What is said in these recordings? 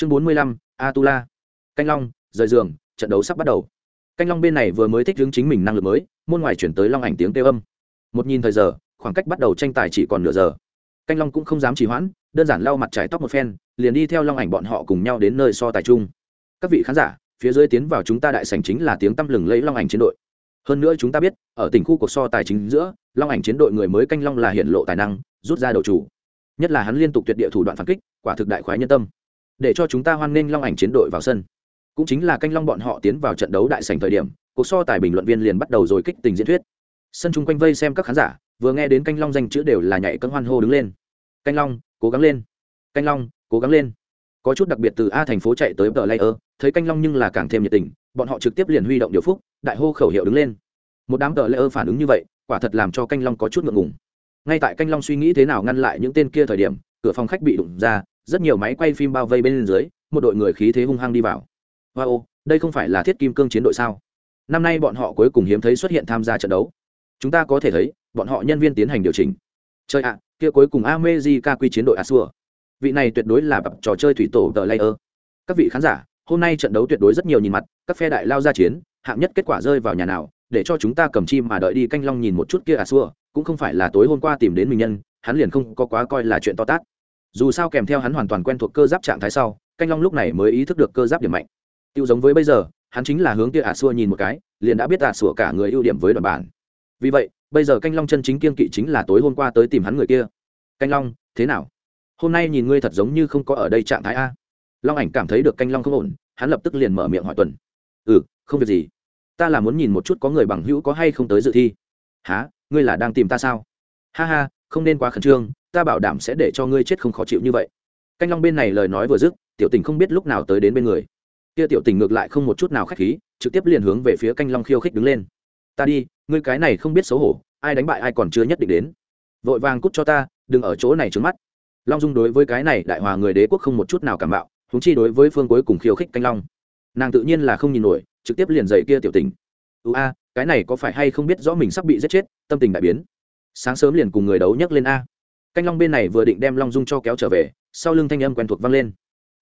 chương bốn mươi lăm, atula. Canh long, rời giường, trận đấu sắp bắt đầu. Canh long bên này vừa mới thích hướng chính mình năng lực mới, môn ngoài chuyển tới long ảnh tiếng kêu âm. Một nhìn thời giờ, khoảng cách bắt đầu tranh tài chỉ còn nửa giờ. Canh long cũng không dám trì hoãn, đơn giản lau mặt trải tóc một phen, liền đi theo long ảnh bọn họ cùng nhau đến nơi so tài chung. Các vị khán giả, phía dưới tiến vào chúng ta đại sảnh chính là tiếng tăm lừng lấy long ảnh chiến đội. Hơn nữa chúng ta biết, ở tỉnh khu cuộc so tài chính giữa, long ảnh chiến đội người mới canh long là hiện lộ tài năng, rút ra đầu chủ. Nhất là hắn liên tục tuyệt địa thủ đoạn phản kích, quả thực đại khoái nhân tâm để cho chúng ta hoan nghênh long ảnh chiến đội vào sân. Cũng chính là canh long bọn họ tiến vào trận đấu đại sảnh thời điểm, cuộc so tài bình luận viên liền bắt đầu rồi kích tình diễn thuyết. Sân chung quanh vây xem các khán giả, vừa nghe đến canh long danh chữ đều là nhảy cân hoan hô đứng lên. Canh long, cố gắng lên. Canh long, cố gắng lên. Có chút đặc biệt từ a thành phố chạy tới tờ layer, thấy canh long nhưng là càng thêm nhiệt tình, bọn họ trực tiếp liền huy động điều phúc, đại hô khẩu hiệu đứng lên. Một đám tờ layer phản ứng như vậy, quả thật làm cho canh long có chút ngượng ngùng. Ngay tại canh long suy nghĩ thế nào ngăn lại những tên kia thời điểm, cửa phòng khách bị đụng ra rất nhiều máy quay phim bao vây bên dưới, một đội người khí thế hung hăng đi vào. Wow đây không phải là thiết kim cương chiến đội sao? Năm nay bọn họ cuối cùng hiếm thấy xuất hiện tham gia trận đấu. Chúng ta có thể thấy, bọn họ nhân viên tiến hành điều chỉnh. Chơi ạ, kia cuối cùng amejica quy chiến đội asua. Vị này tuyệt đối là bập trò chơi thủy tổ tờ layer. Các vị khán giả, hôm nay trận đấu tuyệt đối rất nhiều nhìn mặt, các phe đại lao ra chiến, hạng nhất kết quả rơi vào nhà nào, để cho chúng ta cầm chim mà đợi đi canh long nhìn một chút kia asua, cũng không phải là tối hôm qua tìm đến mình nhân, hắn liền không có quá coi là chuyện to tát dù sao kèm theo hắn hoàn toàn quen thuộc cơ giáp trạng thái sau, canh long lúc này mới ý thức được cơ giáp điểm mạnh. Tiêu giống với bây giờ, hắn chính là hướng kia ả xua nhìn một cái, liền đã biết ả sủa cả người ưu điểm với đoàn bản. Vì vậy, bây giờ canh long chân chính kiên kỵ chính là tối hôm qua tới tìm hắn người kia. Canh long, thế nào? Hôm nay nhìn ngươi thật giống như không có ở đây trạng thái a. Long ảnh cảm thấy được canh long không ổn, hắn lập tức liền mở miệng hỏi tuần. Ừ không việc gì. Ta là muốn nhìn một chút có người bằng hữu có hay không tới dự thi. Há ngươi là đang tìm ta sao? Ha ha không nên quá khẩn trương, ta bảo đảm sẽ để cho ngươi chết không khó chịu như vậy. Canh long bên này lời nói vừa dứt, tiểu tình không biết lúc nào tới đến bên người. Kia tiểu tình ngược lại không một chút nào khách khí, trực tiếp liền hướng về phía canh long khiêu khích đứng lên. Ta đi, ngươi cái này không biết xấu hổ, ai đánh bại ai còn chưa nhất định đến. Vội vàng cút cho ta, đừng ở chỗ này trướng mắt. Long dung đối với cái này đại hòa người đế quốc không một chút nào cảm bạo húng chi đối với phương cuối cùng khiêu khích canh long. Nàng tự nhiên là không nhìn nổi, trực tiếp liền dậy kia tiểu tình. Ưu a, cái này có phải hay không biết rõ mình sắp bị giết chết, tâm tình đại biến? Sáng sớm liền cùng người đấu nhấc lên a. Canh long bên này vừa định đem long dung cho kéo trở về, sau lưng thanh âm quen thuộc vang lên.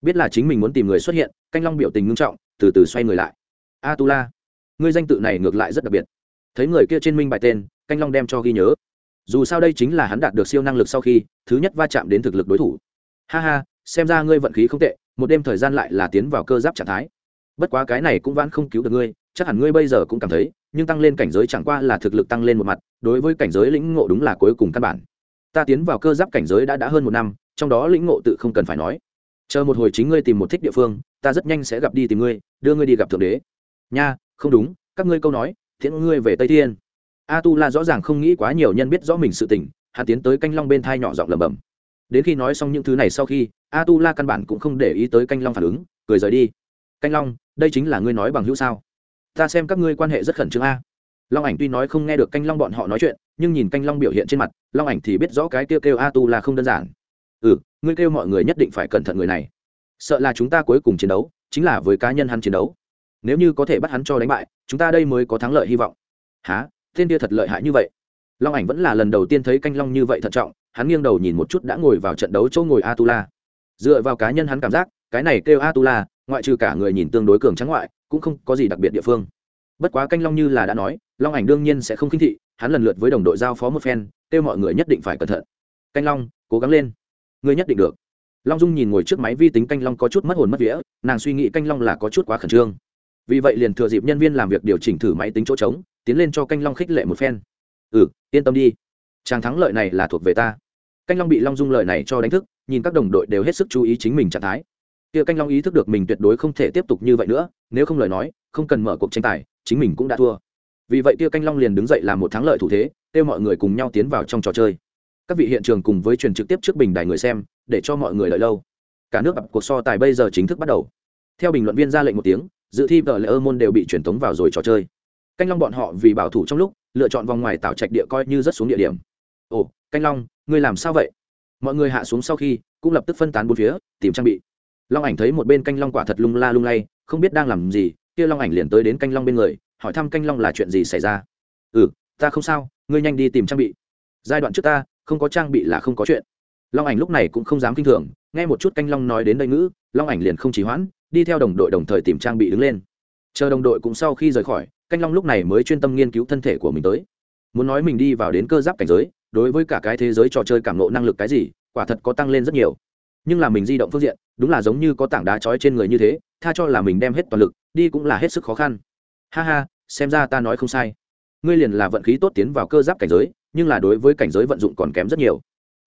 Biết là chính mình muốn tìm người xuất hiện, canh long biểu tình ngưng trọng, từ từ xoay người lại. A tu la ngươi danh tự này ngược lại rất đặc biệt. Thấy người kia trên minh bài tên, canh long đem cho ghi nhớ. Dù sao đây chính là hắn đạt được siêu năng lực sau khi, thứ nhất va chạm đến thực lực đối thủ. Ha ha, xem ra ngươi vận khí không tệ, một đêm thời gian lại là tiến vào cơ giáp trạng thái. Bất quá cái này cũng vẫn không cứu được ngươi, chắc hẳn ngươi bây giờ cũng cảm thấy nhưng tăng lên cảnh giới chẳng qua là thực lực tăng lên một mặt, đối với cảnh giới lĩnh ngộ đúng là cuối cùng căn bản. Ta tiến vào cơ giáp cảnh giới đã đã hơn một năm, trong đó lĩnh ngộ tự không cần phải nói. Chờ một hồi chính ngươi tìm một thích địa phương, ta rất nhanh sẽ gặp đi tìm ngươi, đưa ngươi đi gặp thượng đế. Nha, không đúng, các ngươi câu nói thiện ngươi về tây thiên. A tu la rõ ràng không nghĩ quá nhiều nhân biết rõ mình sự tình hắn tiến tới canh long bên thai nhỏ giọng lẩm bẩm. Đến khi nói xong những thứ này sau khi a tu la căn bản cũng không để ý tới canh long phản ứng, cười rời đi. Canh long, đây chính là ngươi nói bằng hữu sao? Ta xem các ngươi quan hệ rất khẩn trương a. Long ảnh tuy nói không nghe được canh long bọn họ nói chuyện, nhưng nhìn canh long biểu hiện trên mặt, long ảnh thì biết rõ cái kêu kêu a tu là không đơn giản. Ừ ngươi kêu mọi người nhất định phải cẩn thận người này. Sợ là chúng ta cuối cùng chiến đấu, chính là với cá nhân hắn chiến đấu. Nếu như có thể bắt hắn cho đánh bại, chúng ta đây mới có thắng lợi hy vọng. Há tên kia thật lợi hại như vậy. Long ảnh vẫn là lần đầu tiên thấy canh long như vậy thận trọng, hắn nghiêng đầu nhìn một chút đã ngồi vào trận đấu chỗ ngồi atula dựa vào cá nhân hắn cảm giác, cái này kêu atula ngoại trừ cả người nhìn tương đối cường trắng ngoại cũng không có gì đặc biệt địa phương. Bất quá canh long như là đã nói, long ảnh đương nhiên sẽ không khinh thị, hắn lần lượt với đồng đội giao phó một phen, kêu mọi người nhất định phải cẩn thận. Canh long, cố gắng lên. Ngươi nhất định được. Long dung nhìn ngồi trước máy vi tính canh long có chút mất hồn mất vía, nàng suy nghĩ canh long là có chút quá khẩn trương. Vì vậy liền thừa dịp nhân viên làm việc điều chỉnh thử máy tính chỗ trống, tiến lên cho canh long khích lệ một phen. Ừ yên tâm đi. Chàng thắng lợi này là thuộc về ta. Canh long bị long dung lợi này cho đánh thức, nhìn các đồng đội đều hết sức chú ý chính mình trạng thái kia canh long ý thức được mình tuyệt đối không thể tiếp tục như vậy nữa, nếu không lời nói, không cần mở cuộc tranh tài, chính mình cũng đã thua. Vì vậy kia canh long liền đứng dậy làm một thắng lợi thủ thế, kêu mọi người cùng nhau tiến vào trong trò chơi. Các vị hiện trường cùng với truyền trực tiếp trước bình đài người xem, để cho mọi người đợi lâu. Cả nước ập cuộc so tài bây giờ chính thức bắt đầu. Theo bình luận viên ra lệnh một tiếng, dự thi vợ lệ ơ môn đều bị truyền tống vào rồi trò chơi. Canh long bọn họ vì bảo thủ trong lúc, lựa chọn vòng ngoài tạo trạch địa coi như rất xuống địa điểm. Ồ, canh long, ngươi làm sao vậy? Mọi người hạ xuống sau khi, cũng lập tức phân tán bốn phía, tìm trang bị long ảnh thấy một bên canh long quả thật lung la lung lay, không biết đang làm gì, kia long ảnh liền tới đến canh long bên người, hỏi thăm canh long là chuyện gì xảy ra. Ừ ta không sao, ngươi nhanh đi tìm trang bị. Giai đoạn trước ta, không có trang bị là không có chuyện. Long ảnh lúc này cũng không dám kinh thường, nghe một chút canh long nói đến đây ngữ, long ảnh liền không chỉ hoãn, đi theo đồng đội đồng thời tìm trang bị đứng lên. Chờ đồng đội cũng sau khi rời khỏi, canh long lúc này mới chuyên tâm nghiên cứu thân thể của mình tới. Muốn nói mình đi vào đến cơ giáp cảnh giới, đối với cả cái thế giới trò chơi cảm nộ năng lực cái gì, quả thật có tăng lên rất nhiều nhưng là mình di động phương diện, đúng là giống như có tảng đá trói trên người như thế, tha cho là mình đem hết toàn lực, đi cũng là hết sức khó khăn. Ha ha, xem ra ta nói không sai. Ngươi liền là vận khí tốt tiến vào cơ giáp cảnh giới, nhưng là đối với cảnh giới vận dụng còn kém rất nhiều.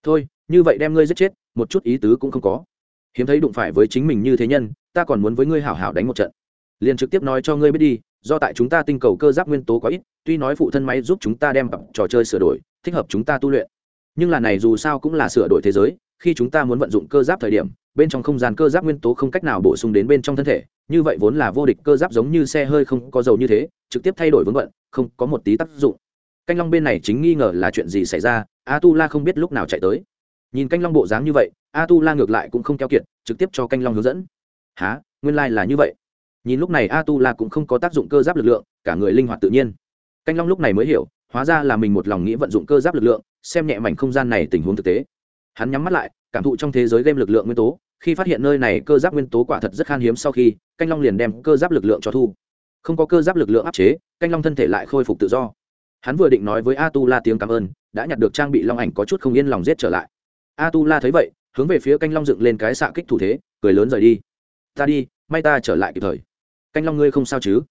Thôi, như vậy đem ngươi giết chết, một chút ý tứ cũng không có. Hiếm thấy đụng phải với chính mình như thế nhân, ta còn muốn với ngươi hảo hảo đánh một trận. Liền trực tiếp nói cho ngươi biết đi, do tại chúng ta tinh cầu cơ giáp nguyên tố quá ít, tuy nói phụ thân máy giúp chúng ta đem trò chơi sửa đổi, thích hợp chúng ta tu luyện. Nhưng là này dù sao cũng là sửa đổi thế giới khi chúng ta muốn vận dụng cơ giáp thời điểm, bên trong không gian cơ giáp nguyên tố không cách nào bổ sung đến bên trong thân thể, như vậy vốn là vô địch cơ giáp giống như xe hơi không có dầu như thế, trực tiếp thay đổi vướng vận không có một tí tác dụng. Canh long bên này chính nghi ngờ là chuyện gì xảy ra a tu la không biết lúc nào chạy tới. Nhìn canh long bộ dáng như vậy a tu la ngược lại cũng không keo kiệt, trực tiếp cho canh long hướng dẫn. Há nguyên lai、like、là như vậy. Nhìn lúc này a tu la cũng không có tác dụng cơ giáp lực lượng, cả người linh hoạt tự nhiên. Canh long lúc này mới hiểu, hóa ra là mình một lòng nghĩ vận dụng cơ giáp lực lượng, xem nhẹ mảnh không gian này tình huống thực tế hắn nhắm mắt lại, cảm thụ trong thế giới game lực lượng nguyên tố, khi phát hiện nơi này cơ giáp nguyên tố quả thật rất khan hiếm sau khi, canh long liền đem cơ giáp lực lượng cho thu. Không có cơ giáp lực lượng áp chế, canh long thân thể lại khôi phục tự do. Hắn vừa định nói với a tu la tiếng cảm ơn, đã nhặt được trang bị long ảnh có chút không yên lòng giết trở lại. A tu la thấy vậy, hướng về phía canh long dựng lên cái xạ kích thủ thế, cười lớn rời đi. Ta đi, may ta trở lại kịp thời. Canh long ngươi không sao chứ?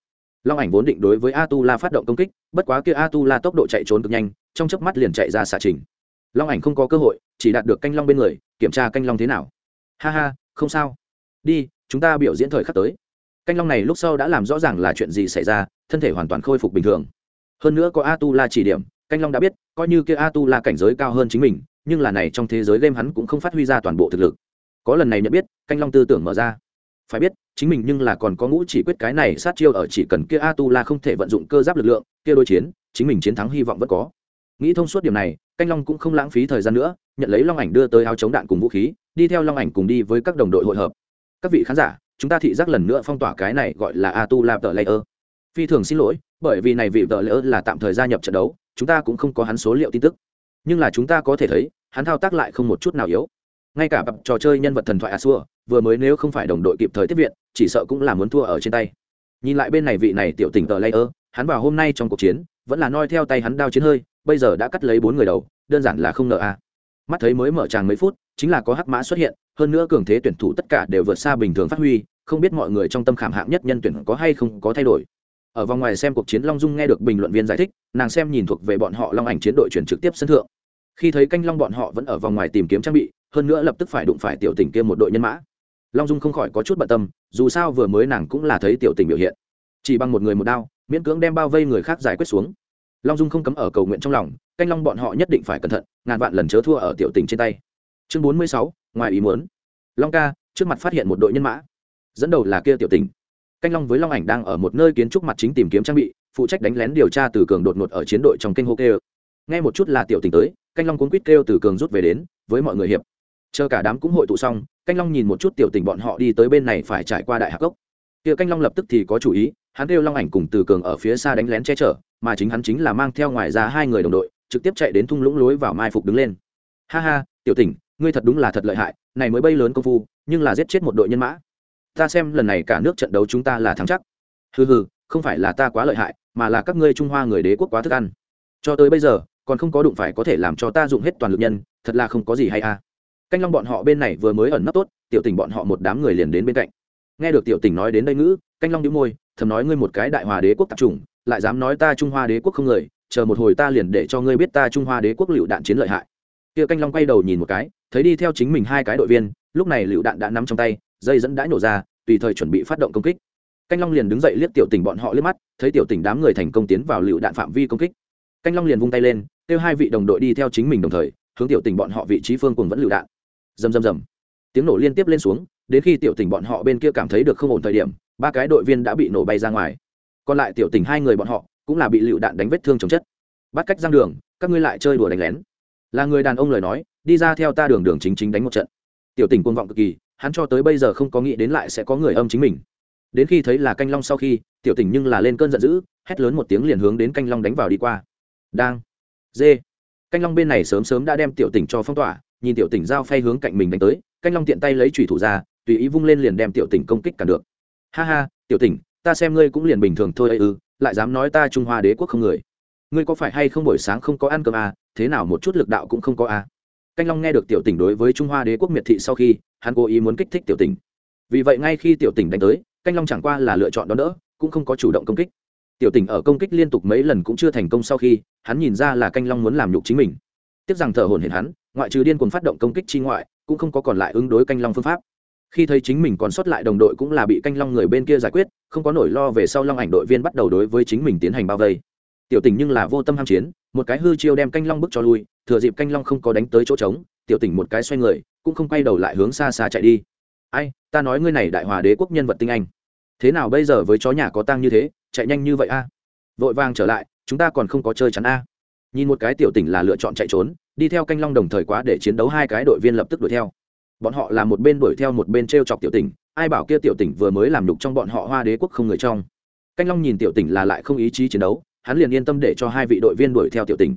Long ảnh vốn định đối với a tu la phát động công kích, bất quá kia a tu la tốc độ chạy trốn cực nhanh, trong chớp mắt liền chạy ra xạ trình. Long ảnh không có cơ hội chỉ đạt được canh long bên người, kiểm tra canh long thế nào. Ha ha, không sao. Đi, chúng ta biểu diễn thời khắc tới. Canh long này lúc sau đã làm rõ ràng là chuyện gì xảy ra, thân thể hoàn toàn khôi phục bình thường. Hơn nữa có a tu la chỉ điểm, canh long đã biết, coi như kia a tu la cảnh giới cao hơn chính mình, nhưng là này trong thế giới game hắn cũng không phát huy ra toàn bộ thực lực. Có lần này nhận biết, canh long tư tưởng mở ra. Phải biết, chính mình nhưng là còn có ngũ chỉ quyết cái này sát chiêu ở chỉ cần kia a tu la không thể vận dụng cơ giáp lực lượng, kia đối chiến, chính mình chiến thắng hy vọng vẫn có. Nghĩ thông suốt điểm này canh long cũng không lãng phí thời gian nữa, nhận lấy long ảnh đưa tới áo chống đạn cùng vũ khí, đi theo long ảnh cùng đi với các đồng đội hội hợp. Các vị khán giả, chúng ta thị giác lần nữa phong tỏa cái này gọi là a tu la tờ layer phi thường xin lỗi, bởi vì này vị tờ layer là tạm thời gia nhập trận đấu, chúng ta cũng không có hắn số liệu tin tức. Nhưng là chúng ta có thể thấy, hắn thao tác lại không một chút nào yếu. Ngay cả bậc trò chơi nhân vật thần thoại a xua vừa mới nếu không phải đồng đội kịp thời tiếp viện, chỉ sợ cũng là muốn thua ở trên tay. Nhìn lại bên này vị này tiểu tỉnh tờ layer hắn vào hôm nay trong cuộc chiến, vẫn là noi theo tay hắn đao chiến hơi bây giờ đã cắt lấy bốn người đầu, đơn giản là không nợ a. Mắt thấy mới mở tràng mấy phút, chính là có hắc mã xuất hiện, hơn nữa cường thế tuyển thủ tất cả đều vượt xa bình thường phát huy, không biết mọi người trong tâm khảm hạng nhất nhân tuyển có hay không có thay đổi. Ở vòng ngoài xem cuộc chiến long dung nghe được bình luận viên giải thích, nàng xem nhìn thuộc về bọn họ long ảnh chiến đội chuyển trực tiếp sân thượng. Khi thấy canh long bọn họ vẫn ở vòng ngoài tìm kiếm trang bị, hơn nữa lập tức phải đụng phải tiểu tỉnh kia một đội nhân mã. Long dung không khỏi có chút bận tâm, dù sao vừa mới nàng cũng là thấy tiểu tỉnh biểu hiện. Chỉ bằng một người một đao, miễn cưỡng đem bao vây người khác giải quyết xuống long dung không cấm ở cầu nguyện trong lòng, canh long bọn họ nhất định phải cẩn thận, ngàn vạn lần chớ thua ở tiểu tình trên tay. Chương bốn mươi sáu, ngoài ý muốn. Long ca, trước mặt phát hiện một đội nhân mã. Dẫn đầu là kia tiểu tình. Canh long với long ảnh đang ở một nơi kiến trúc mặt chính tìm kiếm trang bị, phụ trách đánh lén điều tra từ cường đột ngột ở chiến đội trong kênh hô kêu. Nghe một chút là tiểu tình tới, canh long cuốn quýt kêu từ cường rút về đến, với mọi người hiệp. Chờ cả đám cũng hội tụ xong, canh long nhìn một chút tiểu tình bọn họ đi tới bên này phải trải qua đại hạc cốc. Kia canh long lập tức thì có chủ ý, hắn kêu long ảnh cùng từ cường ở phía xa đánh lén che chở mà chính hắn chính là mang theo ngoài ra hai người đồng đội, trực tiếp chạy đến thung lũng lối vào mai phục đứng lên. Ha ha, tiểu tỉnh, ngươi thật đúng là thật lợi hại, này mới bay lớn công phu, nhưng là giết chết một đội nhân mã. Ta xem lần này cả nước trận đấu chúng ta là thắng chắc. Hừ hừ, không phải là ta quá lợi hại, mà là các ngươi trung hoa người đế quốc quá thức ăn. Cho tới bây giờ, còn không có đụng phải có thể làm cho ta dụng hết toàn lực nhân, thật là không có gì hay a. Canh long bọn họ bên này vừa mới ẩn nấp tốt, tiểu tình bọn họ một đám người liền đến bên cạnh. Nghe được tiểu tình nói đến đây ngữ, canh long đĩu môi, thầm nói ngươi một cái đại hòa đế quốc tập trung lại dám nói ta trung hoa đế quốc không người, chờ một hồi ta liền để cho ngươi biết ta trung hoa đế quốc lựu đạn chiến lợi hại. Kia canh long quay đầu nhìn một cái, thấy đi theo chính mình hai cái đội viên, lúc này lựu đạn đã nắm trong tay, dây dẫn đã nổ ra, tùy thời chuẩn bị phát động công kích. Canh long liền đứng dậy liếc tiểu tình bọn họ liếc mắt, thấy tiểu tình đám người thành công tiến vào lựu đạn phạm vi công kích. Canh long liền vung tay lên, kêu hai vị đồng đội đi theo chính mình đồng thời, hướng tiểu tình bọn họ vị trí phương cùng vẫn lựu đạn. Rầm rầm rầm. Tiếng nổ liên tiếp lên xuống, đến khi tiểu tình bọn họ bên kia cảm thấy được không ổn thời điểm, ba cái đội viên đã bị nổ bay ra ngoài còn lại tiểu tình hai người bọn họ cũng là bị lựu đạn đánh vết thương chồng chất. Bắt cách giang đường, các ngươi lại chơi đùa đánh lén. Là người đàn ông lời nói, đi ra theo ta đường đường chính chính đánh một trận. Tiểu tình cuồng vọng cực kỳ, hắn cho tới bây giờ không có nghĩ đến lại sẽ có người âm chính mình. Đến khi thấy là canh long sau khi, tiểu tình nhưng là lên cơn giận dữ, hét lớn một tiếng liền hướng đến canh long đánh vào đi qua. Đang. Dê. Canh long bên này sớm sớm đã đem tiểu tình cho phong tỏa, nhìn tiểu tình giao phay hướng cạnh mình đánh tới, canh long tiện tay lấy chủy thủ ra, tùy ý vung lên liền đem tiểu tỉnh công kích cả được. Ha ha, tiểu tỉnh ta xem ngươi cũng liền bình thường thôi ấy ư lại dám nói ta trung hoa đế quốc không người. Ngươi có phải hay không buổi sáng không có ăn cơm à, thế nào một chút lực đạo cũng không có à. canh long nghe được tiểu tỉnh đối với trung hoa đế quốc miệt thị sau khi hắn cố ý muốn kích thích tiểu tỉnh. Vì vậy ngay khi tiểu tỉnh đánh tới canh long chẳng qua là lựa chọn đón đỡ cũng không có chủ động công kích. Tiểu tỉnh ở công kích liên tục mấy lần cũng chưa thành công sau khi hắn nhìn ra là canh long muốn làm nhục chính mình. Tiếc rằng thở hồn hển hắn ngoại trừ điên cuồng phát động công kích chi ngoại cũng không có còn lại ứng đối canh long phương pháp. Khi thấy chính mình còn sót lại đồng đội cũng là bị canh long người bên kia giải quyết không có nổi lo về sau long ảnh đội viên bắt đầu đối với chính mình tiến hành bao vây. Tiểu tình nhưng là vô tâm ham chiến, một cái hư chiêu đem canh long bức cho lui, thừa dịp canh long không có đánh tới chỗ trống, tiểu tình một cái xoay người, cũng không quay đầu lại hướng xa xa chạy đi. Ai, ta nói ngươi này đại hòa đế quốc nhân vật tinh anh. Thế nào bây giờ với chó nhà có tang như thế, chạy nhanh như vậy a? Vội vàng trở lại, chúng ta còn không có chơi chắn a. Nhìn một cái tiểu tỉnh là lựa chọn chạy trốn, đi theo canh long đồng thời quá để chiến đấu hai cái đội viên lập tức đuổi theo. Bọn họ là một bên đuổi theo một bên t r e o chọc tiểu tỉnh ai bảo kia tiểu tỉnh vừa mới làm đục trong bọn họ hoa đế quốc không người trong. Canh long nhìn tiểu tỉnh là lại không ý chí chiến đấu, hắn liền yên tâm để cho hai vị đội viên đuổi theo tiểu tỉnh.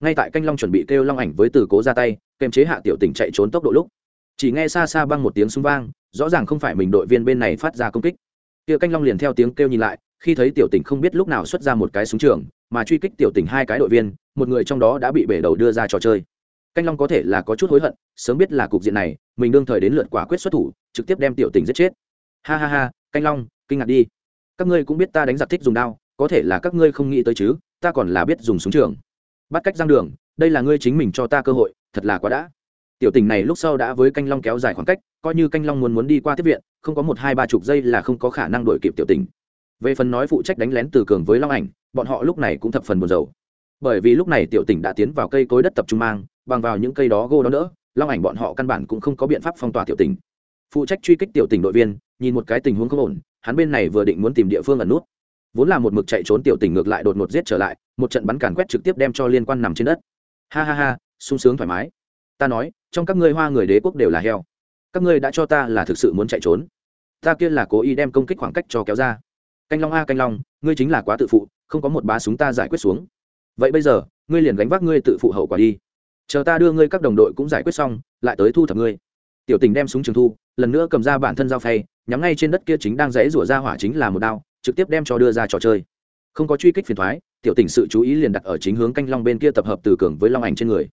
Ngay tại canh long chuẩn bị kêu long ảnh với từ cố ra tay kèm chế hạ tiểu tỉnh chạy trốn tốc độ lúc, chỉ nghe xa xa băng một tiếng súng vang, rõ ràng không phải mình đội viên bên này phát ra công kích. Kia canh long liền theo tiếng kêu nhìn lại, khi thấy tiểu tỉnh không biết lúc nào xuất ra một cái súng trường, mà truy kích tiểu tỉnh hai cái đội viên, một người trong đó đã bị bể đầu đưa ra trò chơi. Canh long có thể là có chút hối hận, sớm biết là cục diện này, mình đương thời đến lượt quả quyết xuất thủ trực tiếp đem tiểu tình giết chết. Ha ha ha, canh long, kinh ngạc đi. Các ngươi cũng biết ta đánh giặc thích dùng đao, có thể là các ngươi không nghĩ tới chứ, ta còn là biết dùng súng trường. Bắt cách giang đường, đây là ngươi chính mình cho ta cơ hội, thật là quá đã. Tiểu tình này lúc sau đã với canh long kéo dài khoảng cách, coi như canh long muốn muốn đi qua tiếp viện, không có một hai ba chục giây là không có khả năng đổi kịp tiểu tình. Về phần nói phụ trách đánh lén từ cường với long ảnh, bọn họ lúc này cũng thập phần buồn rầu. Bởi vì lúc này tiểu tỉnh đã tiến vào cây cối đất tập trung mang, bằng vào những cây đó gô đó nữa long ảnh bọn họ căn bản cũng không có biện pháp phong tỏa tiểu tỉnh phụ trách truy kích tiểu tỉnh đội viên, nhìn một cái tình huống không ổn, hắn bên này vừa định muốn tìm địa phương ẩn nút. Vốn là một mực chạy trốn tiểu tỉnh ngược lại đột ngột giết trở lại, một trận bắn càn quét trực tiếp đem cho liên quan nằm trên đất. Ha ha ha, sung sướng thoải mái. Ta nói, trong các ngươi hoa người đế quốc đều là heo. Các ngươi đã cho ta là thực sự muốn chạy trốn. Ta kia là cố ý đem công kích khoảng cách cho kéo ra. Canh long a, canh long, ngươi chính là quá tự phụ, không có một bá súng ta giải quyết xuống. Vậy bây giờ, ngươi liền gánh vác ngươi tự phụ hậu quả đi. Chờ ta đưa ngươi các đồng đội cũng giải quyết xong, lại tới thu thập ngươi tiểu tình đem súng trường thu, lần nữa cầm ra bản thân dao phay, nhắm ngay trên đất kia chính đang dãy rủa ra hỏa chính là một đao, trực tiếp đem cho đưa ra trò chơi. Không có truy kích phiền thoái, tiểu tình sự chú ý liền đặt ở chính hướng canh long bên kia tập hợp từ cường với long ảnh trên người.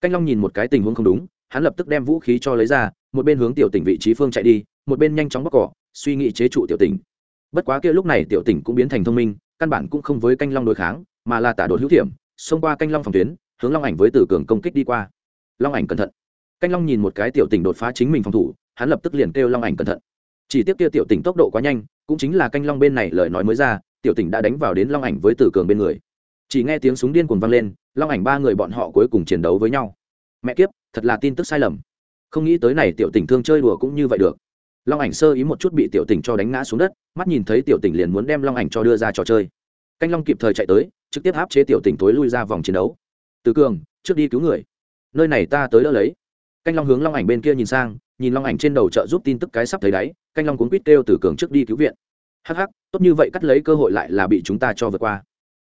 Canh long nhìn một cái tình huống không đúng, hắn lập tức đem vũ khí cho lấy ra, một bên hướng tiểu tỉnh vị trí phương chạy đi, một bên nhanh chóng bóc cỏ, suy nghĩ chế trụ tiểu tỉnh bất quá kia lúc này tiểu tỉnh cũng biến thành thông minh, căn bản cũng không với canh long đối kháng, mà là tả đột hữu thiểm, xông qua canh long phòng tuyến, hướng long ảnh với tử cường công kích đi qua. Long ảnh cẩn thận canh long nhìn một cái tiểu tỉnh đột phá chính mình phòng thủ, hắn lập tức liền kêu long ảnh cẩn thận. Chỉ tiếc kia tiểu tỉnh tốc độ quá nhanh, cũng chính là canh long bên này lời nói mới ra, tiểu tỉnh đã đánh vào đến long ảnh với tử cường bên người. Chỉ nghe tiếng súng điên cuồng vang lên, long ảnh ba người bọn họ cuối cùng chiến đấu với nhau. Mẹ kiếp, thật là tin tức sai lầm. Không nghĩ tới này tiểu tỉnh thương chơi đùa cũng như vậy được. Long ảnh sơ ý một chút bị tiểu tỉnh cho đánh ngã xuống đất, mắt nhìn thấy tiểu tỉnh liền muốn đem long ảnh cho đưa ra trò chơi. Canh long kịp thời chạy tới, trực tiếp áp chế tiểu tỉnh tối lui ra vòng chiến đấu. Từ cường, trước đi cứu người. Nơi này ta tới đỡ lấy canh long hướng long ảnh bên kia nhìn sang, nhìn long ảnh trên đầu trợ giúp tin tức cái sắp thấy đáy, canh long cuốn quýt kêu từ cường trước đi cứu viện. Hắc hắc, tốt như vậy cắt lấy cơ hội lại là bị chúng ta cho vượt qua.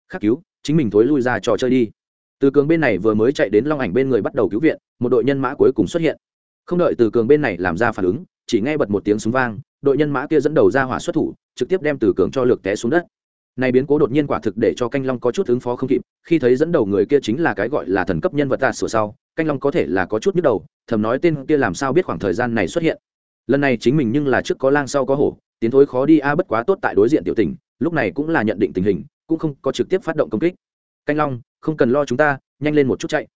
Khắc cứu, chính mình thối lui ra trò chơi đi. Từ cường bên này vừa mới chạy đến long ảnh bên người bắt đầu cứu viện, một đội nhân mã cuối cùng xuất hiện. Không đợi từ cường bên này làm ra phản ứng, chỉ nghe bật một tiếng súng vang, đội nhân mã kia dẫn đầu ra hỏa xuất thủ, trực tiếp đem từ cường cho lược té xuống đất. Này biến cố đột nhiên quả thực để cho canh long có chút ứng phó không kịp, khi thấy dẫn đầu người kia chính là cái gọi là thần cấp nhân vật ta sửa sau canh long có thể là có chút nhức đầu thầm nói tên kia làm sao biết khoảng thời gian này xuất hiện. Lần này chính mình nhưng là trước có lang sau có hổ tiến thối khó đi a bất quá tốt tại đối diện tiểu tình lúc này cũng là nhận định tình hình cũng không có trực tiếp phát động công kích. Canh long không cần lo chúng ta nhanh lên một chút chạy.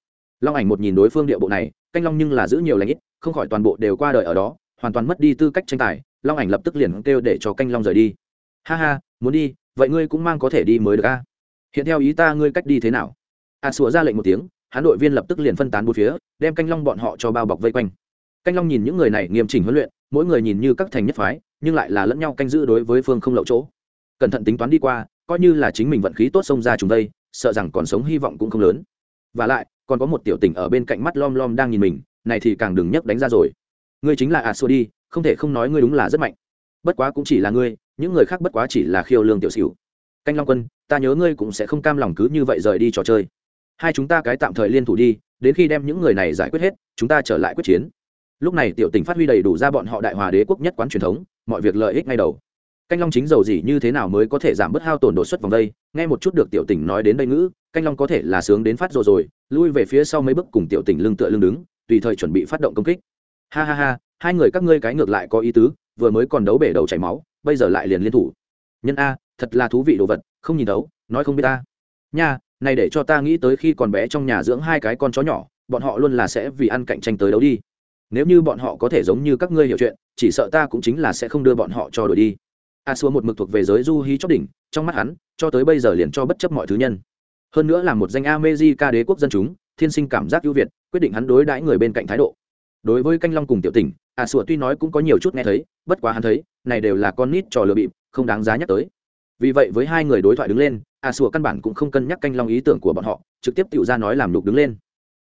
Long ảnh một nhìn đối phương địa bộ này canh long nhưng là giữ nhiều lãnh ít không khỏi toàn bộ đều qua đời ở đó hoàn toàn mất đi tư cách tranh tài long ảnh lập tức liền kêu để cho canh long rời đi. Ha ha muốn đi vậy ngươi cũng mang có thể đi mới được a. Hiện theo ý ta ngươi cách đi thế nào? A à, sủa ra lệnh một tiếng hán đội viên lập tức liền phân tán bốn phía, đem canh long bọn họ cho bao bọc vây quanh. Canh long nhìn những người này nghiêm chỉnh huấn luyện, mỗi người nhìn như các thành nhất phái, nhưng lại là lẫn nhau canh giữ đối với phương không lậu chỗ. Cẩn thận tính toán đi qua, coi như là chính mình vận khí tốt xông ra chúng đây sợ rằng còn sống hy vọng cũng không lớn. Và lại, còn có một tiểu tình ở bên cạnh mắt lom lom đang nhìn mình, này thì càng đừng nhắc đánh ra rồi. Ngươi chính là a xua đi, không thể không nói ngươi đúng là rất mạnh. Bất quá cũng chỉ là ngươi, những người khác bất quá chỉ là khiêu lương tiểu xỉu. Canh long quân, ta nhớ ngươi cũng sẽ không cam lòng cứ như vậy rời đi trò chơi hai chúng ta cái tạm thời liên thủ đi, đến khi đem những người này giải quyết hết, chúng ta trở lại quyết chiến. Lúc này tiểu tỉnh phát huy đầy đủ ra bọn họ đại hòa đế quốc nhất quán truyền thống, mọi việc lợi ích ngay đầu. Canh long chính giàu gì như thế nào mới có thể giảm bớt hao tổn đột xuất vòng đây? Nghe một chút được tiểu tỉnh nói đến đây ngữ, canh long có thể là sướng đến phát rồi rồi, lui về phía sau mấy bước cùng tiểu tỉnh lưng tựa lưng đứng, tùy thời chuẩn bị phát động công kích. Ha ha ha, hai người các ngươi cái ngược lại có ý tứ, vừa mới còn đấu bể đầu chảy máu, bây giờ lại liền liên thủ. Nhân a, thật là thú vị đồ vật, không nhìn đấu nói không biết ta. Nha này để cho ta nghĩ tới khi còn bé trong nhà dưỡng hai cái con chó nhỏ, bọn họ luôn là sẽ vì ăn cạnh tranh tới đấu đi. Nếu như bọn họ có thể giống như các ngươi hiểu chuyện, chỉ sợ ta cũng chính là sẽ không đưa bọn họ cho đổi đi. A xua một mực thuộc về giới du hí chót đỉnh, trong mắt hắn, cho tới bây giờ liền cho bất chấp mọi thứ nhân. Hơn nữa là một danh amejica đế quốc dân chúng, thiên sinh cảm giác ưu việt, quyết định hắn đối đãi người bên cạnh thái độ. Đối với canh long cùng tiểu tỉnh, a xua tuy nói cũng có nhiều chút nghe thấy, bất quá hắn thấy, này đều là con nít trò lừa bịp, không đáng giá nhắc tới vì vậy với hai người đối thoại đứng lên, a sùa căn bản cũng không cân nhắc canh long ý tưởng của bọn họ, trực tiếp tự ra nói làm lục đứng lên.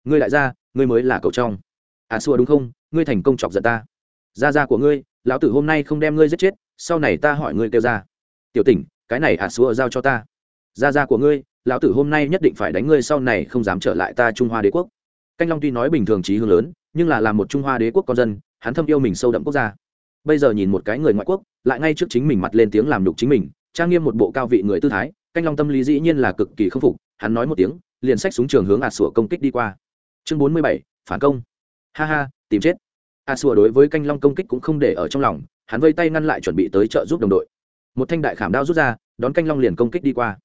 Ngươi lại ra ngươi mới là cậu trong. A sùa đúng không? Ngươi thành công chọc giận ta. Gia gia của ngươi, lão tử hôm nay không đem ngươi giết chết, sau này ta hỏi ngươi kêu ra. Tiểu tỉnh, cái này a sùa giao cho ta. Gia gia của ngươi, lão tử hôm nay nhất định phải đánh ngươi sau này không dám trở lại ta trung hoa đế quốc. Canh long tuy nói bình thường trí hướng lớn, nhưng là làm một trung hoa đế quốc con dân, hắn thâm yêu mình sâu đậm quốc gia. Bây giờ nhìn một cái người ngoại quốc, lại ngay trước chính mình mặt lên tiếng làm đục chính mình trang nghiêm một bộ cao vị người tư thái, canh long tâm lý dĩ nhiên là cực kỳ k phục, hắn nói một tiếng, liền xách xuống trường hướng ạt sủa công kích đi qua. Chương bốn mươi bảy, phản công. Ha ha, tìm chết. À sườn đối với canh long công kích cũng không để ở trong lòng, hắn vây tay ngăn lại chuẩn bị tới trợ giúp đồng đội. Một thanh đại khảm đao rút ra, đón canh long liền công kích đi qua.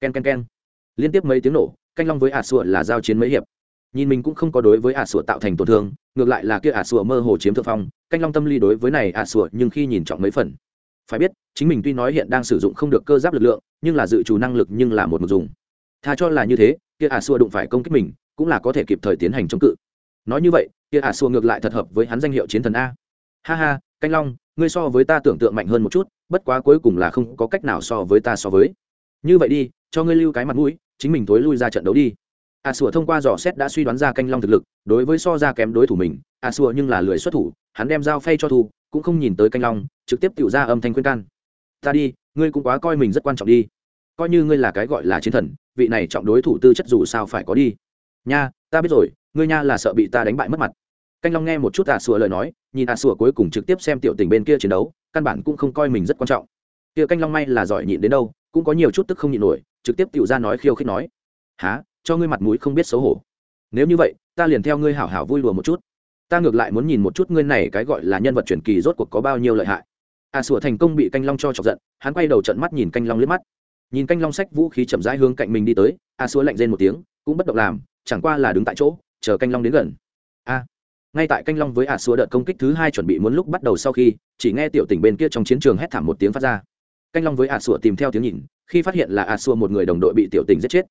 K e n k e n k e n liên tiếp mấy tiếng nổ, canh long với à sườn là giao chiến mấy hiệp. Nhìn mình cũng không có đối với a sủa tạo thành tổn thương, ngược lại là kia a sủa mơ hồ chiếm thượng phong, canh long tâm lý đối với này a sủa nhưng khi nhìn chọn mấy phần phải biết, chính mình tuy nói hiện đang sử dụng không được cơ giáp lực lượng, nhưng là dự trù năng lực nhưng là một mực dùng. Tha cho là như thế, kia a xua đụng phải công kích mình, cũng là có thể kịp thời tiến hành chống cự. Nói như vậy, kia ả xua ngược lại thật hợp với hắn danh hiệu chiến thần a. Ha ha, canh long, ngươi so với ta tưởng tượng mạnh hơn một chút, bất quá cuối cùng là không có cách nào so với ta so với. Như vậy đi, cho ngươi lưu cái mặt mũi, chính mình tối lui ra trận đấu đi. A xua thông qua dò xét đã suy đoán ra canh long thực lực, đối với so ra kém đối thủ mình a xua nhưng là lười xuất thủ hắn đem dao phay cho thu, cũng không nhìn tới canh long, trực tiếp tự ra âm thanh khuyên can. Ta đi, ngươi cũng quá coi mình rất quan trọng đi. Coi như ngươi là cái gọi là chiến thần, vị này trọng đối thủ tư chất dù sao phải có đi. Nha, ta biết rồi, ngươi nha là sợ bị ta đánh bại mất mặt. Canh long nghe một chút tạ à sủa lời nói, nhìn tạ à sủa cuối cùng trực tiếp xem tiểu tình bên kia chiến đấu, căn bản cũng không coi mình rất quan trọng. Kia canh long may là giỏi nhịn đến đâu, cũng có nhiều chút tức không nhịn nổi, trực tiếp tiểu ra nói khiêu khích nói há cho ngươi mặt mũi không biết xấu hổ. Nếu như vậy, ta liền theo ngươi hảo hảo vui đùa một chút ta ngược lại muốn nhìn một chút ngươi này cái gọi là nhân vật truyền kỳ rốt cuộc có bao nhiêu lợi hại. A sủa thành công bị canh long cho chọc giận, hắn quay đầu trận mắt nhìn canh long liếc mắt. Nhìn canh long sách vũ khí chậm rãi hướng cạnh mình đi tới, a sủa lạnh rên một tiếng, cũng bất động làm, chẳng qua là đứng tại chỗ, chờ canh long đến gần. A, ngay tại canh long với a sủa đợt công kích thứ hai chuẩn bị muốn lúc bắt đầu sau khi, chỉ nghe tiểu tỉnh bên kia trong chiến trường hét thảm một tiếng phát ra. Canh long với a sủa tìm theo tiếng nhìn, khi phát hiện là a xua một người đồng đội bị tiểu tỉnh giết chết.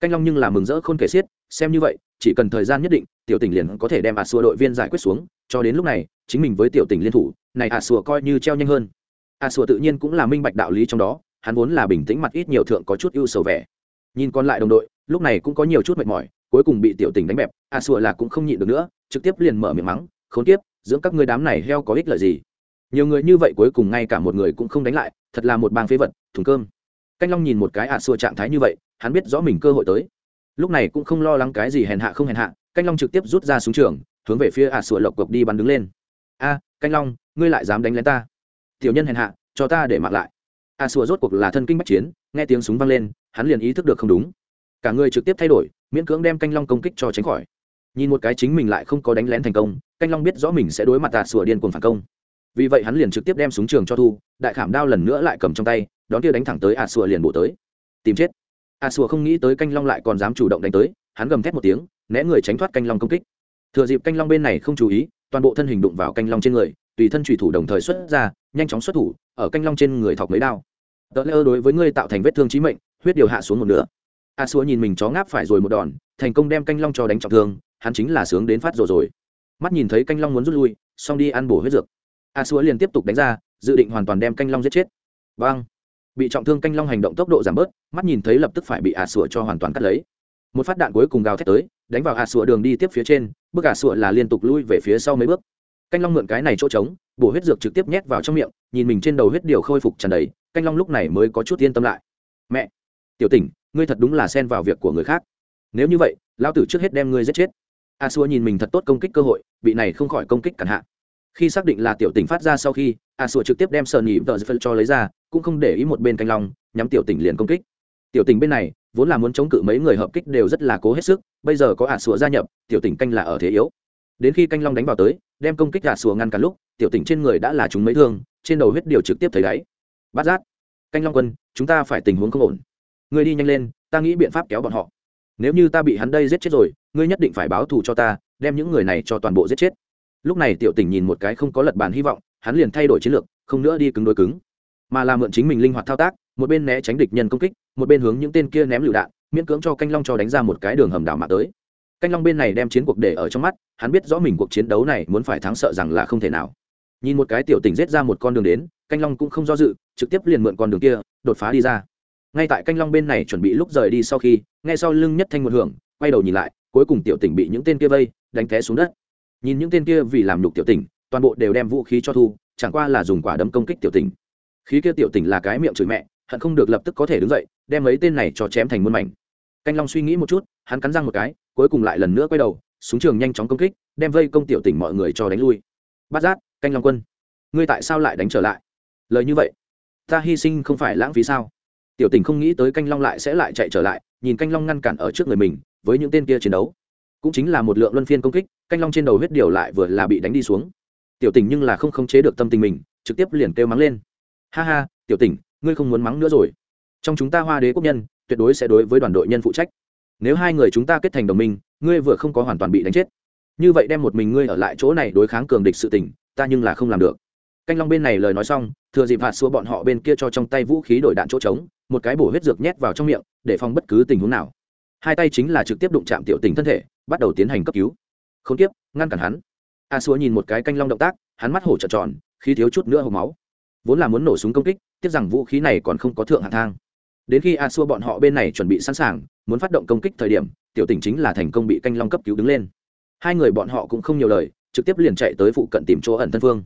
Canh long nhưng là mừng rỡ khôn kể xiết, xem như vậy chỉ cần thời gian nhất định tiểu tỉnh liền có thể đem ả xua đội viên giải quyết xuống cho đến lúc này chính mình với tiểu tỉnh liên thủ này ả xua coi như treo nhanh hơn. Ả xua tự nhiên cũng là minh bạch đạo lý trong đó hắn vốn là bình tĩnh mặt ít nhiều thượng có chút ưu sầu vẻ. Nhìn còn lại đồng đội lúc này cũng có nhiều chút mệt mỏi cuối cùng bị tiểu tình đánh bẹp a xua là cũng không nhịn được nữa trực tiếp liền mở miệng mắng khốn kiếp, dưỡng các ngươi đám này heo có ích lợi gì? Nhiều người như vậy cuối cùng ngay cả một người cũng không đánh lại thật là một bang phế vật thùng cơm. Canh long nhìn một cái a xua trạng thái như vậy hắn biết rõ mình cơ hội tới lúc này cũng không lo lắng cái gì hèn hạ không hèn hạ, canh long trực tiếp rút ra súng trường, hướng về phía a à lộc cộc đi bắn đứng lên. A, canh long, ngươi lại dám đánh lén ta? Tiểu nhân hèn hạ, cho ta để mặc lại. A sủa rốt cuộc là thân kinh bách chiến, nghe tiếng súng vang lên, hắn liền ý thức được không đúng. Cả người trực tiếp thay đổi, miễn cưỡng đem canh long công kích cho tránh khỏi. Nhìn một cái chính mình lại không có đánh lén thành công, canh long biết rõ mình sẽ đối mặt ả sủa điên cuồng phản công. Vì vậy hắn liền trực tiếp đem súng trường cho thu, đại khảm đao lần nữa lại cầm trong tay, đón kia đánh thẳng tới a sủa liền bổ tới. Tìm chết! À, a sùa không nghĩ tới canh long lại còn dám chủ động đánh tới, hắn gầm thét một tiếng, né người tránh thoát canh long công kích. Thừa dịp canh long bên này không chú ý, toàn bộ thân hình đụng vào canh long trên người, tùy thân trùy thủ đồng thời xuất ra, nhanh chóng xuất thủ, ở canh long trên người thọc mấy đao. Tờ lơ đối với ngươi tạo thành vết thương trí mệnh, huyết điều hạ xuống một nửa. À, a xua nhìn mình chó ngáp phải rồi một đòn, thành công đem canh long cho đánh trọng thương, hắn chính là sướng đến phát rồi rồi. Mắt nhìn thấy canh long muốn rút lui, xong đi ăn bổ huyết dược. À, a xua liền tiếp tục đánh ra, dự định hoàn toàn đem canh long giết chết. Vâng bị trọng thương canh long hành động tốc độ giảm bớt, mắt nhìn thấy lập tức phải bị ả sủa cho hoàn toàn cắt lấy. Một phát đạn cuối cùng gào thét tới, đánh vào ả sủa đường đi tiếp phía trên, bước ả sủa là liên tục lui về phía sau mấy bước. Canh long mượn cái này chỗ trống, bổ huyết dược trực tiếp nhét vào trong miệng, nhìn mình trên đầu huyết điều khôi phục tràn đầy, canh long lúc này mới có chút yên tâm lại. Mẹ, tiểu tỉnh, ngươi thật đúng là xen vào việc của người khác. Nếu như vậy lao tử trước hết đem ngươi giết chết. A xua nhìn mình thật tốt công kích cơ hội, bị này không khỏi công kích cản hạ. Khi xác định là tiểu tỉnh phát ra sau khi, a xua trực tiếp đem sờ nhị vợ phân cho lấy ra cũng không để ý một bên canh long, nhắm tiểu tỉnh liền công kích. Tiểu tỉnh bên này, vốn là muốn chống cự mấy người hợp kích đều rất là cố hết sức, bây giờ có ả sủa gia nhập, tiểu tỉnh canh là ở thế yếu. Đến khi canh long đánh vào tới, đem công kích ả sủa ngăn cả lúc, tiểu tỉnh trên người đã là chúng mấy thương, trên đầu huyết điều trực tiếp thấy đáy. Bát giác, canh long quân, chúng ta phải tình huống không ổn. Ngươi đi nhanh lên, ta nghĩ biện pháp kéo bọn họ. Nếu như ta bị hắn đây giết chết rồi, ngươi nhất định phải báo thù cho ta, đem những người này cho toàn bộ giết chết. Lúc này tiểu tỉnh nhìn một cái không có lật bàn hy vọng, hắn liền thay đổi chiến lược, không nữa đi cứng đối cứng mà là mượn chính mình linh hoạt thao tác, một bên né tránh địch nhân công kích, một bên hướng những tên kia ném lựu đạn, miễn cưỡng cho canh long cho đánh ra một cái đường hầm đảo mà tới. Canh long bên này đem chiến cuộc để ở trong mắt, hắn biết rõ mình cuộc chiến đấu này muốn phải thắng sợ rằng là không thể nào. Nhìn một cái tiểu tỉnh rết ra một con đường đến, canh long cũng không do dự, trực tiếp liền mượn con đường kia, đột phá đi ra. Ngay tại canh long bên này chuẩn bị lúc rời đi sau khi, ngay sau lưng nhất thanh một hưởng, quay đầu nhìn lại, cuối cùng tiểu tỉnh bị những tên kia vây, đánh té xuống đất. Nhìn những tên kia vì làm nhục tiểu tỉnh, toàn bộ đều đem vũ khí cho thu, chẳng qua là dùng quả đấm công kích tiểu tỉnh khí kia tiểu tỉnh là cái miệng chửi mẹ, hận không được lập tức có thể đứng dậy, đem mấy tên này cho chém thành muôn mảnh. Canh long suy nghĩ một chút, hắn cắn răng một cái, cuối cùng lại lần nữa quay đầu, súng trường nhanh chóng công kích, đem vây công tiểu tỉnh mọi người cho đánh lui. Bát giác, canh long quân, ngươi tại sao lại đánh trở lại? Lời như vậy, ta hy sinh không phải lãng phí sao? Tiểu tỉnh không nghĩ tới canh long lại sẽ lại chạy trở lại, nhìn canh long ngăn cản ở trước người mình, với những tên kia chiến đấu. Cũng chính là một lượng luân phiên công kích, canh long trên đầu huyết điều lại vừa là bị đánh đi xuống. Tiểu tỉnh nhưng là không khống chế được tâm tình mình, trực tiếp liền kêu mắng lên ha ha, tiểu tỉnh, ngươi không muốn mắng nữa rồi. Trong chúng ta hoa đế quốc nhân, tuyệt đối sẽ đối với đoàn đội nhân phụ trách. Nếu hai người chúng ta kết thành đồng minh, ngươi vừa không có hoàn toàn bị đánh chết. Như vậy đem một mình ngươi ở lại chỗ này đối kháng cường địch sự tỉnh ta nhưng là không làm được. Canh long bên này lời nói xong, thừa dịp hạt xua bọn họ bên kia cho trong tay vũ khí đổi đạn chỗ trống, một cái bổ huyết dược nhét vào trong miệng, để phòng bất cứ tình huống nào. Hai tay chính là trực tiếp đụng chạm tiểu tình thân thể, bắt đầu tiến hành cấp cứu. Không tiếp ngăn cản hắn. A xua nhìn một cái canh long động tác, hắn mắt hổ trợn tròn khi thiếu chút nữa hộp máu vốn là muốn nổ súng công kích, tiếc rằng vũ khí này còn không có thượng hạ thang. Đến khi a xua bọn họ bên này chuẩn bị sẵn sàng, muốn phát động công kích thời điểm, tiểu tỉnh chính là thành công bị canh long cấp cứu đứng lên. Hai người bọn họ cũng không nhiều lời, trực tiếp liền chạy tới phụ cận tìm chỗ ẩn thân phương.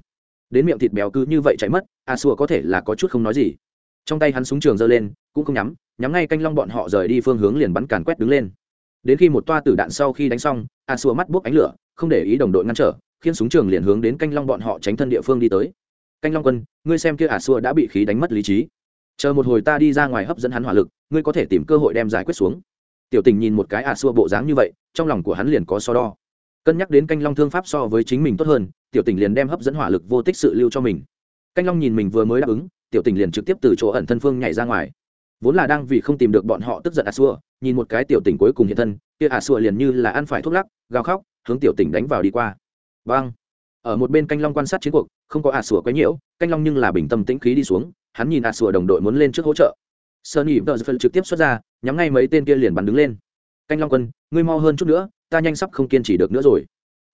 Đến miệng thịt béo cứ như vậy chạy mất, a xua có thể là có chút không nói gì. Trong tay hắn súng trường giơ lên, cũng không nhắm nhắm ngay canh long bọn họ rời đi phương hướng liền bắn càn quét đứng lên. Đến khi một toa tử đạn sau khi đánh xong, a xua mắt buốc ánh lửa, không để ý đồng đội ngăn trở khiến súng trường liền hướng đến canh long bọn họ tránh thân địa phương đi tới canh long quân, ngươi xem kia ả xua đã bị khí đánh mất lý trí. Chờ một hồi ta đi ra ngoài hấp dẫn hắn hỏa lực, ngươi có thể tìm cơ hội đem giải quyết xuống. Tiểu tình nhìn một cái ả xua bộ dáng như vậy, trong lòng của hắn liền có so đo. Cân nhắc đến canh long thương pháp so với chính mình tốt hơn, tiểu tình liền đem hấp dẫn hỏa lực vô tích sự lưu cho mình. Canh long nhìn mình vừa mới đáp ứng, tiểu tình liền trực tiếp từ chỗ ẩn thân phương nhảy ra ngoài. Vốn là đang vì không tìm được bọn họ tức giận ả xua, nhìn một cái tiểu tình cuối cùng hiện thân, kia ả xua liền như là ăn phải thuốc lắc, gào khóc, hướng tiểu tình đánh vào đi qua. Vang ở một bên canh long quan sát chiến cuộc, không có ả sủa quấy nhiễu, canh long nhưng là bình tâm tĩnh khí đi xuống, hắn nhìn ả sủa đồng đội muốn lên trước hỗ trợ. Sơn vợ phân trực tiếp xuất ra, nhắm ngay mấy tên kia liền bắn đứng lên. Canh long quân, ngươi mau hơn chút nữa, ta nhanh sắp không kiên trì được nữa rồi.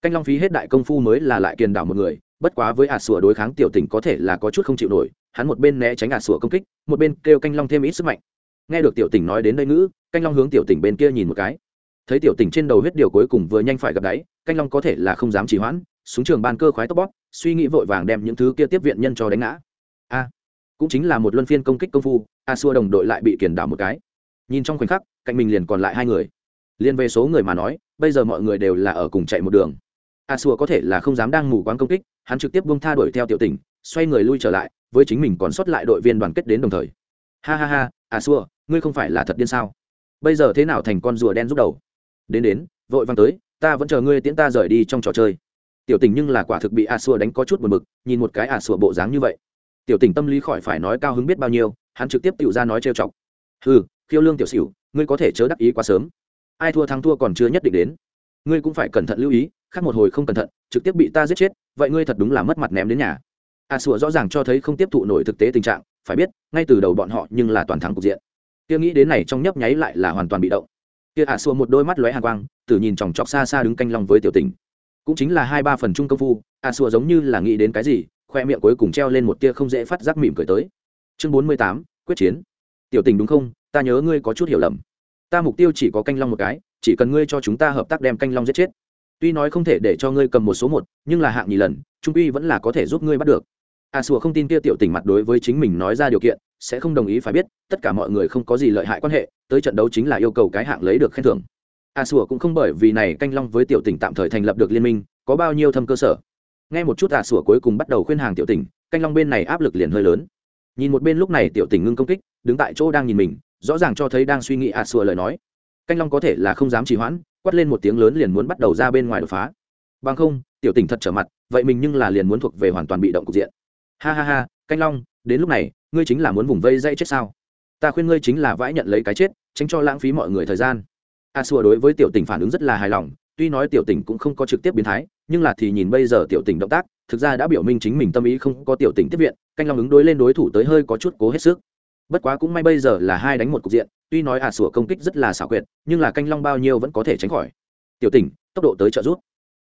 Canh long phí hết đại công phu mới là lại kiền đảo một người, bất quá với ả sủa đối kháng tiểu tình có thể là có chút không chịu nổi, hắn một bên né tránh ả sủa công kích, một bên kêu canh long thêm ít sức mạnh. Nghe được tiểu tình nói đến đây ngữ, canh long hướng tiểu tình bên kia nhìn một cái. Thấy tiểu tình trên đầu huyết điều cuối cùng vừa nhanh phải gặp đáy, canh long có thể là không dám trì hoãn súng trường ban cơ khoái tốc bóp, suy nghĩ vội vàng đem những thứ kia tiếp viện nhân cho đánh ngã. A, cũng chính là một luân phiên công kích công phu, a xua đồng đội lại bị kiển đảo một cái. Nhìn trong khoảnh khắc, cạnh mình liền còn lại hai người. Liên về số người mà nói, bây giờ mọi người đều là ở cùng chạy một đường. A xua có thể là không dám đang mù quáng công kích, hắn trực tiếp bông tha đuổi theo tiểu tình, xoay người lui trở lại, với chính mình còn sót lại đội viên đoàn kết đến đồng thời. Ha ha ha, a xua, ngươi không phải là thật điên sao? Bây giờ thế nào thành con rùa đen rút đầu? Đến đến, vội vàng tới, ta vẫn chờ ngươi tiễn ta rời đi trong trò chơi tiểu tình nhưng là quả thực bị a xua đánh có chút buồn bực, nhìn một cái a xua bộ dáng như vậy. Tiểu tình tâm lý khỏi phải nói cao hứng biết bao nhiêu, hắn trực tiếp tự ra nói trêu chọc. Ừ khiêu lương tiểu xỉu, ngươi có thể chớ đắc ý quá sớm. Ai thua thắng thua còn chưa nhất định đến. Ngươi cũng phải cẩn thận lưu ý, khác một hồi không cẩn thận, trực tiếp bị ta giết chết, vậy ngươi thật đúng là mất mặt ném đến nhà. A xua rõ ràng cho thấy không tiếp thụ nổi thực tế tình trạng, phải biết, ngay từ đầu bọn họ nhưng là toàn thắng cục diện. Kia nghĩ đến này trong nhấp nháy lại là hoàn toàn bị động. Kia a xua một đôi mắt lóe hàn quang, tử nhìn chòng chọc xa xa đứng canh long với tiểu tình cũng chính là hai ba phần chung công phu, a sùa giống như là nghĩ đến cái gì, khoe miệng cuối cùng treo lên một tia không dễ phát giác mỉm cười tới. Chương bốn mươi tám, quyết chiến. Tiểu tình đúng không? Ta nhớ ngươi có chút hiểu lầm. Ta mục tiêu chỉ có canh long một cái, chỉ cần ngươi cho chúng ta hợp tác đem canh long giết chết. Tuy nói không thể để cho ngươi cầm một số một, nhưng là hạng nhì lần, trung uy vẫn là có thể giúp ngươi bắt được. A sùa không tin kia tiểu tình mặt đối với chính mình nói ra điều kiện, sẽ không đồng ý phải biết, tất cả mọi người không có gì lợi hại quan hệ, tới trận đấu chính là yêu cầu cái hạng lấy được khen thưởng a sủa cũng không bởi vì này canh long với tiểu tỉnh tạm thời thành lập được liên minh, có bao nhiêu thâm cơ sở. Nghe một chút a sủa cuối cùng bắt đầu khuyên hàng tiểu tỉnh, canh long bên này áp lực liền hơi lớn. Nhìn một bên lúc này tiểu tỉnh ngưng công kích, đứng tại chỗ đang nhìn mình, rõ ràng cho thấy đang suy nghĩ a sủa lời nói. Canh long có thể là không dám trì hoãn, quát lên một tiếng lớn liền muốn bắt đầu ra bên ngoài đột phá. Bằng không, tiểu tỉnh thật trở mặt, vậy mình nhưng là liền muốn thuộc về hoàn toàn bị động cục diện. Ha ha ha, canh long, đến lúc này, ngươi chính là muốn vùng vây dây chết sao? Ta khuyên ngươi chính là vãi nhận lấy cái chết, tránh cho lãng phí mọi người thời gian a xua đối với tiểu tỉnh phản ứng rất là hài lòng, tuy nói tiểu tỉnh cũng không có trực tiếp biến thái, nhưng là thì nhìn bây giờ tiểu tỉnh động tác, thực ra đã biểu minh chính mình tâm ý không có tiểu tỉnh tiếp viện, canh long ứng đối lên đối thủ tới hơi có chút cố hết sức. Bất quá cũng may bây giờ là hai đánh một cục diện, tuy nói a xua công kích rất là xảo quyệt, nhưng là canh long bao nhiêu vẫn có thể tránh khỏi. Tiểu tỉnh tốc độ tới trợ giúp.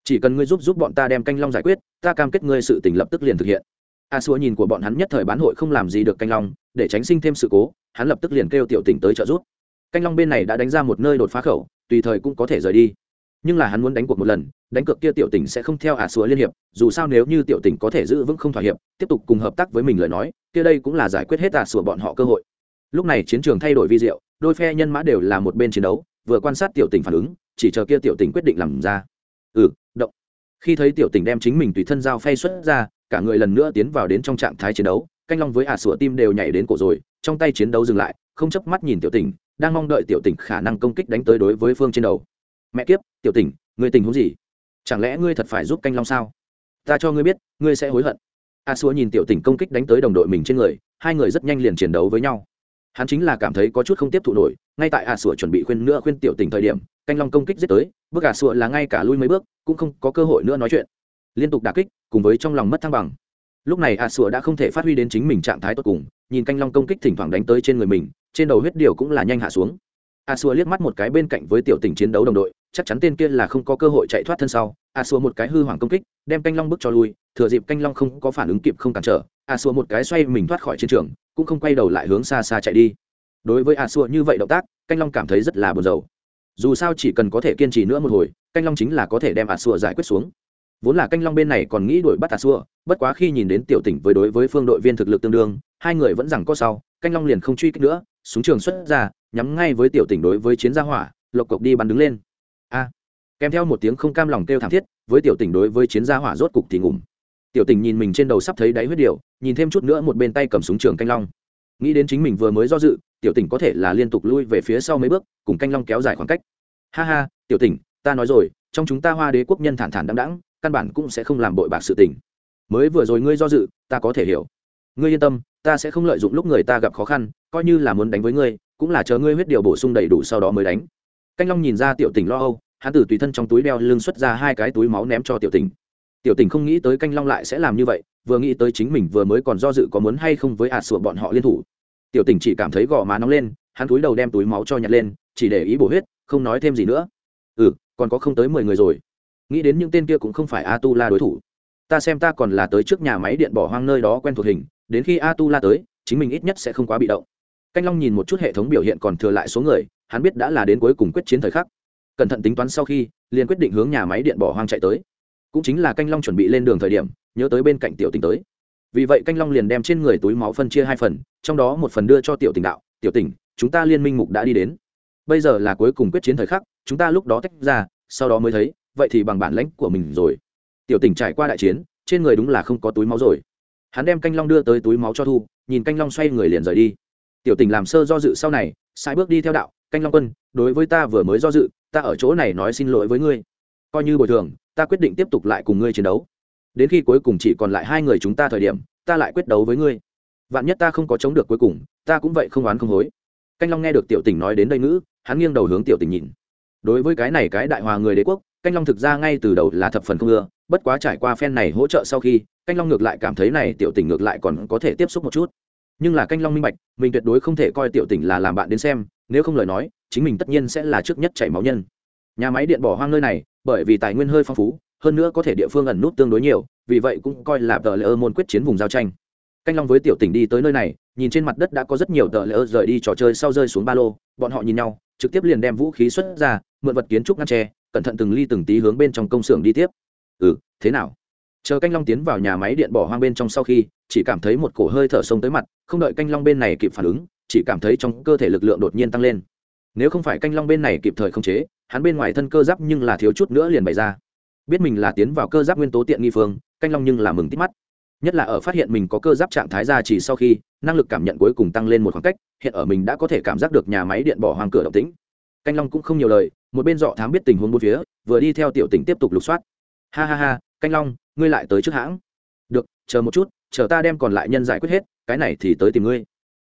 Chỉ cần ngươi giúp giúp bọn ta đem canh long giải quyết, ta cam kết ngươi sự tình lập tức liền thực hiện. A xua nhìn của bọn hắn nhất thời bán hội không làm gì được canh long, để tránh sinh thêm sự cố, hắn lập tức liền kêu tiểu tỉnh tới trợ giúp canh long bên này đã đánh ra một nơi đột phá khẩu, tùy thời cũng có thể rời đi. Nhưng là hắn muốn đánh cuộc một lần, đánh cược kia tiểu tỉnh sẽ không theo ả xúa liên hiệp, dù sao nếu như tiểu tỉnh có thể giữ vững không thỏa hiệp, tiếp tục cùng hợp tác với mình lời nói, kia đây cũng là giải quyết hết ả xúa bọn họ cơ hội. Lúc này chiến trường thay đổi vi diệu, đôi phe nhân mã đều là một bên chiến đấu, vừa quan sát tiểu tỉnh phản ứng, chỉ chờ kia tiểu tỉnh quyết định làm ra. Ừ động. Khi thấy tiểu tỉnh đem chính mình tùy thân giao phay xuất ra, cả người lần nữa tiến vào đến trong trạng thái chiến đấu, canh long với ả sủa tim đều nhảy đến cổ rồi, trong tay chiến đấu dừng lại, không chấp mắt nhìn tiểu tỉnh đang mong đợi tiểu tỉnh khả năng công kích đánh tới đối với phương trên đầu. Mẹ kiếp, tiểu tỉnh, người tình huống gì? Chẳng lẽ ngươi thật phải giúp canh long sao? Ta cho ngươi biết, ngươi sẽ hối hận. A xua nhìn tiểu tỉnh công kích đánh tới đồng đội mình trên người, hai người rất nhanh liền chiến đấu với nhau. Hắn chính là cảm thấy có chút không tiếp thụ nổi, ngay tại a xua chuẩn bị khuyên nữa khuyên tiểu tỉnh thời điểm, canh long công kích giết tới, bước a xua là ngay cả lui mấy bước, cũng không có cơ hội nữa nói chuyện. Liên tục đà kích, cùng với trong lòng mất thăng bằng. Lúc này a xua đã không thể phát huy đến chính mình trạng thái tốt cùng nhìn canh long công kích thỉnh thoảng đánh tới trên người mình, trên đầu huyết điều cũng là nhanh hạ xuống. A xua liếc mắt một cái bên cạnh với tiểu tỉnh chiến đấu đồng đội, chắc chắn tên kia là không có cơ hội chạy thoát thân sau. A xua một cái hư hoàng công kích, đem canh long bước cho lui, thừa dịp canh long không có phản ứng kịp không cản trở, a xua một cái xoay mình thoát khỏi chiến trường, cũng không quay đầu lại hướng xa xa chạy đi. Đối với a xua như vậy động tác, canh long cảm thấy rất là buồn rầu. Dù sao chỉ cần có thể kiên trì nữa một hồi, canh long chính là có thể đem a xua giải quyết xuống. Vốn là canh long bên này còn nghĩ đuổi bắt a xua bất quá khi nhìn đến tiểu tỉnh với đối với phương đội viên thực lực tương đương, hai người vẫn rằng có sau, canh long liền không truy kích nữa, súng trường xuất ra, nhắm ngay với tiểu tỉnh đối với chiến gia hỏa, lộc cộc đi bắn đứng lên. A. Kèm theo một tiếng không cam lòng kêu thảm thiết, với tiểu tỉnh đối với chiến gia hỏa rốt cục thì ngủm. Tiểu tỉnh nhìn mình trên đầu sắp thấy đáy huyết điều nhìn thêm chút nữa một bên tay cầm súng trường canh long. Nghĩ đến chính mình vừa mới do dự, tiểu tỉnh có thể là liên tục lui về phía sau mấy bước, cùng canh long kéo dài khoảng cách. Ha ha, tiểu tỉnh, ta nói rồi, trong chúng ta hoa đế quốc nhân thản thản đăng đẳng căn bản cũng sẽ không làm bội bạc sự tình mới vừa rồi ngươi do dự, ta có thể hiểu. Ngươi yên tâm, ta sẽ không lợi dụng lúc người ta gặp khó khăn, coi như là muốn đánh với ngươi, cũng là chờ ngươi huyết điều bổ sung đầy đủ sau đó mới đánh. Canh long nhìn ra tiểu tình lo âu, hắn từ tùy thân trong túi đeo lưng xuất ra hai cái túi máu ném cho tiểu tình. Tiểu tình không nghĩ tới canh long lại sẽ làm như vậy, vừa nghĩ tới chính mình vừa mới còn do dự có muốn hay không với ạt sủa bọn họ liên thủ. Tiểu tình chỉ cảm thấy gò má nóng lên, hắn túi đầu đem túi máu cho nhặt lên, chỉ để ý bổ huyết, không nói thêm gì nữa. Ừ còn có không tới mười người rồi. Nghĩ đến những tên kia cũng không phải a tu la đối thủ ta xem ta còn là tới trước nhà máy điện bỏ hoang nơi đó quen thuộc hình, đến khi a tu la tới, chính mình ít nhất sẽ không quá bị động. Canh long nhìn một chút hệ thống biểu hiện còn thừa lại số người, hắn biết đã là đến cuối cùng quyết chiến thời khắc. Cẩn thận tính toán sau khi, liền quyết định hướng nhà máy điện bỏ hoang chạy tới. Cũng chính là canh long chuẩn bị lên đường thời điểm, nhớ tới bên cạnh tiểu tình tới. Vì vậy canh long liền đem trên người túi máu phân chia hai phần, trong đó một phần đưa cho tiểu tình đạo, tiểu tình, chúng ta liên minh mục đã đi đến. Bây giờ là cuối cùng quyết chiến thời khắc, chúng ta lúc đó tách ra, sau đó mới thấy, vậy thì bằng bản lãnh của mình rồi tiểu Tỉnh trải qua đại chiến, trên người đúng là không có túi máu rồi. Hắn đem canh long đưa tới túi máu cho thu, nhìn canh long xoay người liền rời đi. Tiểu Tỉnh làm sơ do dự sau này sai bước đi theo đạo, canh long quân, đối với ta vừa mới do dự, ta ở chỗ này nói xin lỗi với ngươi. Coi như bồi thường, ta quyết định tiếp tục lại cùng ngươi chiến đấu. Đến khi cuối cùng chỉ còn lại hai người chúng ta thời điểm, ta lại quyết đấu với ngươi. Vạn nhất ta không có chống được cuối cùng, ta cũng vậy không oán không hối. Canh long nghe được tiểu tình nói đến đây ngữ, hắn nghiêng đầu hướng tiểu tình nhìn. Đối với cái này cái đại hòa người đế quốc, canh long thực ra ngay từ đầu là thập phần không ưa bất quá trải qua phen này hỗ trợ sau khi, canh long ngược lại cảm thấy này tiểu tình ngược lại còn có thể tiếp xúc một chút. Nhưng là canh long minh bạch, mình tuyệt đối không thể coi tiểu tình là làm bạn đến xem, nếu không lời nói, chính mình tất nhiên sẽ là trước nhất chảy máu nhân. Nhà máy điện bỏ hoang nơi này, bởi vì tài nguyên hơi phong phú, hơn nữa có thể địa phương ẩn nút tương đối nhiều, vì vậy cũng coi là tờ lễ ơ môn quyết chiến vùng giao tranh. Canh long với tiểu tỉnh đi tới nơi này, nhìn trên mặt đất đã có rất nhiều tờ lễ ơ rời đi trò chơi sau rơi xuống ba lô, bọn họ nhìn nhau, trực tiếp liền đem vũ khí xuất ra, mượn vật kiến trúc ngăn tre cẩn thận từng ly từng tí hướng bên trong công xưởng đi tiếp ừ thế nào? Chờ canh long tiến vào nhà máy điện bỏ hoang bên trong sau khi, chỉ cảm thấy một cổ hơi thở sông tới mặt, không đợi canh long bên này kịp phản ứng, chỉ cảm thấy trong cơ thể lực lượng đột nhiên tăng lên. Nếu không phải canh long bên này kịp thời khống chế, hắn bên ngoài thân cơ giáp nhưng là thiếu chút nữa liền bày ra. Biết mình là tiến vào cơ giáp nguyên tố tiện nghi phương, canh long nhưng là mừng tít mắt. Nhất là ở phát hiện mình có cơ giáp trạng thái ra chỉ sau khi, năng lực cảm nhận cuối cùng tăng lên một khoảng cách, hiện ở mình đã có thể cảm giác được nhà máy điện bỏ hoang cửa động tĩnh. Canh long cũng không nhiều lời, một bên dọ thám biết tình huống bốn phía, vừa đi theo tiểu tỉnh tiếp tục lục soát ha ha ha, canh long, ngươi lại tới trước hãng. Được, chờ một chút, chờ ta đem còn lại nhân giải quyết hết, cái này thì tới tìm ngươi.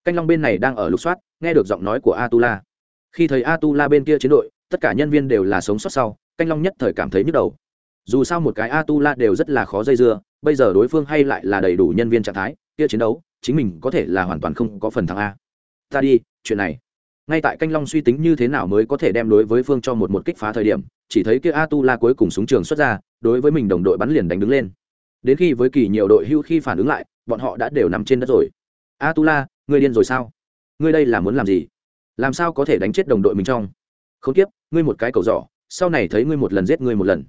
Canh long bên này đang ở lục soát, nghe được giọng nói của atula. Khi thấy atula bên kia chiến đội, tất cả nhân viên đều là sống sót sau, canh long nhất thời cảm thấy nhức đầu. Dù sao một cái atula đều rất là khó dây dưa, bây giờ đối phương hay lại là đầy đủ nhân viên trạng thái, kia chiến đấu, chính mình có thể là hoàn toàn không có phần thắng a. Ta đi, chuyện này ngay tại canh long suy tính như thế nào mới có thể đem đối với phương cho một một kích phá thời điểm, chỉ thấy kia a tu la cuối cùng súng trường xuất ra, đối với mình đồng đội bắn liền đánh đứng lên. Đến khi với kỳ nhiều đội hưu khi phản ứng lại, bọn họ đã đều nằm trên đất rồi. A tu la ngươi điên rồi sao? Ngươi đây là muốn làm gì? Làm sao có thể đánh chết đồng đội mình trong? Không tiếp ngươi một cái cầu giỏ, sau này thấy ngươi một lần giết ngươi một lần.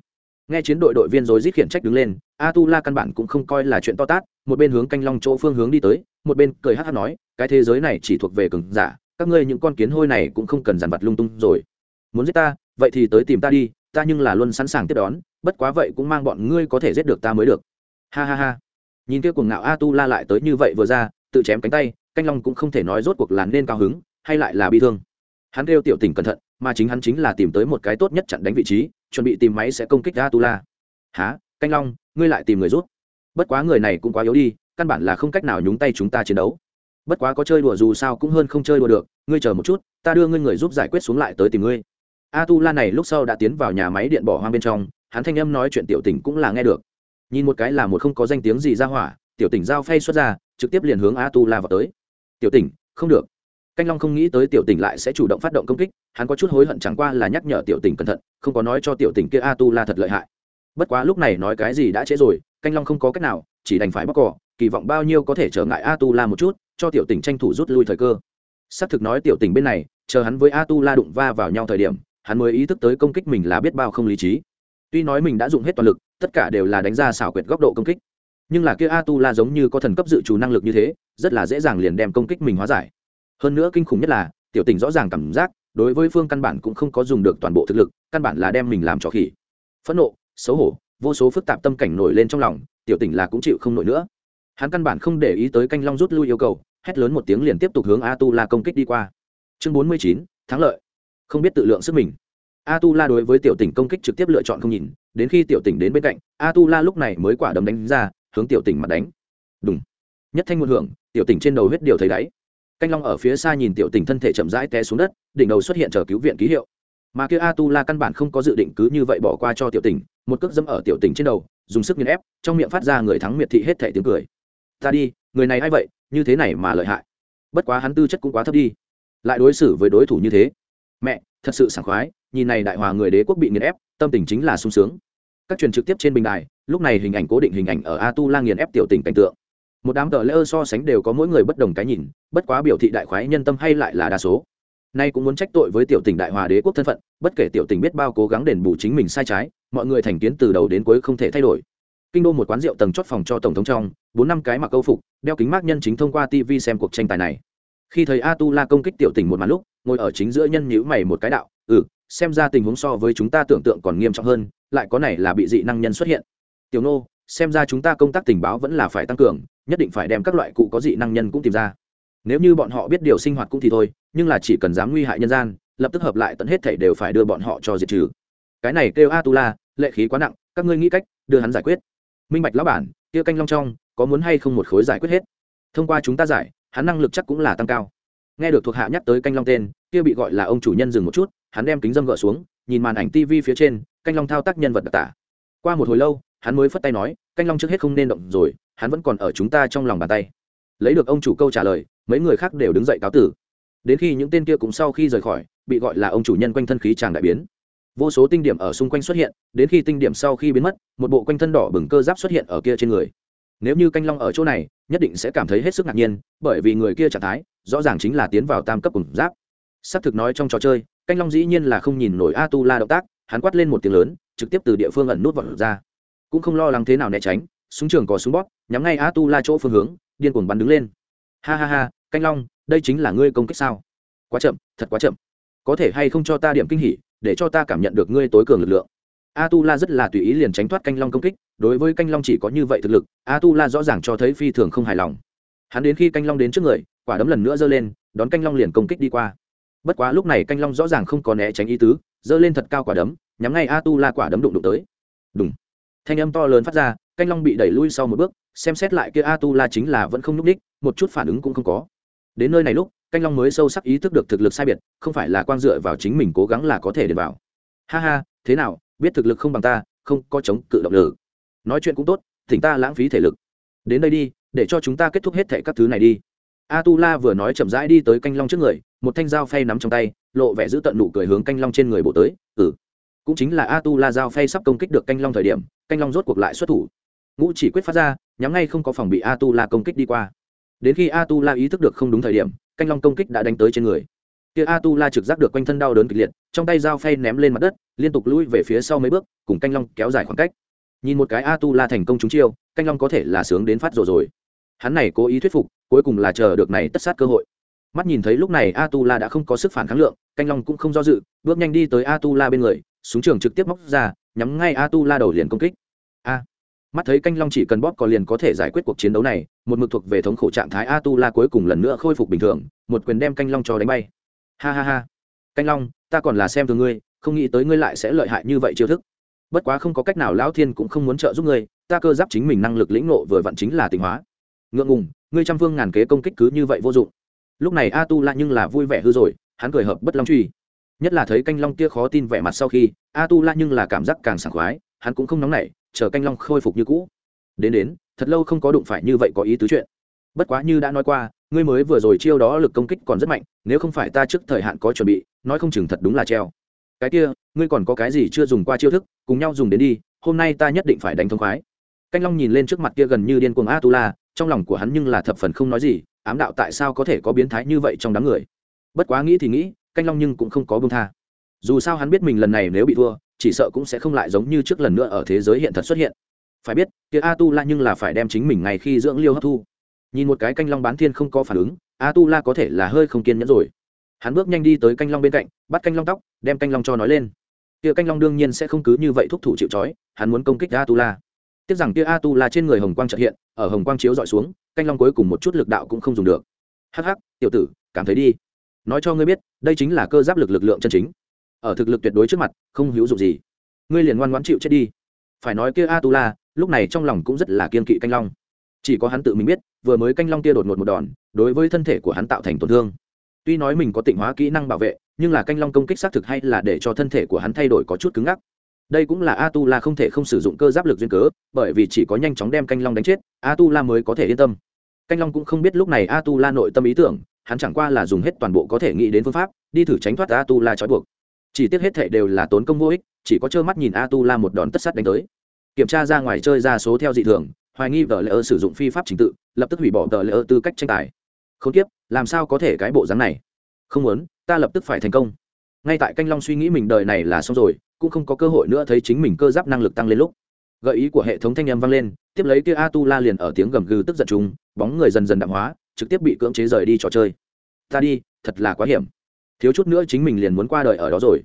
Nghe chiến đội đội viên rồi rít khiển trách đứng lên a tu la căn bản cũng không coi là chuyện to tát, một bên hướng canh long chỗ phương hướng đi tới, một bên cười hát hát nói, cái thế giới này chỉ thuộc về cường giả các ngươi những con kiến hôi này cũng không cần dàn vặt lung tung rồi. Muốn giết ta, vậy thì tới tìm ta đi, ta nhưng là luôn sẵn sàng tiếp đón, bất quá vậy cũng mang bọn ngươi có thể giết được ta mới được. Ha ha ha. Nhìn kia cuồng ngạo a tu la lại tới như vậy vừa ra, tự chém cánh tay, canh long cũng không thể nói rốt cuộc là nên cao hứng, hay lại là bị thương. Hắn kêu tiểu tỉnh cẩn thận, mà chính hắn chính là tìm tới một cái tốt nhất chặn đánh vị trí, chuẩn bị tìm máy sẽ công kích a tu la. Há canh long, ngươi lại tìm người rút. Bất quá người này cũng quá yếu đi, căn bản là không cách nào nhúng tay chúng ta chiến đấu bất quá có chơi đùa dù sao cũng hơn không chơi đùa được, ngươi chờ một chút, ta đưa ngươi người giúp giải quyết xuống lại tới tìm ngươi. A tu la này lúc sau đã tiến vào nhà máy điện bỏ hoang bên trong, hắn thanh âm nói chuyện tiểu tỉnh cũng là nghe được. Nhìn một cái là một không có danh tiếng gì ra hỏa, tiểu tỉnh giao phay xuất ra, trực tiếp liền hướng a tu la vào tới. Tiểu tỉnh không được. Canh long không nghĩ tới tiểu tỉnh lại sẽ chủ động phát động công kích, hắn có chút hối hận chẳng qua là nhắc nhở tiểu tỉnh cẩn thận, không có nói cho tiểu tỉnh kia a tu la thật lợi hại bất quá lúc này nói cái gì đã trễ rồi, canh long không có cách nào, chỉ đành phải bóc cỏ, kỳ vọng bao nhiêu có thể trở ngại a tu la một chút, cho tiểu tỉnh tranh thủ rút lui thời cơ. Xác thực nói tiểu tỉnh bên này, chờ hắn với a tu la đụng va vào nhau thời điểm, hắn mới ý thức tới công kích mình là biết bao không lý trí. Tuy nói mình đã dùng hết toàn lực, tất cả đều là đánh ra xảo quyệt góc độ công kích, nhưng là kia a tu la giống như có thần cấp dự trù năng lực như thế, rất là dễ dàng liền đem công kích mình hóa giải. Hơn nữa kinh khủng nhất là, tiểu tỉnh rõ ràng cảm giác, đối với phương căn bản cũng không có dùng được toàn bộ thực lực, căn bản là đem mình làm trò khỉ. Phẫn nộ xấu hổ, vô số phức tạp tâm cảnh nổi lên trong lòng, tiểu tỉnh là cũng chịu không nổi nữa. Hắn căn bản không để ý tới canh long rút lui yêu cầu, hét lớn một tiếng liền tiếp tục hướng a tu la công kích đi qua. Chương bốn mươi chín, thắng lợi. Không biết tự lượng sức mình. A tu la đối với tiểu tỉnh công kích trực tiếp lựa chọn không nhìn, đến khi tiểu tỉnh đến bên cạnh a tu la lúc này mới quả đấm đánh ra, hướng tiểu tỉnh mặt đánh. Đúng nhất thanh một hưởng, tiểu tỉnh trên đầu huyết điều thấy đáy. Canh long ở phía xa nhìn tiểu tỉnh thân thể chậm rãi té xuống đất, đỉnh đầu xuất hiện chờ cứu viện ký hiệu mà kia a tu la căn bản không có dự định cứ như vậy bỏ qua cho tiểu tỉnh một cước dẫm ở tiểu tỉnh trên đầu, dùng sức nghiền ép, trong miệng phát ra người thắng miệt thị hết thẻ tiếng cười. Ta đi, người này a i vậy, như thế này mà lợi hại. Bất quá hắn tư chất cũng quá thấp đi. Lại đối xử với đối thủ như thế. Mẹ, thật sự sảng khoái, nhìn này đại hòa người đế quốc bị nghiền ép, tâm tình chính là sung sướng. Các truyền trực tiếp trên bình đài, lúc này hình ảnh cố định hình ảnh ở a tu la nghiền ép tiểu tỉnh cảnh tượng. Một đám tờ lễ ơ so sánh đều có mỗi người bất đồng cái nhìn, bất quá biểu thị đại khoái nhân tâm hay lại là đa số nay cũng muốn trách tội với tiểu tỉnh đại hòa đế quốc thân phận, bất kể tiểu tỉnh biết bao cố gắng đền bù chính mình sai trái, mọi người thành kiến từ đầu đến cuối không thể thay đổi. Kinh đô một quán rượu tầng chót phòng cho tổng thống trong, bốn năm cái mặc câu phục, đeo kính mát nhân chính thông qua tv xem cuộc tranh tài này. Khi thấy a tu la công kích tiểu tỉnh một màn lúc, ngồi ở chính giữa nhân nhữ mày một cái đạo ừ xem ra tình huống so với chúng ta tưởng tượng còn nghiêm trọng hơn, lại có này là bị dị năng nhân xuất hiện. Tiểu nô, xem ra chúng ta công tác tình báo vẫn là phải tăng cường, nhất định phải đem các loại cụ có dị năng nhân cũng tìm ra. Nếu như bọn họ biết điều sinh hoạt cũng thì thôi nhưng là chỉ cần dám nguy hại nhân gian, lập tức hợp lại tận hết thảy đều phải đưa bọn họ cho diệt trừ. Cái này kêu a tu la lệ khí quá nặng, các ngươi nghĩ cách đưa hắn giải quyết. Minh bạch lão bản, kia canh long trong, có muốn hay không một khối giải quyết hết? Thông qua chúng ta giải, hắn năng lực chắc cũng là tăng cao. Nghe được thuộc hạ nhắc tới canh long tên, kia bị gọi là ông chủ nhân dừng một chút, hắn đem kính dâm gỡ xuống, nhìn màn ảnh tv phía trên, canh long thao tác nhân vật đặc tả. Qua một hồi lâu, hắn mới phất tay nói, canh long trước hết không nên động rồi, hắn vẫn còn ở chúng ta trong lòng bàn tay. Lấy được ông chủ câu trả lời, mấy người khác đều đứng dậy cáo tử đến khi những tên kia cũng sau khi rời khỏi, bị gọi là ông chủ nhân quanh thân khí tràng đại biến. Vô số tinh điểm ở xung quanh xuất hiện, đến khi tinh điểm sau khi biến mất, một bộ quanh thân đỏ bừng cơ giáp xuất hiện ở kia trên người. Nếu như canh long ở chỗ này, nhất định sẽ cảm thấy hết sức ngạc nhiên, bởi vì người kia trạng thái, rõ ràng chính là tiến vào tam cấp cùng giáp. Xác thực nói trong trò chơi, canh long dĩ nhiên là không nhìn nổi a tu la động tác, hắn quát lên một tiếng lớn, trực tiếp từ địa phương ẩn nút vọt ra. Cũng không lo lắng thế nào né tránh, súng trường có súng bóp, nhắm ngay a tu la chỗ phương hướng, điên cuồng bắn đứng lên. Ha ha ha canh long, đây chính là ngươi công kích sao? Quá chậm, thật quá chậm. Có thể hay không cho ta điểm kinh hỉ, để cho ta cảm nhận được ngươi tối cường lực lượng? A tu la rất là tùy ý liền tránh thoát canh long công kích, đối với canh long chỉ có như vậy thực lực a tu la rõ ràng cho thấy phi thường không hài lòng. Hắn đến khi canh long đến trước người, quả đấm lần nữa giơ lên, đón canh long liền công kích đi qua. Bất quá lúc này canh long rõ ràng không có né tránh ý tứ, giơ lên thật cao quả đấm, nhắm ngay a tu la quả đấm đụng đụng tới. Đúng thanh âm to lớn phát ra, canh long bị đẩy lui sau một bước, xem xét lại kia a tu la chính là vẫn không nhúc ních một chút phản ứng cũng không có đến nơi này lúc, canh long mới sâu sắc ý thức được thực lực sai biệt, không phải là quang dựa vào chính mình cố gắng là có thể để vào. Ha ha, thế nào, biết thực lực không bằng ta, không có chống cự động lực. Nói chuyện cũng tốt, thỉnh ta lãng phí thể lực. Đến đây đi, để cho chúng ta kết thúc hết thệ các thứ này đi. A tu la vừa nói chậm rãi đi tới canh long trước người, một thanh dao phay nắm trong tay, lộ vẻ giữ tận nụ cười hướng canh long trên người bộ tới ừ. Cũng chính là a tu la dao phay sắp công kích được canh long thời điểm, canh long rốt cuộc lại xuất thủ. Ngũ chỉ quyết phát ra, nhắm ngay không có phòng bị a tu la công kích đi qua đến khi a tu la ý thức được không đúng thời điểm, canh long công kích đã đánh tới trên người. Kia a tu la trực giác được quanh thân đau đớn kịch liệt, trong tay dao phay ném lên mặt đất, liên tục lui về phía sau mấy bước, cùng canh long kéo dài khoảng cách. Nhìn một cái a tu la thành công trúng chiêu, canh long có thể là sướng đến phát rồi rồi. Hắn này cố ý thuyết phục, cuối cùng là chờ được này tất sát cơ hội. Mắt nhìn thấy lúc này a tu la đã không có sức phản kháng lượng, canh long cũng không do dự, bước nhanh đi tới a tu la bên người, súng trường trực tiếp móc ra, nhắm ngay a tu la đầu liền công kích. A! Mắt thấy canh long chỉ cần bóp có liền có thể giải quyết cuộc chiến đấu này, một mực thuộc về thống khổ trạng thái a tu la cuối cùng lần nữa khôi phục bình thường, một quyền đem canh long cho đánh bay. Ha ha ha. Canh long, ta còn là xem thường ngươi, không nghĩ tới ngươi lại sẽ lợi hại như vậy chiêu thức. Bất quá không có cách nào, lão thiên cũng không muốn trợ giúp ngươi, ta cơ giáp chính mình năng lực lĩnh nộ vừa vặn chính là tình hóa. Ngượng ngùng, ngươi trăm phương ngàn kế công kích cứ như vậy vô dụng. Lúc này a tu la nhưng là vui vẻ hư rồi, hắn cười hợp bất long truy. Nhất là thấy canh long kia khó tin vẻ mặt sau khi a tu la nhưng là cảm giác càng sảng khoái, hắn cũng không nóng nảy chờ canh long khôi phục như cũ. Đến đến, thật lâu không có đụng phải như vậy có ý tứ chuyện. Bất quá như đã nói qua, ngươi mới vừa rồi chiêu đó lực công kích còn rất mạnh, nếu không phải ta trước thời hạn có chuẩn bị, nói không chừng thật đúng là treo. Cái kia, ngươi còn có cái gì chưa dùng qua chiêu thức, cùng nhau dùng đến đi, hôm nay ta nhất định phải đánh thông khoái. Canh long nhìn lên trước mặt kia gần như điên cuồng a tu la trong lòng của hắn nhưng là thập phần không nói gì, ám đạo tại sao có thể có biến thái như vậy trong đám người. Bất quá nghĩ thì nghĩ, canh long nhưng cũng không có bông tha. Dù sao hắn biết mình lần này nếu bị thua chỉ sợ cũng sẽ không lại giống như trước lần nữa ở thế giới hiện thật xuất hiện. Phải biết, kia a tu la nhưng là phải đem chính mình ngày khi dưỡng liêu hấp thu. Nhìn một cái canh long bán thiên không có phản ứng a tu la có thể là hơi không kiên nhẫn rồi. Hắn bước nhanh đi tới canh long bên cạnh, bắt canh long tóc, đem canh long cho nói lên. Kia canh long đương nhiên sẽ không cứ như vậy thúc thủ chịu trói, hắn muốn công kích a tu la tiếc rằng kia a tu la trên người hồng quang trợ hiện, ở hồng quang chiếu dọi xuống, canh long cuối cùng một chút lực đạo cũng không dùng được. Hắc hắc, tiểu tử, cảm thấy đi. Nói cho ngươi biết, đây chính là cơ giáp lực lực lượng chân chính ở thực lực tuyệt đối trước mặt, không hữu dụng gì. Ngươi liền ngoan ngoãn chịu chết đi. Phải nói kia a tu la lúc này trong lòng cũng rất là kiên kỵ canh long. Chỉ có hắn tự mình biết, vừa mới canh long kia đột ngột một đòn, đối với thân thể của hắn tạo thành tổn thương. Tuy nói mình có tịnh hóa kỹ năng bảo vệ, nhưng là canh long công kích xác thực hay là để cho thân thể của hắn thay đổi có chút cứng ngắc. Đây cũng là a tu la không thể không sử dụng cơ giáp lực duyên cớ, bởi vì chỉ có nhanh chóng đem canh long đánh chết a tu la mới có thể yên tâm. Canh long cũng không biết lúc này a tu la nội tâm ý tưởng, hắn chẳng qua là dùng hết toàn bộ có thể nghĩ đến phương pháp, đi thử tránh thoát a tu la trói buộc chỉ tiếc hết thệ đều là tốn công vô ích, chỉ có trơ mắt nhìn a tu la một đòn tất sắt đánh tới. Kiểm tra ra ngoài chơi ra số theo dị thường, hoài nghi vợ lỡ sử dụng phi pháp trình tự, lập tức hủy bỏ tờ lỡ tư cách tranh tài. Không tiếp làm sao có thể cái bộ dáng này? Không muốn, ta lập tức phải thành công. Ngay tại canh long suy nghĩ mình đời này là xong rồi, cũng không có cơ hội nữa thấy chính mình cơ giáp năng lực tăng lên lúc. Gợi ý của hệ thống thanh âm vang lên, tiếp lấy kia a tu la liền ở tiếng gầm gừ tức giận chúng bóng người dần dần đạm hóa, trực tiếp bị cưỡng chế rời đi trò chơi. Ta đi, thật là quá hiểm thiếu chút nữa chính mình liền muốn qua đời ở đó rồi.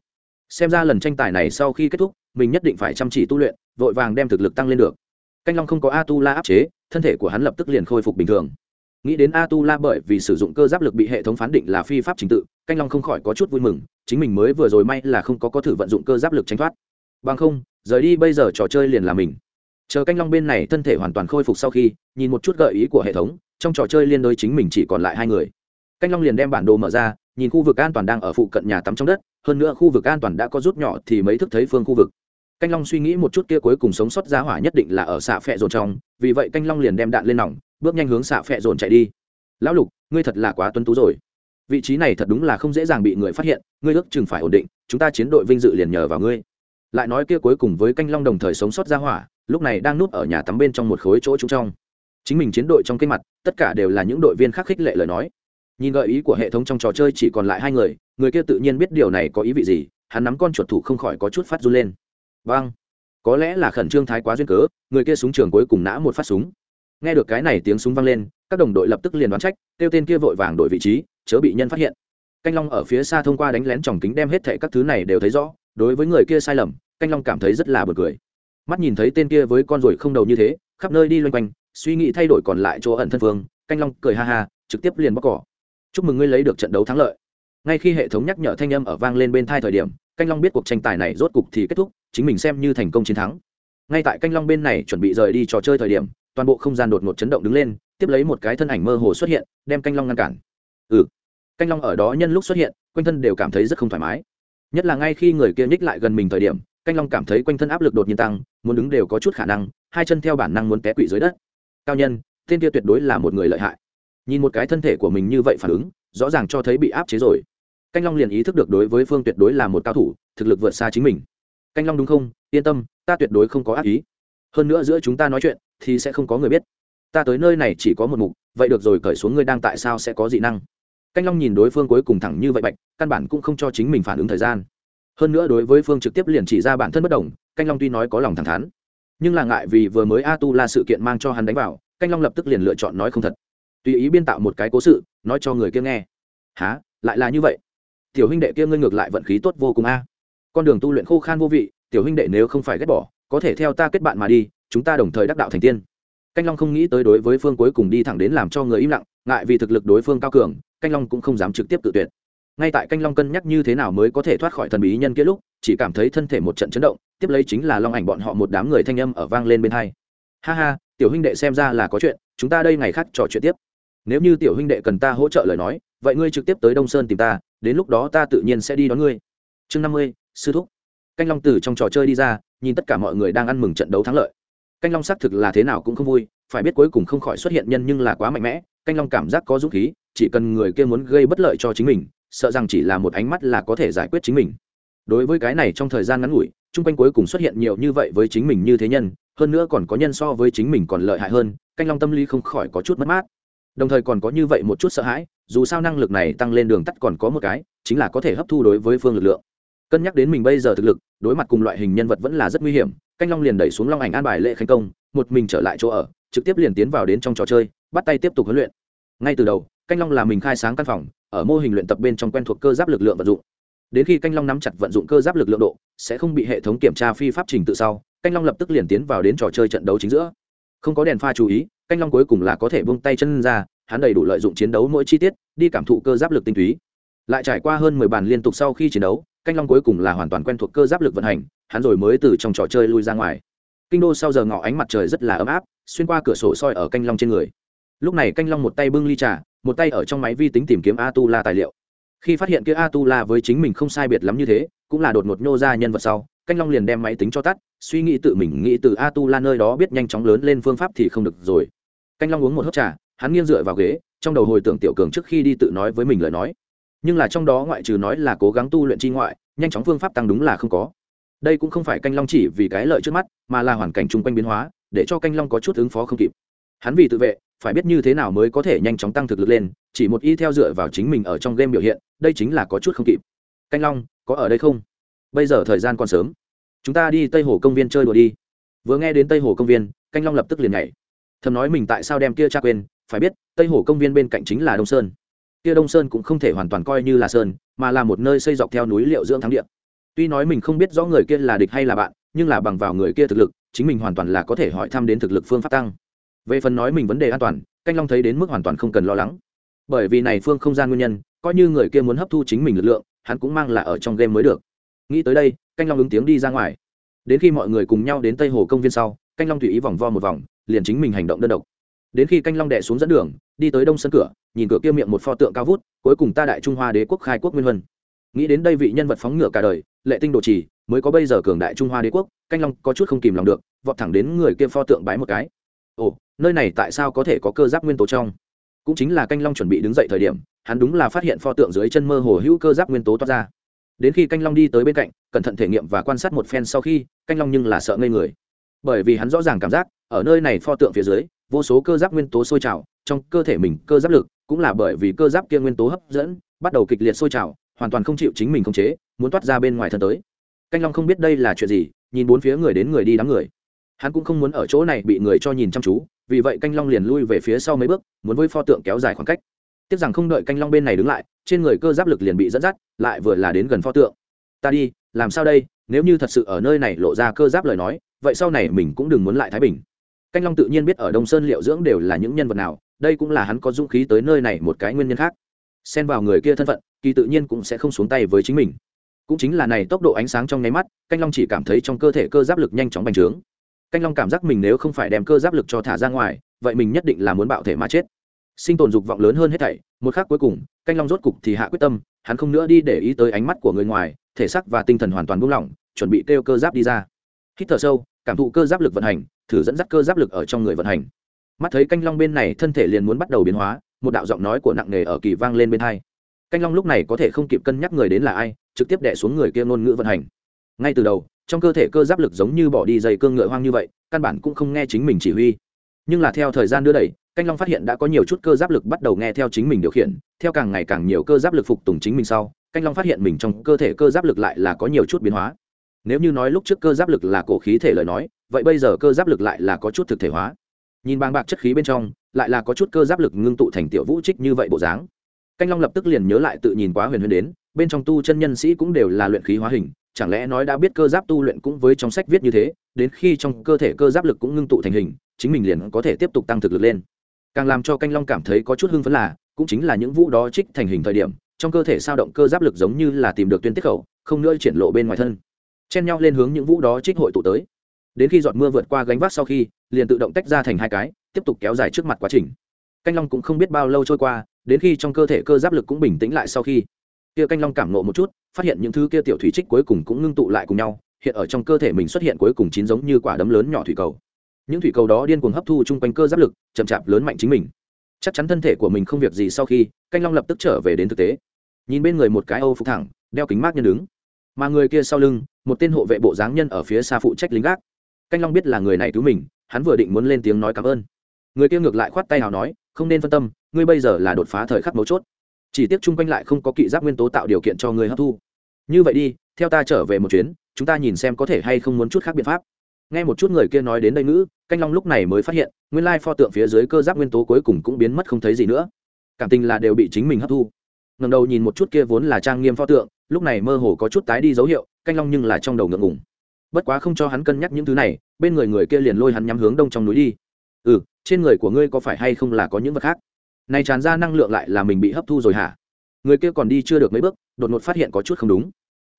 Xem ra lần tranh tài này sau khi kết thúc, mình nhất định phải chăm chỉ tu luyện, vội vàng đem thực lực tăng lên được. Canh long không có a tu la áp chế, thân thể của hắn lập tức liền khôi phục bình thường. Nghĩ đến a tu la bởi vì sử dụng cơ giáp lực bị hệ thống phán định là phi pháp trình tự, canh long không khỏi có chút vui mừng, chính mình mới vừa rồi may là không có có thử vận dụng cơ giáp lực tránh thoát. Bằng không, rời đi bây giờ trò chơi liền là mình. Chờ canh long bên này thân thể hoàn toàn khôi phục sau khi, nhìn một chút gợi ý của hệ thống, trong trò chơi liên đối chính mình chỉ còn lại hai người. Canh long liền đem bản đồ mở ra nhìn khu vực an toàn đang ở phụ cận nhà tắm trong đất, hơn nữa khu vực an toàn đã có rút nhỏ thì mấy thức thấy phương khu vực. Canh long suy nghĩ một chút kia cuối cùng sống sót giá hỏa nhất định là ở xạ phẹ dồn trong, vì vậy canh long liền đem đạn lên nòng, bước nhanh hướng xạ phẹ dồn chạy đi. Lão lục, ngươi thật là quá tuân tú rồi. Vị trí này thật đúng là không dễ dàng bị người phát hiện, ngươi ước chừng phải ổn định, chúng ta chiến đội vinh dự liền nhờ vào ngươi. Lại nói kia cuối cùng với canh long đồng thời sống sót ra hỏa, lúc này đang núp ở nhà tắm bên trong một khối chỗ trúng trong. Chính mình chiến đội trong kênh mặt, tất cả đều là những đội viên khác khích lệ lời nói nhìn gợi ý của hệ thống trong trò chơi chỉ còn lại hai người người kia tự nhiên biết điều này có ý vị gì, hắn nắm con chuột thủ không khỏi có chút phát run lên. Vâng có lẽ là khẩn trương thái quá duyên cớ, người kia súng trường cuối cùng nã một phát súng. Nghe được cái này tiếng súng vang lên, các đồng đội lập tức liền đoán trách, kêu tên kia vội vàng đổi vị trí, chớ bị nhân phát hiện. Canh long ở phía xa thông qua đánh lén tròng kính đem hết thệ các thứ này đều thấy rõ, đối với người kia sai lầm, canh long cảm thấy rất là bực cười. Mắt nhìn thấy tên kia với con ruồi không đầu như thế, khắp nơi đi loanh quanh, suy nghĩ thay đổi còn lại chỗ ẩn thân phương canh long cười ha ha, trực tiếp liền bóc cỏ chúc mừng ngươi lấy được trận đấu thắng lợi. Ngay khi hệ thống nhắc nhở thanh âm ở vang lên bên thai thời điểm, canh long biết cuộc tranh tài này rốt cục thì kết thúc, chính mình xem như thành công chiến thắng. Ngay tại canh long bên này chuẩn bị rời đi trò chơi thời điểm, toàn bộ không gian đột ngột chấn động đứng lên, tiếp lấy một cái thân ảnh mơ hồ xuất hiện, đem canh long ngăn cản. Ừ. Canh long ở đó nhân lúc xuất hiện, quanh thân đều cảm thấy rất không thoải mái. Nhất là ngay khi người kia nhích lại gần mình thời điểm, canh long cảm thấy quanh thân áp lực đột nhiên tăng, muốn đứng đều có chút khả năng, hai chân theo bản năng muốn té quỵ dưới đất. Cao nhân, tên kia tuyệt đối là một người lợi hại nhìn một cái thân thể của mình như vậy phản ứng, rõ ràng cho thấy bị áp chế rồi. Canh long liền ý thức được đối với phương tuyệt đối là một cao thủ, thực lực vượt xa chính mình. Canh long đúng không? Yên tâm, ta tuyệt đối không có ác ý. Hơn nữa giữa chúng ta nói chuyện, thì sẽ không có người biết. Ta tới nơi này chỉ có một mục, vậy được rồi, cởi xuống ngươi đang tại sao sẽ có dị năng? Canh long nhìn đối phương cuối cùng thẳng như vậy bạch, căn bản cũng không cho chính mình phản ứng thời gian. Hơn nữa đối với phương trực tiếp liền chỉ ra bản thân bất đồng, canh long tuy nói có lòng thẳng thắn, nhưng là ngại vì vừa mới a tu là sự kiện mang cho hắn đánh vào, canh long lập tức liền lựa chọn nói không thật tùy ý biên tạo một cái cố sự, nói cho người kia nghe. Há lại là như vậy? Tiểu huynh đệ kia ngươi ngược lại vận khí tốt vô cùng a. Con đường tu luyện khô khan vô vị, tiểu huynh đệ nếu không phải ghét bỏ, có thể theo ta kết bạn mà đi, chúng ta đồng thời đắc đạo thành tiên. Canh long không nghĩ tới đối với phương cuối cùng đi thẳng đến làm cho người im lặng, ngại vì thực lực đối phương cao cường, canh long cũng không dám trực tiếp tự tuyệt. Ngay tại canh long cân nhắc như thế nào mới có thể thoát khỏi thần bí nhân kia lúc, chỉ cảm thấy thân thể một trận chấn động, tiếp lấy chính là long ảnh bọn họ một đám người thanh âm ở vang lên bên hai. Ha ha, tiểu huynh đệ xem ra là có chuyện, chúng ta đây ngày khác trò chuyện tiếp nếu như tiểu huynh đệ cần ta hỗ trợ lời nói, vậy ngươi trực tiếp tới đông sơn tìm ta, đến lúc đó ta tự nhiên sẽ đi đón ngươi. Chương năm mươi, sư thúc. Canh long từ trong trò chơi đi ra, nhìn tất cả mọi người đang ăn mừng trận đấu thắng lợi. Canh long xác thực là thế nào cũng không vui, phải biết cuối cùng không khỏi xuất hiện nhân nhưng là quá mạnh mẽ, canh long cảm giác có dũng khí, chỉ cần người kia muốn gây bất lợi cho chính mình, sợ rằng chỉ là một ánh mắt là có thể giải quyết chính mình. Đối với cái này trong thời gian ngắn ngủi, chung quanh cuối cùng xuất hiện nhiều như vậy với chính mình như thế nhân, hơn nữa còn có nhân so với chính mình còn lợi hại hơn, canh long tâm lý không khỏi có chút mất mát đồng thời còn có như vậy một chút sợ hãi, dù sao năng lực này tăng lên đường tắt còn có một cái, chính là có thể hấp thu đối với phương lực lượng. Cân nhắc đến mình bây giờ thực lực, đối mặt cùng loại hình nhân vật vẫn là rất nguy hiểm, canh long liền đẩy xuống long ảnh an bài lệ khánh công, một mình trở lại chỗ ở, trực tiếp liền tiến vào đến trong trò chơi, bắt tay tiếp tục huấn luyện. Ngay từ đầu, canh long là mình khai sáng căn phòng, ở mô hình luyện tập bên trong quen thuộc cơ giáp lực lượng vận dụng. Đến khi canh long nắm chặt vận dụng cơ giáp lực lượng độ, sẽ không bị hệ thống kiểm tra phi pháp trình tự sau, canh long lập tức liền tiến vào đến trò chơi trận đấu chính giữa. Không có đèn pha chú ý canh long cuối cùng là có thể buông tay chân ra, hắn đầy đủ lợi dụng chiến đấu mỗi chi tiết, đi cảm thụ cơ giáp lực tinh túy. Lại trải qua hơn mười bàn liên tục sau khi chiến đấu, canh long cuối cùng là hoàn toàn quen thuộc cơ giáp lực vận hành, hắn rồi mới từ trong trò chơi lui ra ngoài. Kinh đô sau giờ ngọ ánh mặt trời rất là ấm áp, xuyên qua cửa sổ soi ở canh long trên người. Lúc này canh long một tay bưng ly trà, một tay ở trong máy vi tính tìm kiếm a tu la tài liệu. Khi phát hiện kia a tu la với chính mình không sai biệt lắm như thế, cũng là đột ngột nhô ra nhân vật sau, canh long liền đem máy tính cho tắt, suy nghĩ tự mình nghĩ từ a tu la nơi đó biết nhanh chóng lớn lên phương pháp thì không được rồi canh long uống một hớp trà, hắn nghiêng dựa vào ghế, trong đầu hồi tưởng tiểu cường trước khi đi tự nói với mình lời nói. Nhưng là trong đó ngoại trừ nói là cố gắng tu luyện chi ngoại, nhanh chóng phương pháp tăng đúng là không có. Đây cũng không phải canh long chỉ vì cái lợi trước mắt, mà là hoàn cảnh chung quanh biến hóa, để cho canh long có chút ứng phó không kịp. Hắn vì tự vệ, phải biết như thế nào mới có thể nhanh chóng tăng thực lực lên, chỉ một y theo dựa vào chính mình ở trong game biểu hiện, đây chính là có chút không kịp. Canh long, có ở đây không? Bây giờ thời gian còn sớm. Chúng ta đi tây hồ công viên chơi đùa đi. Vừa nghe đến tây hồ công viên, canh long lập tức liền nhảy thầm nói mình tại sao đem kia cha quên, phải biết, tây hồ công viên bên cạnh chính là đông sơn. Kia đông sơn cũng không thể hoàn toàn coi như là sơn, mà là một nơi xây dọc theo núi liệu dưỡng thắng địa. Tuy nói mình không biết rõ người kia là địch hay là bạn, nhưng là bằng vào người kia thực lực, chính mình hoàn toàn là có thể hỏi thăm đến thực lực phương pháp tăng. Về phần nói mình vấn đề an toàn, canh long thấy đến mức hoàn toàn không cần lo lắng. Bởi vì này phương không gian nguyên nhân, coi như người kia muốn hấp thu chính mình lực lượng, hắn cũng mang là ở trong game mới được. Nghĩ tới đây, canh long ứng tiếng đi ra ngoài. Đến khi mọi người cùng nhau đến tây hồ công viên sau, canh long tùy ý vòng vo một vòng liền chính mình hành động đơn độc. Đến khi canh long đệ xuống dẫn đường, đi tới đông sân cửa, nhìn cửa kia miệng một pho tượng cao vút, cuối cùng ta đại trung hoa đế quốc khai quốc nguyên huân. Nghĩ đến đây vị nhân vật phóng ngựa cả đời, lệ tinh đồ trì, mới có bây giờ cường đại trung hoa đế quốc, canh long có chút không kìm lòng được, vọt thẳng đến người kia pho tượng bái một cái. Ồ, nơi này tại sao có thể có cơ giáp nguyên tố trong? Cũng chính là canh long chuẩn bị đứng dậy thời điểm, hắn đúng là phát hiện pho tượng dưới chân mơ hồ hữu cơ giáp nguyên tố toát ra. Đến khi canh long đi tới bên cạnh, cẩn thận thể nghiệm và quan sát một phen sau khi, canh long nhưng là sợ ngây người. Bởi vì hắn rõ ràng cảm giác ở nơi này pho tượng phía dưới, vô số cơ giáp nguyên tố sôi trào, trong cơ thể mình cơ giáp lực cũng là bởi vì cơ giáp kia nguyên tố hấp dẫn, bắt đầu kịch liệt sôi trào, hoàn toàn không chịu chính mình khống chế, muốn toát ra bên ngoài thân tới. Canh long không biết đây là chuyện gì, nhìn bốn phía người đến người đi đám người. Hắn cũng không muốn ở chỗ này bị người cho nhìn chăm chú, vì vậy canh long liền lui về phía sau mấy bước, muốn với pho tượng kéo dài khoảng cách. Tiếc rằng không đợi canh long bên này đứng lại, trên người cơ giáp lực liền bị dẫn dắt, lại vừa là đến gần pho tượng. Ta đi, làm sao đây? Nếu như thật sự ở nơi này lộ ra cơ giáp lời nói, vậy sau này mình cũng đừng muốn lại thái bình canh long tự nhiên biết ở đông sơn liệu dưỡng đều là những nhân vật nào, đây cũng là hắn có dũng khí tới nơi này một cái nguyên nhân khác. Xen vào người kia thân phận, kỳ tự nhiên cũng sẽ không xuống tay với chính mình. Cũng chính là này tốc độ ánh sáng trong nháy mắt, canh long chỉ cảm thấy trong cơ thể cơ giáp lực nhanh chóng bành trướng. Canh long cảm giác mình nếu không phải đem cơ giáp lực cho thả ra ngoài, vậy mình nhất định là muốn bạo thể mà chết. Sinh tồn dục vọng lớn hơn hết thảy, một khác cuối cùng, canh long rốt cục thì hạ quyết tâm, hắn không nữa đi để ý tới ánh mắt của người ngoài, thể xác và tinh thần hoàn toàn buông lỏng, chuẩn bị kêu cơ giáp đi ra. Hít thở sâu, cảm thụ cơ giáp lực vận hành thử dẫn dắt cơ giáp lực ở trong người vận hành. Mắt thấy canh long bên này thân thể liền muốn bắt đầu biến hóa, một đạo giọng nói của nặng nề ở kỳ vang lên bên hai. Canh long lúc này có thể không kịp cân nhắc người đến là ai, trực tiếp đẻ xuống người kia ngôn ngữ vận hành. Ngay từ đầu, trong cơ thể cơ giáp lực giống như bỏ đi dây cương ngựa hoang như vậy, căn bản cũng không nghe chính mình chỉ huy. Nhưng là theo thời gian đưa đẩy, canh long phát hiện đã có nhiều chút cơ giáp lực bắt đầu nghe theo chính mình điều khiển, theo càng ngày càng nhiều cơ giáp lực phục tùng chính mình sau, canh long phát hiện mình trong cơ thể cơ giáp lực lại là có nhiều chút biến hóa. Nếu như nói lúc trước cơ giáp lực là cổ khí thể lời nói vậy bây giờ cơ giáp lực lại là có chút thực thể hóa. Nhìn bàng bạc chất khí bên trong, lại là có chút cơ giáp lực ngưng tụ thành tiểu vũ trích như vậy bộ dáng. Canh long lập tức liền nhớ lại tự nhìn quá huyền huyền đến, bên trong tu chân nhân sĩ cũng đều là luyện khí hóa hình, chẳng lẽ nói đã biết cơ giáp tu luyện cũng với trong sách viết như thế, đến khi trong cơ thể cơ giáp lực cũng ngưng tụ thành hình, chính mình liền có thể tiếp tục tăng thực lực lên. Càng làm cho canh long cảm thấy có chút hưng phấn là, cũng chính là những vũ đó trích thành hình thời điểm, trong cơ thể sao động cơ giáp lực giống như là tìm được tuyên tiết khẩu, không nữa triển lộ bên ngoài thân. Chen nhau lên hướng những vũ đó trích hội tụ tới đến khi giọt mưa vượt qua gánh vác sau khi, liền tự động tách ra thành hai cái, tiếp tục kéo dài trước mặt quá trình. Canh long cũng không biết bao lâu trôi qua, đến khi trong cơ thể cơ giáp lực cũng bình tĩnh lại sau khi, kia canh long cảm nộ một chút, phát hiện những thứ kia tiểu thủy trích cuối cùng cũng ngưng tụ lại cùng nhau, hiện ở trong cơ thể mình xuất hiện cuối cùng chín giống như quả đấm lớn nhỏ thủy cầu. Những thủy cầu đó điên cuồng hấp thu chung quanh cơ giáp lực, chậm chạp lớn mạnh chính mình. Chắc chắn thân thể của mình không việc gì sau khi, canh long lập tức trở về đến thực tế. Nhìn bên người một cái âu phục thẳng, đeo kính mát nhân đứng. Mà người kia sau lưng, một tên hộ vệ bộ dáng nhân ở phía xa phụ trách lính gác canh long biết là người này cứu mình, hắn vừa định muốn lên tiếng nói cảm ơn. Người kia ngược lại khoát tay nào nói, không nên phân tâm, ngươi bây giờ là đột phá thời khắc mấu chốt. Chỉ tiếc chung quanh lại không có kỵ giáp nguyên tố tạo điều kiện cho ngươi hấp thu. Như vậy đi, theo ta trở về một chuyến, chúng ta nhìn xem có thể hay không muốn chút khác biện pháp. Nghe một chút người kia nói đến đây ngữ, canh long lúc này mới phát hiện, nguyên lai pho tượng phía dưới cơ giáp nguyên tố cuối cùng cũng biến mất không thấy gì nữa. Cảm tình là đều bị chính mình hấp thu. Ngầm đầu nhìn một chút kia vốn là trang nghiêm pho tượng, lúc này mơ hồ có chút tái đi dấu hiệu, canh long nhưng là trong đầu ngượng ngùng bất quá không cho hắn cân nhắc những thứ này, bên người người kia liền lôi hắn nhắm hướng đông trong núi đi. Ừ trên người của ngươi có phải hay không là có những vật khác? Này tràn ra năng lượng lại là mình bị hấp thu rồi hả? Người kia còn đi chưa được mấy bước, đột ngột phát hiện có chút không đúng.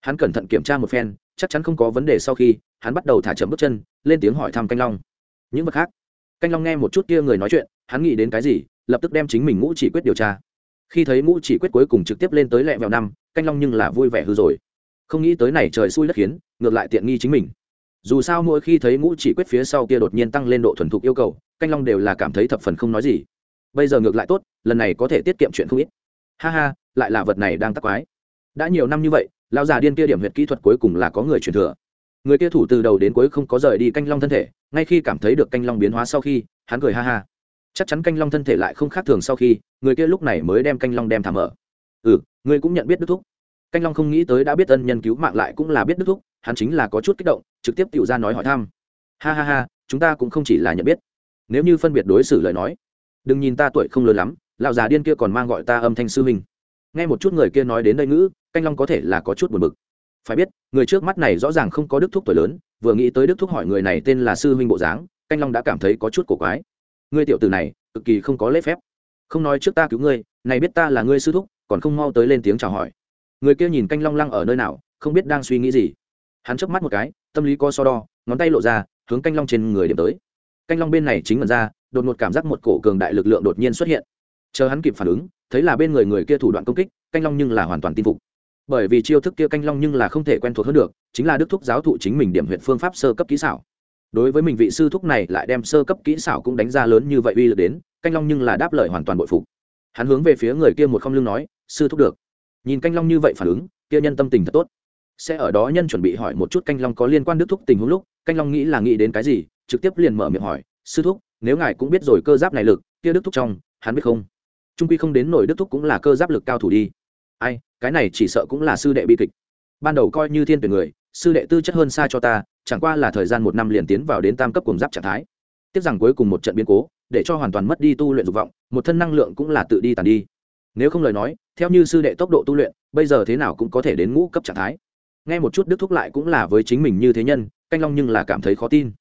Hắn cẩn thận kiểm tra một phen, chắc chắn không có vấn đề sau khi, hắn bắt đầu thả chậm bước chân, lên tiếng hỏi thăm canh long. Những vật khác? Canh long nghe một chút kia người nói chuyện, hắn nghĩ đến cái gì, lập tức đem chính mình ngũ chỉ quyết điều tra. Khi thấy ngũ chỉ quyết cuối cùng trực tiếp lên tới lẹ vẹo năm, canh long nhưng là vui vẻ hư rồi không nghĩ tới này trời xui đất khiến, ngược lại tiện nghi chính mình. Dù sao mỗi khi thấy ngũ chỉ quyết phía sau kia đột nhiên tăng lên độ thuần thục yêu cầu, canh long đều là cảm thấy thập phần không nói gì. Bây giờ ngược lại tốt, lần này có thể tiết kiệm chuyện không ít. Ha ha, lại là vật này đang tắc quái. Đã nhiều năm như vậy, lão già điên kia điểm huyệt kỹ thuật cuối cùng là có người truyền thừa. Người kia thủ từ đầu đến cuối không có rời đi canh long thân thể, ngay khi cảm thấy được canh long biến hóa sau khi, hắn cười ha ha. Chắc chắn canh long thân thể lại không khác thường sau khi, người kia lúc này mới đem canh long đem thả mở. Ừ ngươi cũng nhận biết đức thúc canh long không nghĩ tới đã biết ân nhân cứu mạng lại cũng là biết đức thúc, hắn chính là có chút kích động, trực tiếp tự ra nói hỏi thăm. Ha ha ha, chúng ta cũng không chỉ là nhận biết. Nếu như phân biệt đối xử lời nói, đừng nhìn ta tuổi không lớn lắm, lão già điên kia còn mang gọi ta âm thanh sư huynh. Nghe một chút người kia nói đến đây ngữ, canh long có thể là có chút buồn bực. Phải biết, người trước mắt này rõ ràng không có đức thúc tuổi lớn, vừa nghĩ tới đức thúc hỏi người này tên là sư huynh bộ dáng, canh long đã cảm thấy có chút cổ quái. Ngươi tiểu tử này, cực kỳ không có lễ phép. Không nói trước ta cứu ngươi, này biết ta là ngươi sư thúc, còn không mau tới lên tiếng chào hỏi người kia nhìn canh long lăng ở nơi nào, không biết đang suy nghĩ gì. Hắn chớp mắt một cái, tâm lý co so đo, ngón tay lộ ra, hướng canh long trên người điểm tới. Canh long bên này chính mật ra, đột ngột cảm giác một cổ cường đại lực lượng đột nhiên xuất hiện. Chờ hắn kịp phản ứng, thấy là bên người người kia thủ đoạn công kích, canh long nhưng là hoàn toàn tin phục. Bởi vì chiêu thức kia canh long nhưng là không thể quen thuộc hơn được, chính là đức thúc giáo thụ chính mình điểm huyện phương pháp sơ cấp kỹ xảo. Đối với mình vị sư thúc này lại đem sơ cấp kỹ xảo cũng đánh ra lớn như vậy uy lực đến, canh long nhưng là đáp lời hoàn toàn bội phục. Hắn hướng về phía người kia một không lưng nói, sư thúc được nhìn canh long như vậy phản ứng, kia nhân tâm tình thật tốt. Sẽ ở đó nhân chuẩn bị hỏi một chút canh long có liên quan đức thúc tình huống lúc, canh long nghĩ là nghĩ đến cái gì, trực tiếp liền mở miệng hỏi, sư thúc, nếu ngài cũng biết rồi cơ giáp này lực, kia đức thúc trong, hắn biết không? Trung quy không đến nổi đức thúc cũng là cơ giáp lực cao thủ đi. Ai, cái này chỉ sợ cũng là sư đệ bi kịch. Ban đầu coi như thiên tuyển người, sư đệ tư chất hơn xa cho ta, chẳng qua là thời gian một năm liền tiến vào đến tam cấp cùng giáp trạng thái. Tiếc rằng cuối cùng một trận biến cố, để cho hoàn toàn mất đi tu luyện dục vọng, một thân năng lượng cũng là tự đi tàn đi. Nếu không lời nói theo như sư đệ tốc độ tu luyện, bây giờ thế nào cũng có thể đến ngũ cấp trạng thái. Nghe một chút đức thúc lại cũng là với chính mình như thế nhân, canh long nhưng là cảm thấy khó tin.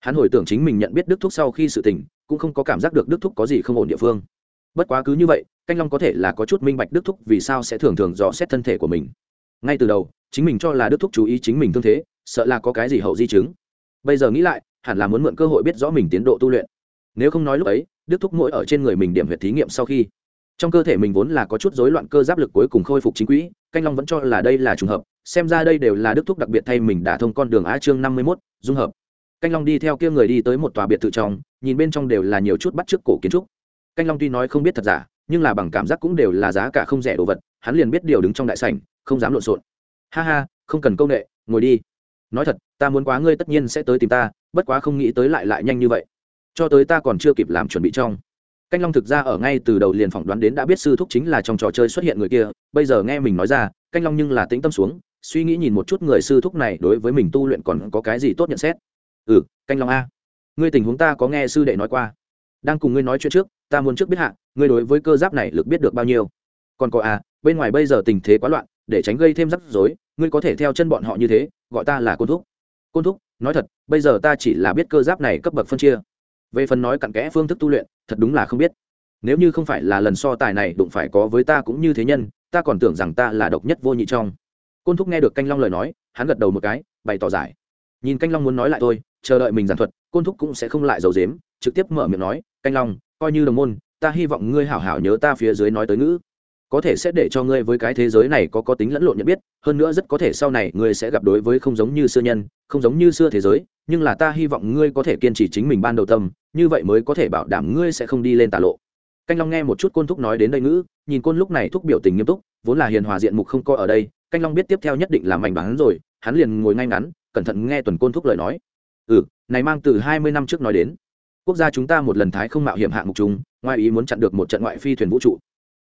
Hắn hồi tưởng chính mình nhận biết đức thúc sau khi sự tình, cũng không có cảm giác được đức thúc có gì không ổn địa phương. Bất quá cứ như vậy, canh long có thể là có chút minh bạch đức thúc vì sao sẽ thường thường dò xét thân thể của mình. Ngay từ đầu, chính mình cho là đức thúc chú ý chính mình thương thế, sợ là có cái gì hậu di chứng. Bây giờ nghĩ lại, hẳn là muốn mượn cơ hội biết rõ mình tiến độ tu luyện. Nếu không nói lúc ấy, đức thúc mỗi ở trên người mình điểm huyệt thí nghiệm sau khi trong cơ thể mình vốn là có chút rối loạn cơ giáp lực cuối cùng khôi phục chính quỹ, canh long vẫn cho là đây là trùng hợp, xem ra đây đều là đức thúc đặc biệt thay mình đã thông con đường a chương năm mươi mốt, dung hợp. Canh long đi theo kia người đi tới một tòa biệt thự trong, nhìn bên trong đều là nhiều chút bắt t r ư ớ c cổ kiến trúc. Canh long tuy nói không biết thật giả, nhưng là bằng cảm giác cũng đều là giá cả không rẻ đồ vật, hắn liền biết điều đứng trong đại sảnh, không dám lộn xộn. Ha ha, không cần công nghệ, ngồi đi. Nói thật, ta muốn quá ngươi tất nhiên sẽ tới tìm ta, bất quá không nghĩ tới lại lại nhanh như vậy. Cho tới ta còn chưa kịp làm chuẩn bị trong canh long thực ra ở ngay từ đầu liền phỏng đoán đến đã biết sư thúc chính là trong trò chơi xuất hiện người kia, bây giờ nghe mình nói ra, canh long nhưng là tĩnh tâm xuống, suy nghĩ nhìn một chút người sư thúc này đối với mình tu luyện còn có cái gì tốt nhận xét. Ừ canh long a. Ngươi tình huống ta có nghe sư đệ nói qua. Đang cùng ngươi nói chuyện trước, ta muốn trước biết hạ, ngươi đối với cơ giáp này lực biết được bao nhiêu. Còn có a, bên ngoài bây giờ tình thế quá loạn, để tránh gây thêm rắc rối, ngươi có thể theo chân bọn họ như thế, gọi ta là côn thúc. Côn thúc, nói thật, bây giờ ta chỉ là biết cơ giáp này cấp bậc phân chia về phần nói cặn kẽ phương thức tu luyện, thật đúng là không biết. Nếu như không phải là lần so tài này đụng phải có với ta cũng như thế nhân, ta còn tưởng rằng ta là độc nhất vô nhị trong. Côn thúc nghe được canh long lời nói, hắn gật đầu một cái, bày tỏ giải. Nhìn canh long muốn nói lại tôi chờ đợi mình giảng thuật, côn thúc cũng sẽ không lại giấu dếm trực tiếp mở miệng nói, canh long, coi như đồng môn, ta hy vọng ngươi hảo hảo nhớ ta phía dưới nói tới ngữ. Có thể sẽ để cho ngươi với cái thế giới này có có tính lẫn lộn nhận biết, hơn nữa rất có thể sau này ngươi sẽ gặp đối với không giống như xưa nhân, không giống như xưa thế giới, nhưng là ta hy vọng ngươi có thể kiên trì chính mình ban đầu tâm như vậy mới có thể bảo đảm ngươi sẽ không đi lên tà lộ. Canh long nghe một chút côn thúc nói đến đây ngữ, nhìn côn lúc này thúc biểu tình nghiêm túc, vốn là hiền hòa diện mục không coi ở đây, canh long biết tiếp theo nhất định làm mảnh bán rồi, hắn liền ngồi ngay ngắn, cẩn thận nghe tuần côn thúc lời nói. Ừ này mang từ hai mươi năm trước nói đến. Quốc gia chúng ta một lần thái không mạo hiểm hạng mục chúng ngoài ý muốn chặn được một trận ngoại phi thuyền vũ trụ.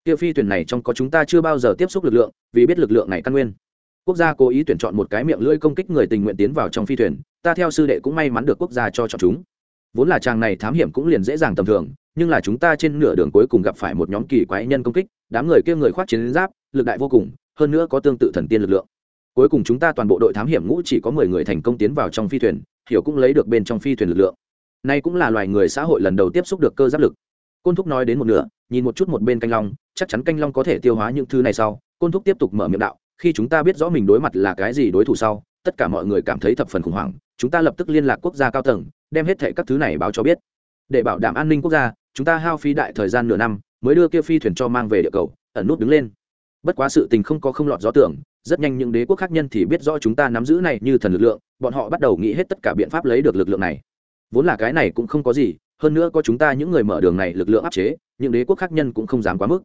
Kia phi thuyền này trong có chúng ta chưa bao giờ tiếp xúc lực lượng, vì biết lực lượng này căn nguyên. Quốc gia cố ý tuyển chọn một cái miệng lưỡi công kích người tình nguyện tiến vào trong phi thuyền, ta theo sư đệ cũng may mắn được quốc gia cho chọn chúng vốn là chàng này thám hiểm cũng liền dễ dàng tầm thường, nhưng là chúng ta trên nửa đường cuối cùng gặp phải một nhóm kỳ quái nhân công kích, đám người kia người khoác chiến giáp, lực đại vô cùng, hơn nữa có tương tự thần tiên lực lượng. Cuối cùng chúng ta toàn bộ đội thám hiểm ngũ chỉ có mười người thành công tiến vào trong phi thuyền, hiểu cũng lấy được bên trong phi thuyền lực lượng. Nay cũng là loài người xã hội lần đầu tiếp xúc được cơ giáp lực. Côn thúc nói đến một nửa, nhìn một chút một bên canh long, chắc chắn canh long có thể tiêu hóa những thứ này sau. Côn thúc tiếp tục mở miệng đạo, khi chúng ta biết rõ mình đối mặt là cái gì đối thủ sau tất cả mọi người cảm thấy thập phần khủng hoảng, chúng ta lập tức liên lạc quốc gia cao tầng, đem hết thệ các thứ này báo cho biết. Để bảo đảm an ninh quốc gia, chúng ta hao phí đại thời gian nửa năm, mới đưa kia phi thuyền cho mang về địa cầu, ẩn nút đứng lên. Bất quá sự tình không có không lọt gió tưởng, rất nhanh những đế quốc khác nhân thì biết rõ chúng ta nắm giữ này như thần lực lượng, bọn họ bắt đầu nghĩ hết tất cả biện pháp lấy được lực lượng này. Vốn là cái này cũng không có gì, hơn nữa có chúng ta những người mở đường này lực lượng áp chế, những đế quốc khác nhân cũng không dám quá mức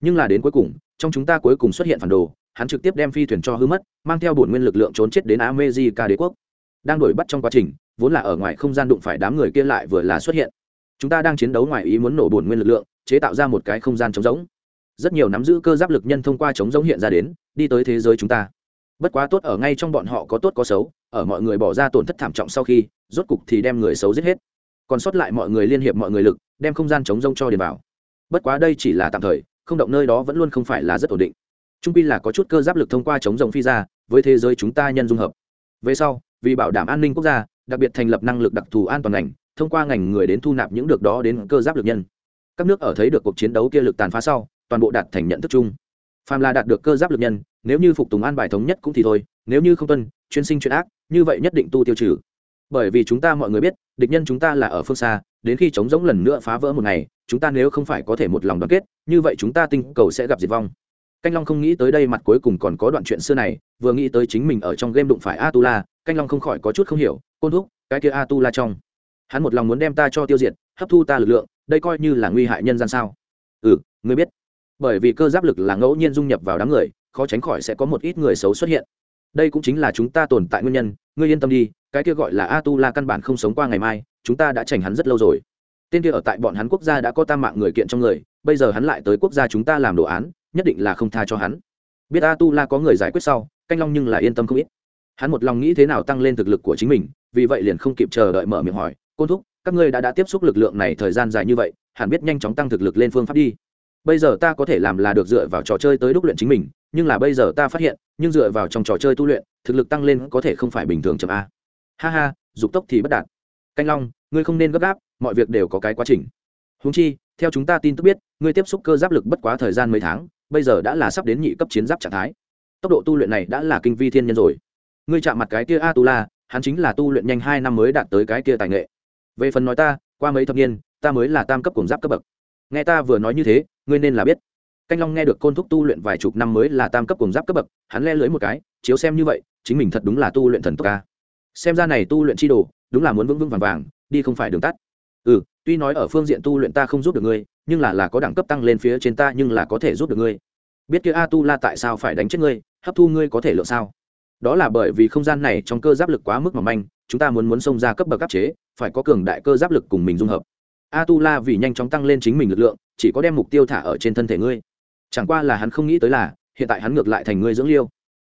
nhưng là đến cuối cùng, trong chúng ta cuối cùng xuất hiện phản đồ, hắn trực tiếp đem phi thuyền cho hư mất, mang theo bổn nguyên lực lượng trốn chết đến amejica đế quốc. Đang đuổi bắt trong quá trình, vốn là ở ngoài không gian đụng phải đám người kia lại vừa là xuất hiện. Chúng ta đang chiến đấu ngoài ý muốn nổ bổn nguyên lực lượng, chế tạo ra một cái không gian trống rỗng. Rất nhiều nắm giữ cơ giáp lực nhân thông qua trống rỗng hiện ra đến, đi tới thế giới chúng ta. Bất quá tốt ở ngay trong bọn họ có tốt có xấu, ở mọi người bỏ ra tổn thất thảm trọng sau khi, rốt cục thì đem người xấu giết hết. Còn sót lại mọi người liên hiệp mọi người lực, đem không gian chống rông cho điền vào bất quá đây chỉ là tạm thời không động nơi đó vẫn luôn không phải là rất ổn định. Trung pi là có chút cơ giáp lực thông qua chống rồng phi ra, với thế giới chúng ta nhân dung hợp. Về sau, vì bảo đảm an ninh quốc gia, đặc biệt thành lập năng lực đặc thù an toàn ngành, thông qua ngành người đến thu nạp những được đó đến cơ giáp lực nhân. Các nước ở thấy được cuộc chiến đấu kia lực tàn phá sau, toàn bộ đạt thành nhận thức chung. Phàm là đạt được cơ giáp lực nhân, nếu như phục tùng an bài thống nhất cũng thì thôi, nếu như không tuân, chuyên sinh chuyện ác, như vậy nhất định tu tiêu trừ. Bởi vì chúng ta mọi người biết, địch nhân chúng ta là ở phương xa, đến khi chống giống lần nữa phá vỡ một ngày chúng ta nếu không phải có thể một lòng đoàn kết, như vậy chúng ta tinh cầu sẽ gặp diệt vong. Canh long không nghĩ tới đây mặt cuối cùng còn có đoạn chuyện xưa này, vừa nghĩ tới chính mình ở trong game đụng phải atula, canh long không khỏi có chút không hiểu, côn thúc, cái kia atula trong, hắn một lòng muốn đem ta cho tiêu diệt, hấp thu ta lực lượng, đây coi như là nguy hại nhân gian sao? Ừ ngươi biết. Bởi vì cơ giáp lực là ngẫu nhiên dung nhập vào đám người, khó tránh khỏi sẽ có một ít người xấu xuất hiện. Đây cũng chính là chúng ta tồn tại nguyên nhân, ngươi yên tâm đi, cái kia gọi là a tu la căn bản không sống qua ngày mai, chúng ta đã chảnh hắn rất lâu rồi tên kia ở tại bọn hắn quốc gia đã có tam mạng người kiện trong người, bây giờ hắn lại tới quốc gia chúng ta làm đồ án, nhất định là không tha cho hắn. Biết a tu la có người giải quyết sau, canh long nhưng là yên tâm không ít. Hắn một lòng nghĩ thế nào tăng lên thực lực của chính mình, vì vậy liền không kịp chờ đợi mở miệng hỏi, côn thúc, các ngươi đã đã tiếp xúc lực lượng này thời gian dài như vậy, hẳn biết nhanh chóng tăng thực lực lên phương pháp đi. Bây giờ ta có thể làm là được dựa vào trò chơi tới đúc luyện chính mình, nhưng là bây giờ ta phát hiện, nhưng dựa vào trong trò chơi tu luyện, thực lực tăng lên có thể không phải bình thường chậm a. Ha ha, dục tốc thì bất đạt. Canh long ngươi không nên gấp gáp, mọi việc đều có cái quá trình. Húng chi, theo chúng ta tin tức biết, ngươi tiếp xúc cơ giáp lực bất quá thời gian mấy tháng, bây giờ đã là sắp đến nhị cấp chiến giáp trạng thái. Tốc độ tu luyện này đã là kinh vi thiên nhân rồi. Ngươi chạm mặt cái kia a tu la hắn chính là tu luyện nhanh hai năm mới đạt tới cái kia tài nghệ. Về phần nói ta, qua mấy thập niên, ta mới là tam cấp cùng giáp cấp bậc. Nghe ta vừa nói như thế, ngươi nên là biết. Canh long nghe được côn thúc tu luyện vài chục năm mới là tam cấp cùng giáp cấp bậc, hắn le lưới một cái, chiếu xem như vậy, chính mình thật đúng là tu luyện thần tốc ca. Xem ra này tu luyện chi đồ, đúng là muốn vững vững vàng vàng đi không phải đường tắt. Ừ tuy nói ở phương diện tu luyện ta không giúp được ngươi, nhưng là là có đẳng cấp tăng lên phía trên ta, nhưng là có thể giúp được ngươi. Biết kia a tu la tại sao phải đánh chết ngươi, hấp thu ngươi có thể lựa sao? Đó là bởi vì không gian này trong cơ giáp lực quá mức mỏng manh, chúng ta muốn muốn xông ra cấp bậc áp chế, phải có cường đại cơ giáp lực cùng mình dung hợp. A tu la vì nhanh chóng tăng lên chính mình lực lượng, chỉ có đem mục tiêu thả ở trên thân thể ngươi. Chẳng qua là hắn không nghĩ tới là, hiện tại hắn ngược lại thành ngươi dưỡng liêu.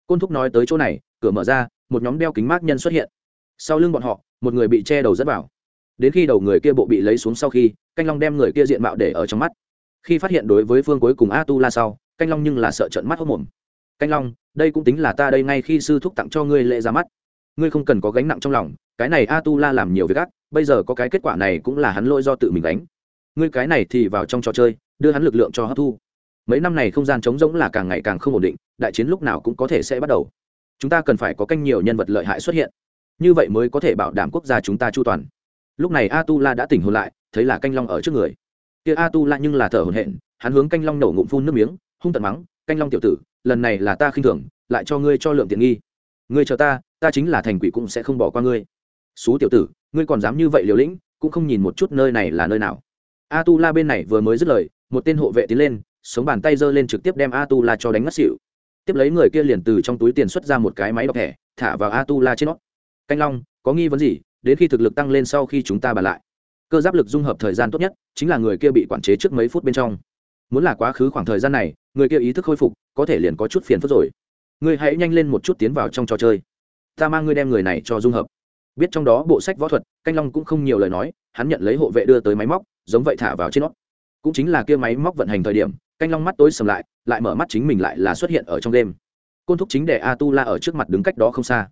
Côn thúc nói tới chỗ này, cửa mở ra, một nhóm đeo kính mát nhân xuất hiện. Sau lưng bọn họ, một người bị che đầu dẫn vào đến khi đầu người kia bộ bị lấy xuống sau khi, canh long đem người kia diện mạo để ở trong mắt. Khi phát hiện đối với phương cuối cùng a tu la sau, canh long nhưng là sợ trận mắt hốc mồm. Canh long, đây cũng tính là ta đây ngay khi sư thúc tặng cho ngươi lễ ra mắt. Ngươi không cần có gánh nặng trong lòng, cái này a tu la làm nhiều việc ác, bây giờ có cái kết quả này cũng là hắn lỗi do tự mình đánh ngươi cái này thì vào trong trò chơi, đưa hắn lực lượng cho hấp thu. Mấy năm này không gian trống rỗng là càng ngày càng không ổn định, đại chiến lúc nào cũng có thể sẽ bắt đầu. Chúng ta cần phải có canh nhiều nhân vật lợi hại xuất hiện. Như vậy mới có thể bảo đảm quốc gia chúng ta chu toàn lúc này a tu la đã tỉnh hồn lại, thấy là canh long ở trước người. Kia a tu la nhưng là thở hồn hện hắn hướng canh long nổ ngụm phun nước miếng, hung tận mắng, canh long tiểu tử, lần này là ta khinh thường, lại cho ngươi cho lượng tiện nghi. Ngươi chờ ta ta chính là thành quỷ cũng sẽ không bỏ qua ngươi. Xú tiểu tử, ngươi còn dám như vậy liều lĩnh, cũng không nhìn một chút nơi này là nơi nào. A tu la bên này vừa mới dứt lời, một tên hộ vệ tiến lên, sống bàn tay giơ lên trực tiếp đem a tu la cho đánh ngất xỉu. Tiếp lấy người kia liền từ trong túi tiền xuất ra một cái máy đọc thẻ, thả vào a tu la trên nó. Canh long, có nghi vấn gì? Đến khi thực lực tăng lên sau khi chúng ta bàn lại. Cơ giáp lực dung hợp thời gian tốt nhất chính là người kia bị quản chế trước mấy phút bên trong. Muốn là quá khứ khoảng thời gian này, người kia ý thức khôi phục, có thể liền có chút phiền phức rồi. Ngươi hãy nhanh lên một chút tiến vào trong trò chơi. Ta mang ngươi đem người này cho dung hợp. Biết trong đó bộ sách võ thuật, canh long cũng không nhiều lời nói, hắn nhận lấy hộ vệ đưa tới máy móc, giống vậy thả vào trên nó. Cũng chính là kia máy móc vận hành thời điểm, canh long mắt tối sầm lại lại mở mắt chính mình lại là xuất hiện ở trong đêm. Côn thúc chính để a tu la ở trước mặt đứng cách đó không xa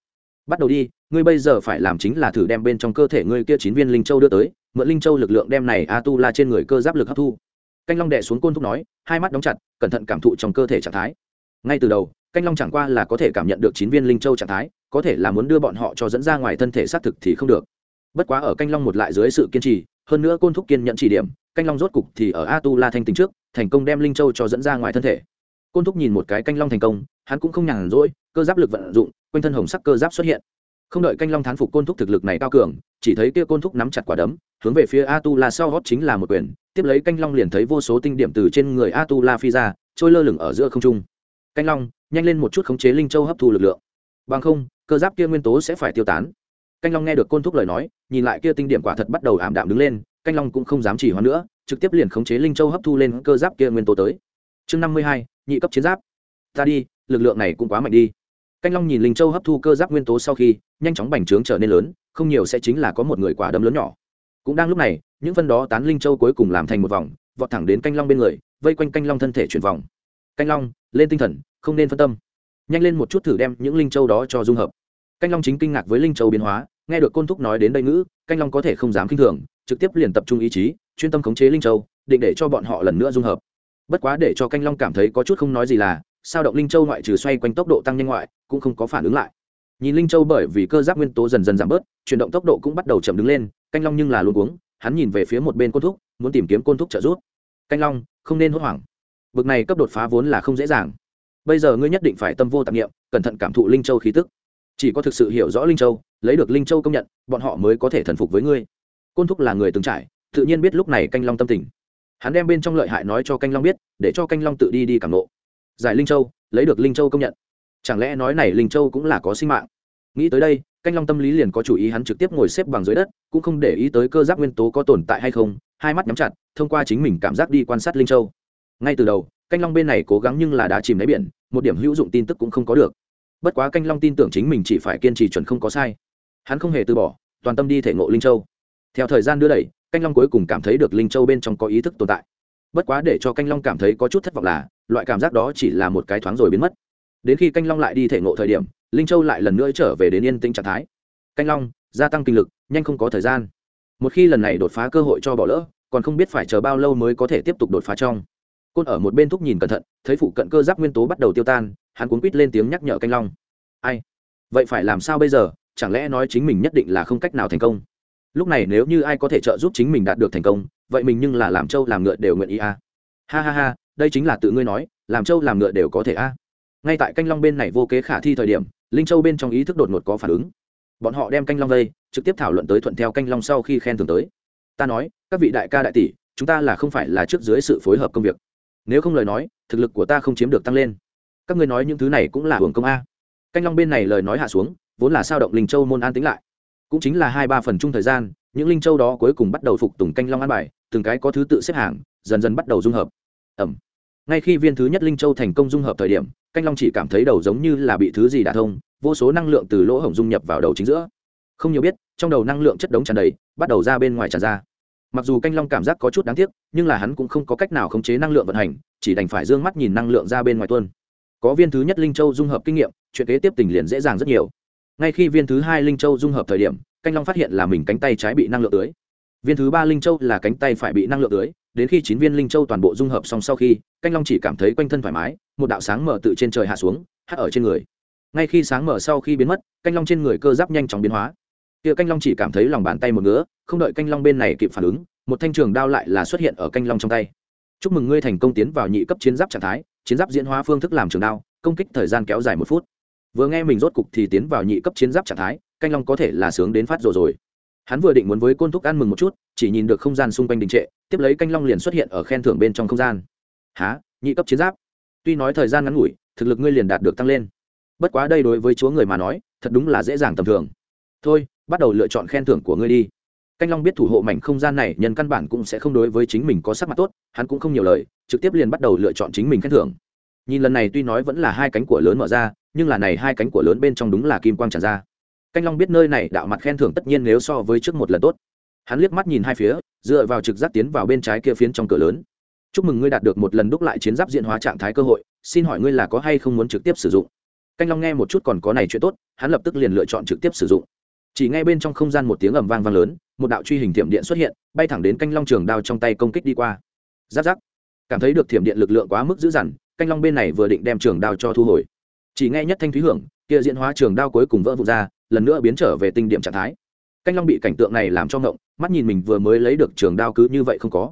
bắt đầu đi, ngươi bây giờ phải làm chính là thử đem bên trong cơ thể ngươi kia chín viên linh châu đưa tới, mượn linh châu lực lượng đem này a tu la trên người cơ giáp lực hấp thu. Canh long đệ xuống côn thúc nói, hai mắt đóng chặt, cẩn thận cảm thụ trong cơ thể trạng thái. Ngay từ đầu, canh long chẳng qua là có thể cảm nhận được chín viên linh châu trạng thái, có thể là muốn đưa bọn họ cho dẫn ra ngoài thân thể xác thực thì không được. Bất quá ở canh long một lại dưới sự kiên trì, hơn nữa côn thúc kiên nhận chỉ điểm, canh long rốt cục thì ở a tu la thanh tính trước, thành công đem linh châu cho dẫn ra ngoài thân thể. Côn thúc nhìn một cái canh long thành công hắn cũng không nhàn rỗi, cơ giáp lực vận dụng, quanh thân hồng sắc cơ giáp xuất hiện. Không đợi canh long thán phục côn thúc thực lực này cao cường, chỉ thấy kia côn thúc nắm chặt quả đấm, hướng về phía a tu la sau gót chính là một quyền, tiếp lấy canh long liền thấy vô số tinh điểm từ trên người a tu la phi ra, trôi lơ lửng ở giữa không trung. Canh long, nhanh lên một chút khống chế linh châu hấp thu lực lượng. Bằng không, cơ giáp kia nguyên tố sẽ phải tiêu tán. Canh long nghe được côn thúc lời nói, nhìn lại kia tinh điểm quả thật bắt đầu ảm đạm đứng lên, canh long cũng không dám chỉ hoãn nữa, trực tiếp liền khống chế linh châu hấp thu lên cơ giáp kia nguyên tố tới. Chương năm mươi hai, nhị cấp chiến giáp. Ta đi lực lượng này cũng quá mạnh đi. Canh long nhìn linh châu hấp thu cơ giáp nguyên tố sau khi, nhanh chóng bành trướng trở nên lớn, không nhiều sẽ chính là có một người quả đấm lớn nhỏ. Cũng đang lúc này, những phân đó tán linh châu cuối cùng làm thành một vòng, vọt thẳng đến canh long bên người, vây quanh canh long thân thể chuyển vòng. Canh long, lên tinh thần, không nên phân tâm. Nhanh lên một chút thử đem những linh châu đó cho dung hợp. Canh long chính kinh ngạc với linh châu biến hóa, nghe được côn thúc nói đến đây ngữ, canh long có thể không dám k i n h thường, trực tiếp liền tập trung ý chí, chuyên tâm khống chế linh châu, định để cho bọn họ lần nữa dung hợp. Bất quá để cho canh long cảm thấy có chút không nói gì là sao động linh châu ngoại trừ xoay quanh tốc độ tăng nhanh ngoại, cũng không có phản ứng lại. Nhìn linh châu bởi vì cơ giáp nguyên tố dần dần giảm bớt, chuyển động tốc độ cũng bắt đầu chậm đứng lên, canh long nhưng là luôn uống hắn nhìn về phía một bên côn thúc, muốn tìm kiếm côn thúc trợ giúp. Canh long, không nên hốt hoảng. Bực này cấp đột phá vốn là không dễ dàng. Bây giờ ngươi nhất định phải tâm vô tạp nghiệm cẩn thận cảm thụ linh châu khí tức. Chỉ có thực sự hiểu rõ linh châu, lấy được linh châu công nhận, bọn họ mới có thể thần phục với ngươi. Côn thúc là người từng trải, tự nhiên biết lúc này canh long tâm tình. Hắn đem bên trong lợi hại nói cho canh long biết, để cho canh long tự đi đi cảm nộ giải linh châu, lấy được linh châu công nhận. Chẳng lẽ nói này linh châu cũng là có sinh mạng? Nghĩ tới đây, canh long tâm lý liền có chủ ý hắn trực tiếp ngồi xếp bằng dưới đất, cũng không để ý tới cơ giác nguyên tố có tồn tại hay không, hai mắt nhắm chặt, thông qua chính mình cảm giác đi quan sát linh châu. Ngay từ đầu, canh long bên này cố gắng nhưng là đã chìm đáy biển, một điểm hữu dụng tin tức cũng không có được. Bất quá canh long tin tưởng chính mình chỉ phải kiên trì chuẩn không có sai. Hắn không hề từ bỏ, toàn tâm đi thể ngộ linh châu. Theo thời gian đưa đẩy, canh long cuối cùng cảm thấy được linh châu bên trong có ý thức tồn tại. Bất quá để cho canh long cảm thấy có chút thất vọng là loại cảm giác đó chỉ là một cái thoáng rồi biến mất. Đến khi canh long lại đi thể ngộ thời điểm, linh châu lại lần nữa trở về đến yên tĩnh trạng thái. Canh long, gia tăng kinh lực, nhanh không có thời gian. Một khi lần này đột phá cơ hội cho bỏ lỡ, còn không biết phải chờ bao lâu mới có thể tiếp tục đột phá trong. Côn ở một bên thúc nhìn cẩn thận, thấy phụ cận cơ giáp nguyên tố bắt đầu tiêu tan, hắn cuốn quýt lên tiếng nhắc nhở canh long. Ai? Vậy phải làm sao bây giờ? Chẳng lẽ nói chính mình nhất định là không cách nào thành công? Lúc này nếu như ai có thể trợ giúp chính mình đạt được thành công, vậy mình nhưng là làm trâu làm ngựa đều nguyện ý a à. ha ha ha đây chính là tự ngươi nói, làm trâu làm ngựa đều có thể a. À. ngay tại canh long bên này vô kế khả thi thời điểm, linh châu bên trong ý thức đột ngột có phản ứng. Bọn họ đem canh long vây, trực tiếp thảo luận tới thuận theo canh long sau khi khen thường tới. Ta nói, các vị đại ca đại tỷ, chúng ta là không phải là trước dưới sự phối hợp công việc. Nếu không lời nói, thực lực của ta không chiếm được tăng lên. Các ngươi nói những thứ này cũng là hưởng công a. Canh long bên này lời nói hạ xuống, vốn là sao động linh châu môn an tính lại. Cũng chính là hai ba phần chung thời gian, những linh châu đó cuối cùng bắt đầu phục tùng canh long an bài, từng cái có thứ tự xếp hàng, dần dần bắt đầu dung hợp. Ẩm ngay khi viên thứ nhất linh châu thành công dung hợp thời điểm, canh long chỉ cảm thấy đầu giống như là bị thứ gì đả thông, vô số năng lượng từ lỗ hổng dung nhập vào đầu chính giữa. Không nhiều biết, trong đầu năng lượng chất đống tràn đầy, bắt đầu ra bên ngoài tràn ra. Mặc dù canh long cảm giác có chút đáng tiếc, nhưng là hắn cũng không có cách nào khống chế năng lượng vận hành, chỉ đành phải d ư ơ n g mắt nhìn năng lượng ra bên ngoài tuôn. Có viên thứ nhất linh châu dung hợp kinh nghiệm, chuyện kế tiếp tình liền dễ dàng rất nhiều. Ngay khi viên thứ hai linh châu dung hợp thời điểm, canh long phát hiện là mình cánh tay trái bị năng lượng tưới. Viên thứ ba linh châu là cánh tay phải bị năng lượng tưới đến khi chín viên linh châu toàn bộ dung hợp xong sau khi, canh long chỉ cảm thấy quanh thân thoải mái, một đạo sáng mở tự trên trời hạ xuống, hắt ở trên người. Ngay khi sáng mở sau khi biến mất, canh long trên người cơ giáp nhanh chóng biến hóa. Kia canh long chỉ cảm thấy lòng bàn tay một ngứa, không đợi canh long bên này kịp phản ứng, một thanh trường đao lại là xuất hiện ở canh long trong tay. Chúc mừng ngươi thành công tiến vào nhị cấp chiến giáp trạng thái, chiến giáp diễn hóa phương thức làm trường đao, công kích thời gian kéo dài một phút. Vừa nghe mình rốt cục thì tiến vào nhị cấp chiến giáp trạng thái, canh long có thể là sướng đến phát rồi rồi hắn vừa định muốn với côn thúc ăn mừng một chút, chỉ nhìn được không gian xung quanh đình trệ, tiếp lấy canh long liền xuất hiện ở khen thưởng bên trong không gian. Há nhị cấp chiến giáp? Tuy nói thời gian ngắn ngủi, thực lực ngươi liền đạt được tăng lên. Bất quá đây đối với chúa người mà nói, thật đúng là dễ dàng tầm thường. Thôi, bắt đầu lựa chọn khen thưởng của ngươi đi. Canh long biết thủ hộ mảnh không gian này, nhân căn bản cũng sẽ không đối với chính mình có sắc mặt tốt, hắn cũng không nhiều lời, trực tiếp liền bắt đầu lựa chọn chính mình khen thưởng. Nhìn lần này tuy nói vẫn là hai cánh của lớn mở ra, nhưng là này hai cánh của lớn bên trong đúng là kim quang tràn ra canh long biết nơi này đạo mặt khen thưởng tất nhiên nếu so với trước một lần tốt. Hắn liếc mắt nhìn hai phía, dựa vào trực giác tiến vào bên trái kia phiến trong cửa lớn. Chúc mừng ngươi đạt được một lần đúc lại chiến giáp diện hóa trạng thái cơ hội, xin hỏi ngươi là có hay không muốn trực tiếp sử dụng? Canh long nghe một chút còn có này chuyện tốt, hắn lập tức liền lựa chọn trực tiếp sử dụng. Chỉ ngay bên trong không gian một tiếng ầm vang vang lớn, một đạo truy hình thiểm điện xuất hiện, bay thẳng đến canh long trường đao trong tay công kích đi qua. Giáp giáp. Cảm thấy được thiểm điện lực lượng quá mức dữ dằn, canh long bên này vừa định đem trường đao cho thu hồi. Chỉ nghe nhất thanh thúy hưởng, kia diễn hóa trường đao cuối cùng vỡ vụt ra lần nữa biến trở về tinh điểm trạng thái. Canh long bị cảnh tượng này làm cho ngộng, mắt nhìn mình vừa mới lấy được trường đao cứ như vậy không có.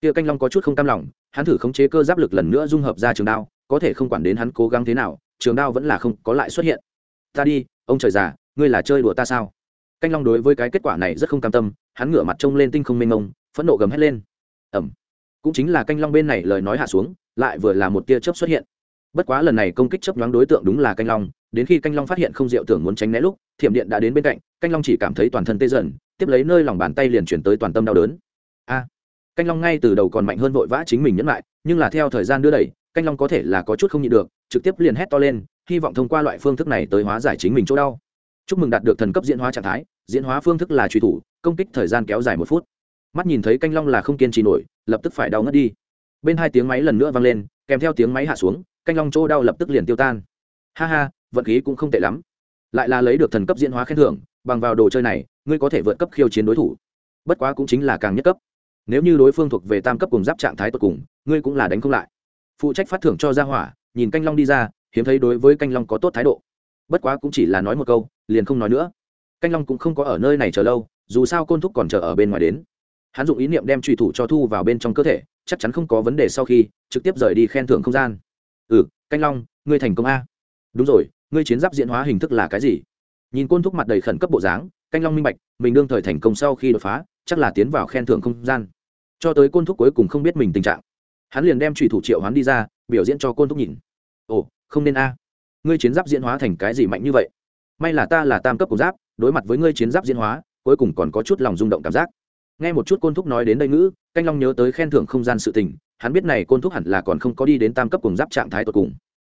Kia canh long có chút không cam lòng, hắn thử khống chế cơ giáp lực lần nữa dung hợp ra trường đao, có thể không quản đến hắn cố gắng thế nào, trường đao vẫn là không có lại xuất hiện. Ta đi, ông trời già, ngươi là chơi đùa ta sao? Canh long đối với cái kết quả này rất không cam tâm, hắn ngửa mặt trông lên tinh không mênh mông, phẫn nộ gầm hét lên. Ẩm. Cũng chính là canh long bên này lời nói hạ xuống, lại vừa là một tia chớp xuất hiện bất quá lần này công kích chấp nhoáng đối tượng đúng là canh long, đến khi canh long phát hiện không diệu tưởng muốn tránh né lúc, thiểm điện đã đến bên cạnh, canh long chỉ cảm thấy toàn thân tê dần, tiếp lấy nơi lòng bàn tay liền chuyển tới toàn tâm đau đớn. A! Canh long ngay từ đầu còn mạnh hơn vội vã chính mình nhẫn lại, nhưng là theo thời gian đưa đẩy, canh long có thể là có chút không nhịn được, trực tiếp liền hét to lên, hy vọng thông qua loại phương thức này tới hóa giải chính mình chỗ đau. Chúc mừng đạt được thần cấp diễn hóa trạng thái, diễn hóa phương thức là truy thủ, công kích thời gian kéo dài một phút. Mắt nhìn thấy canh long là không kiên trì nổi, lập tức phải đau ngất đi. Bên hai tiếng máy lần nữa vang lên, kèm theo tiếng máy hạ xuống canh long chỗ đau lập tức liền tiêu tan. Ha ha, vận khí cũng không tệ lắm. Lại là lấy được thần cấp diễn hóa khen thưởng, bằng vào đồ chơi này, ngươi có thể vượt cấp khiêu chiến đối thủ. Bất quá cũng chính là càng nhất cấp. Nếu như đối phương thuộc về tam cấp cùng giáp trạng thái tột cùng, ngươi cũng là đánh không lại. Phụ trách phát thưởng cho gia hỏa, nhìn canh long đi ra, hiếm thấy đối với canh long có tốt thái độ. Bất quá cũng chỉ là nói một câu, liền không nói nữa. Canh long cũng không có ở nơi này chờ lâu, dù sao côn thúc còn chờ ở bên ngoài đến. Hắn dụng ý niệm đem truy thủ cho thu vào bên trong cơ thể, chắc chắn không có vấn đề sau khi trực tiếp rời đi khen thưởng không gian ừ canh long, ngươi thành công a. Đúng rồi, ngươi chiến giáp diễn hóa hình thức là cái gì? Nhìn côn thúc mặt đầy khẩn cấp bộ dáng, canh long minh bạch, mình đương thời thành công sau khi đột phá, chắc là tiến vào khen thưởng không gian. Cho tới côn thúc cuối cùng không biết mình tình trạng, hắn liền đem trùy thủ triệu hắn đi ra, biểu diễn cho côn thúc nhìn. Ồ, không nên a. Ngươi chiến giáp diễn hóa thành cái gì mạnh như vậy? May là ta là tam cấp cổ giáp, đối mặt với ngươi chiến giáp diễn hóa, cuối cùng còn có chút lòng rung động cảm giác. Nghe một chút côn thúc nói đến đây ngữ, canh long nhớ tới khen thưởng không gian sự tình hắn biết này côn thúc hẳn là còn không có đi đến tam cấp cùng giáp trạng thái tột cùng.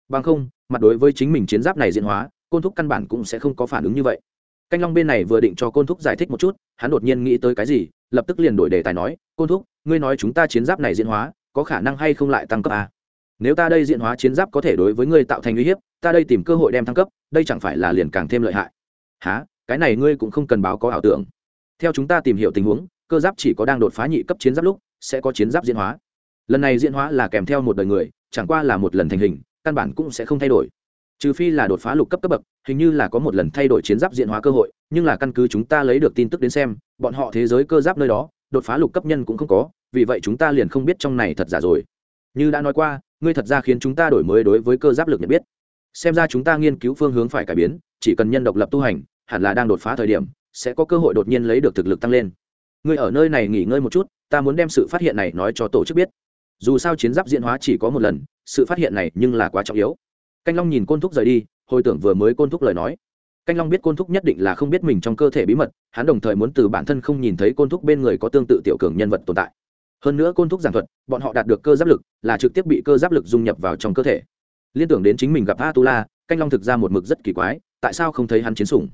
Bằng không, mặt đối với chính mình chiến giáp này diễn hóa, côn thúc căn bản cũng sẽ không có phản ứng như vậy. Canh long bên này vừa định cho côn thúc giải thích một chút, hắn đột nhiên nghĩ tới cái gì, lập tức liền đổi đề tài nói, côn thúc, ngươi nói chúng ta chiến giáp này diễn hóa, có khả năng hay không lại tăng cấp à? nếu ta đây diễn hóa chiến giáp có thể đối với ngươi tạo thành uy hiếp, ta đây tìm cơ hội đem thăng cấp, đây chẳng phải là liền càng thêm lợi hại? Há cái này ngươi cũng không cần báo có ảo tưởng. Theo chúng ta tìm hiểu tình huống, cơ giáp chỉ có đang đột phá nhị cấp chiến giáp lúc sẽ có chiến giáp diễn hóa lần này diễn hóa là kèm theo một đời người, chẳng qua là một lần thành hình, căn bản cũng sẽ không thay đổi. Trừ phi là đột phá lục cấp cấp bậc, hình như là có một lần thay đổi chiến giáp diễn hóa cơ hội, nhưng là căn cứ chúng ta lấy được tin tức đến xem, bọn họ thế giới cơ giáp nơi đó, đột phá lục cấp nhân cũng không có, vì vậy chúng ta liền không biết trong này thật giả rồi. Như đã nói qua, ngươi thật ra khiến chúng ta đổi mới đối với cơ giáp lực nhận biết. Xem ra chúng ta nghiên cứu phương hướng phải cải biến, chỉ cần nhân độc lập tu hành, hẳn là đang đột phá thời điểm, sẽ có cơ hội đột nhiên lấy được thực lực tăng lên. Ngươi ở nơi này nghỉ ngơi một chút, ta muốn đem sự phát hiện này nói cho tổ chức biết dù sao chiến giáp diễn hóa chỉ có một lần, sự phát hiện này nhưng là quá trọng yếu. Canh long nhìn côn thúc rời đi, hồi tưởng vừa mới côn thúc lời nói. Canh long biết côn thúc nhất định là không biết mình trong cơ thể bí mật, hắn đồng thời muốn từ bản thân không nhìn thấy côn thúc bên người có tương tự tiểu cường nhân vật tồn tại. Hơn nữa côn thúc giảng thuật, bọn họ đạt được cơ giáp lực, là trực tiếp bị cơ giáp lực dung nhập vào trong cơ thể. Liên tưởng đến chính mình gặp a tu la canh long thực ra một mực rất kỳ quái, tại sao không thấy hắn chiến sủng?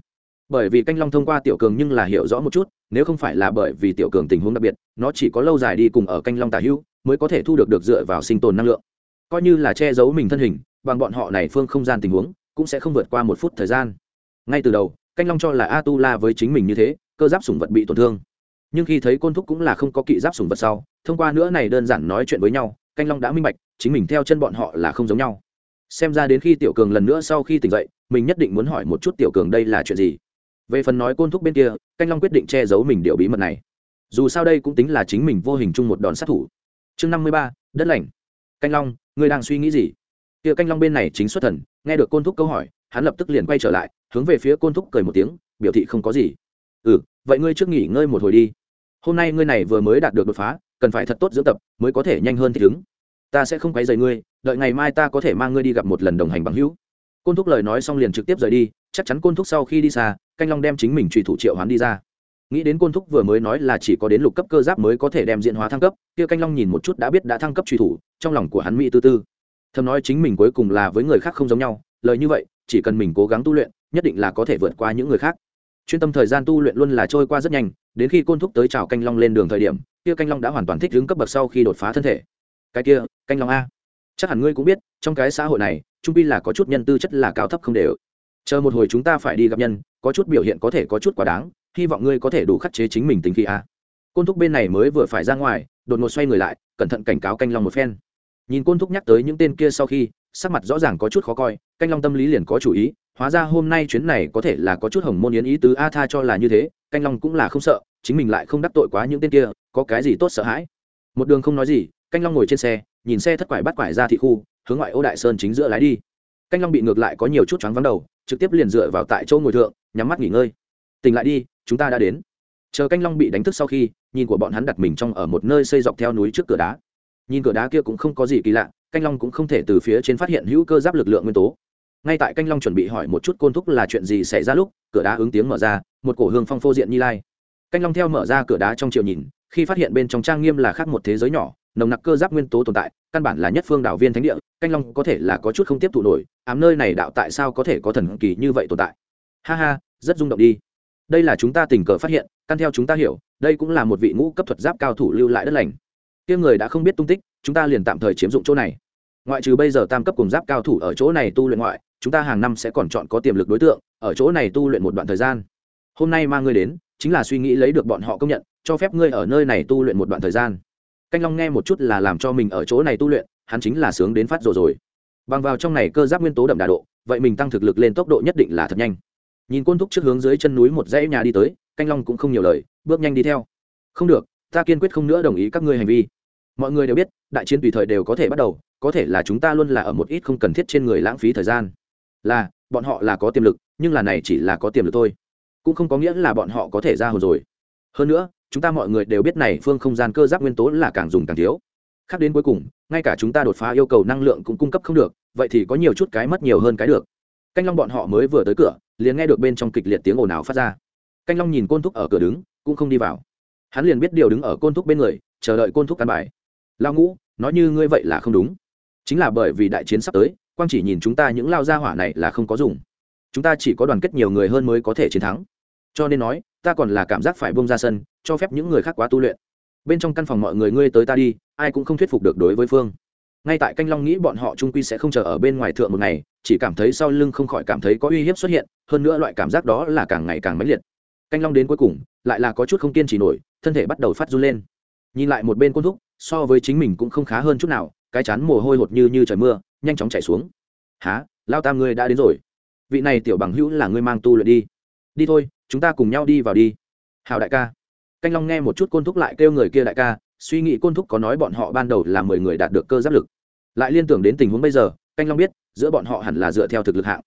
Bởi vì canh long thông qua tiểu cường nhưng là hiểu rõ một chút, nếu không phải là bởi vì tiểu cường tình huống đặc biệt, nó chỉ có lâu dài đi cùng ở canh long tả hữu mới có thể thu được được dựa vào sinh tồn năng lượng. Coi như là che giấu mình thân hình, bằng bọn họ này phương không gian tình huống, cũng sẽ không vượt qua một phút thời gian. Ngay từ đầu, canh long cho là a tu la với chính mình như thế, cơ giáp sủng vật bị tổn thương. Nhưng khi thấy côn thúc cũng là không có kỵ giáp sủng vật sau, thông qua nữa này đơn giản nói chuyện với nhau, canh long đã minh bạch, chính mình theo chân bọn họ là không giống nhau. Xem ra đến khi tiểu cường lần nữa sau khi tỉnh dậy, mình nhất định muốn hỏi một chút tiểu cường đây là chuyện gì. Về phần nói côn thúc bên kia, canh long quyết định che giấu mình điều bí mật này. Dù sao đây cũng tính là chính mình vô hình chung một đòn sát thủ chương năm mươi ba, đất lành. Canh long, ngươi đang suy nghĩ gì? Kia canh long bên này chính xuất thần, nghe được côn thúc câu hỏi, hắn lập tức liền quay trở lại, hướng về phía côn thúc cười một tiếng, biểu thị không có gì. Ừ vậy ngươi trước nghỉ ngơi một hồi đi. Hôm nay ngươi này vừa mới đạt được đột phá, cần phải thật tốt dưỡng tập, mới có thể nhanh hơn thích ứng. Ta sẽ không quấy rầy ngươi, đợi ngày mai ta có thể mang ngươi đi gặp một lần đồng hành bằng hữu. Côn thúc lời nói xong liền trực tiếp rời đi, chắc chắn côn thúc sau khi đi xa, canh long đem chính mình truy thủ triệu hoán đi ra nghĩ đến côn thúc vừa mới nói là chỉ có đến lục cấp cơ giáp mới có thể đem diện hóa thăng cấp, kia canh long nhìn một chút đã biết đã thăng cấp truy thủ, trong lòng của hắn mỹ tư tư. Thầm nói chính mình cuối cùng là với người khác không giống nhau, lời như vậy, chỉ cần mình cố gắng tu luyện, nhất định là có thể vượt qua những người khác. Chuyên tâm thời gian tu luyện luôn là trôi qua rất nhanh, đến khi côn thúc tới chào canh long lên đường thời điểm, kia canh long đã hoàn toàn thích ứng cấp bậc sau khi đột phá thân thể. Cái kia, canh long a. Chắc hẳn ngươi cũng biết, trong cái xã hội này, trung pi là có chút nhân tư chất là cao thấp không đều. Chờ một hồi chúng ta phải đi gặp nhân, có chút biểu hiện có thể có chút quá đáng hy vọng ngươi có thể đủ khắc chế chính mình tính khí a. Côn thúc bên này mới vừa phải ra ngoài, đột ngột xoay người lại, cẩn thận cảnh cáo canh long một phen. Nhìn côn thúc nhắc tới những tên kia sau khi, sắc mặt rõ ràng có chút khó coi, canh long tâm lý liền có chủ ý, hóa ra hôm nay chuyến này có thể là có chút hồng môn yến ý tứ a tha cho là như thế, canh long cũng là không sợ, chính mình lại không đắc tội quá những tên kia, có cái gì tốt sợ hãi? Một đường không nói gì, canh long ngồi trên xe, nhìn xe thất quải bắt quải ra thị khu, hướng ngoại ô đại sơn chính giữa lái đi. Canh long bị ngược lại có nhiều chút choáng vắng đầu, trực tiếp liền dựa vào tại chỗ ngồi thượng, nhắm mắt nghỉ ngơi. Tỉnh lại đi chúng ta đã đến. Chờ canh long bị đánh thức sau khi, nhìn của bọn hắn đặt mình trong ở một nơi xây dọc theo núi trước cửa đá. Nhìn cửa đá kia cũng không có gì kỳ lạ, canh long cũng không thể từ phía trên phát hiện hữu cơ giáp lực lượng nguyên tố. Ngay tại canh long chuẩn bị hỏi một chút côn thúc là chuyện gì xảy ra lúc, cửa đá ứng tiếng mở ra, một cổ hương phong phô diện như lai. Canh long theo mở ra cửa đá trong chiều nhìn, khi phát hiện bên trong trang nghiêm là khác một thế giới nhỏ, nồng nặc cơ giáp nguyên tố tồn tại, căn bản là nhất phương đảo viên thánh địa, canh long có thể là có chút không tiếp thụ nổi, ám nơi này đạo tại sao có thể có thần kỳ như vậy tồn tại? Ha ha, rất rung động đi đây là chúng ta tình cờ phát hiện, căn theo chúng ta hiểu, đây cũng là một vị ngũ cấp thuật giáp cao thủ lưu lại đất lành. Kia người đã không biết tung tích, chúng ta liền tạm thời chiếm dụng chỗ này. Ngoại trừ bây giờ tam cấp cùng giáp cao thủ ở chỗ này tu luyện ngoại, chúng ta hàng năm sẽ còn chọn có tiềm lực đối tượng, ở chỗ này tu luyện một đoạn thời gian. Hôm nay mang ngươi đến, chính là suy nghĩ lấy được bọn họ công nhận, cho phép ngươi ở nơi này tu luyện một đoạn thời gian. Canh long nghe một chút là làm cho mình ở chỗ này tu luyện, hắn chính là sướng đến phát rồi rồi. Bằng vào trong này cơ giáp nguyên tố đậm đà độ, vậy mình tăng thực lực lên tốc độ nhất định là thật nhanh nhìn côn thúc trước hướng dưới chân núi một dãy nhà đi tới, canh long cũng không nhiều lời, bước nhanh đi theo. Không được, ta kiên quyết không nữa đồng ý các ngươi hành vi. Mọi người đều biết, đại chiến tùy thời đều có thể bắt đầu, có thể là chúng ta luôn là ở một ít không cần thiết trên người lãng phí thời gian. Là, bọn họ là có tiềm lực, nhưng là này chỉ là có tiềm lực thôi. Cũng không có nghĩa là bọn họ có thể ra hồn rồi. Hơn nữa, chúng ta mọi người đều biết này phương không gian cơ giác nguyên tố là càng dùng càng thiếu. Khác đến cuối cùng, ngay cả chúng ta đột phá yêu cầu năng lượng cũng cung cấp không được, vậy thì có nhiều chút cái mất nhiều hơn cái được. Canh long bọn họ mới vừa tới cửa liền nghe được bên trong kịch liệt tiếng ồn ào phát ra. Canh long nhìn côn thúc ở cửa đứng, cũng không đi vào. Hắn liền biết điều đứng ở côn thúc bên người, chờ đợi côn thúc căn bài. Lao ngũ, nói như ngươi vậy là không đúng. Chính là bởi vì đại chiến sắp tới, quang chỉ nhìn chúng ta những lao gia hỏa này là không có dùng. Chúng ta chỉ có đoàn kết nhiều người hơn mới có thể chiến thắng. Cho nên nói, ta còn là cảm giác phải bông ra sân, cho phép những người khác quá tu luyện. Bên trong căn phòng mọi người ngươi tới ta đi, ai cũng không thuyết phục được đối với phương ngay tại canh long nghĩ bọn họ trung quy sẽ không chờ ở bên ngoài thượng một ngày, chỉ cảm thấy sau lưng không khỏi cảm thấy có uy hiếp xuất hiện, hơn nữa loại cảm giác đó là càng ngày càng mãnh liệt. Canh long đến cuối cùng, lại là có chút không kiên trì nổi, thân thể bắt đầu phát run lên. Nhìn lại một bên côn thúc, so với chính mình cũng không khá hơn chút nào, cái chán mồ hôi hột như như trời mưa, nhanh chóng chảy xuống. Há lao tam ngươi đã đến rồi. Vị này tiểu bằng hữu là ngươi mang tu luyện đi. Đi thôi, chúng ta cùng nhau đi vào đi. Hào đại ca. Canh long nghe một chút côn thúc lại kêu người kia đại ca suy nghĩ côn thúc có nói bọn họ ban đầu là mười người đạt được cơ giáp lực. Lại liên tưởng đến tình huống bây giờ, canh long biết, giữa bọn họ hẳn là dựa theo thực lực hạng.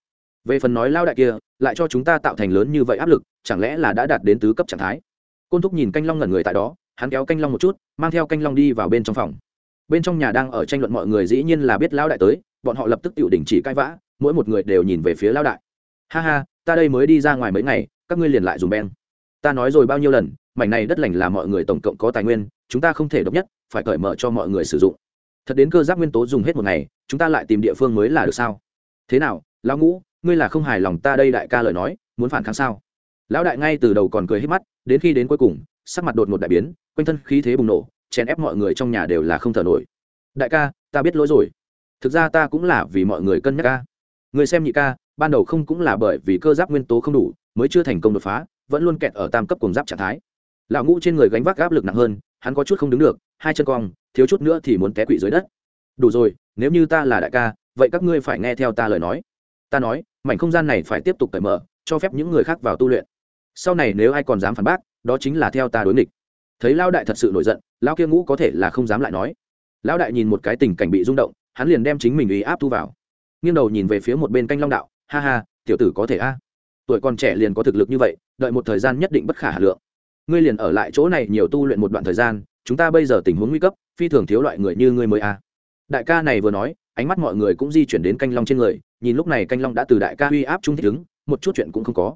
Về phần nói lao đại kia, lại cho chúng ta tạo thành lớn như vậy áp lực, chẳng lẽ là đã đạt đến tứ cấp trạng thái? Côn thúc nhìn canh long ngẩn người tại đó, hắn kéo canh long một chút, mang theo canh long đi vào bên trong phòng. Bên trong nhà đang ở tranh luận mọi người dĩ nhiên là biết lao đại tới, bọn họ lập tức tự đình chỉ cãi vã, mỗi một người đều nhìn về phía lao đại. Ha ha, ta đây mới đi ra ngoài mấy ngày, các ngươi liền lại dùng beng. Ta nói rồi bao nhiêu lần mảnh này đất lành là mọi người tổng cộng có tài nguyên, chúng ta không thể độc nhất, phải cởi mở cho mọi người sử dụng. Thật đến cơ giác nguyên tố dùng hết một ngày, chúng ta lại tìm địa phương mới là được sao? Thế nào, lão ngũ, ngươi là không hài lòng ta đây đại ca lời nói, muốn phản kháng sao? Lão đại ngay từ đầu còn cười hết mắt, đến khi đến cuối cùng, sắc mặt đột ngột đại biến, quanh thân khí thế bùng nổ, chèn ép mọi người trong nhà đều là không thở nổi. Đại ca, ta biết lỗi rồi. Thực ra ta cũng là vì mọi người cân nhắc ca. Người xem nhị ca, ban đầu không cũng là bởi vì cơ giáp nguyên tố không đủ, mới chưa thành công đột phá, vẫn luôn kẹt ở tam cấp cùng giáp trạng thái lão ngũ trên người gánh vác áp lực nặng hơn, hắn có chút không đứng được, hai chân cong, thiếu chút nữa thì muốn té quỵ dưới đất. Đủ rồi, nếu như ta là đại ca, vậy các ngươi phải nghe theo ta lời nói. Ta nói, mảnh không gian này phải tiếp tục cởi mở, cho phép những người khác vào tu luyện. Sau này nếu ai còn dám phản bác, đó chính là theo ta đối nghịch. Thấy lao đại thật sự nổi giận lao kia ngũ có thể là không dám lại nói. Lão đại nhìn một cái tình cảnh bị rung động, hắn liền đem chính mình ý áp thu vào. Nghiêng đầu nhìn về phía một bên canh long đạo, ha ha, tiểu tử có thể a. Tuổi còn trẻ liền có thực lực như vậy, đợi một thời gian nhất định bất khả hà lượng ngươi liền ở lại chỗ này nhiều tu luyện một đoạn thời gian, chúng ta bây giờ tình huống nguy cấp, phi thường thiếu loại người như ngươi mới a đại ca này vừa nói, ánh mắt mọi người cũng di chuyển đến canh long trên người, nhìn lúc này canh long đã từ đại ca uy áp trung thích ứng, một chút chuyện cũng không có.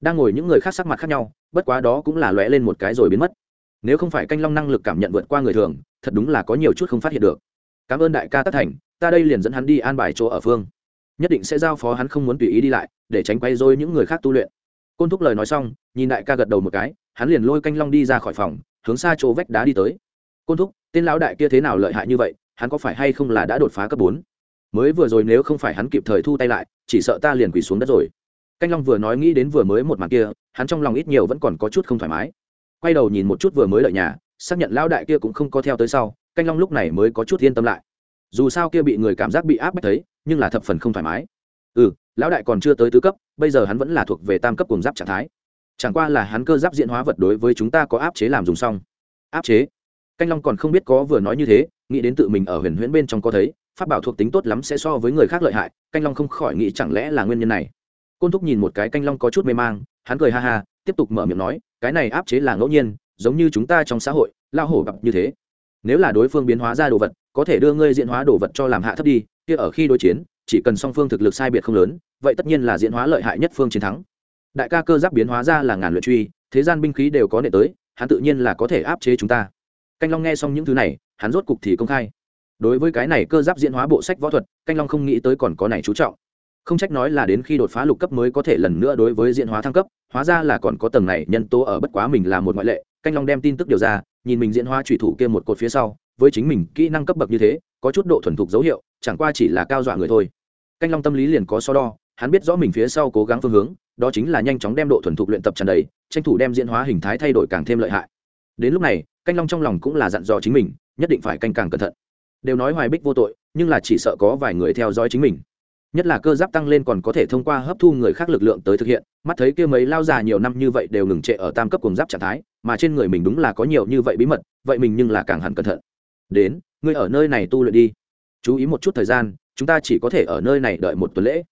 Đang ngồi những người khác sắc mặt khác nhau, bất quá đó cũng là lóe lên một cái rồi biến mất. Nếu không phải canh long năng lực cảm nhận vượt qua người thường, thật đúng là có nhiều chút không phát hiện được. Cảm ơn đại ca tất thành, ta đây liền dẫn hắn đi an bài chỗ ở phương. Nhất định sẽ giao phó hắn không muốn tùy ý đi lại, để tránh quay dôi những người khác tu luyện. Côn thúc lời nói xong, nhìn đại ca gật đầu một cái hắn liền lôi canh long đi ra khỏi phòng, hướng xa chỗ vách đá đi tới. Côn thúc, tên lão đại kia thế nào lợi hại như vậy, hắn có phải hay không là đã đột phá cấp bốn? Mới vừa rồi nếu không phải hắn kịp thời thu tay lại, chỉ sợ ta liền quỳ xuống đất rồi. Canh long vừa nói nghĩ đến vừa mới một màn kia, hắn trong lòng ít nhiều vẫn còn có chút không thoải mái. Quay đầu nhìn một chút vừa mới lợi nhà, xác nhận lão đại kia cũng không có theo tới sau, canh long lúc này mới có chút yên tâm lại. Dù sao kia bị người cảm giác bị áp bách thấy, nhưng là thập phần không thoải mái. Ừ lão đại còn chưa tới tứ cấp, bây giờ hắn vẫn là thuộc về tam cấp cùng giáp trạng thái chẳng qua là hắn cơ giáp diễn hóa vật đối với chúng ta có áp chế làm dùng xong. Áp chế? Canh long còn không biết có vừa nói như thế, nghĩ đến tự mình ở huyền huyễn bên trong có thấy, pháp bảo thuộc tính tốt lắm sẽ so với người khác lợi hại, canh long không khỏi nghĩ chẳng lẽ là nguyên nhân này. Côn thúc nhìn một cái canh long có chút mê mang, hắn cười ha ha, tiếp tục mở miệng nói, cái này áp chế là ngẫu nhiên, giống như chúng ta trong xã hội, lao hổ gặp như thế. Nếu là đối phương biến hóa ra đồ vật, có thể đưa ngươi diễn hóa đồ vật cho làm hạ thấp đi, kia ở khi đối chiến, chỉ cần song phương thực lực sai biệt không lớn, vậy tất nhiên là diễn hóa lợi hại nhất phương chiến thắng đại ca cơ giáp biến hóa ra là ngàn luyện truy, thế gian binh khí đều có nệ tới, hắn tự nhiên là có thể áp chế chúng ta. Canh long nghe xong những thứ này, hắn rốt cục thì công khai. Đối với cái này cơ giáp diễn hóa bộ sách võ thuật, canh long không nghĩ tới còn có này chú trọng. Không trách nói là đến khi đột phá lục cấp mới có thể lần nữa đối với diễn hóa thăng cấp, hóa ra là còn có tầng này nhân tố ở bất quá mình là một ngoại lệ. Canh long đem tin tức điều ra, nhìn mình diễn hóa trùy thủ kia một cột phía sau, với chính mình kỹ năng cấp bậc như thế, có chút độ thuần thục dấu hiệu, chẳng qua chỉ là cao dọa người thôi. Canh long tâm lý liền có so đo, hắn biết rõ mình phía sau cố gắng phương hướng đó chính là nhanh chóng đem độ thuần thục luyện tập tràn đầy, tranh thủ đem diễn hóa hình thái thay đổi càng thêm lợi hại. Đến lúc này, canh long trong lòng cũng là dặn dò chính mình, nhất định phải canh càng cẩn thận. Đều nói hoài bích vô tội, nhưng là chỉ sợ có vài người theo dõi chính mình. Nhất là cơ giáp tăng lên còn có thể thông qua hấp thu người khác lực lượng tới thực hiện, mắt thấy kia mấy lao già nhiều năm như vậy đều ngừng trệ ở tam cấp cùng giáp trạng thái, mà trên người mình đúng là có nhiều như vậy bí mật, vậy mình nhưng là càng hẳn cẩn thận. Đến, ngươi ở nơi này tu luyện đi. Chú ý một chút thời gian, chúng ta chỉ có thể ở nơi này đợi một tuần lễ.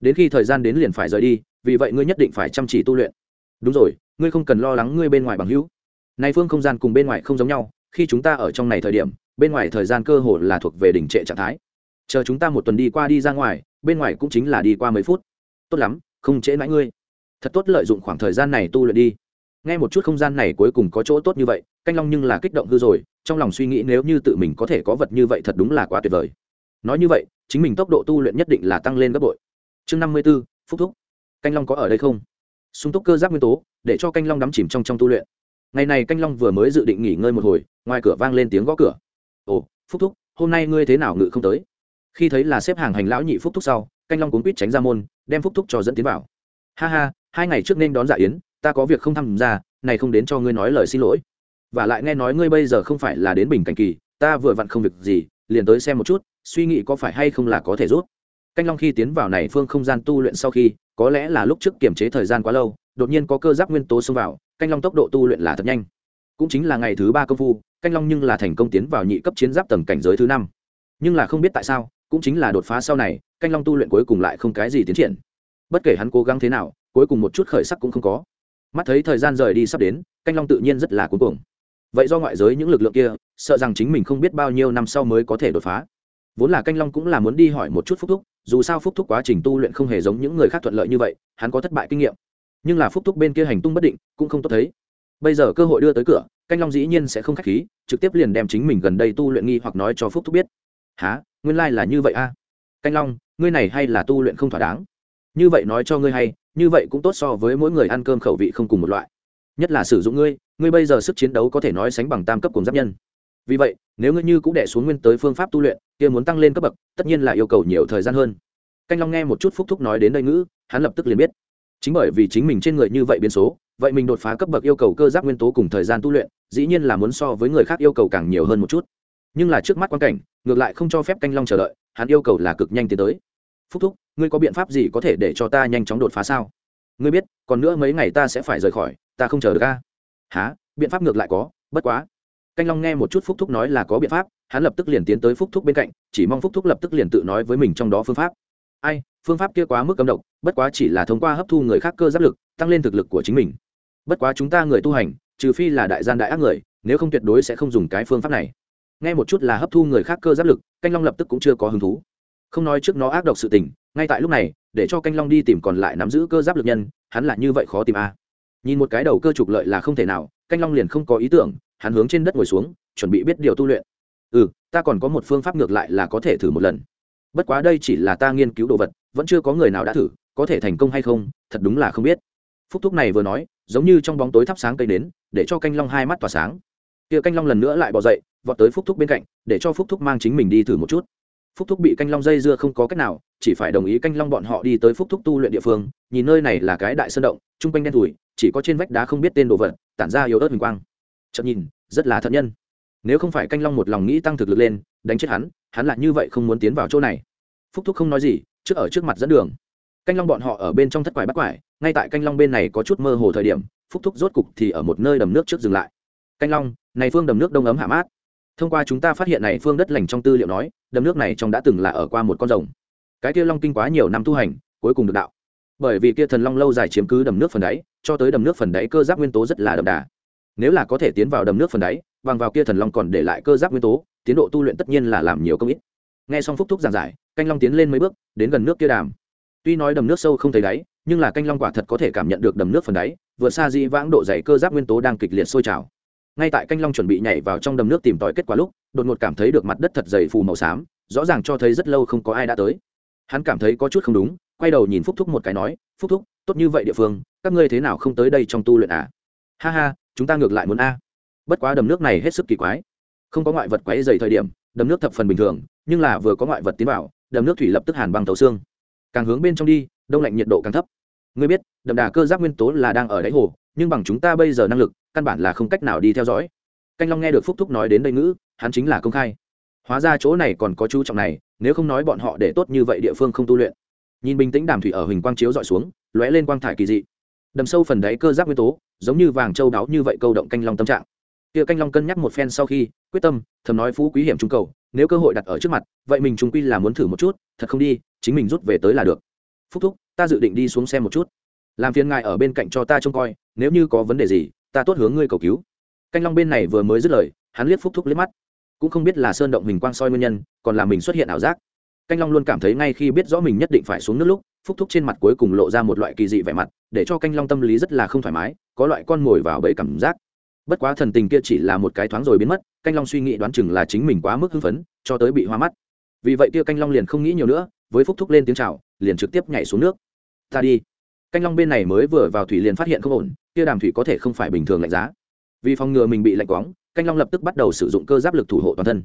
Đến khi thời gian đến liền phải rời đi vì vậy ngươi nhất định phải chăm chỉ tu luyện. Đúng rồi, ngươi không cần lo lắng ngươi bên ngoài bằng hữu. Này phương không gian cùng bên ngoài không giống nhau, khi chúng ta ở trong này thời điểm, bên ngoài thời gian cơ hồ là thuộc về đỉnh trệ trạng thái. Chờ chúng ta một tuần đi qua đi ra ngoài, bên ngoài cũng chính là đi qua mấy phút. Tốt lắm, không trễ mãi ngươi. Thật tốt lợi dụng khoảng thời gian này tu luyện đi. Nghe một chút không gian này cuối cùng có chỗ tốt như vậy, canh long nhưng là kích động hư rồi, trong lòng suy nghĩ nếu như tự mình có thể có vật như vậy thật đúng là quá tuyệt vời. Nói như vậy, chính mình tốc độ tu luyện nhất định là tăng lên gấp bội. Chương năm mươi b ố phúc thúc canh long có ở đây không? Sung túc cơ giáp nguyên tố, để cho canh long đắm chìm trong trong tu luyện. Ngày này canh long vừa mới dự định nghỉ ngơi một hồi, ngoài cửa vang lên tiếng gõ cửa. Ồ, phúc thúc, hôm nay ngươi thế nào ngự không tới? Khi thấy là xếp hàng hành lão nhị phúc thúc sau, canh long cuốn quýt tránh ra môn, đem phúc thúc cho dẫn tiến vào. Ha ha, hai ngày trước nên đón dạ yến, ta có việc không tham gia, này không đến cho ngươi nói lời xin lỗi. Và lại nghe nói ngươi bây giờ không phải là đến bình cảnh kỳ, ta vừa vặn không việc gì, liền tới xem một chút, suy nghĩ có phải hay không là có thể rút canh long khi tiến vào này phương không gian tu luyện sau khi, có lẽ là lúc trước kiềm chế thời gian quá lâu, đột nhiên có cơ giáp nguyên tố xông vào, canh long tốc độ tu luyện là thật nhanh. Cũng chính là ngày thứ ba công phu, canh long nhưng là thành công tiến vào nhị cấp chiến giáp tầng cảnh giới thứ năm. Nhưng là không biết tại sao, cũng chính là đột phá sau này, canh long tu luyện cuối cùng lại không cái gì tiến triển. Bất kể hắn cố gắng thế nào, cuối cùng một chút khởi sắc cũng không có. Mắt thấy thời gian rời đi sắp đến, canh long tự nhiên rất là cuối cùng vậy do ngoại giới những lực lượng kia, sợ rằng chính mình không biết bao nhiêu năm sau mới có thể đột phá. Vốn là canh long cũng là muốn đi hỏi một chút phúc thúc dù sao phúc thúc quá trình tu luyện không hề giống những người khác thuận lợi như vậy, hắn có thất bại kinh nghiệm. Nhưng là phúc thúc bên kia hành tung bất định, cũng không tốt thấy. Bây giờ cơ hội đưa tới cửa, canh long dĩ nhiên sẽ không k h á c h khí, trực tiếp liền đem chính mình gần đây tu luyện nghi hoặc nói cho phúc thúc biết. Há nguyên lai、like、là như vậy a. À? canh long, ngươi này hay là tu luyện không thỏa đáng? Như vậy nói cho ngươi hay, như vậy cũng tốt so với mỗi người ăn cơm khẩu vị không cùng một loại. Nhất là sử dụng ngươi ngươi bây giờ sức chiến đấu có thể nói sánh bằng tam cấp cùng giáp nhân vì vậy, nếu ngươi như cũng đẻ xuống nguyên tới phương pháp tu luyện, kia muốn tăng lên cấp bậc, tất nhiên là yêu cầu nhiều thời gian hơn. Canh long nghe một chút phúc thúc nói đến đây ngữ, hắn lập tức liền biết. Chính bởi vì chính mình trên người như vậy biến số, vậy mình đột phá cấp bậc yêu cầu cơ giác nguyên tố cùng thời gian tu luyện, dĩ nhiên là muốn so với người khác yêu cầu càng nhiều hơn một chút. Nhưng là trước mắt quan cảnh, ngược lại không cho phép canh long chờ đợi, hắn yêu cầu là cực nhanh tiến tới. Phúc thúc, ngươi có biện pháp gì có thể để cho ta nhanh chóng đột phá sao? Ngươi biết, còn nữa mấy ngày ta sẽ phải rời khỏi, ta không chờ được ca há biện pháp ngược lại có, bất quá canh long nghe một chút phúc thúc nói là có biện pháp, hắn lập tức liền tiến tới phúc thúc bên cạnh, chỉ mong phúc thúc lập tức liền tự nói với mình trong đó phương pháp. Ai, phương pháp kia quá mức cấm độc, bất quá chỉ là thông qua hấp thu người khác cơ giáp lực, tăng lên thực lực của chính mình. Bất quá chúng ta người tu hành, trừ phi là đại gian đại ác người, nếu không tuyệt đối sẽ không dùng cái phương pháp này. Nghe một chút là hấp thu người khác cơ giáp lực, canh long lập tức cũng chưa có hứng thú. Không nói trước nó ác độc sự tình, ngay tại lúc này, để cho canh long đi tìm còn lại nắm giữ cơ giáp lực nhân, hắn là như vậy khó tìm a. À. nhìn một cái đầu cơ trục lợi là không thể nào, canh long liền không có ý tưởng hắn hướng trên đất ngồi xuống, chuẩn bị biết điều tu luyện. Ừ ta còn có một phương pháp ngược lại là có thể thử một lần. Bất quá đây chỉ là ta nghiên cứu đồ vật, vẫn chưa có người nào đã thử, có thể thành công hay không, thật đúng là không biết. Phúc thúc này vừa nói, giống như trong bóng tối thắp sáng cây nến để cho canh long hai mắt tỏa sáng. Kia canh long lần nữa lại bỏ dậy, vọt tới phúc thúc bên cạnh, để cho phúc thúc mang chính mình đi thử một chút. Phúc thúc bị canh long dây dưa không có cách nào, chỉ phải đồng ý canh long bọn họ đi tới phúc thúc tu luyện địa phương, nhìn nơi này là cái đại sơn động, chung quanh đen thùi chỉ có trên vách đá không biết tên đồ vật, tản ra yếu ớt huỳnh quang chậm nhìn, rất là thận nhân. Nếu không phải canh long một lòng nghĩ tăng thực lực lên, đánh chết hắn hắn lại như vậy không muốn tiến vào chỗ này. Phúc thúc không nói gì, trước ở trước mặt dẫn đường. Canh long bọn họ ở bên trong thất quải bắt quải, ngay tại canh long bên này có chút mơ hồ thời điểm, phúc thúc rốt cục thì ở một nơi đầm nước trước dừng lại. Canh long, này phương đầm nước đông ấm hạ mát. Thông qua chúng ta phát hiện này phương đất lành trong tư liệu nói, đầm nước này trong đã từng là ở qua một con rồng. Cái kia long kinh quá nhiều năm tu hành, cuối cùng được đạo. Bởi vì kia thần long lâu dài chiếm cứ đầm nước phần đáy, cho tới đầm nước phần đáy cơ giáp nguyên tố rất là đậm đà nếu là có thể tiến vào đầm nước phần đáy, bằng vào kia thần long còn để lại cơ giáp nguyên tố, tiến độ tu luyện tất nhiên là làm nhiều công ít. Nghe xong phúc thúc giảng giải, canh long tiến lên mấy bước, đến gần nước kia đàm. Tuy nói đầm nước sâu không thấy đáy, nhưng là canh long quả thật có thể cảm nhận được đầm nước phần đáy, vượt xa di vãng độ dày cơ giáp nguyên tố đang kịch liệt sôi trào. Ngay tại canh long chuẩn bị nhảy vào trong đầm nước tìm tòi kết quả lúc, đột ngột cảm thấy được mặt đất thật dày phù màu xám, rõ ràng cho thấy rất lâu không có ai đã tới. Hắn cảm thấy có chút không đúng, quay đầu nhìn phúc thúc một cái nói, phúc thúc, tốt như vậy địa phương, các ngươi thế nào không tới đây trong tu luyện à? Ha ha chúng ta ngược lại muốn a. Bất quá đầm nước này hết sức kỳ quái. Không có ngoại vật quáy dày thời điểm, đầm nước thập phần bình thường, nhưng là vừa có ngoại vật tiến vào, đầm nước thủy lập tức hàn bằng tấu xương. Càng hướng bên trong đi, đông lạnh nhiệt độ càng thấp. Ngươi biết, đậm đà cơ giác nguyên tố là đang ở đáy hồ, nhưng bằng chúng ta bây giờ năng lực, căn bản là không cách nào đi theo dõi. Canh long nghe được phúc thúc nói đến đây ngữ, hắn chính là công khai. Hóa ra chỗ này còn có chú trọng này, nếu không nói bọn họ để tốt như vậy địa phương không tu luyện. Nhìn bình tĩnh đàm thủy ở huỳnh quang chiếu dọi xuống, lóe lên quang thải kỳ dị. Đầm sâu phần đáy cơ giác nguyên tố giống như vàng châu đáo như vậy câu động canh long tâm trạng. Kia canh long cân nhắc một phen sau khi, quyết tâm, thầm nói phú quý hiểm trung cầu, nếu cơ hội đặt ở trước mặt, vậy mình trung quy là muốn thử một chút, thật không đi, chính mình rút về tới là được. Phúc thúc, ta dự định đi xuống xem một chút. Làm phiền ngài ở bên cạnh cho ta trông coi, nếu như có vấn đề gì, ta tốt hướng ngươi cầu cứu. Canh long bên này vừa mới dứt lời, hắn liếc phúc thúc liếc mắt. Cũng không biết là sơn động mình quang soi nguyên nhân, còn là mình xuất hiện ảo giác. Canh long luôn cảm thấy ngay khi biết rõ mình nhất định phải xuống nước lúc phúc thúc trên mặt cuối cùng lộ ra một loại kỳ dị vẻ mặt, để cho canh long tâm lý rất là không thoải mái, có loại con mồi vào bẫy cảm giác. Bất quá thần tình kia chỉ là một cái thoáng rồi biến mất, canh long suy nghĩ đoán chừng là chính mình quá mức hưng phấn, cho tới bị hoa mắt. Vì vậy kia canh long liền không nghĩ nhiều nữa, với phúc thúc lên tiếng chào, liền trực tiếp nhảy xuống nước. Ta đi. Canh long bên này mới vừa vào thủy liền phát hiện không ổn, kia đàm thủy có thể không phải bình thường lạnh giá. Vì phòng ngừa mình bị lạnh quóng canh long lập tức bắt đầu sử dụng cơ giáp lực thủ hộ toàn thân.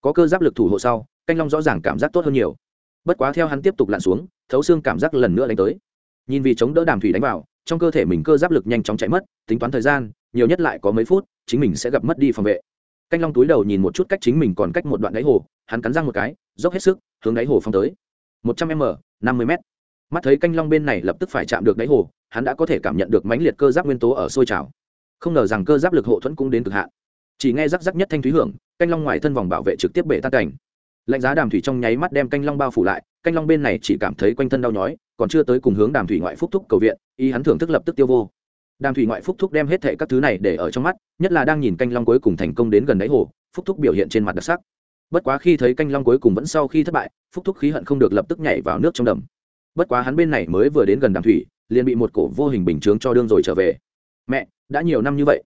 Có cơ giáp lực thủ hộ sau, canh long rõ ràng cảm giác tốt hơn nhiều bất quá theo hắn tiếp tục lặn xuống, thấu xương cảm giác lần nữa đánh tới. Nhìn vì chống đỡ đàm thủy đánh vào, trong cơ thể mình cơ giáp lực nhanh chóng chạy mất, tính toán thời gian, nhiều nhất lại có mấy phút, chính mình sẽ gặp mất đi phòng vệ. Canh long túi đầu nhìn một chút cách chính mình còn cách một đoạn đáy hồ, hắn cắn răng một cái, dốc hết sức, hướng đáy hồ phong tới. Một trăm m, năm mươi m. Mắt thấy canh long bên này lập tức phải chạm được đáy hồ, hắn đã có thể cảm nhận được mãnh liệt cơ giáp nguyên tố ở sôi trào. Không ngờ rằng cơ giáp lực hộ thuẫn cũng đến cực hạn. Chỉ nghe rắc rắc nhất thanh thúy hưởng, canh long ngoài thân vòng bảo vệ trực tiếp bể tan cảnh lạnh giá đàm thủy trong nháy mắt đem canh long bao phủ lại, canh long bên này chỉ cảm thấy quanh thân đau nhói, còn chưa tới cùng hướng đàm thủy ngoại phúc thúc cầu viện, y hắn thưởng thức lập tức tiêu vô. Đàm thủy ngoại phúc thúc đem hết thệ các thứ này để ở trong mắt, nhất là đang nhìn canh long cuối cùng thành công đến gần đáy hồ, phúc thúc biểu hiện trên mặt đặc sắc. Bất quá khi thấy canh long cuối cùng vẫn sau khi thất bại, phúc thúc khí hận không được lập tức nhảy vào nước trong đầm. Bất quá hắn bên này mới vừa đến gần đàm thủy, liền bị một cổ vô hình bình chướng cho đương rồi trở về. Mẹ, đã nhiều năm như vậy,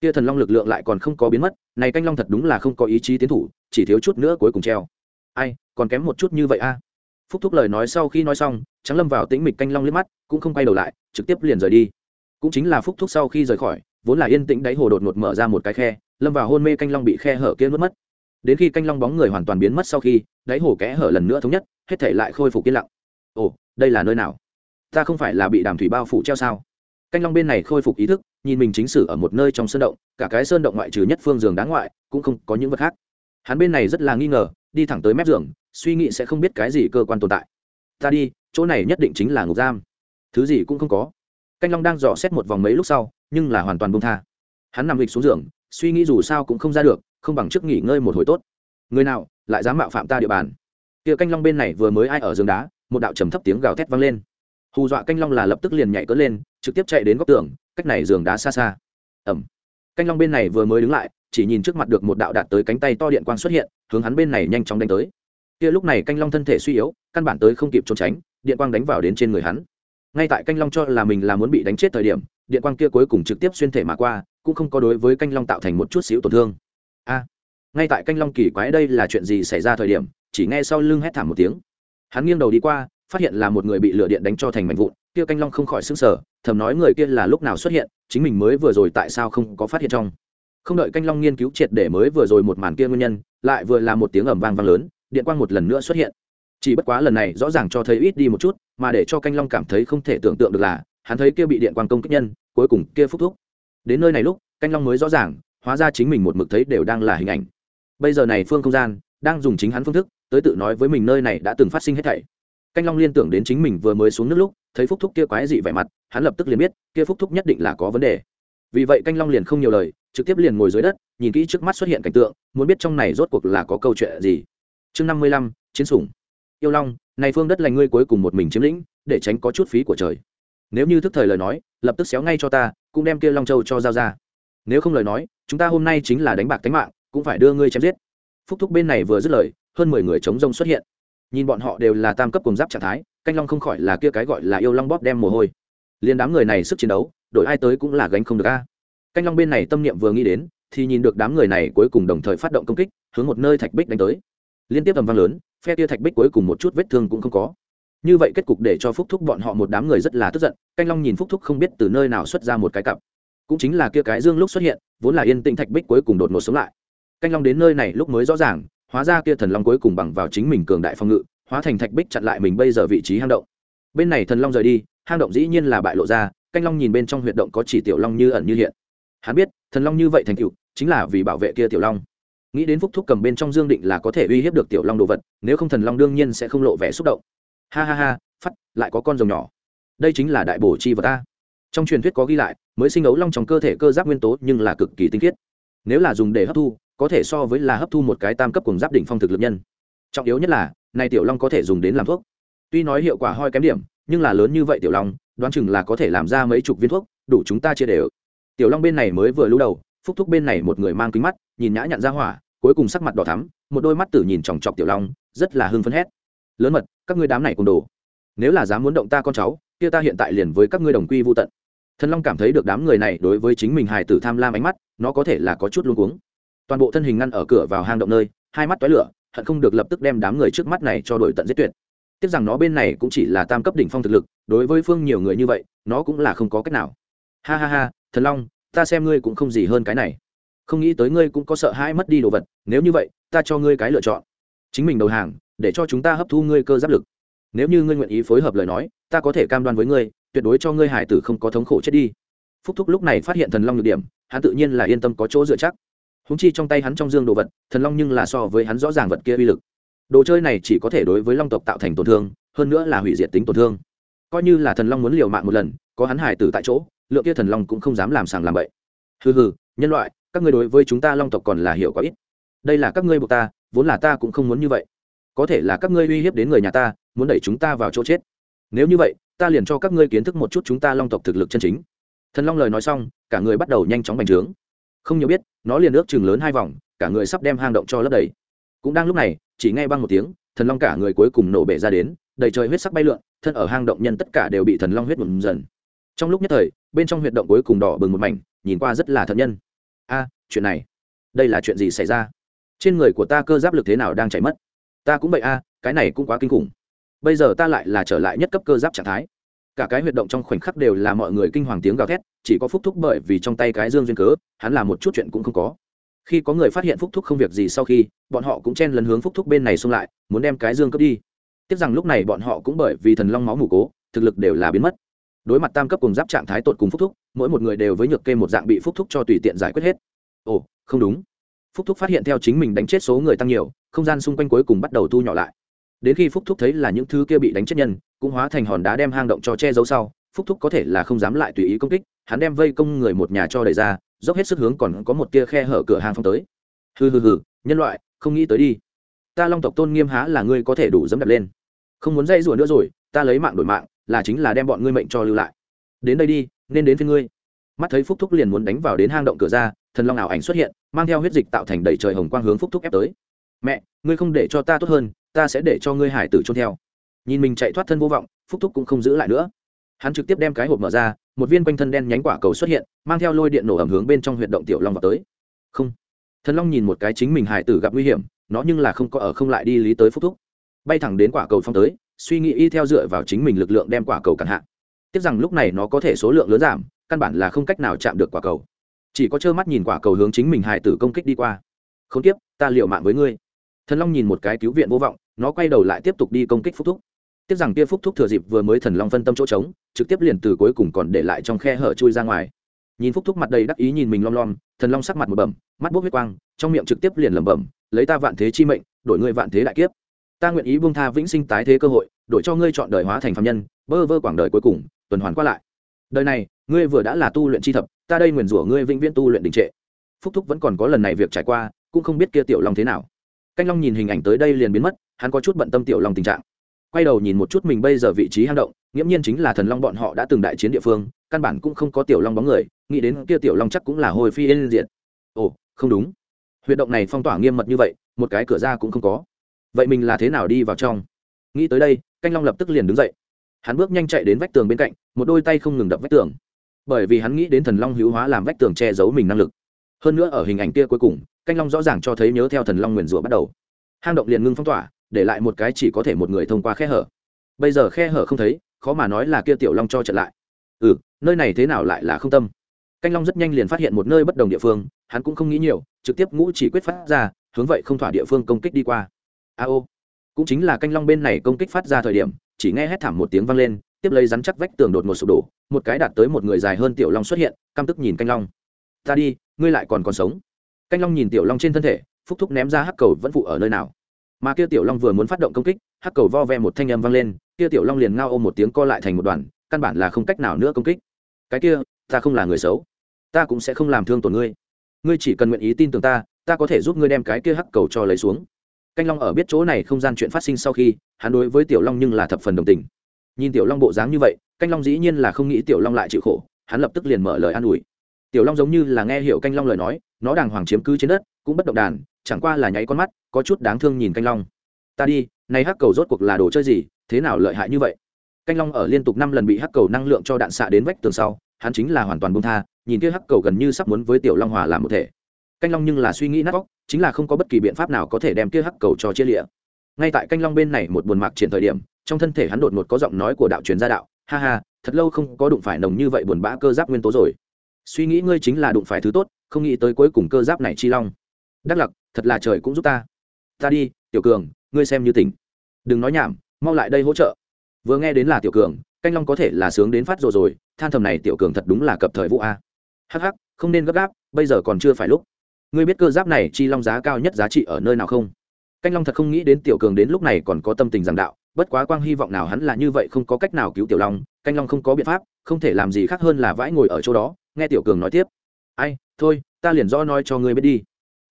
kia thần long lực lượng lại còn không có biến mất, này canh long thật đúng là không có ý chí tiến thủ, chỉ thiếu chút nữa cuối cùng treo ai, còn kém một chút như vậy a. Phúc thúc lời nói sau khi nói xong trắng lâm vào tĩnh mịch canh long liếc mắt, cũng không quay đầu lại, trực tiếp liền rời đi. Cũng chính là phúc thúc sau khi rời khỏi, vốn là yên tĩnh đáy hồ đột ngột mở ra một cái khe, lâm vào hôn mê canh long bị khe hở kia mất mất. Đến khi canh long bóng người hoàn toàn biến mất sau khi, đáy hồ kẽ hở lần nữa thống nhất, hết thể lại khôi phục yên lặng. Ồ, đây là nơi nào? Ta không phải là bị đàm thủy bao phủ treo sao? Canh long bên này khôi phục ý thức, nhìn mình chính sử ở một nơi trong sơn động, cả cái sơn động ngoại trừ nhất phương giường đá ngoại, cũng không có những vật khác. Hắn bên này rất là nghi ngờ đi thẳng tới mép giường, suy nghĩ sẽ không biết cái gì cơ quan tồn tại. Ta đi, chỗ này nhất định chính là ngục giam. Thứ gì cũng không có. Canh long đang dò xét một vòng mấy lúc sau, nhưng là hoàn toàn bông tha. Hắn nằm lịch xuống giường, suy nghĩ dù sao cũng không ra được, không bằng trước nghỉ ngơi một hồi tốt. Người nào, lại dám mạo phạm ta địa bàn? Kia canh long bên này vừa mới ai ở giường đá, một đạo trầm thấp tiếng gào thét vang lên. Hù dọa canh long là lập tức liền nhảy cỡ lên, trực tiếp chạy đến góc tường, cách này giường đá xa xa. Ẩm canh long bên này vừa mới đứng lại chỉ nhìn trước mặt được một đạo đạt tới cánh tay to điện quang xuất hiện, hướng hắn bên này nhanh chóng đánh tới. Kia lúc này canh long thân thể suy yếu, căn bản tới không kịp trốn tránh, điện quang đánh vào đến trên người hắn. Ngay tại canh long cho là mình là muốn bị đánh chết thời điểm, điện quang kia cuối cùng trực tiếp xuyên thể mà qua, cũng không có đối với canh long tạo thành một chút xíu tổn thương. A! Ngay tại canh long kỳ quái đây là chuyện gì xảy ra thời điểm, chỉ nghe sau lưng hét thảm một tiếng. Hắn nghiêng đầu đi qua, phát hiện là một người bị lửa điện đánh cho thành mảnh vụn, kia canh long không khỏi sững sờ, thầm nói người kia là lúc nào xuất hiện, chính mình mới vừa rồi tại sao không có phát hiện trong không đợi canh long nghiên cứu triệt để mới vừa rồi một màn kia nguyên nhân, lại vừa là một tiếng ầm vang vang lớn, điện quang một lần nữa xuất hiện. Chỉ bất quá lần này rõ ràng cho thấy ít đi một chút, mà để cho canh long cảm thấy không thể tưởng tượng được là, hắn thấy kia bị điện quang công kích nhân, cuối cùng kia phúc thúc. Đến nơi này lúc, canh long mới rõ ràng, hóa ra chính mình một mực thấy đều đang là hình ảnh. Bây giờ này phương không gian, đang dùng chính hắn phương thức, tới tự nói với mình nơi này đã từng phát sinh hết thảy. Canh long liên tưởng đến chính mình vừa mới xuống nước lúc, thấy phúc thúc kia quái dị vẻ mặt, hắn lập tức liền biết, kia phúc thúc nhất định là có vấn đề. Vì vậy canh long liền không nhiều lời trực tiếp liền ngồi dưới đất, nhìn kỹ trước mắt xuất hiện cảnh tượng, muốn biết trong này rốt cuộc là có câu chuyện gì. Chương năm mươi lăm, chiến sủng. Yêu long, này phương đất lành ngươi cuối cùng một mình chiếm lĩnh, để tránh có chút phí của trời. Nếu như thức thời lời nói, lập tức xéo ngay cho ta, cũng đem kia long châu cho giao ra. Nếu không lời nói, chúng ta hôm nay chính là đánh bạc tính mạng, cũng phải đưa ngươi chém giết. Phúc thúc bên này vừa dứt lời, hơn mười người chống rông xuất hiện. Nhìn bọn họ đều là tam cấp cùng giáp trạng thái, canh long không khỏi là kia cái gọi là yêu long bóp đem mồ hôi. Liền đám người này sức chiến đấu, đổi ai tới cũng là gánh không được a canh long bên này tâm niệm vừa nghĩ đến, thì nhìn được đám người này cuối cùng đồng thời phát động công kích, hướng một nơi thạch bích đánh tới. Liên tiếp tầm vang lớn, phe kia thạch bích cuối cùng một chút vết thương cũng không có. Như vậy kết cục để cho phúc thúc bọn họ một đám người rất là tức giận, canh long nhìn phúc thúc không biết từ nơi nào xuất ra một cái cặp. Cũng chính là kia cái dương lúc xuất hiện, vốn là yên tĩnh thạch bích cuối cùng đột ngột sống lại. Canh long đến nơi này lúc mới rõ ràng, hóa ra kia thần long cuối cùng bằng vào chính mình cường đại phòng ngự, hóa thành thạch bích chặn lại mình bây giờ vị trí hang động. Bên này thần long rời đi, hang động dĩ nhiên là bại lộ ra, canh long nhìn bên trong huyệt động có chỉ tiểu long như ẩn như hiện hắn biết, thần long như vậy thành cựu chính là vì bảo vệ kia tiểu long. Nghĩ đến phúc thúc cầm bên trong dương định là có thể uy hiếp được tiểu long đồ vật, nếu không thần long đương nhiên sẽ không lộ vẻ xúc động. Ha ha ha, phắt, lại có con rồng nhỏ. Đây chính là đại bổ chi vật ta. Trong truyền thuyết có ghi lại, mới sinh ấu long trong cơ thể cơ giáp nguyên tố nhưng là cực kỳ tinh khiết. Nếu là dùng để hấp thu, có thể so với là hấp thu một cái tam cấp cùng giáp đỉnh phong thực lực nhân. Trọng yếu nhất là nay tiểu long có thể dùng đến làm thuốc. Tuy nói hiệu quả hoi kém điểm, nhưng là lớn như vậy tiểu long, đoán chừng là có thể làm ra mấy chục viên thuốc, đủ chúng ta chia đều tiểu long bên này mới vừa lũ đầu, phúc thúc bên này một người mang kính mắt, nhìn nhã nhặn ra hỏa, cuối cùng sắc mặt đỏ thắm, một đôi mắt tử nhìn chòng chọc tiểu long, rất là hưng phấn hét. Lớn mật, các ngươi đám này cùng đồ, nếu là dám muốn động ta con cháu, kia ta hiện tại liền với các ngươi đồng quy vô tận. Thần long cảm thấy được đám người này đối với chính mình hài tử tham lam ánh mắt, nó có thể là có chút luống cuống. Toàn bộ thân hình ngăn ở cửa vào hang động nơi, hai mắt toái lửa, hận không được lập tức đem đám người trước mắt này cho đổi tận giết tuyệt. Tiếc rằng nó bên này cũng chỉ là tam cấp đỉnh phong thực lực, đối với phương nhiều người như vậy, nó cũng là không có cách nào. Ha ha ha thần long, ta xem ngươi cũng không gì hơn cái này. Không nghĩ tới ngươi cũng có sợ hãi mất đi đồ vật, nếu như vậy, ta cho ngươi cái lựa chọn. Chính mình đầu hàng, để cho chúng ta hấp thu ngươi cơ giáp lực. Nếu như ngươi nguyện ý phối hợp lời nói, ta có thể cam đoan với ngươi, tuyệt đối cho ngươi hải tử không có thống khổ chết đi. Phúc thúc lúc này phát hiện thần long nhược điểm, hắn tự nhiên là yên tâm có chỗ dựa chắc. Húng chi trong tay hắn trong dương đồ vật, thần long nhưng là so với hắn rõ ràng vật kia uy lực. Đồ chơi này chỉ có thể đối với long tộc tạo thành tổn thương, hơn nữa là hủy diệt tính tổn thương. Coi như là thần long muốn liều mạng một lần, có hắn hải tử tại chỗ lượng kia thần long cũng không dám làm sàng làm bậy. Hừ hừ, nhân loại, các ngươi đối với chúng ta long tộc còn là hiểu quá ít. Đây là các ngươi buộc ta, vốn là ta cũng không muốn như vậy. Có thể là các ngươi uy hiếp đến người nhà ta, muốn đẩy chúng ta vào chỗ chết. Nếu như vậy, ta liền cho các ngươi kiến thức một chút chúng ta long tộc thực lực chân chính. Thần long lời nói xong, cả người bắt đầu nhanh chóng bành trướng. Không nhiều biết, nó liền ước chừng lớn hai vòng, cả người sắp đem hang động cho lấp đầy. Cũng đang lúc này, chỉ nghe băng một tiếng, thần long cả người cuối cùng nổ bể ra đến, đầy trời huyết sắc bay lượn, thân ở hang động nhân tất cả đều bị thần long huyết nhuộm dần. Trong lúc nhất thời bên trong huyệt động cuối cùng đỏ bừng một mảnh, nhìn qua rất là thật nhân. A, chuyện này, đây là chuyện gì xảy ra? Trên người của ta cơ giáp lực thế nào đang chảy mất? Ta cũng vậy a, cái này cũng quá kinh khủng. Bây giờ ta lại là trở lại nhất cấp cơ giáp trạng thái. Cả cái huyệt động trong khoảnh khắc đều là mọi người kinh hoàng tiếng gào thét, chỉ có phúc thúc bởi vì trong tay cái dương duyên cớ, hắn làm một chút chuyện cũng không có. Khi có người phát hiện phúc thúc không việc gì sau khi, bọn họ cũng chen lần hướng phúc thúc bên này xông lại, muốn đem cái dương cướp đi. Tiếc rằng lúc này bọn họ cũng bởi vì thần long máu mù cố, thực lực đều là biến mất đối mặt tam cấp cùng giáp trạng thái tột cùng phúc thúc, mỗi một người đều với nhược kê một dạng bị phúc thúc cho tùy tiện giải quyết hết. Ồ, không đúng. Phúc thúc phát hiện theo chính mình đánh chết số người tăng nhiều, không gian xung quanh cuối cùng bắt đầu thu nhỏ lại. Đến khi phúc thúc thấy là những thứ kia bị đánh chết nhân, cũng hóa thành hòn đá đem hang động cho che giấu sau, phúc thúc có thể là không dám lại tùy ý công kích, hắn đem vây công người một nhà cho đẩy ra, dốc hết sức hướng còn có một tia khe hở cửa hàng phong tới. Hừ hừ hừ, nhân loại, không nghĩ tới đi. Ta long tộc tôn nghiêm há là ngươi có thể đủ dẫm đập lên. Không muốn dây rủa nữa rồi, ta lấy mạng đổi mạng là chính là đem bọn ngươi mệnh cho lưu lại. Đến đây đi, nên đến với ngươi. Mắt thấy phúc thúc liền muốn đánh vào đến hang động cửa ra, thần long ảo ảnh xuất hiện, mang theo huyết dịch tạo thành đầy trời hồng quang hướng phúc thúc ép tới. Mẹ, ngươi không để cho ta tốt hơn, ta sẽ để cho ngươi hải tử trôn theo. Nhìn mình chạy thoát thân vô vọng, phúc thúc cũng không giữ lại nữa. Hắn trực tiếp đem cái hộp mở ra, một viên quanh thân đen nhánh quả cầu xuất hiện, mang theo lôi điện nổ ẩm hướng bên trong huyệt động tiểu long vào tới. Không. Thần long nhìn một cái chính mình hải tử gặp nguy hiểm, nó nhưng là không có ở không lại đi lý tới phúc thúc. Bay thẳng đến quả cầu phong tới suy nghĩ y theo dựa vào chính mình lực lượng đem quả cầu cản hạ. Tiếc rằng lúc này nó có thể số lượng lớn giảm, căn bản là không cách nào chạm được quả cầu. Chỉ có trơ mắt nhìn quả cầu hướng chính mình hải tử công kích đi qua. Không tiếp, ta liệu mạng với ngươi. Thần long nhìn một cái cứu viện vô vọng, nó quay đầu lại tiếp tục đi công kích phúc thúc. Tiếc rằng kia phúc thúc thừa dịp vừa mới thần long phân tâm chỗ trống, trực tiếp liền từ cuối cùng còn để lại trong khe hở chui ra ngoài. Nhìn phúc thúc mặt đầy đắc ý nhìn mình lom lom, thần long sắc mặt một bẩm, mắt bốc huyết quang, trong miệng trực tiếp liền lẩm bẩm, lấy ta vạn thế chi mệnh, đổi ngươi vạn thế đại kiếp ta nguyện ý buông tha vĩnh sinh tái thế cơ hội, đổi cho ngươi chọn đời hóa thành phạm nhân, bơ vơ quảng đời cuối cùng, tuần hoàn qua lại. Đời này, ngươi vừa đã là tu luyện chi thập, ta đây nguyền rủa ngươi vĩnh viễn tu luyện đình trệ. Phúc thúc vẫn còn có lần này việc trải qua, cũng không biết kia tiểu long thế nào. Canh long nhìn hình ảnh tới đây liền biến mất, hắn có chút bận tâm tiểu long tình trạng. Quay đầu nhìn một chút mình bây giờ vị trí hang động, nghiễm nhiên chính là thần long bọn họ đã từng đại chiến địa phương, căn bản cũng không có tiểu long bóng người, nghĩ đến kia tiểu long chắc cũng là hồi phi yên diện ồ, không đúng. Huyệt động này phong tỏa nghiêm mật như vậy, một cái cửa ra cũng không có vậy mình là thế nào đi vào trong? Nghĩ tới đây, canh long lập tức liền đứng dậy. Hắn bước nhanh chạy đến vách tường bên cạnh, một đôi tay không ngừng đập vách tường. Bởi vì hắn nghĩ đến thần long hữu hóa làm vách tường che giấu mình năng lực. Hơn nữa ở hình ảnh kia cuối cùng, canh long rõ ràng cho thấy nhớ theo thần long nguyền rủa bắt đầu. Hang động liền ngưng phong tỏa, để lại một cái chỉ có thể một người thông qua khe hở. Bây giờ khe hở không thấy, khó mà nói là kia tiểu long cho trận lại. Ừ nơi này thế nào lại là không tâm? Canh long rất nhanh liền phát hiện một nơi bất đồng địa phương, hắn cũng không nghĩ nhiều, trực tiếp ngũ chỉ quyết phát ra, hướng vậy không thỏa địa phương công kích đi qua a ô. Cũng chính là canh long bên này công kích phát ra thời điểm, chỉ nghe hét thảm một tiếng vang lên, tiếp lấy rắn chắc vách tường đột một sụp đổ, một cái đạt tới một người dài hơn tiểu long xuất hiện, căm tức nhìn canh long. Ta đi, ngươi lại còn còn sống. Canh long nhìn tiểu long trên thân thể, phúc thúc ném ra hắc cầu vẫn phụ ở nơi nào. Mà kia tiểu long vừa muốn phát động công kích, hắc cầu vo ve một thanh âm vang lên, kia tiểu long liền ngao ôm một tiếng co lại thành một đoàn, căn bản là không cách nào nữa công kích. Cái kia, ta không là người xấu. Ta cũng sẽ không làm thương tổn ngươi. Ngươi chỉ cần nguyện ý tin tưởng ta ta có thể giúp ngươi đem cái kia hắc cầu cho lấy xuống canh long ở biết chỗ này không gian chuyện phát sinh sau khi, hắn đối với tiểu long nhưng là thập phần đồng tình. Nhìn tiểu long bộ dáng như vậy, canh long dĩ nhiên là không nghĩ tiểu long lại chịu khổ, hắn lập tức liền mở lời an ủi. Tiểu long giống như là nghe hiểu canh long lời nói, nó đàng hoàng chiếm cứ trên đất, cũng bất động đàn, chẳng qua là nháy con mắt, có chút đáng thương nhìn canh long. Ta đi nay hắc cầu rốt cuộc là đồ chơi gì, thế nào lợi hại như vậy? Canh long ở liên tục năm lần bị hắc cầu năng lượng cho đạn xạ đến vách tường sau, hắn chính là hoàn toàn bông tha, nhìn kia hắc cầu gần như sắp muốn với tiểu long hòa làm một thể. Canh long nhưng là suy nghĩ nát vóc chính là không có bất kỳ biện pháp nào có thể đem kia hắc cầu cho chia lịa. Ngay tại canh long bên này một buồn mạc triển thời điểm, trong thân thể hắn đột ngột có giọng nói của đạo truyền gia đạo, ha ha, thật lâu không có đụng phải nồng như vậy buồn bã cơ giáp nguyên tố rồi. Suy nghĩ ngươi chính là đụng phải thứ tốt, không nghĩ tới cuối cùng cơ giáp này chi long. Đắc lặc, thật là trời cũng giúp ta. Ta đi, tiểu cường, ngươi xem như tỉnh. Đừng nói nhảm, mau lại đây hỗ trợ. Vừa nghe đến là tiểu cường, canh long có thể là sướng đến phát rồi rồi, than thầm này tiểu cường thật đúng là cập thời vũ a. Hh không nên gấp gáp, bây giờ còn chưa phải lúc ngươi biết cơ giáp này chi long giá cao nhất giá trị ở nơi nào không? Canh long thật không nghĩ đến tiểu cường đến lúc này còn có tâm tình giảng đạo, bất quá quang hy vọng nào hắn là như vậy không có cách nào cứu tiểu long, canh long không có biện pháp, không thể làm gì khác hơn là vãi ngồi ở chỗ đó, nghe tiểu cường nói tiếp. Ai, thôi, ta liền do nói cho ngươi biết đi.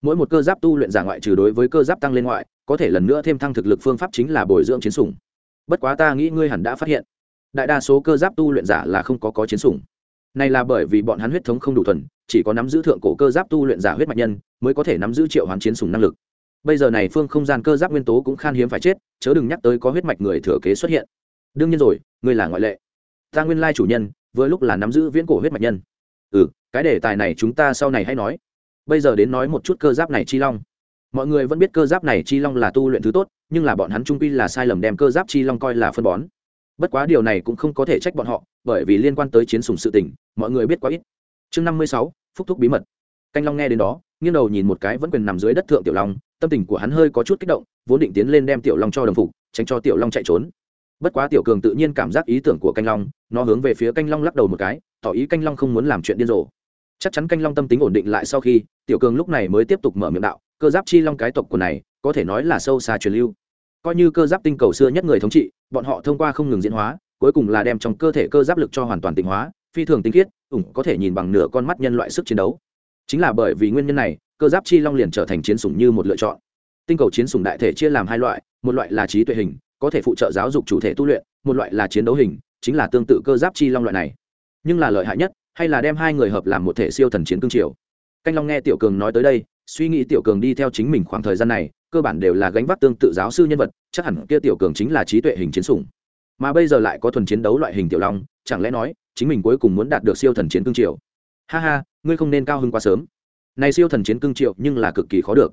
Mỗi một cơ giáp tu luyện giả ngoại trừ đối với cơ giáp tăng lên ngoại, có thể lần nữa thêm thăng thực lực phương pháp chính là bồi dưỡng chiến sủng. Bất quá ta nghĩ ngươi hẳn đã phát hiện. Đại đa số cơ giáp tu luyện giả là không có có chiến sủng này là bởi vì bọn hắn huyết thống không đủ thuần, chỉ có nắm giữ thượng cổ cơ giáp tu luyện giả huyết mạch nhân, mới có thể nắm giữ triệu hoán chiến sủng năng lực. Bây giờ này phương không gian cơ giáp nguyên tố cũng khan hiếm phải chết, chớ đừng nhắc tới có huyết mạch người thừa kế xuất hiện. Đương nhiên rồi, ngươi là ngoại lệ. Ta nguyên lai chủ nhân, vừa lúc là nắm giữ viễn cổ huyết mạch nhân. Ừ cái đề tài này chúng ta sau này hãy nói. Bây giờ đến nói một chút cơ giáp này chi long. Mọi người vẫn biết cơ giáp này chi long là tu luyện thứ tốt, nhưng là bọn hắn trung quy là sai lầm đem cơ giáp chi long coi là phân bón. Bất quá điều này cũng không có thể trách bọn họ bởi vì liên quan tới chiến sùng sự tình, mọi người biết quá ít. Chương năm mươi sáu, phúc thúc bí mật. Canh long nghe đến đó, nghiêng đầu nhìn một cái vẫn quyền nằm dưới đất thượng tiểu long, tâm tình của hắn hơi có chút kích động, vốn định tiến lên đem tiểu long cho đồng phục, tránh cho tiểu long chạy trốn. Bất quá tiểu cường tự nhiên cảm giác ý tưởng của canh long, nó hướng về phía canh long lắc đầu một cái, tỏ ý canh long không muốn làm chuyện điên rồ. Chắc chắn canh long tâm tính ổn định lại sau khi, tiểu cường lúc này mới tiếp tục mở miệng đạo, cơ giáp chi long cái tộc của này, có thể nói là sâu xa truyền lưu. Coi như cơ giáp tinh cầu xưa nhất người thống trị, bọn họ thông qua không ngừng diễn hóa cuối cùng là đem trong cơ thể cơ giáp lực cho hoàn toàn tịnh hóa, phi thường tinh khiết, ủng có thể nhìn bằng nửa con mắt nhân loại sức chiến đấu. Chính là bởi vì nguyên nhân này, cơ giáp chi long liền trở thành chiến sủng như một lựa chọn. Tinh cầu chiến sủng đại thể chia làm hai loại, một loại là trí tuệ hình, có thể phụ trợ giáo dục chủ thể tu luyện, một loại là chiến đấu hình, chính là tương tự cơ giáp chi long loại này. Nhưng là lợi hại nhất, hay là đem hai người hợp làm một thể siêu thần chiến cương triều. Canh long nghe tiểu cường nói tới đây, suy nghĩ tiểu cường đi theo chính mình khoảng thời gian này, cơ bản đều là gánh vác tương tự giáo sư nhân vật, chắc hẳn kia tiểu cường chính là trí tuệ hình chiến sủng mà bây giờ lại có thuần chiến đấu loại hình tiểu long, chẳng lẽ nói, chính mình cuối cùng muốn đạt được siêu thần chiến cương triều? Ha ha, ngươi không nên cao hơn quá sớm. Này siêu thần chiến cương triều nhưng là cực kỳ khó được.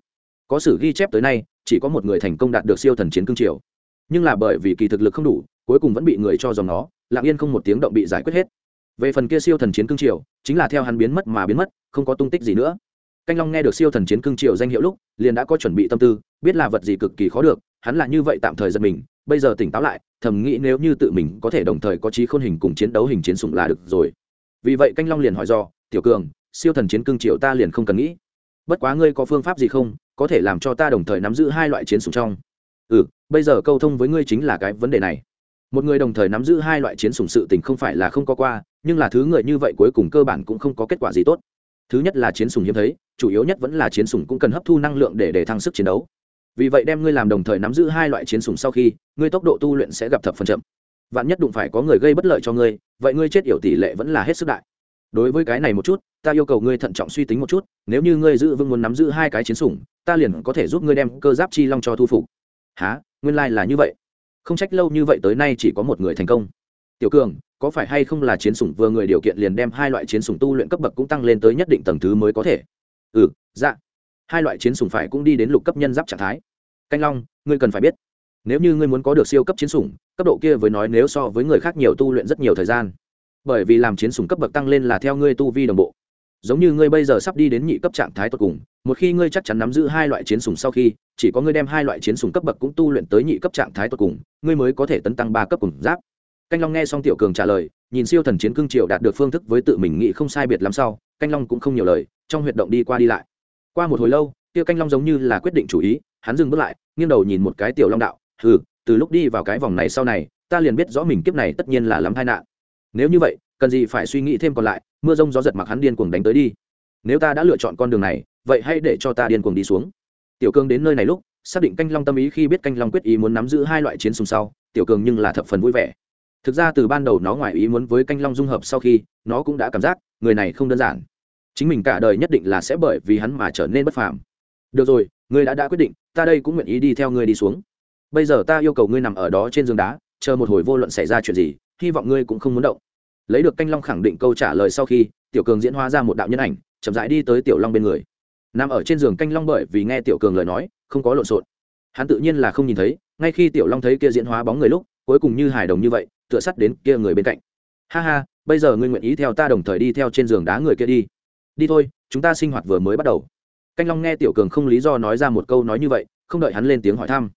Có sử ghi chép tới nay, chỉ có một người thành công đạt được siêu thần chiến cương triều. Nhưng là bởi vì kỳ thực lực không đủ, cuối cùng vẫn bị người cho dòng nó, lặng yên không một tiếng động bị giải quyết hết. Về phần kia siêu thần chiến cương triều, chính là theo hắn biến mất mà biến mất, không có tung tích gì nữa. Canh long nghe được siêu thần chiến cương triều danh hiệu lúc, liền đã có chuẩn bị tâm tư, biết là vật gì cực kỳ khó được, hắn là như vậy tạm thời giật mình bây giờ tỉnh táo lại, thầm nghĩ nếu như tự mình có thể đồng thời có trí khôn hình cùng chiến đấu hình chiến sủng là được rồi. Vì vậy canh long liền hỏi do, tiểu cường, siêu thần chiến cương triệu ta liền không cần nghĩ. Bất quá ngươi có phương pháp gì không, có thể làm cho ta đồng thời nắm giữ hai loại chiến sủng trong. Ừ bây giờ câu thông với ngươi chính là cái vấn đề này. Một người đồng thời nắm giữ hai loại chiến sủng sự tình không phải là không có qua, nhưng là thứ người như vậy cuối cùng cơ bản cũng không có kết quả gì tốt. Thứ nhất là chiến sủng hiếm thấy, chủ yếu nhất vẫn là chiến sủng cũng cần hấp thu năng lượng để để thăng sức chiến đấu vì vậy đem ngươi làm đồng thời nắm giữ hai loại chiến sủng sau khi, ngươi tốc độ tu luyện sẽ gặp thập phần chậm. Vạn nhất đụng phải có người gây bất lợi cho ngươi, vậy ngươi chết yểu tỷ lệ vẫn là hết sức đại. Đối với cái này một chút, ta yêu cầu ngươi thận trọng suy tính một chút, nếu như ngươi giữ vững muốn nắm giữ hai cái chiến sủng, ta liền có thể giúp ngươi đem cơ giáp chi long cho thu phục. Há nguyên lai、like、là như vậy. Không trách lâu như vậy tới nay chỉ có một người thành công. Tiểu cường, có phải hay không là chiến sủng vừa người điều kiện liền đem hai loại chiến sủng tu luyện cấp bậc cũng tăng lên tới nhất định tầng thứ mới có thể? Ừ dạ hai loại chiến sủng phải cũng đi đến lục cấp nhân giáp trạng thái. Canh long, ngươi cần phải biết, nếu như ngươi muốn có được siêu cấp chiến sủng, cấp độ kia với nói nếu so với người khác nhiều tu luyện rất nhiều thời gian. Bởi vì làm chiến sủng cấp bậc tăng lên là theo ngươi tu vi đồng bộ. Giống như ngươi bây giờ sắp đi đến nhị cấp trạng thái tột cùng, một khi ngươi chắc chắn nắm giữ hai loại chiến sủng sau khi, chỉ có ngươi đem hai loại chiến sủng cấp bậc cũng tu luyện tới nhị cấp trạng thái tột cùng, ngươi mới có thể tấn tăng ba cấp cùng giáp. Canh long nghe xong tiểu cường trả lời, nhìn siêu thần chiến cương triều đạt được phương thức với tự mình nghĩ không sai biệt lắm sau, canh long cũng không nhiều lời, trong huyệt động đi qua đi lại qua một hồi lâu kia canh long giống như là quyết định chủ ý, hắn dừng bước lại, nghiêng đầu nhìn một cái tiểu long đạo, hừ, từ lúc đi vào cái vòng này sau này, ta liền biết rõ mình kiếp này tất nhiên là lắm tai nạn. Nếu như vậy, cần gì phải suy nghĩ thêm còn lại, mưa rông gió giật mặc hắn điên cuồng đánh tới đi. Nếu ta đã lựa chọn con đường này, vậy hãy để cho ta điên cuồng đi xuống. Tiểu cường đến nơi này lúc, xác định canh long tâm ý khi biết canh long quyết ý muốn nắm giữ hai loại chiến sùng sau, tiểu cường nhưng là thập phần vui vẻ. Thực ra từ ban đầu nó ngoài ý muốn với canh long dung hợp sau khi, nó cũng đã cảm giác, người này không đơn giản chính mình cả đời nhất định là sẽ bởi vì hắn mà trở nên bất phàm. Được rồi, ngươi đã đã quyết định, ta đây cũng nguyện ý đi theo ngươi đi xuống. Bây giờ ta yêu cầu ngươi nằm ở đó trên giường đá, chờ một hồi vô luận xảy ra chuyện gì, hy vọng ngươi cũng không muốn động. Lấy được canh long khẳng định câu trả lời sau khi, tiểu cường diễn hóa ra một đạo nhân ảnh, chậm rãi đi tới tiểu long bên người. Nằm ở trên giường canh long bởi vì nghe tiểu cường lời nói, không có lộn xộn. Hắn tự nhiên là không nhìn thấy, ngay khi tiểu long thấy kia diễn hóa bóng người lúc, cuối cùng như hài đồng như vậy, tựa sắt đến kia người bên cạnh. Ha ha, bây giờ ngươi nguyện ý theo ta đồng thời đi theo trên giường đá người kia đi đi thôi chúng ta sinh hoạt vừa mới bắt đầu. Canh long nghe tiểu cường không lý do nói ra một câu nói như vậy không đợi hắn lên tiếng hỏi thăm.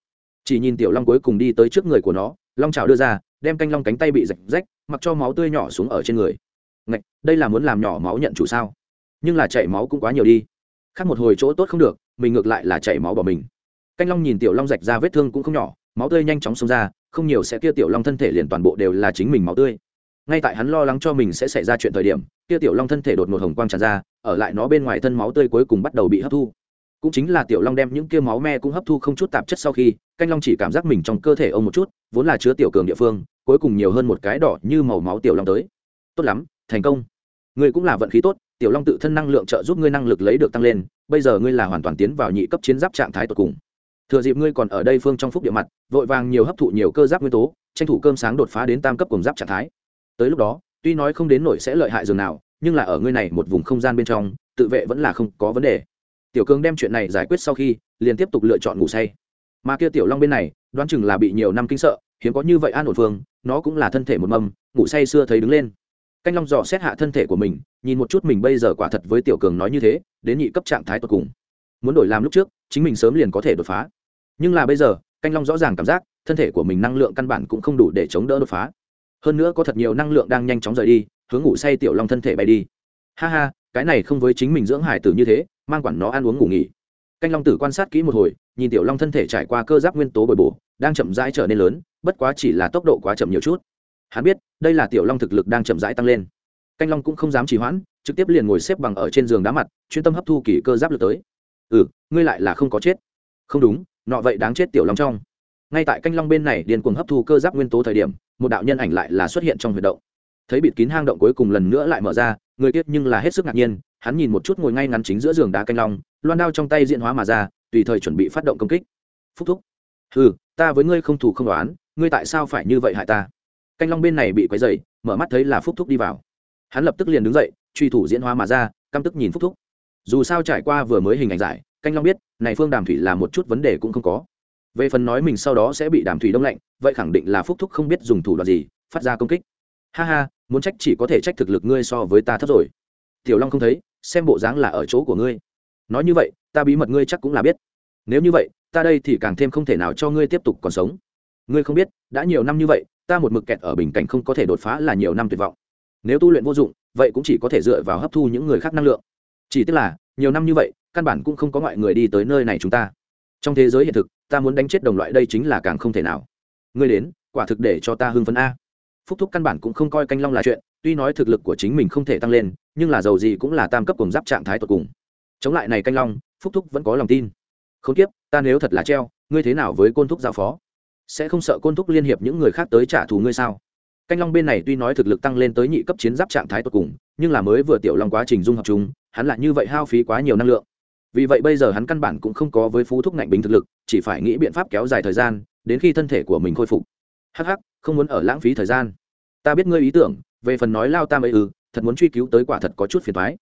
Chỉ nhìn tiểu long cuối cùng đi tới trước người của nó long trào đưa ra đem canh long cánh tay bị rạch rách mặc cho máu tươi nhỏ xuống ở trên người. Ngạch, đây là muốn làm nhỏ máu nhận chủ sao? Nhưng là chảy máu cũng quá nhiều đi. Khác một hồi chỗ tốt không được mình ngược lại là chảy máu bỏ mình. Canh long nhìn tiểu long rạch ra vết thương cũng không nhỏ máu tươi nhanh chóng xông ra không nhiều sẽ kia tiểu long thân thể liền toàn bộ đều là chính mình máu tươi. Ngay tại hắn lo lắng cho mình sẽ xảy ra chuyện thời điểm kia tiểu long thân thể đột ngột hồng quang tràn ra ở lại nó bên ngoài thân máu tươi cuối cùng bắt đầu bị hấp thu. Cũng chính là tiểu long đem những kia máu me cũng hấp thu không chút tạp chất sau khi, canh long chỉ cảm giác mình trong cơ thể ông một chút, vốn là chứa tiểu cường địa phương, cuối cùng nhiều hơn một cái đỏ như màu máu tiểu long tới. Tốt lắm, thành công. Ngươi cũng là vận khí tốt, tiểu long tự thân năng lượng trợ giúp ngươi năng lực lấy được tăng lên, bây giờ ngươi là hoàn toàn tiến vào nhị cấp chiến giáp trạng thái tột cùng. Thừa dịp ngươi còn ở đây phương trong phúc địa mặt, vội vàng nhiều hấp thụ nhiều cơ giáp nguyên tố, tranh thủ cơm sáng đột phá đến tam cấp cùng giáp trạng thái. Tới lúc đó, tuy nói không đến nổi sẽ lợi hại dường nào nhưng là ở ngươi này một vùng không gian bên trong, tự vệ vẫn là không có vấn đề. Tiểu cường đem chuyện này giải quyết sau khi, liền tiếp tục lựa chọn ngủ say. Mà kia tiểu long bên này, đoán chừng là bị nhiều năm kinh sợ, hiếm có như vậy an ổn phương, nó cũng là thân thể một mâm, ngủ say xưa thấy đứng lên. Canh long dò xét hạ thân thể của mình, nhìn một chút mình bây giờ quả thật với tiểu cường nói như thế, đến nhị cấp trạng thái tột cùng. Muốn đổi làm lúc trước, chính mình sớm liền có thể đột phá. Nhưng là bây giờ, canh long rõ ràng cảm giác, thân thể của mình năng lượng căn bản cũng không đủ để chống đỡ đột phá. Hơn nữa có thật nhiều năng lượng đang nhanh chóng rời đi hướng ngủ say tiểu long thân thể bay đi. Ha ha, cái này không với chính mình dưỡng hải tử như thế, mang quản nó ăn uống ngủ nghỉ. Canh long tử quan sát kỹ một hồi, nhìn tiểu long thân thể trải qua cơ giáp nguyên tố bồi bổ, đang chậm rãi trở nên lớn, bất quá chỉ là tốc độ quá chậm nhiều chút. Hắn biết, đây là tiểu long thực lực đang chậm rãi tăng lên. Canh long cũng không dám trì hoãn, trực tiếp liền ngồi xếp bằng ở trên giường đá mặt, chuyên tâm hấp thu kỳ cơ giáp lực tới. Ừ ngươi lại là không có chết. Không đúng, nọ vậy đáng chết tiểu long trong. Ngay tại canh long bên này điền cuồng hấp thu cơ giáp nguyên tố thời điểm, một đạo nhân ảnh lại là xuất hiện trong huyệt động thấy bịt kín hang động cuối cùng lần nữa lại mở ra, người tiếc nhưng là hết sức ngạc nhiên, hắn nhìn một chút ngồi ngay ngắn chính giữa giường đá canh long, loan đao trong tay diện hóa mà ra, tùy thời chuẩn bị phát động công kích. Phúc thúc. Ừ ta với ngươi không thủ không đoán, ngươi tại sao phải như vậy hại ta? Canh long bên này bị quấy dày mở mắt thấy là phúc thúc đi vào. Hắn lập tức liền đứng dậy, truy thủ diễn hóa mà ra, căm tức nhìn phúc thúc. Dù sao trải qua vừa mới hình ảnh giải, canh long biết, này phương đàm thủy là một chút vấn đề cũng không có. Về phần nói mình sau đó sẽ bị đàm thủy đông lạnh, vậy khẳng định là phúc thúc không biết dùng thủ đoạn gì, phát ra công kích. Ha ha muốn trách chỉ có thể trách thực lực ngươi so với ta thấp rồi. Tiểu long không thấy, xem bộ dáng là ở chỗ của ngươi. Nói như vậy, ta bí mật ngươi chắc cũng là biết. Nếu như vậy, ta đây thì càng thêm không thể nào cho ngươi tiếp tục còn sống. Ngươi không biết, đã nhiều năm như vậy, ta một mực kẹt ở bình cảnh không có thể đột phá là nhiều năm tuyệt vọng. Nếu tu luyện vô dụng, vậy cũng chỉ có thể dựa vào hấp thu những người khác năng lượng. Chỉ tức là, nhiều năm như vậy, căn bản cũng không có ngoại người đi tới nơi này chúng ta. Trong thế giới hiện thực, ta muốn đánh chết đồng loại đây chính là càng không thể nào. Ngươi đến, quả thực để cho ta hưng phấn a phúc thúc căn bản cũng không coi canh long là chuyện tuy nói thực lực của chính mình không thể tăng lên nhưng là giàu gì cũng là tam cấp cùng giáp trạng thái tột cùng. Chống lại này canh long phúc thúc vẫn có lòng tin. Không tiếp ta nếu thật là treo ngươi thế nào với côn thúc giao phó? Sẽ không sợ côn thúc liên hiệp những người khác tới trả thù ngươi sao? Canh long bên này tuy nói thực lực tăng lên tới nhị cấp chiến giáp trạng thái tột cùng nhưng là mới vừa tiểu long quá trình dung hợp chúng, hắn lại như vậy hao phí quá nhiều năng lượng. Vì vậy bây giờ hắn căn bản cũng không có với phú thúc ngạnh bình thực lực chỉ phải nghĩ biện pháp kéo dài thời gian đến khi thân thể của mình khôi phục hắc hắc, không muốn ở lãng phí thời gian. Ta biết ngươi ý tưởng, về phần nói lao tam ấy ư thật muốn truy cứu tới quả thật có chút phiền thoái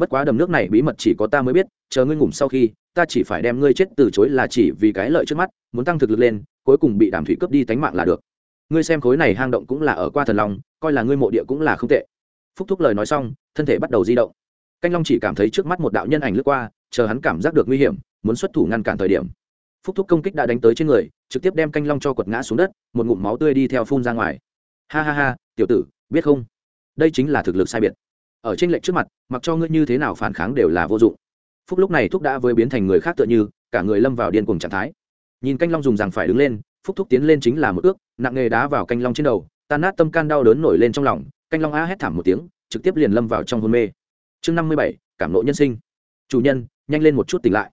bất quá đầm nước này bí mật chỉ có ta mới biết, chờ ngươi ngủm sau khi, ta chỉ phải đem ngươi chết từ chối là chỉ vì cái lợi trước mắt, muốn tăng thực lực lên, cuối cùng bị đàm thủy cướp đi tánh mạng là được. Ngươi xem khối này hang động cũng là ở qua thần long, coi là ngươi mộ địa cũng là không tệ. Phúc thúc lời nói xong, thân thể bắt đầu di động. Canh long chỉ cảm thấy trước mắt một đạo nhân ảnh lướt qua, chờ hắn cảm giác được nguy hiểm, muốn xuất thủ ngăn cản thời điểm phúc thúc công kích đã đánh tới trên người, trực tiếp đem canh long cho quật ngã xuống đất, một ngụm máu tươi đi theo phun ra ngoài. Ha ha ha, tiểu tử, biết không? Đây chính là thực lực sai biệt. Ở trên lệnh trước mặt, mặc cho ngươi như thế nào phản kháng đều là vô dụng. Phúc lúc này thúc đã với biến thành người khác tựa như, cả người lâm vào điên cùng trạng thái. Nhìn canh long dùng rằng phải đứng lên, phúc thúc tiến lên chính là một ước, nặng nghề đá vào canh long trên đầu, tan nát tâm can đau đớn nổi lên trong lòng, canh long a hét thảm một tiếng, trực tiếp liền lâm vào trong hôn mê. Chương năm mươi bảy, cảm nộ nhân sinh. Chủ nhân, nhanh lên một chút tỉnh lại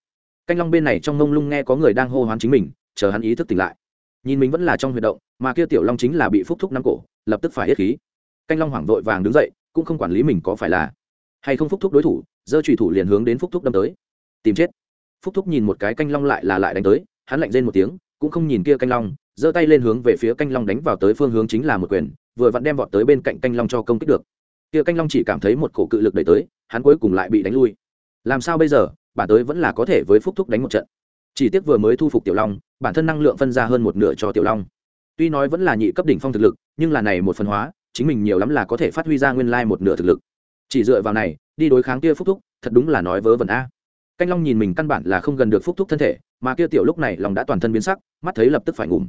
canh long bên này trong mông lung nghe có người đang hô hoán chính mình, chờ hắn ý thức tỉnh lại. Nhìn mình vẫn là trong huy động, mà kia tiểu long chính là bị phúc thúc nắm cổ, lập tức phải hết khí. Canh long hoảng vội vàng đứng dậy, cũng không quản lý mình có phải là hay không phúc thúc đối thủ, giơ trùy thủ liền hướng đến phúc thúc đâm tới. Tìm chết. Phúc thúc nhìn một cái canh long lại là lại đánh tới, hắn lạnh rên một tiếng, cũng không nhìn kia canh long, giơ tay lên hướng về phía canh long đánh vào tới phương hướng chính là một quyền, vừa vặn đem vọt tới bên cạnh canh long cho công kích được. Kia canh long chỉ cảm thấy một cổ cự lực đẩy tới, hắn cuối cùng lại bị đánh lui. Làm sao bây giờ? Bản tới vẫn là có thể với phúc thúc đánh một trận. Chỉ tiếc vừa mới thu phục tiểu long, bản thân năng lượng phân ra hơn một nửa cho tiểu long. Tuy nói vẫn là nhị cấp đỉnh phong thực lực, nhưng là này một phần hóa, chính mình nhiều lắm là có thể phát huy ra nguyên lai một nửa thực lực. Chỉ dựa vào này, đi đối kháng kia phúc thúc, thật đúng là nói vớ vẩn a. Canh long nhìn mình căn bản là không gần được phúc thúc thân thể, mà kia tiểu lúc này lòng đã toàn thân biến sắc, mắt thấy lập tức phải ngủm.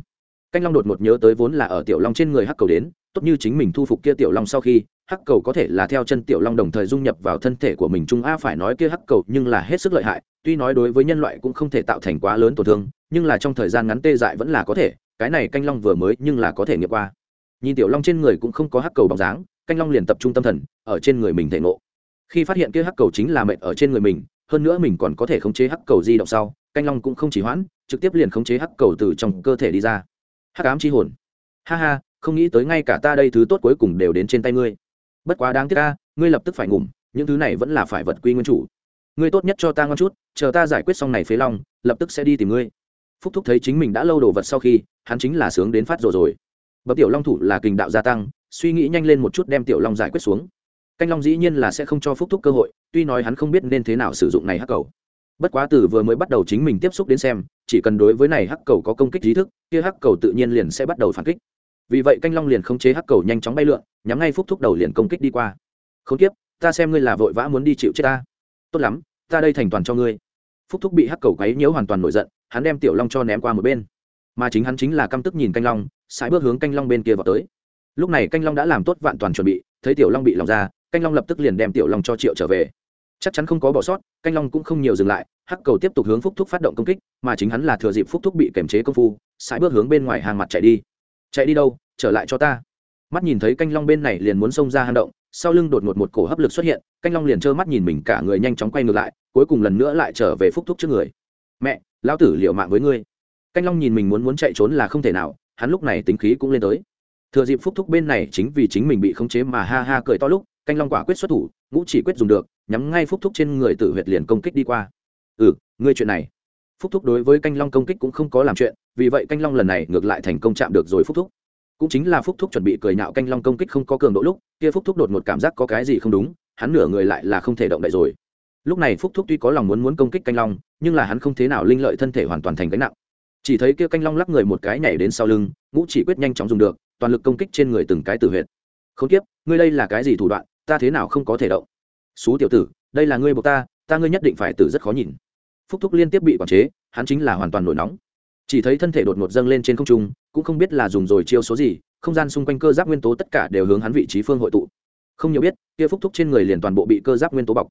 Canh long đột một nhớ tới vốn là ở tiểu long trên người hắc cầu đến, tốt như chính mình thu phục kia tiểu long sau khi hắc cầu có thể là theo chân tiểu long đồng thời dung nhập vào thân thể của mình. Trung a phải nói kia hắc cầu nhưng là hết sức lợi hại, tuy nói đối với nhân loại cũng không thể tạo thành quá lớn tổn thương, nhưng là trong thời gian ngắn tê dại vẫn là có thể, cái này canh long vừa mới nhưng là có thể nghiệm qua. Nhìn tiểu long trên người cũng không có hắc cầu bóng dáng, canh long liền tập trung tâm thần, ở trên người mình thể ngộ. Khi phát hiện kia hắc cầu chính là mệnh ở trên người mình, hơn nữa mình còn có thể khống chế hắc cầu di động sau, canh long cũng không chỉ hoãn, trực tiếp liền khống chế hắc cầu từ trong cơ thể đi ra. Hắc ám chi hồn. Ha ha, không nghĩ tới ngay cả ta đây thứ tốt cuối cùng đều đến trên tay ngươi bất quá đáng tiếc ca ngươi lập tức phải ngủm, những thứ này vẫn là phải vật quy nguyên chủ. Ngươi tốt nhất cho ta ngon chút, chờ ta giải quyết xong này phế long lập tức sẽ đi tìm ngươi. Phúc thúc thấy chính mình đã lâu đồ vật sau khi, hắn chính là sướng đến phát rồi rồi. Bậc tiểu long thủ là kình đạo gia tăng, suy nghĩ nhanh lên một chút đem tiểu long giải quyết xuống. Canh long dĩ nhiên là sẽ không cho phúc thúc cơ hội, tuy nói hắn không biết nên thế nào sử dụng này hắc cầu. Bất quá từ vừa mới bắt đầu chính mình tiếp xúc đến xem, chỉ cần đối với này hắc cầu có công kích trí thức, kia hắc cầu tự nhiên liền sẽ bắt đầu phản kích vì vậy canh long liền khống chế hắc cầu nhanh chóng bay lượn, nhắm ngay phúc thúc đầu liền công kích đi qua. Không tiếp ta xem ngươi là vội vã muốn đi chịu chết ta. Tốt lắm, ta đây thành toàn cho ngươi. Phúc thúc bị hắc cầu quấy nhiễu hoàn toàn nổi giận, hắn đem tiểu long cho ném qua một bên. Mà chính hắn chính là căm tức nhìn canh long, sải bước hướng canh long bên kia vào tới. Lúc này canh long đã làm tốt vạn toàn chuẩn bị, thấy tiểu long bị lòng ra, canh long lập tức liền đem tiểu long cho triệu trở về. Chắc chắn không có bỏ sót, canh long cũng không nhiều dừng lại, hắc cầu tiếp tục hướng phúc thúc phát động công kích, mà chính hắn là thừa dịp phúc thúc bị kềm chế công phu, sải bước hướng bên ngoài hàng mặt chạy đi chạy đi đâu, trở lại cho ta. Mắt nhìn thấy canh long bên này liền muốn xông ra hang động, sau lưng đột ngột một cổ hấp lực xuất hiện, canh long liền trơ mắt nhìn mình cả người nhanh chóng quay ngược lại, cuối cùng lần nữa lại trở về phúc thúc trước người. Mẹ, lão tử liệu mạng với ngươi. Canh long nhìn mình muốn muốn chạy trốn là không thể nào, hắn lúc này tính khí cũng lên tới. Thừa dịp phúc thúc bên này chính vì chính mình bị khống chế mà ha ha cười to lúc, canh long quả quyết xuất thủ, ngũ chỉ quyết dùng được, nhắm ngay phúc thúc trên người tử huyệt liền công kích đi qua. Ừ ngươi chuyện này phúc thúc đối với canh long công kích cũng không có làm chuyện, vì vậy canh long lần này ngược lại thành công chạm được rồi phúc thúc. Cũng chính là phúc thúc chuẩn bị cười nhạo canh long công kích không có cường độ lúc, kia phúc thúc đột một cảm giác có cái gì không đúng, hắn nửa người lại là không thể động đậy rồi. Lúc này phúc thúc tuy có lòng muốn muốn công kích canh long, nhưng là hắn không thế nào linh lợi thân thể hoàn toàn thành gánh nặng. Chỉ thấy kia canh long lắc người một cái nhảy đến sau lưng, ngũ chỉ quyết nhanh chóng dùng được, toàn lực công kích trên người từng cái tử huyệt. Không tiếp ngươi đây là cái gì thủ đoạn, ta thế nào không có thể động? Xú tiểu tử, đây là ngươi buộc ta ta ngươi nhất định phải tử rất khó nhìn phúc thúc liên tiếp bị quản chế, hắn chính là hoàn toàn nổi nóng. Chỉ thấy thân thể đột ngột dâng lên trên không trung, cũng không biết là dùng rồi chiêu số gì, không gian xung quanh cơ giáp nguyên tố tất cả đều hướng hắn vị trí phương hội tụ. Không nhiều biết, kia phúc thúc trên người liền toàn bộ bị cơ giáp nguyên tố bọc.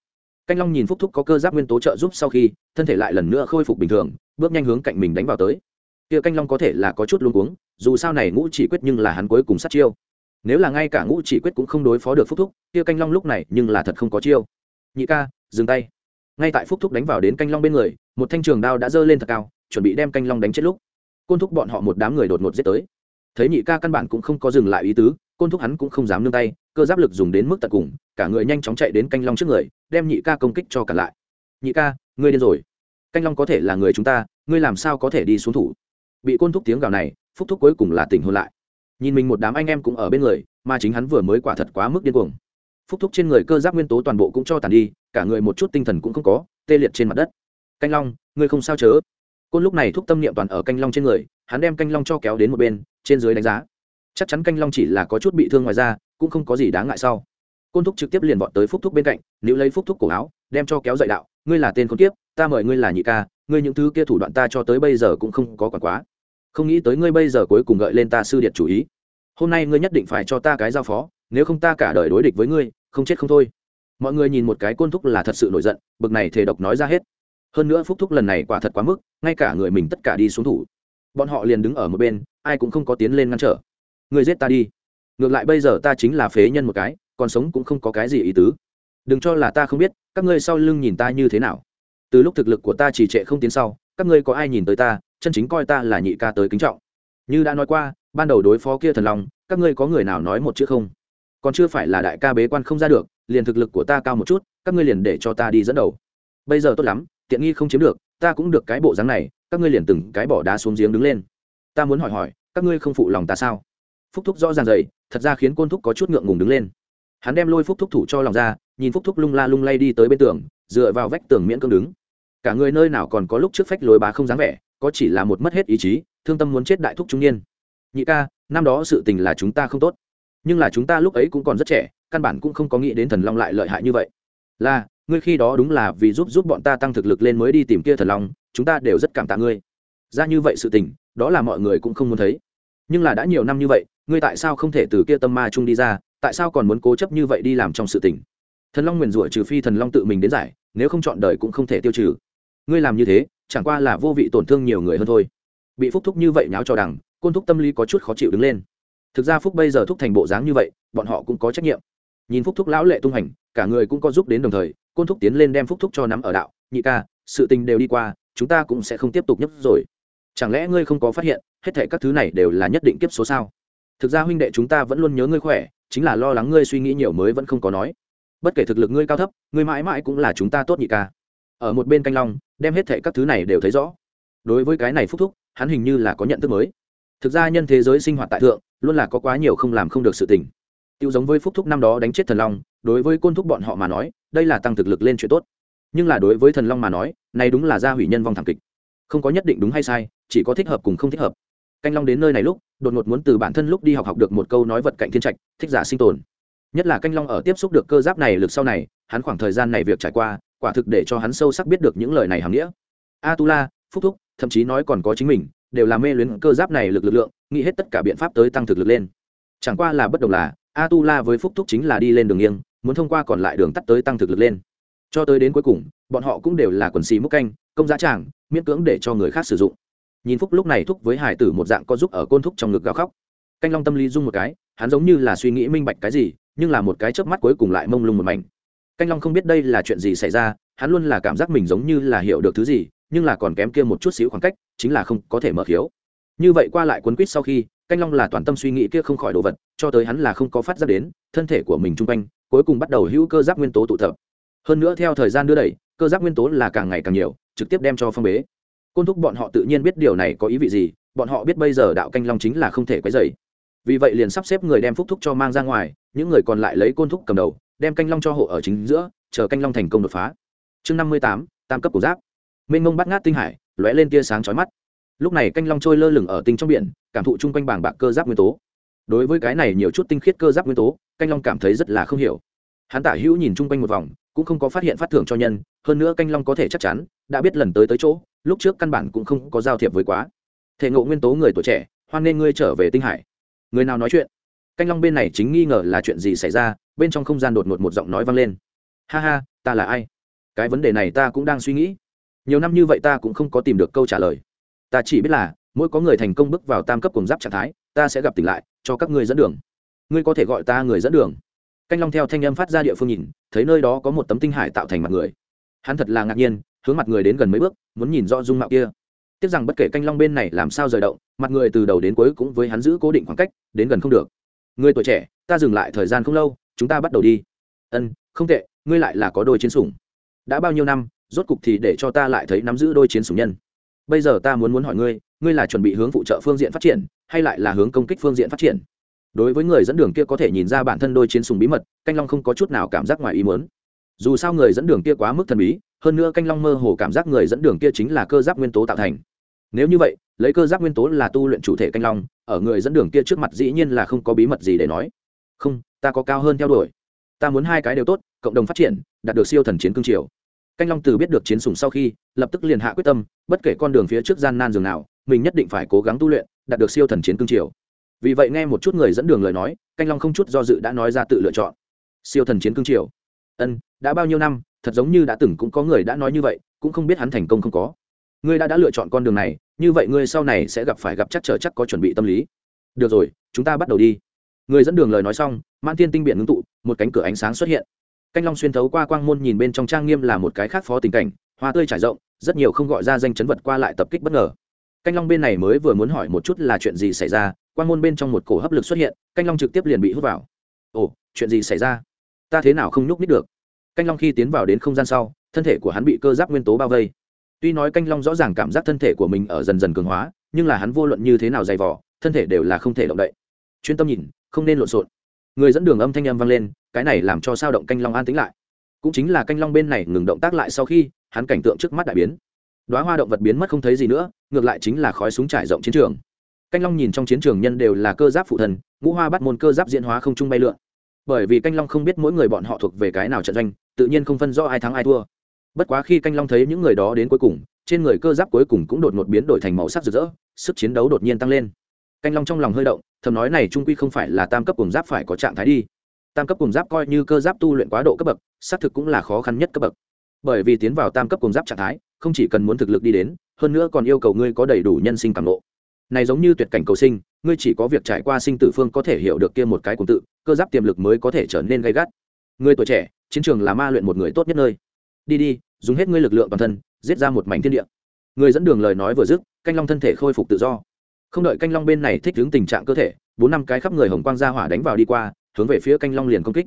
Canh long nhìn phúc thúc có cơ giáp nguyên tố trợ giúp sau khi, thân thể lại lần nữa khôi phục bình thường, bước nhanh hướng cạnh mình đánh vào tới. Kia canh long có thể là có chút luống cuống, dù sao này ngũ chỉ quyết nhưng là hắn cuối cùng sát chiêu. Nếu là ngay cả ngũ chỉ quyết cũng không đối phó được phúc thúc, kia canh long lúc này nhưng là thật không có chiêu. Nhị ca, dừng tay ngay tại phúc thúc đánh vào đến canh long bên người, một thanh trường đao đã giơ lên thật cao, chuẩn bị đem canh long đánh chết lúc, côn thúc bọn họ một đám người đột ngột giết tới. Thấy nhị ca căn bản cũng không có dừng lại ý tứ, côn thúc hắn cũng không dám nương tay, cơ giáp lực dùng đến mức tận cùng, cả người nhanh chóng chạy đến canh long trước người, đem nhị ca công kích cho cả lại. Nhị ca, ngươi điên rồi. Canh long có thể là người chúng ta, ngươi làm sao có thể đi xuống thủ? Bị côn thúc tiếng gào này, phúc thúc cuối cùng là tỉnh hôn lại. Nhìn mình một đám anh em cũng ở bên người, mà chính hắn vừa mới quả thật quá mức điên cuồng phúc thúc trên người cơ giáp nguyên tố toàn bộ cũng cho tàn đi, cả người một chút tinh thần cũng không có, tê liệt trên mặt đất. Canh long, ngươi không sao chớ? Côn lúc này thúc tâm niệm toàn ở canh long trên người, hắn đem canh long cho kéo đến một bên, trên dưới đánh giá. Chắc chắn canh long chỉ là có chút bị thương ngoài ra cũng không có gì đáng ngại sau. Côn thúc trực tiếp liền vọt tới phúc thúc bên cạnh nếu lấy phúc thúc cổ áo, đem cho kéo dậy đạo, ngươi là tên con tiếp ta mời ngươi là nhị ca, ngươi những thứ kia thủ đoạn ta cho tới bây giờ cũng không có quản quá. Không nghĩ tới ngươi bây giờ cuối cùng gợi lên ta sư điệt chủ ý. Hôm nay ngươi nhất định phải cho ta cái giao phó, nếu không ta cả đời đối địch với ngươi không chết không thôi. Mọi người nhìn một cái côn thúc là thật sự nổi giận, bực này thể độc nói ra hết. Hơn nữa phúc thúc lần này quả thật quá mức, ngay cả người mình tất cả đi xuống thủ. Bọn họ liền đứng ở một bên, ai cũng không có tiến lên ngăn trở. Người giết ta đi. Ngược lại bây giờ ta chính là phế nhân một cái, còn sống cũng không có cái gì ý tứ. Đừng cho là ta không biết, các ngươi sau lưng nhìn ta như thế nào. Từ lúc thực lực của ta chỉ trệ không tiến sau, các ngươi có ai nhìn tới ta, chân chính coi ta là nhị ca tới kính trọng. Như đã nói qua, ban đầu đối phó kia thần long, các ngươi có người nào nói một chữ không? Còn chưa phải là đại ca bế quan không ra được, liền thực lực của ta cao một chút, các ngươi liền để cho ta đi dẫn đầu. Bây giờ tốt lắm, tiện nghi không chiếm được, ta cũng được cái bộ dáng này, các ngươi liền từng cái bỏ đá xuống giếng đứng lên. Ta muốn hỏi hỏi, các ngươi không phụ lòng ta sao? Phúc thúc rõ ràng dày thật ra khiến côn thúc có chút ngượng ngùng đứng lên. Hắn đem lôi phúc thúc thủ cho lòng ra, nhìn phúc thúc lung la lung lay đi tới bên tường, dựa vào vách tường miễn cưỡng đứng. Cả người nơi nào còn có lúc trước phách lối bá không dáng vẻ, có chỉ là một mất hết ý chí, thương tâm muốn chết đại thúc trung niên. Nhị ca, năm đó sự tình là chúng ta không tốt nhưng là chúng ta lúc ấy cũng còn rất trẻ, căn bản cũng không có nghĩ đến thần long lại lợi hại như vậy. Là, ngươi khi đó đúng là vì giúp giúp bọn ta tăng thực lực lên mới đi tìm kia thần long, chúng ta đều rất cảm tạ ngươi. Ra như vậy sự tình, đó là mọi người cũng không muốn thấy. Nhưng là đã nhiều năm như vậy, ngươi tại sao không thể từ kia tâm ma chung đi ra, tại sao còn muốn cố chấp như vậy đi làm trong sự tình? Thần long nguyền rủa trừ phi thần long tự mình đến giải, nếu không chọn đời cũng không thể tiêu trừ. Ngươi làm như thế, chẳng qua là vô vị tổn thương nhiều người hơn thôi. Bị phúc thúc như vậy nháo cho đằng, côn thúc tâm lý có chút khó chịu đứng lên thực ra phúc bây giờ thúc thành bộ dáng như vậy, bọn họ cũng có trách nhiệm. Nhìn phúc thúc lão lệ tung hành, cả người cũng có giúp đến đồng thời, côn thúc tiến lên đem phúc thúc cho nắm ở đạo, nhị ca, sự tình đều đi qua, chúng ta cũng sẽ không tiếp tục nhấp rồi. Chẳng lẽ ngươi không có phát hiện, hết thể các thứ này đều là nhất định kiếp số sao? Thực ra huynh đệ chúng ta vẫn luôn nhớ ngươi khỏe, chính là lo lắng ngươi suy nghĩ nhiều mới vẫn không có nói. Bất kể thực lực ngươi cao thấp, ngươi mãi mãi cũng là chúng ta tốt nhị ca. Ở một bên canh long, đem hết thệ các thứ này đều thấy rõ. Đối với cái này phúc thúc, hắn hình như là có nhận thức mới thực ra nhân thế giới sinh hoạt tại thượng, luôn là có quá nhiều không làm không được sự tình. Tiêu giống với phúc thúc năm đó đánh chết thần long, đối với côn thúc bọn họ mà nói, đây là tăng thực lực lên chuyện tốt. Nhưng là đối với thần long mà nói, này đúng là gia hủy nhân vong thảm kịch. Không có nhất định đúng hay sai, chỉ có thích hợp cùng không thích hợp. Canh long đến nơi này lúc, đột ngột muốn từ bản thân lúc đi học học được một câu nói vật cạnh thiên trạch, thích giả sinh tồn. Nhất là canh long ở tiếp xúc được cơ giáp này lực sau này, hắn khoảng thời gian này việc trải qua, quả thực để cho hắn sâu sắc biết được những lời này hàm nghĩa. A tu la, phúc thúc, thậm chí nói còn có chính mình đều là mê luyến cơ giáp này lực lực lượng, nghĩ hết tất cả biện pháp tới tăng thực lực lên. Chẳng qua là bất đồng là a tu la với phúc thúc chính là đi lên đường nghiêng, muốn thông qua còn lại đường tắt tới tăng thực lực lên. Cho tới đến cuối cùng, bọn họ cũng đều là quần xì múc canh, công giá tràng, miễn cưỡng để cho người khác sử dụng. Nhìn phúc lúc này thúc với hải tử một dạng có giúp ở côn thúc trong ngực gào khóc. Canh long tâm lý dung một cái, hắn giống như là suy nghĩ minh bạch cái gì, nhưng là một cái chớp mắt cuối cùng lại mông lung một mảnh. Canh long không biết đây là chuyện gì xảy ra, hắn luôn là cảm giác mình giống như là hiểu được thứ gì nhưng là còn kém kia một chút xíu khoảng cách, chính là không có thể mở khiếu. Như vậy qua lại quấn quýt sau khi, canh long là toàn tâm suy nghĩ kia không khỏi đồ vật, cho tới hắn là không có phát giác đến, thân thể của mình chung quanh, cuối cùng bắt đầu hữu cơ giáp nguyên tố tụ tập. Hơn nữa theo thời gian đưa đẩy, cơ giáp nguyên tố là càng ngày càng nhiều, trực tiếp đem cho phong bế. Côn thúc bọn họ tự nhiên biết điều này có ý vị gì, bọn họ biết bây giờ đạo canh long chính là không thể quấy dày vì vậy liền sắp xếp người đem phúc thúc cho mang ra ngoài, những người còn lại lấy côn thúc cầm đầu, đem canh long cho hộ ở chính giữa, chờ canh long thành công đột phá. Chương năm mươi tám, tam cấp cổ giáp mênh mông bắt ngát tinh hải, lóe lên tia sáng chói mắt. Lúc này canh long trôi lơ lửng ở tinh trong biển, cảm thụ chung quanh bảng bạc cơ giáp nguyên tố. Đối với cái này nhiều chút tinh khiết cơ giáp nguyên tố, canh long cảm thấy rất là không hiểu. Hắn tả hữu nhìn chung quanh một vòng, cũng không có phát hiện phát thưởng cho nhân, hơn nữa canh long có thể chắc chắn, đã biết lần tới tới chỗ, lúc trước căn bản cũng không có giao thiệp với quá. Thể ngộ nguyên tố người tuổi trẻ, hoan nên ngươi trở về tinh hải. Người nào nói chuyện? Canh long bên này chính nghi ngờ là chuyện gì xảy ra, bên trong không gian đột ngột một giọng nói vang lên. Ha ha, ta là ai? Cái vấn đề này ta cũng đang suy nghĩ nhiều năm như vậy ta cũng không có tìm được câu trả lời. Ta chỉ biết là, mỗi có người thành công bước vào tam cấp cùng giáp trạng thái, ta sẽ gặp tỉnh lại, cho các ngươi dẫn đường. Ngươi có thể gọi ta người dẫn đường. Canh long theo thanh âm phát ra địa phương nhìn, thấy nơi đó có một tấm tinh hải tạo thành mặt người. Hắn thật là ngạc nhiên, hướng mặt người đến gần mấy bước, muốn nhìn rõ dung mạo kia. Tiếc rằng bất kể canh long bên này làm sao rời động, mặt người từ đầu đến cuối cũng với hắn giữ cố định khoảng cách, đến gần không được. Người tuổi trẻ, ta dừng lại thời gian không lâu, chúng ta bắt đầu đi. Ân, không tệ, ngươi lại là có đôi chiến sủng. Đã bao nhiêu năm rốt cục thì để cho ta lại thấy nắm giữ đôi chiến sủng nhân. Bây giờ ta muốn muốn hỏi ngươi ngươi là chuẩn bị hướng phụ trợ phương diện phát triển, hay lại là hướng công kích phương diện phát triển? Đối với người dẫn đường kia có thể nhìn ra bản thân đôi chiến súng bí mật, canh long không có chút nào cảm giác ngoài ý muốn. Dù sao người dẫn đường kia quá mức thần bí, hơn nữa canh long mơ hồ cảm giác người dẫn đường kia chính là cơ giáp nguyên tố tạo thành. Nếu như vậy, lấy cơ giáp nguyên tố là tu luyện chủ thể canh long, ở người dẫn đường kia trước mặt dĩ nhiên là không có bí mật gì để nói. Không, ta có cao hơn theo đuổi. Ta muốn hai cái đều tốt, cộng đồng phát triển, đạt được siêu thần chiến cương triều canh long từ biết được chiến sùng sau khi, lập tức liền hạ quyết tâm, bất kể con đường phía trước gian nan dường nào, mình nhất định phải cố gắng tu luyện, đạt được siêu thần chiến cương triều. Vì vậy nghe một chút người dẫn đường lời nói, canh long không chút do dự đã nói ra tự lựa chọn. Siêu thần chiến cương triều. Ân, đã bao nhiêu năm, thật giống như đã từng cũng có người đã nói như vậy, cũng không biết hắn thành công không có. Ngươi đã đã lựa chọn con đường này, như vậy ngươi sau này sẽ gặp phải gặp chắc trở chắc có chuẩn bị tâm lý. Được rồi, chúng ta bắt đầu đi. Người dẫn đường lời nói xong man thiên tinh biển ngưng tụ, một cánh cửa ánh sáng xuất hiện canh long xuyên thấu qua quang môn nhìn bên trong trang nghiêm là một cái khác phó tình cảnh, hoa tươi trải rộng, rất nhiều không gọi ra danh chấn vật qua lại tập kích bất ngờ. Canh long bên này mới vừa muốn hỏi một chút là chuyện gì xảy ra, quang môn bên trong một cổ hấp lực xuất hiện, canh long trực tiếp liền bị hút vào. Ồ, chuyện gì xảy ra? Ta thế nào không nhúc nít được? Canh long khi tiến vào đến không gian sau, thân thể của hắn bị cơ giáp nguyên tố bao vây. Tuy nói canh long rõ ràng cảm giác thân thể của mình ở dần dần cường hóa, nhưng là hắn vô luận như thế nào dày vỏ thân thể đều là không thể động đậy. Chuyên tâm nhìn, không nên lộn xộn người dẫn đường âm thanh âm vang lên, cái này làm cho sao động canh long an tĩnh lại. Cũng chính là canh long bên này ngừng động tác lại sau khi, hắn cảnh tượng trước mắt đại biến. Đoá hoa động vật biến mất không thấy gì nữa, ngược lại chính là khói súng trải rộng chiến trường. Canh long nhìn trong chiến trường nhân đều là cơ giáp phụ thần, ngũ hoa bắt môn cơ giáp diễn hóa không chung bay lượn. Bởi vì canh long không biết mỗi người bọn họ thuộc về cái nào trận doanh, tự nhiên không phân rõ ai thắng ai thua. Bất quá khi canh long thấy những người đó đến cuối cùng, trên người cơ giáp cuối cùng cũng đột ngột biến đổi thành màu sắc rực rỡ, sức chiến đấu đột nhiên tăng lên canh long trong lòng hơi động, thầm nói này trung quy không phải là tam cấp cùng giáp phải có trạng thái đi. Tam cấp cùng giáp coi như cơ giáp tu luyện quá độ cấp bậc, xác thực cũng là khó khăn nhất cấp bậc. Bởi vì tiến vào tam cấp cùng giáp trạng thái, không chỉ cần muốn thực lực đi đến, hơn nữa còn yêu cầu ngươi có đầy đủ nhân sinh cảm lộ. này giống như tuyệt cảnh cầu sinh, ngươi chỉ có việc trải qua sinh tử phương có thể hiểu được kia một cái cùng tự, cơ giáp tiềm lực mới có thể trở nên gay gắt. Người tuổi trẻ, chiến trường là ma luyện một người tốt nhất nơi. Đi đi, dùng hết ngươi lực lượng toàn thân, giết ra một mảnh thiên địa. Người dẫn đường lời nói vừa dứt, canh long thân thể khôi phục tự do không đợi canh long bên này thích ứng tình trạng cơ thể, bốn năm cái khắp người hồng quang ra hỏa đánh vào đi qua, hướng về phía canh long liền công kích.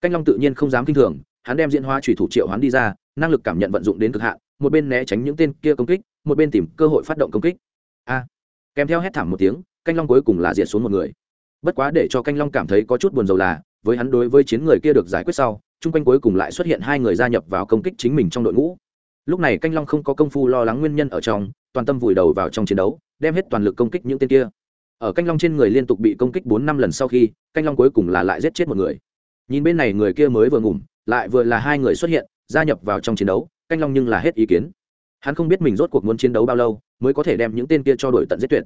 Canh long tự nhiên không dám kinh thường, hắn đem diễn hóa thủy thủ triệu hắn đi ra, năng lực cảm nhận vận dụng đến cực hạn, một bên né tránh những tên kia công kích, một bên tìm cơ hội phát động công kích. A! Kèm theo hét thảm một tiếng, canh long cuối cùng là diệt xuống một người. Bất quá để cho canh long cảm thấy có chút buồn rầu là, với hắn đối với chiến người kia được giải quyết sau, chung quanh cuối cùng lại xuất hiện hai người gia nhập vào công kích chính mình trong đội ngũ. Lúc này canh long không có công phu lo lắng nguyên nhân ở trong toàn tâm vùi đầu vào trong chiến đấu, đem hết toàn lực công kích những tên kia. Ở canh long trên người liên tục bị công kích bốn năm lần sau khi, canh long cuối cùng là lại giết chết một người. Nhìn bên này người kia mới vừa ngủm, lại vừa là hai người xuất hiện, gia nhập vào trong chiến đấu, canh long nhưng là hết ý kiến. Hắn không biết mình rốt cuộc muốn chiến đấu bao lâu, mới có thể đem những tên kia cho đổi tận giết tuyệt.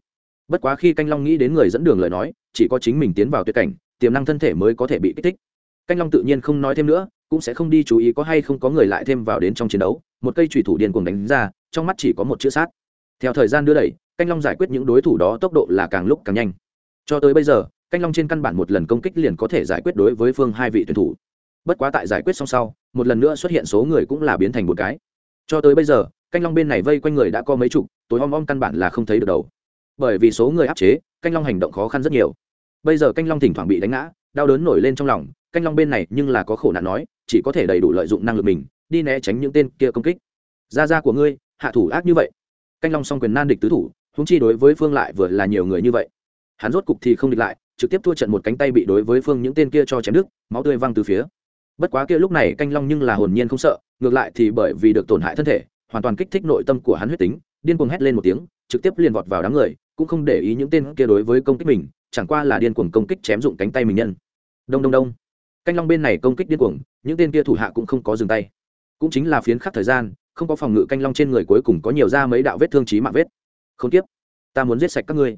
Bất quá khi canh long nghĩ đến người dẫn đường lời nói, chỉ có chính mình tiến vào tuyệt cảnh, tiềm năng thân thể mới có thể bị kích thích. Canh long tự nhiên không nói thêm nữa, cũng sẽ không đi chú ý có hay không có người lại thêm vào đến trong chiến đấu. Một cây thủy thủ điên cuồng đánh ra, trong mắt chỉ có một chữ sát theo thời gian đưa đẩy, canh long giải quyết những đối thủ đó tốc độ là càng lúc càng nhanh. Cho tới bây giờ, canh long trên căn bản một lần công kích liền có thể giải quyết đối với phương hai vị tuyển thủ. Bất quá tại giải quyết xong sau, một lần nữa xuất hiện số người cũng là biến thành một cái. Cho tới bây giờ, canh long bên này vây quanh người đã có mấy chục, tối om om căn bản là không thấy được đầu. Bởi vì số người áp chế, canh long hành động khó khăn rất nhiều. Bây giờ canh long thỉnh thoảng bị đánh ngã, đau đớn nổi lên trong lòng, canh long bên này nhưng là có khổ nạn nói, chỉ có thể đầy đủ lợi dụng năng lực mình, đi né tránh những tên kia công kích. Ra ra của ngươi, hạ thủ ác như vậy canh long song quyền nan địch tứ thủ húng chi đối với phương lại vừa là nhiều người như vậy. Hắn rốt cục thì không địch lại, trực tiếp thua trận một cánh tay bị đối với phương những tên kia cho chém đứt, máu tươi văng từ phía. Bất quá kia lúc này canh long nhưng là hồn nhiên không sợ, ngược lại thì bởi vì được tổn hại thân thể, hoàn toàn kích thích nội tâm của hắn huyết tính, điên cuồng hét lên một tiếng, trực tiếp liền vọt vào đám người, cũng không để ý những tên kia đối với công kích mình, chẳng qua là điên cuồng công kích chém dụng cánh tay mình nhân. Đông đông đông. Canh long bên này công kích điên cuồng, những tên kia thủ hạ cũng không có dừng tay. Cũng chính là phiến khắc thời gian không có phòng ngự canh long trên người cuối cùng có nhiều ra mấy đạo vết thương trí mạng vết. Không tiếp, ta muốn giết sạch các ngươi.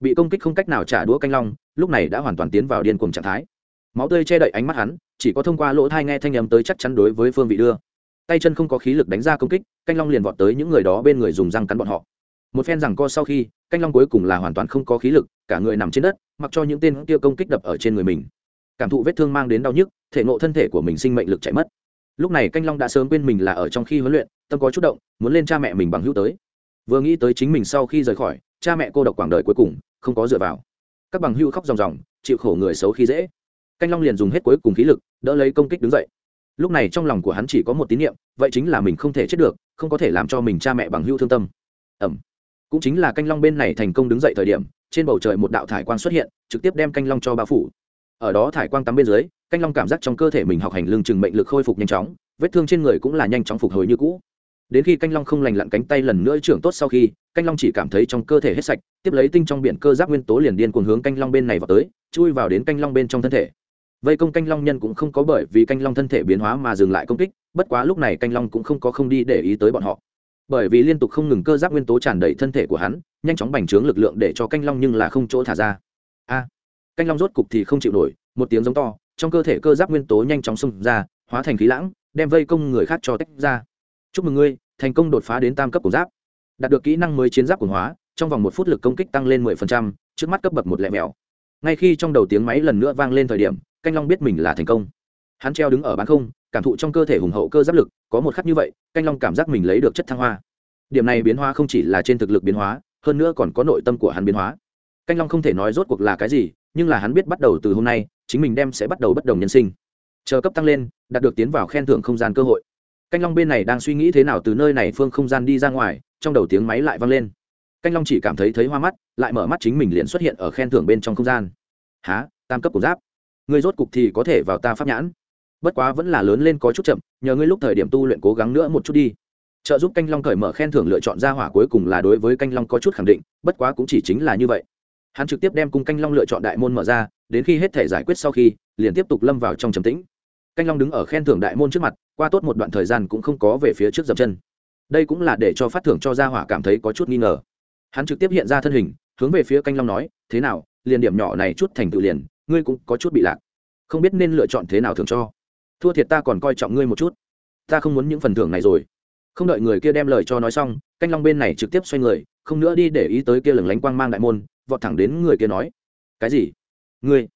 Bị công kích không cách nào trả đũa canh long, lúc này đã hoàn toàn tiến vào điên cuồng trạng thái. Máu tươi che đậy ánh mắt hắn, chỉ có thông qua lỗ thai nghe thanh âm tới chắc chắn đối với phương vị đưa. Tay chân không có khí lực đánh ra công kích, canh long liền vọt tới những người đó bên người dùng răng cắn bọn họ. Một phen rằng co sau khi, canh long cuối cùng là hoàn toàn không có khí lực, cả người nằm trên đất, mặc cho những tên kia công kích đập ở trên người mình. Cảm thụ vết thương mang đến đau nhức, thể nộ thân thể của mình sinh mệnh lực chạy mất lúc này canh long đã sớm quên mình là ở trong khi huấn luyện, tâm có chút động, muốn lên cha mẹ mình bằng hữu tới. Vừa nghĩ tới chính mình sau khi rời khỏi, cha mẹ cô độc quảng đời cuối cùng, không có dựa vào. Các bằng hữu khóc ròng ròng, chịu khổ người xấu khi dễ. Canh long liền dùng hết cuối cùng khí lực, đỡ lấy công kích đứng dậy. Lúc này trong lòng của hắn chỉ có một tín niệm, vậy chính là mình không thể chết được, không có thể làm cho mình cha mẹ bằng hữu thương tâm. Ẩm. Cũng chính là canh long bên này thành công đứng dậy thời điểm, trên bầu trời một đạo thải quang xuất hiện, trực tiếp đem canh long cho bao phủ. Ở đó thải quang tắm bên dưới canh long cảm giác trong cơ thể mình học hành lương chừng mệnh lực khôi phục nhanh chóng, vết thương trên người cũng là nhanh chóng phục hồi như cũ. Đến khi canh long không lành lặn cánh tay lần nữa trưởng tốt sau khi, canh long chỉ cảm thấy trong cơ thể hết sạch, tiếp lấy tinh trong biển cơ giác nguyên tố liền điên cuồng hướng canh long bên này vào tới, chui vào đến canh long bên trong thân thể. Vây công canh long nhân cũng không có bởi vì canh long thân thể biến hóa mà dừng lại công kích, bất quá lúc này canh long cũng không có không đi để ý tới bọn họ. Bởi vì liên tục không ngừng cơ giác nguyên tố tràn đầy thân thể của hắn, nhanh chóng bành trướng lực lượng để cho canh long nhưng là không chỗ thả ra. A! Canh long rốt cục thì không chịu nổi, một tiếng giống to trong cơ thể cơ giáp nguyên tố nhanh chóng xông ra, hóa thành khí lãng, đem vây công người khác cho tách ra. Chúc mừng ngươi, thành công đột phá đến tam cấp của giáp. Đạt được kỹ năng mới chiến giáp quần hóa, trong vòng một phút lực công kích tăng lên mười phần trăm, trước mắt cấp bậc một lẹ mèo. Ngay khi trong đầu tiếng máy lần nữa vang lên thời điểm, canh long biết mình là thành công. Hắn treo đứng ở bán không, cảm thụ trong cơ thể hùng hậu cơ giáp lực, có một khắc như vậy, canh long cảm giác mình lấy được chất thăng hoa. Điểm này biến hóa không chỉ là trên thực lực biến hóa, hơn nữa còn có nội tâm của hắn biến hóa. Canh long không thể nói rốt cuộc là cái gì, nhưng là hắn biết bắt đầu từ hôm nay chính mình đem sẽ bắt đầu bất đồng nhân sinh. Chờ cấp tăng lên, đạt được tiến vào khen thưởng không gian cơ hội. Canh long bên này đang suy nghĩ thế nào từ nơi này phương không gian đi ra ngoài, trong đầu tiếng máy lại vang lên. Canh long chỉ cảm thấy thấy hoa mắt, lại mở mắt chính mình liền xuất hiện ở khen thưởng bên trong không gian. Há tam cấp cục giáp? Người rốt cục thì có thể vào ta pháp nhãn. Bất quá vẫn là lớn lên có chút chậm, nhờ ngươi lúc thời điểm tu luyện cố gắng nữa một chút đi. Trợ giúp canh long cởi mở khen thưởng lựa chọn ra hỏa cuối cùng là đối với canh long có chút khẳng định, bất quá cũng chỉ chính là như vậy. Hắn trực tiếp đem cung canh long lựa chọn đại môn mở ra đến khi hết thể giải quyết sau khi, liền tiếp tục lâm vào trong trầm tĩnh. Canh long đứng ở khen thưởng đại môn trước mặt, qua tốt một đoạn thời gian cũng không có về phía trước dập chân. Đây cũng là để cho phát thưởng cho gia hỏa cảm thấy có chút nghi ngờ. Hắn trực tiếp hiện ra thân hình, hướng về phía canh long nói, thế nào, liền điểm nhỏ này chút thành tự liền, ngươi cũng có chút bị lạc. Không biết nên lựa chọn thế nào thường cho. Thua thiệt ta còn coi trọng ngươi một chút. Ta không muốn những phần thưởng này rồi. Không đợi người kia đem lời cho nói xong, canh long bên này trực tiếp xoay người, không nữa đi để ý tới kia lửng lánh quang mang đại môn, vọt thẳng đến người kia nói, cái gì? Ngươi,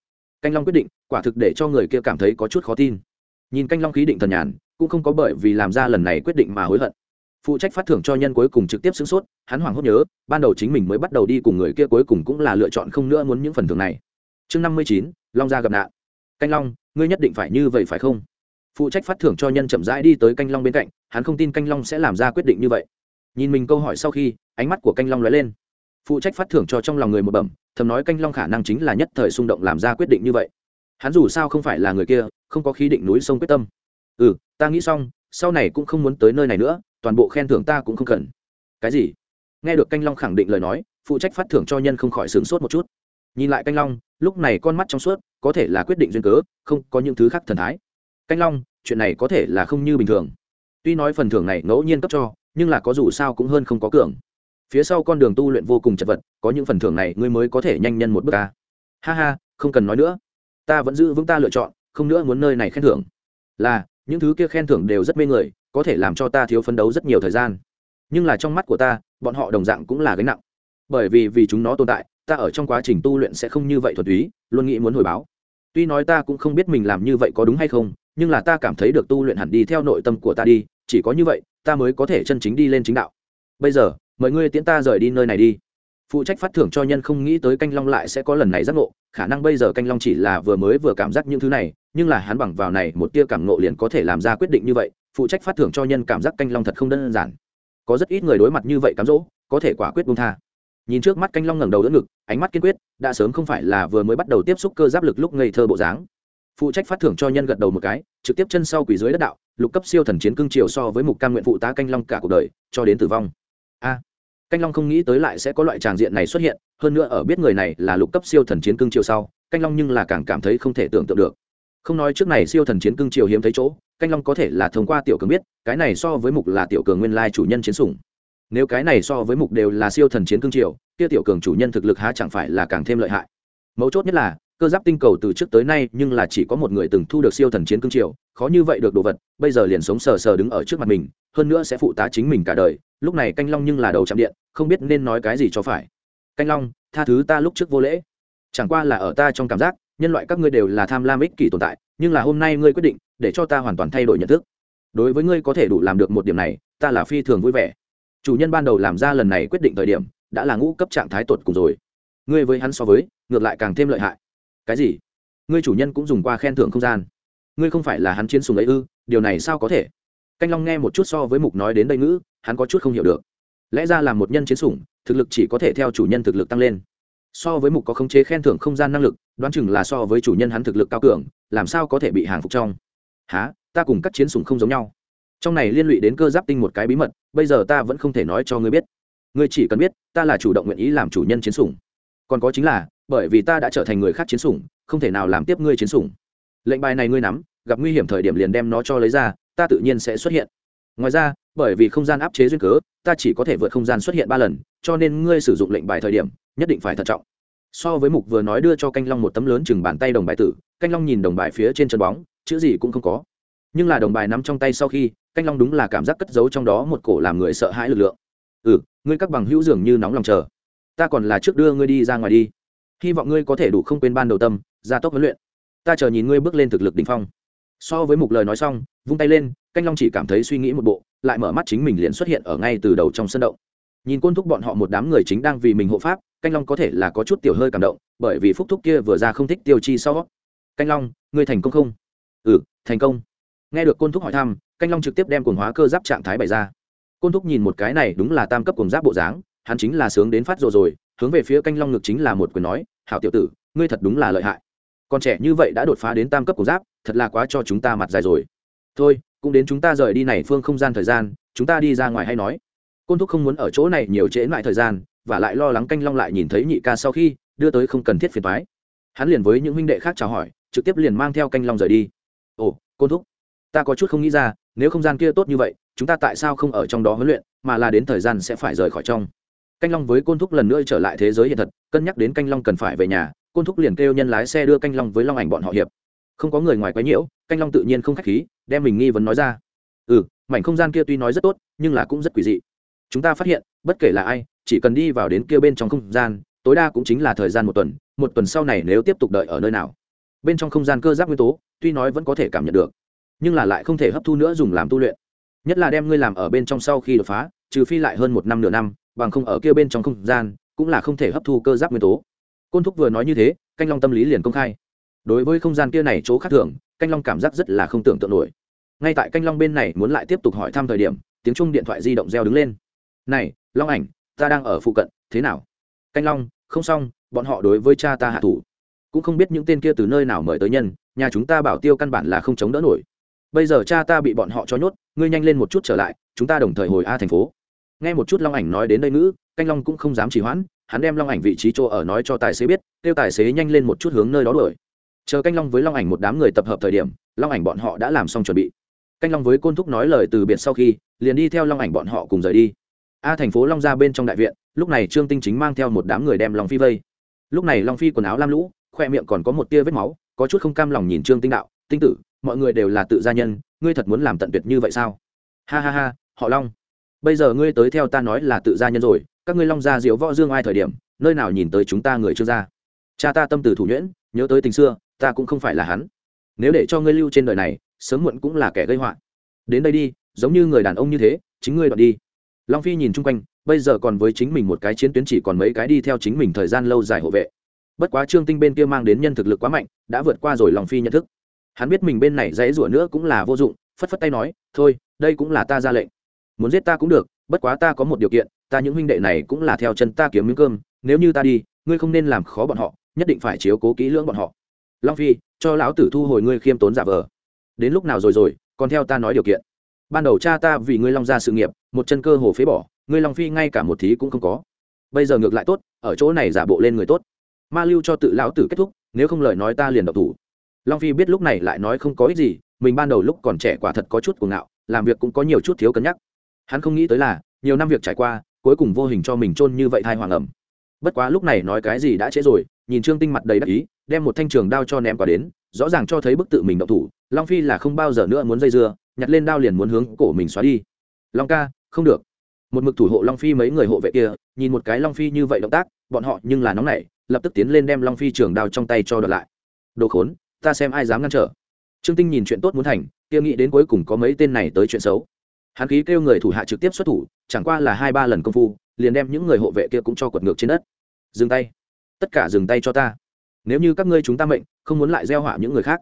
canh long quyết định, quả thực để cho người kia cảm thấy có chút khó tin. Nhìn canh long khí định thần nhàn, cũng không có bởi vì làm ra lần này quyết định mà hối hận. Phụ trách phát thưởng cho nhân cuối cùng trực tiếp sửng sốt, hắn hoảng hốt nhớ, ban đầu chính mình mới bắt đầu đi cùng người kia cuối cùng cũng là lựa chọn không nữa muốn những phần thưởng này. Chương năm mươi chín, long gia gặp nạn. Canh long, ngươi nhất định phải như vậy phải không? Phụ trách phát thưởng cho nhân chậm rãi đi tới canh long bên cạnh, hắn không tin canh long sẽ làm ra quyết định như vậy. Nhìn mình câu hỏi sau khi, ánh mắt của canh long lóe lên phụ trách phát thưởng cho trong lòng người một bẩm, thầm nói canh long khả năng chính là nhất thời xung động làm ra quyết định như vậy. Hắn dù sao không phải là người kia, không có khí định núi sông quyết tâm. Ừ ta nghĩ xong, sau này cũng không muốn tới nơi này nữa, toàn bộ khen thưởng ta cũng không cần. Cái gì? Nghe được canh long khẳng định lời nói, phụ trách phát thưởng cho nhân không khỏi sướng sốt một chút. Nhìn lại canh long, lúc này con mắt trong suốt, có thể là quyết định duyên cớ, không, có những thứ khác thần thái. Canh long, chuyện này có thể là không như bình thường. Tuy nói phần thưởng này ngẫu nhiên cấp cho, nhưng là có dù sao cũng hơn không có cường phía sau con đường tu luyện vô cùng chật vật, có những phần thưởng này ngươi mới có thể nhanh nhân một bước ca ha ha, không cần nói nữa. Ta vẫn giữ vững ta lựa chọn, không nữa muốn nơi này khen thưởng. Là, những thứ kia khen thưởng đều rất mê người, có thể làm cho ta thiếu phấn đấu rất nhiều thời gian. Nhưng là trong mắt của ta, bọn họ đồng dạng cũng là gánh nặng. Bởi vì vì chúng nó tồn tại, ta ở trong quá trình tu luyện sẽ không như vậy thuật túy, luôn nghĩ muốn hồi báo. Tuy nói ta cũng không biết mình làm như vậy có đúng hay không, nhưng là ta cảm thấy được tu luyện hẳn đi theo nội tâm của ta đi, chỉ có như vậy, ta mới có thể chân chính đi lên chính đạo. Bây giờ mời ngươi tiễn ta rời đi nơi này đi. Phụ trách phát thưởng cho nhân không nghĩ tới canh long lại sẽ có lần này giác ngộ, khả năng bây giờ canh long chỉ là vừa mới vừa cảm giác những thứ này, nhưng là hắn bằng vào này một tia cảm ngộ liền có thể làm ra quyết định như vậy, phụ trách phát thưởng cho nhân cảm giác canh long thật không đơn giản. Có rất ít người đối mặt như vậy cám dỗ, có thể quả quyết buông tha. Nhìn trước mắt canh long ngẩng đầu đỡ ngực, ánh mắt kiên quyết, đã sớm không phải là vừa mới bắt đầu tiếp xúc cơ giáp lực lúc ngây thơ bộ dáng. Phụ trách phát thưởng cho nhân gật đầu một cái, trực tiếp chân sau quỷ dưới đất đạo, lục cấp siêu thần chiến cương triều so với mục cam nguyện phụ tá canh long cả cuộc đời, cho đến tử vong. A canh long không nghĩ tới lại sẽ có loại tràng diện này xuất hiện, hơn nữa ở biết người này là lục cấp siêu thần chiến cương triều sau, canh long nhưng là càng cảm thấy không thể tưởng tượng được. Không nói trước này siêu thần chiến cương triều hiếm thấy chỗ, canh long có thể là thông qua tiểu cường biết, cái này so với mục là tiểu cường nguyên lai chủ nhân chiến sủng. Nếu cái này so với mục đều là siêu thần chiến cương triều, kia tiểu cường chủ nhân thực lực há chẳng phải là càng thêm lợi hại. Mấu chốt nhất là, cơ giáp tinh cầu từ trước tới nay nhưng là chỉ có một người từng thu được siêu thần chiến cương triều, khó như vậy được đồ vật, bây giờ liền sống sờ sờ đứng ở trước mặt mình hơn nữa sẽ phụ tá chính mình cả đời, lúc này canh long nhưng là đầu chạm điện, không biết nên nói cái gì cho phải. Canh long, tha thứ ta lúc trước vô lễ. Chẳng qua là ở ta trong cảm giác, nhân loại các ngươi đều là tham lam ích kỷ tồn tại, nhưng là hôm nay ngươi quyết định, để cho ta hoàn toàn thay đổi nhận thức. Đối với ngươi có thể đủ làm được một điểm này, ta là phi thường vui vẻ. Chủ nhân ban đầu làm ra lần này quyết định thời điểm, đã là ngũ cấp trạng thái tột cùng rồi. Ngươi với hắn so với, ngược lại càng thêm lợi hại. Cái gì? Ngươi chủ nhân cũng dùng qua khen thưởng không gian. Ngươi không phải là hắn chiến sùng ấy ư, điều này sao có thể? Canh long nghe một chút so với mục nói đến đây ngữ, hắn có chút không hiểu được. Lẽ ra là một nhân chiến sủng, thực lực chỉ có thể theo chủ nhân thực lực tăng lên. So với mục có khống chế khen thưởng không gian năng lực, đoán chừng là so với chủ nhân hắn thực lực cao cường, làm sao có thể bị hàng phục trong? Há ta cùng các chiến sủng không giống nhau. Trong này liên lụy đến cơ giáp tinh một cái bí mật, bây giờ ta vẫn không thể nói cho ngươi biết. Ngươi chỉ cần biết, ta là chủ động nguyện ý làm chủ nhân chiến sủng. Còn có chính là, bởi vì ta đã trở thành người khác chiến sủng, không thể nào làm tiếp ngươi chiến sủng. Lệnh bài này ngươi nắm, gặp nguy hiểm thời điểm liền đem nó cho lấy ra ta tự nhiên sẽ xuất hiện. Ngoài ra, bởi vì không gian áp chế duyên cớ, ta chỉ có thể vượt không gian xuất hiện ba lần, cho nên ngươi sử dụng lệnh bài thời điểm, nhất định phải thận trọng. So với mục vừa nói đưa cho canh long một tấm lớn chừng bàn tay đồng bài tử, canh long nhìn đồng bài phía trên chân bóng, chữ gì cũng không có. Nhưng là đồng bài nắm trong tay sau khi, canh long đúng là cảm giác cất giấu trong đó một cổ làm người sợ hãi lực lượng. Ừ ngươi các bằng hữu dường như nóng lòng chờ. Ta còn là trước đưa ngươi đi ra ngoài đi. Hy vọng ngươi có thể đủ không quên ban đầu tâm, gia tốc huấn luyện. Ta chờ nhìn ngươi bước lên thực lực đ ỉ n h phong so với mục lời nói xong, vung tay lên, canh long chỉ cảm thấy suy nghĩ một bộ, lại mở mắt chính mình liền xuất hiện ở ngay từ đầu trong sân động. Nhìn côn thúc bọn họ một đám người chính đang vì mình hộ pháp, canh long có thể là có chút tiểu hơi cảm động, bởi vì phúc thúc kia vừa ra không thích tiêu chi sau. Canh long, ngươi thành công không? Ừ thành công. Nghe được côn thúc hỏi thăm, canh long trực tiếp đem cuồng hóa cơ giáp trạng thái bày ra. Côn thúc nhìn một cái này đúng là tam cấp cuồng giáp bộ dáng, hắn chính là sướng đến phát rồi rồi, hướng về phía canh long ngực chính là một quyền nói, hảo tiểu tử, ngươi thật đúng là lợi hại. Còn trẻ như vậy đã đột phá đến tam cấp của giáp thật là quá cho chúng ta mặt dài rồi. Thôi, cũng đến chúng ta rời đi này phương không gian thời gian, chúng ta đi ra ngoài hay nói. Côn thúc không muốn ở chỗ này nhiều trễ lại thời gian, và lại lo lắng canh long lại nhìn thấy nhị ca sau khi đưa tới không cần thiết phiền thoái hắn liền với những huynh đệ khác chào hỏi, trực tiếp liền mang theo canh long rời đi. Ồ, côn thúc, ta có chút không nghĩ ra, nếu không gian kia tốt như vậy, chúng ta tại sao không ở trong đó huấn luyện, mà là đến thời gian sẽ phải rời khỏi trong. Canh long với côn thúc lần nữa trở lại thế giới hiện thật, cân nhắc đến canh long cần phải về nhà, côn thúc liền kêu nhân lái xe đưa canh long với long ảnh bọn họ hiệp không có người ngoài quấy nhiễu, canh long tự nhiên không khách khí, đem mình nghi vấn nói ra. Ừ mảnh không gian kia tuy nói rất tốt, nhưng là cũng rất quỷ dị. Chúng ta phát hiện, bất kể là ai, chỉ cần đi vào đến kia bên trong không gian, tối đa cũng chính là thời gian một tuần một tuần sau này nếu tiếp tục đợi ở nơi nào. Bên trong không gian cơ giáp nguyên tố, tuy nói vẫn có thể cảm nhận được, nhưng là lại không thể hấp thu nữa dùng làm tu luyện. Nhất là đem ngươi làm ở bên trong sau khi đột phá, trừ phi lại hơn một năm nửa năm, bằng không ở kia bên trong không gian, cũng là không thể hấp thu cơ giáp nguyên tố. Côn thúc vừa nói như thế, canh long tâm lý liền công khai đối với không gian kia này chỗ khác thường, canh long cảm giác rất là không tưởng tượng nổi. Ngay tại canh long bên này muốn lại tiếp tục hỏi thăm thời điểm, tiếng chung điện thoại di động reo đứng lên. Này, long ảnh, ta đang ở phụ cận, thế nào? Canh long, không xong, bọn họ đối với cha ta hạ thủ. Cũng không biết những tên kia từ nơi nào mời tới nhân, nhà chúng ta bảo tiêu căn bản là không chống đỡ nổi. Bây giờ cha ta bị bọn họ cho nhốt, ngươi nhanh lên một chút trở lại, chúng ta đồng thời hồi a thành phố. Nghe một chút long ảnh nói đến đây ngữ, canh long cũng không dám trì hoãn, hắn đem long ảnh vị trí chỗ ở nói cho tài xế biết, kêu tài xế nhanh lên một chút hướng nơi đó đuổi chờ canh long với long ảnh một đám người tập hợp thời điểm, long ảnh bọn họ đã làm xong chuẩn bị. Canh long với côn thúc nói lời từ biệt sau khi, liền đi theo long ảnh bọn họ cùng rời đi. A thành phố long ra bên trong đại viện, lúc này trương tinh chính mang theo một đám người đem long phi vây. Lúc này long phi quần áo lam lũ, khoe miệng còn có một tia vết máu, có chút không cam lòng nhìn trương tinh đạo, tinh tử, mọi người đều là tự gia nhân, ngươi thật muốn làm tận tuyệt như vậy sao? Ha ha ha, họ long. Bây giờ ngươi tới theo ta nói là tự gia nhân rồi, các ngươi long gia diệu võ dương ai thời điểm, nơi nào nhìn tới chúng ta người trương gia? Cha ta tâm từ thủ nhuyễn, nhớ tới tình xưa ta cũng không phải là hắn. Nếu để cho ngươi lưu trên đời này, sớm muộn cũng là kẻ gây họa. Đến đây đi, giống như người đàn ông như thế, chính ngươi đoạn đi. Long phi nhìn chung quanh, bây giờ còn với chính mình một cái chiến tuyến chỉ còn mấy cái đi theo chính mình thời gian lâu dài hộ vệ. Bất quá trương tinh bên kia mang đến nhân thực lực quá mạnh, đã vượt qua rồi long phi nhận thức. Hắn biết mình bên này dãy rủa nữa cũng là vô dụng, phất phất tay nói, thôi, đây cũng là ta ra lệnh. Muốn giết ta cũng được, bất quá ta có một điều kiện, ta những huynh đệ này cũng là theo chân ta kiếm miếng cơm, nếu như ta đi, ngươi không nên làm khó bọn họ, nhất định phải chiếu cố kỹ lưỡng bọn họ long phi, cho lão tử thu hồi ngươi khiêm tốn giả vờ. Đến lúc nào rồi rồi, còn theo ta nói điều kiện. Ban đầu cha ta vì ngươi long ra sự nghiệp, một chân cơ hồ phế bỏ, ngươi long phi ngay cả một thí cũng không có. Bây giờ ngược lại tốt, ở chỗ này giả bộ lên người tốt. Ma lưu cho tự lão tử kết thúc, nếu không lời nói ta liền độc thủ. Long phi biết lúc này lại nói không có ích gì, mình ban đầu lúc còn trẻ quả thật có chút cuồng ngạo, làm việc cũng có nhiều chút thiếu cân nhắc. Hắn không nghĩ tới là, nhiều năm việc trải qua, cuối cùng vô hình cho mình chôn như vậy thai hoàng ẩm. Bất quá lúc này nói cái gì đã trễ rồi, nhìn trương tinh mặt đầy đắc ý đem một thanh trường đao cho ném qua đến, rõ ràng cho thấy bức tự mình động thủ, long phi là không bao giờ nữa muốn dây dưa, nhặt lên đao liền muốn hướng cổ mình xóa đi. Long ca, không được. Một mực thủ hộ long phi mấy người hộ vệ kia, nhìn một cái long phi như vậy động tác, bọn họ nhưng là nóng nảy, lập tức tiến lên đem long phi trường đao trong tay cho đợt lại. Đồ khốn, ta xem ai dám ngăn trở. Trương tinh nhìn chuyện tốt muốn thành, kia nghĩ đến cuối cùng có mấy tên này tới chuyện xấu. Hắn khí kêu người thủ hạ trực tiếp xuất thủ, chẳng qua là hai ba lần công phu, liền đem những người hộ vệ kia cũng cho quật ngược trên đất. Dừng tay. Tất cả dừng tay cho ta nếu như các ngươi chúng ta mệnh, không muốn lại gieo họa những người khác.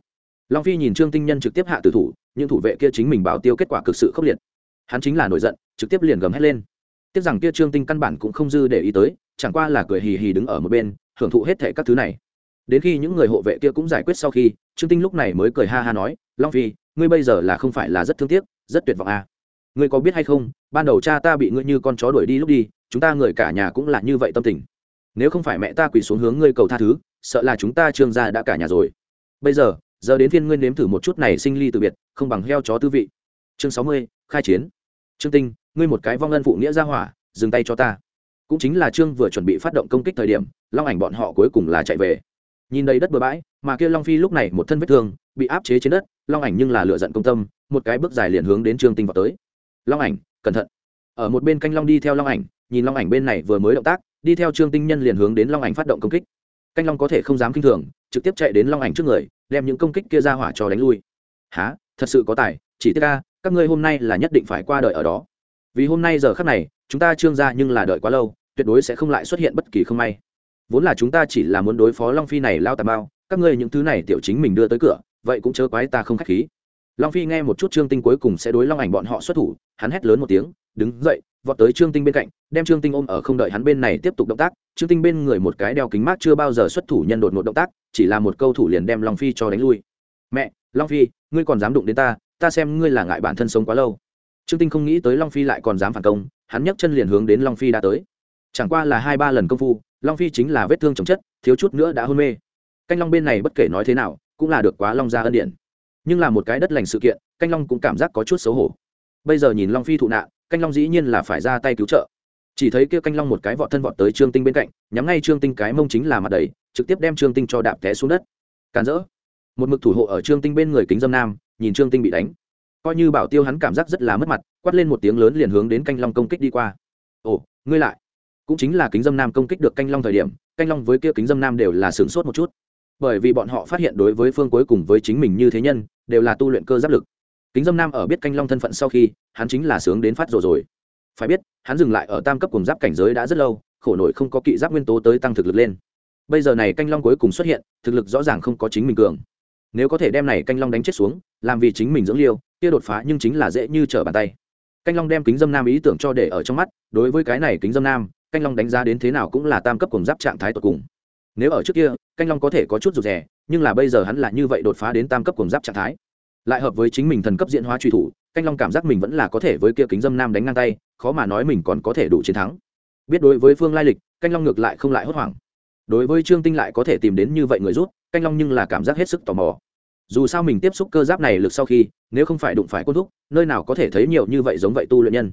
Long phi nhìn trương tinh nhân trực tiếp hạ tử thủ, những thủ vệ kia chính mình bảo tiêu kết quả cực sự khốc liệt. Hắn chính là nổi giận, trực tiếp liền gầm hét lên. Tiếc rằng kia trương tinh căn bản cũng không dư để ý tới, chẳng qua là cười hì hì đứng ở một bên, hưởng thụ hết thệ các thứ này. Đến khi những người hộ vệ kia cũng giải quyết sau khi, trương tinh lúc này mới cười ha ha nói, long phi, ngươi bây giờ là không phải là rất thương tiếc, rất tuyệt vọng à. ngươi có biết hay không, ban đầu cha ta bị ngươi như con chó đuổi đi lúc đi, chúng ta người cả nhà cũng là như vậy tâm tình. Nếu không phải mẹ ta quỳ xuống hướng ngươi cầu tha thứ sợ là chúng ta trương gia đã cả nhà rồi. Bây giờ giờ đến phiên ngươi nếm thử một chút này sinh ly từ biệt, không bằng heo chó tư vị. Chương sáu mươi, khai chiến. Trương tinh, ngươi một cái vong ân phụ nghĩa ra hỏa, dừng tay cho ta. Cũng chính là trương vừa chuẩn bị phát động công kích thời điểm, long ảnh bọn họ cuối cùng là chạy về. Nhìn đầy đất bừa bãi, mà kia long phi lúc này một thân vết thương, bị áp chế trên đất, long ảnh nhưng là lựa giận công tâm, một cái bước dài liền hướng đến trương tinh vào tới. Long ảnh, cẩn thận. Ở một bên canh long đi theo long ảnh, nhìn long ảnh bên này vừa mới động tác, đi theo trương tinh nhân liền hướng đến long ảnh phát động công kích canh long có thể không dám kinh thường, trực tiếp chạy đến long ảnh trước người, đem những công kích kia ra hỏa cho đánh lui. Há thật sự có tài, chỉ tiếc ca các ngươi hôm nay là nhất định phải qua đời ở đó. Vì hôm nay giờ khắc này, chúng ta trương ra nhưng là đợi quá lâu, tuyệt đối sẽ không lại xuất hiện bất kỳ không may. Vốn là chúng ta chỉ là muốn đối phó long phi này lao tà bao, các ngươi những thứ này tiểu chính mình đưa tới cửa, vậy cũng chớ quái ta không k h á c h khí. Long phi nghe một chút trương tinh cuối cùng sẽ đối long ảnh bọn họ xuất thủ, hắn hét lớn một tiếng đứng dậy, vọt tới trương tinh bên cạnh, đem trương tinh ôm ở không đợi hắn bên này tiếp tục động tác. Trương tinh bên người một cái đeo kính mát chưa bao giờ xuất thủ nhân đột một động tác, chỉ là một câu thủ liền đem long phi cho đánh lui. Mẹ, long phi, ngươi còn dám đụng đến ta ta xem ngươi là ngại bản thân sống quá lâu. Trương tinh không nghĩ tới long phi lại còn dám phản công, hắn nhấc chân liền hướng đến long phi đã tới. Chẳng qua là hai ba lần công phu, long phi chính là vết thương chồng chất, thiếu chút nữa đã hôn mê. Canh long bên này bất kể nói thế nào, cũng là được quá long ra ân điển. Nhưng là một cái đất lành sự kiện, canh long cũng cảm giác có chút xấu hổ. Bây giờ nhìn long phi thụ nạn canh long dĩ nhiên là phải ra tay cứu trợ. Chỉ thấy kia canh long một cái vọt thân vọt tới trương tinh bên cạnh, nhắm ngay trương tinh cái mông chính là mặt đầy, trực tiếp đem trương tinh cho đạp té xuống đất. Càn rỡ. Một mực thủ hộ ở trương tinh bên người kính dâm nam, nhìn trương tinh bị đánh. Coi như bảo tiêu hắn cảm giác rất là mất mặt, quát lên một tiếng lớn liền hướng đến canh long công kích đi qua. Ồ, ngươi lại. Cũng chính là kính dâm nam công kích được canh long thời điểm, canh long với kia kính dâm nam đều là sửng sốt một chút. Bởi vì bọn họ phát hiện đối với phương cuối cùng với chính mình như thế nhân, đều là tu luyện cơ giáp lực kính dâm nam ở biết canh long thân phận sau khi, hắn chính là sướng đến phát rồi rồi. Phải biết, hắn dừng lại ở tam cấp cùng giáp cảnh giới đã rất lâu, khổ nổi không có kỵ giáp nguyên tố tới tăng thực lực lên. Bây giờ này canh long cuối cùng xuất hiện, thực lực rõ ràng không có chính mình cường. Nếu có thể đem này canh long đánh chết xuống, làm vì chính mình dưỡng liêu, kia đột phá nhưng chính là dễ như trở bàn tay. Canh long đem kính dâm nam ý tưởng cho để ở trong mắt, đối với cái này kính dâm nam, canh long đánh giá đến thế nào cũng là tam cấp cùng giáp trạng thái tột cùng. Nếu ở trước kia, canh long có thể có chút rụt rè, nhưng là bây giờ hắn là như vậy đột phá đến tam cấp cùng giáp trạng thái lại hợp với chính mình thần cấp diễn hóa truy thủ, canh long cảm giác mình vẫn là có thể với kia kính dâm nam đánh ngang tay, khó mà nói mình còn có thể đủ chiến thắng. Biết đối với phương lai lịch, canh long ngược lại không lại hốt hoảng. Đối với trương tinh lại có thể tìm đến như vậy người rút, canh long nhưng là cảm giác hết sức tò mò. Dù sao mình tiếp xúc cơ giáp này lực sau khi, nếu không phải đụng phải côn thúc, nơi nào có thể thấy nhiều như vậy giống vậy tu luyện nhân.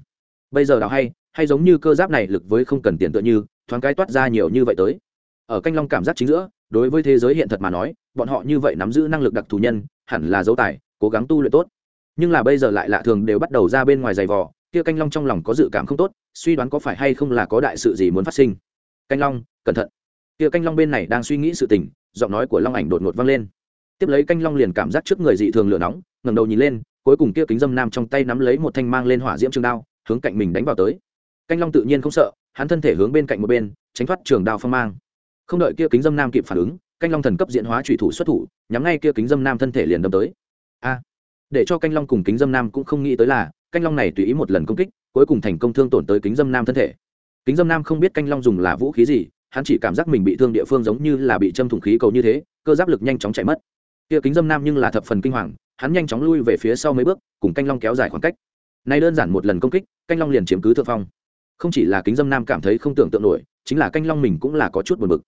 Bây giờ đào hay hay giống như cơ giáp này lực với không cần tiền tựa như, thoáng cái toát ra nhiều như vậy tới. Ở canh long cảm giác chính giữa, đối với thế giới hiện thật mà nói, bọn họ như vậy nắm giữ năng lực đặc thù nhân, hẳn là dấu tài cố gắng tu luyện tốt. Nhưng là bây giờ lại lạ thường đều bắt đầu ra bên ngoài giày vò, kia canh long trong lòng có dự cảm không tốt, suy đoán có phải hay không là có đại sự gì muốn phát sinh. Canh long, cẩn thận. Kia canh long bên này đang suy nghĩ sự tình, giọng nói của long ảnh đột ngột vang lên. Tiếp lấy canh long liền cảm giác trước người dị thường lửa nóng, ngẩng đầu nhìn lên, cuối cùng kia kính dâm nam trong tay nắm lấy một thanh mang lên hỏa diễm trường đao, hướng cạnh mình đánh vào tới. Canh long tự nhiên không sợ, hắn thân thể hướng bên cạnh một bên, tránh thoát trường đao phong mang. Không đợi kia kính dâm nam kịp phản ứng, canh long thần cấp diễn hóa trùy thủ xuất thủ, nhắm ngay kia kính dâm nam thân thể liền đâm tới a. Để cho canh long cùng kính dâm nam cũng không nghĩ tới là, canh long này tùy ý một lần công kích, cuối cùng thành công thương tổn tới kính dâm nam thân thể. Kính dâm nam không biết canh long dùng là vũ khí gì, hắn chỉ cảm giác mình bị thương địa phương giống như là bị châm thủng khí cầu như thế, cơ giáp lực nhanh chóng chạy mất. Kia kính dâm nam nhưng là thập phần kinh hoàng, hắn nhanh chóng lui về phía sau mấy bước, cùng canh long kéo dài khoảng cách. Nay đơn giản một lần công kích, canh long liền chiếm cứ thượng phong. Không chỉ là kính dâm nam cảm thấy không tưởng tượng nổi, chính là canh long mình cũng là có chút buồn bực.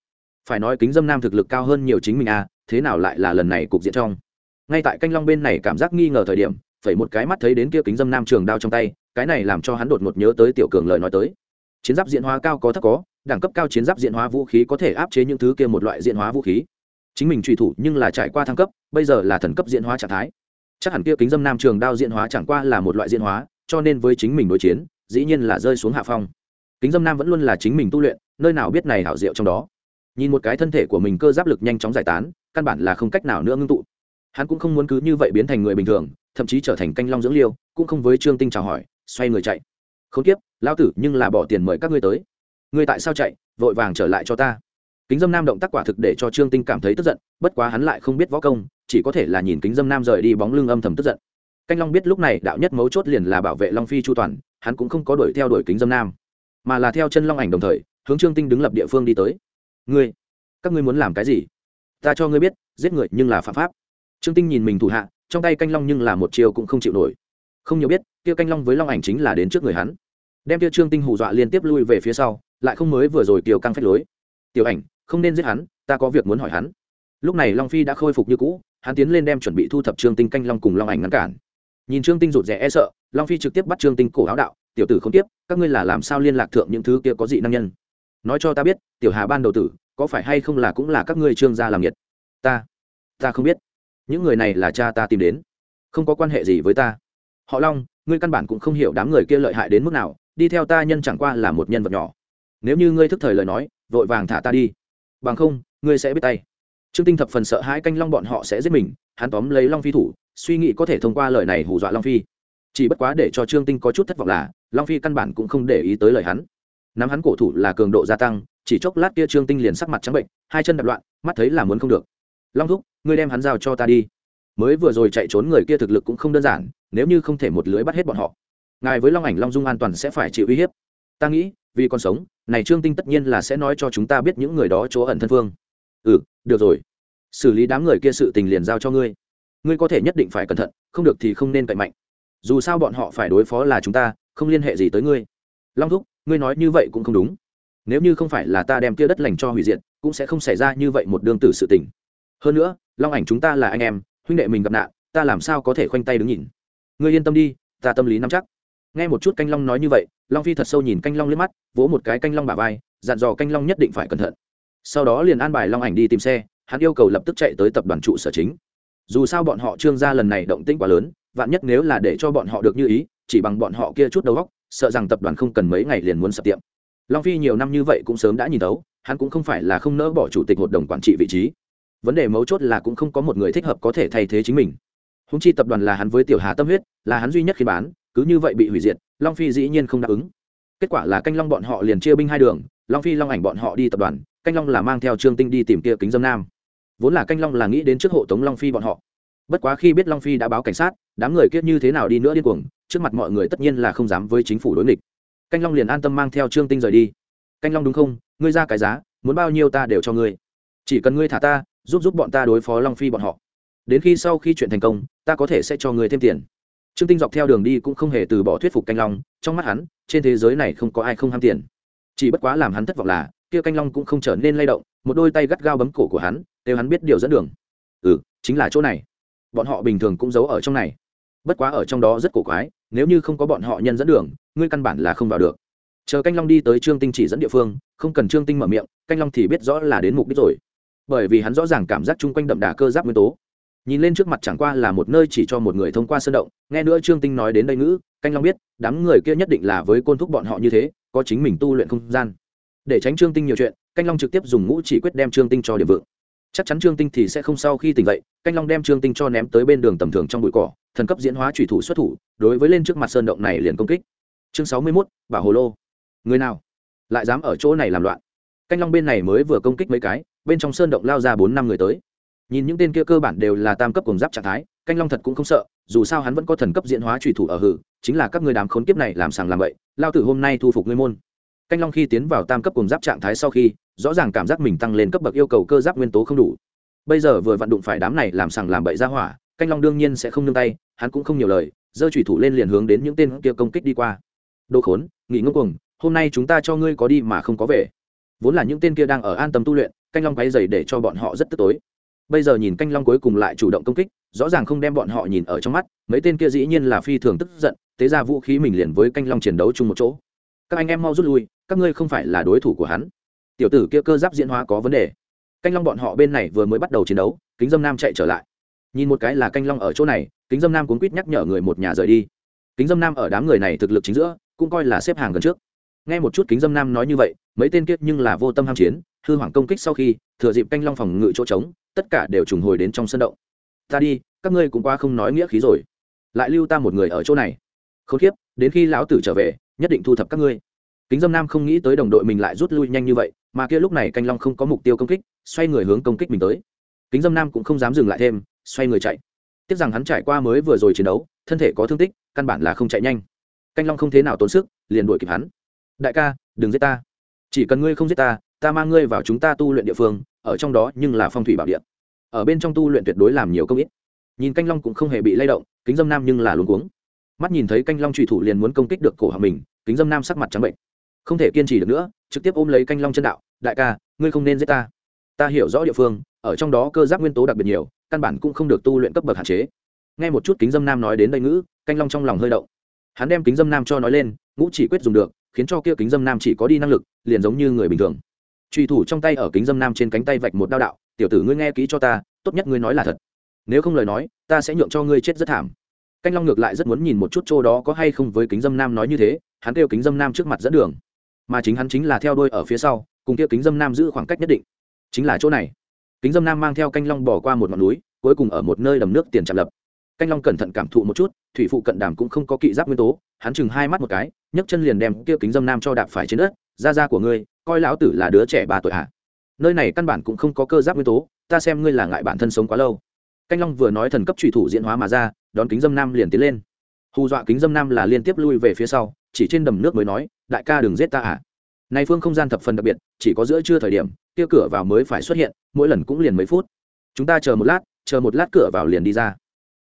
Phải nói kính dâm nam thực lực cao hơn nhiều chính mình à thế nào lại là lần này cục diện trong? Ngay tại canh long bên này cảm giác nghi ngờ thời điểm phải một cái mắt thấy đến kia kính dâm nam trường đao trong tay, cái này làm cho hắn đột ngột nhớ tới tiểu cường lời nói tới. Chiến giáp diễn hóa cao có thấp có, đẳng cấp cao chiến giáp diễn hóa vũ khí có thể áp chế những thứ kia một loại diễn hóa vũ khí. Chính mình truy thủ nhưng là trải qua thăng cấp, bây giờ là thần cấp diễn hóa trạng thái. Chắc hẳn kia kính dâm nam trường đao diễn hóa chẳng qua là một loại diễn hóa, cho nên với chính mình đối chiến, dĩ nhiên là rơi xuống hạ phong. Kính dâm nam vẫn luôn là chính mình tu luyện, nơi nào biết này hảo diệu trong đó. Nhìn một cái thân thể của mình cơ giáp lực nhanh chóng giải tán, căn bản là không cách nào nữa ngưng tụ hắn cũng không muốn cứ như vậy biến thành người bình thường, thậm chí trở thành canh long dưỡng liêu, cũng không với trương tinh chào hỏi, xoay người chạy. Không tiếp lao tử, nhưng là bỏ tiền mời các ngươi tới. Ngươi tại sao chạy, vội vàng trở lại cho ta. Kính dâm nam động tác quả thực để cho trương tinh cảm thấy tức giận, bất quá hắn lại không biết võ công, chỉ có thể là nhìn kính dâm nam rời đi bóng lưng âm thầm tức giận. Canh long biết lúc này đạo nhất mấu chốt liền là bảo vệ long phi chu toàn, hắn cũng không có đuổi theo đuổi kính dâm nam, mà là theo chân long ảnh đồng thời, hướng trương tinh đứng lập địa phương đi tới. Ngươi, các ngươi muốn làm cái gì? Ta cho ngươi biết, giết người nhưng là phạm pháp trương tinh nhìn mình thủ hạ, trong tay canh long nhưng là một chiều cũng không chịu nổi. Không nhiều biết, kia canh long với long ảnh chính là đến trước người hắn. Đem kia trương tinh hù dọa liên tiếp lui về phía sau, lại không mới vừa rồi kiều căng phách lối. Tiểu ảnh, không nên giết hắn, ta có việc muốn hỏi hắn. Lúc này long phi đã khôi phục như cũ, hắn tiến lên đem chuẩn bị thu thập trương tinh canh long cùng long ảnh ngăn cản. Nhìn trương tinh rụt rè e sợ, long phi trực tiếp bắt trương tinh cổ áo đạo, tiểu tử không tiếp, các ngươi là làm sao liên lạc thượng những thứ kia có dị năng nhân? Nói cho ta biết, tiểu hà ban đầu tử, có phải hay không là cũng là các ngươi trương gia làm nhiệt ta ta không biết những người này là cha ta tìm đến. Không có quan hệ gì với ta. Họ long, ngươi căn bản cũng không hiểu đám người kia lợi hại đến mức nào, đi theo ta nhân chẳng qua là một nhân vật nhỏ. Nếu như ngươi thức thời lời nói, vội vàng thả ta đi. Bằng không, ngươi sẽ biết tay. Trương tinh thập phần sợ hãi canh long bọn họ sẽ giết mình, hắn tóm lấy long phi thủ, suy nghĩ có thể thông qua lời này hù dọa long phi. Chỉ bất quá để cho trương tinh có chút thất vọng là, long phi căn bản cũng không để ý tới lời hắn. Nắm hắn cổ thủ là cường độ gia tăng, chỉ chốc lát kia trương tinh liền sắc mặt trắng bệnh, hai chân đập loạn, mắt thấy là muốn không được long thúc, ngươi đem hắn giao cho ta đi. Mới vừa rồi chạy trốn người kia thực lực cũng không đơn giản, nếu như không thể một lưới bắt hết bọn họ, ngài với long ảnh long dung an toàn sẽ phải chịu uy hiếp. Ta nghĩ, vì còn sống, này trương tinh tất nhiên là sẽ nói cho chúng ta biết những người đó chỗ ẩn thân phương. Ừ được rồi. Xử lý đám người kia sự tình liền giao cho ngươi. Ngươi có thể nhất định phải cẩn thận, không được thì không nên cậy mạnh. Dù sao bọn họ phải đối phó là chúng ta, không liên hệ gì tới ngươi. Long thúc, ngươi nói như vậy cũng không đúng. Nếu như không phải là ta đem kia đất lành cho hủy diệt, cũng sẽ không xảy ra như vậy một đương tử sự tình hơn nữa, long ảnh chúng ta là anh em, huynh đệ mình gặp nạn, ta làm sao có thể khoanh tay đứng nhìn? Ngươi yên tâm đi, ta tâm lý nắm chắc. Nghe một chút canh long nói như vậy, long phi thật sâu nhìn canh long lên mắt, vỗ một cái canh long bả vai, dặn dò canh long nhất định phải cẩn thận. Sau đó liền an bài long ảnh đi tìm xe, hắn yêu cầu lập tức chạy tới tập đoàn trụ sở chính. Dù sao bọn họ trương gia lần này động tĩnh quá lớn, vạn nhất nếu là để cho bọn họ được như ý, chỉ bằng bọn họ kia chút đầu góc sợ rằng tập đoàn không cần mấy ngày liền muốn sập tiệm. Long phi nhiều năm như vậy cũng sớm đã nhìn tấu hắn cũng không phải là không nỡ bỏ chủ tịch hội đồng quản trị vị trí vấn đề mấu chốt là cũng không có một người thích hợp có thể thay thế chính mình. Húng chi tập đoàn là hắn với tiểu hà tâm huyết, là hắn duy nhất khi bán, cứ như vậy bị hủy diệt, long phi dĩ nhiên không đáp ứng. Kết quả là canh long bọn họ liền chia binh hai đường, long phi long ảnh bọn họ đi tập đoàn, canh long là mang theo trương tinh đi tìm kia kính dâm nam. Vốn là canh long là nghĩ đến trước hộ tống long phi bọn họ. Bất quá khi biết long phi đã báo cảnh sát, đám người kiết như thế nào đi nữa điên cuồng, trước mặt mọi người tất nhiên là không dám với chính phủ đối nghịch. Canh long liền an tâm mang theo trương tinh rời đi. Canh long đúng không? Ngươi ra cái giá, muốn bao nhiêu ta đều cho ngươi. Chỉ cần ngươi thả ta giúp giúp bọn ta đối phó long phi bọn họ. Đến khi sau khi chuyện thành công, ta có thể sẽ cho người thêm tiền. Trương tinh dọc theo đường đi cũng không hề từ bỏ thuyết phục canh long, trong mắt hắn, trên thế giới này không có ai không ham tiền. Chỉ bất quá làm hắn thất vọng là, kia canh long cũng không trở nên lay động, một đôi tay gắt gao bấm cổ của hắn đều hắn biết điều dẫn đường. Ừ chính là chỗ này. Bọn họ bình thường cũng giấu ở trong này. Bất quá ở trong đó rất cổ quái, nếu như không có bọn họ nhân dẫn đường, ngươi căn bản là không vào được. Chờ canh long đi tới trương tinh chỉ dẫn địa phương, không cần trương tinh mở miệng, canh long thì biết rõ là đến mục đích rồi bởi vì hắn rõ ràng cảm giác chung quanh đậm đà cơ giáp nguyên tố. Nhìn lên trước mặt chẳng qua là một nơi chỉ cho một người thông qua sơn động, nghe nữa trương tinh nói đến đây ngữ, canh long biết, đám người kia nhất định là với côn thúc bọn họ như thế, có chính mình tu luyện không gian. Để tránh trương tinh nhiều chuyện, canh long trực tiếp dùng ngũ chỉ quyết đem trương tinh cho điểm vượng. Chắc chắn trương tinh thì sẽ không sau khi tỉnh dậy, canh long đem trương tinh cho ném tới bên đường tầm thường trong bụi cỏ, thần cấp diễn hóa thủy thủ xuất thủ, đối với lên trước mặt sơn động này liền công kích. Chương sáu mươi mốt, bảo hồ lô. Người nào? Lại dám ở chỗ này làm loạn. Canh long bên này mới vừa công kích mấy cái bên trong sơn động lao ra bốn năm người tới. Nhìn những tên kia cơ bản đều là tam cấp cùng giáp trạng thái, canh long thật cũng không sợ, dù sao hắn vẫn có thần cấp diễn hóa trùy thủ ở hử, chính là các người đám khốn kiếp này làm sàng làm vậy lao tử hôm nay thu phục ngươi môn. Canh long khi tiến vào tam cấp cùng giáp trạng thái sau khi, rõ ràng cảm giác mình tăng lên cấp bậc yêu cầu cơ giáp nguyên tố không đủ. Bây giờ vừa vặn đụng phải đám này làm sàng làm bậy ra hỏa, canh long đương nhiên sẽ không nương tay, hắn cũng không nhiều lời, giơ trùy thủ lên liền hướng đến những tên kia công kích đi qua. Đồ khốn, nghỉ ngưng cuồng hôm nay chúng ta cho ngươi có đi mà không có về. Vốn là những tên kia đang ở an tâm tu luyện canh long quay dày để cho bọn họ rất tức tối. Bây giờ nhìn canh long cuối cùng lại chủ động công kích, rõ ràng không đem bọn họ nhìn ở trong mắt, mấy tên kia dĩ nhiên là phi thường tức giận, tế ra vũ khí mình liền với canh long chiến đấu chung một chỗ. Các anh em mau rút lui, các ngươi không phải là đối thủ của hắn. Tiểu tử kia cơ giáp diễn hóa có vấn đề. Canh long bọn họ bên này vừa mới bắt đầu chiến đấu, kính dâm nam chạy trở lại. Nhìn một cái là canh long ở chỗ này, kính dâm nam cuốn quýt nhắc nhở người một nhà rời đi. Kính dâm nam ở đám người này thực lực chính giữa, cũng coi là xếp hàng gần trước nghe một chút kính dâm nam nói như vậy, mấy tên kiết nhưng là vô tâm ham chiến, hư hoảng công kích sau khi, thừa dịp canh long phòng ngự chỗ trống, tất cả đều trùng hồi đến trong sân động. Ta đi, các ngươi cũng qua không nói nghĩa khí rồi. Lại lưu ta một người ở chỗ này. K h ố n k i ế p đến khi lão tử trở về, nhất định thu thập các ngươi. Kính dâm nam không nghĩ tới đồng đội mình lại rút lui nhanh như vậy, mà kia lúc này canh long không có mục tiêu công kích, xoay người hướng công kích mình tới. Kính dâm nam cũng không dám dừng lại thêm, xoay người chạy. Tiếc rằng hắn trải qua mới vừa rồi chiến đấu, thân thể có thương tích, căn bản là không chạy nhanh. Canh long không thế nào tốn sức, liền đuổi kịp hắn đại ca, đừng giết ta. Chỉ cần ngươi không giết ta ta mang ngươi vào chúng ta tu luyện địa phương, ở trong đó nhưng là phong thủy bảo địa. Ở bên trong tu luyện tuyệt đối làm nhiều công ít nhìn canh long cũng không hề bị lay động, kính dâm nam nhưng là luống cuống. Mắt nhìn thấy canh long trùy thủ liền muốn công kích được cổ họng mình, kính dâm nam sắc mặt trắng bệnh. Không thể kiên trì được nữa, trực tiếp ôm lấy canh long chân đạo, đại ca, ngươi không nên giết ta. Ta hiểu rõ địa phương, ở trong đó cơ giác nguyên tố đặc biệt nhiều, căn bản cũng không được tu luyện cấp bậc hạn chế. Nghe một chút kính dâm nam nói đến đây ngữ, canh long trong lòng hơi động. Hắn đem kính dâm nam cho nói lên, ngũ chỉ quyết dùng được khiến cho kia kính dâm nam chỉ có đi năng lực, liền giống như người bình thường. Trùy thủ trong tay ở kính dâm nam trên cánh tay vạch một đao đạo, tiểu tử ngươi nghe kỹ cho ta, tốt nhất ngươi nói là thật. Nếu không lời nói, ta sẽ nhượng cho ngươi chết rất thảm. Canh long ngược lại rất muốn nhìn một chút chỗ đó có hay không với kính dâm nam nói như thế, hắn kêu kính dâm nam trước mặt dẫn đường. Mà chính hắn chính là theo đôi ở phía sau, cùng kia kính dâm nam giữ khoảng cách nhất định. Chính là chỗ này. Kính dâm nam mang theo canh long bỏ qua một ngọn núi, cuối cùng ở một nơi đầm nước tiền chạm lập canh long cẩn thận cảm thụ một chút, thủy phụ cận đàm cũng không có kỵ giáp nguyên tố, hắn chừng hai mắt một cái, nhấc chân liền đem kia kính dâm nam cho đạp phải trên đất ra ra của ngươi, coi lão tử là đứa trẻ ba tuổi hạ nơi này căn bản cũng không có cơ giáp nguyên tố, ta xem ngươi là ngại bản thân sống quá lâu. Canh long vừa nói thần cấp trùy thủ diễn hóa mà ra, đón kính dâm nam liền tiến lên. Hù dọa kính dâm nam là liên tiếp lui về phía sau, chỉ trên đầm nước mới nói, đại ca đừng giết ta à này phương không gian thập phần đặc biệt, chỉ có giữa trưa thời điểm, kia cửa vào mới phải xuất hiện, mỗi lần cũng liền mấy phút. Chúng ta chờ một lát, chờ một lát cửa vào liền đi ra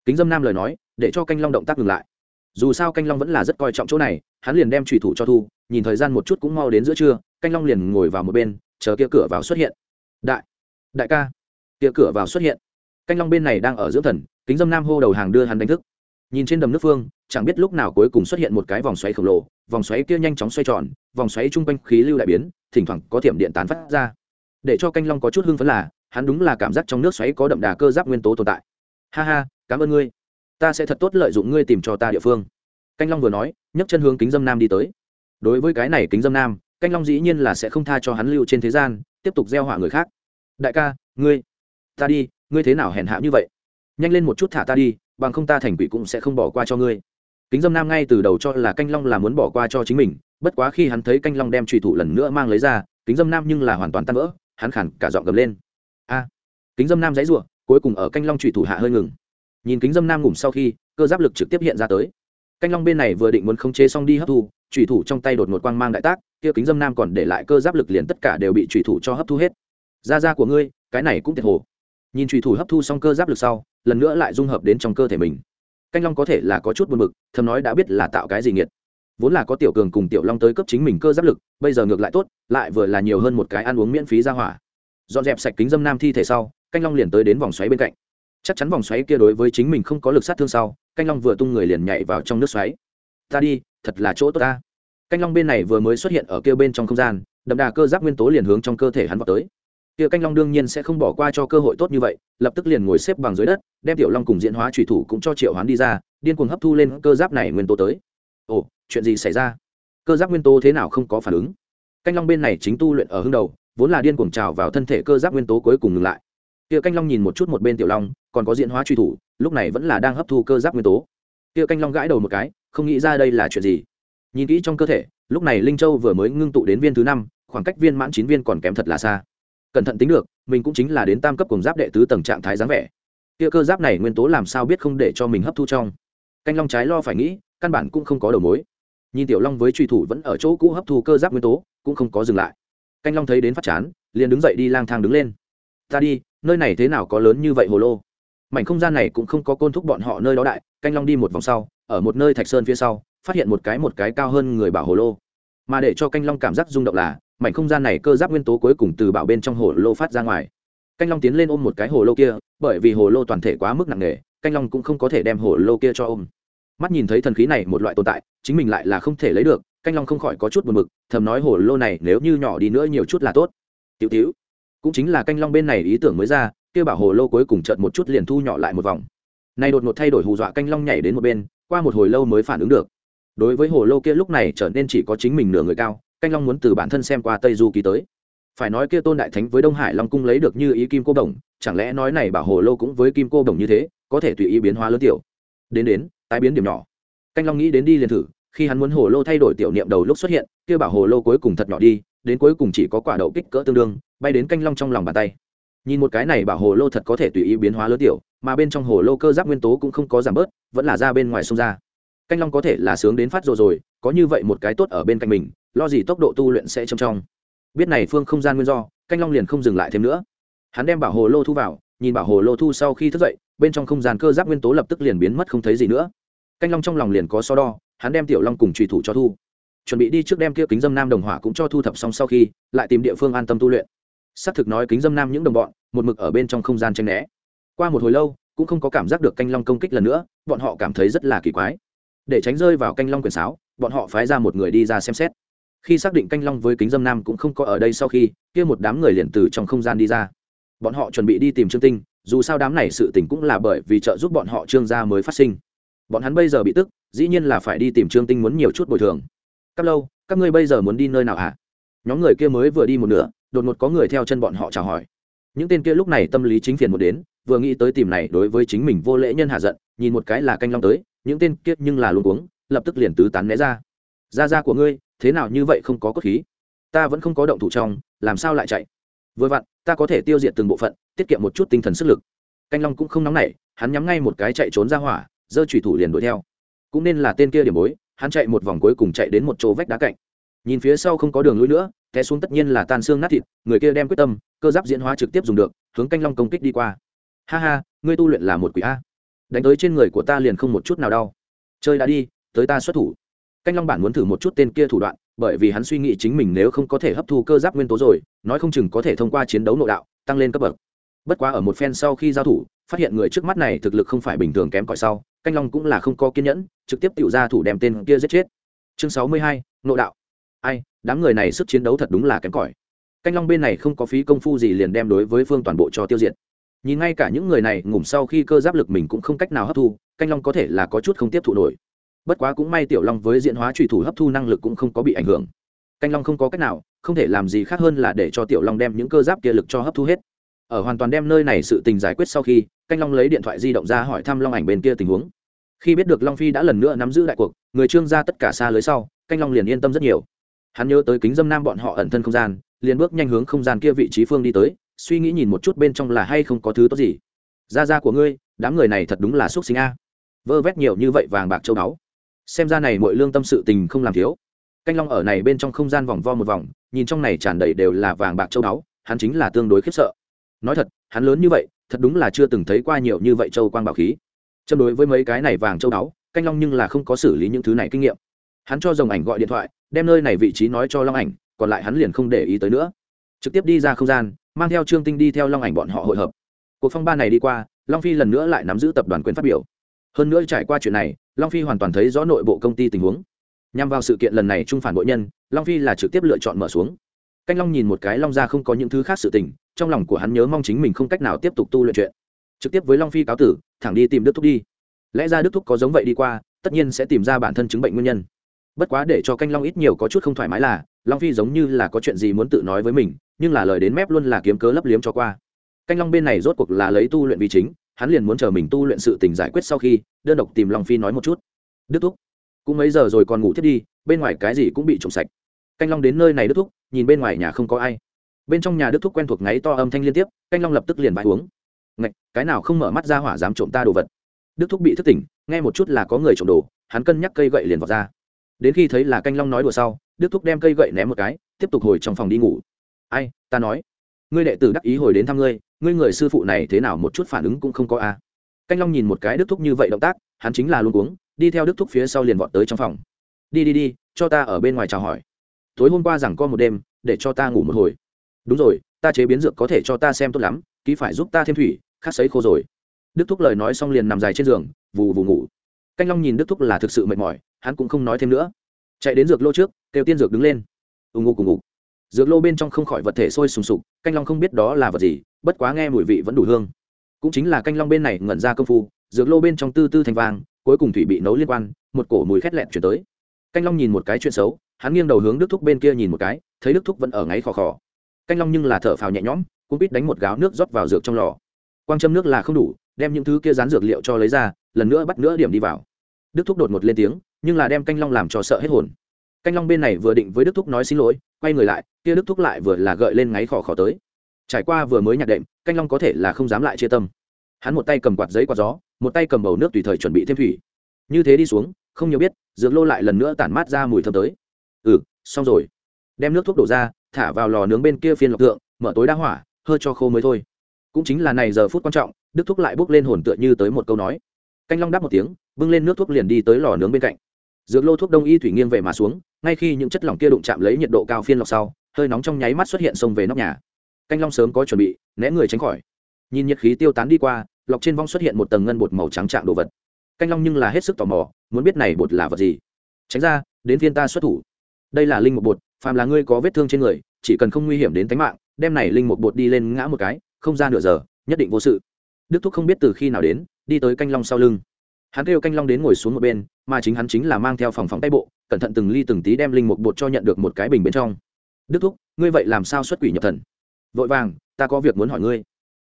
kính dâm nam lời nói, để cho canh long động tác ngừng lại. Dù sao canh long vẫn là rất coi trọng chỗ này, hắn liền đem trùy thủ cho thu, nhìn thời gian một chút cũng mau đến giữa trưa, canh long liền ngồi vào một bên, chờ kia cửa vào xuất hiện. Đại đại ca, kia cửa vào xuất hiện. Canh long bên này đang ở dưỡng thần, kính dâm nam hô đầu hàng đưa hắn đánh thức. Nhìn trên đầm nước phương, chẳng biết lúc nào cuối cùng xuất hiện một cái vòng xoáy khổng lồ, vòng xoáy kia nhanh chóng xoay tròn, vòng xoáy chung quanh khí lưu đại biến, thỉnh thoảng có thiểm điện tán phát ra. Để cho canh long có chút hưng phấn là, hắn đúng là cảm giác trong nước xoáy có đậm đà cơ giáp nguyên tố tồn tại. Ha ha cảm ơn ngươi. Ta sẽ thật tốt lợi dụng ngươi tìm cho ta địa phương. Canh long vừa nói, nhấc chân hướng kính dâm nam đi tới. Đối với cái này kính dâm nam, canh long dĩ nhiên là sẽ không tha cho hắn lưu trên thế gian, tiếp tục gieo họa người khác. Đại ca, ngươi, ta đi, ngươi thế nào hèn hạ như vậy? Nhanh lên một chút thả ta đi, bằng không ta thành quỷ cũng sẽ không bỏ qua cho ngươi. Kính dâm nam ngay từ đầu cho là canh long là muốn bỏ qua cho chính mình, bất quá khi hắn thấy canh long đem trùy thủ lần nữa mang lấy ra, kính dâm nam nhưng là hoàn toàn tan vỡ, hắn khản cả giọng gầm lên. A. Kính dâm nam dãy r u ộ cuối cùng ở canh long trùy thủ hạ hơi ngừng nhìn kính dâm nam ngủm sau khi, cơ giáp lực trực tiếp hiện ra tới. Canh long bên này vừa định muốn khống chế xong đi hấp thu thủy thủ trong tay đột ngột quang mang đại tác, kia kính dâm nam còn để lại cơ giáp lực liền tất cả đều bị thủy thủ cho hấp thu hết. Da da của ngươi, cái này cũng thiệt hồ. Nhìn thủy thủ hấp thu xong cơ giáp lực sau, lần nữa lại dung hợp đến trong cơ thể mình. Canh long có thể là có chút buồn bực, thầm nói đã biết là tạo cái gì nghiệt. Vốn là có tiểu cường cùng tiểu long tới cấp chính mình cơ giáp lực, bây giờ ngược lại tốt, lại vừa là nhiều hơn một cái ăn uống miễn phí ra hỏa. Dọn dẹp sạch kính dâm nam thi thể sau, canh long liền tới đến vòng xoáy bên cạnh chắc chắn vòng xoáy kia đối với chính mình không có lực sát thương sau, canh long vừa tung người liền nhảy vào trong nước xoáy. Ta đi, thật là chỗ tốt ta. Canh long bên này vừa mới xuất hiện ở kia bên trong không gian, đậm đà cơ giáp nguyên tố liền hướng trong cơ thể hắn vào tới. Kia canh long đương nhiên sẽ không bỏ qua cho cơ hội tốt như vậy, lập tức liền ngồi xếp bằng dưới đất, đem tiểu long cùng diễn hóa thủy thủ cũng cho triệu hoán đi ra, điên cuồng hấp thu lên cơ giáp này nguyên tố tới. Ồ, chuyện gì xảy ra? Cơ giáp nguyên tố thế nào không có phản ứng? Canh long bên này chính tu luyện ở hưng đầu, vốn là điên cuồng trào vào thân thể cơ giáp nguyên tố cuối cùng ngừng lại. Kia canh long nhìn một chút một bên tiểu long còn có diễn hóa truy thủ, lúc này vẫn là đang hấp thu cơ giáp nguyên tố. Kia canh long gãi đầu một cái, không nghĩ ra đây là chuyện gì. Nhìn kỹ trong cơ thể, lúc này linh châu vừa mới ngưng tụ đến viên thứ năm, khoảng cách viên mãn chín viên còn kém thật là xa. Cẩn thận tính được, mình cũng chính là đến tam cấp cùng giáp đệ tứ tầng trạng thái dáng vẻ. Kia cơ giáp này nguyên tố làm sao biết không để cho mình hấp thu trong? Canh long trái lo phải nghĩ, căn bản cũng không có đầu mối. Nhìn tiểu long với truy thủ vẫn ở chỗ cũ hấp thu cơ giáp nguyên tố, cũng không có dừng lại. Canh long thấy đến phát chán, liền đứng dậy đi lang thang đứng lên. Ta đi, nơi này thế nào có lớn như vậy hồ lô? Mảnh không gian này cũng không có côn thúc bọn họ nơi đó đại, canh long đi một vòng sau, ở một nơi thạch sơn phía sau, phát hiện một cái một cái cao hơn người bảo hồ lô. Mà để cho canh long cảm giác rung động là, mảnh không gian này cơ giáp nguyên tố cuối cùng từ bảo bên trong hồ lô phát ra ngoài. Canh long tiến lên ôm một cái hồ lô kia, bởi vì hồ lô toàn thể quá mức nặng nề, canh long cũng không có thể đem hồ lô kia cho ôm. Mắt nhìn thấy thần khí này một loại tồn tại, chính mình lại là không thể lấy được, canh long không khỏi có chút buồn mực thầm nói hồ lô này nếu như nhỏ đi nữa nhiều chút là tốt. Tiểu tiểu, cũng chính là canh long bên này ý tưởng mới ra kia bảo hồ lô cuối cùng chợt một chút liền thu nhỏ lại một vòng. Nay đột ngột thay đổi hù dọa canh long nhảy đến một bên, qua một hồi lâu mới phản ứng được. Đối với hồ lô kia lúc này trở nên chỉ có chính mình nửa người cao, canh long muốn từ bản thân xem qua tây du ký tới. Phải nói kia tôn đại thánh với đông hải long cung lấy được như ý kim cô đồng, chẳng lẽ nói này bảo hồ lô cũng với kim cô đồng như thế, có thể tùy ý biến hóa lớn tiểu? Đến đến, tái biến điểm nhỏ. Canh long nghĩ đến đi liền thử, khi hắn muốn hồ lô thay đổi tiểu niệm đầu lúc xuất hiện, kia bảo hồ lô cuối cùng thật nhỏ đi, đến cuối cùng chỉ có quả đậu kích cỡ tương đương, bay đến canh long trong lòng bàn tay nhìn một cái này bảo hồ lô thật có thể tùy ý biến hóa lớn tiểu, mà bên trong hồ lô cơ giáp nguyên tố cũng không có giảm bớt, vẫn là ra bên ngoài sông ra. Canh long có thể là sướng đến phát rồi rồi, có như vậy một cái tốt ở bên cạnh mình, lo gì tốc độ tu luyện sẽ trong trong biết này phương không gian nguyên do, canh long liền không dừng lại thêm nữa. Hắn đem bảo hồ lô thu vào, nhìn bảo hồ lô thu sau khi thức dậy, bên trong không gian cơ giáp nguyên tố lập tức liền biến mất không thấy gì nữa. Canh long trong lòng liền có so đo, hắn đem tiểu long cùng trùy thủ cho thu. Chuẩn bị đi trước đem kia kính dâm nam đồng hỏa cũng cho thu thập xong sau khi, lại tìm địa phương an tâm tu luyện xác thực nói kính dâm nam những đồng bọn, một mực ở bên trong không gian tranh né. Qua một hồi lâu, cũng không có cảm giác được canh long công kích lần nữa, bọn họ cảm thấy rất là kỳ quái. Để tránh rơi vào canh long quyền sáo, bọn họ phái ra một người đi ra xem xét. Khi xác định canh long với kính dâm nam cũng không có ở đây sau khi, kia một đám người liền từ trong không gian đi ra. Bọn họ chuẩn bị đi tìm trương tinh, dù sao đám này sự tình cũng là bởi vì trợ giúp bọn họ trương gia mới phát sinh. Bọn hắn bây giờ bị tức, dĩ nhiên là phải đi tìm trương tinh muốn nhiều chút bồi thường. Cắp lâu, các ngươi bây giờ muốn đi nơi nào hả? Nhóm người kia mới vừa đi một nửa đột ngột có người theo chân bọn họ chào hỏi. Những tên kia lúc này tâm lý chính phiền một đến, vừa nghĩ tới tìm này đối với chính mình vô lễ nhân hạ giận, nhìn một cái là canh long tới, những tên kia nhưng là luôn cuống, lập tức liền tứ tán né ra. Ra ra của ngươi, thế nào như vậy không có cốt khí? Ta vẫn không có động thủ trong, làm sao lại chạy? Vừa vặn, ta có thể tiêu diệt từng bộ phận, tiết kiệm một chút tinh thần sức lực. Canh long cũng không nóng nảy, hắn nhắm ngay một cái chạy trốn ra hỏa, giơ chủy thủ liền đuổi theo. Cũng nên là tên kia điểm bối, hắn chạy một vòng cuối cùng chạy đến một chỗ vách đá cạnh. Nhìn phía sau không có đường lui nữa té xuống tất nhiên là tan xương nát thịt, người kia đem quyết tâm, cơ giáp diễn hóa trực tiếp dùng được, hướng canh long công kích đi qua. Ha ha, ngươi tu luyện là một quỷ a. Đánh tới trên người của ta liền không một chút nào đau. Chơi đã đi, tới ta xuất thủ. Canh long bản muốn thử một chút tên kia thủ đoạn, bởi vì hắn suy nghĩ chính mình nếu không có thể hấp thu cơ giáp nguyên tố rồi, nói không chừng có thể thông qua chiến đấu nội đạo, tăng lên cấp bậc. Bất quá ở một phen sau khi giao thủ, phát hiện người trước mắt này thực lực không phải bình thường kém cỏi sau, canh long cũng là không có kiên nhẫn, trực tiếp tự ra thủ đem tên kia giết chết. Chương sáu mươi hai, nội đạo. Ai? Đám người này sức chiến đấu thật đúng là kém cỏi. Canh long bên này không có phí công phu gì liền đem đối với phương toàn bộ cho tiêu diệt. Nhìn ngay cả những người này, ngủm sau khi cơ giáp lực mình cũng không cách nào hấp thu, canh long có thể là có chút không tiếp thụ nổi. Bất quá cũng may tiểu long với diễn hóa trùy thủ hấp thu năng lực cũng không có bị ảnh hưởng. Canh long không có cách nào, không thể làm gì khác hơn là để cho tiểu long đem những cơ giáp kia lực cho hấp thu hết. Ở hoàn toàn đem nơi này sự tình giải quyết sau khi, canh long lấy điện thoại di động ra hỏi thăm long ảnh bên kia tình huống. Khi biết được long phi đã lần nữa nắm giữ đại cuộc, người trương ra tất cả xa lưới sau, canh long liền yên tâm rất nhiều hắn nhớ tới kính dâm nam bọn họ ẩn thân không gian, liền bước nhanh hướng không gian kia vị trí phương đi tới, suy nghĩ nhìn một chút bên trong là hay không có thứ tốt gì. Ra ra của ngươi, đám người này thật đúng là xúc sinh a. Vơ vét nhiều như vậy vàng bạc châu báu. Xem ra này mọi lương tâm sự tình không làm thiếu. Canh long ở này bên trong không gian vòng vo một vòng, nhìn trong này tràn đầy đều là vàng bạc châu báu, hắn chính là tương đối khiếp sợ. Nói thật, hắn lớn như vậy, thật đúng là chưa từng thấy qua nhiều như vậy châu quang bảo khí. Châm đối với mấy cái này vàng châu báu, canh long nhưng là không có xử lý những thứ này kinh nghiệm. Hắn cho dòng ảnh gọi điện thoại đem nơi này vị trí nói cho long ảnh, còn lại hắn liền không để ý tới nữa. Trực tiếp đi ra không gian, mang theo trương tinh đi theo long ảnh bọn họ hội hợp. Cuộc phong ba này đi qua, long phi lần nữa lại nắm giữ tập đoàn quyền phát biểu. Hơn nữa trải qua chuyện này, long phi hoàn toàn thấy rõ nội bộ công ty tình huống. Nhằm vào sự kiện lần này trung phản bội nhân, long phi là trực tiếp lựa chọn mở xuống. Canh long nhìn một cái long ra không có những thứ khác sự tình, trong lòng của hắn nhớ mong chính mình không cách nào tiếp tục tu luyện chuyện. Trực tiếp với long phi cáo tử, thẳng đi tìm đức thúc đi. Lẽ ra đức thúc có giống vậy đi qua, tất nhiên sẽ tìm ra bản thân chứng bệnh nguyên nhân bất quá để cho canh long ít nhiều có chút không thoải mái là, long phi giống như là có chuyện gì muốn tự nói với mình, nhưng là lời đến mép luôn là kiếm cớ lấp liếm cho qua. Canh long bên này rốt cuộc là lấy tu luyện vì chính, hắn liền muốn chờ mình tu luyện sự tình giải quyết sau khi, đơn độc tìm long phi nói một chút. Đức thúc, cũng mấy giờ rồi còn ngủ thiết đi, bên ngoài cái gì cũng bị trộm sạch. Canh long đến nơi này đức thúc, nhìn bên ngoài nhà không có ai. Bên trong nhà đức thúc quen thuộc ngáy to âm thanh liên tiếp, canh long lập tức liền bãi uống. Ngạch, cái nào không mở mắt ra hỏa dám trộm ta đồ vật. Đức thúc bị thức tỉnh, nghe một chút là có người trộm đồ, hắn cân nhắc cây gậy liền vào ra đến khi thấy là canh long nói đùa sau, đức thúc đem cây gậy ném một cái, tiếp tục hồi trong phòng đi ngủ. Ai, ta nói, ngươi đệ tử đắc ý hồi đến thăm ngươi ngươi người sư phụ này thế nào một chút phản ứng cũng không có a. À. canh long nhìn một cái đức thúc như vậy động tác, hắn chính là luôn cuống, đi theo đức thúc phía sau liền vọt tới trong phòng. Đi đi đi, cho ta ở bên ngoài chào hỏi. Tối hôm qua rằng co một đêm, để cho ta ngủ một hồi. Đúng rồi, ta chế biến dược có thể cho ta xem tốt lắm, ký phải giúp ta thêm thủy khát sấy khô rồi. Đức thúc lời nói xong liền nằm dài trên giường, vù vù ngủ canh long nhìn đức thúc là thực sự mệt mỏi hắn cũng không nói thêm nữa. Chạy đến dược lô trước kêu tiên dược đứng lên. Ù ngục cùng ngục dược lô bên trong không khỏi vật thể sôi sùng sục canh long không biết đó là vật gì bất quá nghe mùi vị vẫn đủ hương. Cũng chính là canh long bên này ngẩn ra công phu dược lô bên trong tư tư thành vàng, cuối cùng thủy bị nấu liên quan một cổ mùi khét lẹn chuyển tới. Canh long nhìn một cái chuyện xấu hắn nghiêng đầu hướng đức thúc bên kia nhìn một cái thấy đức thúc vẫn ở ngáy khò khò. Canh long nhưng là thở phào nhẹ nhõm cũng biết đánh một gáo nước rót vào dược trong lò. Quang châm nước là không đủ đem những thứ kia rán dược liệu cho lấy ra lần nữa bắt nữa điểm đi vào đức thúc đột một lên tiếng, nhưng là đem canh long làm cho sợ hết hồn. Canh long bên này vừa định với đức thúc nói xin lỗi, quay người lại, kia đức thúc lại vừa là gợi lên ngáy khò khò tới. Trải qua vừa mới nhạc đệm, canh long có thể là không dám lại chia tâm. Hắn một tay cầm quạt giấy quạt gió, một tay cầm bầu nước tùy thời chuẩn bị thêm thủy. Như thế đi xuống, không nhiều biết, dược lô lại lần nữa tản mát ra mùi thơm tới. Ừ xong rồi. Đem nước thuốc đổ ra, thả vào lò nướng bên kia phiên lọc tượng mở tối đa hỏa hơi cho khô mới thôi. Cũng chính là này giờ phút quan trọng, đức thuốc lại bốc lên hồn tựa như tới một câu nói. Canh long đáp một tiếng bưng lên nước thuốc liền đi tới lò nướng bên cạnh. Dược lô thuốc đông y thủy nghiêng về mà xuống, ngay khi những chất lỏng kia đụng chạm lấy nhiệt độ cao phiên lọc sau, hơi nóng trong nháy mắt xuất hiện xông về nóc nhà. Canh long sớm có chuẩn bị, né người tránh khỏi. Nhìn nhiệt khí tiêu tán đi qua, lọc trên vong xuất hiện một tầng ngân bột màu trắng trạng đồ vật. Canh long nhưng là hết sức tò mò, muốn biết này bột là vật gì. Tránh ra, đến phiên ta xuất thủ. Đây là linh một bột, phàm là ngươi có vết thương trên người, chỉ cần không nguy hiểm đến tính mạng, đem này linh một bột đi lên ngã một cái, không ra nửa giờ, nhất định vô sự. Đức thúc không biết từ khi nào đến, đi tới canh long sau lưng hắn kêu canh long đến ngồi xuống một bên, mà chính hắn chính là mang theo phòng phóng tay bộ, cẩn thận từng ly từng tí đem linh một bột cho nhận được một cái bình bên trong. Đức thúc, ngươi vậy làm sao xuất quỷ nhập thần? Vội vàng, ta có việc muốn hỏi ngươi.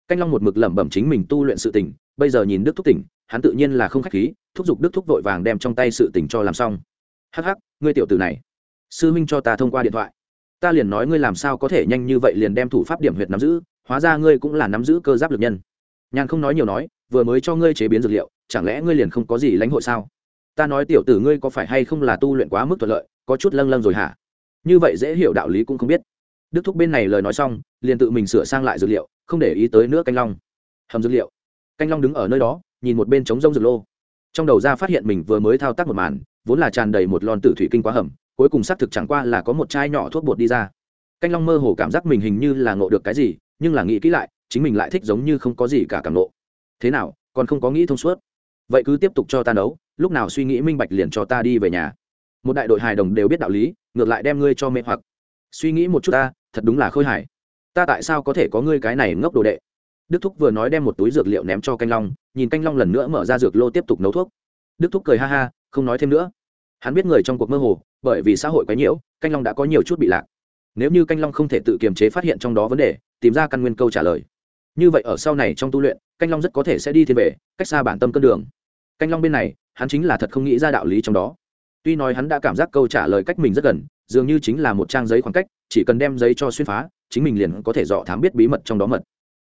Canh long một mực lẩm bẩm chính mình tu luyện sự tỉnh bây giờ nhìn đức thúc tỉnh, hắn tự nhiên là không khách khí, thúc giục đức thúc vội vàng đem trong tay sự tỉnh cho làm xong. Hắc hắc, ngươi tiểu tử này, sư minh cho ta thông qua điện thoại. Ta liền nói ngươi làm sao có thể nhanh như vậy liền đem thủ pháp điểm huyệt nắm giữ, hóa ra ngươi cũng là nắm giữ cơ giáp lực nhân. Nhàn không nói nhiều nói vừa mới cho ngươi chế biến dược liệu, chẳng lẽ ngươi liền không có gì lãnh hội sao? Ta nói tiểu tử ngươi có phải hay không là tu luyện quá mức thuận lợi, có chút lâng lâng rồi hả? Như vậy dễ hiểu đạo lý cũng không biết. Đức thúc bên này lời nói xong, liền tự mình sửa sang lại dược liệu, không để ý tới nữa canh long. Hầm dược liệu. Canh long đứng ở nơi đó, nhìn một bên trống rông dược lô. Trong đầu ra phát hiện mình vừa mới thao tác một màn, vốn là tràn đầy một lon tử thủy kinh quá hầm, cuối cùng xác thực chẳng qua là có một chai nhỏ thuốc bột đi ra. Canh long mơ hồ cảm giác mình hình như là ngộ được cái gì, nhưng là nghĩ kỹ lại, chính mình lại thích giống như không có gì cả cảm ngộ thế nào, còn không có nghĩ thông suốt? Vậy cứ tiếp tục cho ta nấu, lúc nào suy nghĩ minh bạch liền cho ta đi về nhà. Một đại đội hài đồng đều biết đạo lý, ngược lại đem ngươi cho mê hoặc. Suy nghĩ một chút ta, thật đúng là khôi hài. Ta tại sao có thể có ngươi cái này ngốc đồ đệ? Đức thúc vừa nói đem một túi dược liệu ném cho canh long, nhìn canh long lần nữa mở ra dược lô tiếp tục nấu thuốc. Đức thúc cười ha ha, không nói thêm nữa. Hắn biết người trong cuộc mơ hồ, bởi vì xã hội quấy nhiễu, canh long đã có nhiều chút bị lạc. Nếu như canh long không thể tự kiềm chế phát hiện trong đó vấn đề, tìm ra căn nguyên câu trả lời như vậy ở sau này trong tu luyện, canh long rất có thể sẽ đi thiên về cách xa bản tâm cân đường. Canh long bên này, hắn chính là thật không nghĩ ra đạo lý trong đó. Tuy nói hắn đã cảm giác câu trả lời cách mình rất gần, dường như chính là một trang giấy khoảng cách, chỉ cần đem giấy cho xuyên phá, chính mình liền có thể dọ thám biết bí mật trong đó mật.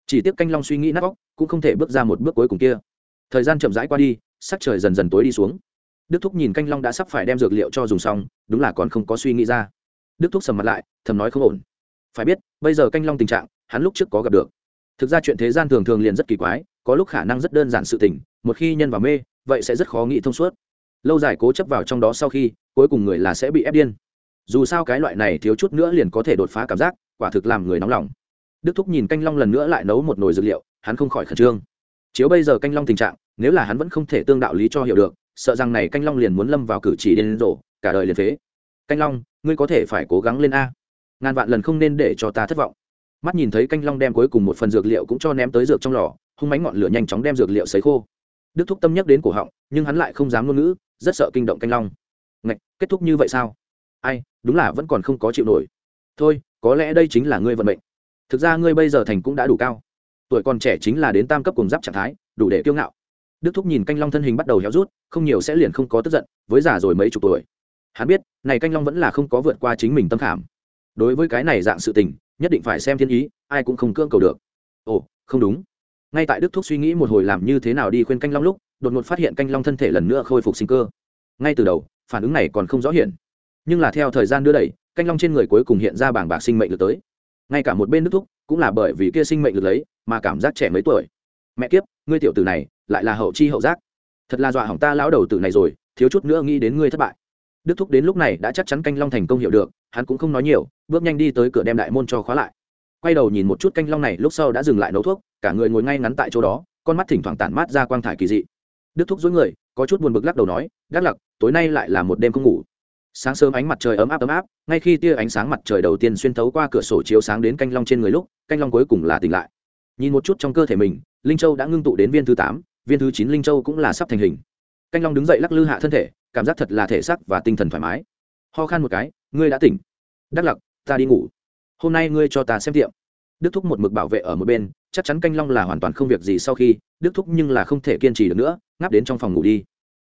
Chỉ tiếc canh long suy nghĩ nát óc, cũng không thể bước ra một bước cuối cùng kia. Thời gian chậm rãi qua đi, sắc trời dần dần tối đi xuống. Đức thúc nhìn canh long đã sắp phải đem dược liệu cho dùng xong, đúng là còn không có suy nghĩ ra. Đức thúc sầm mặt lại, thầm nói không ổn. Phải biết, bây giờ canh long tình trạng, hắn lúc trước có gặp được thực ra chuyện thế gian thường thường liền rất kỳ quái, có lúc khả năng rất đơn giản sự tình, một khi nhân vào mê, vậy sẽ rất khó nghĩ thông suốt. Lâu dài cố chấp vào trong đó sau khi, cuối cùng người là sẽ bị ép điên. Dù sao cái loại này thiếu chút nữa liền có thể đột phá cảm giác, quả thực làm người nóng lòng. Đức thúc nhìn canh long lần nữa lại nấu một nồi dược liệu, hắn không khỏi khẩn trương. Chiếu bây giờ canh long tình trạng, nếu là hắn vẫn không thể tương đạo lý cho hiểu được, sợ rằng này canh long liền muốn lâm vào cử chỉ điên rồ, cả đời liền phế. Canh long, ngươi có thể phải cố gắng lên a. Ngàn vạn lần không nên để cho ta thất vọng mắt nhìn thấy canh long đem cuối cùng một phần dược liệu cũng cho ném tới dược trong lò, hung mánh ngọn lửa nhanh chóng đem dược liệu sấy khô. Đức thúc tâm nhắc đến cổ họng, nhưng hắn lại không dám ngôn ngữ, rất sợ kinh động canh long. Ngạch, kết thúc như vậy sao? Ai, đúng là vẫn còn không có chịu nổi. Thôi, có lẽ đây chính là ngươi vận mệnh. Thực ra ngươi bây giờ thành cũng đã đủ cao. Tuổi còn trẻ chính là đến tam cấp cùng giáp trạng thái, đủ để kiêu ngạo. Đức thúc nhìn canh long thân hình bắt đầu héo rút, không nhiều sẽ liền không có tức giận, với già rồi mấy chục tuổi. Hắn biết, này canh long vẫn là không có vượt qua chính mình tâm khảm. Đối với cái này dạng sự tình nhất định phải xem thiên ý, ai cũng không cưỡng cầu được. Ồ, không đúng. Ngay tại đức thúc suy nghĩ một hồi làm như thế nào đi khuyên canh long lúc, đột ngột phát hiện canh long thân thể lần nữa khôi phục sinh cơ. Ngay từ đầu, phản ứng này còn không rõ hiện. Nhưng là theo thời gian đưa đẩy, canh long trên người cuối cùng hiện ra bảng bạc sinh mệnh lực tới. Ngay cả một bên đức thúc cũng là bởi vì kia sinh mệnh lực lấy mà cảm giác trẻ mấy tuổi. Mẹ kiếp, ngươi tiểu tử này lại là hậu chi hậu giác. Thật là dọa hỏng ta lão đầu tử này rồi, thiếu chút nữa nghĩ đến ngươi thất bại. Đức thúc đến lúc này đã chắc chắn canh long thành công hiểu được hắn cũng không nói nhiều, bước nhanh đi tới cửa đem đại môn cho khóa lại. Quay đầu nhìn một chút canh long này, lúc sau đã dừng lại nấu thuốc, cả người ngồi ngay ngắn tại chỗ đó, con mắt thỉnh thoảng tản mát ra quang thải kỳ dị. Đức thúc dối người, có chút buồn bực lắc đầu nói gác lặc, tối nay lại là một đêm không ngủ. Sáng sớm ánh mặt trời ấm áp ấm áp, ngay khi tia ánh sáng mặt trời đầu tiên xuyên thấu qua cửa sổ chiếu sáng đến canh long trên người lúc, canh long cuối cùng là tỉnh lại. Nhìn một chút trong cơ thể mình, linh châu đã ngưng tụ đến viên thứ tám, viên thứ chín linh châu cũng là sắp thành hình. Canh long đứng dậy lắc lư hạ thân thể, cảm giác thật là thể sắc và tinh thần thoải mái. Ho khan một cái ngươi đã tỉnh. Đắc lặc, ta đi ngủ. Hôm nay ngươi cho ta xem tiệm. Đức thúc một mực bảo vệ ở một bên, chắc chắn canh long là hoàn toàn không việc gì sau khi, đức thúc nhưng là không thể kiên trì được nữa, ngáp đến trong phòng ngủ đi.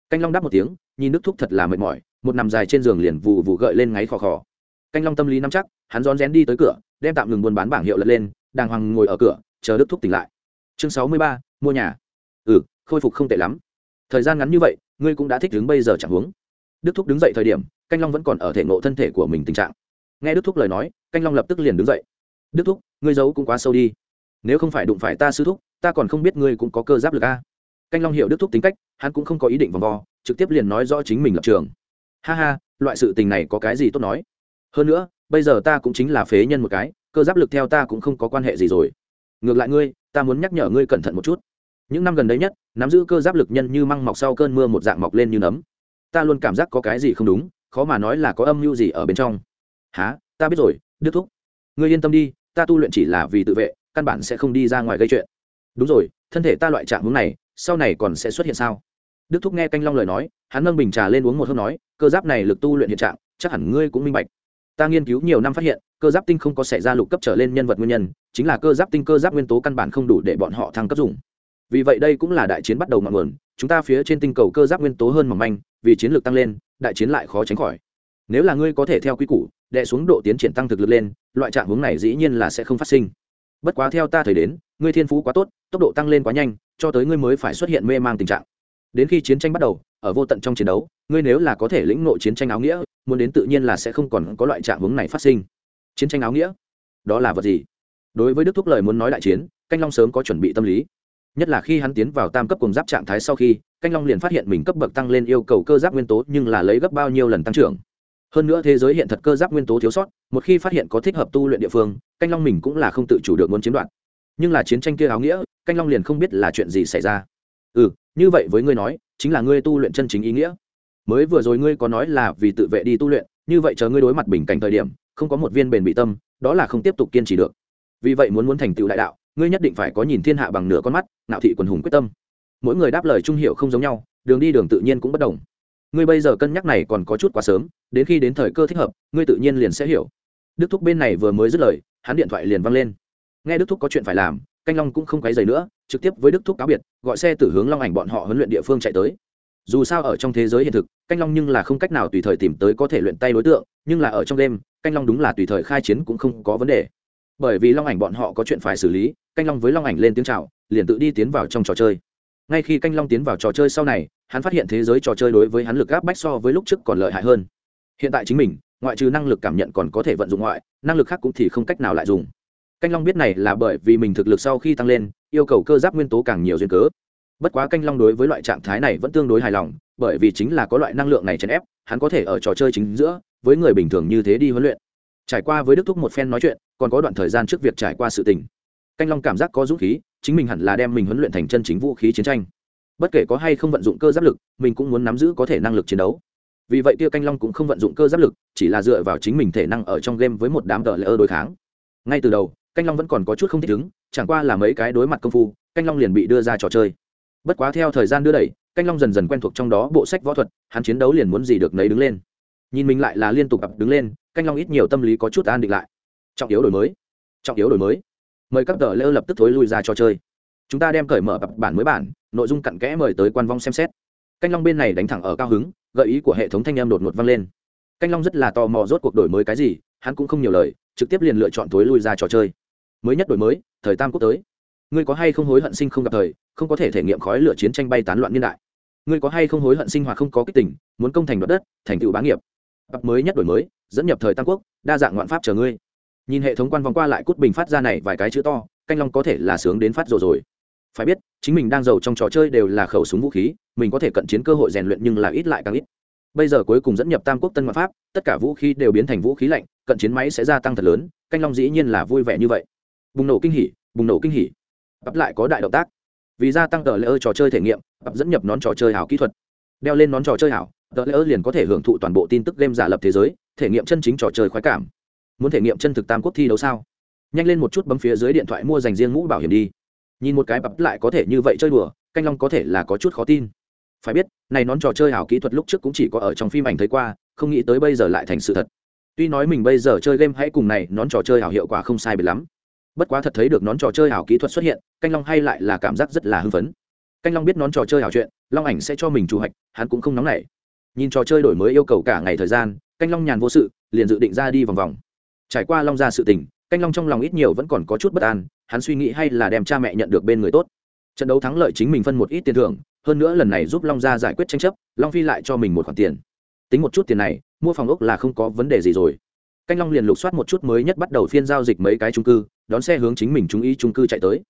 Canh long đáp một tiếng, nhìn đức thúc thật là mệt mỏi, một nằm dài trên giường liền vụ vụ gợi lên ngáy khò khò. Canh long tâm lý nắm chắc, hắn rón rén đi tới cửa, đem tạm ngừng buôn bán bảng hiệu lật lên, đàng hoàng ngồi ở cửa, chờ đức thúc tỉnh lại. Chương sáu mươi ba, mua nhà. Ừ khôi phục không tệ lắm. Thời gian ngắn như vậy, ngươi cũng đã thích đứng bây giờ chẳng huống đức thúc đứng dậy thời điểm, canh long vẫn còn ở thể ngộ thân thể của mình tình trạng. Nghe đức thúc lời nói, canh long lập tức liền đứng dậy. Đức thúc, ngươi giấu cũng quá sâu đi. Nếu không phải đụng phải ta sư thúc, ta còn không biết ngươi cũng có cơ giáp lực a. Canh long hiểu đức thúc tính cách, hắn cũng không có ý định vòng vo, trực tiếp liền nói rõ chính mình lập trường. Ha ha, loại sự tình này có cái gì tốt nói? Hơn nữa, bây giờ ta cũng chính là phế nhân một cái, cơ giáp lực theo ta cũng không có quan hệ gì rồi. Ngược lại ngươi, ta muốn nhắc nhở ngươi cẩn thận một chút. Những năm gần đây nhất, nắm giữ cơ giáp lực nhân như măng mọc sau cơn mưa một dạng mọc lên như nấm ta luôn cảm giác có cái gì không đúng, khó mà nói là có âm mưu gì ở bên trong. Há ta biết rồi, đức thúc. Ngươi yên tâm đi, ta tu luyện chỉ là vì tự vệ, căn bản sẽ không đi ra ngoài gây chuyện. Đúng rồi, thân thể ta loại trạng hướng này, sau này còn sẽ xuất hiện sao? Đức thúc nghe canh long lời nói, hắn nâng bình trà lên uống một hớp nói, cơ giáp này lực tu luyện hiện trạng, chắc hẳn ngươi cũng minh bạch. Ta nghiên cứu nhiều năm phát hiện, cơ giáp tinh không có xảy ra lục cấp trở lên nhân vật nguyên nhân, chính là cơ giáp tinh cơ giáp nguyên tố căn bản không đủ để bọn họ thăng cấp dùng vì vậy đây cũng là đại chiến bắt đầu ngọn nguồn, chúng ta phía trên tinh cầu cơ giáp nguyên tố hơn mỏng manh, vì chiến lược tăng lên, đại chiến lại khó tránh khỏi. Nếu là ngươi có thể theo quy củ đệ xuống độ tiến triển tăng thực lực lên, loại trạng hướng này dĩ nhiên là sẽ không phát sinh. Bất quá theo ta thời đến, ngươi thiên phú quá tốt, tốc độ tăng lên quá nhanh, cho tới ngươi mới phải xuất hiện mê mang tình trạng. Đến khi chiến tranh bắt đầu, ở vô tận trong chiến đấu, ngươi nếu là có thể lĩnh ngộ chiến tranh áo nghĩa, muốn đến tự nhiên là sẽ không còn có loại trạng hướng này phát sinh. Chiến tranh áo nghĩa? Đó là vật gì? Đối với đức thúc lời muốn nói đại chiến, canh long sớm có chuẩn bị tâm lý nhất là khi hắn tiến vào tam cấp cùng giáp trạng thái sau khi, canh long liền phát hiện mình cấp bậc tăng lên yêu cầu cơ giáp nguyên tố nhưng là lấy gấp bao nhiêu lần tăng trưởng. Hơn nữa thế giới hiện thật cơ giáp nguyên tố thiếu sót, một khi phát hiện có thích hợp tu luyện địa phương, canh long mình cũng là không tự chủ được muốn chiếm đoạt. Nhưng là chiến tranh kia áo nghĩa, canh long liền không biết là chuyện gì xảy ra. Ừ như vậy với ngươi nói, chính là ngươi tu luyện chân chính ý nghĩa. Mới vừa rồi ngươi có nói là vì tự vệ đi tu luyện, như vậy chờ ngươi đối mặt bình cảnh thời điểm, không có một viên bền bị tâm, đó là không tiếp tục kiên trì được. Vì vậy muốn muốn thành tựu đại đạo ngươi nhất định phải có nhìn thiên hạ bằng nửa con mắt, nạo thị quần hùng quyết tâm. Mỗi người đáp lời trung hiệu không giống nhau, đường đi đường tự nhiên cũng bất đồng. Ngươi bây giờ cân nhắc này còn có chút quá sớm, đến khi đến thời cơ thích hợp, ngươi tự nhiên liền sẽ hiểu. Đức thúc bên này vừa mới dứt lời, hắn điện thoại liền văng lên. Nghe đức thúc có chuyện phải làm, canh long cũng không quấy dày nữa, trực tiếp với đức thúc cáo biệt, gọi xe từ hướng long ảnh bọn họ huấn luyện địa phương chạy tới. Dù sao ở trong thế giới hiện thực, canh long nhưng là không cách nào tùy thời tìm tới có thể luyện tay đối tượng, nhưng là ở trong đêm, canh long đúng là tùy thời khai chiến cũng không có vấn đề. Bởi vì long ảnh bọn họ có chuyện phải xử lý canh long với long ảnh lên tiếng chào, liền tự đi tiến vào trong trò chơi. Ngay khi canh long tiến vào trò chơi sau này hắn phát hiện thế giới trò chơi đối với hắn lực áp bách so với lúc trước còn lợi hại hơn. Hiện tại chính mình ngoại trừ năng lực cảm nhận còn có thể vận dụng ngoại năng lực khác cũng thì không cách nào lại dùng. Canh long biết này là bởi vì mình thực lực sau khi tăng lên yêu cầu cơ giáp nguyên tố càng nhiều duyên cớ. Bất quá canh long đối với loại trạng thái này vẫn tương đối hài lòng bởi vì chính là có loại năng lượng này chèn ép hắn có thể ở trò chơi chính giữa với người bình thường như thế đi huấn luyện. Trải qua với đức thúc một phen nói chuyện còn có đoạn thời gian trước việc trải qua sự tình canh long cảm giác có dũng khí, chính mình hẳn là đem mình huấn luyện thành chân chính vũ khí chiến tranh. Bất kể có hay không vận dụng cơ giáp lực, mình cũng muốn nắm giữ có thể năng lực chiến đấu. Vì vậy kia canh long cũng không vận dụng cơ giáp lực, chỉ là dựa vào chính mình thể năng ở trong game với một đám tờ lỡ đối kháng. Ngay từ đầu, canh long vẫn còn có chút không thích ứng, chẳng qua là mấy cái đối mặt công phu, canh long liền bị đưa ra trò chơi. Bất quá theo thời gian đưa đẩy, canh long dần dần quen thuộc trong đó bộ sách võ thuật, hắn chiến đấu liền muốn gì được nấy đứng lên. Nhìn mình lại là liên tục ập đứng lên, canh long ít nhiều tâm lý có chút an định lại. Trọng yếu đổi mới. Trọng yếu đổi mới mời các tờ lễ lập tức thối lui ra trò chơi. Chúng ta đem cởi mở bập bản mới bản, nội dung cặn kẽ mời tới quan vong xem xét. Canh long bên này đánh thẳng ở cao hứng, gợi ý của hệ thống thanh em đột ngột vang lên. Canh long rất là tò mò rốt cuộc đổi mới cái gì, hắn cũng không nhiều lời, trực tiếp liền lựa chọn thối lui ra trò chơi. Mới nhất đổi mới, thời tam quốc tới. Ngươi có hay không hối hận sinh không gặp thời, không có thể thể nghiệm khói lửa chiến tranh bay tán loạn niên đại. Ngươi có hay không hối hận sinh hoạt không có kích tình, muốn công thành đoạt đất, thành tựu bá nghiệp. Bậc mới nhất đổi mới, dẫn nhập thời tam quốc, đa dạng ngoạn pháp chờ ngươi nhìn hệ thống quan vòng qua lại cút bình phát ra này vài cái chữ to, canh long có thể là sướng đến phát rồi rồi. Phải biết, chính mình đang giàu trong trò chơi đều là khẩu súng vũ khí, mình có thể cận chiến cơ hội rèn luyện nhưng là ít lại càng ít. Bây giờ cuối cùng dẫn nhập tam quốc tân ngoại pháp, tất cả vũ khí đều biến thành vũ khí lạnh, cận chiến máy sẽ gia tăng thật lớn, canh long dĩ nhiên là vui vẻ như vậy. Bùng nổ kinh hỉ, bùng nổ kinh hỉ. Bắp lại có đại động tác. Vì gia tăng tờ lễ ơ trò chơi thể nghiệm, bắp dẫn nhập nón trò chơi hảo kỹ thuật. Đeo lên nón trò chơi hảo, tờ lễ ơ liền có thể hưởng thụ toàn bộ tin tức game giả lập thế giới, thể nghiệm chân chính trò chơi khoái cảm muốn thể nghiệm chân thực tam quốc thi đấu sao? Nhanh lên một chút bấm phía dưới điện thoại mua dành riêng mũ bảo hiểm đi. Nhìn một cái bập lại có thể như vậy chơi đùa, canh long có thể là có chút khó tin. Phải biết, này nón trò chơi ảo kỹ thuật lúc trước cũng chỉ có ở trong phim ảnh thấy qua, không nghĩ tới bây giờ lại thành sự thật. Tuy nói mình bây giờ chơi game hãy cùng này nón trò chơi ảo hiệu quả không sai biệt lắm. Bất quá thật thấy được nón trò chơi ảo kỹ thuật xuất hiện, canh long hay lại là cảm giác rất là hưng phấn. Canh long biết nón trò chơi ảo chuyện, long ảnh sẽ cho mình chủ hạch hắn cũng không nóng nảy. Nhìn trò chơi đổi mới yêu cầu cả ngày thời gian, canh long nhàn vô sự, liền dự định ra đi vòng vòng trải qua long Gia sự tình, canh long trong lòng ít nhiều vẫn còn có chút bất an, hắn suy nghĩ hay là đem cha mẹ nhận được bên người tốt. Trận đấu thắng lợi chính mình phân một ít tiền thưởng, hơn nữa lần này giúp long gia giải quyết tranh chấp, long phi lại cho mình một khoản tiền. Tính một chút tiền này, mua phòng ốc là không có vấn đề gì rồi. Canh long liền lục soát một chút mới nhất bắt đầu phiên giao dịch mấy cái trung cư, đón xe hướng chính mình trung ý trung cư chạy tới.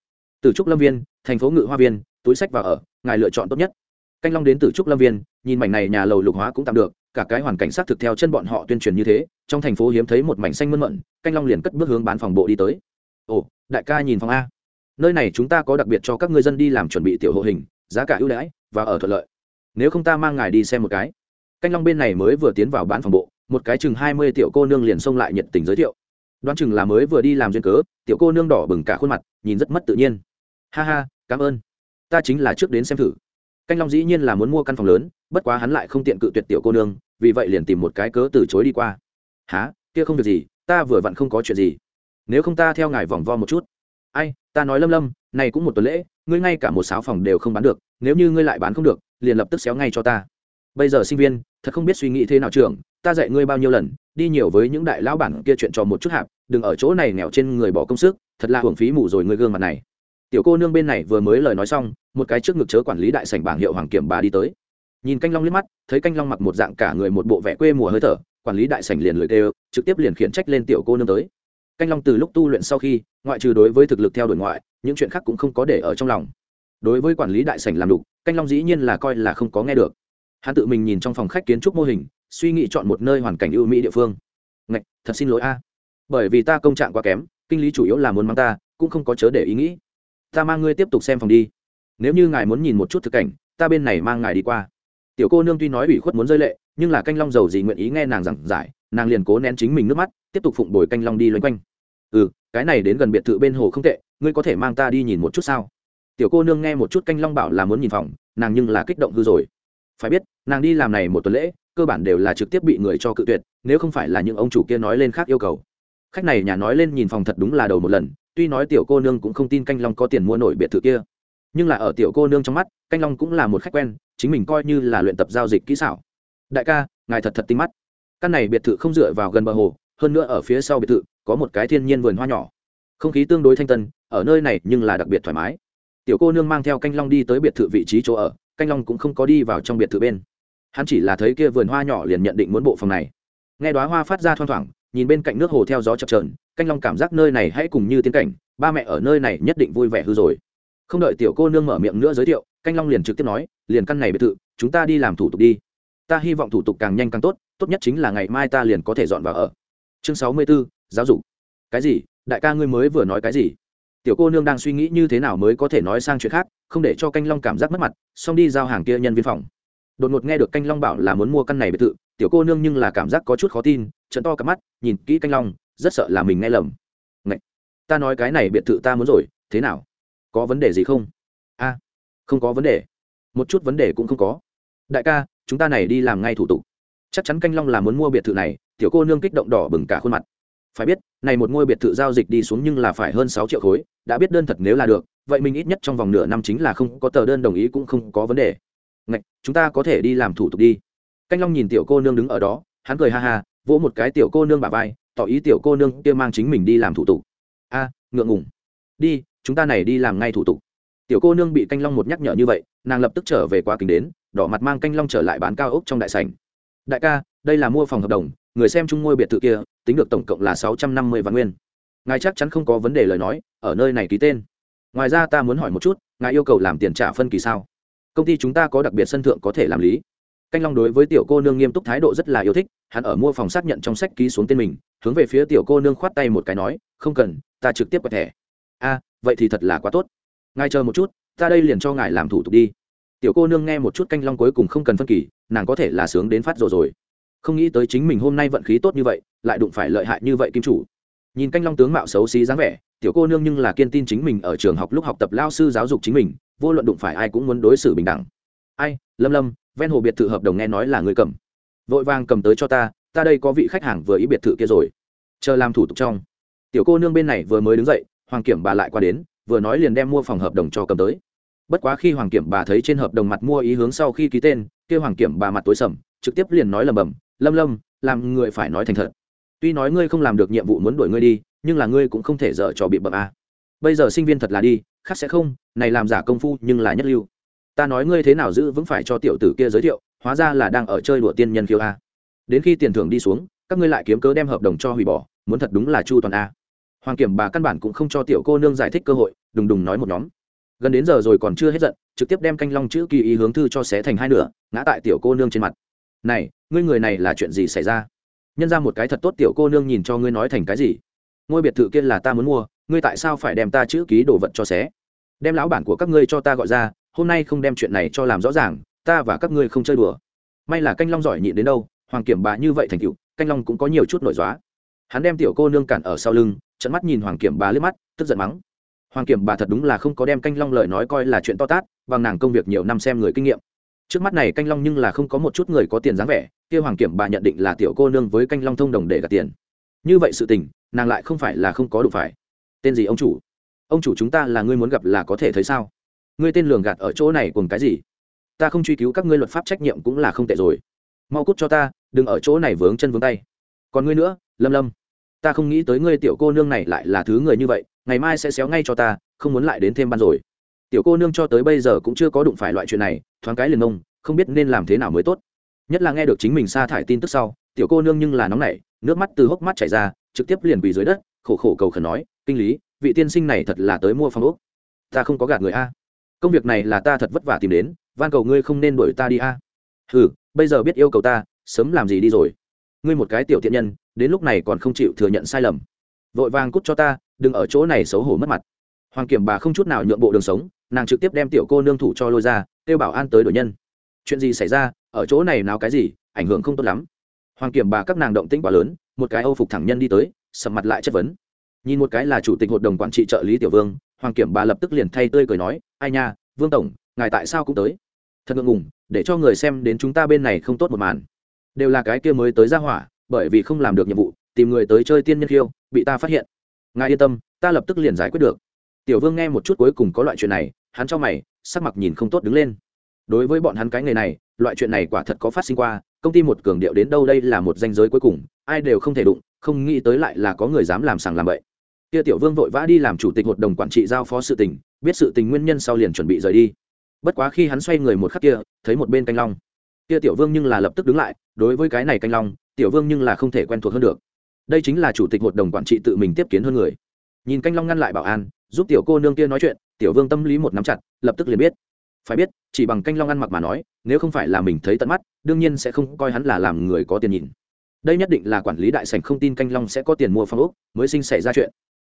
Từ trúc lâm viên, thành phố ngự hoa viên, túi sách và ở, ngài lựa chọn tốt nhất. Canh long đến từ trúc lâm viên, nhìn mảnh này nhà lầu lục hóa cũng tạm được cả cái hoàn cảnh xác thực theo chân bọn họ tuyên truyền như thế, trong thành phố hiếm thấy một mảnh xanh mơn mận, canh long liền cất bước hướng bán phòng bộ đi tới. Ồ, đại ca nhìn phòng a. Nơi này chúng ta có đặc biệt cho các người dân đi làm chuẩn bị tiểu hộ hình, giá cả ưu đãi và ở thuận lợi. Nếu không ta mang ngài đi xem một cái. Canh long bên này mới vừa tiến vào bán phòng bộ, một cái chừng hai mươi tiểu cô nương liền xông lại nhiệt tình giới thiệu. Đoán chừng là mới vừa đi làm duyên cớ, tiểu cô nương đỏ bừng cả khuôn mặt, nhìn rất mất tự nhiên. Ha ha, cảm ơn. Ta chính là trước đến xem thử. Canh long dĩ nhiên là muốn mua căn phòng lớn, bất quá hắn lại không tiện cự tuyệt tiểu cô nương vì vậy liền tìm một cái cớ từ chối đi qua. Há kia không việc gì, ta vừa vặn không có chuyện gì. Nếu không ta theo ngài vòng vo một chút. Ai, ta nói lâm lâm, này cũng một tuần lễ, ngươi ngay cả một sáu phòng đều không bán được, nếu như ngươi lại bán không được, liền lập tức xéo ngay cho ta. Bây giờ sinh viên, thật không biết suy nghĩ thế nào trường ta dạy ngươi bao nhiêu lần, đi nhiều với những đại lão bản kia chuyện trò một chút hạp, đừng ở chỗ này nghèo trên người bỏ công sức, thật là hưởng phí mù rồi ngươi gương mặt này. Tiểu cô nương bên này vừa mới lời nói xong, một cái trước ngực chớ quản lý đại sảnh bảng hiệu hoàng kiểm bà đi tới nhìn canh long liếc mắt, thấy canh long mặc một dạng cả người một bộ vẻ quê mùa hơi thở, quản lý đại sảnh liền lười kêu, trực tiếp liền khiển trách lên tiểu cô nương tới. Canh long từ lúc tu luyện sau khi, ngoại trừ đối với thực lực theo đuổi ngoại, những chuyện khác cũng không có để ở trong lòng. Đối với quản lý đại sảnh làm đục, canh long dĩ nhiên là coi là không có nghe được. Hắn tự mình nhìn trong phòng khách kiến trúc mô hình, suy nghĩ chọn một nơi hoàn cảnh ưu mỹ địa phương. Ngạch, thật xin lỗi a. Bởi vì ta công trạng quá kém, kinh lý chủ yếu là muốn mang ta, cũng không có chớ để ý nghĩ. Ta mang ngươi tiếp tục xem phòng đi. Nếu như ngài muốn nhìn một chút thực cảnh, ta bên này mang ngài đi qua tiểu cô nương tuy nói ủy khuất muốn rơi lệ, nhưng là canh long giàu gì nguyện ý nghe nàng giảng giải, nàng liền cố nén chính mình nước mắt, tiếp tục phụng bồi canh long đi loanh quanh. Ừ cái này đến gần biệt thự bên hồ không tệ, ngươi có thể mang ta đi nhìn một chút sao? Tiểu cô nương nghe một chút canh long bảo là muốn nhìn phòng, nàng nhưng là kích động hư rồi. Phải biết, nàng đi làm này một tuần lễ, cơ bản đều là trực tiếp bị người cho cự tuyệt, nếu không phải là những ông chủ kia nói lên khác yêu cầu. Khách này nhà nói lên nhìn phòng thật đúng là đầu một lần, tuy nói tiểu cô nương cũng không tin canh long có tiền mua nổi biệt thự kia nhưng là ở tiểu cô nương trong mắt, canh long cũng là một khách quen, chính mình coi như là luyện tập giao dịch kỹ xảo. Đại ca, ngài thật thật tinh mắt. Căn này biệt thự không dựa vào gần bờ hồ, hơn nữa ở phía sau biệt thự, có một cái thiên nhiên vườn hoa nhỏ. Không khí tương đối thanh tân, ở nơi này nhưng là đặc biệt thoải mái. Tiểu cô nương mang theo canh long đi tới biệt thự vị trí chỗ ở, canh long cũng không có đi vào trong biệt thự bên. Hắn chỉ là thấy kia vườn hoa nhỏ liền nhận định muốn bộ phòng này. Nghe đoá hoa phát ra thoang thoảng, nhìn bên cạnh nước hồ theo gió chập trờn canh long cảm giác nơi này hãy cùng như tiến cảnh, ba mẹ ở nơi này nhất định vui vẻ hư rồi không đợi tiểu cô nương mở miệng nữa giới thiệu canh long liền trực tiếp nói liền căn này biệt thự chúng ta đi làm thủ tục đi. Ta hy vọng thủ tục càng nhanh càng tốt tốt nhất chính là ngày mai ta liền có thể dọn vào ở. Chương sáu mươi 64, giáo dục. Cái gì? Đại ca ngươi mới vừa nói cái gì? Tiểu cô nương đang suy nghĩ như thế nào mới có thể nói sang chuyện khác không để cho canh long cảm giác mất mặt xong đi giao hàng kia nhân viên phòng. Đột ngột nghe được canh long bảo là muốn mua căn này biệt thự tiểu cô nương nhưng là cảm giác có chút khó tin trận to cặp mắt nhìn kỹ canh long rất sợ là mình nghe lầm. Ngậy! ta nói cái này biệt thự ta muốn rồi thế nào? Có vấn đề gì không? A không có vấn đề. Một chút vấn đề cũng không có. Đại ca chúng ta này đi làm ngay thủ tục. Chắc chắn canh long là muốn mua biệt thự này tiểu cô nương kích động đỏ bừng cả khuôn mặt. Phải biết này một ngôi biệt thự giao dịch đi xuống nhưng là phải hơn sáu triệu khối đã biết đơn thật nếu là được vậy mình ít nhất trong vòng nửa năm chính là không có tờ đơn đồng ý cũng không có vấn đề. Ngạch, chúng ta có thể đi làm thủ tục đi. Canh long nhìn tiểu cô nương đứng ở đó hắn cười ha ha vỗ một cái tiểu cô nương bà vai tỏ ý tiểu cô nương kia mang chính mình đi làm thủ tục. A ngượng ngùng. Đi chúng ta này đi làm ngay thủ tục. Tiểu cô nương bị canh long một nhắc nhở như vậy, nàng lập tức trở về quá kính đến, đỏ mặt mang canh long trở lại bán cao ốc trong đại sảnh. Đại ca, đây là mua phòng hợp đồng, người xem chung ngôi biệt thự kia, tính được tổng cộng là sáu trăm năm mươi vạn nguyên. Ngài chắc chắn không có vấn đề lời nói, ở nơi này ký tên. Ngoài ra ta muốn hỏi một chút, ngài yêu cầu làm tiền trả phân kỳ sao? Công ty chúng ta có đặc biệt sân thượng có thể làm lý. Canh long đối với tiểu cô nương nghiêm túc thái độ rất là yêu thích, hắn ở mua phòng xác nhận trong sách ký xuống tên mình, hướng về phía tiểu cô nương khoát tay một cái nói, không cần, ta trực tiếp có thẻ a vậy thì thật là quá tốt. Ngài chờ một chút, ta đây liền cho ngài làm thủ tục đi. Tiểu cô nương nghe một chút canh long cuối cùng không cần phân kỳ, nàng có thể là sướng đến phát rồi rồi. Không nghĩ tới chính mình hôm nay vận khí tốt như vậy, lại đụng phải lợi hại như vậy kim chủ. Nhìn canh long tướng mạo xấu xí dáng vẻ, tiểu cô nương nhưng là kiên tin chính mình ở trường học lúc học tập lao sư giáo dục chính mình, vô luận đụng phải ai cũng muốn đối xử bình đẳng. Ai, lâm lâm, ven hồ biệt thự hợp đồng nghe nói là người cầm. Vội vàng cầm tới cho ta ta đây có vị khách hàng vừa ý biệt thự kia rồi. Chờ làm thủ tục trong. Tiểu cô nương bên này vừa mới đứng dậy hoàng kiểm bà lại qua đến, vừa nói liền đem mua phòng hợp đồng cho cầm tới. Bất quá khi hoàng kiểm bà thấy trên hợp đồng mặt mua ý hướng sau khi ký tên kêu hoàng kiểm bà mặt tối sầm, trực tiếp liền nói lầm bầm lâm lâm, làm người phải nói thành thật. Tuy nói ngươi không làm được nhiệm vụ muốn đuổi ngươi đi, nhưng là ngươi cũng không thể dở trò bị bậm a. À. bây giờ sinh viên thật là đi, khác sẽ không, này làm giả công phu nhưng là nhất lưu. Ta nói ngươi thế nào giữ vững phải cho tiểu tử kia giới thiệu, hóa ra là đang ở chơi đùa tiên nhân kiêu a. Đến khi tiền thưởng đi xuống, các ngươi lại kiếm cớ đem hợp đồng cho hủy bỏ, muốn thật đúng là chu toàn a hoàng kiểm bà căn bản cũng không cho tiểu cô nương giải thích cơ hội, đùng đùng nói một nhóm. Gần đến giờ rồi còn chưa hết giận, trực tiếp đem canh long chữ kỳ ý hướng thư cho xé thành hai nửa, ngã tại tiểu cô nương trên mặt. Này, ngươi người này là chuyện gì xảy ra? Nhân ra một cái thật tốt tiểu cô nương nhìn cho ngươi nói thành cái gì? Ngôi biệt thự kia là ta muốn mua, ngươi tại sao phải đem ta chữ ký đồ vật cho xé? Đem lão bản của các ngươi cho ta gọi ra, hôm nay không đem chuyện này cho làm rõ ràng, ta và các ngươi không chơi đùa. May là canh long giỏi nhịn đến đâu, hoàng kiểm bà như vậy thành cựu canh long cũng có nhiều chút nổi dóa hắn đem tiểu cô nương cản ở sau lưng trận mắt nhìn hoàng kiểm bà liếc mắt, tức giận mắng. Hoàng kiểm bà thật đúng là không có đem canh long lời nói coi là chuyện to tát, bằng nàng công việc nhiều năm xem người kinh nghiệm. Trước mắt này canh long nhưng là không có một chút người có tiền dáng vẻ, kia hoàng kiểm bà nhận định là tiểu cô nương với canh long thông đồng để gạt tiền. Như vậy sự tình, nàng lại không phải là không có đủ phải. Tên gì ông chủ? Ông chủ chúng ta là ngươi muốn gặp là có thể thấy sao? Ngươi tên lường gạt ở chỗ này cùng cái gì? Ta không truy cứu các ngươi luật pháp trách nhiệm cũng là không tệ rồi. Mau cút cho ta, đừng ở chỗ này vướng chân vướng tay. Còn ngươi nữa, lâm lâm ta không nghĩ tới ngươi tiểu cô nương này lại là thứ người như vậy, ngày mai sẽ xéo ngay cho ta, không muốn lại đến thêm ban rồi. Tiểu cô nương cho tới bây giờ cũng chưa có đụng phải loại chuyện này, thoáng cái liền ông không biết nên làm thế nào mới tốt. Nhất là nghe được chính mình sa thải tin tức sau, tiểu cô nương nhưng là nóng nảy, nước mắt từ hốc mắt chảy ra, trực tiếp liền quỳ dưới đất, khổ khổ cầu khẩn nói, kinh lý, vị tiên sinh này thật là tới mua phòng úc ta không có gạt người a. Công việc này là ta thật vất vả tìm đến, van cầu ngươi không nên đuổi ta đi a. Ừ bây giờ biết yêu cầu ta, sớm làm gì đi rồi. Ngươi một cái tiểu thiện nhân đến lúc này còn không chịu thừa nhận sai lầm. Vội vàng cút cho ta, đừng ở chỗ này xấu hổ mất mặt. Hoàng kiểm bà không chút nào nhượng bộ đường sống, nàng trực tiếp đem tiểu cô nương thủ cho lôi ra, kêu bảo an tới đổi nhân. Chuyện gì xảy ra, ở chỗ này nào cái gì, ảnh hưởng không tốt lắm. Hoàng kiểm bà các nàng động tĩnh quá lớn, một cái âu phục thẳng nhân đi tới, sầm mặt lại chất vấn. Nhìn một cái là chủ tịch hội đồng quản trị trợ lý tiểu vương, hoàng kiểm bà lập tức liền thay tươi cười nói, ai nha, vương tổng, ngài tại sao cũng tới? Thật ngượng ngùng, để cho người xem đến chúng ta bên này không tốt một màn. Đều là cái kia mới tới ra hỏa bởi vì không làm được nhiệm vụ, tìm người tới chơi tiên nhân khiêu, bị ta phát hiện. Ngài yên tâm, ta lập tức liền giải quyết được. Tiểu vương nghe một chút cuối cùng có loại chuyện này, hắn cho mày, sắc mặt nhìn không tốt đứng lên. Đối với bọn hắn cái nghề này, loại chuyện này quả thật có phát sinh qua, công ty một cường điệu đến đâu đây là một danh giới cuối cùng, ai đều không thể đụng, không nghĩ tới lại là có người dám làm sàng làm bậy. Kia tiểu vương vội vã đi làm chủ tịch hội đồng quản trị giao phó sự tình, biết sự tình nguyên nhân sau liền chuẩn bị rời đi. Bất quá khi hắn xoay người một khắc kia, thấy một bên canh long. Kia tiểu vương nhưng là lập tức đứng lại, đối với cái này canh long tiểu vương nhưng là không thể quen thuộc hơn được. Đây chính là chủ tịch hội đồng quản trị tự mình tiếp kiến hơn người. Nhìn canh long ngăn lại bảo an, giúp tiểu cô nương kia nói chuyện, tiểu vương tâm lý một nắm chặt, lập tức liền biết. Phải biết, chỉ bằng canh long ăn mặc mà nói, nếu không phải là mình thấy tận mắt, đương nhiên sẽ không coi hắn là làm người có tiền nhìn. Đây nhất định là quản lý đại sành không tin canh long sẽ có tiền mua phong ốc, mới sinh xảy ra chuyện.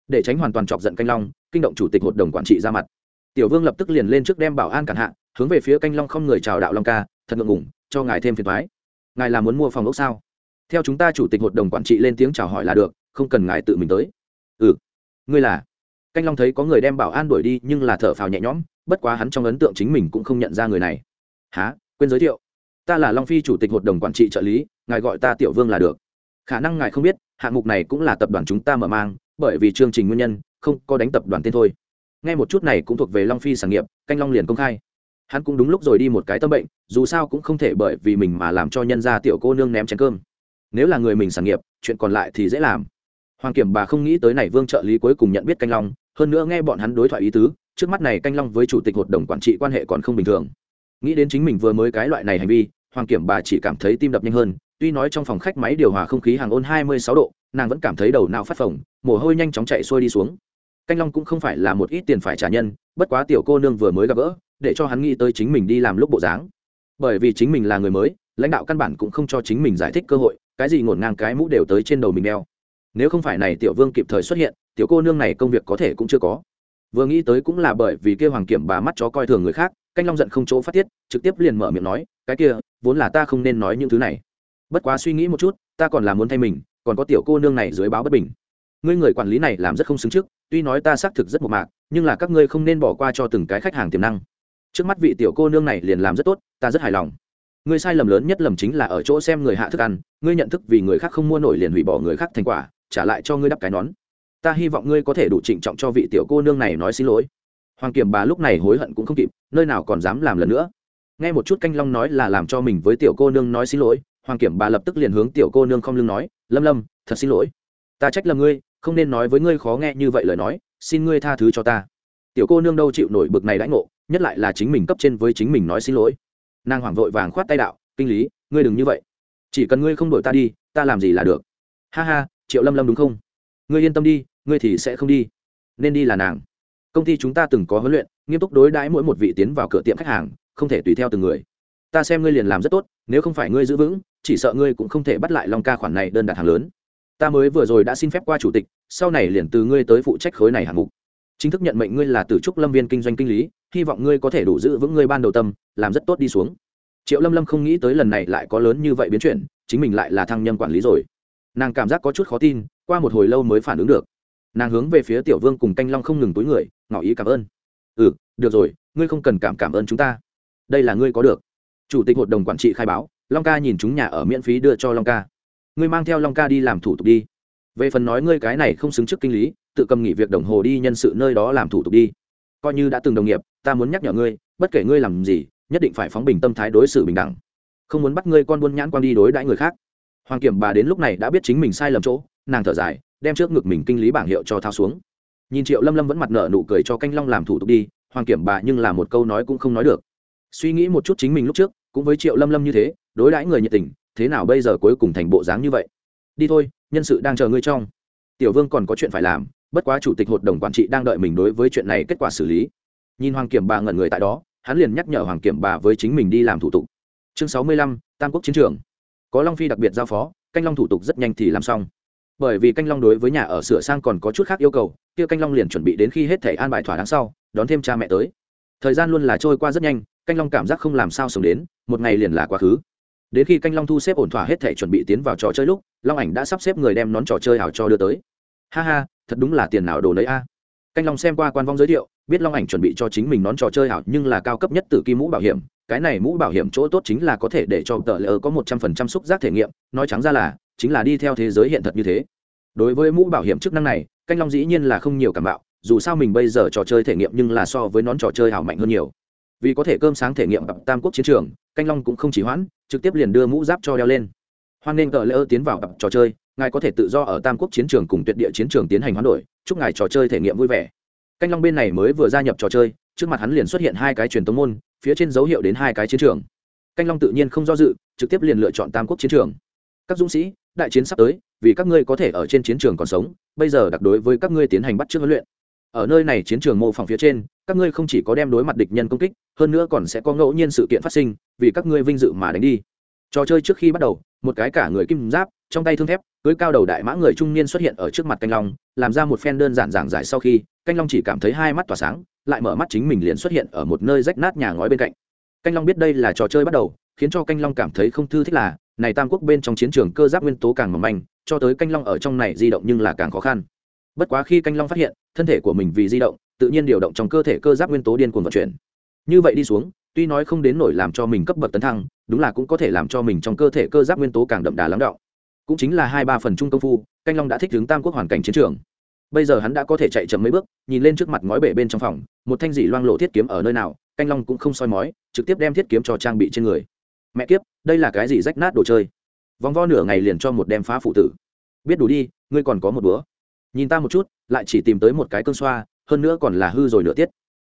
Để tránh hoàn toàn chọc giận canh long, kinh động chủ tịch hội đồng quản trị ra mặt. Tiểu vương lập tức liền lên trước đem bảo an cản hạ, hướng về phía canh long không người chào đạo long ca, thật ngượng ngủng cho ngài thêm phiền thoái ngài là muốn mua phòng ốc sao? Theo chúng ta chủ tịch hội đồng quản trị lên tiếng chào hỏi là được, không cần ngài tự mình tới. Ừ. Ngươi là? Canh long thấy có người đem bảo an đuổi đi nhưng là thở phào nhẹ nhõm, bất quá hắn trong ấn tượng chính mình cũng không nhận ra người này. Há quên giới thiệu. Ta là long phi chủ tịch hội đồng quản trị trợ lý, ngài gọi ta tiểu vương là được. Khả năng ngài không biết, hạng mục này cũng là tập đoàn chúng ta mở mang, bởi vì chương trình nguyên nhân, không có đánh tập đoàn tên thôi. Ngay một chút này cũng thuộc về long phi sản nghiệp, canh long liền công khai. Hắn cũng đúng lúc rồi đi một cái tâm bệnh, dù sao cũng không thể bởi vì mình mà làm cho nhân gia tiểu cô nương ném chén cơm nếu là người mình sản nghiệp, chuyện còn lại thì dễ làm. Hoàng kiểm bà không nghĩ tới này vương trợ lý cuối cùng nhận biết canh long, hơn nữa nghe bọn hắn đối thoại ý tứ, trước mắt này canh long với chủ tịch hội đồng quản trị quan hệ còn không bình thường. Nghĩ đến chính mình vừa mới cái loại này hành vi, hoàng kiểm bà chỉ cảm thấy tim đập nhanh hơn, tuy nói trong phòng khách máy điều hòa không khí hàng ôn hai mươi sáu độ, nàng vẫn cảm thấy đầu não phát phồng, mồ hôi nhanh chóng chạy xuôi đi xuống. Canh long cũng không phải là một ít tiền phải trả nhân, bất quá tiểu cô nương vừa mới gặp gỡ, để cho hắn nghĩ tới chính mình đi làm lúc bộ dáng. Bởi vì chính mình là người mới lãnh đạo căn bản cũng không cho chính mình giải thích cơ hội, cái gì ngổn ngang cái mũ đều tới trên đầu mình đeo. Nếu không phải này tiểu vương kịp thời xuất hiện, tiểu cô nương này công việc có thể cũng chưa có. Vừa nghĩ tới cũng là bởi vì kia hoàng kiểm bà mắt chó coi thường người khác, canh long giận không chỗ phát tiết, trực tiếp liền mở miệng nói, cái kia, vốn là ta không nên nói những thứ này. Bất quá suy nghĩ một chút, ta còn là muốn thay mình, còn có tiểu cô nương này dưới báo bất bình. Ngươi người quản lý này làm rất không xứng trước, tuy nói ta xác thực rất một mạc, nhưng là các ngươi không nên bỏ qua cho từng cái khách hàng tiềm năng. Trước mắt vị tiểu cô nương này liền làm rất tốt, ta rất hài lòng ngươi sai lầm lớn nhất lầm chính là ở chỗ xem người hạ thức ăn, ngươi nhận thức vì người khác không mua nổi liền hủy bỏ người khác thành quả, trả lại cho ngươi đắp cái nón. Ta hy vọng ngươi có thể đủ trịnh trọng cho vị tiểu cô nương này nói xin lỗi. Hoàng kiểm bà lúc này hối hận cũng không kịp, nơi nào còn dám làm lần nữa. Nghe một chút canh long nói là làm cho mình với tiểu cô nương nói xin lỗi, hoàng kiểm bà lập tức liền hướng tiểu cô nương không lưng nói, lâm lâm, thật xin lỗi. Ta trách lầm ngươi, không nên nói với ngươi khó nghe như vậy lời nói, xin ngươi tha thứ cho ta. Tiểu cô nương đâu chịu nổi bực này đãi ngộ, nhất lại là chính mình cấp trên với chính mình nói xin lỗi nàng hoảng vội vàng khoát tay đạo, kinh lý, ngươi đừng như vậy. Chỉ cần ngươi không đổi ta đi, ta làm gì là được. Ha ha, triệu lâm lâm đúng không? Ngươi yên tâm đi, ngươi thì sẽ không đi. Nên đi là nàng. Công ty chúng ta từng có huấn luyện, nghiêm túc đối đãi mỗi một vị tiến vào cửa tiệm khách hàng, không thể tùy theo từng người. Ta xem ngươi liền làm rất tốt, nếu không phải ngươi giữ vững, chỉ sợ ngươi cũng không thể bắt lại long ca khoản này đơn đặt hàng lớn. Ta mới vừa rồi đã xin phép qua chủ tịch, sau này liền từ ngươi tới phụ trách khối này hạng mục chính thức nhận mệnh ngươi là tử trúc lâm viên kinh doanh kinh lý, hy vọng ngươi có thể đủ giữ vững ngươi ban đầu tâm, làm rất tốt đi xuống. Triệu lâm lâm không nghĩ tới lần này lại có lớn như vậy biến chuyển, chính mình lại là thăng nhân quản lý rồi. Nàng cảm giác có chút khó tin, qua một hồi lâu mới phản ứng được. Nàng hướng về phía tiểu vương cùng canh long không ngừng túi người, ngỏ ý cảm ơn. Ừ được rồi, ngươi không cần cảm cảm ơn chúng ta. Đây là ngươi có được. Chủ tịch hội đồng quản trị khai báo, long ca nhìn chúng nhà ở miễn phí đưa cho long ca. Ngươi mang theo long ca đi làm thủ tục đi. Về phần nói ngươi cái này không xứng trước kinh lý tự cầm nghỉ việc đồng hồ đi nhân sự nơi đó làm thủ tục đi. Coi như đã từng đồng nghiệp, ta muốn nhắc nhở ngươi, bất kể ngươi làm gì, nhất định phải phóng bình tâm thái đối xử bình đẳng. Không muốn bắt ngươi con buôn nhãn quan đi đối đãi người khác. Hoàng kiểm bà đến lúc này đã biết chính mình sai lầm chỗ, nàng thở dài, đem trước ngực mình kinh lý bảng hiệu cho thao xuống. Nhìn triệu lâm lâm vẫn mặt nợ nụ cười cho canh long làm thủ tục đi, hoàng kiểm bà nhưng là một câu nói cũng không nói được. Suy nghĩ một chút chính mình lúc trước, cũng với triệu lâm lâm như thế, đối đãi người nhiệt tình, thế nào bây giờ cuối cùng thành bộ dáng như vậy? Đi thôi, nhân sự đang chờ ngươi trong. Tiểu vương còn có chuyện phải làm bất quá chủ tịch hội đồng quản trị đang đợi mình đối với chuyện này kết quả xử lý. Nhìn hoàng kiểm bà ngẩn người tại đó, hắn liền nhắc nhở hoàng kiểm bà với chính mình đi làm thủ tục. Chương sáu mươi lăm, tam quốc chiến trường. Có long phi đặc biệt giao phó, canh long thủ tục rất nhanh thì làm xong. Bởi vì canh long đối với nhà ở sửa sang còn có chút khác yêu cầu, kia canh long liền chuẩn bị đến khi hết thẻ an bài thỏa đáng sau, đón thêm cha mẹ tới. Thời gian luôn là trôi qua rất nhanh, canh long cảm giác không làm sao sống đến, một ngày liền là quá khứ. Đến khi canh long thu xếp ổn thỏa hết thể chuẩn bị tiến vào trò chơi lúc, long ảnh đã sắp xếp người đem nón trò chơi hảo cho đưa tới ha ha, thật đúng là tiền nào đồ lấy a. Canh long xem qua quan vong giới thiệu, biết long ảnh chuẩn bị cho chính mình nón trò chơi hảo, nhưng là cao cấp nhất từ kim mũ bảo hiểm, cái này mũ bảo hiểm chỗ tốt chính là có thể để cho tờ lỡ có một trăm phần trăm xúc giác thể nghiệm, nói trắng ra là, chính là đi theo thế giới hiện thật như thế. Đối với mũ bảo hiểm chức năng này, canh long dĩ nhiên là không nhiều cảm bạo, dù sao mình bây giờ trò chơi thể nghiệm nhưng là so với nón trò chơi hảo mạnh hơn nhiều. Vì có thể cơm sáng thể nghiệm gặp tam quốc chiến trường, canh long cũng không chỉ hoãn, trực tiếp liền đưa mũ giáp cho đeo lên. Hoan nên tờ lỡ tiến vào gặp trò chơi ngài có thể tự do ở tam quốc chiến trường cùng tuyệt địa chiến trường tiến hành hoán đổi, chúc ngài trò chơi thể nghiệm vui vẻ. Canh long bên này mới vừa gia nhập trò chơi, trước mặt hắn liền xuất hiện hai cái truyền tống môn, phía trên dấu hiệu đến hai cái chiến trường. Canh long tự nhiên không do dự, trực tiếp liền lựa chọn tam quốc chiến trường. Các dũng sĩ, đại chiến sắp tới, vì các ngươi có thể ở trên chiến trường còn sống, bây giờ đặc đối với các ngươi tiến hành bắt chước huấn luyện. Ở nơi này chiến trường mô phỏng phía trên, các ngươi không chỉ có đem đối mặt địch nhân công kích, hơn nữa còn sẽ có ngẫu nhiên sự kiện phát sinh, vì các ngươi vinh dự mà đánh đi. Trò chơi trước khi bắt đầu, một cái cả người kim giáp trong tay thương thép, cưới cao đầu đại mã người trung niên xuất hiện ở trước mặt canh long, làm ra một phen đơn giản giảng giải sau khi, canh long chỉ cảm thấy hai mắt tỏa sáng, lại mở mắt chính mình liền xuất hiện ở một nơi rách nát nhà ngói bên cạnh. Canh long biết đây là trò chơi bắt đầu, khiến cho canh long cảm thấy không thư thích là, này tam quốc bên trong chiến trường cơ giáp nguyên tố càng mỏng manh, cho tới canh long ở trong này di động nhưng là càng khó khăn. Bất quá khi canh long phát hiện, thân thể của mình vì di động, tự nhiên điều động trong cơ thể cơ giáp nguyên tố điên cuồng vận chuyển. Như vậy đi xuống, tuy nói không đến nổi làm cho mình cấp bậc tấn thăng, đúng là cũng có thể làm cho mình trong cơ thể cơ giáp nguyên tố càng đậm đà lắng đọng cũng chính là hai ba phần trung công phu, canh long đã thích ứng tam quốc hoàn cảnh chiến trường. Bây giờ hắn đã có thể chạy chậm mấy bước, nhìn lên trước mặt ngói bể bên trong phòng, một thanh dị loang lộ thiết kiếm ở nơi nào, canh long cũng không soi mói, trực tiếp đem thiết kiếm cho trang bị trên người. Mẹ kiếp, đây là cái gì rách nát đồ chơi? Vòng vo nửa ngày liền cho một đem phá phụ tử. Biết đủ đi, ngươi còn có một búa nhìn ta một chút, lại chỉ tìm tới một cái cơn xoa, hơn nữa còn là hư rồi nửa tiết.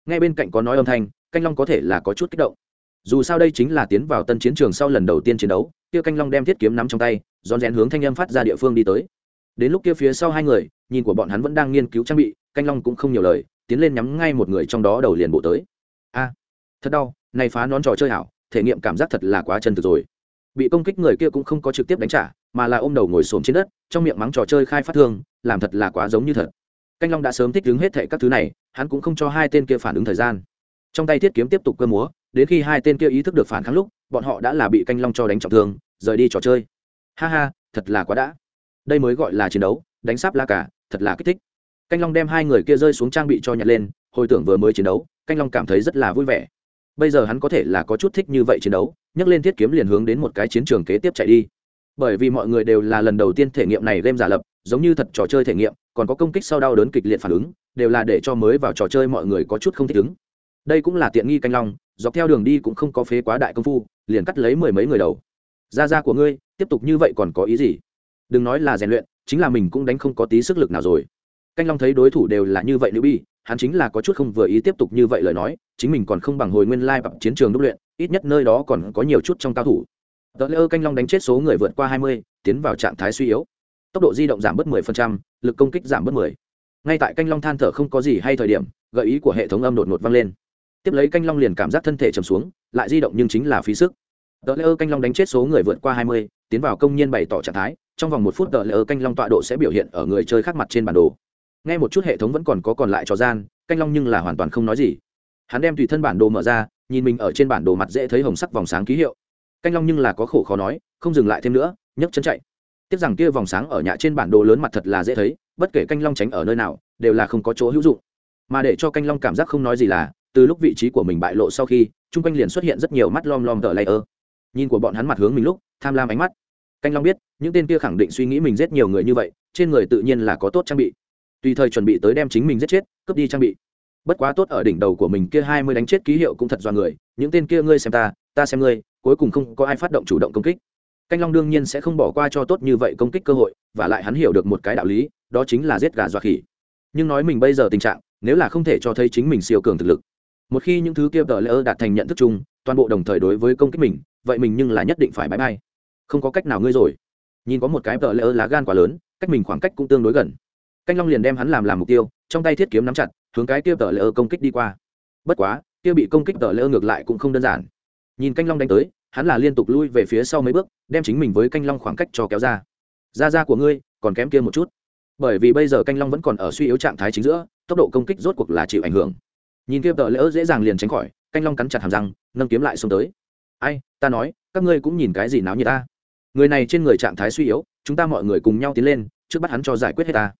Ngay bên cạnh có nói âm thanh, canh long có thể là có chút kích động. Dù sao đây chính là tiến vào tân chiến trường sau lần đầu tiên chiến đấu, kia canh long đem thiết kiếm nắm trong tay rón rén hướng thanh âm phát ra địa phương đi tới. Đến lúc kia phía sau hai người, nhìn của bọn hắn vẫn đang nghiên cứu trang bị, canh long cũng không nhiều lời, tiến lên nhắm ngay một người trong đó đầu liền bộ tới. A, thật đau, này phá nón trò chơi hảo, thể nghiệm cảm giác thật là quá chân thực rồi. Bị công kích người kia cũng không có trực tiếp đánh trả, mà là ôm đầu ngồi xổm trên đất, trong miệng mắng trò chơi khai phát thương, làm thật là quá giống như thật. Canh long đã sớm thích ứng hết thệ các thứ này, hắn cũng không cho hai tên kia phản ứng thời gian. Trong tay thiết kiếm tiếp tục cơ múa, đến khi hai tên kia ý thức được phản kháng lúc, bọn họ đã là bị canh long cho đánh trọng thương, rời đi trò chơi ha ha, thật là quá đã. Đây mới gọi là chiến đấu, đánh sáp la cả, thật là kích thích. Canh long đem hai người kia rơi xuống trang bị cho nhặt lên, hồi tưởng vừa mới chiến đấu, canh long cảm thấy rất là vui vẻ. Bây giờ hắn có thể là có chút thích như vậy chiến đấu, nhấc lên thiết kiếm liền hướng đến một cái chiến trường kế tiếp chạy đi. Bởi vì mọi người đều là lần đầu tiên thể nghiệm này game giả lập, giống như thật trò chơi thể nghiệm, còn có công kích sau đau đớn kịch liệt phản ứng, đều là để cho mới vào trò chơi mọi người có chút không thích ứng. Đây cũng là tiện nghi canh long, dọc theo đường đi cũng không có phế quá đại công phu, liền cắt lấy mười mấy người đầu. Gia gia của ngươi tiếp tục như vậy còn có ý gì? Đừng nói là rèn luyện chính là mình cũng đánh không có tí sức lực nào rồi. Canh long thấy đối thủ đều là như vậy nữ bi hắn chính là có chút không vừa ý tiếp tục như vậy lời nói chính mình còn không bằng hồi nguyên lai like chiến trường đúc luyện ít nhất nơi đó còn có nhiều chút trong cao thủ. Tờ lễ ơ canh long đánh chết số người vượt qua hai mươi tiến vào trạng thái suy yếu. Tốc độ di động giảm bớt 10%, lực công kích giảm bớt 10. ngay tại canh long than thở không có gì hay thời điểm gợi ý của hệ thống âm đột ngột vang lên. Tiếp lấy canh long liền cảm giác thân thể trầm xuống lại di động nhưng chính là phí sức tờ lễ ơ canh long đánh chết số người vượt qua hai mươi, tiến vào công nhân bày tỏ trạng thái, trong vòng một phút tờ lễ ơ canh long tọa độ sẽ biểu hiện ở người chơi khác mặt trên bản đồ. Nghe một chút hệ thống vẫn còn có còn lại cho gian, canh long nhưng là hoàn toàn không nói gì. Hắn đem tùy thân bản đồ mở ra, nhìn mình ở trên bản đồ mặt dễ thấy hồng sắc vòng sáng ký hiệu. Canh long nhưng là có khổ khó nói, không dừng lại thêm nữa, nhấc chân chạy. Tiếc rằng kia vòng sáng ở nhà trên bản đồ lớn mặt thật là dễ thấy, bất kể canh long tránh ở nơi nào, đều là không có chỗ hữu dụng. Mà để cho canh long cảm giác không nói gì là, từ lúc vị trí của mình bại lộ sau khi, chung quanh liền xuất hiện rất nhiều mắt lom lom tờ layer nhìn của bọn hắn mặt hướng mình lúc, tham lam ánh mắt. Canh long biết, những tên kia khẳng định suy nghĩ mình giết nhiều người như vậy, trên người tự nhiên là có tốt trang bị. Tùy thời chuẩn bị tới đem chính mình giết chết, cướp đi trang bị. Bất quá tốt ở đỉnh đầu của mình kia hai mươi đánh chết ký hiệu cũng thật do người, những tên kia ngươi xem ta ta xem ngươi, cuối cùng không có ai phát động chủ động công kích. Canh long đương nhiên sẽ không bỏ qua cho tốt như vậy công kích cơ hội, và lại hắn hiểu được một cái đạo lý, đó chính là giết gà dọa khỉ. Nhưng nói mình bây giờ tình trạng, nếu là không thể cho thấy chính mình siêu cường thực lực, một khi những thứ kia tờ lỡ đạt thành nhận thức chung toàn bộ đồng thời đối với công kích mình, vậy mình nhưng là nhất định phải bãi bay không có cách nào ngươi rồi. Nhìn có một cái tờ lỡ lá gan quá lớn, cách mình khoảng cách cũng tương đối gần. Canh long liền đem hắn làm làm mục tiêu, trong tay thiết kiếm nắm chặt, hướng cái kia tờ lỡ công kích đi qua. Bất quá, kia bị công kích tờ lỡ ngược lại cũng không đơn giản. Nhìn canh long đánh tới, hắn là liên tục lui về phía sau mấy bước, đem chính mình với canh long khoảng cách cho kéo ra. Da da của ngươi, còn kém kia một chút. Bởi vì bây giờ canh long vẫn còn ở suy yếu trạng thái chính giữa, tốc độ công kích rốt cuộc là chịu ảnh hưởng. Nhìn kia tờ lỡ dễ dàng liền tránh khỏi canh long cắn chặt hàm răng, nâng kiếm lại xông tới. Ai, ta nói, các ngươi cũng nhìn cái gì náo như ta? Người này trên người trạng thái suy yếu, chúng ta mọi người cùng nhau tiến lên, trước bắt hắn cho giải quyết hết ta.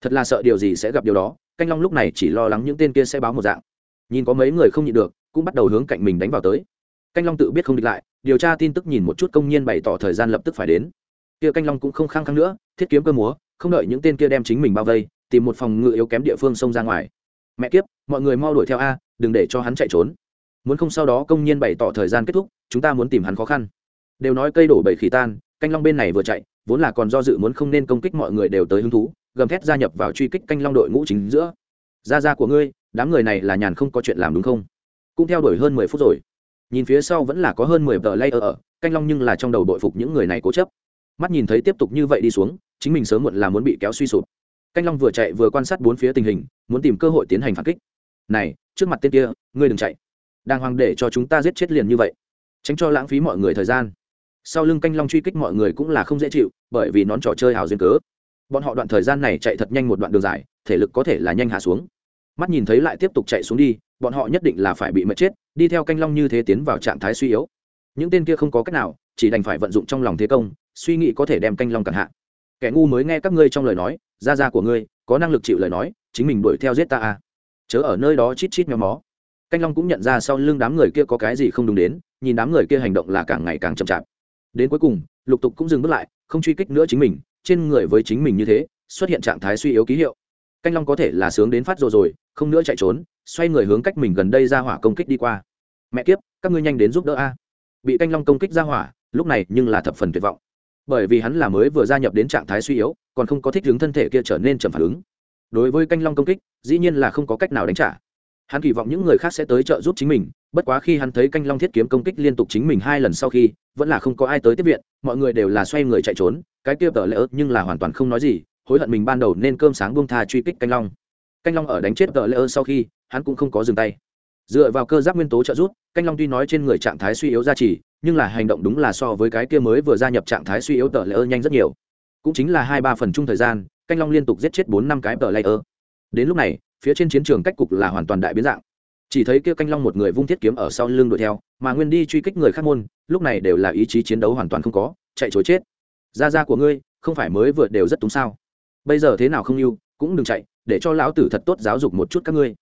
Thật là sợ điều gì sẽ gặp điều đó. Canh long lúc này chỉ lo lắng những tên kia sẽ báo một dạng. Nhìn có mấy người không nhịn được, cũng bắt đầu hướng cạnh mình đánh vào tới. Canh long tự biết không địch lại, điều tra tin tức nhìn một chút công nhân bày tỏ thời gian lập tức phải đến. Kia canh long cũng không khăng khăng nữa, thiết kiếm cơ múa, không đợi những tên kia đem chính mình bao vây, tìm một phòng ngự yếu kém địa phương xông ra ngoài. Mẹ kiếp, mọi người mau đuổi theo a, đừng để cho hắn chạy trốn muốn không sau đó công nhân bày tỏ thời gian kết thúc, chúng ta muốn tìm hắn khó khăn. Đều nói cây đổ bầy khỉ tan, canh long bên này vừa chạy, vốn là còn do dự muốn không nên công kích mọi người đều tới hứng thú, gầm thét gia nhập vào truy kích canh long đội ngũ chính giữa. Gia gia của ngươi, đám người này là nhàn không có chuyện làm đúng không? Cũng theo đuổi hơn mười phút rồi. Nhìn phía sau vẫn là có hơn mười tờ lay ở, canh long nhưng là trong đầu đội phục những người này cố chấp. Mắt nhìn thấy tiếp tục như vậy đi xuống, chính mình sớm muộn là muốn bị kéo suy sụp. Canh long vừa chạy vừa quan sát bốn phía tình hình, muốn tìm cơ hội tiến hành phản kích. Này, trước mặt tên kia, ngươi đừng chạy đang hoàng để cho chúng ta giết chết liền như vậy. Tránh cho lãng phí mọi người thời gian. Sau lưng canh long truy kích mọi người cũng là không dễ chịu, bởi vì nón trò chơi hào duyên cớ. Bọn họ đoạn thời gian này chạy thật nhanh một đoạn đường dài, thể lực có thể là nhanh hạ xuống. Mắt nhìn thấy lại tiếp tục chạy xuống đi, bọn họ nhất định là phải bị mệt chết, đi theo canh long như thế tiến vào trạng thái suy yếu. Những tên kia không có cách nào, chỉ đành phải vận dụng trong lòng thế công, suy nghĩ có thể đem canh long cản hạ. Kẻ ngu mới nghe các ngươi trong lời nói ra ra của ngươi, có năng lực chịu lời nói, chính mình đuổi theo giết ta à. chớ ở nơi đó chít chít méo mó canh long cũng nhận ra sau lưng đám người kia có cái gì không đúng đến, nhìn đám người kia hành động là càng ngày càng chậm chạp. Đến cuối cùng, lục tục cũng dừng bước lại, không truy kích nữa chính mình, trên người với chính mình như thế, xuất hiện trạng thái suy yếu ký hiệu. Canh long có thể là sướng đến phát rồi rồi, không nữa chạy trốn, xoay người hướng cách mình gần đây ra hỏa công kích đi qua. Mẹ kiếp, các ngươi nhanh đến giúp đỡ a. Bị canh long công kích ra hỏa, lúc này nhưng là thập phần tuyệt vọng. Bởi vì hắn là mới vừa gia nhập đến trạng thái suy yếu, còn không có thích ứng thân thể kia trở nên chậm phản ứng. Đối với canh long công kích, dĩ nhiên là không có cách nào đánh trả hắn kỳ vọng những người khác sẽ tới trợ giúp chính mình, bất quá khi hắn thấy canh long thiết kiếm công kích liên tục chính mình hai lần sau khi, vẫn là không có ai tới tiếp viện, mọi người đều là xoay người chạy trốn, cái kia tờ lỡ nhưng là hoàn toàn không nói gì, hối hận mình ban đầu nên cơm sáng buông tha truy kích canh long. Canh long ở đánh chết tờ lỡ sau khi, hắn cũng không có dừng tay. Dựa vào cơ giác nguyên tố trợ giúp, canh long tuy nói trên người trạng thái suy yếu ra trì, nhưng là hành động đúng là so với cái kia mới vừa gia nhập trạng thái suy yếu tờ lỡ nhanh rất nhiều. Cũng chính là hai ba phần chung thời gian, canh long liên tục giết chết bốn năm cái tờ lỡ đến lúc này phía trên chiến trường cách cục là hoàn toàn đại biến dạng. Chỉ thấy kia canh long một người vung thiết kiếm ở sau lưng đuổi theo, mà nguyên đi truy kích người khác môn, lúc này đều là ý chí chiến đấu hoàn toàn không có, chạy chối chết. Da da của ngươi, không phải mới vượt đều rất túng sao? Bây giờ thế nào không yêu, cũng đừng chạy, để cho lão tử thật tốt giáo dục một chút các ngươi.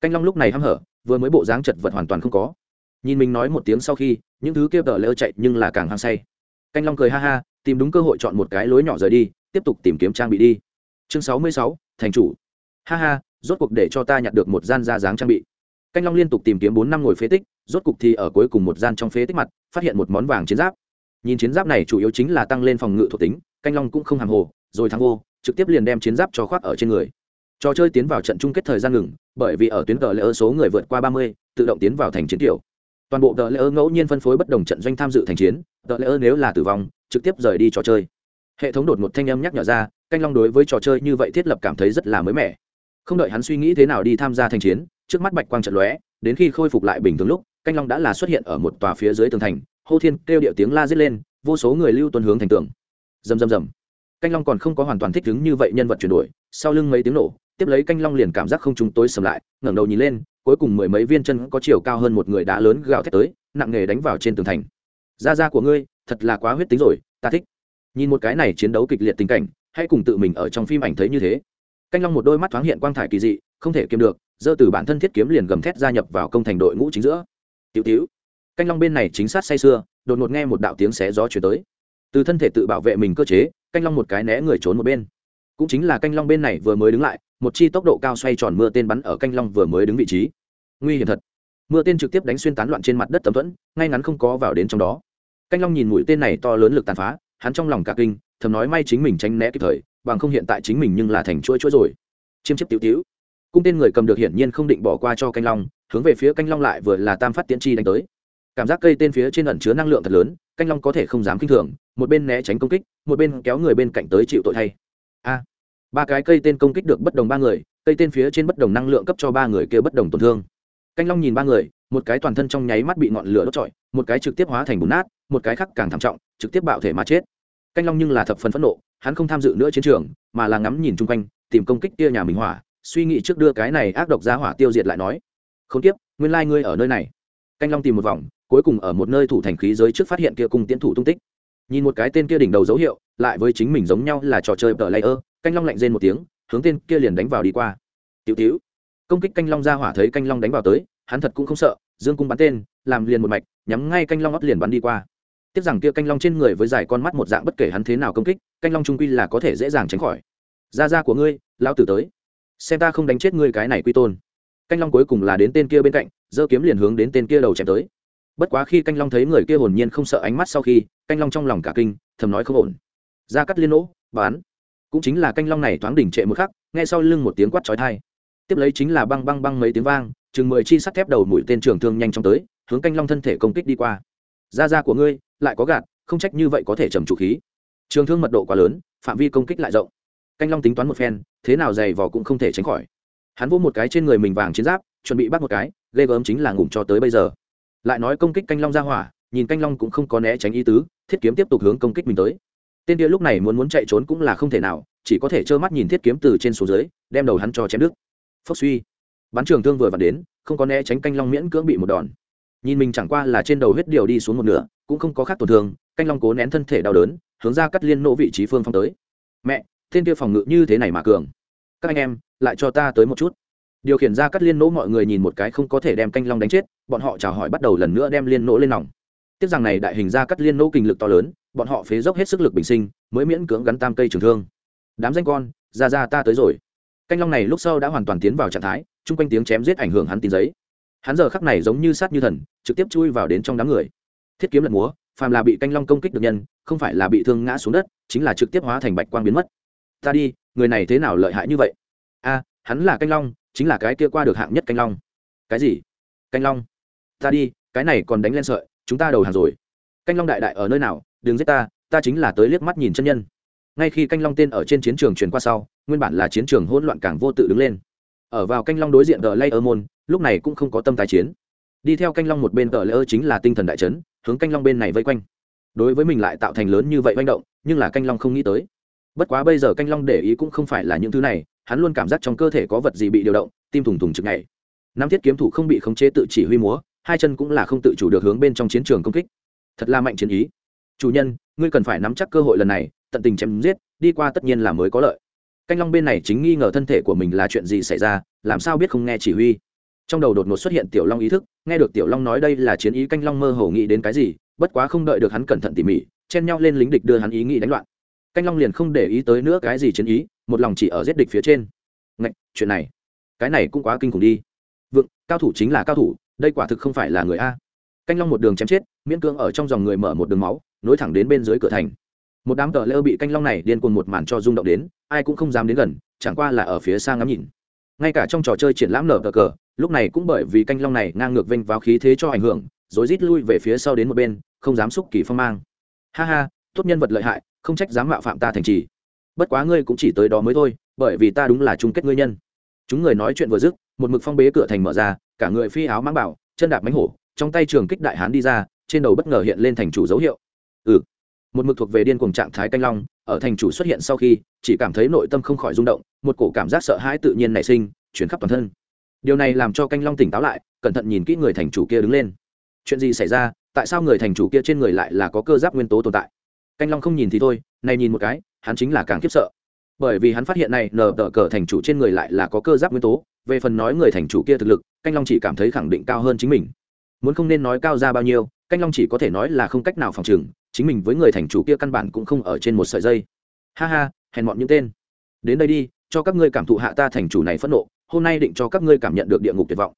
Canh long lúc này hăm hở, vừa mới bộ dáng chật vật hoàn toàn không có. Nhìn mình nói một tiếng sau khi, những thứ kia tờ lỡ chạy nhưng là càng hăng say. Canh long cười ha ha, tìm đúng cơ hội chọn một cái lối nhỏ rời đi, tiếp tục tìm kiếm trang bị đi. Chương sáu mươi sáu, thành chủ. Ha ha rốt cuộc để cho ta nhặt được một gian ra dáng trang bị. Canh long liên tục tìm kiếm bốn năm ngồi phế tích, rốt cục thì ở cuối cùng một gian trong phế tích mặt, phát hiện một món vàng chiến giáp. Nhìn chiến giáp này chủ yếu chính là tăng lên phòng ngự thuộc tính, canh long cũng không hàng hồ, rồi thắng vô, trực tiếp liền đem chiến giáp cho khoác ở trên người. Trò chơi tiến vào trận chung kết thời gian ngừng, bởi vì ở tuyến cờ lễ số người vượt qua ba mươi, tự động tiến vào thành chiến tiểu. toàn bộ tờ lễ ngẫu nhiên phân phối bất đồng trận doanh tham dự thành chiến, tờ lễ nếu là tử vong, trực tiếp rời đi trò chơi. Hệ thống đột một thanh âm nhắc nhở ra, canh long đối với trò chơi như vậy thiết lập cảm thấy rất là mới mẻ không đợi hắn suy nghĩ thế nào đi tham gia thành chiến, trước mắt bạch quang trận lóe, đến khi khôi phục lại bình thường lúc, canh long đã là xuất hiện ở một tòa phía dưới tường thành, hô thiên kêu điệu tiếng la giết lên, vô số người lưu tuân hướng thành tường. Rầm rầm rầm. Canh long còn không có hoàn toàn thích ứng như vậy nhân vật chuyển đổi, sau lưng mấy tiếng nổ, tiếp lấy canh long liền cảm giác không chúng tối sầm lại, ngẩng đầu nhìn lên, cuối cùng mười mấy viên chân có chiều cao hơn một người đá lớn gào thét tới, nặng nghề đánh vào trên tường thành. Da da của ngươi, thật là quá huyết tính rồi, ta thích. Nhìn một cái này chiến đấu kịch liệt tình cảnh, hãy cùng tự mình ở trong phim ảnh thấy như thế canh long một đôi mắt thoáng hiện quang thải kỳ dị, không thể kiếm được dơ từ bản thân thiết kiếm liền gầm thét gia nhập vào công thành đội ngũ chính giữa. Tiểu tiểu, canh long bên này chính xác say sưa, đột ngột nghe một đạo tiếng xé gió chuyển tới. Từ thân thể tự bảo vệ mình cơ chế, canh long một cái né người trốn một bên. Cũng chính là canh long bên này vừa mới đứng lại, một chi tốc độ cao xoay tròn mưa tên bắn ở canh long vừa mới đứng vị trí. Nguy hiểm thật. Mưa tên trực tiếp đánh xuyên tán loạn trên mặt đất tấm thuẫn, ngay ngắn không có vào đến trong đó. Canh long nhìn mũi tên này to lớn lực tàn phá, hắn trong lòng cả kinh thầm nói may chính mình tránh né kịp thời, bằng không hiện tại chính mình nhưng là thành chuỗi chuỗi rồi. Chiêm chiếp tiểu tiểu. Cung tên người cầm được hiển nhiên không định bỏ qua cho canh long, hướng về phía canh long lại vừa là tam phát tiễn chi đánh tới. Cảm giác cây tên phía trên ẩn chứa năng lượng thật lớn, canh long có thể không dám kinh thường, một bên né tránh công kích, một bên kéo người bên cạnh tới chịu tội thay. A. Ba cái cây tên công kích được bất đồng ba người, cây tên phía trên bất đồng năng lượng cấp cho ba người kia bất đồng tổn thương. Canh long nhìn ba người, một cái toàn thân trong nháy mắt bị ngọn lửa đốt trọi, một cái trực tiếp hóa thành bùn nát, một cái khác càng thảm trọng, trực tiếp bạo thể mà chết canh long nhưng là thập phần phẫn nộ, hắn không tham dự nữa chiến trường, mà là ngắm nhìn chung quanh, tìm công kích kia nhà mình hỏa, suy nghĩ trước đưa cái này ác độc ra hỏa tiêu diệt lại nói không tiếp nguyên lai、like、ngươi ở nơi này. Canh long tìm một vòng, cuối cùng ở một nơi thủ thành khí giới trước phát hiện kia cùng tiến thủ tung tích. Nhìn một cái tên kia đỉnh đầu dấu hiệu, lại với chính mình giống nhau là trò chơi tờ layer, canh long lạnh rên một tiếng, hướng tên kia liền đánh vào đi qua. Tiểu tiểu, công kích canh long ra hỏa thấy canh long đánh vào tới, hắn thật cũng không sợ, dương cung bắn tên, làm liền một mạch, nhắm ngay canh long óc liền bắn đi qua tiếc rằng kia canh long trên người với dài con mắt một dạng bất kể hắn thế nào công kích canh long trung quy là có thể dễ dàng tránh khỏi. Da da của ngươi lao tử tới. Xem ta không đánh chết ngươi cái này quy tôn. Canh long cuối cùng là đến tên kia bên cạnh giơ kiếm liền hướng đến tên kia đầu chém tới. Bất quá khi canh long thấy người kia hồn nhiên không sợ ánh mắt sau khi canh long trong lòng cả kinh thầm nói không ổn. Ra cắt liên lỗ, bán. Cũng chính là canh long này thoáng đỉnh trệ một khắc nghe sau lưng một tiếng quát chói tai. Tiếp lấy chính là băng băng băng mấy tiếng vang chừng mười chi sắt thép đầu mũi tên trường thương nhanh chóng tới hướng canh long thân thể công kích đi qua. Da da của ngươi lại có gạt, không trách như vậy có thể trầm trụ khí. Trường thương mật độ quá lớn, phạm vi công kích lại rộng. Canh long tính toán một phen, thế nào dày vò cũng không thể tránh khỏi. Hắn vô một cái trên người mình vàng chiến giáp, chuẩn bị bắt một cái, ghê gớm chính là ngủm cho tới bây giờ. Lại nói công kích canh long ra hỏa, nhìn canh long cũng không có né tránh ý tứ, thiết kiếm tiếp tục hướng công kích mình tới. Tên kia lúc này muốn muốn chạy trốn cũng là không thể nào, chỉ có thể trơ mắt nhìn thiết kiếm từ trên xuống dưới, đem đầu hắn cho chém đứt. Phốc suy. Bắn trường thương vừa vặn đến, không có né tránh canh long miễn cưỡng bị một đòn nhìn mình chẳng qua là trên đầu huyết điều đi xuống một nửa, cũng không có khác tổn thương, canh long cố nén thân thể đau đớn, hướng ra cắt liên nỗ vị trí phương phong tới. Mẹ, tên kia phòng ngự như thế này mà cường. Các anh em, lại cho ta tới một chút. Điều khiển ra cắt liên nỗ mọi người nhìn một cái không có thể đem canh long đánh chết, bọn họ chào hỏi bắt đầu lần nữa đem liên nỗ lên nòng. Tiếc rằng này đại hình ra cắt liên nỗ kinh lực to lớn, bọn họ phế dốc hết sức lực bình sinh, mới miễn cưỡng gắn tam cây trường thương. Đám danh con, ra ra ta tới rồi. Canh long này lúc sau đã hoàn toàn tiến vào trạng thái, chung quanh tiếng chém giết ảnh hưởng hắn tin giấy hắn giờ khắc này giống như sát như thần, trực tiếp chui vào đến trong đám người. Thiết kiếm lật múa, phàm là bị canh long công kích được nhân, không phải là bị thương ngã xuống đất, chính là trực tiếp hóa thành bạch quang biến mất. Ta đi, người này thế nào lợi hại như vậy? A, hắn là canh long, chính là cái kia qua được hạng nhất canh long. Cái gì? Canh long? Ta đi, cái này còn đánh lên sợi, chúng ta đầu hàng rồi. Canh long đại đại ở nơi nào, đừng giết ta ta chính là tới liếc mắt nhìn chân nhân. Ngay khi canh long tên ở trên chiến trường truyền qua sau, nguyên bản là chiến trường hỗn loạn càng vô tự đứng lên. Ở vào canh long đối diện tờ lay ơ môn lúc này cũng không có tâm tái chiến. Đi theo canh long một bên tờ lỡ chính là tinh thần đại trấn hướng canh long bên này vây quanh. Đối với mình lại tạo thành lớn như vậy manh động, nhưng là canh long không nghĩ tới. Bất quá bây giờ canh long để ý cũng không phải là những thứ này, hắn luôn cảm giác trong cơ thể có vật gì bị điều động, tim thùng thùng chực ngày năm thiết kiếm thủ không bị khống chế tự chỉ huy múa, hai chân cũng là không tự chủ được hướng bên trong chiến trường công kích. Thật là mạnh chiến ý. Chủ nhân, ngươi cần phải nắm chắc cơ hội lần này, tận tình chém giết, đi qua tất nhiên là mới có lợi. Canh long bên này chính nghi ngờ thân thể của mình là chuyện gì xảy ra, làm sao biết không nghe chỉ huy trong đầu đột ngột xuất hiện tiểu long ý thức nghe được tiểu long nói đây là chiến ý canh long mơ hồ nghĩ đến cái gì bất quá không đợi được hắn cẩn thận tỉ mỉ chen nhau lên lính địch đưa hắn ý nghĩ đánh loạn. Canh long liền không để ý tới nữa cái gì chiến ý một lòng chỉ ở giết địch phía trên. Ngạch, chuyện này cái này cũng quá kinh khủng đi. Vựng cao thủ chính là cao thủ đây quả thực không phải là người a. Canh long một đường chém chết miễn cưỡng ở trong dòng người mở một đường máu nối thẳng đến bên dưới cửa thành. Một đám tờ lơ bị canh long này điên cuồng một màn cho rung động đến ai cũng không dám đến gần chẳng qua là ở phía xa ngắm nhìn ngay cả trong trò chơi triển lãm nở cờ cờ, lúc này cũng bởi vì canh long này ngang ngược vinh vào khí thế cho ảnh hưởng rồi rít lui về phía sau đến một bên, không dám xúc kỳ phong mang. Ha ha, tốt nhân vật lợi hại, không trách dám mạo phạm ta thành trì. Bất quá ngươi cũng chỉ tới đó mới thôi, bởi vì ta đúng là chung kết ngươi nhân. Chúng người nói chuyện vừa dứt, một mực phong bế cửa thành mở ra, cả người phi áo mang bảo, chân đạp mánh hổ, trong tay trường kích đại hán đi ra, trên đầu bất ngờ hiện lên thành chủ dấu hiệu. Ừ. Một mực thuộc về điên cuồng trạng thái canh long ở thành chủ xuất hiện sau khi, chỉ cảm thấy nội tâm không khỏi rung động, một cổ cảm giác sợ hãi tự nhiên nảy sinh chuyển khắp toàn thân. Điều này làm cho canh long tỉnh táo lại, cẩn thận nhìn kỹ người thành chủ kia đứng lên. Chuyện gì xảy ra? Tại sao người thành chủ kia trên người lại là có cơ giáp nguyên tố tồn tại? Canh long không nhìn thì thôi, này nhìn một cái, hắn chính là càng khiếp sợ. Bởi vì hắn phát hiện này, nờ tờ cờ thành chủ trên người lại là có cơ giáp nguyên tố, về phần nói người thành chủ kia thực lực, canh long chỉ cảm thấy khẳng định cao hơn chính mình. Muốn không nên nói cao ra bao nhiêu, canh long chỉ có thể nói là không cách nào phòng chừng chính mình với người thành chủ kia căn bản cũng không ở trên một sợi dây. Ha ha, hèn mọn những tên. Đến đây đi, cho các ngươi cảm thụ hạ ta thành chủ này phẫn nộ, hôm nay định cho các ngươi cảm nhận được địa ngục tuyệt vọng.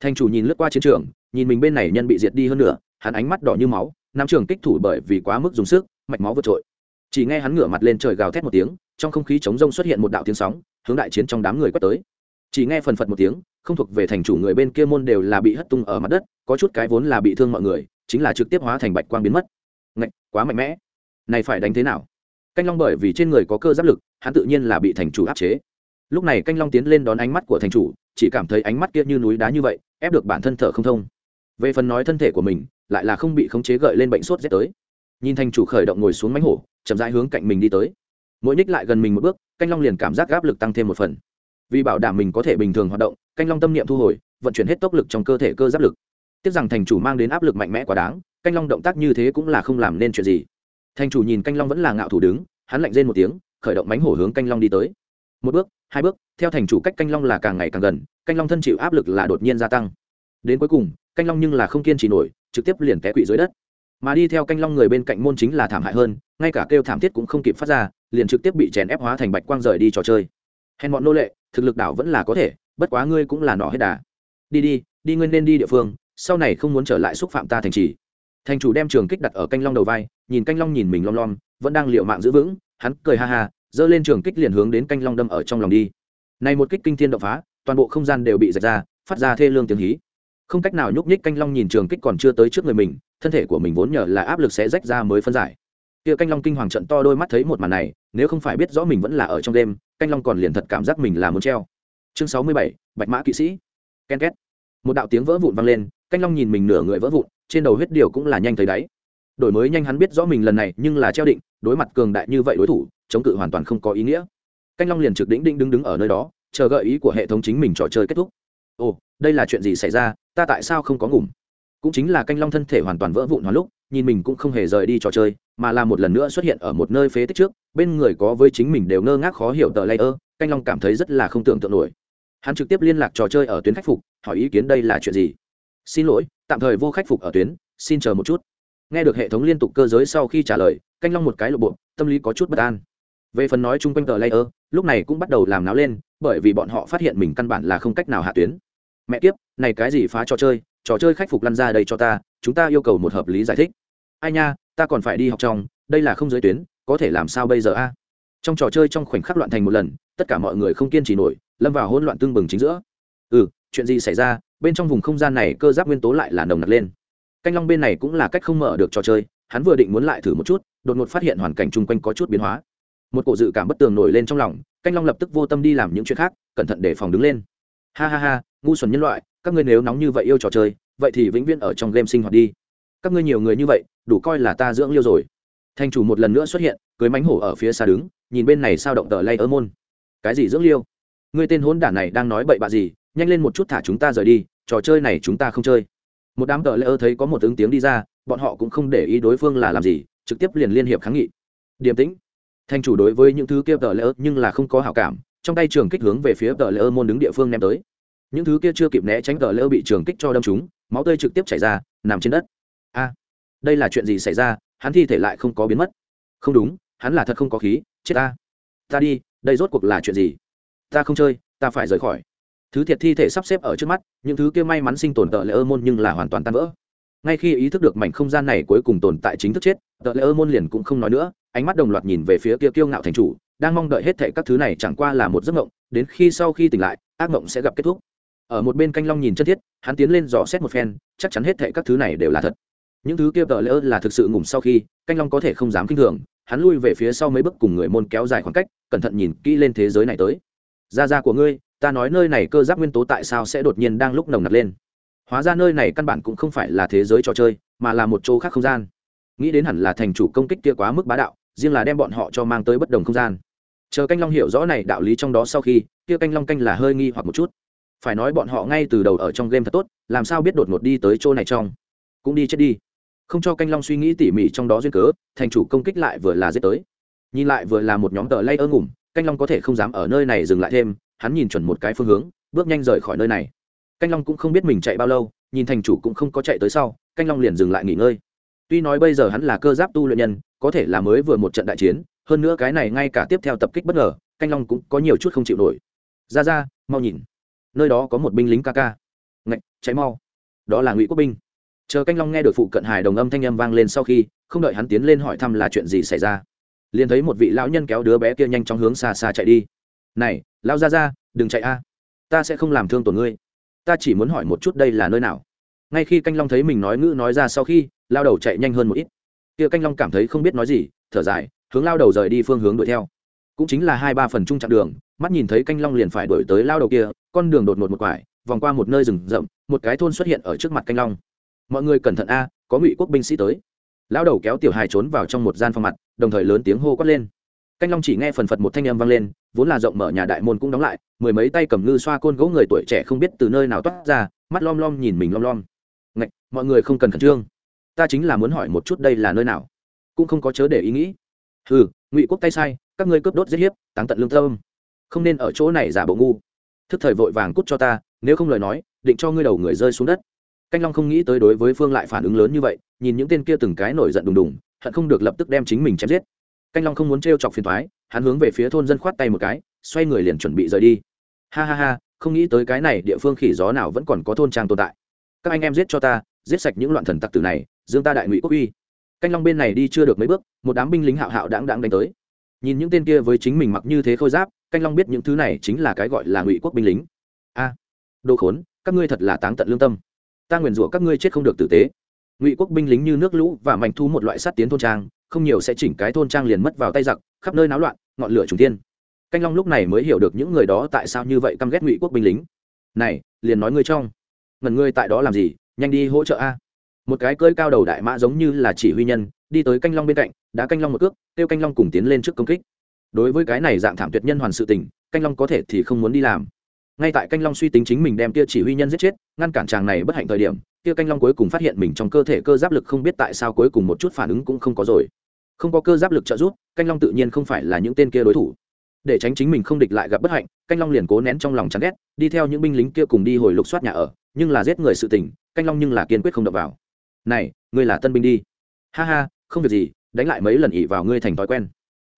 Thành chủ nhìn lướt qua chiến trường, nhìn mình bên này nhân bị diệt đi hơn nữa hắn ánh mắt đỏ như máu, nam trường kích thủ bởi vì quá mức dùng sức, mạch máu vượt trội. Chỉ nghe hắn ngửa mặt lên trời gào thét một tiếng, trong không khí chống rông xuất hiện một đạo tiếng sóng, hướng đại chiến trong đám người quét tới. Chỉ nghe phần phật một tiếng, không thuộc về thành chủ người bên kia môn đều là bị hất tung ở mặt đất, có chút cái vốn là bị thương mọi người, chính là trực tiếp hóa thành bạch quang biến mất ngạch, quá mạnh mẽ. Này phải đánh thế nào? Canh long bởi vì trên người có cơ giáp lực, hắn tự nhiên là bị thành chủ áp chế. Lúc này canh long tiến lên đón ánh mắt của thành chủ, chỉ cảm thấy ánh mắt kia như núi đá như vậy, ép được bản thân thở không thông. Về phần nói thân thể của mình, lại là không bị khống chế gợi lên bệnh sốt rét tới. Nhìn thành chủ khởi động ngồi xuống mánh hổ, chậm rãi hướng cạnh mình đi tới. Mỗi ních lại gần mình một bước, canh long liền cảm giác áp lực tăng thêm một phần. Vì bảo đảm mình có thể bình thường hoạt động, canh long tâm niệm thu hồi, vận chuyển hết tốc lực trong cơ thể cơ giáp lực. Tiếc rằng thành chủ mang đến áp lực mạnh mẽ quá đáng canh long động tác như thế cũng là không làm nên chuyện gì. Thành chủ nhìn canh long vẫn là ngạo thủ đứng, hắn lạnh rên một tiếng, khởi động mánh hổ hướng canh long đi tới. Một bước, hai bước, theo thành chủ cách canh long là càng ngày càng gần, canh long thân chịu áp lực là đột nhiên gia tăng. Đến cuối cùng, canh long nhưng là không kiên trì nổi, trực tiếp liền té quỵ dưới đất. Mà đi theo canh long người bên cạnh môn chính là thảm hại hơn, ngay cả kêu thảm thiết cũng không kịp phát ra, liền trực tiếp bị chèn ép hóa thành bạch quang rời đi trò chơi. Hèn bọn nô lệ, thực lực đảo vẫn là có thể, bất quá ngươi cũng là nọ hết đà. Đi đi đi ngươi nên đi địa phương, sau này không muốn trở lại xúc phạm ta thành trì thành chủ đem trường kích đặt ở canh long đầu vai, nhìn canh long nhìn mình lom lom, vẫn đang liệu mạng giữ vững, hắn cười ha ha, giơ lên trường kích liền hướng đến canh long đâm ở trong lòng đi. Này một kích kinh thiên động phá, toàn bộ không gian đều bị rạch ra, phát ra thê lương tiếng hí. Không cách nào nhúc nhích canh long nhìn trường kích còn chưa tới trước người mình, thân thể của mình vốn nhờ là áp lực sẽ rách ra mới phân giải. Kia canh long kinh hoàng trận to đôi mắt thấy một màn này, nếu không phải biết rõ mình vẫn là ở trong đêm, canh long còn liền thật cảm giác mình là muốn treo. Chương sáu mươi bảy, bạch mã kỵ sĩ. Ken két. Một đạo tiếng vỡ vụn vang lên, canh long nhìn mình nửa người vỡ vụn trên đầu huyết điều cũng là nhanh thấy đáy. Đổi mới nhanh hắn biết rõ mình lần này nhưng là treo định, đối mặt cường đại như vậy đối thủ, chống cự hoàn toàn không có ý nghĩa. Canh long liền trực đỉnh đinh đứng đứng ở nơi đó, chờ gợi ý của hệ thống chính mình trò chơi kết thúc. Ồ, đây là chuyện gì xảy ra? Ta tại sao không có ngủm cũng chính là canh long thân thể hoàn toàn vỡ vụn hoàn lúc, nhìn mình cũng không hề rời đi trò chơi, mà là một lần nữa xuất hiện ở một nơi phế tích trước, bên người có với chính mình đều ngơ ngác khó hiểu tờ layer, canh long cảm thấy rất là không tưởng tượng nổi. Hắn trực tiếp liên lạc trò chơi ở tuyến khách phục, hỏi ý kiến đây là chuyện gì? Xin lỗi tạm thời vô khách phục ở tuyến, xin chờ một chút. Nghe được hệ thống liên tục cơ giới sau khi trả lời, canh long một cái lộ bộ, tâm lý có chút bất an. Về phần nói chung quanh tờ layer, lúc này cũng bắt đầu làm náo lên, bởi vì bọn họ phát hiện mình căn bản là không cách nào hạ tuyến. Mẹ kiếp, này cái gì phá trò chơi trò chơi khách phục lăn ra đây cho ta, chúng ta yêu cầu một hợp lý giải thích. Ai nha, ta còn phải đi học trong, đây là không giới tuyến, có thể làm sao bây giờ a? Trong trò chơi trong khoảnh khắc loạn thành một lần, tất cả mọi người không kiên trì nổi, lâm vào hỗn loạn tương bừng chính giữa. Ừ chuyện gì xảy ra bên trong vùng không gian này cơ giáp nguyên tố lại là nồng nặc lên. Canh long bên này cũng là cách không mở được trò chơi, hắn vừa định muốn lại thử một chút, đột ngột phát hiện hoàn cảnh chung quanh có chút biến hóa. Một cổ dự cảm bất tường nổi lên trong lòng, canh long lập tức vô tâm đi làm những chuyện khác, cẩn thận để phòng đứng lên. Ha ha ha, ngu xuẩn nhân loại, các ngươi nếu nóng như vậy yêu trò chơi, vậy thì vĩnh viễn ở trong game sinh hoạt đi. Các ngươi nhiều người như vậy, đủ coi là ta dưỡng liêu rồi. Thành chủ một lần nữa xuất hiện, cưới mánh hổ ở phía xa đứng, nhìn bên này sao động tờ lay ơ môn cái gì dưỡng liêu? Ngươi tên hốn đản này đang nói bậy bạ gì? Nhanh lên một chút thả chúng ta rời đi trò chơi này chúng ta không chơi. Một đám tờ lễ ơ thấy có một ứng tiếng đi ra, bọn họ cũng không để ý đối phương là làm gì, trực tiếp liền liên hiệp kháng nghị. Điềm tĩnh. Thanh chủ đối với những thứ kia tờ lễ ơ nhưng là không có hảo cảm, trong tay trường kích hướng về phía tờ lễ ơ môn đứng địa phương ném tới. Những thứ kia chưa kịp né tránh tờ lễ ơ bị trường kích cho đâm chúng máu tươi trực tiếp chảy ra, nằm trên đất. A, đây là chuyện gì xảy ra? Hắn thi thể lại không có biến mất. Không đúng, hắn là thật không có khí, chết ta. Ta đi, đây rốt cuộc là chuyện gì? Ta không chơi, ta phải rời khỏi thứ thiệt thi thể sắp xếp ở trước mắt, những thứ kia may mắn sinh tồn tợ lệ ơ môn nhưng là hoàn toàn tan vỡ. Ngay khi ý thức được mảnh không gian này cuối cùng tồn tại chính thức chết, tợ lệ ơ môn liền cũng không nói nữa, ánh mắt đồng loạt nhìn về phía kia kiêu ngạo thành chủ, đang mong đợi hết thệ các thứ này chẳng qua là một giấc mộng, đến khi sau khi tỉnh lại, ác mộng sẽ gặp kết thúc. Ở một bên canh long nhìn chân thiết, hắn tiến lên dò xét một phen, chắc chắn hết thệ các thứ này đều là thật. Những thứ kia tợ lỡ là thực sự ngủm sau khi, canh long có thể không dám k i n h thường, hắn lui về phía sau mấy bước cùng người môn kéo dài khoảng cách, cẩn thận nhìn kỹ lên thế giới này tới. Ra ra của ngươi ta nói nơi này cơ giáp nguyên tố tại sao sẽ đột nhiên đang lúc nồng nặc lên? Hóa ra nơi này căn bản cũng không phải là thế giới trò chơi, mà là một chỗ khác không gian. Nghĩ đến hẳn là thành chủ công kích kia quá mức bá đạo, riêng là đem bọn họ cho mang tới bất đồng không gian. Chờ canh long hiểu rõ này đạo lý trong đó sau khi, kia canh long canh là hơi nghi hoặc một chút. Phải nói bọn họ ngay từ đầu ở trong game thật tốt, làm sao biết đột ngột đi tới chỗ này trong? Cũng đi chết đi. Không cho canh long suy nghĩ tỉ mỉ trong đó duyên cớ, thành chủ công kích lại vừa là giết tới. Nhìn lại vừa là một nhóm tờ lay ơ ngủm, canh long có thể không dám ở nơi này dừng lại thêm hắn nhìn chuẩn một cái phương hướng, bước nhanh rời khỏi nơi này. Canh long cũng không biết mình chạy bao lâu, nhìn thành chủ cũng không có chạy tới sau, canh long liền dừng lại nghỉ ngơi. Tuy nói bây giờ hắn là cơ giáp tu luyện nhân, có thể là mới vừa một trận đại chiến, hơn nữa cái này ngay cả tiếp theo tập kích bất ngờ, canh long cũng có nhiều chút không chịu nổi. Ra ra, mau nhìn. Nơi đó có một binh lính ca ca. Ngạch, cháy mau. Đó là ngụy quốc binh. Chờ canh long nghe được phụ cận hải đồng âm thanh âm vang lên sau khi, không đợi hắn tiến lên hỏi thăm là chuyện gì xảy ra, liền thấy một vị lão nhân kéo đứa bé kia nhanh chóng hướng xa xa chạy đi. Này lao ra ra, đừng chạy a. Ta sẽ không làm thương tổn ngươi. Ta chỉ muốn hỏi một chút đây là nơi nào? Ngay khi canh long thấy mình nói ngữ nói ra sau khi, lao đầu chạy nhanh hơn một ít. Kia canh long cảm thấy không biết nói gì, thở dài, hướng lao đầu rời đi phương hướng đuổi theo. Cũng chính là hai ba phần chung chặng đường, mắt nhìn thấy canh long liền phải đuổi tới lao đầu kia, con đường đột ngột một quải, vòng qua một nơi rừng rậm, một cái thôn xuất hiện ở trước mặt canh long. Mọi người cẩn thận a, có ngụy quốc binh sĩ tới. Lao đầu kéo tiểu hài trốn vào trong một gian phòng mặt, đồng thời lớn tiếng hô quát lên canh long chỉ nghe phần phật một thanh âm vang lên, vốn là rộng mở nhà đại môn cũng đóng lại, mười mấy tay cầm ngư xoa côn gỗ người tuổi trẻ không biết từ nơi nào toát ra, mắt lom lom nhìn mình lom lom. Ngạch, mọi người không cần khẩn trương. Ta chính là muốn hỏi một chút đây là nơi nào? Cũng không có chớ để ý nghĩ. Ừ ngụy quốc tay sai, các ngươi cướp đốt giết hiếp, táng tận lương tâm. Không nên ở chỗ này giả bộ ngu. Thức thời vội vàng cút cho ta, nếu không lời nói, định cho ngươi đầu người rơi xuống đất. Canh long không nghĩ tới đối với phương lại phản ứng lớn như vậy, nhìn những tên kia từng cái nổi giận đùng đùng, hận không được lập tức đem chính mình chém giết canh long không muốn t chọc phiền thoái, hắn hướng về phía thôn dân khoát tay một cái, xoay người liền chuẩn bị rời đi. Ha ha ha, không nghĩ tới cái này địa phương khỉ gió nào vẫn còn có thôn trang tồn tại. Các anh em giết cho ta, giết sạch những loạn thần tặc tử này, dương ta đại ngụy quốc uy. Canh long bên này đi chưa được mấy bước, một đám binh lính hạo hạo đáng đáng đánh tới. Nhìn những tên kia với chính mình mặc như thế khôi giáp, canh long biết những thứ này chính là cái gọi là ngụy quốc binh lính. A, đồ khốn, các ngươi thật là táng tận lương tâm. Ta nguyền rủa các ngươi chết không được tử tế. Ngụy quốc binh lính như nước lũ và mảnh thu một loại sát tiến thôn trang không nhiều sẽ chỉnh cái thôn trang liền mất vào tay giặc, khắp nơi náo loạn, ngọn lửa trùng thiên. Canh long lúc này mới hiểu được những người đó tại sao như vậy căm ghét ngụy quốc binh lính. Này, liền nói ngươi trong. Ngần ngươi tại đó làm gì, nhanh đi hỗ trợ a. Một cái cơi cao đầu đại mã giống như là chỉ huy nhân, đi tới canh long bên cạnh, đã canh long một cước, kêu canh long cùng tiến lên trước công kích. Đối với cái này dạng thảm tuyệt nhân hoàn sự tình, canh long có thể thì không muốn đi làm. Ngay tại canh long suy tính chính mình đem kia chỉ huy nhân giết chết, ngăn cản chàng này bất hạnh thời điểm, kia canh long cuối cùng phát hiện mình trong cơ thể cơ giáp lực không biết tại sao cuối cùng một chút phản ứng cũng không có rồi không có cơ giáp lực trợ giúp, canh long tự nhiên không phải là những tên kia đối thủ. Để tránh chính mình không địch lại gặp bất hạnh, canh long liền cố nén trong lòng chán ghét, đi theo những binh lính kia cùng đi hồi lục soát nhà ở, nhưng là giết người sự tình, canh long nhưng là kiên quyết không đập vào. Này, ngươi là tân binh đi. Ha ha, không việc gì, đánh lại mấy lần ỉ vào ngươi thành thói quen.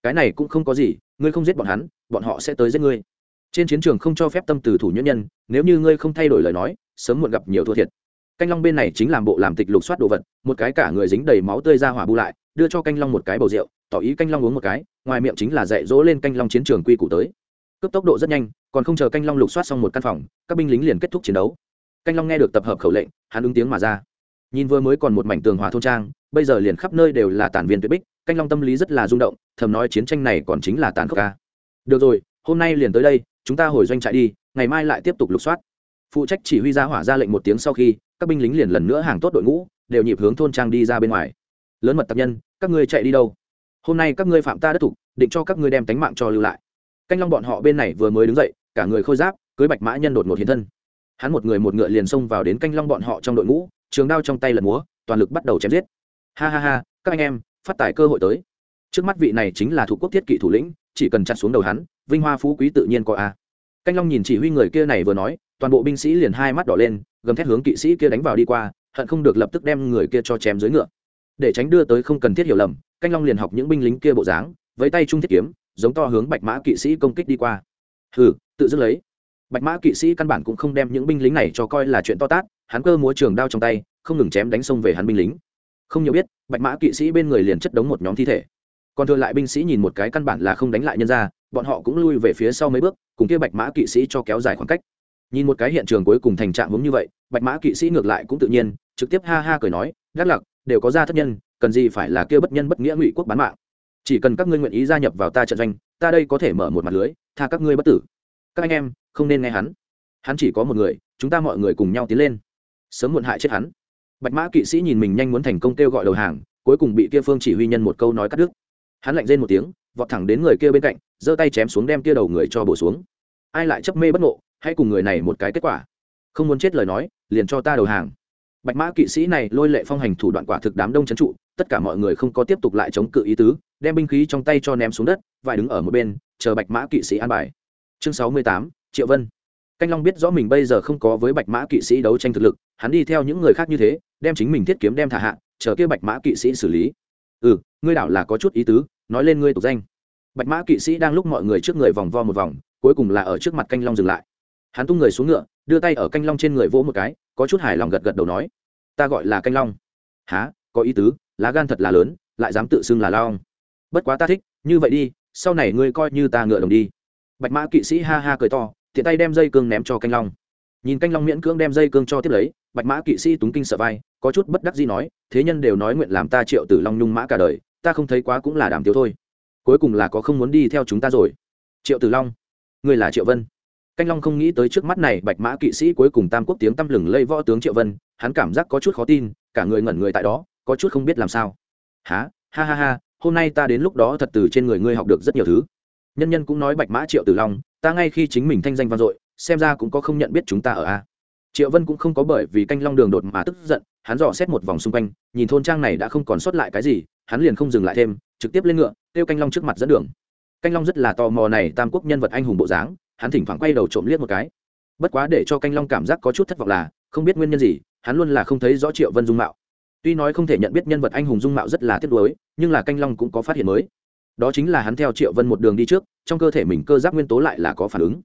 Cái này cũng không có gì, ngươi không giết bọn hắn, bọn họ sẽ tới giết ngươi. Trên chiến trường không cho phép tâm từ thủ nhẫn nhân, nếu như ngươi không thay đổi lời nói, sớm muộn gặp nhiều thua thiệt. Canh long bên này chính làm bộ làm tịch lục soát đồ vật, một cái cả người dính đầy máu tươi ra hỏa bu lại đưa cho canh long một cái bầu rượu, tỏ ý canh long uống một cái, ngoài miệng chính là dạy dỗ lên canh long chiến trường quy củ tới. Cướp tốc độ rất nhanh, còn không chờ canh long lục soát xong một căn phòng, các binh lính liền kết thúc chiến đấu. Canh long nghe được tập hợp khẩu lệnh, hắn ứng tiếng mà ra. Nhìn vừa mới còn một mảnh tường hòa thôn trang, bây giờ liền khắp nơi đều là tàn viên tuyệt bích, canh long tâm lý rất là rung động, thầm nói chiến tranh này còn chính là tàn khốc ca. Được rồi, hôm nay liền tới đây, chúng ta hồi doanh trại đi, ngày mai lại tiếp tục lục soát. Phụ trách chỉ huy ra hỏa ra lệnh một tiếng sau khi, các binh lính liền lần nữa hàng tốt đội ngũ, đều nhịp hướng thôn trang đi ra bên ngoài lớn mật tập nhân, các ngươi chạy đi đâu? Hôm nay các ngươi phạm ta đất thục định cho các ngươi đem tánh mạng cho lưu lại. Canh long bọn họ bên này vừa mới đứng dậy, cả người khôi giáp, cưới bạch mã nhân đột ngột hiện thân. Hắn một người một ngựa liền xông vào đến canh long bọn họ trong đội ngũ, trường đao trong tay lật múa, toàn lực bắt đầu chém giết. Ha ha ha, các anh em, phát tài cơ hội tới. Trước mắt vị này chính là thủ quốc thiết kỵ thủ lĩnh, chỉ cần chặt xuống đầu hắn, vinh hoa phú quý tự nhiên có a. Canh long nhìn chỉ huy người kia này vừa nói, toàn bộ binh sĩ liền hai mắt đỏ lên, gầm thét hướng kỵ sĩ kia đánh vào đi qua, hận không được lập tức đem người kia cho chém dưới ngựa để tránh đưa tới không cần thiết hiểu lầm, canh long liền học những binh lính kia bộ dáng với tay trung thiết kiếm, giống to hướng bạch mã kỵ sĩ công kích đi qua. Hừ, tự dưng lấy. Bạch mã kỵ sĩ căn bản cũng không đem những binh lính này cho coi là chuyện to tát, hắn cơ múa trường đao trong tay, không ngừng chém đánh xông về hắn binh lính. Không nhiều biết, bạch mã kỵ sĩ bên người liền chất đống một nhóm thi thể. Còn thừa lại binh sĩ nhìn một cái căn bản là không đánh lại nhân ra, bọn họ cũng lui về phía sau mấy bước, cùng kia bạch mã kỵ sĩ cho kéo dài khoảng cách. Nhìn một cái hiện trường cuối cùng thành trạng giống như vậy, bạch mã kỵ sĩ ngược lại cũng tự nhiên, trực tiếp ha ha cười nói gác lặc đều có gia thất nhân, cần gì phải là kia bất nhân bất nghĩa ngụy quốc bán mạng. Chỉ cần các ngươi nguyện ý gia nhập vào ta trận doanh, ta đây có thể mở một mặt lưới, tha các ngươi bất tử. Các anh em, không nên nghe hắn. Hắn chỉ có một người, chúng ta mọi người cùng nhau tiến lên. Sớm muộn hại chết hắn. Bạch mã kỵ sĩ nhìn mình nhanh muốn thành công kêu gọi đầu hàng, cuối cùng bị kia phương chỉ huy nhân một câu nói cắt đứt. Hắn lạnh rên một tiếng, vọt thẳng đến người kia bên cạnh, giơ tay chém xuống đem kia đầu người cho bổ xuống. Ai lại chấp mê bất ngộ, hãy cùng người này một cái kết quả. Không muốn chết lời nói, liền cho ta đầu hàng bạch mã kỵ sĩ này lôi lệ phong hành thủ đoạn quả thực đám đông c trụ, tất cả mọi người không có tiếp tục lại chống cự ý tứ, đem binh khí trong tay cho ném xuống đất và đứng ở một bên, chờ bạch mã kỵ sĩ an bài. Chương sáu mươi tám, triệu vân. Canh long biết rõ mình bây giờ không có với bạch mã kỵ sĩ đấu tranh thực lực, hắn đi theo những người khác như thế, đem chính mình thiết kiếm đem thả hạ, chờ kia bạch mã kỵ sĩ xử lý. Ừ ngươi đảo là có chút ý tứ, nói lên ngươi tục danh. Bạch mã kỵ sĩ đang lúc mọi người trước người vòng vo một vòng, cuối cùng là ở trước mặt canh long dừng lại. Hắn tung người xuống ngựa, đưa tay ở canh long trên người vỗ một cái có chút hài lòng gật gật đầu nói, ta gọi là canh long. Há có ý tứ, lá gan thật là lớn, lại dám tự xưng là long. Bất quá ta thích, như vậy đi, sau này ngươi coi như ta ngựa đồng đi. Bạch mã kỵ sĩ ha ha cười to, tiện tay đem dây cương ném cho canh long. Nhìn canh long miễn cưỡng đem dây cương cho tiếp lấy, bạch mã kỵ sĩ túng kinh sợ vai, có chút bất đắc gì nói, thế nhân đều nói nguyện làm ta triệu tử long nhung mã cả đời, ta không thấy quá cũng là đàm tiếu thôi. Cuối cùng là có không muốn đi theo chúng ta rồi. Triệu tử long? Người là triệu vân? Canh long không nghĩ tới trước mắt này bạch mã kỵ sĩ cuối cùng tam quốc tiếng tăm lừng lây võ tướng triệu vân, hắn cảm giác có chút khó tin, cả người ngẩn người tại đó, có chút không biết làm sao. Há ha ha ha, hôm nay ta đến lúc đó thật từ trên người ngươi học được rất nhiều thứ. Nhân nhân cũng nói bạch mã triệu tử long, ta ngay khi chính mình thanh danh vang dội, xem ra cũng có không nhận biết chúng ta ở a. Triệu vân cũng không có bởi vì canh long đường đột mà tức giận, hắn dò xét một vòng xung quanh, nhìn thôn trang này đã không còn sót lại cái gì, hắn liền không dừng lại thêm, trực tiếp lên ngựa, kêu canh long trước mặt dẫn đường. Canh long rất là tò mò này tam quốc nhân vật anh hùng bộ dáng hắn thỉnh thoảng quay đầu trộm liếc một cái. Bất quá để cho canh long cảm giác có chút thất vọng là, không biết nguyên nhân gì, hắn luôn là không thấy rõ triệu vân dung mạo. Tuy nói không thể nhận biết nhân vật anh hùng dung mạo rất là tiếc nuối, nhưng là canh long cũng có phát hiện mới. Đó chính là hắn theo triệu vân một đường đi trước, trong cơ thể mình cơ giác nguyên tố lại là có phản ứng.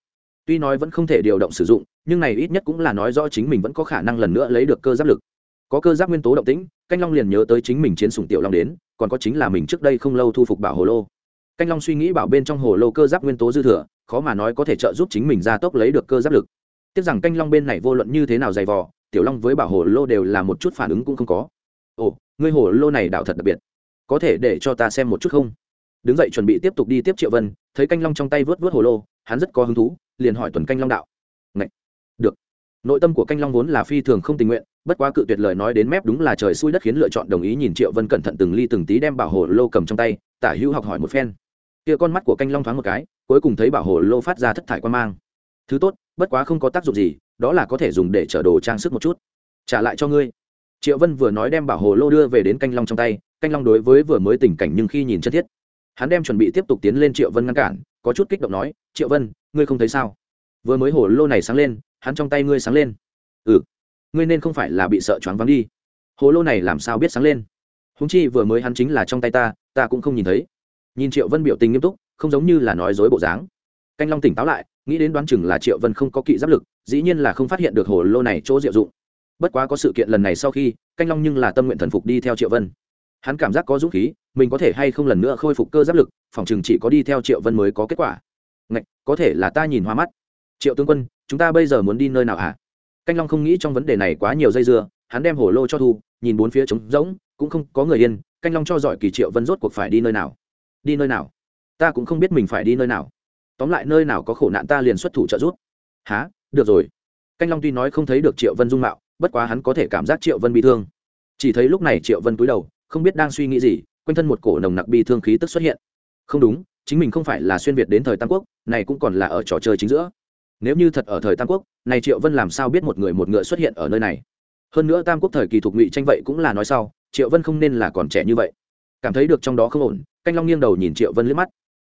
Tuy nói vẫn không thể điều động sử dụng, nhưng này ít nhất cũng là nói rõ chính mình vẫn có khả năng lần nữa lấy được cơ giáp lực. Có cơ giáp nguyên tố động tĩnh, canh long liền nhớ tới chính mình chiến sùng tiểu long đến, còn có chính là mình trước đây không lâu thu phục bảo hồ lô. Canh long suy nghĩ bảo bên trong hồ lô cơ giáp nguyên tố dư thừa khó mà nói có thể trợ giúp chính mình gia tốc lấy được cơ giáp lực. Tiếc rằng canh long bên này vô luận như thế nào dày vò, tiểu long với bảo hồ lô đều là một chút phản ứng cũng không có. Ồ, ngươi hồ lô này đạo thật đặc biệt. Có thể để cho ta xem một chút không? Đứng dậy chuẩn bị tiếp tục đi tiếp triệu vân, thấy canh long trong tay vớt vớt hồ lô, hắn rất có hứng thú, liền hỏi tuần canh long đạo. Ngậy! được. Nội tâm của canh long vốn là phi thường không tình nguyện, bất quá cự tuyệt lời nói đến mép đúng là trời xui đất khiến lựa chọn đồng ý nhìn triệu vân cẩn thận từng ly từng tí đem bảo hồ lô cầm trong tay, tả hữu học hỏi một phen kia con mắt của canh long thoáng một cái, cuối cùng thấy bảo hồ lô phát ra thất thải quan mang. Thứ tốt, bất quá không có tác dụng gì, đó là có thể dùng để chở đồ trang sức một chút. Trả lại cho ngươi. Triệu vân vừa nói đem bảo hồ lô đưa về đến canh long trong tay, canh long đối với vừa mới tình cảnh nhưng khi nhìn chân thiết. Hắn đem chuẩn bị tiếp tục tiến lên triệu vân ngăn cản, có chút kích động nói, triệu vân, ngươi không thấy sao? Vừa mới hồ lô này sáng lên, hắn trong tay ngươi sáng lên. Ừ ngươi nên không phải là bị sợ choáng vắng đi. Hồ lô này làm sao biết sáng lên? Húng chi vừa mới hắn chính là trong tay ta ta cũng không nhìn thấy nhìn triệu vân biểu tình nghiêm túc không giống như là nói dối bộ dáng. Canh long tỉnh táo lại nghĩ đến đoán chừng là triệu vân không có kỵ giáp lực dĩ nhiên là không phát hiện được hồ lô này chỗ diệu dụng. Bất quá có sự kiện lần này sau khi canh long nhưng là tâm nguyện thần phục đi theo triệu vân. Hắn cảm giác có dũng khí mình có thể hay không lần nữa khôi phục cơ giáp lực phòng chừng chỉ có đi theo triệu vân mới có kết quả. Ngạch, có thể là ta nhìn hoa mắt. Triệu tướng quân chúng ta bây giờ muốn đi nơi nào hả? Canh long không nghĩ trong vấn đề này quá nhiều dây dưa hắn đem hổ lô cho thu nhìn bốn phía trống rỗng cũng không có người yên canh long cho giỏi kỳ triệu vân rốt cuộc phải đi nơi nào đi nơi nào? Ta cũng không biết mình phải đi nơi nào. Tóm lại nơi nào có khổ nạn ta liền xuất thủ trợ giúp. Há được rồi. Canh long tuy nói không thấy được triệu vân dung mạo, bất quá hắn có thể cảm giác triệu vân bị thương. Chỉ thấy lúc này triệu vân cúi đầu, không biết đang suy nghĩ gì, quanh thân một cổ nồng nặc bi thương khí tức xuất hiện. Không đúng, chính mình không phải là xuyên việt đến thời tam quốc, này cũng còn là ở trò chơi chính giữa. Nếu như thật ở thời tam quốc, này triệu vân làm sao biết một người một ngựa xuất hiện ở nơi này? Hơn nữa tam quốc thời kỳ thuộc ngụy tranh vậy cũng là nói sau, triệu vân không nên là còn trẻ như vậy. Cảm thấy được trong đó không ổn canh long nghiêng đầu nhìn triệu vân liếc mắt.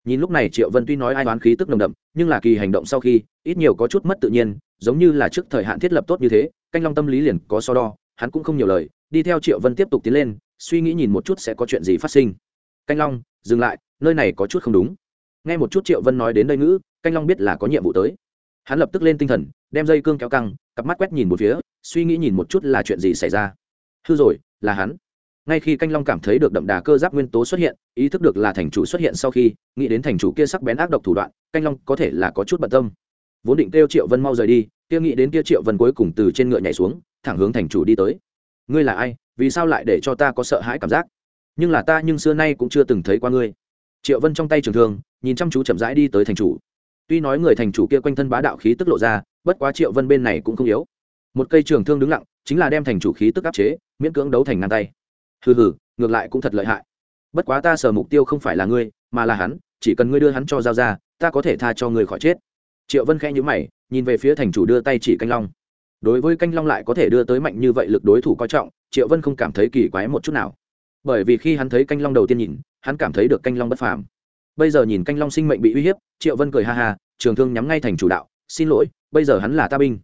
Nhìn lúc này triệu vân tuy nói ai đoán khí tức nồng đậm, nhưng là kỳ hành động sau khi, ít nhiều có chút mất tự nhiên, giống như là trước thời hạn thiết lập tốt như thế, canh long tâm lý liền có so đo, hắn cũng không nhiều lời, đi theo triệu vân tiếp tục tiến lên, suy nghĩ nhìn một chút sẽ có chuyện gì phát sinh. Canh long, dừng lại, nơi này có chút không đúng. Nghe một chút triệu vân nói đến đây ngữ, canh long biết là có nhiệm vụ tới. Hắn lập tức lên tinh thần, đem dây cương kéo căng, cặp mắt quét nhìn một phía, suy nghĩ nhìn một chút là chuyện gì xảy ra. Hư rồi, là hắn ngay khi canh long cảm thấy được đậm đà cơ giáp nguyên tố xuất hiện, ý thức được là thành chủ xuất hiện sau khi, nghĩ đến thành chủ kia sắc bén ác độc thủ đoạn, canh long có thể là có chút bận tâm. Vốn định kêu triệu vân mau rời đi, kia nghĩ đến kia triệu vân cuối cùng từ trên ngựa nhảy xuống, thẳng hướng thành chủ đi tới. Ngươi là ai? Vì sao lại để cho ta có sợ hãi cảm giác? Nhưng là ta nhưng xưa nay cũng chưa từng thấy qua ngươi. Triệu vân trong tay trường thương, nhìn chăm chú chậm rãi đi tới thành chủ. Tuy nói người thành chủ kia quanh thân bá đạo khí tức lộ ra, bất quá triệu vân bên này cũng không yếu. Một cây trường thương đứng lặng, chính là đem thành chủ khí tức áp chế, miễn cưỡng đấu thành ngang tay hừ hừ, ngược lại cũng thật lợi hại. Bất quá ta sở mục tiêu không phải là ngươi, mà là hắn, chỉ cần ngươi đưa hắn cho giao ra, ta có thể tha cho ngươi khỏi chết. Triệu vân khẽ nhữ mày, nhìn về phía thành chủ đưa tay chỉ canh long. Đối với canh long lại có thể đưa tới mạnh như vậy lực đối thủ coi trọng, triệu vân không cảm thấy kỳ quái một chút nào. Bởi vì khi hắn thấy canh long đầu tiên nhìn, hắn cảm thấy được canh long bất phàm. Bây giờ nhìn canh long sinh mệnh bị uy hiếp, triệu vân cười ha ha, trường thương nhắm ngay thành chủ đạo, xin lỗi, bây giờ hắn là ta binh.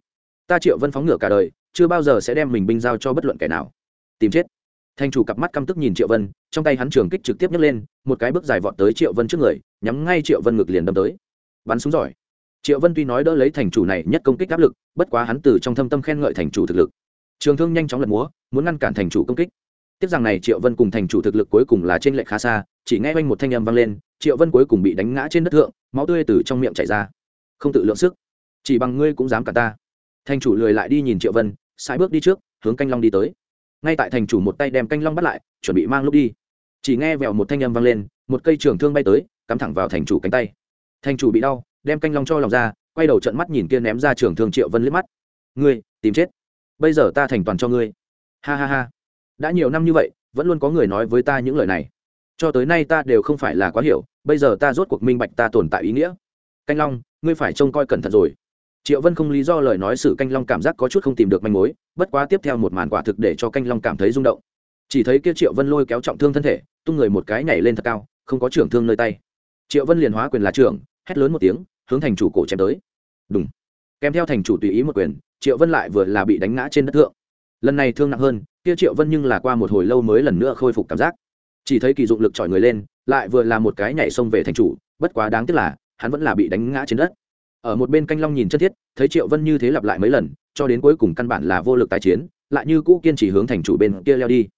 Ta triệu vân phóng ngựa cả đời, chưa bao giờ sẽ đem mình binh giao cho bất luận kẻ nào. Tìm chết thành chủ cặp mắt căm tức nhìn triệu vân, trong tay hắn trường kích trực tiếp nhấc lên, một cái bước dài vọt tới triệu vân trước người, nhắm ngay triệu vân ngực liền đâm tới. Bắn súng giỏi. Triệu vân tuy nói đỡ lấy thành chủ này nhất công kích áp lực, bất quá hắn từ trong thâm tâm khen ngợi thành chủ thực lực. Trường thương nhanh chóng lật múa, muốn ngăn cản thành chủ công kích. Tiếp rằng này triệu vân cùng thành chủ thực lực cuối cùng là trên lệch khá xa, chỉ nghe quanh một thanh âm vang lên, triệu vân cuối cùng bị đánh ngã trên đất thượng, máu tươi từ trong miệng chảy ra. Không tự lượng sức. Chỉ bằng ngươi cũng dám cả ta. Thành chủ lười lại đi nhìn triệu vân sai bước đi trước, hướng canh long đi tới ngay tại thành chủ một tay đem canh long bắt lại, chuẩn bị mang lúc đi. Chỉ nghe vẹo một thanh âm vang lên, một cây trường thương bay tới, cắm thẳng vào thành chủ cánh tay. Thành chủ bị đau, đem canh long cho lòng ra, quay đầu trận mắt nhìn kia ném ra trường thương triệu vân liếc mắt. Ngươi, tìm chết. Bây giờ ta thành toàn cho ngươi. Ha ha ha. Đã nhiều năm như vậy, vẫn luôn có người nói với ta những lời này. Cho tới nay ta đều không phải là quá hiểu, bây giờ ta rốt cuộc minh bạch ta tồn tại ý nghĩa. Canh long, ngươi phải trông coi cẩn thận rồi triệu vân không lý do lời nói sự canh long cảm giác có chút không tìm được manh mối, bất quá tiếp theo một màn quả thực để cho canh long cảm thấy rung động. Chỉ thấy kia triệu vân lôi kéo trọng thương thân thể, tung người một cái nhảy lên thật cao, không có trưởng thương nơi tay. Triệu vân liền hóa quyền là trưởng, hét lớn một tiếng, hướng thành chủ cổ chém tới. Đúng kèm theo thành chủ tùy ý một quyền, triệu vân lại vừa là bị đánh ngã trên đất thượng. Lần này thương nặng hơn, kia triệu vân nhưng là qua một hồi lâu mới lần nữa khôi phục cảm giác. Chỉ thấy kỳ dụng lực chọi người lên, lại vừa là một cái nhảy xông về thành chủ, bất quá đáng tiếc là, hắn vẫn là bị đánh ngã trên đất ở một bên canh long nhìn chân thiết, thấy triệu vân như thế lặp lại mấy lần, cho đến cuối cùng căn bản là vô lực tái chiến, lại như cũ kiên trì hướng thành chủ bên kia leo đi.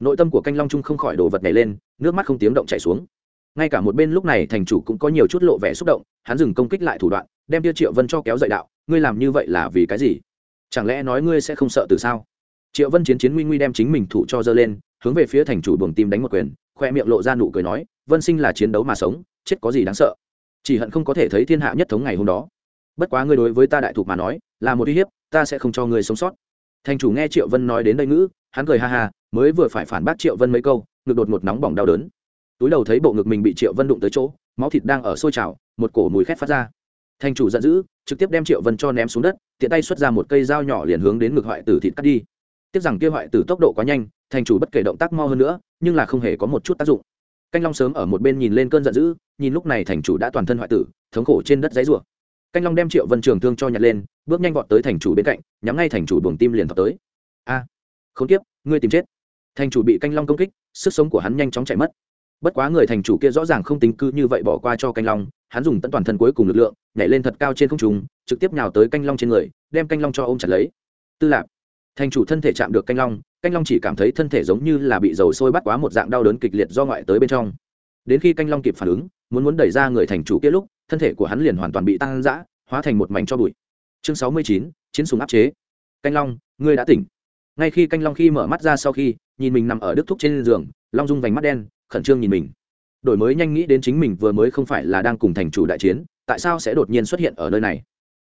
Nội tâm của canh long trung không khỏi đổ vật này lên, nước mắt không tiếng động chảy xuống. Ngay cả một bên lúc này thành chủ cũng có nhiều chút lộ vẻ xúc động, hắn dừng công kích lại thủ đoạn, đem tiêu triệu vân cho kéo dậy đạo, ngươi làm như vậy là vì cái gì? Chẳng lẽ nói ngươi sẽ không sợ từ sao? Triệu vân chiến chiến nguy nguy đem chính mình thủ cho dơ lên, hướng về phía thành chủ buồng tim đánh một quyền, khoe miệng lộ ra nụ cười nói, vân sinh là chiến đấu mà sống, chết có gì đáng sợ? Chỉ hận không có thể thấy thiên hạ nhất thống ngày hôm đó bất quá ngươi đối với ta đại thục mà nói, là một uy hiếp, ta sẽ không cho ngươi sống sót. Thành chủ nghe triệu vân nói đến đây ngữ, hắn cười ha ha, mới vừa phải phản bác triệu vân mấy câu, ngực đột một nóng bỏng đau đớn. Túi đầu thấy bộ ngực mình bị triệu vân đụng tới chỗ, máu thịt đang ở sôi trào, một cổ mùi khét phát ra. Thành chủ giận dữ, trực tiếp đem triệu vân cho ném xuống đất, tiện tay xuất ra một cây dao nhỏ liền hướng đến ngực hoại tử thịt cắt đi. Tiếc rằng kia hoại tử tốc độ quá nhanh, thành chủ bất kể động tác mau hơn nữa, nhưng là không hề có một chút tác dụng. Canh long sớm ở một bên nhìn lên cơn giận dữ, nhìn lúc này thành chủ đã toàn thân hoại tử, thống khổ trên đất giấy rủa canh long đem triệu vân trường thương cho nhặt lên, bước nhanh vọt tới thành chủ bên cạnh, nhắm ngay thành chủ buồng tim liền thọc tới. A không tiếp ngươi tìm chết. Thành chủ bị canh long công kích, sức sống của hắn nhanh chóng chạy mất. Bất quá người thành chủ kia rõ ràng không tính cư như vậy bỏ qua cho canh long, hắn dùng tận toàn thân cuối cùng lực lượng, nhảy lên thật cao trên không trung, trực tiếp nhào tới canh long trên người, đem canh long cho ôm chặt lấy. Tư lạc thành chủ thân thể chạm được canh long canh long chỉ cảm thấy thân thể giống như là bị dầu sôi bắt quá một dạng đau đớn kịch liệt do ngoại tới bên trong. Đến khi canh long kịp phản ứng, muốn muốn đẩy ra người thành chủ kia lúc thân thể của hắn liền hoàn toàn bị tăng rã, hóa thành một mảnh cho bụi. Chương sáu mươi chín chiến súng áp chế. Canh long ngươi đã tỉnh. Ngay khi canh long khi mở mắt ra sau khi nhìn mình nằm ở đức thúc trên giường long dung vành mắt đen khẩn trương nhìn mình. Đổi mới nhanh nghĩ đến chính mình vừa mới không phải là đang cùng thành chủ đại chiến tại sao sẽ đột nhiên xuất hiện ở nơi này?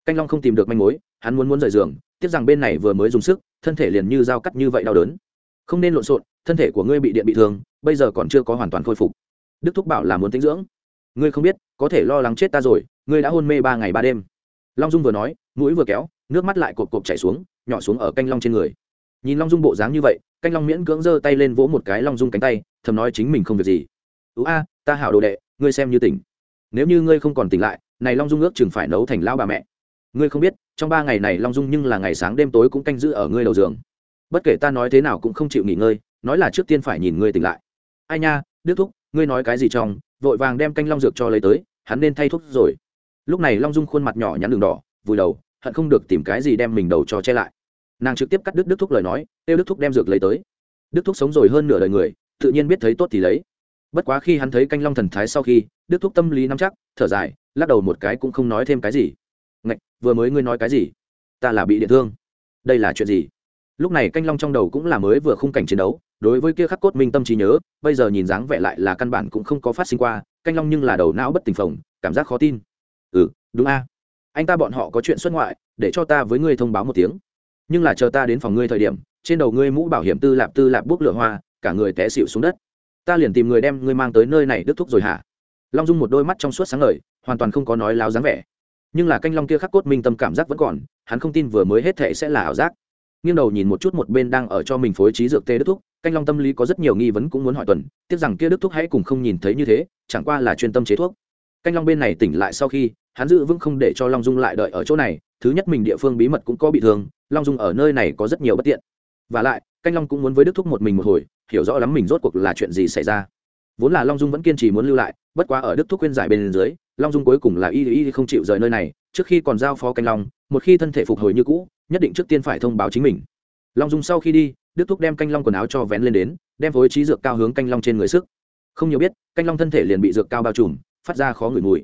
Canh long không tìm được manh mối hắn muốn muốn rời giường tiếc rằng bên này vừa mới dùng sức thân thể liền như dao cắt như vậy đau đớn. Không nên lộn xộn thân thể của ngươi bị điện bị thương bây giờ còn chưa có hoàn toàn khôi phục. Đức thúc bảo là muốn tính dưỡng ngươi không biết, có thể lo lắng chết ta rồi, ngươi đã hôn mê ba ngày ba đêm. Long dung vừa nói, mũi vừa kéo, nước mắt lại cộp cộp chảy xuống, nhỏ xuống ở canh long trên người. Nhìn long dung bộ dáng như vậy, canh long miễn cưỡng giơ tay lên vỗ một cái long dung cánh tay, thầm nói chính mình không việc gì. Ú a, ta hảo đồ đệ, ngươi xem như tỉnh. Nếu như ngươi không còn tỉnh lại, này long dung ước chừng phải nấu thành lao bà mẹ. Ngươi không biết, trong ba ngày này long dung nhưng là ngày sáng đêm tối cũng canh giữ ở ngươi đầu giường. Bất kể ta nói thế nào cũng không chịu nghỉ ngơi, nói là trước tiên phải nhìn ngươi tỉnh lại. Ai nha, đức thúc, ngươi nói cái gì trong? Vội vàng đem canh long dược cho lấy tới, hắn nên thay thuốc rồi. Lúc này long dung khuôn mặt nhỏ nhắn đường đỏ, vùi đầu, hận không được tìm cái gì đem mình đầu cho che lại. Nàng trực tiếp cắt đứt đức thúc lời nói, kêu đức thúc đem dược lấy tới. Đức thúc sống rồi hơn nửa đời người, tự nhiên biết thấy tốt thì lấy. Bất quá khi hắn thấy canh long thần thái sau khi đức thúc tâm lý nắm chắc, thở dài, lắc đầu một cái cũng không nói thêm cái gì. Ngạch, vừa mới ngươi nói cái gì? Ta là bị điện thương. Đây là chuyện gì? Lúc này canh long trong đầu cũng là mới vừa khung cảnh chiến đấu đối với kia khắc cốt minh tâm trí nhớ, bây giờ nhìn dáng vẻ lại là căn bản cũng không có phát sinh qua, canh long nhưng là đầu não bất tình phồng, cảm giác khó tin. Ừ đúng a. Anh ta bọn họ có chuyện xuất ngoại, để cho ta với ngươi thông báo một tiếng. Nhưng là chờ ta đến phòng ngươi thời điểm, trên đầu ngươi mũ bảo hiểm tư lạp tư lạp bốc lửa hoa, cả người té xịu xuống đất. Ta liền tìm người đem ngươi mang tới nơi này đức thúc rồi hả? Long dung một đôi mắt trong suốt sáng ngời, hoàn toàn không có nói láo dáng vẻ. Nhưng là canh long kia khắc cốt minh tâm cảm giác vẫn còn, hắn không tin vừa mới hết thệ sẽ là ảo giác. Nghiêng đầu nhìn một chút một bên đang ở cho mình phối trí dược tê đức thúc canh long tâm lý có rất nhiều nghi vấn cũng muốn hỏi tuần, tiếc rằng kia đức thúc hãy cùng không nhìn thấy như thế, chẳng qua là chuyên tâm chế thuốc. Canh long bên này tỉnh lại sau khi, hắn giữ vững không để cho long dung lại đợi ở chỗ này, thứ nhất mình địa phương bí mật cũng có bị thương, long dung ở nơi này có rất nhiều bất tiện. Và lại, canh long cũng muốn với đức thúc một mình một hồi, hiểu rõ lắm mình rốt cuộc là chuyện gì xảy ra. Vốn là long dung vẫn kiên trì muốn lưu lại, bất quá ở đức thúc khuyên giải bên dưới, long dung cuối cùng là y y không chịu rời nơi này, trước khi còn giao phó canh long, một khi thân thể phục hồi như cũ, nhất định trước tiên phải thông báo chính mình. Long dung sau khi đi đức thúc đem canh long quần áo cho vén lên đến, đem phối trí dược cao hướng canh long trên người sức. Không nhiều biết, canh long thân thể liền bị dược cao bao trùm, phát ra khó ngửi mùi.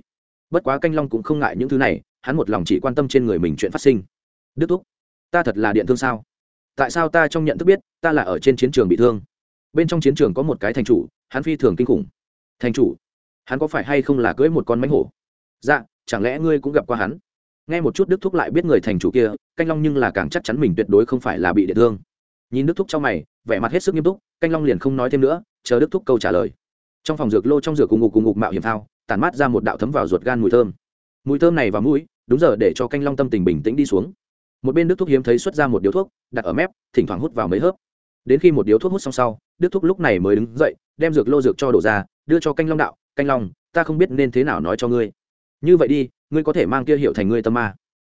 Bất quá canh long cũng không ngại những thứ này, hắn một lòng chỉ quan tâm trên người mình chuyện phát sinh. Đức thúc, ta thật là điện thương sao? Tại sao ta trong nhận thức biết, ta là ở trên chiến trường bị thương? Bên trong chiến trường có một cái thành chủ, hắn phi thường kinh khủng. Thành chủ? Hắn có phải hay không là cưỡi một con mánh hổ? Dạ chẳng lẽ ngươi cũng gặp qua hắn? Nghe một chút đức thúc lại biết người thành chủ kia, canh long nhưng là càng chắc chắn mình tuyệt đối không phải là bị điện thương nhìn đức thúc trong mày, vẻ mặt hết sức nghiêm túc, canh long liền không nói thêm nữa, chờ đức thúc câu trả lời. Trong phòng dược lô trong dược cùng ngục cùng ngục mạo hiểm thao, tản mát ra một đạo thấm vào ruột gan mùi thơm. Mùi thơm này và mũi, đúng giờ để cho canh long tâm tình bình tĩnh đi xuống. Một bên đức thúc hiếm thấy xuất ra một điếu thuốc, đặt ở mép, thỉnh thoảng hút vào mấy hớp. Đến khi một điếu thuốc hút xong sau, đức thúc lúc này mới đứng dậy, đem dược lô dược cho đổ ra, đưa cho canh long đạo, canh long, ta không biết nên thế nào nói cho ngươi. Như vậy đi, ngươi có thể mang kia hiệu thành ngươi tâm ma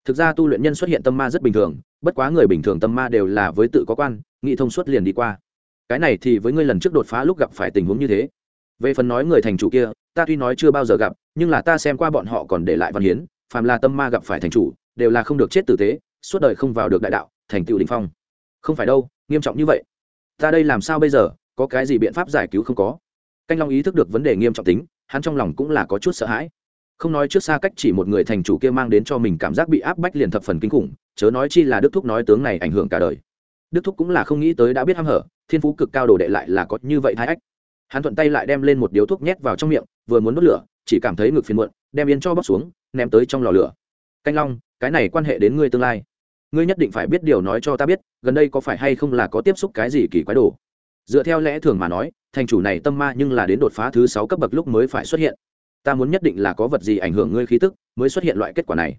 thực ra tu luyện nhân xuất hiện tâm ma rất bình thường, bất quá người bình thường tâm ma đều là với tự có quan, nghị thông suốt liền đi qua. Cái này thì với ngươi lần trước đột phá lúc gặp phải tình huống như thế. Về phần nói người thành chủ kia, ta tuy nói chưa bao giờ gặp, nhưng là ta xem qua bọn họ còn để lại văn hiến, phàm là tâm ma gặp phải thành chủ, đều là không được chết tử tế, suốt đời không vào được đại đạo, thành tựu đình phong. Không phải đâu, nghiêm trọng như vậy. Ta đây làm sao bây giờ, có cái gì biện pháp giải cứu không có? Canh long ý thức được vấn đề nghiêm trọng tính, hắn trong lòng cũng là có chút sợ hãi không nói trước xa cách chỉ một người thành chủ kia mang đến cho mình cảm giác bị áp bách liền thập phần kinh khủng, chớ nói chi là đức thúc nói tướng này ảnh hưởng cả đời. Đức thúc cũng là không nghĩ tới đã biết h hở, thiên phú cực cao đồ đệ lại là có như vậy thái ách. Hắn thuận tay lại đem lên một điếu thuốc nhét vào trong miệng, vừa muốn đốt lửa, chỉ cảm thấy ngực phiền muộn, đem yên cho bóc xuống, ném tới trong lò lửa. Canh long, cái này quan hệ đến ngươi tương lai. Ngươi nhất định phải biết điều nói cho ta biết, gần đây có phải hay không là có tiếp xúc cái gì kỳ quái đồ? Dựa theo lẽ thường mà nói, thành chủ này tâm ma nhưng là đến đột phá thứ sáu cấp bậc lúc mới phải xuất hiện ta muốn nhất định là có vật gì ảnh hưởng ngươi khí tức mới xuất hiện loại kết quả này.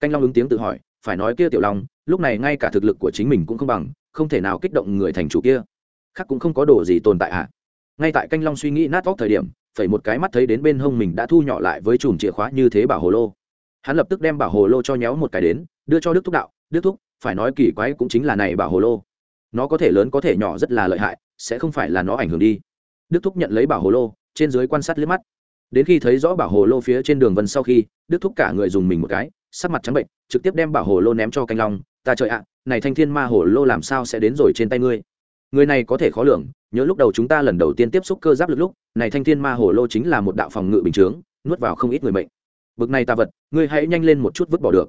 Canh long ứng tiếng tự hỏi, phải nói kia tiểu long, lúc này ngay cả thực lực của chính mình cũng không bằng, không thể nào kích động người thành chủ kia. Khác cũng không có đồ gì tồn tại ạ à. ngay tại canh long suy nghĩ nát vóc thời điểm phải một cái mắt thấy đến bên hông mình đã thu nhỏ lại với chùm chìa khóa như thế bảo hồ lô. Hắn lập tức đem bảo hồ lô cho nhéo một cái đến, đưa cho đức thúc đạo, đức thúc, phải nói kỳ quái cũng chính là này bảo hồ lô. Nó có thể lớn có thể nhỏ rất là lợi hại, sẽ không phải là nó ảnh hưởng đi. Đức thúc nhận lấy bảo hồ lô, trên dưới quan sát liếc mắt đến khi thấy rõ bảo hồ lô phía trên đường vân sau khi, đức thúc cả người dùng mình một cái, sắc mặt trắng bệnh, trực tiếp đem bảo hồ lô ném cho canh long. Ta trời ạ, này thanh thiên ma hồ lô làm sao sẽ đến rồi trên tay ngươi? Người này có thể khó lường, nhớ lúc đầu chúng ta lần đầu tiên tiếp xúc cơ giáp lực lúc, này thanh thiên ma hồ lô chính là một đạo phòng ngự bình chướng, nuốt vào không ít người mệnh. Bực này tà vật, ngươi hãy nhanh lên một chút vứt bỏ được.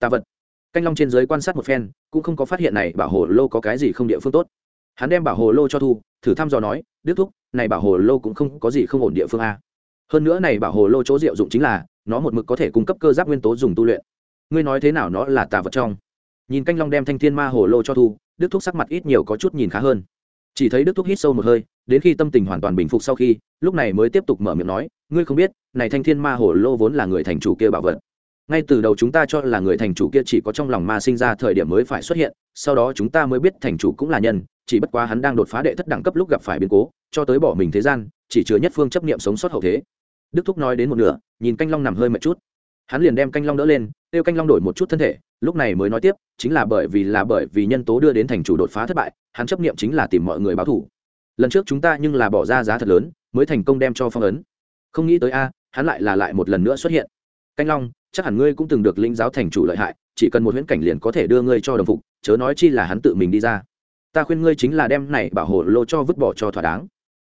Tà vật? Canh long trên giới quan sát một phen, cũng không có phát hiện này bảo hồ lô có cái gì không địa phương tốt. Hắn đem bảo hồ lô cho thu, thử thăm dò nói, đức thúc, này bảo hồ lô cũng không có gì không ổn địa phương a hơn nữa này bảo hồ lô chỗ diệu dụng chính là, nó một mực có thể cung cấp cơ giáp nguyên tố dùng tu luyện. Ngươi nói thế nào nó là tà vật trong? Nhìn canh long đem thanh thiên ma hồ lô cho thu, đức thúc sắc mặt ít nhiều có chút nhìn khá hơn. Chỉ thấy đức thúc hít sâu một hơi, đến khi tâm tình hoàn toàn bình phục sau khi, lúc này mới tiếp tục mở miệng nói, ngươi không biết, này thanh thiên ma hồ lô vốn là người thành chủ kia bảo vật. Ngay từ đầu chúng ta cho là người thành chủ kia chỉ có trong lòng ma sinh ra thời điểm mới phải xuất hiện, sau đó chúng ta mới biết thành chủ cũng là nhân, chỉ bất quá hắn đang đột phá đệ thất đẳng cấp lúc gặp phải biến cố, cho tới bỏ mình thế gian, chỉ chứa nhất phương chấp niệm sống sót hậu thế đức thúc nói đến một nửa, nhìn canh long nằm hơi mệt chút. Hắn liền đem canh long đỡ lên, kêu canh long đổi một chút thân thể, lúc này mới nói tiếp, chính là bởi vì là bởi vì nhân tố đưa đến thành chủ đột phá thất bại, hắn chấp niệm chính là tìm mọi người báo thủ lần trước chúng ta nhưng là bỏ ra giá thật lớn, mới thành công đem cho phong ấn. Không nghĩ tới a, hắn lại là lại một lần nữa xuất hiện. Canh long, chắc hẳn ngươi cũng từng được linh giáo thành chủ lợi hại, chỉ cần một huyễn cảnh liền có thể đưa ngươi cho đồng phục, chớ nói chi là hắn tự mình đi ra. Ta khuyên ngươi chính là đem này bảo hộ lô cho vứt bỏ cho thỏa đáng.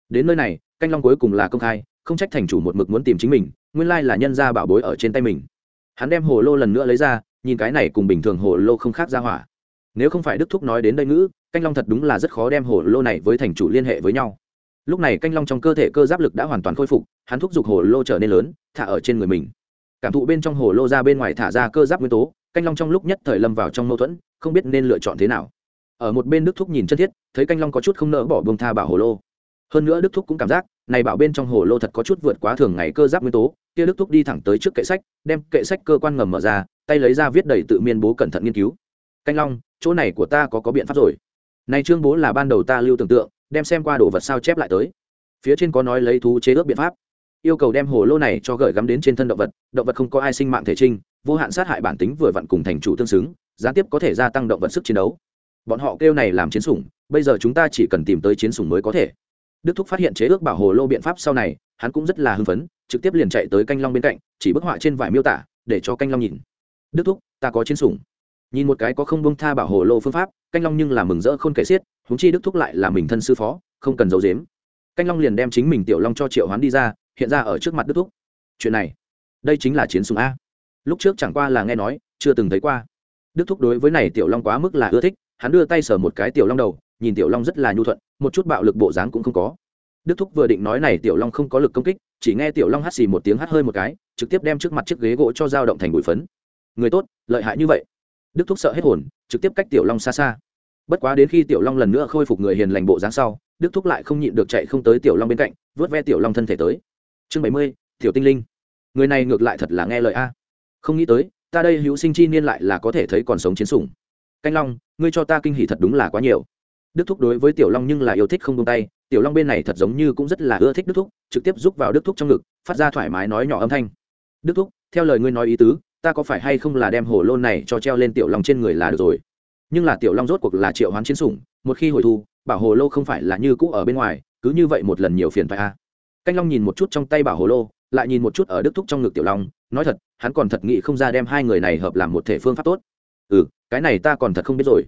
Đến nơi này, canh long cuối cùng là công khai không trách thành chủ một mực muốn tìm chính mình, nguyên lai là nhân ra bảo bối ở trên tay mình. Hắn đem hồ lô lần nữa lấy ra, nhìn cái này cùng bình thường hồ lô không khác ra hỏa. Nếu không phải đức thúc nói đến đây ngữ, canh long thật đúng là rất khó đem hồ lô này với thành chủ liên hệ với nhau. Lúc này canh long trong cơ thể cơ giáp lực đã hoàn toàn khôi phục, hắn thúc giục hồ lô trở nên lớn, thả ở trên người mình. Cảm thụ bên trong hồ lô ra bên ngoài thả ra cơ giáp nguyên tố, canh long trong lúc nhất thời lâm vào trong mâu thuẫn, không biết nên lựa chọn thế nào. Ở một bên đức thúc nhìn chân thiết, thấy canh long có chút không nỡ bỏ bông tha bảo hồ lô. Hơn nữa đức thúc cũng cảm giác này bảo bên trong hồ lô thật có chút vượt quá thường ngày cơ giáp nguyên tố, kia đức thúc đi thẳng tới trước kệ sách, đem kệ sách cơ quan ngầm mở ra, tay lấy ra viết đầy tự miên bố cẩn thận nghiên cứu. Canh long, chỗ này của ta có có biện pháp rồi. Này trương bố là ban đầu ta lưu tưởng tượng, đem xem qua đồ vật sao chép lại tới. Phía trên có nói lấy thú chế ước biện pháp. Yêu cầu đem hồ lô này cho gửi gắm đến trên thân động vật động vật không có ai sinh mạng thể trinh, vô hạn sát hại bản tính vừa vặn cùng thành chủ tương xứng, gián tiếp có thể gia tăng động vật sức chiến đấu. Bọn họ kêu này làm chiến sủng, bây giờ chúng ta chỉ cần tìm tới chiến sủng mới có thể đức thúc phát hiện chế ước bảo hồ lô biện pháp sau này, hắn cũng rất là hưng phấn, trực tiếp liền chạy tới canh long bên cạnh, chỉ bức họa trên vải miêu tả, để cho canh long nhìn. Đức thúc, ta có chiến sủng. Nhìn một cái có không bông tha bảo hồ lô phương pháp, canh long nhưng là mừng rỡ không kể xiết húng chi đức thúc lại là mình thân sư phó, không cần giấu dếm canh long liền đem chính mình tiểu long cho triệu hoán đi ra, hiện ra ở trước mặt đức thúc. Chuyện này, đây chính là chiến súng a. Lúc trước chẳng qua là nghe nói, chưa từng thấy qua. Đức thúc đối với này tiểu long quá mức là ưa thích, hắn đưa tay sờ một cái tiểu long đầu nhìn tiểu long rất là nhu thuận, một chút bạo lực bộ dáng cũng không có. Đức thúc vừa định nói này tiểu long không có lực công kích, chỉ nghe tiểu long hắt xì một tiếng hắt hơi một cái, trực tiếp đem trước mặt chiếc ghế gỗ cho dao động thành bụi phấn. Người tốt, lợi hại như vậy. Đức thúc sợ hết hồn, trực tiếp cách tiểu long xa xa. Bất quá đến khi tiểu long lần nữa khôi phục người hiền lành bộ dáng sau, đức thúc lại không nhịn được chạy không tới tiểu long bên cạnh, vớt ve tiểu long thân thể tới. Chương bảy mươi, tiểu tinh linh. Người này ngược lại thật là nghe lời a. Không nghĩ tới, ta đây hữu sinh chi niên lại là có thể thấy còn sống chiến sủng. Canh long, ngươi cho ta kinh hỉ thật đúng là quá nhiều đức thúc đối với tiểu long nhưng là yêu thích không tung tay, tiểu long bên này thật giống như cũng rất là ưa thích đức thúc, trực tiếp giúp vào đức thúc trong ngực, phát ra thoải mái nói nhỏ âm thanh. Đức thúc, theo lời ngươi nói ý tứ, ta có phải hay không là đem hồ lô này cho treo lên tiểu long trên người là được rồi? Nhưng là tiểu long rốt cuộc là triệu hoán chiến sủng, một khi hồi thu, bảo hồ lô không phải là như cũ ở bên ngoài, cứ như vậy một lần nhiều phiền phải a à. canh long nhìn một chút trong tay bảo hồ lô, lại nhìn một chút ở đức thúc trong ngực tiểu long, nói thật, hắn còn thật nghĩ không ra đem hai người này hợp làm một thể phương pháp tốt. Ừ cái này ta còn thật không biết rồi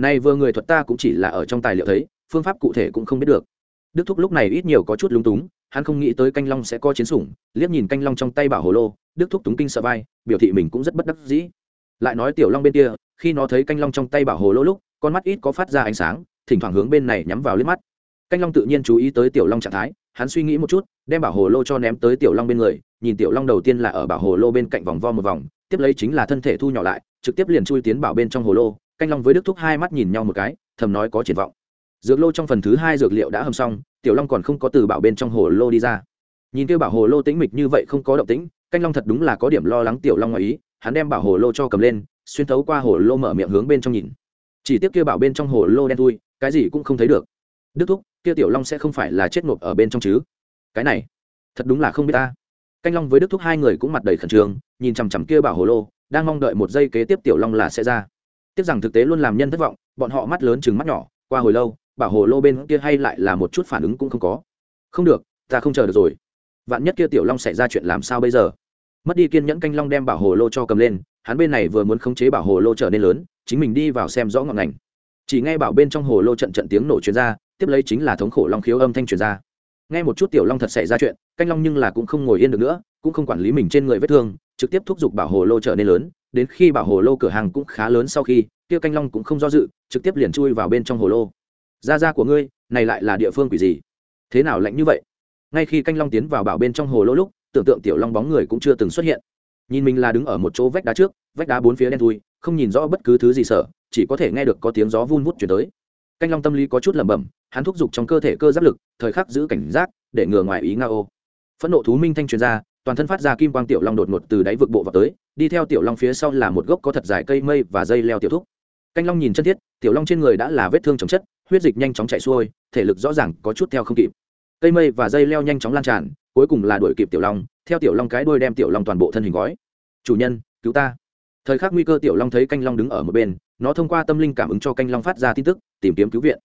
nay vừa người thuật ta cũng chỉ là ở trong tài liệu thấy, phương pháp cụ thể cũng không biết được. Đức thúc lúc này ít nhiều có chút lúng túng, hắn không nghĩ tới canh long sẽ có chiến sủng, liếc nhìn canh long trong tay bảo hồ lô, đức thúc túng kinh sợ vai, biểu thị mình cũng rất bất đắc dĩ. Lại nói tiểu long bên kia, khi nó thấy canh long trong tay bảo hồ lô lúc, con mắt ít có phát ra ánh sáng, thỉnh thoảng hướng bên này nhắm vào liếc mắt. Canh long tự nhiên chú ý tới tiểu long trạng thái, hắn suy nghĩ một chút, đem bảo hồ lô cho ném tới tiểu long bên người, nhìn tiểu long đầu tiên là ở bảo hồ lô bên cạnh vòng vo một vòng, tiếp lấy chính là thân thể thu nhỏ lại, trực tiếp liền chui tiến bảo bên trong hồ lô canh long với đức thúc hai mắt nhìn nhau một cái, thầm nói có triển vọng. Dược lô trong phần thứ hai dược liệu đã hầm xong, tiểu long còn không có từ bảo bên trong hồ lô đi ra. Nhìn kêu bảo hồ lô tĩnh mịch như vậy không có động tĩnh, canh long thật đúng là có điểm lo lắng tiểu long ngoài ý, hắn đem bảo hồ lô cho cầm lên, xuyên thấu qua hồ lô mở miệng hướng bên trong nhìn. Chỉ tiếc kia bảo bên trong hồ lô đen thui, cái gì cũng không thấy được. Đức thúc kia tiểu long sẽ không phải là chết nộp ở bên trong chứ? Cái này, thật đúng là không biết ta. Canh long với đức thúc hai người cũng mặt đầy khẩn trương, nhìn chằm chằm kia bảo hồ lô, đang mong đợi một giây kế tiếp tiểu long là sẽ ra tiếc rằng thực tế luôn làm nhân thất vọng, bọn họ mắt lớn chừng mắt nhỏ, qua hồi lâu, bảo hồ lô bên kia hay lại là một chút phản ứng cũng không có. Không được, ta không chờ được rồi. Vạn nhất kia tiểu long xảy ra chuyện làm sao bây giờ? Mất đi kiên nhẫn canh long đem bảo hồ lô cho cầm lên, hắn bên này vừa muốn khống chế bảo hồ lô trở nên lớn, chính mình đi vào xem rõ ngọn ngành. Chỉ nghe bảo bên trong hồ lô trận trận tiếng nổ chuyên r a tiếp lấy chính là thống khổ long khiếu âm thanh truyền ra. Nghe một chút tiểu long thật xảy ra chuyện, canh long nhưng là cũng không ngồi yên được nữa, cũng không quản lý mình trên người vết thương, trực tiếp thúc giục bảo hồ lô trở nên lớn đến khi bảo hồ lô cửa hàng cũng khá lớn sau khi, kia canh long cũng không do dự, trực tiếp liền chui vào bên trong hồ lô. Da da của ngươi, này lại là địa phương quỷ gì? Thế nào lạnh như vậy? Ngay khi canh long tiến vào bảo bên trong hồ lô lúc, tưởng tượng tiểu long bóng người cũng chưa từng xuất hiện. Nhìn mình là đứng ở một chỗ vách đá trước, vách đá bốn phía đen thui, không nhìn rõ bất cứ thứ gì sợ, chỉ có thể nghe được có tiếng gió vun vút chuyển tới. Canh long tâm lý có chút lẩm bẩm, hắn thúc giục trong cơ thể cơ giáp lực, thời khắc giữ cảnh giác, để ngừa ngoài ý nga ô phẫn nộ thú minh thanh truyền ra, toàn thân phát ra kim quang tiểu long đột ngột từ đáy vực bộ vào tới đi theo tiểu long phía sau là một gốc có thật dài cây mây và dây leo tiểu thúc. Canh long nhìn chân thiết, tiểu long trên người đã là vết thương chồng chất, huyết dịch nhanh chóng chạy xuôi, thể lực rõ ràng có chút theo không kịp. Cây mây và dây leo nhanh chóng lan tràn, cuối cùng là đuổi kịp tiểu long, theo tiểu long cái đuôi đem tiểu long toàn bộ thân hình gói. Chủ nhân, cứu ta. Thời khắc nguy cơ tiểu long thấy canh long đứng ở một bên, nó thông qua tâm linh cảm ứng cho canh long phát ra tin tức, tìm kiếm cứu viện.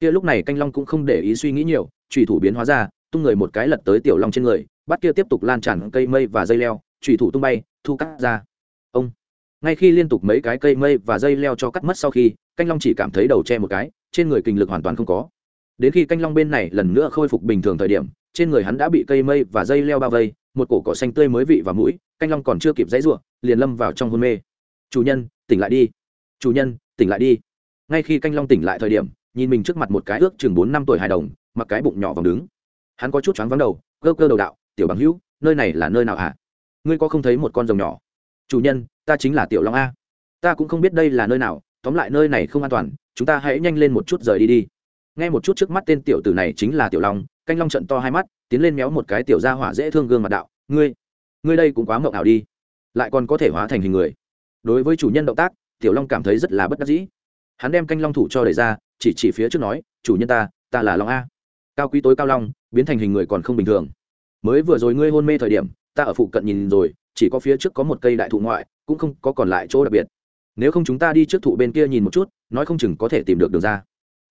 Kia lúc này canh long cũng không để ý suy nghĩ nhiều trùy thủ biến hóa ra, tung người một cái lật tới tiểu long trên người, bắt kia tiếp tục lan tràn cây mây và dây leo trùy thủ tung bay, thu cắt ra. Ông, ngay khi liên tục mấy cái cây mây và dây leo cho cắt mất sau khi, canh long chỉ cảm thấy đầu che một cái, trên người kinh lực hoàn toàn không có. Đến khi canh long bên này lần nữa khôi phục bình thường thời điểm, trên người hắn đã bị cây mây và dây leo bao vây, một cổ cỏ xanh tươi mới vị và mũi, canh long còn chưa kịp dãy ruộng, liền lâm vào trong hôn mê. Chủ nhân, tỉnh lại đi. Chủ nhân, tỉnh lại đi. Ngay khi canh long tỉnh lại thời điểm, nhìn mình trước mặt một cái ước chừng bốn năm tuổi hài đồng, mặc cái bụng nhỏ vòng đứng. Hắn có chút choáng vắng đầu, cơ cơ đầu đạo, tiểu bằng hữu, nơi này là nơi nào hả? Ngươi có không thấy một con rồng nhỏ? Chủ nhân, ta chính là tiểu long a. Ta cũng không biết đây là nơi nào, tóm lại nơi này không an toàn, chúng ta hãy nhanh lên một chút rời đi đi. Nghe một chút trước mắt tên tiểu tử này chính là tiểu long, canh long trận to hai mắt, tiến lên méo một cái tiểu ra hỏa dễ thương gương mặt đạo, ngươi ngươi đây cũng quá mộng ảo đi. Lại còn có thể hóa thành hình người. Đối với chủ nhân động tác, tiểu long cảm thấy rất là bất đắc dĩ. Hắn đem canh long thủ cho đẩy ra, chỉ chỉ phía trước nói, chủ nhân ta ta là long a. Cao quý tối cao long, biến thành hình người còn không bình thường. Mới vừa rồi ngươi hôn mê thời điểm ta ở phụ cận nhìn rồi, chỉ có phía trước có một cây đại thụ ngoại, cũng không có còn lại chỗ đặc biệt. Nếu không chúng ta đi trước thụ bên kia nhìn một chút, nói không chừng có thể tìm được đường ra.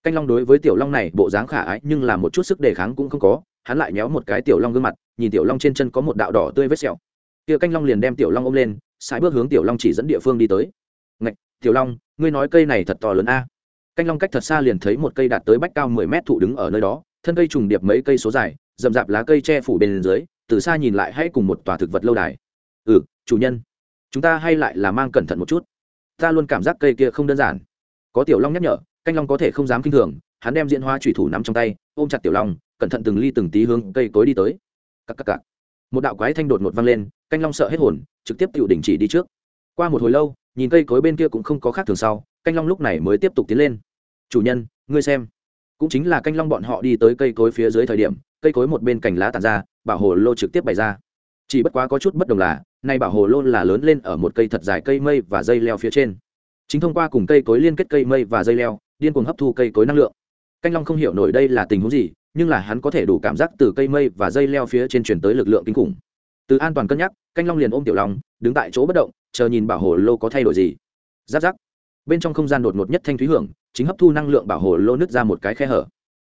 Canh long đối với tiểu long này, bộ dáng khả ái, nhưng là một chút sức đề kháng cũng không có, hắn lại méo một cái tiểu long gương mặt, nhìn tiểu long trên chân có một đạo đỏ tươi vết sẹo. Kia canh long liền đem tiểu long ôm lên, sải bước hướng tiểu long chỉ dẫn địa phương đi tới. Ngạch, tiểu long, ngươi nói cây này thật to lớn a. Canh long cách thật xa liền thấy một cây đạt tới bách cao mười mét thụ đứng ở nơi đó, thân cây trùng điệp mấy cây số dài, rậm rạp lá cây che phủ bên dưới từ xa nhìn lại hãy cùng một tòa thực vật lâu đài. Ừ chủ nhân. Chúng ta hay lại là mang cẩn thận một chút. Ta luôn cảm giác cây kia không đơn giản. Có tiểu long nhắc nhở, canh long có thể không dám kinh thường, hắn đem diễn hoa thủy thủ nắm trong tay, ôm chặt tiểu long, cẩn thận từng ly từng tí hướng cây cối đi tới. Cắc cắc cắc. một đạo quái thanh đột ngột vang lên, canh long sợ hết hồn, trực tiếp tự đình chỉ đi trước. Qua một hồi lâu, nhìn cây cối bên kia cũng không có khác thường sau, canh long lúc này mới tiếp tục tiến lên. Chủ nhân, ngươi xem cũng chính là canh long bọn họ đi tới cây cối phía dưới thời điểm, cây cối một bên cành lá tàn ra, bảo hồ lô trực tiếp bày ra. Chỉ bất quá có chút bất đồng là, nay bảo hồ lô là lớn lên ở một cây thật dài cây mây và dây leo phía trên. Chính thông qua cùng cây cối liên kết cây mây và dây leo, điên cuồng hấp thu cây cối năng lượng. Canh long không hiểu nổi đây là tình huống gì, nhưng là hắn có thể đủ cảm giác từ cây mây và dây leo phía trên truyền tới lực lượng kinh khủng. Từ an toàn cân nhắc, canh long liền ôm tiểu long, đứng tại chỗ bất động, chờ nhìn bảo hồ lô có thay đổi gì. Giáp giáp. Bên trong không gian đột ngột nhất thanh thúy hưởng chính hấp thu năng lượng bảo hồ lô nứt ra một cái khe hở.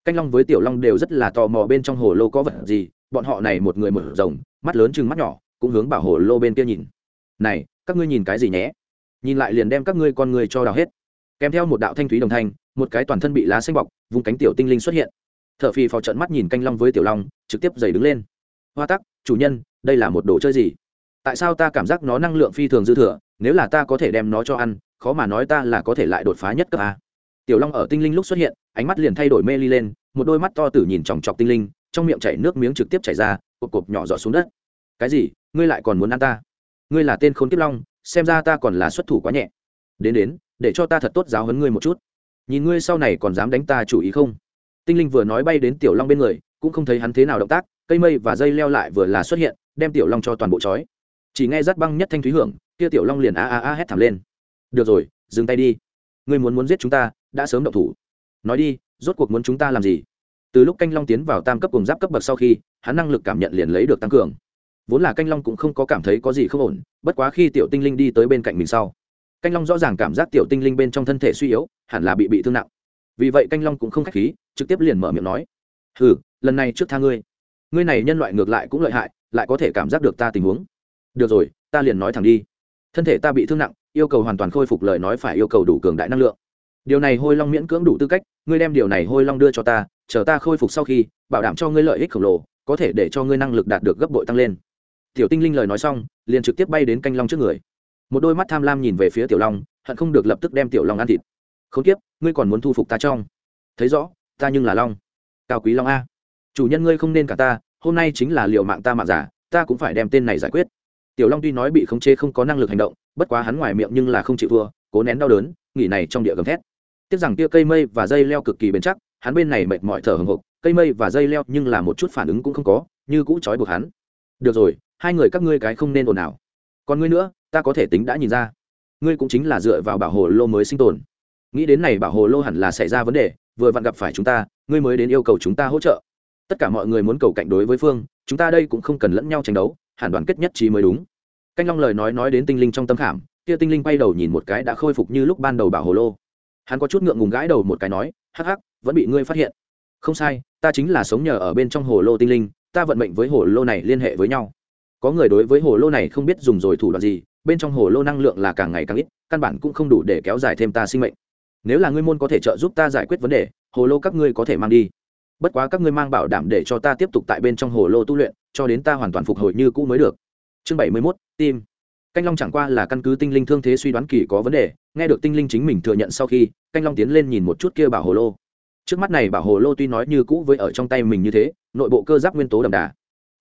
Canh long với tiểu long đều rất là tò mò bên trong hồ lô có vật gì, bọn họ này một người một rồng mắt lớn chừng mắt nhỏ, cũng hướng bảo hồ lô bên kia nhìn. Này, các ngươi nhìn cái gì nhé? Nhìn lại liền đem các ngươi con người cho đào hết. Kèm theo một đạo thanh thúy đồng thanh, một cái toàn thân bị lá xanh bọc vùng cánh tiểu tinh linh xuất hiện. T h ở phì phò trận mắt nhìn canh long với tiểu long, trực tiếp dày đứng lên. Hoa tắc, chủ nhân, đây là một đồ chơi gì? Tại sao ta cảm giác nó năng lượng phi thường dư thừa, nếu là ta có thể đem nó cho ăn, khó mà nói ta là có thể lại đột phá nhất cấp a tiểu long ở tinh linh lúc xuất hiện, ánh mắt liền thay đổi mê ly lên, một đôi mắt to tử nhìn chòng chọc tinh linh, trong miệng chảy nước miếng trực tiếp chảy ra cột cột nhỏ giọt xuống đất. Cái gì? Ngươi lại còn muốn ăn ta? Ngươi là tên khốn kiếp long, xem ra ta còn là xuất thủ quá nhẹ. Đến đến, để cho ta thật tốt giáo hấn ngươi một chút. Nhìn ngươi sau này còn dám đánh ta chủ ý không? Tinh linh vừa nói bay đến tiểu long bên người, cũng không thấy hắn thế nào động tác, cây mây và dây leo lại vừa là xuất hiện, đem tiểu long cho toàn bộ chói chỉ nghe rắt băng nhất thanh thúy hưởng, kia tiểu long liền a a a hét thảm lên. Được rồi, dừng tay đi ngươi muốn muốn giết chúng ta đã sớm động thủ. Nói đi rốt cuộc muốn chúng ta làm gì? Từ lúc canh long tiến vào tam cấp cùng giáp cấp bậc sau khi hắn năng lực cảm nhận liền lấy được tăng cường. Vốn là canh long cũng không có cảm thấy có gì không ổn bất quá khi tiểu tinh linh đi tới bên cạnh mình sau canh long rõ ràng cảm giác tiểu tinh linh bên trong thân thể suy yếu hẳn là bị bị thương nặng. Vì vậy canh long cũng không k h á c h khí trực tiếp liền mở miệng nói Hừ, lần này trước tha ngươi. Ngươi này nhân loại ngược lại cũng lợi hại lại có thể cảm giác được ta tình huống. Được rồi ta liền nói thẳng đi. Thân thể ta bị thương nặng yêu cầu hoàn toàn khôi phục lời nói phải yêu cầu đủ cường đại năng lượng. Điều này hôi long miễn cưỡng đủ tư cách, ngươi đem điều này hôi long đưa cho ta, chờ ta khôi phục sau khi, bảo đảm cho ngươi lợi ích khổng lồ, có thể để cho ngươi năng lực đạt được gấp bội tăng lên. Tiểu tinh linh lời nói xong, liền trực tiếp bay đến canh long trước người. Một đôi mắt tham lam nhìn về phía tiểu long, hận không được lập tức đem tiểu long ăn thịt. Không tiếp ngươi còn muốn thu phục ta trong? Thấy rõ, ta nhưng là long. Cao quý long a. Chủ nhân ngươi không nên cả ta, hôm nay chính là liệu mạng ta mạng giả, ta cũng phải đem tên này giải quyết tiểu long tuy nói bị khống chế không có năng lực hành động, bất quá hắn ngoài miệng nhưng là không chịu thua, cố nén đau đớn, nghỉ này trong địa gầm thét. Tiếc rằng kia cây mây và dây leo cực kỳ bền chắc, hắn bên này mệt mỏi thở hồng hộc, cây mây và dây leo nhưng là một chút phản ứng cũng không có, như cũ trói buộc hắn. Được rồi, hai người các ngươi cái không nên ồn ào. Còn ngươi nữa, ta có thể tính đã nhìn ra. Ngươi cũng chính là dựa vào bảo hồ lô mới sinh tồn. Nghĩ đến này bảo hồ lô hẳn là xảy ra vấn đề, vừa vặn gặp phải chúng ta, ngươi mới đến yêu cầu chúng ta hỗ trợ. Tất cả mọi người muốn cầu cạnh đối với phương, chúng ta đây cũng không cần lẫn nhau tranh đấu hẳn đoàn kết nhất trí mới đúng. Canh long lời nói nói đến tinh linh trong tâm khảm, kia tinh linh quay đầu nhìn một cái đã khôi phục như lúc ban đầu bảo hồ lô. Hắn có chút ngượng ngùng gãi đầu một cái nói, hắc hắc, vẫn bị ngươi phát hiện. Không sai, ta chính là sống nhờ ở bên trong hồ lô tinh linh, ta vận mệnh với hồ lô này liên hệ với nhau. Có người đối với hồ lô này không biết dùng rồi thủ đoạn gì, bên trong hồ lô năng lượng là càng ngày càng ít, căn bản cũng không đủ để kéo dài thêm ta sinh mệnh. Nếu là ngươi môn có thể trợ giúp ta giải quyết vấn đề, hồ lô các ngươi có thể mang đi. Bất quá các ngươi mang bảo đảm để cho ta tiếp tục tại bên trong hồ lô tu luyện cho đến ta hoàn toàn phục hồi như cũ mới được. Chương bảy mươi mốt, tim. Canh long chẳng qua là căn cứ tinh linh thương thế suy đoán kỳ có vấn đề, nghe được tinh linh chính mình thừa nhận sau khi, canh long tiến lên nhìn một chút kia bảo hồ lô. Trước mắt này bảo hồ lô tuy nói như cũ với ở trong tay mình như thế, nội bộ cơ giáp nguyên tố đậm đà.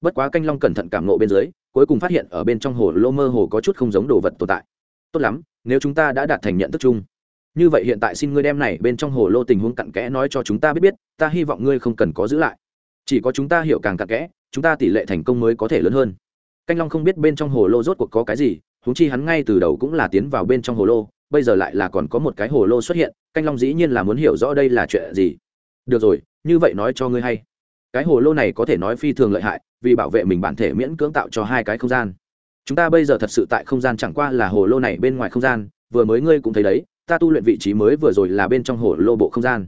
Bất quá canh long cẩn thận cảm nộ bên dưới, cuối cùng phát hiện ở bên trong hồ lô mơ hồ có chút không giống đồ vật tồn tại. Tốt lắm, nếu chúng ta đã đạt thành nhận thức chung. Như vậy hiện tại xin ngươi đem này bên trong hồ lô tình huống cặn kẽ nói cho chúng ta biết biết, ta hy vọng ngươi không cần có giữ lại. Chỉ có chúng ta hiểu càng cặn kẽ chúng ta tỷ lệ thành công mới có thể lớn hơn. Canh long không biết bên trong hồ lô rốt cuộc có cái gì húng chi hắn ngay từ đầu cũng là tiến vào bên trong hồ lô, bây giờ lại là còn có một cái hồ lô xuất hiện, canh long dĩ nhiên là muốn hiểu rõ đây là chuyện gì. Được rồi, như vậy nói cho ngươi hay. Cái hồ lô này có thể nói phi thường lợi hại, vì bảo vệ mình bản thể miễn cưỡng tạo cho hai cái không gian. Chúng ta bây giờ thật sự tại không gian chẳng qua là hồ lô này bên ngoài không gian, vừa mới ngươi cũng thấy đấy, ta tu luyện vị trí mới vừa rồi là bên trong hồ lô bộ không gian.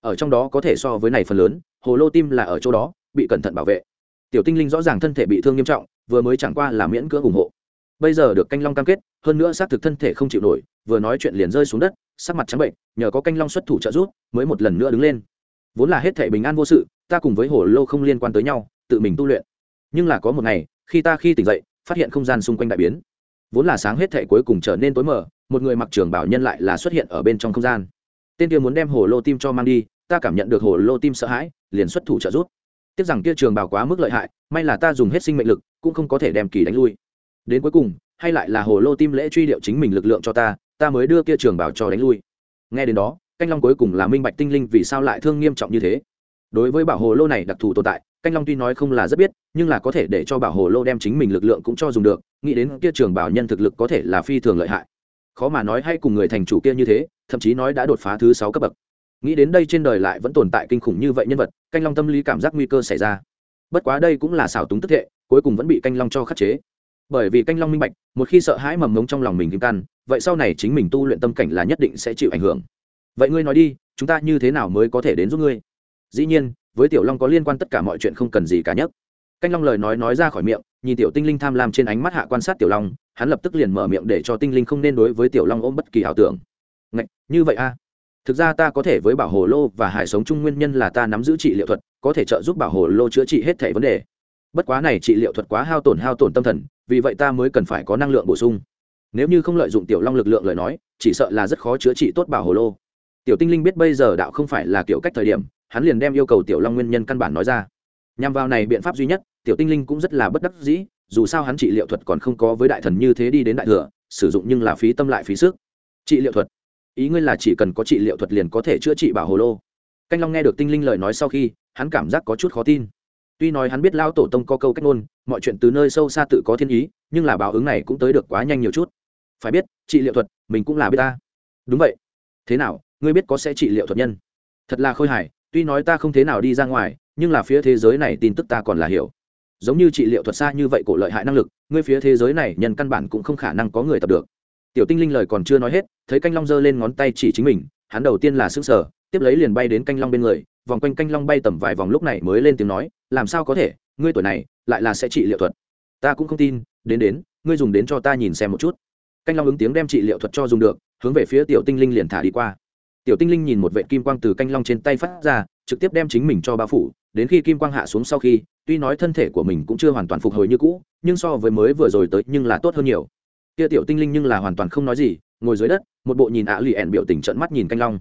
Ở trong đó có thể so với này phần lớn, hồ lô tim là ở chỗ đó, bị cẩn thận bảo vệ tiểu tinh linh rõ ràng thân thể bị thương nghiêm trọng, vừa mới chẳng qua là miễn cưỡng ủng hộ. Bây giờ được canh long cam kết, hơn nữa xác thực thân thể không chịu nổi, vừa nói chuyện liền rơi xuống đất, sắc mặt trắng bệnh, nhờ có canh long xuất thủ trợ giúp, mới một lần nữa đứng lên. Vốn là hết thể bình an vô sự, ta cùng với hồ lô không liên quan tới nhau, tự mình tu luyện. Nhưng là có một ngày, khi ta khi tỉnh dậy, phát hiện không gian xung quanh đại biến. Vốn là sáng hết thể cuối cùng trở nên tối mờ, một người mặc trường bảo nhân lại là xuất hiện ở bên trong không gian. Tên kia muốn đem hồ lô tim cho mang đi, ta cảm nhận được hồ lô tim sợ hãi, liền xuất thủ trợ giúp tiếc rằng kia trường bảo quá mức lợi hại, may là ta dùng hết sinh mệnh lực, cũng không có thể đem kỳ đánh lui. Đến cuối cùng, hay lại là hồ lô tim lễ truy điệu chính mình lực lượng cho ta ta mới đưa kia trường bảo cho đánh lui. Nghe đến đó, canh long cuối cùng là minh bạch tinh linh vì sao lại thương nghiêm trọng như thế. Đối với bảo hồ lô này đặc thù tồn tại, canh long tuy nói không là rất biết, nhưng là có thể để cho bảo hồ lô đem chính mình lực lượng cũng cho dùng được, nghĩ đến kia trường bảo nhân thực lực có thể là phi thường lợi hại. Khó mà nói hay cùng người thành chủ kia như thế, thậm chí nói đã đột phá thứ sáu cấp bậc nghĩ đến đây trên đời lại vẫn tồn tại kinh khủng như vậy nhân vật canh long tâm lý cảm giác nguy cơ xảy ra. Bất quá đây cũng là xảo túng tức thệ cuối cùng vẫn bị canh long cho khắc chế. Bởi vì canh long minh bạch một khi sợ hãi mầm ngống trong lòng mình kim căn vậy sau này chính mình tu luyện tâm cảnh là nhất định sẽ chịu ảnh hưởng. Vậy ngươi nói đi chúng ta như thế nào mới có thể đến giúp ngươi? Dĩ nhiên với tiểu long có liên quan tất cả mọi chuyện không cần gì cả nhất canh long lời nói nói ra khỏi miệng nhìn tiểu tinh linh tham lam trên ánh mắt hạ quan sát tiểu long hắn lập tức liền mở miệng để cho tinh linh không nên đối với tiểu long ôm bất kỳ ảo tưởng. Ngạch, như vậy a thực ra ta có thể với bảo hồ lô và hải sống chung nguyên nhân là ta nắm giữ trị liệu thuật, có thể trợ giúp bảo hồ lô chữa trị hết thể vấn đề. Bất quá này trị liệu thuật quá hao tổn hao tổn tâm thần, vì vậy ta mới cần phải có năng lượng bổ sung. Nếu như không lợi dụng tiểu long lực lượng lời nói, chỉ sợ là rất khó chữa trị tốt bảo hồ lô. Tiểu tinh linh biết bây giờ đạo không phải là kiểu cách thời điểm, hắn liền đem yêu cầu tiểu long nguyên nhân căn bản nói ra. Nhằm vào này biện pháp duy nhất, tiểu tinh linh cũng rất là bất đắc dĩ, dù sao hắn trị liệu thuật còn không có với đại thần như thế đi đến đại thừa, sử dụng nhưng là phí tâm lại phí sức. Trị liệu thuật ý ngươi là chỉ cần có trị liệu thuật liền có thể chữa trị bảo hồ lô. Canh long nghe được tinh linh lời nói sau khi, hắn cảm giác có chút khó tin. Tuy nói hắn biết lao tổ tông có câu cách ngôn, mọi chuyện từ nơi sâu xa tự có thiên ý, nhưng là báo ứng này cũng tới được quá nhanh nhiều chút. Phải biết, trị liệu thuật, mình cũng là biết ta. Đúng vậy. Thế nào, ngươi biết có sẽ trị liệu thuật nhân? Thật là khôi hài, tuy nói ta không thế nào đi ra ngoài, nhưng là phía thế giới này tin tức ta còn là hiểu. Giống như trị liệu thuật xa như vậy cổ lợi hại năng lực, ngươi phía thế giới này nhân căn bản cũng không khả năng có người tập được tiểu tinh linh lời còn chưa nói hết, thấy canh long giơ lên ngón tay chỉ chính mình, hắn đầu tiên là s ư n g sở tiếp lấy liền bay đến canh long bên người, vòng quanh canh long bay tầm vài vòng lúc này mới lên tiếng nói, làm sao có thể, ngươi tuổi này, lại là sẽ trị liệu thuật. Ta cũng không tin, đến đến, ngươi dùng đến cho ta nhìn xem một chút. Canh long ứng tiếng đem trị liệu thuật cho dùng được, hướng về phía tiểu tinh linh liền thả đi qua. Tiểu tinh linh nhìn một vệ kim quang từ canh long trên tay phát ra, trực tiếp đem chính mình cho bao phủ, đến khi kim quang hạ xuống sau khi, tuy nói thân thể của mình cũng chưa hoàn toàn phục hồi như cũ, nhưng so với mới vừa rồi tới nhưng là tốt hơn nhiều kia tiểu tinh linh nhưng là hoàn toàn không nói gì, ngồi dưới đất, một bộ nhìn ạ lì ẻn biểu tình trận mắt nhìn canh long.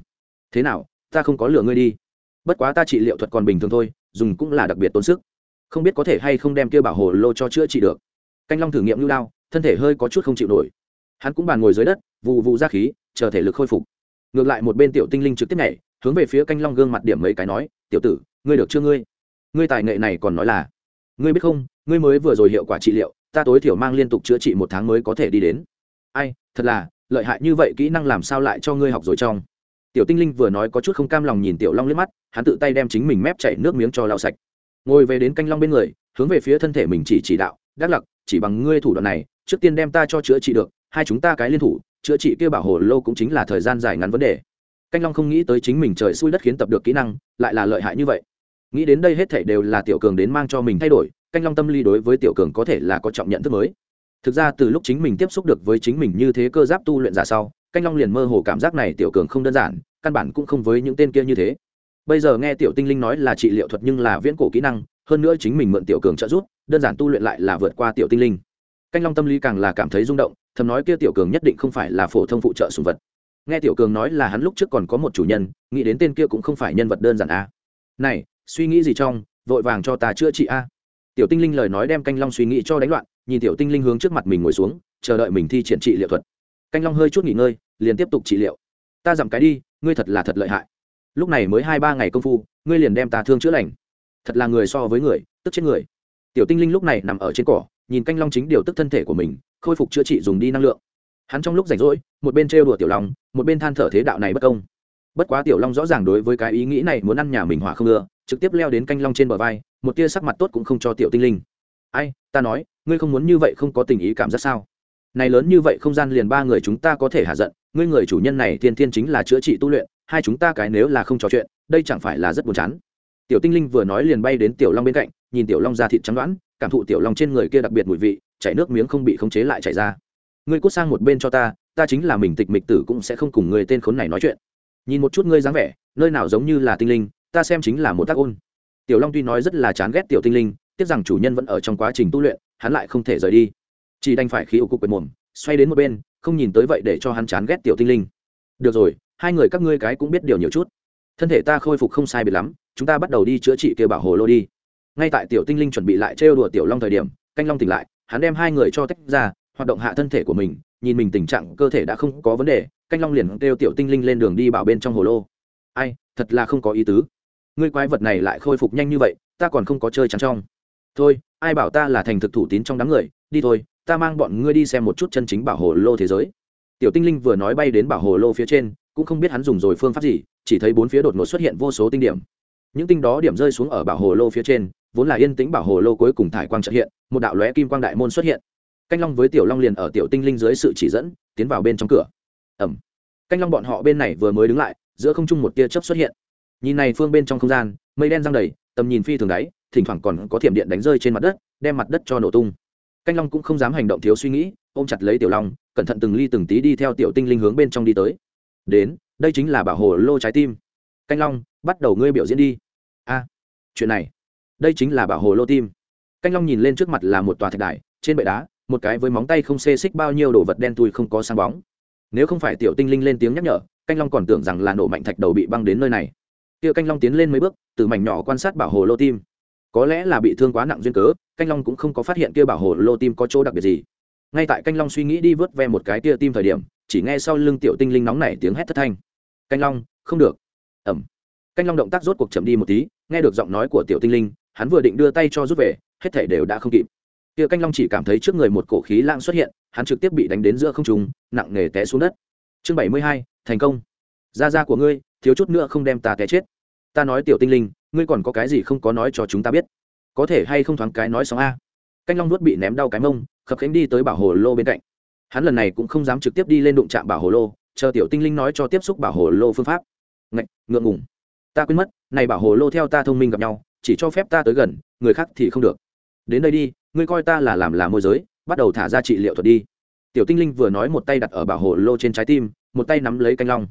Thế nào, ta không có lừa ngươi đi. Bất quá ta trị liệu thuật còn bình thường thôi, dùng cũng là đặc biệt tốn sức. Không biết có thể hay không đem kia bảo hồ lô cho chữa trị được. Canh long thử nghiệm lưu đao, thân thể hơi có chút không chịu nổi. Hắn cũng bàn ngồi dưới đất vụ vụ ra khí, chờ thể lực khôi phục. Ngược lại một bên tiểu tinh linh trực tiếp nhảy, hướng về phía canh long gương mặt điểm mấy cái nói, tiểu tử, ngươi được chưa ngươi? Ngươi tài nghệ này còn nói là, ngươi biết không, ngươi mới vừa rồi hiệu quả trị liệu ta tối thiểu mang liên tục chữa trị một tháng mới có thể đi đến. Ai, thật là, lợi hại như vậy kỹ năng làm sao lại cho ngươi học rồi trong tiểu tinh linh vừa nói có chút không cam lòng nhìn tiểu long liếc mắt, hắn tự tay đem chính mình mép chảy nước miếng cho lau sạch. Ngồi về đến canh long bên người, hướng về phía thân thể mình chỉ chỉ đạo, đắc lặc, chỉ bằng ngươi thủ đoạn này, trước tiên đem ta cho chữa trị được, hai chúng ta cái liên thủ, chữa trị kia bảo hồ lô cũng chính là thời gian dài ngắn vấn đề. Canh long không nghĩ tới chính mình trời xui đất khiến tập được kỹ năng, lại là lợi hại như vậy. Nghĩ đến đây hết thể đều là tiểu cường đến mang cho mình thay đổi canh long tâm lý đối với tiểu cường có thể là có trọng nhận thức mới. Thực ra, từ lúc chính mình tiếp xúc được với chính mình như thế cơ giáp tu luyện giả sau, canh long liền mơ hồ cảm giác này tiểu cường không đơn giản, căn bản cũng không với những tên kia như thế. Bây giờ nghe tiểu tinh linh nói là trị liệu thuật nhưng là viễn cổ kỹ năng, hơn nữa chính mình mượn tiểu cường trợ giúp, đơn giản tu luyện lại là vượt qua tiểu tinh linh. Canh long tâm lý càng là cảm thấy rung động, thầm nói kia tiểu cường nhất định không phải là phổ thông phụ trợ sùng vật. Nghe tiểu cường nói là hắn lúc trước còn có một chủ nhân, nghĩ đến tên kia cũng không phải nhân vật đơn giản a này, suy nghĩ gì trong, vội vàng cho ta chữa trị a tiểu tinh linh lời nói đem canh long suy nghĩ cho đánh loạn, nhìn tiểu tinh linh hướng trước mặt mình ngồi xuống, chờ đợi mình thi triển trị liệu thuật. Canh long hơi chút nghỉ ngơi, liền tiếp tục trị liệu. Ta giảm cái đi, ngươi thật là thật lợi hại. Lúc này mới hai ba ngày công phu, ngươi liền đem ta thương chữa lành. Thật là người so với người, tức chết người. Tiểu tinh linh lúc này nằm ở trên cỏ, nhìn canh long chính điều tức thân thể của mình, khôi phục chữa trị dùng đi năng lượng. Hắn trong lúc rảnh rỗi, một bên trêu đùa tiểu long, một bên than thở thế đạo này bất công. Bất quá tiểu long rõ ràng đối với cái ý nghĩ này muốn ăn nhà mình hỏa không ưa trực tiếp leo đến canh long trên bờ vai, một tia sắc mặt tốt cũng không cho tiểu tinh linh. Ai, ta nói, ngươi không muốn như vậy không có tình ý cảm giác sao? Này lớn như vậy không gian liền ba người chúng ta có thể hạ giận, ngươi người chủ nhân này thiên thiên chính là chữa trị tu luyện, hai chúng ta cái nếu là không trò chuyện, đây chẳng phải là rất buồn chán. Tiểu tinh linh vừa nói liền bay đến tiểu long bên cạnh, nhìn tiểu long ra thịt trắng đoán, cảm thụ tiểu long trên người kia đặc biệt mùi vị, chảy nước miếng không bị khống chế lại chảy ra. Ngươi cút sang một bên cho ta ta chính là mình tịch mịch tử cũng sẽ không cùng người tên khốn này nói chuyện. Nhìn một chút ngươi dáng vẻ, nơi nào giống như là tinh linh ta xem chính là một tác ôn. Tiểu long tuy nói rất là chán ghét tiểu tinh linh, tiếc rằng chủ nhân vẫn ở trong quá trình tu luyện, hắn lại không thể rời đi. Chỉ đành phải khí ủ cục quệt mồm, xoay đến một bên, không nhìn tới vậy để cho hắn chán ghét tiểu tinh linh. Được rồi, hai người các ngươi cái cũng biết điều nhiều chút. Thân thể ta khôi phục không sai biệt lắm, chúng ta bắt đầu đi chữa trị kêu bảo hồ lô đi. Ngay tại tiểu tinh linh chuẩn bị lại trêu đùa tiểu long thời điểm, canh long tỉnh lại, hắn đem hai người cho tách ra, hoạt động hạ thân thể của mình, nhìn mình tình trạng, cơ thể đã không có vấn đề, canh long liền kêu tiểu tinh linh lên đường đi bảo bên trong hồ lô. Ai, thật là không có ý tứ ngươi quái vật này lại khôi phục nhanh như vậy, ta còn không có chơi trắng trong. Thôi, ai bảo ta là thành thực thủ tín trong đám người, đi thôi, ta mang bọn ngươi đi xem một chút chân chính bảo hồ lô thế giới. Tiểu tinh linh vừa nói bay đến bảo hồ lô phía trên, cũng không biết hắn dùng rồi phương pháp gì, chỉ thấy bốn phía đột ngột xuất hiện vô số tinh điểm. Những tinh đó điểm rơi xuống ở bảo hồ lô phía trên, vốn là yên tĩnh bảo hồ lô cuối cùng thải quang trợ hiện, một đạo lóe kim quang đại môn xuất hiện. Canh long với tiểu long liền ở tiểu tinh linh dưới sự chỉ dẫn, tiến vào bên trong cửa. Ẩm canh long bọn họ bên này vừa mới đứng lại, giữa không trung một tia chớp xuất hiện nhìn này phương bên trong không gian, mây đen răng đầy, tầm nhìn phi thường đáy, thỉnh thoảng còn có thiểm điện đánh rơi trên mặt đất, đem mặt đất cho nổ tung. Canh long cũng không dám hành động thiếu suy nghĩ, ôm chặt lấy tiểu long, cẩn thận từng ly từng tí đi theo tiểu tinh linh hướng bên trong đi tới. Đến, đây chính là bảo hồ lô trái tim. Canh long, bắt đầu ngươi biểu diễn đi. A, chuyện này, đây chính là bảo hồ lô tim. Canh long nhìn lên trước mặt là một tòa thạch đài, trên bệ đá, một cái với móng tay không xê xích bao nhiêu đồ vật đen tui không có sáng bóng. Nếu không phải tiểu tinh linh lên tiếng nhắc nhở, canh long còn tưởng rằng là nổ mạnh thạch đầu bị băng đến nơi này kia canh long tiến lên mấy bước, từ mảnh nhỏ quan sát bảo hồ lô tim. Có lẽ là bị thương quá nặng duyên cớ, canh long cũng không có phát hiện kia bảo hồ lô tim có chỗ đặc biệt gì. Ngay tại canh long suy nghĩ đi vớt ve một cái kia tim thời điểm, chỉ nghe sau lưng tiểu tinh linh nóng nảy tiếng hét thất thanh. Canh long, không được. Ẩm. Canh long động tác rốt cuộc chậm đi một tí, nghe được giọng nói của tiểu tinh linh, hắn vừa định đưa tay cho rút về, hết thể đều đã không kịp. Kia canh long chỉ cảm thấy trước người một cổ khí lang xuất hiện, hắn trực tiếp bị đánh đến giữa không trùng nặng nề té xuống đất. Chương bảy mươi hai, thành công. Da da của ngươi thiếu chút nữa không đem ta té chết. Ta nói tiểu tinh linh, ngươi còn có cái gì không có nói cho chúng ta biết? Có thể hay không thoáng cái nói xong a? Canh long nuốt bị ném đau cái mông, khập khánh đi tới bảo hồ lô bên cạnh. Hắn lần này cũng không dám trực tiếp đi lên đụng chạm bảo hồ lô, chờ tiểu tinh linh nói cho tiếp xúc bảo hồ lô phương pháp. Ngạch, ngượng ngùng. Ta quên mất, này bảo hồ lô theo ta thông minh gặp nhau, chỉ cho phép ta tới gần, người khác thì không được. Đến đây đi, ngươi coi ta là làm là môi giới, bắt đầu thả ra trị liệu thuật đi. Tiểu tinh linh vừa nói một tay đặt ở bảo hồ lô trên trái tim, một tay nắm lấy canh long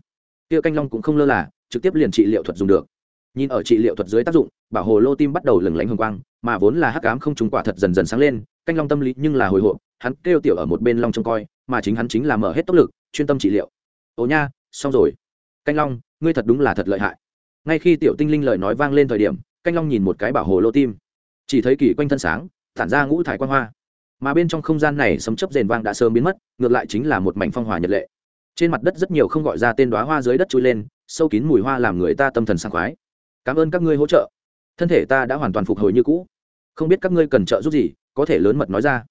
kia canh long cũng không lơ là, trực tiếp liền trị liệu thuật dùng được. Nhìn ở trị liệu thuật dưới tác dụng, bảo hồ lô tim bắt đầu lừng lánh hồng quang, mà vốn là hắc ám không trúng quả thật dần dần sáng lên, canh long tâm lý nhưng là hồi hộp, hắn kêu tiểu ở một bên long trông coi, mà chính hắn chính là mở hết tốc lực, chuyên tâm trị liệu. Ồ nha, xong rồi. Canh long, ngươi thật đúng là thật lợi hại. Ngay khi tiểu tinh linh lời nói vang lên thời điểm, canh long nhìn một cái bảo hồ lô tim. Chỉ thấy kỳ quanh thân sáng thản ra ngũ thải quan hoa. Mà bên trong không gian này sấm chấp rền vang đã sớm biến mất, ngược lại chính là một mảnh phong hòa nhật lệ trên mặt đất rất nhiều không gọi ra tên đoá hoa dưới đất trôi lên, sâu kín mùi hoa làm người ta tâm thần sảng khoái. Cảm ơn các ngươi hỗ trợ. Thân thể ta đã hoàn toàn phục hồi như cũ. Không biết các ngươi cần trợ giúp gì, có thể lớn mật nói ra.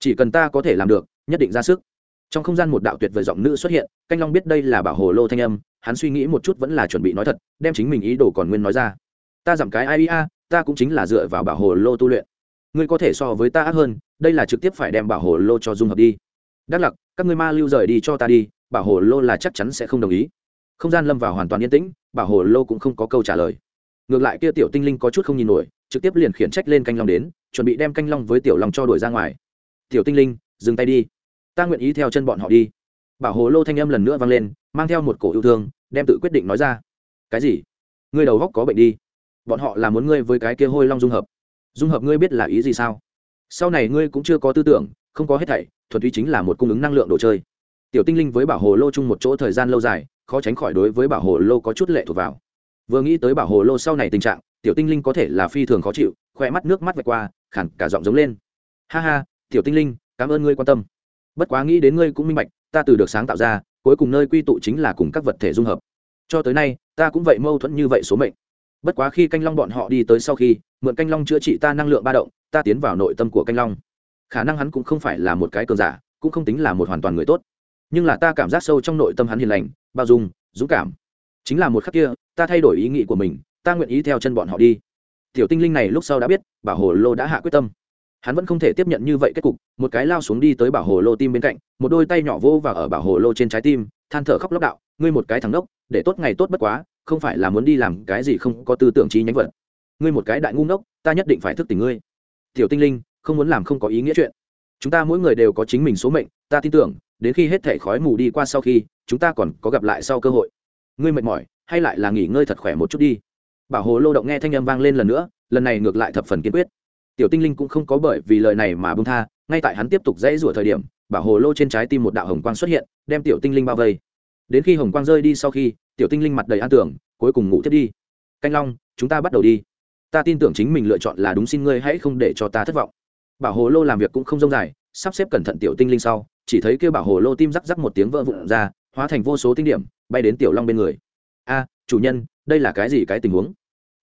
Chỉ cần ta có thể làm được, nhất định ra sức. Trong không gian một đạo tuyệt vời giọng nữ xuất hiện, canh long biết đây là bảo hồ lô thanh âm, hắn suy nghĩ một chút vẫn là chuẩn bị nói thật, đem chính mình ý đồ còn nguyên nói ra. Ta giảm cái ai a, ta cũng chính là dựa vào bảo hồ lô tu luyện. Ngươi có thể so với ta ác hơn, đây là trực tiếp phải đem bảo hồ lô cho dung hợp đi. Đắc lặc, các ngươi ma lưu rời đi cho ta đi bảo hồ lô là chắc chắn sẽ không đồng ý. Không gian lâm vào hoàn toàn yên tĩnh, bảo hồ lô cũng không có câu trả lời. Ngược lại kia tiểu tinh linh có chút không nhìn nổi, trực tiếp liền khiển trách lên canh long đến, chuẩn bị đem canh long với tiểu long cho đuổi ra ngoài. Tiểu tinh linh, dừng tay đi. Ta nguyện ý theo chân bọn họ đi. Bảo hồ lô thanh âm lần nữa vang lên, mang theo một cổ yêu thương, đem tự quyết định nói ra. Cái gì? Ngươi đầu góc có bệnh đi. Bọn họ là muốn ngươi với cái kia hôi long dung hợp. Dung hợp ngươi biết là ý gì sao? Sau này ngươi cũng chưa có tư tưởng, không có hết thảy, thuần túy chính là một cung ứng năng lượng đồ chơi tiểu tinh linh với bảo hồ lô chung một chỗ thời gian lâu dài, khó tránh khỏi đối với bảo hồ lô có chút lệ thuộc vào. Vừa nghĩ tới bảo hồ lô sau này tình trạng, tiểu tinh linh có thể là phi thường khó chịu, khoe mắt nước mắt vạch qua khản cả giọng giống lên. Ha ha, tiểu tinh linh, cảm ơn ngươi quan tâm. Bất quá nghĩ đến ngươi cũng minh bạch, ta từ được sáng tạo ra, cuối cùng nơi quy tụ chính là cùng các vật thể dung hợp. Cho tới nay, ta cũng vậy mâu thuẫn như vậy số mệnh. Bất quá khi canh long bọn họ đi tới sau khi, mượn canh long chữa trị ta năng lượng ba động, ta tiến vào nội tâm của canh long. Khả năng hắn cũng không phải là một cái cường giả, cũng không tính là một hoàn toàn người tốt nhưng là ta cảm giác sâu trong nội tâm hắn hiền lành, bao dung, dũng cảm. Chính là một khắc kia, ta thay đổi ý nghĩ của mình, ta nguyện ý theo chân bọn họ đi. Tiểu tinh linh này lúc sau đã biết, bảo hồ lô đã hạ quyết tâm. Hắn vẫn không thể tiếp nhận như vậy kết cục, một cái lao xuống đi tới bảo hồ lô tim bên cạnh, một đôi tay nhỏ vô và ở bảo hồ lô trên trái tim, than thở khóc lóc đạo, ngươi một cái thằng đốc để tốt ngày tốt bất quá, không phải là muốn đi làm cái gì không có tư tưởng trí nhánh vật. Ngươi một cái đại ngu ngốc, ta nhất định phải thức tỉnh ngươi. Tiểu tinh linh, không muốn làm không có ý nghĩa chuyện. Chúng ta mỗi người đều có chính mình số mệnh, ta tin tưởng đến khi hết thể khói mù đi qua sau khi, chúng ta còn có gặp lại sau cơ hội. Ngươi mệt mỏi, hay lại là nghỉ ngơi thật khỏe một chút đi. Bảo hồ lô động nghe thanh âm vang lên lần nữa, lần này ngược lại thập phần kiên quyết. Tiểu tinh linh cũng không có bởi vì lời này mà bông tha, ngay tại hắn tiếp tục dãy rủa thời điểm, bảo hồ lô trên trái tim một đạo hồng quang xuất hiện, đem tiểu tinh linh bao vây. Đến khi hồng quang rơi đi sau khi, tiểu tinh linh mặt đầy an tưởng, cuối cùng ngủ thiết đi. Canh long, chúng ta bắt đầu đi. Ta tin tưởng chính mình lựa chọn là đúng xin ngươi hãy không để cho ta thất vọng. Bảo hồ lô làm việc cũng không rông dài, sắp xếp cẩn thận tiểu tinh linh sau chỉ thấy kêu bảo hồ lô tim rắc rắc một tiếng vỡ vụn ra, hóa thành vô số tinh điểm, bay đến tiểu long bên người. A, chủ nhân, đây là cái gì cái tình huống?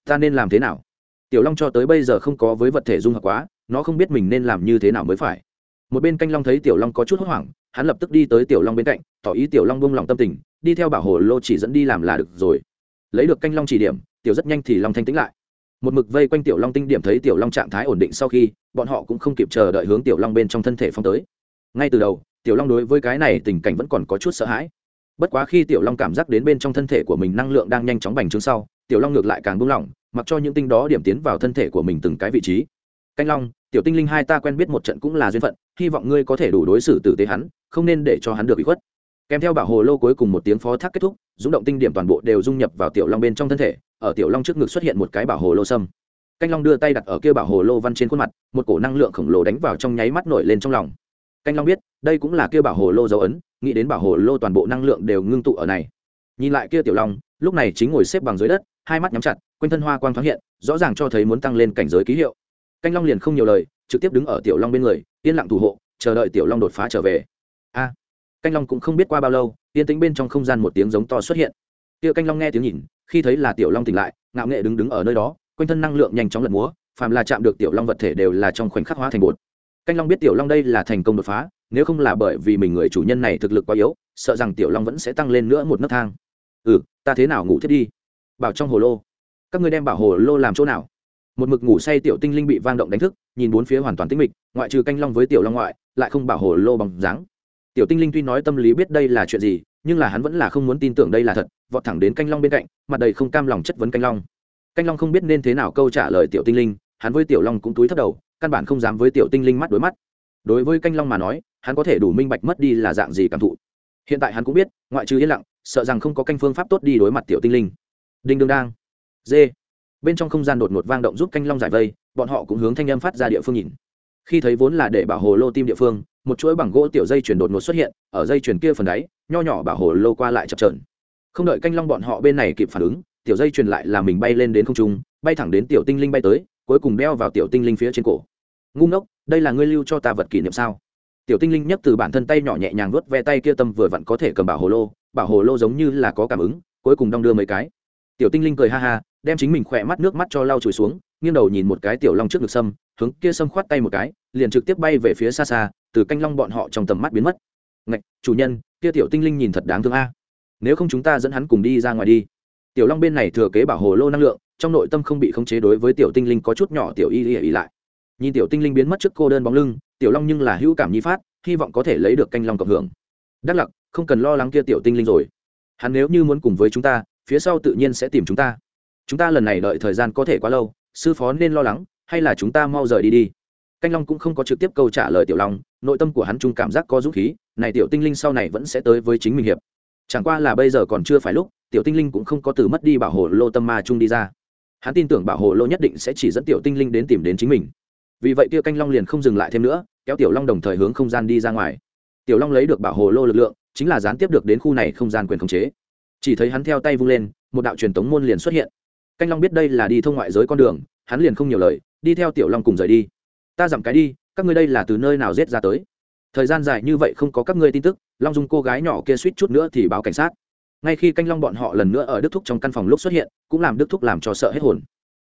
Ta nên làm thế nào? Tiểu long cho tới bây giờ không có với vật thể dung hợp quá, nó không biết mình nên làm như thế nào mới phải. Một bên canh long thấy tiểu long có chút hốt hoảng, hắn lập tức đi tới tiểu long bên cạnh, tỏ ý tiểu long buông lòng tâm tình, đi theo bảo hồ lô chỉ dẫn đi làm là được rồi. Lấy được canh long chỉ điểm, tiểu rất nhanh thì long thanh tĩnh lại. Một mực vây quanh tiểu long tinh điểm thấy tiểu long trạng thái ổn định sau khi, bọn họ cũng không kịp chờ đợi hướng tiểu long bên trong thân thể phong tới. Ngay từ đầu tiểu long đối với cái này tình cảnh vẫn còn có chút sợ hãi. Bất quá khi tiểu long cảm giác đến bên trong thân thể của mình năng lượng đang nhanh chóng bành trướng sau, tiểu long ngược lại càng buông lỏng, mặc cho những tinh đó điểm tiến vào thân thể của mình từng cái vị trí. Canh long, tiểu tinh linh hai ta quen biết một trận cũng là duyên phận, hy vọng ngươi có thể đủ đối xử tử tế hắn, không nên để cho hắn được bị khuất. Kèm theo bảo hồ lô cuối cùng một tiếng phó thác kết thúc dũng động tinh điểm toàn bộ đều dung nhập vào tiểu long bên trong thân thể, ở tiểu long trước ngực xuất hiện một cái bảo hồ lô sâm. Canh long đưa tay đặt ở kia bảo hồ lô văn trên khuôn mặt, một cổ năng lượng khổng lồ đánh vào trong nháy mắt nổi lên trong lòng canh long biết, đây cũng là kia bảo hồ lô dấu ấn, nghĩ đến bảo hồ lô toàn bộ năng lượng đều ngưng tụ ở này. Nhìn lại kia tiểu long, lúc này chính ngồi xếp bằng dưới đất, hai mắt nhắm chặt, quanh thân hoa quang thoáng hiện, rõ ràng cho thấy muốn tăng lên cảnh giới ký hiệu. Canh long liền không nhiều lời, trực tiếp đứng ở tiểu long bên người, yên lặng thủ hộ, chờ đợi tiểu long đột phá trở về. A! Canh long cũng không biết qua bao lâu, yên tĩnh bên trong không gian một tiếng giống to xuất hiện. Kia canh long nghe tiếng nhìn, khi thấy là tiểu long tỉnh lại, ngạo nghệ đứng đứng ở nơi đó, quanh thân năng lượng nhanh chóng lật múa, phàm là chạm được tiểu long vật thể đều là trong khoảnh khắc hóa thành bột canh long biết tiểu long đây là thành công đột phá, nếu không là bởi vì mình người chủ nhân này thực lực quá yếu, sợ rằng tiểu long vẫn sẽ tăng lên nữa một nấc thang. Ừ ta thế nào ngủ thiết đi? Bảo trong hồ lô. Các ngươi đem bảo hồ lô làm chỗ nào? Một mực ngủ say tiểu tinh linh bị vang động đánh thức, nhìn bốn phía hoàn toàn tĩnh mịch, ngoại trừ canh long với tiểu long ngoại, lại không bảo hồ lô bằng dáng. Tiểu tinh linh tuy nói tâm lý biết đây là chuyện gì, nhưng là hắn vẫn là không muốn tin tưởng đây là thật, vọt thẳng đến canh long bên cạnh, mặt đầy không cam lòng chất vấn canh long. Canh long không biết nên thế nào câu trả lời tiểu tinh linh, hắn với tiểu long cũng túi thấp đầu căn bản không dám với tiểu tinh linh mắt đối mắt. Đối với canh long mà nói, hắn có thể đủ minh bạch mất đi là dạng gì cảm thụ. Hiện tại hắn cũng biết, ngoại trừ yên lặng, sợ rằng không có canh phương pháp tốt đi đối mặt tiểu tinh linh. Đinh đương đang. Dê. Bên trong không gian đột ngột vang động giúp canh long giải vây, bọn họ cũng hướng thanh âm phát ra địa phương nhìn. Khi thấy vốn là để bảo hồ lô tim địa phương, một chuỗi bằng gỗ tiểu dây chuyển đột ngột xuất hiện, ở dây chuyển kia phần đáy, nho nhỏ bảo hồ lô qua lại chập trờn không đợi canh long bọn họ bên này kịp phản ứng, tiểu dây truyền lại là mình bay lên đến không trung, bay thẳng đến tiểu tinh linh bay tới, cuối cùng đeo vào tiểu tinh linh phía trên cổ ngu ngốc, đây là ngươi lưu cho ta vật kỷ niệm sao? Tiểu tinh linh nhấc từ bản thân tay nhỏ nhẹ nhàng vuốt ve tay kia tâm vừa vặn có thể cầm bảo hồ lô, bảo hồ lô giống như là có cảm ứng, cuối cùng đong đưa mấy cái. Tiểu tinh linh cười ha ha, đem chính mình khỏe mắt nước mắt cho lau chùi xuống, nghiêng đầu nhìn một cái tiểu long trước ngực sâm, hướng kia sâm khoát tay một cái, liền trực tiếp bay về phía xa xa, từ canh long bọn họ trong tầm mắt biến mất. Ngạch, chủ nhân, kia tiểu tinh linh nhìn thật đáng thương a. Nếu không chúng ta dẫn hắn cùng đi ra ngoài đi. Tiểu long bên này thừa kế bảo hồ lô năng lượng, trong nội tâm không bị khống chế đối với tiểu tinh linh có chút nhỏ tiểu y y y lại nhìn tiểu tinh linh biến mất trước cô đơn bóng lưng, tiểu long nhưng là hữu cảm nhi phát, hy vọng có thể lấy được canh long cộng hưởng. Đắc lặc, không cần lo lắng kia tiểu tinh linh rồi. Hắn nếu như muốn cùng với chúng ta, phía sau tự nhiên sẽ tìm chúng ta. Chúng ta lần này đợi thời gian có thể quá lâu, sư phó nên lo lắng, hay là chúng ta mau rời đi đi. Canh long cũng không có trực tiếp câu trả lời tiểu long, nội tâm của hắn chung cảm giác có dũng khí, này tiểu tinh linh sau này vẫn sẽ tới với chính mình hiệp. Chẳng qua là bây giờ còn chưa phải lúc, tiểu tinh linh cũng không có từ mất đi bảo hộ lô tâm ma chung đi ra. Hắn tin tưởng bảo hộ lô nhất định sẽ chỉ dẫn tiểu tinh linh đến tìm đến chính mình vì vậy kia canh long liền không dừng lại thêm nữa, kéo tiểu long đồng thời hướng không gian đi ra ngoài. Tiểu long lấy được bảo hộ lô lực lượng, chính là gián tiếp được đến khu này không gian quyền khống chế. Chỉ thấy hắn theo tay vung lên, một đạo truyền tống môn liền xuất hiện. Canh long biết đây là đi thông ngoại giới con đường, hắn liền không nhiều lời, đi theo tiểu long cùng rời đi. Ta giảm cái đi, các ngươi đây là từ nơi nào giết ra tới? Thời gian dài như vậy không có các ngươi tin tức, long dung cô gái nhỏ kia suýt chút nữa thì báo cảnh sát. Ngay khi canh long bọn họ lần nữa ở đức thúc trong căn phòng lúc xuất hiện, cũng làm đức thúc làm cho sợ hết hồn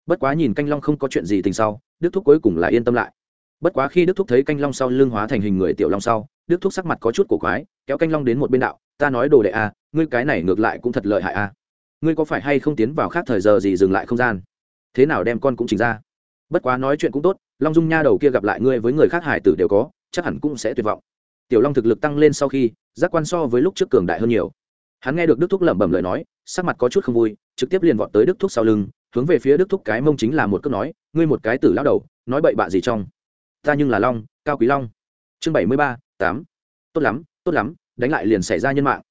bất quá nhìn canh long không có chuyện gì tình sau đức thúc cuối cùng là yên tâm lại. Bất quá khi đức thúc thấy canh long sau lưng hóa thành hình người tiểu long sau đức thúc sắc mặt có chút cổ quái kéo canh long đến một bên đạo ta nói đồ đệ a à, ngươi cái này ngược lại cũng thật lợi hại a à. ngươi có phải hay không tiến vào khác thời giờ gì dừng lại không gian? Thế nào đem con cũng chỉnh ra? Bất quá nói chuyện cũng tốt long dung nha đầu kia gặp lại ngươi với người khác hải tử đều có chắc hẳn cũng sẽ tuyệt vọng. Tiểu long thực lực tăng lên sau khi giác quan so với lúc trước cường đại hơn nhiều. Hắn nghe được đức thúc lẩm bẩm lời nói sắc mặt có chút không vui trực tiếp liền vọt tới đức thúc sau lưng hướng về phía đức thúc cái mông chính là một cước nói, ngươi một cái tử lao đầu, nói bậy bạ gì trong? Ta nhưng là long, cao quý long. Chương bảy mươi ba, tám. Tốt lắm tốt lắm, đánh lại liền xảy ra nhân mạng.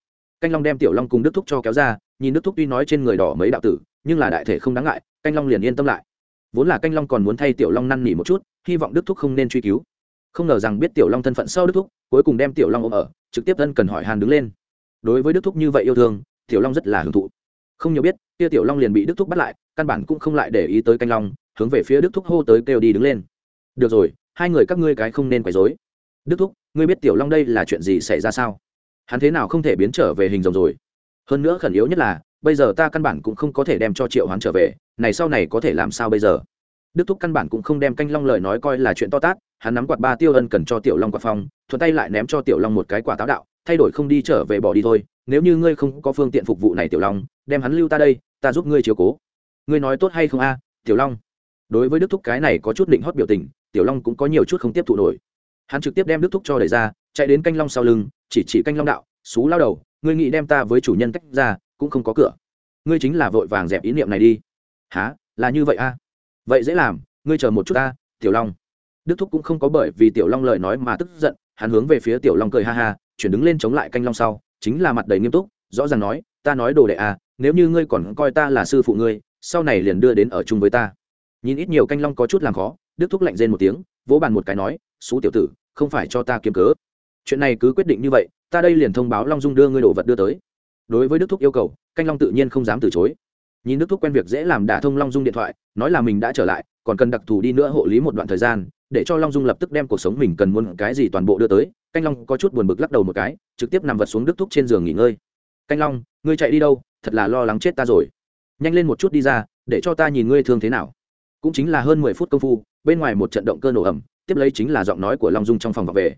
Canh long đem tiểu long cùng đức thúc cho kéo ra, nhìn đức thúc tuy nói trên người đỏ mấy đạo tử, nhưng là đại thể không đáng ngại, canh long liền yên tâm lại. Vốn là canh long còn muốn thay tiểu long năn nỉ một chút, hy vọng đức thúc không nên truy cứu. Không ngờ rằng biết tiểu long thân phận sau đức thúc, cuối cùng đem tiểu long ôm ở, trực tiếp thân cần hỏi hàn đứng lên. Đối với đức thúc như vậy yêu thương, tiểu long rất là hưởng thụ không nhiều biết, kia tiểu long liền bị đức thúc bắt lại, căn bản cũng không lại để ý tới canh long, hướng về phía đức thúc hô tới kêu đi đứng lên. Được rồi, hai người các ngươi cái không nên quấy dối đức thúc, ngươi biết tiểu long đây là chuyện gì xảy ra sao? Hắn thế nào không thể biến trở về hình rồng rồi? Hơn nữa khẩn yếu nhất là, bây giờ ta căn bản cũng không có thể đem cho triệu hoán trở về, này sau này có thể làm sao bây giờ? Đức thúc căn bản cũng không đem canh long lời nói coi là chuyện to tát, hắn nắm quạt ba tiêu ân cần cho tiểu long quạt phong, thuận tay lại ném cho tiểu long một cái quả táo đạo, thay đổi không đi trở về bỏ đi thôi nếu như ngươi không có phương tiện phục vụ này, tiểu long, đem hắn lưu ta đây, ta giúp ngươi chiếu cố. Ngươi nói tốt hay không a, tiểu long? Đối với đức thúc cái này có chút định hót biểu tình, tiểu long cũng có nhiều chút không tiếp thụ nổi. Hắn trực tiếp đem đức thúc cho đẩy ra, chạy đến canh long sau lưng, chỉ chỉ canh long đạo, xú lao đầu, ngươi nghĩ đem ta với chủ nhân tách ra, cũng không có cửa. Ngươi chính là vội vàng dẹp ý niệm này đi. Há là như vậy a? Vậy dễ làm, ngươi chờ một chút ta, tiểu long. Đức thúc cũng không có bởi vì tiểu long lời nói mà tức giận, hắn hướng về phía tiểu long cười ha ha, chuyển đứng lên chống lại canh long sau chính là mặt đầy nghiêm túc, rõ ràng nói, ta nói đồ đệ à nếu như ngươi còn coi ta là sư phụ ngươi, sau này liền đưa đến ở chung với ta. Nhìn ít nhiều canh long có chút làm khó, đức thúc lạnh rên một tiếng, vỗ bàn một cái nói, xú tiểu tử, không phải cho ta kiếm cớ. Chuyện này cứ quyết định như vậy, ta đây liền thông báo long dung đưa ngươi đồ vật đưa tới. Đối với đức thúc yêu cầu, canh long tự nhiên không dám từ chối. Nhìn đức thúc quen việc dễ làm đả thông long dung điện thoại, nói là mình đã trở lại, còn cần đặc thù đi nữa hộ lý một đoạn thời gian để cho long dung lập tức đem cuộc sống mình cần muốn cái gì toàn bộ đưa tới, canh long có chút buồn bực lắc đầu một cái, trực tiếp nằm vật xuống đức thúc trên giường nghỉ ngơi. Canh long, ngươi chạy đi đâu? Thật là lo lắng chết ta rồi. Nhanh lên một chút đi ra, để cho ta nhìn ngươi thương thế nào. Cũng chính là hơn mười phút công phu, bên ngoài một trận động cơ nổ ẩm tiếp lấy chính là giọng nói của long dung trong phòng vào về.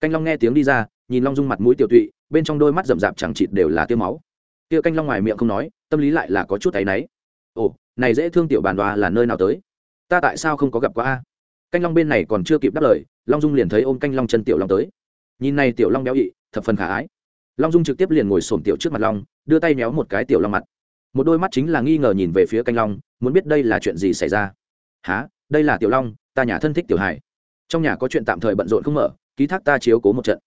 Canh long nghe tiếng đi ra, nhìn long dung mặt mũi tiểu tụy, bên trong đôi mắt rậm rạp chẳng chịt đều là tiêu máu. Tiêu canh long ngoài miệng không nói, tâm lý lại là có chút áy náy. Ồ, này dễ thương tiểu bàn đoa là nơi nào tới? Ta tại sao không có gặp qua a? Canh long bên này còn chưa kịp đáp lời, long dung liền thấy ôm canh long chân tiểu long tới. Nhìn này tiểu long béo ị, thập phần khả ái. Long dung trực tiếp liền ngồi sổm tiểu trước mặt long, đưa tay méo một cái tiểu long mặt. Một đôi mắt chính là nghi ngờ nhìn về phía canh long, muốn biết đây là chuyện gì xảy ra. Há đây là tiểu long, ta nhà thân thích tiểu hải. Trong nhà có chuyện tạm thời bận rộn không mở, ký thác ta chiếu cố một trận.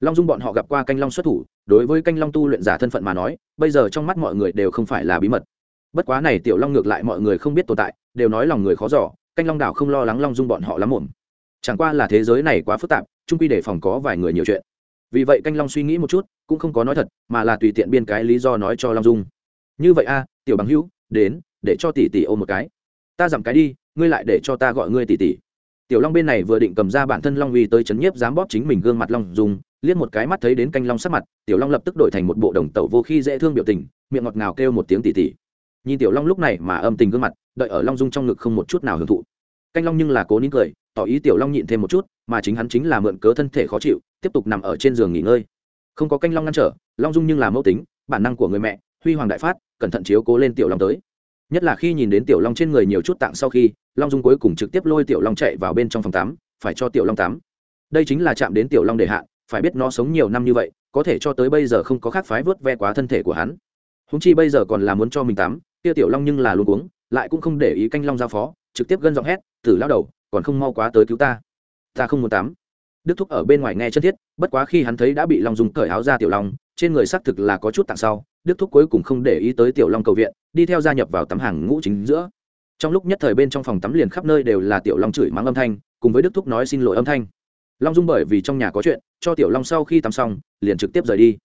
Long dung bọn họ gặp qua canh long xuất thủ, đối với canh long tu luyện giả thân phận mà nói, bây giờ trong mắt mọi người đều không phải là bí mật. Bất quá này tiểu long ngược lại mọi người không biết tồn tại, đều nói lòng người khó giỏ canh long đảo không lo lắng long dung bọn họ lắm muộn, chẳng qua là thế giới này quá phức tạp trung quy để phòng có vài người nhiều chuyện. Vì vậy canh long suy nghĩ một chút cũng không có nói thật mà là tùy tiện biên cái lý do nói cho long dung. Như vậy a tiểu bằng hữu đến để cho tỷ tỷ ôm một cái. Ta giảm cái đi ngươi lại để cho ta gọi ngươi tỷ tỷ. Tiểu long bên này vừa định cầm ra bản thân long uy tới chấn nhiếp dám bóp chính mình gương mặt long Dung, liếc một cái mắt thấy đến canh long sắc mặt tiểu long lập tức đổi thành một bộ đồng tẩu vô khi dễ thương biểu tình miệng ngọt ngào kêu một tiếng tỷ tỷ nhìn tiểu long lúc này mà âm tình gương mặt, đợi ở long dung trong ngực không một chút nào hưởng thụ. Canh long nhưng là cố nín cười, tỏ ý tiểu long nhịn thêm một chút, mà chính hắn chính là mượn cớ thân thể khó chịu, tiếp tục nằm ở trên giường nghỉ ngơi. Không có canh long ngăn trở, long dung nhưng là mẫu tính, bản năng của người mẹ, huy hoàng đại phát, cẩn thận chiếu cố lên tiểu long tới. Nhất là khi nhìn đến tiểu long trên người nhiều chút tạng sau khi, long dung cuối cùng trực tiếp lôi tiểu long chạy vào bên trong phòng tắm, phải cho tiểu long tắm. Đây chính là chạm đến tiểu long để hạ, phải biết nó sống nhiều năm như vậy, có thể cho tới bây giờ không có khác phái vớt ve quá thân thể của hắn. Húng chi bây giờ còn là muốn cho mình tắm kia tiểu long nhưng là luôn uống lại cũng không để ý canh long giao phó, trực tiếp gân giọng hét, tử lao đầu, còn không mau quá tới cứu ta. Ta không muốn tắm. Đức thúc ở bên ngoài nghe chân thiết, bất quá khi hắn thấy đã bị long dung cởi áo ra tiểu long, trên người xác thực là có chút tặng sau, đức thúc cuối cùng không để ý tới tiểu long cầu viện, đi theo gia nhập vào tắm hàng ngũ chính giữa. Trong lúc nhất thời bên trong phòng tắm liền khắp nơi đều là tiểu long chửi mắng âm thanh, cùng với đức thúc nói xin lỗi âm thanh. Long dung bởi vì trong nhà có chuyện, cho tiểu long sau khi tắm xong, liền trực tiếp rời đi.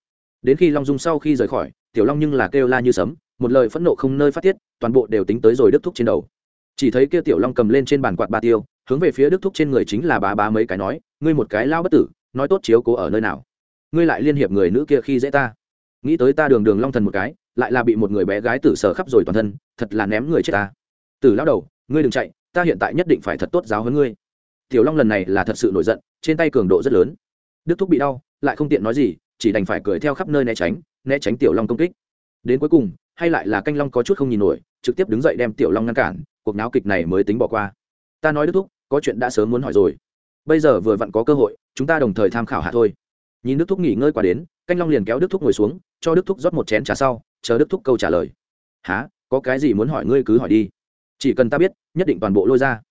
Đến khi long dung sau khi rời khỏi, tiểu long nhưng là kêu la như sấm một lời phẫn nộ không nơi phát tiết, toàn bộ đều tính tới rồi đức thúc trên đầu. Chỉ thấy kia tiểu long cầm lên trên bàn quạt ba tiêu, hướng về phía đức thúc trên người chính là bá bá mấy cái nói, ngươi một cái lao bất tử, nói tốt chiếu cố ở nơi nào? Ngươi lại liên hiệp người nữ kia khi dễ ta. Nghĩ tới ta đường đường long thần một cái, lại là bị một người bé gái tử sờ khắp rồi toàn thân, thật là ném người chết ta. Tử lao đầu, ngươi đừng chạy, ta hiện tại nhất định phải thật tốt giáo hơn ngươi. Tiểu long lần này là thật sự nổi giận, trên tay cường độ rất lớn. Đức thúc bị đau, lại không tiện nói gì, chỉ đành phải cười theo khắp nơi né tránh né tránh tiểu long công kích. Đến cuối cùng hay lại là canh long có chút không nhìn nổi, trực tiếp đứng dậy đem tiểu long ngăn cản, cuộc náo kịch này mới tính bỏ qua. Ta nói đức thúc, có chuyện đã sớm muốn hỏi rồi. Bây giờ vừa vặn có cơ hội, chúng ta đồng thời tham khảo hạ thôi. Nhìn đức thúc nghỉ ngơi qua đến, canh long liền kéo đức thúc ngồi xuống, cho đức thúc rót một chén trà sau, chờ đức thúc câu trả lời. Há có cái gì muốn hỏi ngươi cứ hỏi đi. Chỉ cần ta biết, nhất định toàn bộ lôi ra.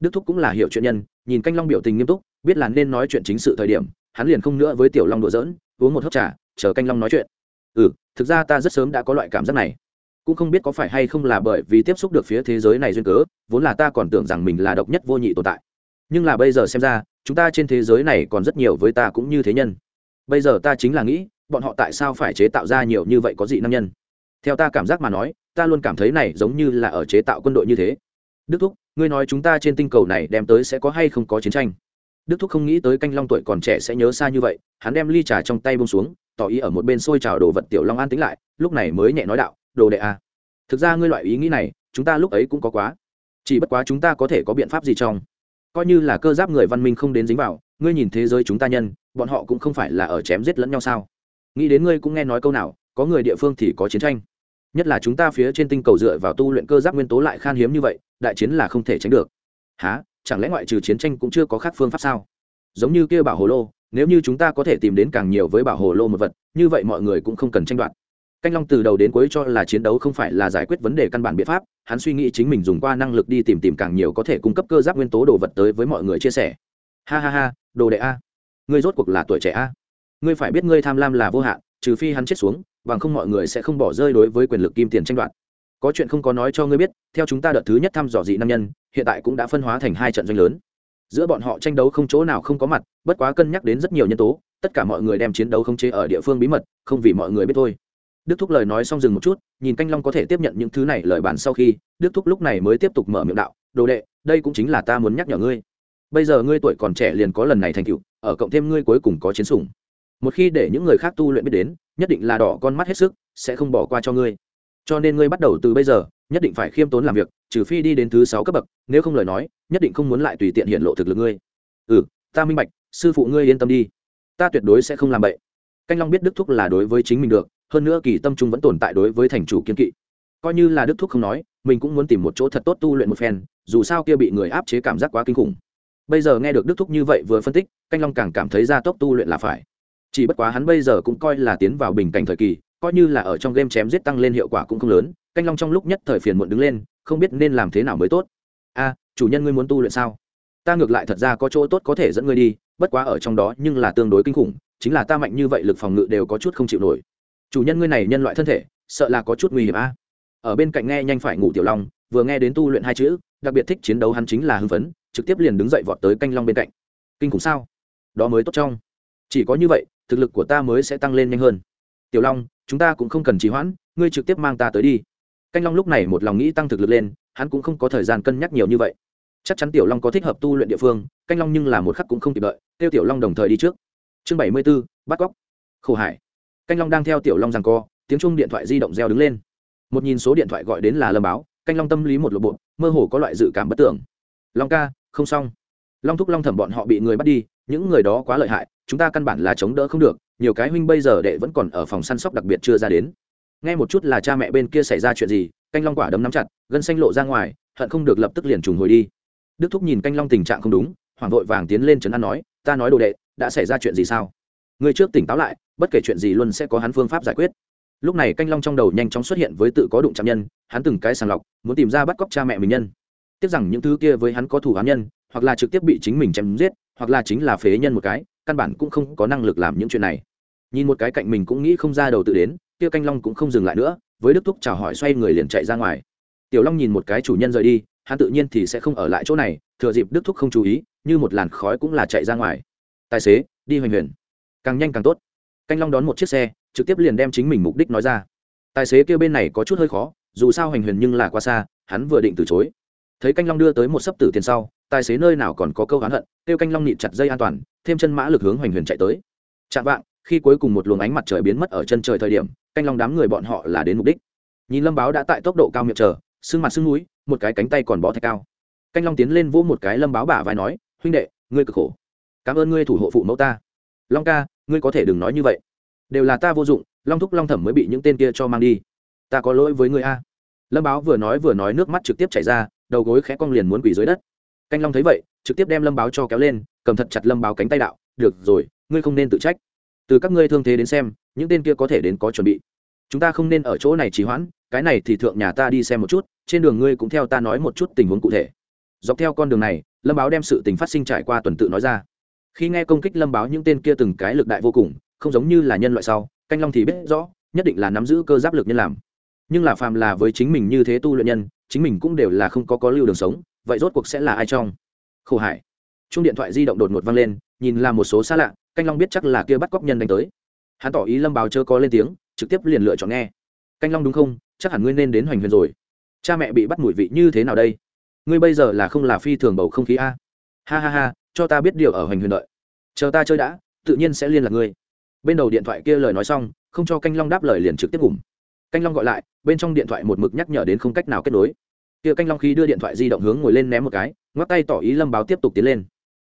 Đức thúc cũng là hiểu chuyện nhân, nhìn canh long biểu tình nghiêm túc, biết là nên nói chuyện chính sự thời điểm, hắn liền không nữa với tiểu long đùa giỡn, uống một hớp trà, chờ canh long nói chuyện ừ thực ra ta rất sớm đã có loại cảm giác này. Cũng không biết có phải hay không là bởi vì tiếp xúc được phía thế giới này duyên cớ, vốn là ta còn tưởng rằng mình là độc nhất vô nhị tồn tại. Nhưng là bây giờ xem ra, chúng ta trên thế giới này còn rất nhiều với ta cũng như thế nhân. Bây giờ ta chính là nghĩ, bọn họ tại sao phải chế tạo ra nhiều như vậy có dị năng nhân? Theo ta cảm giác mà nói, ta luôn cảm thấy này giống như là ở chế tạo quân đội như thế. Đức thúc, ngươi nói chúng ta trên tinh cầu này đem tới sẽ có hay không có chiến tranh? Đức thúc không nghĩ tới canh long tuổi còn trẻ sẽ nhớ xa như vậy, hắn đem ly trà trong tay bông xuống tỏ ý ở một bên xôi trào đồ vật tiểu long an tính lại, lúc này mới nhẹ nói đạo, đồ đệ à. thực ra ngươi loại ý nghĩ này, chúng ta lúc ấy cũng có quá. Chỉ bất quá chúng ta có thể có biện pháp gì trong? Coi như là cơ giáp người văn minh không đến dính vào, ngươi nhìn thế giới chúng ta nhân, bọn họ cũng không phải là ở chém giết lẫn nhau sao? Nghĩ đến ngươi cũng nghe nói câu nào, có người địa phương thì có chiến tranh. Nhất là chúng ta phía trên tinh cầu dựa vào tu luyện cơ giáp nguyên tố lại khan hiếm như vậy, đại chiến là không thể tránh được. Há chẳng lẽ ngoại trừ chiến tranh cũng chưa có khác phương pháp sao? Giống như kia bảo hồ lô nếu như chúng ta có thể tìm đến càng nhiều với bảo hồ lô một vật, như vậy mọi người cũng không cần tranh đoạt. Canh long từ đầu đến cuối cho là chiến đấu không phải là giải quyết vấn đề căn bản biện pháp, hắn suy nghĩ chính mình dùng qua năng lực đi tìm tìm càng nhiều có thể cung cấp cơ giáp nguyên tố đồ vật tới với mọi người chia sẻ. Ha ha ha, đồ đệ a. Ngươi rốt cuộc là tuổi trẻ a. Ngươi phải biết ngươi tham lam là vô hạn, trừ phi hắn chết xuống, bằng không mọi người sẽ không bỏ rơi đối với quyền lực kim tiền tranh đoạt. Có chuyện không có nói cho ngươi biết, theo chúng ta đợt thứ nhất thăm dò dị nam nhân, hiện tại cũng đã phân hóa thành hai trận doanh lớn giữa bọn họ tranh đấu không chỗ nào không có mặt, bất quá cân nhắc đến rất nhiều nhân tố, tất cả mọi người đem chiến đấu không chế ở địa phương bí mật, không vì mọi người biết thôi. Đức thúc lời nói xong dừng một chút, nhìn canh long có thể tiếp nhận những thứ này lời bàn sau khi, đức thúc lúc này mới tiếp tục mở miệng đạo, đồ đệ, đây cũng chính là ta muốn nhắc nhở ngươi. Bây giờ ngươi tuổi còn trẻ liền có lần này thành tựu, ở cộng thêm ngươi cuối cùng có chiến sủng. Một khi để những người khác tu luyện biết đến, nhất định là đỏ con mắt hết sức, sẽ không bỏ qua cho ngươi. Cho nên ngươi bắt đầu từ bây giờ, nhất định phải khiêm tốn làm việc trừ phi đi đến thứ sáu cấp bậc, nếu không lời nói, nhất định không muốn lại tùy tiện hiện lộ thực lực ngươi. Ừ ta minh bạch, sư phụ ngươi yên tâm đi. Ta tuyệt đối sẽ không làm vậy canh long biết đức thúc là đối với chính mình được, hơn nữa kỳ tâm trung vẫn tồn tại đối với thành chủ kiên kỵ. Coi như là đức thúc không nói, mình cũng muốn tìm một chỗ thật tốt tu luyện một phen, dù sao kia bị người áp chế cảm giác quá kinh khủng. Bây giờ nghe được đức thúc như vậy vừa phân tích, canh long càng cảm thấy gia tốc tu luyện là phải. Chỉ bất quá hắn bây giờ cũng coi là tiến vào bình cảnh thời kỳ, coi như là ở trong game chém giết tăng lên hiệu quả cũng không lớn, canh long trong lúc nhất thời phiền muộn đứng lên không biết nên làm thế nào mới tốt. A, chủ nhân ngươi muốn tu luyện sao? Ta ngược lại thật ra có chỗ tốt có thể dẫn ngươi đi, bất quá ở trong đó nhưng là tương đối kinh khủng, chính là ta mạnh như vậy lực phòng ngự đều có chút không chịu nổi. Chủ nhân ngươi này nhân loại thân thể, sợ là có chút nguy hiểm a. Ở bên cạnh nghe nhanh phải ngủ tiểu long, vừa nghe đến tu luyện hai chữ, đặc biệt thích chiến đấu hắn chính là hưng phấn, trực tiếp liền đứng dậy vọt tới canh long bên cạnh. Kinh khủng sao? Đó mới tốt trong. Chỉ có như vậy, thực lực của ta mới sẽ tăng lên nhanh hơn. Tiểu long, chúng ta cũng không cần trì hoãn, ngươi trực tiếp mang ta tới đi canh long lúc này một lòng nghĩ tăng thực lực lên, hắn cũng không có thời gian cân nhắc nhiều như vậy. Chắc chắn tiểu long có thích hợp tu luyện địa phương, canh long nhưng là một khắc cũng không kịp đợi, kêu tiểu long đồng thời đi trước. Chương bảy mươi b ố bắt cóc. Khổ hải. Canh long đang theo tiểu long rằng co, tiếng chung điện thoại di động reo đứng lên. Một nhìn số điện thoại gọi đến là lâm báo, canh long tâm lý một lộ bộ, mơ hồ có loại dự cảm bất tưởng. Long ca, không xong. Long thúc long thẩm bọn họ bị người bắt đi, những người đó quá lợi hại, chúng ta căn bản là chống đỡ không được, nhiều cái huynh bây giờ đệ vẫn còn ở phòng săn sóc đặc biệt chưa ra đến nghe một chút là cha mẹ bên kia xảy ra chuyện gì, canh long quả đấm nắm chặt, gân xanh lộ ra ngoài, hận không được lập tức liền trùng hồi đi. Đức thúc nhìn canh long tình trạng không đúng, hoảng vội vàng tiến lên trấn an nói, ta nói đồ đệ, đã xảy ra chuyện gì sao? Người trước tỉnh táo lại, bất kể chuyện gì luôn sẽ có hắn phương pháp giải quyết. Lúc này canh long trong đầu nhanh chóng xuất hiện với tự có đụng chạm nhân, hắn từng cái sàng lọc, muốn tìm ra bắt cóc cha mẹ mình nhân. Tiếc rằng những thứ kia với hắn có thủ hắn nhân, hoặc là trực tiếp bị chính mình chém giết, hoặc là chính là phế nhân một cái, căn bản cũng không có năng lực làm những chuyện này. Nhìn một cái cạnh mình cũng nghĩ không ra đầu tự đến kia canh long cũng không dừng lại nữa, với đức thúc chào hỏi xoay người liền chạy ra ngoài. Tiểu long nhìn một cái chủ nhân rời đi, hắn tự nhiên thì sẽ không ở lại chỗ này, thừa dịp đức thúc không chú ý, như một làn khói cũng là chạy ra ngoài. Tài xế, đi hoành huyền. Càng nhanh càng tốt. Canh long đón một chiếc xe, trực tiếp liền đem chính mình mục đích nói ra. Tài xế kêu bên này có chút hơi khó, dù sao hoành huyền nhưng là qua xa, hắn vừa định từ chối. Thấy canh long đưa tới một sấp tử tiền sau, tài xế nơi nào còn có câu hắn hận, kêu canh long nịt chặt dây an toàn, thêm chân mã lực hướng hoành huyền chạy tới. Chạm vạng, khi cuối cùng một luồng ánh mặt trời biến mất ở chân trời thời điểm canh long đám người bọn họ là đến mục đích. Nhìn lâm báo đã tại tốc độ cao miệng chờ, sưng mặt sưng núi, một cái cánh tay còn bó thạch cao. Canh long tiến lên vỗ một cái lâm báo bả vai nói, huynh đệ, ngươi cực khổ. Cảm ơn ngươi thủ hộ phụ mẫu ta. Long ca, ngươi có thể đừng nói như vậy. Đều là ta vô dụng, long thúc long thẩm mới bị những tên kia cho mang đi. Ta có lỗi với ngươi a. Lâm báo vừa nói vừa nói nước mắt trực tiếp chảy ra, đầu gối khẽ cong liền muốn quỳ dưới đất. Canh long thấy vậy, trực tiếp đem lâm báo cho kéo lên, cầm thật chặt lâm báo cánh tay đạo, được rồi, ngươi không nên tự trách từ các ngươi thương thế đến xem, những tên kia có thể đến có chuẩn bị. Chúng ta không nên ở chỗ này trì hoãn, cái này thì thượng nhà ta đi xem một chút, trên đường ngươi cũng theo ta nói một chút tình huống cụ thể. Dọc theo con đường này, lâm báo đem sự tình phát sinh trải qua tuần tự nói ra. Khi nghe công kích lâm báo những tên kia từng cái lực đại vô cùng, không giống như là nhân loại sau, canh long thì biết rõ, nhất định là nắm giữ cơ giáp lực nhân làm. Nhưng là phàm là với chính mình như thế tu luyện nhân, chính mình cũng đều là không có có lưu đường sống, vậy rốt cuộc sẽ là ai trong? Khổ hải. Chung điện thoại di động đột ngột vang lên, nhìn là một số xa lạ canh long biết chắc là kia bắt cóc nhân đánh tới. Hắn tỏ ý lâm báo chớ có lên tiếng, trực tiếp liền lựa chọn nghe. Canh long đúng không? Chắc hẳn ngươi nên đến hoành huyền rồi. Cha mẹ bị bắt mùi vị như thế nào đây? Ngươi bây giờ là không là phi thường bầu không khí a? Ha ha ha, cho ta biết điều ở hoành huyền đợi. Chờ ta chơi đã, tự nhiên sẽ liên lạc ngươi. Bên đầu điện thoại kia lời nói xong, không cho canh long đáp lời liền trực tiếp cùng canh long gọi lại, bên trong điện thoại một mực nhắc nhở đến không cách nào kết nối. Kia canh long khi đưa điện thoại di động hướng ngồi lên ném một cái, ngoắc tay tỏ ý lâm báo tiếp tục tiến lên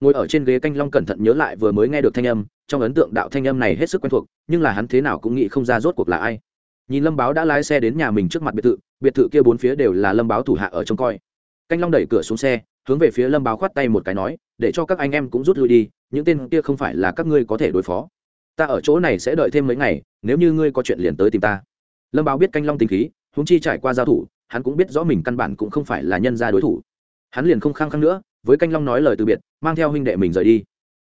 ngồi ở trên ghế canh long cẩn thận nhớ lại vừa mới nghe được thanh âm, trong ấn tượng đạo thanh âm này hết sức quen thuộc, nhưng là hắn thế nào cũng nghĩ không ra rốt cuộc là ai. Nhìn lâm báo đã lái xe đến nhà mình trước mặt biệt thự biệt thự kia bốn phía đều là lâm báo thủ hạ ở trông coi. Canh long đẩy cửa xuống xe, hướng về phía lâm báo khoát tay một cái nói, để cho các anh em cũng rút lui đi, những tên kia không phải là các ngươi có thể đối phó. Ta ở chỗ này sẽ đợi thêm mấy ngày, nếu như ngươi có chuyện liền tới tìm ta. Lâm báo biết canh long tình khí húng chi trải qua giao thủ, hắn cũng biết rõ mình căn bản cũng không phải là nhân gia đối thủ. Hắn liền không khăng khăng nữa với canh long nói lời từ biệt, mang theo huynh đệ mình rời đi.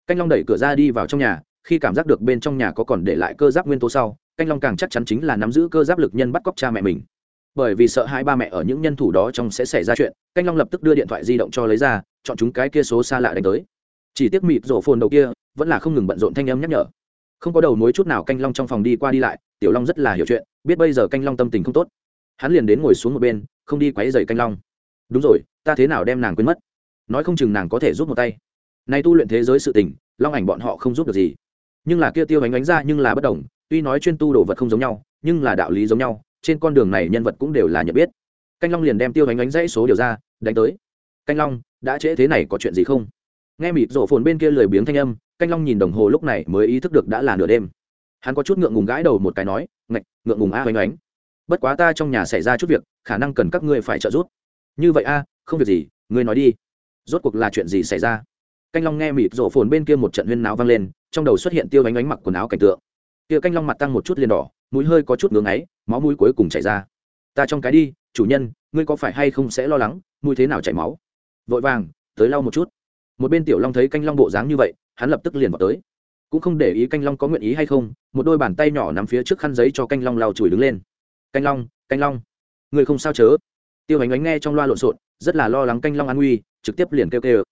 Canh long đẩy cửa ra đi vào trong nhà, khi cảm giác được bên trong nhà có còn để lại cơ giáp nguyên tố sau, canh long càng chắc chắn chính là nắm giữ cơ giáp lực nhân bắt cóc cha mẹ mình. Bởi vì sợ hai ba mẹ ở những nhân thủ đó trong sẽ xảy ra chuyện, canh long lập tức đưa điện thoại di động cho lấy ra, chọn chúng cái kia số xa lạ đánh tới. Chỉ tiếc mịp rổ phồn đầu kia, vẫn là không ngừng bận rộn thanh âm nhắc nhở. Không có đầu mối chút nào canh long trong phòng đi qua đi lại, tiểu long rất là hiểu chuyện, biết bây giờ canh long tâm tình không tốt. Hắn liền đến ngồi xuống một bên, không đi quáy dày canh long. Đúng rồi, ta thế nào đem nàng quên mất? Nói không chừng nàng có thể giúp một tay. Nay tu luyện thế giới sự tình, long ảnh bọn họ không giúp được gì. Nhưng là kia tiêu ánh ánh ra nhưng là bất đồng, tuy nói chuyên tu đồ vật không giống nhau, nhưng là đạo lý giống nhau, trên con đường này nhân vật cũng đều là nhận biết. Canh long liền đem tiêu ánh ánh dãy số điều ra, đánh tới. Canh long, đã trễ thế này có chuyện gì không? Nghe mịt rổ phồn bên kia lười biếng thanh âm, canh long nhìn đồng hồ lúc này mới ý thức được đã là nửa đêm. Hắn có chút ngượng ngùng gãi đầu một cái nói, ngạch, ngượng ngùng a oanh oánh bất quá ta trong nhà xảy ra chút việc, khả năng cần các ngươi phải trợ giúp. Như vậy a, không việc gì, ngươi nói đi rốt cuộc là chuyện gì xảy ra? Canh long nghe mịt rổ phồn bên kia một trận huyên náo vang lên, trong đầu xuất hiện tiêu bánh ánh mặc quần áo cảnh tượng. Kia canh long mặt tăng một chút liền đỏ, mũi hơi có chút ngưỡng ấy máu mũi cuối cùng chảy ra. Ta trong cái đi, chủ nhân, ngươi có phải hay không sẽ lo lắng, mũi thế nào chảy máu? Vội vàng, tới lau một chút. Một bên tiểu long thấy canh long bộ dáng như vậy, hắn lập tức liền vào tới. Cũng không để ý canh long có nguyện ý hay không, một đôi bàn tay nhỏ nằm phía trước khăn giấy cho canh long lau chùi đứng lên. Canh long canh long người không sao chớ? Tiêu ánh ánh nghe trong loa lộn xộn, rất là lo lắng canh long an nguy, trực tiếp liền kêu kêu.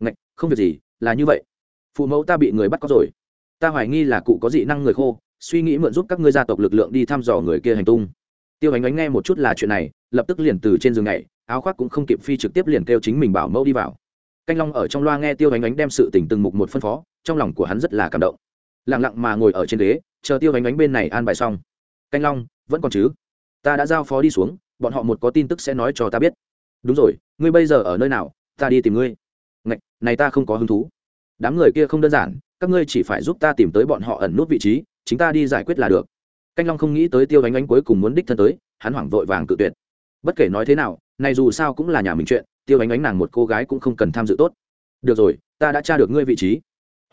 Ngạch, không việc gì, là như vậy. Phụ mẫu ta bị người bắt cóc rồi. Ta hoài nghi là cụ có dị năng người khô, suy nghĩ mượn giúp các ngươi gia tộc lực lượng đi thăm dò người kia hành tung. Tiêu ánh ánh nghe một chút là chuyện này, lập tức liền từ trên giường này áo khoác cũng không kịp phi trực tiếp liền kêu chính mình bảo mẫu đi vào. Canh long ở trong loa nghe tiêu ánh ánh đem sự tỉnh từng mục một phân phó, trong lòng của hắn rất là cảm động. Lặng lặng mà ngồi ở trên ghế, chờ tiêu ánh ánh bên này an bài xong. Canh long, vẫn còn chứ? Ta đã giao phó đi xuống bọn họ một có tin tức sẽ nói cho ta biết. Đúng rồi ngươi bây giờ ở nơi nào? Ta đi tìm ngươi. Ngạch, này ta không có hứng thú. Đám người kia không đơn giản các ngươi chỉ phải giúp ta tìm tới bọn họ ẩn nút vị trí chính ta đi giải quyết là được. Canh long không nghĩ tới tiêu ánh ánh cuối cùng muốn đích thân tới hắn hoảng vội vàng cự tuyệt. Bất kể nói thế nào này dù sao cũng là nhà mình chuyện tiêu ánh ánh nàng một cô gái cũng không cần tham dự tốt. Được rồi ta đã tra được ngươi vị trí.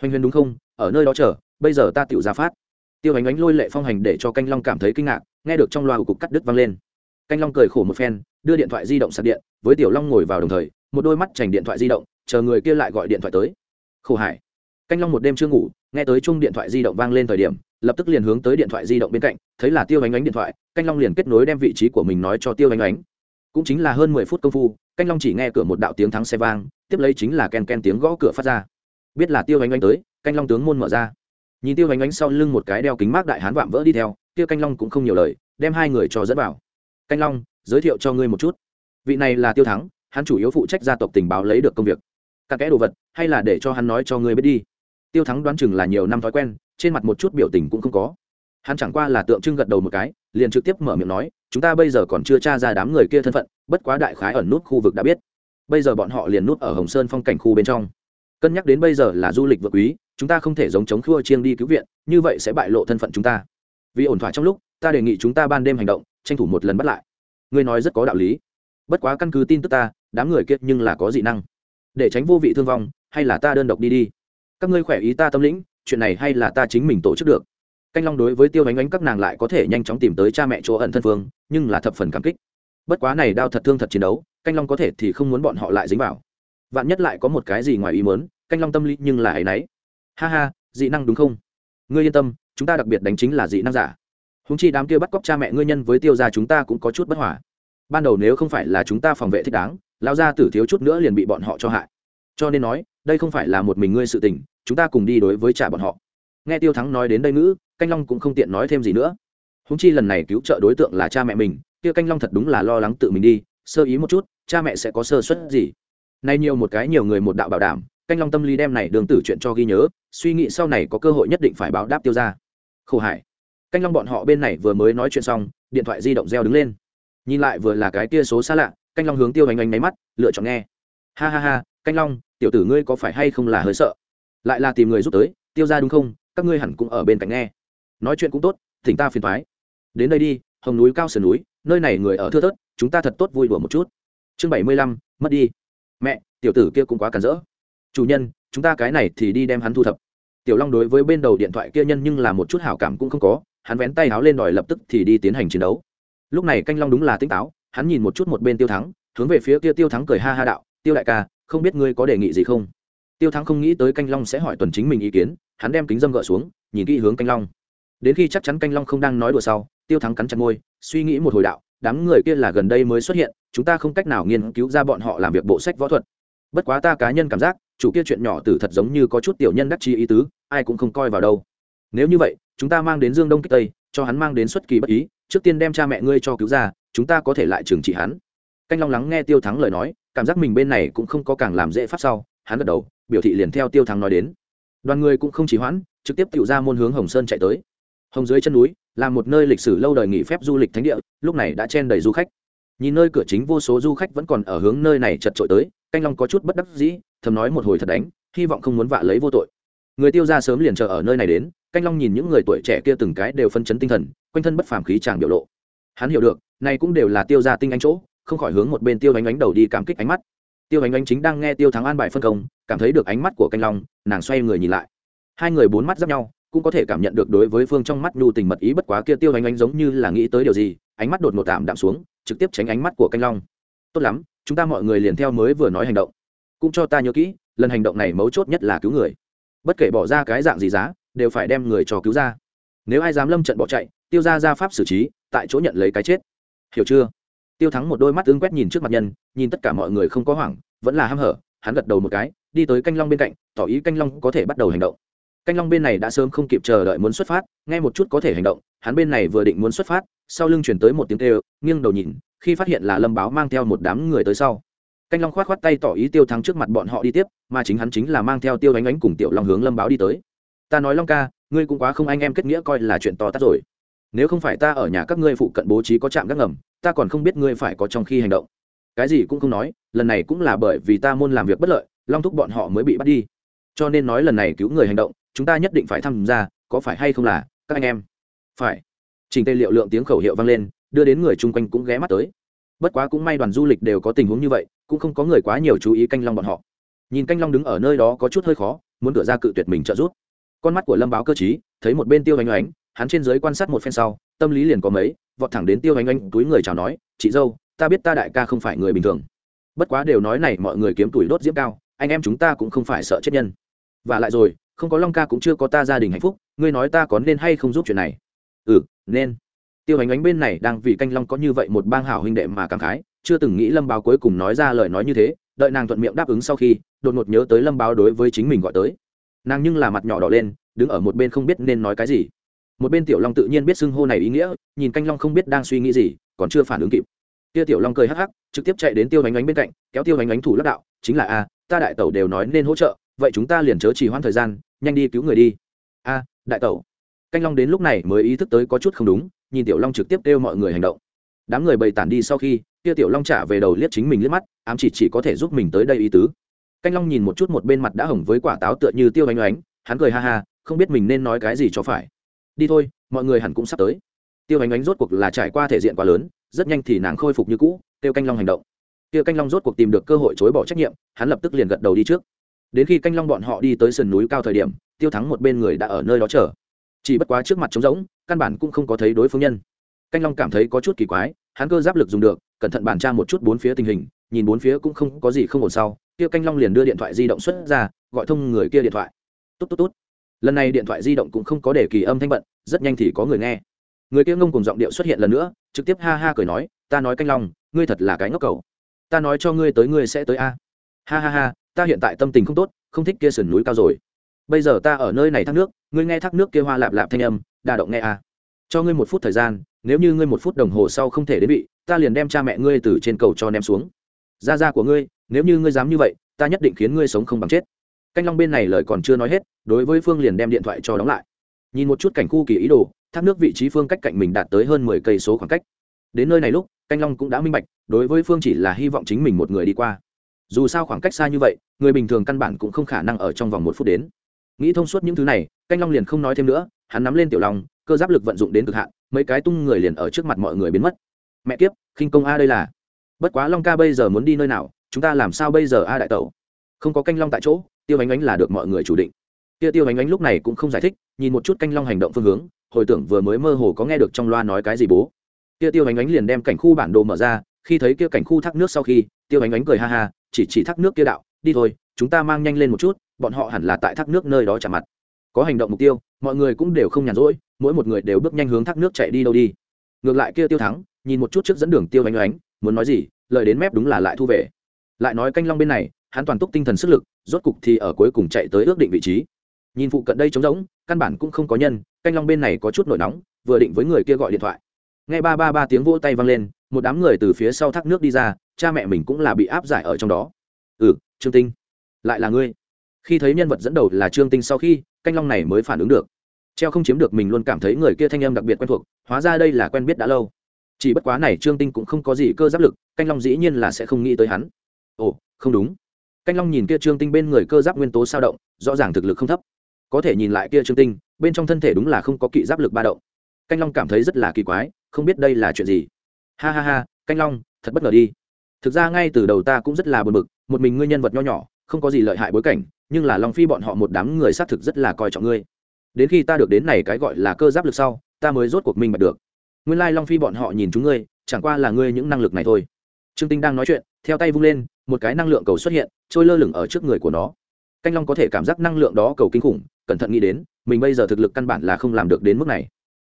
Hoành huyền đúng không? Ở nơi đó chờ bây giờ ta tự ra phát. Tiêu ánh ánh lôi lệ phong hành để cho canh long cảm thấy kinh ngạc nghe được trong loa của cục cắt đứt vang lên canh long cười khổ một phen, đưa điện thoại di động sạc điện, với tiểu long ngồi vào đồng thời, một đôi mắt chành điện thoại di động, chờ người kia lại gọi điện thoại tới. Khổ hải. Canh long một đêm chưa ngủ, nghe tới chung điện thoại di động vang lên thời điểm, lập tức liền hướng tới điện thoại di động bên cạnh, thấy là tiêu ánh ánh điện thoại, canh long liền kết nối đem vị trí của mình nói cho tiêu ánh ánh. Cũng chính là hơn mười phút công phu, canh long chỉ nghe cửa một đạo tiếng thắng xe vang, tiếp lấy chính là ken ken tiếng gõ cửa phát ra. Biết là tiêu ánh ánh tới, canh long tướng môn mở ra. Nhìn tiêu ánh ánh sau lưng một cái đeo kính mát đại hán vạm vỡ đi theo tiêu canh long cũng không nhiều lời, đem hai người cho dẫn vào canh long, giới thiệu cho ngươi một chút. Vị này là tiêu thắng, hắn chủ yếu phụ trách gia tộc tình báo lấy được công việc. Các kẽ đồ vật, hay là để cho hắn nói cho ngươi biết đi. Tiêu thắng đoán chừng là nhiều năm thói quen, trên mặt một chút biểu tình cũng không có. Hắn chẳng qua là tượng trưng gật đầu một cái, liền trực tiếp mở miệng nói, chúng ta bây giờ còn chưa tra ra đám người kia thân phận, bất quá đại khái ẩn nút khu vực đã biết. Bây giờ bọn họ liền nút ở hồng sơn phong cảnh khu bên trong. Cân nhắc đến bây giờ là du lịch vượt quý, chúng ta không thể giống chống khua chiêng đi cứu viện, như vậy sẽ bại lộ thân phận chúng ta. Vì ổn thỏa trong lúc, ta đề nghị chúng ta ban đêm hành động tranh thủ một lần bắt lại. Ngươi nói rất có đạo lý. Bất quá căn cứ tin tức ta, đám người kiệt nhưng là có dị năng. Để tránh vô vị thương vong, hay là ta đơn độc đi đi? Các ngươi khỏe ý ta tâm lĩnh, chuyện này hay là ta chính mình tổ chức được? Canh long đối với tiêu bánh ánh các nàng lại có thể nhanh chóng tìm tới cha mẹ chỗ ẩn thân phương nhưng là thập phần cảm kích. Bất quá này đau thật thương thật chiến đấu, canh long có thể thì không muốn bọn họ lại dính vào. Vạn nhất lại có một cái gì ngoài ý muốn, canh long tâm lý nhưng là ấy nấy. Ha ha, dị năng đúng không? Ngươi yên tâm, chúng ta đặc biệt đánh chính là dị năng giả húng chi đám kia bắt cóc cha mẹ ngươi nhân với tiêu gia chúng ta cũng có chút bất hỏa ban đầu nếu không phải là chúng ta phòng vệ thích đáng lao ra tử thiếu chút nữa liền bị bọn họ cho hại. Cho nên nói, đây không phải là một mình ngươi sự tình, chúng ta cùng đi đối với trả bọn họ. Nghe tiêu thắng nói đến đây ngữ, canh long cũng không tiện nói thêm gì nữa. Húng chi lần này cứu trợ đối tượng là cha mẹ mình, kia canh long thật đúng là lo lắng tự mình đi, sơ ý một chút, cha mẹ sẽ có sơ suất gì. Nay nhiều một cái nhiều người một đạo bảo đảm, canh long tâm lý đem này đường tử chuyện cho ghi nhớ, suy nghĩ sau này có cơ hội nhất định phải báo đáp tiêu ra khổ hải canh long bọn họ bên này vừa mới nói chuyện xong, điện thoại di động reo đứng lên. Nhìn lại vừa là cái kia số xa lạ, canh long hướng tiêu ánh ánh máy mắt, lựa chọn nghe. Ha ha ha, canh long, tiểu tử ngươi có phải hay không là hơi sợ? Lại là tìm người giúp tới, tiêu ra đúng không? Các ngươi hẳn cũng ở bên cạnh nghe. Nói chuyện cũng tốt, thỉnh ta phiền thoái đến đây đi, hồng núi cao sườn núi, nơi này người ở thưa thớt, chúng ta thật tốt vui đùa một chút. Chương bảy mươi lăm, mất đi. Mẹ, tiểu tử kia cũng quá cản rỡ. Chủ nhân, chúng ta cái này thì đi đem hắn thu thập. Tiểu long đối với bên đầu điện thoại kia nhân nhưng là một chút hảo cảm cũng không có hắn vén tay háo lên đòi lập tức thì đi tiến hành chiến đấu. Lúc này canh long đúng là tinh táo, hắn nhìn một chút một bên tiêu thắng, hướng về phía kia tiêu thắng cười ha ha đạo, tiêu đại ca, không biết ngươi có đề nghị gì không? Tiêu thắng không nghĩ tới canh long sẽ hỏi tuần chính mình ý kiến, hắn đem kính dâm gỡ xuống, nhìn kỹ hướng canh long. Đến khi chắc chắn canh long không đang nói đùa sau, tiêu thắng cắn chặt môi, suy nghĩ một hồi đạo, đám người kia là gần đây mới xuất hiện, chúng ta không cách nào nghiên cứu ra bọn họ làm việc bộ sách võ thuật. Bất quá ta cá nhân cảm giác, chủ kia chuyện nhỏ tử thật giống như có chút tiểu nhân đắc chi ý tứ, ai cũng không coi vào đâu nếu như vậy, chúng ta mang đến dương đông kích tây, cho hắn mang đến xuất kỳ bất ý, trước tiên đem cha mẹ ngươi cho cứu ra, chúng ta có thể lại trừng trị hắn. Canh long lắng nghe tiêu thắng lời nói, cảm giác mình bên này cũng không có càng làm dễ pháp sau, hắn gật đầu, biểu thị liền theo tiêu thắng nói đến. Đoàn người cũng không chỉ hoãn, trực tiếp tự ra môn hướng hồng sơn chạy tới. Hồng dưới chân núi, là một nơi lịch sử lâu đời nghỉ phép du lịch thánh địa, lúc này đã chen đầy du khách. Nhìn nơi cửa chính vô số du khách vẫn còn ở hướng nơi này chật trội tới, canh long có chút bất đắc dĩ, thầm nói một hồi thật đánh, hy vọng không muốn vạ lấy vô tội người tiêu ra sớm liền chờ ở nơi này đến, canh long nhìn những người tuổi trẻ kia từng cái đều phân chấn tinh thần, quanh thân bất phàm khí tràng biểu lộ. Hắn hiểu được, này cũng đều là tiêu ra tinh anh chỗ, không khỏi hướng một bên tiêu ánh ánh đầu đi cảm kích ánh mắt. Tiêu ánh ánh chính đang nghe tiêu thắng an bài phân công, cảm thấy được ánh mắt của canh long, nàng xoay người nhìn lại. Hai người bốn mắt giáp nhau, cũng có thể cảm nhận được đối với phương trong mắt nhu tình mật ý bất quá kia tiêu ánh ánh giống như là nghĩ tới điều gì, ánh mắt đột ngột tạm đạm xuống, trực tiếp tránh ánh mắt của canh long. Tốt lắm, chúng ta mọi người liền theo mới vừa nói hành động. Cũng cho ta nhớ kỹ, lần hành động này mấu chốt nhất là cứu người bất kể bỏ ra cái dạng gì giá, đều phải đem người cho cứu ra. Nếu ai dám lâm trận bỏ chạy, tiêu ra ra pháp xử trí, tại chỗ nhận lấy cái chết. Hiểu chưa? Tiêu thắng một đôi mắt ứng quét nhìn trước mặt nhân, nhìn tất cả mọi người không có hoảng, vẫn là h a m hở, hắn gật đầu một cái, đi tới canh long bên cạnh, tỏ ý canh long có thể bắt đầu hành động. Canh long bên này đã sớm không kịp chờ đợi muốn xuất phát ngay một chút có thể hành động, hắn bên này vừa định muốn xuất phát, sau lưng chuyển tới một tiếng kêu, nghiêng đầu nhìn, khi phát hiện là lâm báo mang theo một đám người tới sau canh long khoát khoát tay tỏ ý tiêu thắng trước mặt bọn họ đi tiếp, mà chính hắn chính là mang theo tiêu ánh ánh cùng tiểu long hướng lâm báo đi tới. Ta nói long ca, ngươi cũng quá không anh em kết nghĩa coi là chuyện to tát rồi. Nếu không phải ta ở nhà các ngươi phụ cận bố trí có trạm gác ngầm, ta còn không biết ngươi phải có trong khi hành động. Cái gì cũng không nói, lần này cũng là bởi vì ta môn làm việc bất lợi, long thúc bọn họ mới bị bắt đi. Cho nên nói lần này cứu người hành động, chúng ta nhất định phải tham gia, có phải hay không là, các anh em? Phải. Trình tê liệu lượng tiếng khẩu hiệu vang lên, đưa đến người chung quanh cũng ghé mắt tới. Bất quá cũng may đoàn du lịch đều có tình huống như vậy cũng không có người quá nhiều chú ý canh long bọn họ. Nhìn canh long đứng ở nơi đó có chút hơi khó, muốn cửa ra cự tuyệt mình trợ giúp. Con mắt của lâm báo cơ chí thấy một bên tiêu ánh oánh hắn trên giới quan sát một phen sau, tâm lý liền có mấy, vọt thẳng đến tiêu ánh oánh túi người chào nói, chị dâu, ta biết ta đại ca không phải người bình thường. Bất quá đều nói này mọi người kiếm tuổi đốt diễm cao, anh em chúng ta cũng không phải sợ chết nhân. Và lại rồi, không có long ca cũng chưa có ta gia đình hạnh phúc, ngươi nói ta có nên hay không giúp chuyện này? Ừ nên. Tiêu hành ánh bên này đang vì canh long có như vậy một bang hảo huynh đệ mà cảm khái chưa từng nghĩ lâm báo cuối cùng nói ra lời nói như thế, đợi nàng thuận miệng đáp ứng sau khi, đột ngột nhớ tới lâm báo đối với chính mình gọi tới. Nàng nhưng là mặt nhỏ đỏ lên, đứng ở một bên không biết nên nói cái gì. Một bên tiểu long tự nhiên biết xưng hô này ý nghĩa, nhìn canh long không biết đang suy nghĩ gì, còn chưa phản ứng kịp. Kia tiểu long cười hắc hắc, trực tiếp chạy đến tiêu bánh ánh bên cạnh, kéo tiêu bánh ánh thủ lắc đạo, chính là a, ta đại tẩu đều nói nên hỗ trợ, vậy chúng ta liền chớ chỉ hoãn thời gian, nhanh đi cứu người đi. A, đại tẩu. Canh long đến lúc này mới ý thức tới có chút không đúng, nhìn tiểu long trực tiếp kêu mọi người hành động. Đám người bày tản đi sau khi kia tiểu long trả về đầu liếc chính mình liếc mắt, ám chỉ chỉ có thể giúp mình tới đây ý tứ. Canh long nhìn một chút một bên mặt đã hỏng với quả táo tựa như tiêu ánh oánh, hắn cười ha ha, không biết mình nên nói cái gì cho phải. Đi thôi, mọi người hẳn cũng sắp tới. Tiêu ánh oánh rốt cuộc là trải qua thể diện quá lớn, rất nhanh thì nàng khôi phục như cũ tiêu canh long hành động. Tiêu canh long rốt cuộc tìm được cơ hội chối bỏ trách nhiệm, hắn lập tức liền gật đầu đi trước. Đến khi canh long bọn họ đi tới sườn núi cao thời điểm, tiêu thắng một bên người đã ở nơi đó chờ. Chỉ bất quá trước mặt trống rỗng, căn bản cũng không có thấy đối phương nhân. Canh long cảm thấy có chút kỳ quái hắn cơ giáp lực dùng được, cẩn thận bàn tra một chút bốn phía tình hình, nhìn bốn phía cũng không có gì không ổn sau, kia canh long liền đưa điện thoại di động xuất ra, gọi thông người kia điện thoại. Tốt tốt tốt lần này điện thoại di động cũng không có để kỳ âm thanh bận, rất nhanh thì có người nghe. Người kia ngông cùng giọng điệu xuất hiện lần nữa, trực tiếp ha ha cười nói, ta nói canh long, ngươi thật là cái ngốc cầu ta nói cho ngươi tới ngươi sẽ tới a. Ha ha ha, ta hiện tại tâm tình không tốt, không thích kia sườn núi cao rồi. Bây giờ ta ở nơi này thác nước, ngươi nghe thác nước kia hoa lạp lạp thanh âm đà động nghe a cho ngươi một phút thời gian, nếu như ngươi một phút đồng hồ sau không thể đến bị ta liền đem cha mẹ ngươi từ trên cầu cho ném xuống. Ra ra của ngươi, nếu như ngươi dám như vậy, ta nhất định khiến ngươi sống không bằng chết. Canh long bên này lời còn chưa nói hết, đối với phương liền đem điện thoại cho đóng lại. Nhìn một chút cảnh khu kỳ ý đồ, thác nước vị trí phương cách cạnh mình đạt tới hơn mười cây số khoảng cách. Đến nơi này lúc, canh long cũng đã minh bạch, đối với phương chỉ là hy vọng chính mình một người đi qua. Dù sao khoảng cách xa như vậy, người bình thường căn bản cũng không khả năng ở trong vòng một phút đến. Nghĩ thông suốt những thứ này, canh long liền không nói thêm nữa, hắn nắm lên tiểu long cơ giáp lực vận dụng đến cực hạn, mấy cái tung người liền ở trước mặt mọi người biến mất. Mẹ kiếp, khinh công a đây là. Bất quá long ca bây giờ muốn đi nơi nào, chúng ta làm sao bây giờ a đại tẩu? Không có canh long tại chỗ, tiêu ánh ánh là được mọi người chủ định. Kia tiêu ánh ánh lúc này cũng không giải thích, nhìn một chút canh long hành động phương hướng, hồi tưởng vừa mới mơ hồ có nghe được trong loa nói cái gì bố. Kia tiêu ánh ánh liền đem cảnh khu bản đồ mở ra, khi thấy kia cảnh khu thác nước sau khi, tiêu ánh ánh cười ha ha, chỉ chỉ thác nước kia đạo, đi thôi, chúng ta mang nhanh lên một chút, bọn họ hẳn là tại thác nước nơi đó chạm mặt. Có hành động mục tiêu, mọi người cũng đều không nhàn rỗi mỗi một người đều bước nhanh hướng thác nước chạy đi đâu đi. Ngược lại kia tiêu thắng, nhìn một chút trước dẫn đường tiêu ánh ánh, muốn nói gì, lời đến mép đúng là lại thu về. Lại nói canh long bên này, hắn toàn túc tinh thần sức lực, rốt cục thì ở cuối cùng chạy tới ước định vị trí. Nhìn phụ cận đây trống rỗng, căn bản cũng không có nhân, canh long bên này có chút nổi nóng, vừa định với người kia gọi điện thoại. Nghe ba ba ba tiếng vỗ tay vang lên, một đám người từ phía sau thác nước đi ra, cha mẹ mình cũng là bị áp giải ở trong đó. Ừ trương tinh. Lại là ngươi. Khi thấy nhân vật dẫn đầu là trương tinh sau khi, canh long này mới phản ứng được treo không chiếm được mình luôn cảm thấy người kia thanh âm đặc biệt quen thuộc, hóa ra đây là quen biết đã lâu. Chỉ bất quá này trương tinh cũng không có gì cơ giáp lực, canh long dĩ nhiên là sẽ không nghĩ tới hắn. Ồ, không đúng. Canh long nhìn kia trương tinh bên người cơ giáp nguyên tố sao động, rõ ràng thực lực không thấp. Có thể nhìn lại kia trương tinh, bên trong thân thể đúng là không có kỵ giáp lực ba động. Canh long cảm thấy rất là kỳ quái, không biết đây là chuyện gì. Ha ha ha, canh long, thật bất ngờ đi. Thực ra ngay từ đầu ta cũng rất là buồn bực, một mình ngươi nhân vật nho nhỏ, không có gì lợi hại bối cảnh, nhưng là long phi bọn họ một đám người xác thực rất là coi trọng ngươi đến khi ta được đến này cái gọi là cơ giáp lực sau, ta mới rốt cuộc minh bạch được. Nguyên lai long phi bọn họ nhìn chúng ngươi, chẳng qua là ngươi những năng lực này thôi. Trương tinh đang nói chuyện, theo tay vung lên, một cái năng lượng cầu xuất hiện, trôi lơ lửng ở trước người của nó. Canh long có thể cảm giác năng lượng đó cầu kinh khủng, cẩn thận nghĩ đến, mình bây giờ thực lực căn bản là không làm được đến mức này.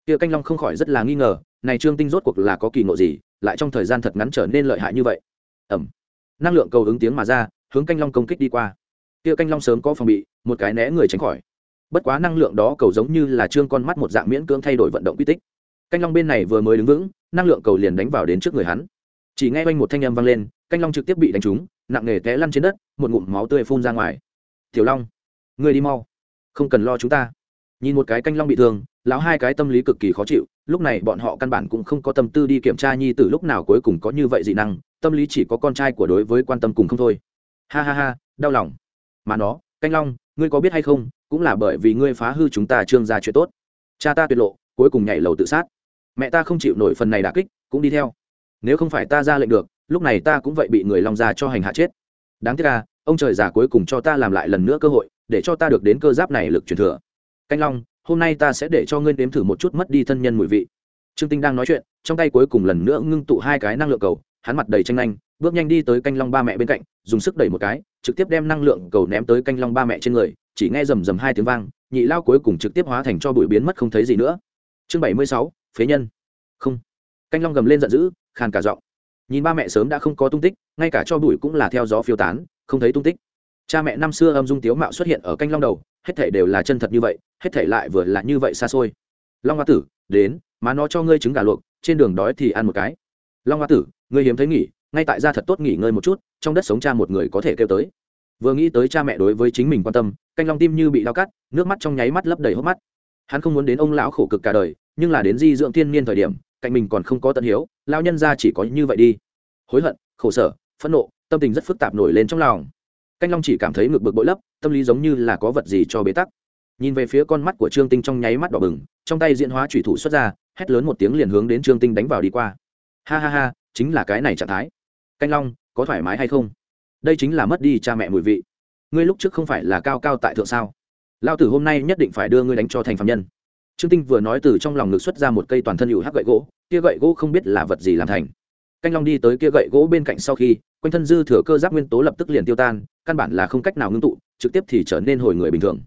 Kia canh long không khỏi rất là nghi ngờ, này trương tinh rốt cuộc là có kỳ ngộ gì, lại trong thời gian thật ngắn trở nên lợi hại như vậy. Ẩm năng lượng cầu ứng tiếng mà ra, hướng canh long công kích đi qua. Kia canh long sớm có phòng bị, một cái né người tránh khỏi bất quá năng lượng đó cầu giống như là trương con mắt một dạng miễn cưỡng thay đổi vận động quy tích. Canh long bên này vừa mới đứng vững, năng lượng cầu liền đánh vào đến trước người hắn. Chỉ nghe quanh một thanh âm vang lên, canh long trực tiếp bị đánh trúng, nặng nề té lăn trên đất, một ngụm máu tươi phun ra ngoài. Tiểu long, người đi mau, không cần lo chúng ta. Nhìn một cái canh long bị thương, lão hai cái tâm lý cực kỳ khó chịu, lúc này bọn họ căn bản cũng không có tâm tư đi kiểm tra nhi từ lúc nào cuối cùng có như vậy dị năng, tâm lý chỉ có con trai của đối với quan tâm cùng không thôi. Ha ha ha, đau lòng. Mà nó, canh long ngươi có biết hay không, cũng là bởi vì ngươi phá hư chúng ta trương ra chuyện tốt. Cha ta tuyệt lộ, cuối cùng nhảy lầu tự sát. Mẹ ta không chịu nổi phần này đà kích, cũng đi theo. Nếu không phải ta ra lệnh được, lúc này ta cũng vậy bị người long già cho hành hạ chết. Đáng tiếc là ông trời già cuối cùng cho ta làm lại lần nữa cơ hội, để cho ta được đến cơ giáp này lực truyền thừa. Canh long, hôm nay ta sẽ để cho ngươi nếm thử một chút mất đi thân nhân mùi vị. Trương tinh đang nói chuyện, trong tay cuối cùng lần nữa ngưng tụ hai cái năng lượng cầu, hắn mặt đầy tranh nhanh bước nhanh đi tới canh long ba mẹ bên cạnh, dùng sức đẩy một cái, trực tiếp đem năng lượng cầu ném tới canh long ba mẹ trên người, chỉ nghe rầm rầm hai tiếng vang, nhị lao cuối cùng trực tiếp hóa thành cho bụi biến mất không thấy gì nữa. Chương bảy mươi sáu, phế nhân. Không. Canh long gầm lên giận dữ, khàn cả giọng. Nhìn ba mẹ sớm đã không có tung tích, ngay cả cho bụi cũng là theo gió phiêu tán, không thấy tung tích. Cha mẹ năm xưa âm dung tiếu mạo xuất hiện ở canh long đầu, hết thể đều là chân thật như vậy, hết thể lại vừa là như vậy xa xôi. Long hoa tử, đến, má nó cho ngươi trứng gà luộc, trên đường đói thì ăn một cái. Long hoa tử, ngươi hiếm thấy nghỉ ngay tại gia thật tốt nghỉ ngơi một chút, trong đất sống cha một người có thể kêu tới. Vừa nghĩ tới cha mẹ đối với chính mình quan tâm, canh long tim như bị đau cắt, nước mắt trong nháy mắt lấp đầy hốc mắt. Hắn không muốn đến ông lão khổ cực cả đời, nhưng là đến di dưỡng thiên niên thời điểm, cạnh mình còn không có tận hiếu lao nhân ra chỉ có như vậy đi. Hối hận, khổ sở, phẫn nộ, tâm tình rất phức tạp nổi lên trong lòng. Canh long chỉ cảm thấy ngực bực bội lấp, tâm lý giống như là có vật gì cho bế tắc. Nhìn về phía con mắt của trương tinh trong nháy mắt đỏ bừng, trong tay diễn hóa thủy thủ xuất ra, hét lớn một tiếng liền hướng đến trương tinh đánh vào đi qua. Ha ha ha, chính là cái này trạng thái canh long, có thoải mái hay không? Đây chính là mất đi cha mẹ mùi vị. Ngươi lúc trước không phải là cao cao tại thượng sao? Lao tử hôm nay nhất định phải đưa ngươi đánh cho thành phạm nhân. Trương tinh vừa nói từ trong lòng ngực xuất ra một cây toàn thân hữu hắc gậy gỗ, kia gậy gỗ không biết là vật gì làm thành. Canh long đi tới kia gậy gỗ bên cạnh sau khi, quanh thân dư thừa cơ giáp nguyên tố lập tức liền tiêu tan, căn bản là không cách nào ngưng tụ, trực tiếp thì trở nên hồi người bình thường.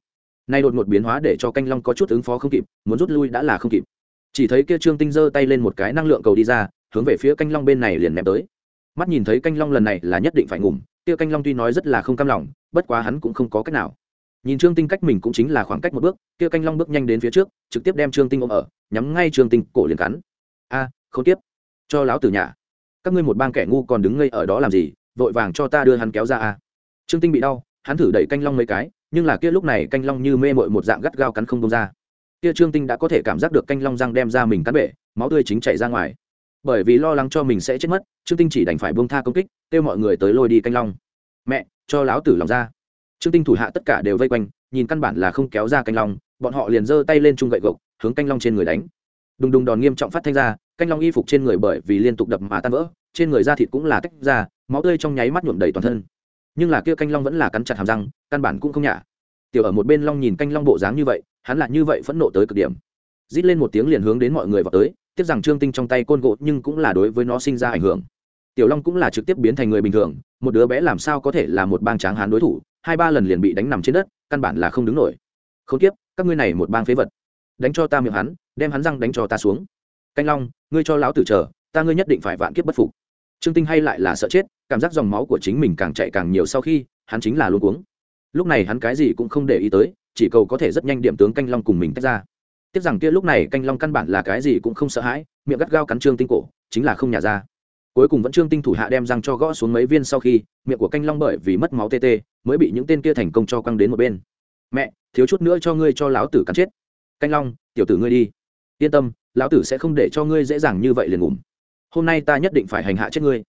Nay đột ngột biến hóa để cho canh long có chút ứng phó không kịp, muốn rút lui đã là không kịp. Chỉ thấy kia trương tinh giơ tay lên một cái năng lượng cầu đi ra, hướng về phía canh long bên này liền ném tới mắt nhìn thấy canh long lần này là nhất định phải ngủm, kia canh long tuy nói rất là không cam lòng, bất quá hắn cũng không có cách nào. Nhìn trương tinh cách mình cũng chính là khoảng cách một bước, kia canh long bước nhanh đến phía trước, trực tiếp đem trương tinh ôm ở, nhắm ngay trương tinh, cổ liền cắn. A, không tiếp. Cho láo tử nhà. Các ngươi một bang kẻ ngu còn đứng ngây ở đó làm gì, vội vàng cho ta đưa hắn kéo ra a. Trương tinh bị đau, hắn thử đẩy canh long mấy cái, nhưng là kia lúc này canh long như mê mội một dạng gắt gao cắn không đông ra. Kia trương tinh đã có thể cảm giác được canh long răng đem ra mình cắn bể, máu tươi chính chảy ra ngoài bởi vì lo lắng cho mình sẽ chết mất, trương tinh chỉ đành phải bông tha công kích, kêu mọi người tới lôi đi canh long. Mẹ, cho láo tử lòng ra. Trương tinh thủ hạ tất cả đều vây quanh, nhìn căn bản là không kéo ra canh long, bọn họ liền giơ tay lên chung gậy gộc, hướng canh long trên người đánh. Đùng đùng đòn nghiêm trọng phát thanh ra, canh long y phục trên người bởi vì liên tục đập mà tan vỡ, trên người da thịt cũng là tách ra, máu tươi trong nháy mắt nhuộm đầy toàn thân. Nhưng là kia canh long vẫn là cắn chặt hàm răng, căn bản cũng không nhả. Tiểu ở một bên long nhìn canh long bộ dáng như vậy, hắn là như vậy phẫn nộ tới cực điểm. Rít lên một tiếng liền hướng đến mọi người vào tới tiếc rằng trương tinh trong tay côn gỗ nhưng cũng là đối với nó sinh ra ảnh hưởng. Tiểu long cũng là trực tiếp biến thành người bình thường, một đứa bé làm sao có thể là một bang tráng hán đối thủ, hai ba lần liền bị đánh nằm trên đất, căn bản là không đứng nổi. Không tiếp các ngươi này một bang phế vật. Đánh cho ta miệng hắn, đem hắn răng đánh cho ta xuống. Canh long, ngươi cho lão tử chờ, ta ngươi nhất định phải vạn kiếp bất phục. Trương tinh hay lại là sợ chết, cảm giác dòng máu của chính mình càng chạy càng nhiều sau khi, hắn chính là luôn cuống. Lúc này hắn cái gì cũng không để ý tới, chỉ cầu có thể rất nhanh điểm tướng canh long cùng mình tách ra tiếc rằng kia lúc này canh long căn bản là cái gì cũng không sợ hãi, miệng gắt gao cắn trương tinh cổ, chính là không nhả ra. Cuối cùng vẫn trương tinh thủ hạ đem răng cho gõ xuống mấy viên sau khi, miệng của canh long bởi vì mất máu tê tê, mới bị những tên kia thành công cho quăng đến một bên. Mẹ, thiếu chút nữa cho ngươi cho lão tử cắn chết. Canh long, tiểu tử ngươi đi. Yên tâm, lão tử sẽ không để cho ngươi dễ dàng như vậy liền ngủm. Hôm nay ta nhất định phải hành hạ chết ngươi.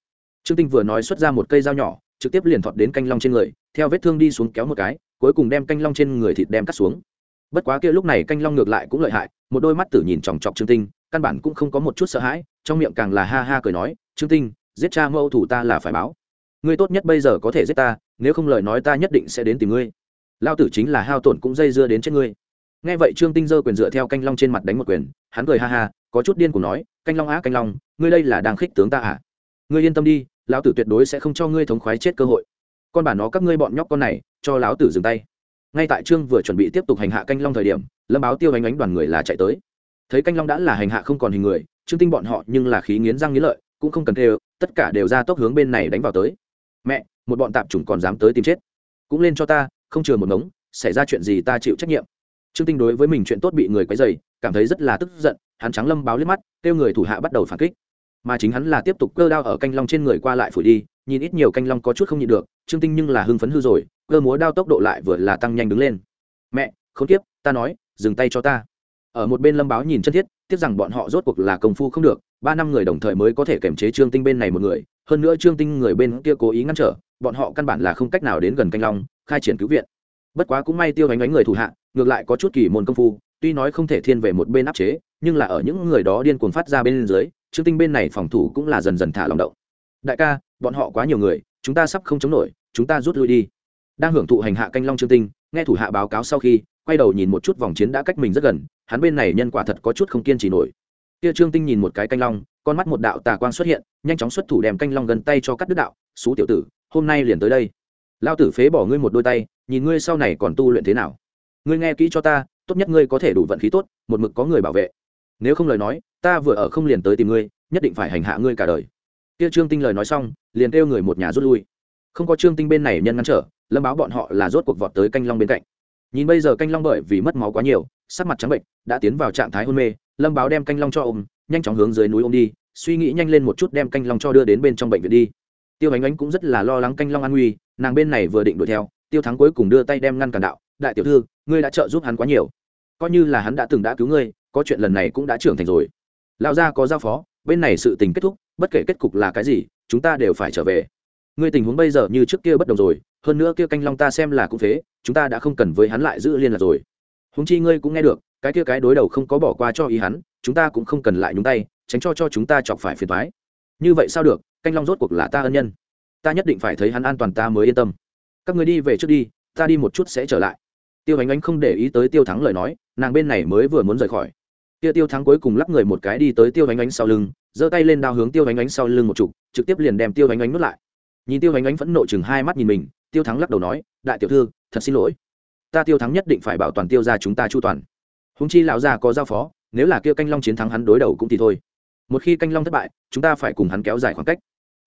Trương tinh vừa nói xuất ra một cây dao nhỏ, trực tiếp liền thọt đến canh long trên người, theo vết thương đi xuống kéo một cái, cuối cùng đem canh long trên người thịt đem cắt xuống bất quá kia lúc này canh long ngược lại cũng lợi hại, một đôi mắt tử nhìn chòng chọc trương tinh, căn bản cũng không có một chút sợ hãi, trong miệng càng là ha ha cười nói, trương tinh, giết cha mẫu thủ ta là phải báo. Ngươi tốt nhất bây giờ có thể giết ta, nếu không lời nói ta nhất định sẽ đến tìm ngươi. Lao tử chính là hao tổn cũng dây dưa đến chết ngươi. Nghe vậy trương tinh giơ quyền dựa theo canh long trên mặt đánh một quyền, hắn cười ha ha, có chút điên cùng nói, canh long á canh long, ngươi đây là đang khích tướng ta à? Ngươi yên tâm đi, lão tử tuyệt đối sẽ không cho ngươi thống khoái chết cơ hội. Con bản nó các ngươi bọn nhóc con này, cho lão tử dừng tay ngay tại trương vừa chuẩn bị tiếp tục hành hạ canh long thời điểm, lâm báo tiêu ánh ánh đoàn người là chạy tới. Thấy canh long đã là hành hạ không còn hình người, trương tinh bọn họ nhưng là khí nghiến răng nghiến lợi, cũng không cần kêu, tất cả đều ra tốc hướng bên này đánh vào tới. Mẹ, một bọn tạp chủng còn dám tới tìm chết. Cũng lên cho ta, không chừa một ngống, xảy ra chuyện gì ta chịu trách nhiệm. Trương tinh đối với mình chuyện tốt bị người quấy dày cảm thấy rất là tức giận, hắn trắng lâm báo liếc mắt, kêu người thủ hạ bắt đầu phản kích. Mà chính hắn là tiếp tục cơ đao ở canh long trên người qua lại phủi đi, nhìn ít nhiều canh long có chút không nhịn được, trương tinh nhưng là hưng phấn hư rồi cơ múa đao tốc độ lại vừa là tăng nhanh đứng lên. Mẹ, không tiếp, ta nói, dừng tay cho ta. Ở một bên lâm báo nhìn chân thiết, tiếc rằng bọn họ rốt cuộc là công phu không được, ba năm người đồng thời mới có thể kiềm chế trương tinh bên này một người, hơn nữa trương tinh người bên kia cố ý ngăn trở, bọn họ căn bản là không cách nào đến gần canh long, khai triển cứu viện. Bất quá cũng may tiêu đánh đánh người thủ hạ, ngược lại có chút kỳ môn công phu, tuy nói không thể thiên về một bên áp chế, nhưng là ở những người đó điên cuồng phát ra bên dưới, trương tinh bên này phòng thủ cũng là dần dần thả lòng động. Đại ca, bọn họ quá nhiều người, chúng ta sắp không chống nổi, chúng ta rút lui đi đang hưởng thụ hành hạ canh long trương tinh, nghe thủ hạ báo cáo sau khi, quay đầu nhìn một chút vòng chiến đã cách mình rất gần, hắn bên này nhân quả thật có chút không kiên trì nổi. Kia trương tinh nhìn một cái canh long, con mắt một đạo tà quang xuất hiện, nhanh chóng xuất thủ đem canh long gần tay cho cắt đứt đạo xú tiểu tử, hôm nay liền tới đây. Lao tử phế bỏ ngươi một đôi tay, nhìn ngươi sau này còn tu luyện thế nào. Ngươi nghe kỹ cho ta, tốt nhất ngươi có thể đủ vận khí tốt, một mực có người bảo vệ. Nếu không lời nói, ta vừa ở không liền tới tìm ngươi, nhất định phải hành hạ ngươi cả đời. Kia trương tinh lời nói xong, liền kêu người một nhà rút lui. Không có trương tinh bên này nhân ngăn trở lâm báo bọn họ là rốt cuộc vọt tới canh long bên cạnh. Nhìn bây giờ canh long bởi vì mất máu quá nhiều, sắc mặt trắng bệnh, đã tiến vào trạng thái hôn mê, lâm báo đem canh long cho ôm, nhanh chóng hướng dưới núi ôm đi, suy nghĩ nhanh lên một chút đem canh long cho đưa đến bên trong bệnh viện đi. Tiêu ánh ánh cũng rất là lo lắng canh long an nguy, nàng bên này vừa định đuổi theo, tiêu thắng cuối cùng đưa tay đem ngăn cản đạo, đại tiểu thư, ngươi đã trợ giúp hắn quá nhiều. Coi như là hắn đã từng đã cứu ngươi, có chuyện lần này cũng đã trưởng thành rồi. Lão gia có giao phó, bên này sự tình kết thúc, bất kể kết cục là cái gì, chúng ta đều phải trở về. Ngươi tình huống bây giờ như trước kia bất đồng rồi hơn nữa kia canh long ta xem là cũng thế chúng ta đã không cần với hắn lại giữ liên lạc rồi. Húng chi ngươi cũng nghe được, cái kia cái đối đầu không có bỏ qua cho ý hắn, chúng ta cũng không cần lại nhúng tay, tránh cho cho chúng ta chọc phải phiền thoái như vậy sao được, canh long rốt cuộc là ta ân nhân. Ta nhất định phải thấy hắn an toàn ta mới yên tâm. Các người đi về trước đi, ta đi một chút sẽ trở lại. Tiêu ánh ánh không để ý tới tiêu thắng lời nói, nàng bên này mới vừa muốn rời khỏi. Kia tiêu thắng cuối cùng lắp người một cái đi tới tiêu ánh ánh sau lưng, giơ tay lên đao hướng tiêu ánh ánh sau lưng một chục trực tiếp liền đem tiêu ánh ánh nuốt lại. Nhìn tiêu ánh ánh phẫn nộ chừng hai mắt nhìn mình tiêu thắng lắc đầu nói, đại tiểu thư, thật xin lỗi. Ta tiêu thắng nhất định phải bảo toàn tiêu ra chúng ta chu toàn. Húng chi lão già có giao phó, nếu là kia canh long chiến thắng hắn đối đầu cũng thì thôi. Một khi canh long thất bại, chúng ta phải cùng hắn kéo dài khoảng cách.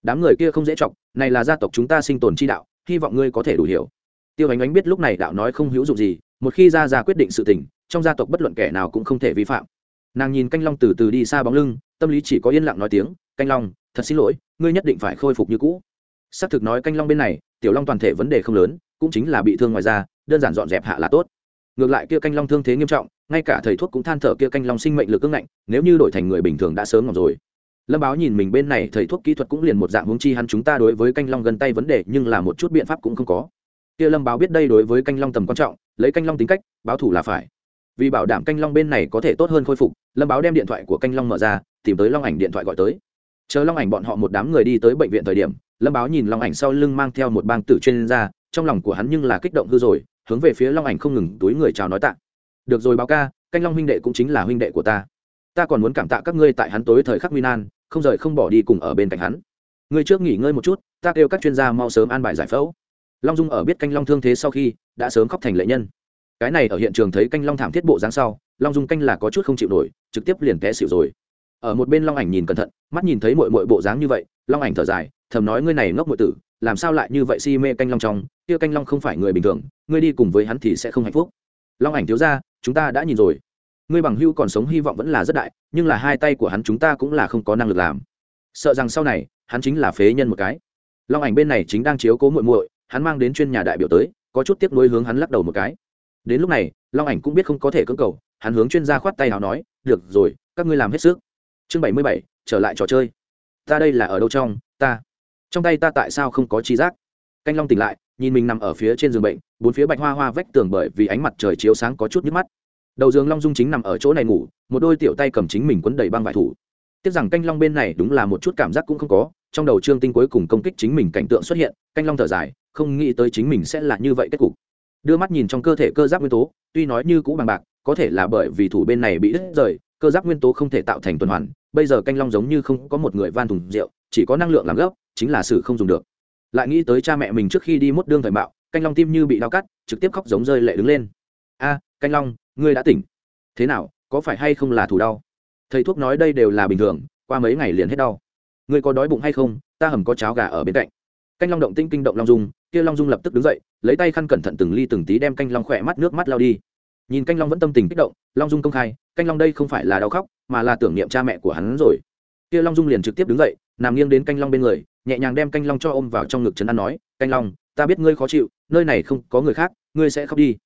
Đám người kia không dễ chọc, này là gia tộc chúng ta sinh tồn chi đạo, hy vọng ngươi có thể đủ hiểu. Tiêu ánh ánh biết lúc này đạo nói không hữu dụng gì, một khi ra ra quyết định sự tình, trong gia tộc bất luận kẻ nào cũng không thể vi phạm. Nàng nhìn canh long từ từ đi xa bóng lưng, tâm lý chỉ có yên lặng nói tiếng, canh long, thật xin lỗi, ngươi nhất định phải khôi phục như cũ xác thực nói canh long bên này, tiểu long toàn thể vấn đề không lớn, cũng chính là bị thương ngoài ra đơn giản dọn dẹp hạ là tốt. Ngược lại kia canh long thương thế nghiêm trọng, ngay cả thầy thuốc cũng than thở kia canh long sinh mệnh lực cương ngạnh, nếu như đổi thành người bình thường đã sớm ngọc rồi. Lâm báo nhìn mình bên này, thầy thuốc kỹ thuật cũng liền một dạng hướng chi hắn chúng ta đối với canh long gần tay vấn đề, nhưng là một chút biện pháp cũng không có. Kia lâm báo biết đây đối với canh long tầm quan trọng, lấy canh long tính cách, báo thủ là phải. Vì bảo đảm canh long bên này có thể tốt hơn khôi phục, lâm báo đem điện thoại của canh long mở ra, tìm tới long ảnh điện thoại gọi tới. Chờ long ảnh bọn họ một đám người đi tới bệnh viện thời điểm lâm báo nhìn long ảnh sau lưng mang theo một bang tử chuyên gia, trong lòng của hắn nhưng là kích động hư rồi, hướng về phía long ảnh không ngừng túi người chào nói tạ. Được rồi báo ca, canh long huynh đệ cũng chính là huynh đệ của ta. Ta còn muốn cảm tạ các ngươi tại hắn tối thời khắc nguy nan, không rời không bỏ đi cùng ở bên cạnh hắn. Ngươi trước nghỉ ngơi một chút, ta kêu các chuyên gia mau sớm an bài giải phẫu. Long dung ở biết canh long thương thế sau khi, đã sớm khóc thành lệ nhân. Cái này ở hiện trường thấy canh long thảm thiết bộ dáng sau, long dung canh là có chút không chịu nổi, trực tiếp liền té xỉu rồi ở một bên long ảnh nhìn cẩn thận, mắt nhìn thấy mội mội bộ dáng như vậy, long ảnh thở dài, thầm nói ngươi này ngốc mội tử, làm sao lại như vậy si mê canh long trong, kia canh long không phải người bình thường, ngươi đi cùng với hắn thì sẽ không hạnh phúc. Long ảnh thiếu ra chúng ta đã nhìn rồi. Ngươi bằng hưu còn sống hy vọng vẫn là rất đại, nhưng là hai tay của hắn chúng ta cũng là không có năng lực làm. Sợ rằng sau này, hắn chính là phế nhân một cái. Long ảnh bên này chính đang chiếu cố muội muội, hắn mang đến chuyên nhà đại biểu tới, có chút tiếp nối hướng hắn lắc đầu một cái. Đến lúc này, long ảnh cũng biết không có thể cưỡng cầu, hắn hướng chuyên gia khoát tay nào nói, được rồi, các ngươi làm hết sức chương bảy mươi bảy, trở lại trò chơi. Ta đây là ở đâu trong? Ta. Trong tay ta tại sao không có chi giác? Canh long tỉnh lại, nhìn mình nằm ở phía trên giường bệnh, bốn phía bạch hoa hoa vách tường bởi vì ánh mặt trời chiếu sáng có chút nhức mắt. Đầu giường long dung chính nằm ở chỗ này ngủ, một đôi tiểu tay cầm chính mình quấn đầy băng vải thủ. Tiếc rằng canh long bên này đúng là một chút cảm giác cũng không có, trong đầu trương tinh cuối cùng công kích chính mình cảnh tượng xuất hiện, canh long thở dài, không nghĩ tới chính mình sẽ là như vậy kết cục. Đưa mắt nhìn trong cơ thể cơ giáp nguyên tố, tuy nói như cũ bằng bạc, có thể là bởi vì thủ bên này bị đứt rời, cơ giáp nguyên tố không thể tạo thành tuần hoàn bây giờ canh long giống như không có một người van thùng rượu chỉ có năng lượng làm gốc chính là sự không dùng được. Lại nghĩ tới cha mẹ mình trước khi đi mốt đương thời bạo, canh long tim như bị đau cắt trực tiếp khóc giống rơi lệ đứng lên. A canh long ngươi đã tỉnh. Thế nào có phải hay không là thủ đau? Thầy thuốc nói đây đều là bình thường qua mấy ngày liền hết đau. Ngươi có đói bụng hay không? Ta hầm có cháo gà ở bên cạnh. Canh long động tinh kinh động long dung kia long dung lập tức đứng dậy lấy tay khăn cẩn thận từng ly từng tí đem canh long khỏe mắt nước mắt lao đi. Nhìn canh long vẫn tâm tình kích động long dung công khai canh long đây không phải là đau khóc mà là tưởng niệm cha mẹ của hắn rồi. Kia long dung liền trực tiếp đứng dậy, nằm nghiêng đến canh long bên người, nhẹ nhàng đem canh long cho ôm vào trong ngực trấn an nói, canh long, ta biết ngươi khó chịu, nơi này không có người khác, ngươi sẽ khóc đi.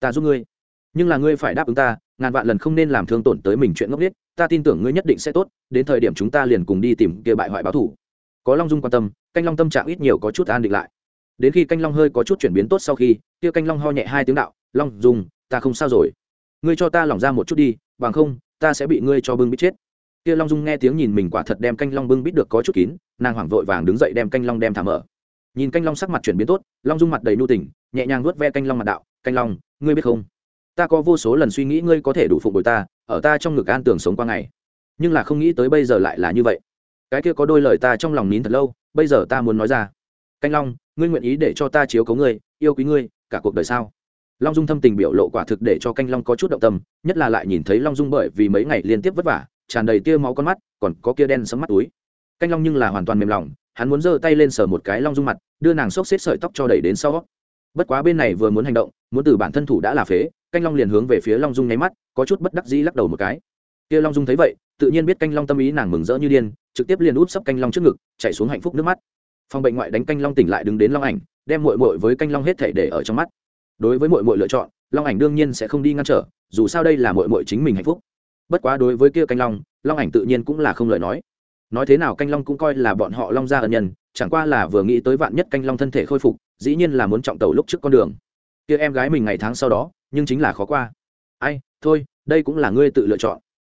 Ta giúp ngươi. Nhưng là ngươi phải đáp ứng ta, ngàn vạn lần không nên làm thương tổn tới mình chuyện ngốc nghếch, ta tin tưởng ngươi nhất định sẽ tốt, đến thời điểm chúng ta liền cùng đi tìm kia bại hoại báo thủ. Có long dung quan tâm, canh long tâm trạng ít nhiều có chút an định lại. Đến khi canh long hơi có chút chuyển biến tốt sau khi, kia canh long ho nhẹ hai tiếng đạo, long dung, ta không sao rồi. Ngươi cho ta lỏng ra một chút đi, bằng không ta sẽ bị ngươi cho bưng bít chết. Kia long dung nghe tiếng nhìn mình quả thật đem canh long bưng bít được có chút kín, nàng hoảng vội vàng đứng dậy đem canh long đem thả mở. Nhìn canh long sắc mặt chuyển biến tốt, long dung mặt đầy nu tỉnh nhẹ nhàng nuốt ve canh long mặt đạo, canh long, ngươi biết không? Ta có vô số lần suy nghĩ ngươi có thể đủ phụng bồi ta, ở ta trong ngực an tường sống qua ngày. Nhưng là không nghĩ tới bây giờ lại là như vậy. Cái kia có đôi lời ta trong lòng nín thật lâu, bây giờ ta muốn nói ra. Canh long, ngươi nguyện ý để cho ta chiếu cấu ngươi, yêu quý ngươi cả cuộc đời sao? Long dung thâm tình biểu lộ quả thực để cho canh long có chút động tâm, nhất là lại nhìn thấy long dung bởi vì mấy ngày liên tiếp vất vả, tràn đầy tia máu con mắt, còn có kia đen sấm mắt túi. Canh long nhưng là hoàn toàn mềm lòng, hắn muốn giơ tay lên sờ một cái long dung mặt, đưa nàng xốc xếp sợi tóc cho đẩy đến sau. Bất quá bên này vừa muốn hành động, muốn từ bản thân thủ đã là phế, canh long liền hướng về phía long dung nháy mắt, có chút bất đắc dĩ lắc đầu một cái. Kia long dung thấy vậy, tự nhiên biết canh long tâm ý nàng mừng rỡ như điên, trực tiếp liền út sấp canh long trước ngực, chạy xuống hạnh phúc nước mắt. Phòng bệnh ngoại đánh canh long tỉnh lại đứng đến long ảnh, đem mội mội với canh long hết thể để ở trong mắt đối với mọi mọi lựa chọn, long ảnh đương nhiên sẽ không đi ngăn trở, dù sao đây là mọi mọi chính mình hạnh phúc. Bất quá đối với kia canh long long ảnh tự nhiên cũng là không lời nói. Nói thế nào canh long cũng coi là bọn họ long gia ân nhân, chẳng qua là vừa nghĩ tới vạn nhất canh long thân thể khôi phục, dĩ nhiên là muốn trọng tàu lúc trước con đường. Kia em gái mình ngày tháng sau đó, nhưng chính là khó qua. Ai, thôi, đây cũng là ngươi tự lựa chọn.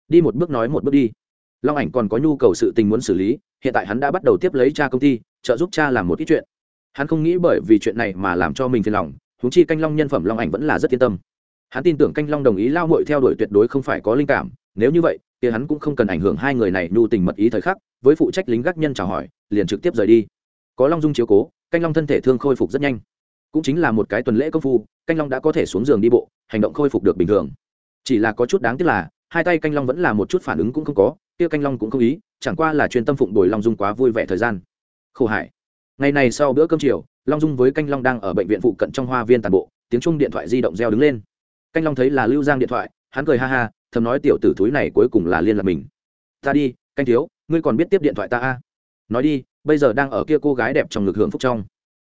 Đi một bước nói một bước đi. Long ảnh còn có nhu cầu sự tình muốn xử lý, hiện tại hắn đã bắt đầu tiếp lấy cha công ty, trợ giúp cha làm một ít chuyện. Hắn không nghĩ bởi vì chuyện này mà làm cho mình phiền lòng húng chi canh long nhân phẩm long ảnh vẫn là rất yên tâm. Hắn tin tưởng canh long đồng ý lao mội theo đuổi tuyệt đối không phải có linh cảm. Nếu như vậy thì hắn cũng không cần ảnh hưởng hai người này nhu tình mật ý thời khắc, với phụ trách lính gác nhân chào hỏi, liền trực tiếp rời đi. Có long dung chiếu cố, canh long thân thể thương khôi phục rất nhanh. Cũng chính là một cái tuần lễ công phu, canh long đã có thể xuống giường đi bộ, hành động khôi phục được bình thường. Chỉ là có chút đáng tiếc là, hai tay canh long vẫn là một chút phản ứng cũng không có, kia canh long cũng không ý, chẳng qua là chuyên tâm phụng đổi long dung quá vui vẻ thời gian. Khổ hải. Ngày này sau bữa cơm chiều long dung với canh long đang ở bệnh viện phụ cận trong hoa viên tàn bộ, tiếng chung điện thoại di động reo đứng lên. Canh long thấy là lưu giang điện thoại, hắn cười ha ha, thầm nói tiểu tử thúi này cuối cùng là liên lạc mình. Ta đi, canh thiếu, ngươi còn biết tiếp điện thoại ta a nói đi, bây giờ đang ở kia cô gái đẹp trong ngực hưởng phúc trong.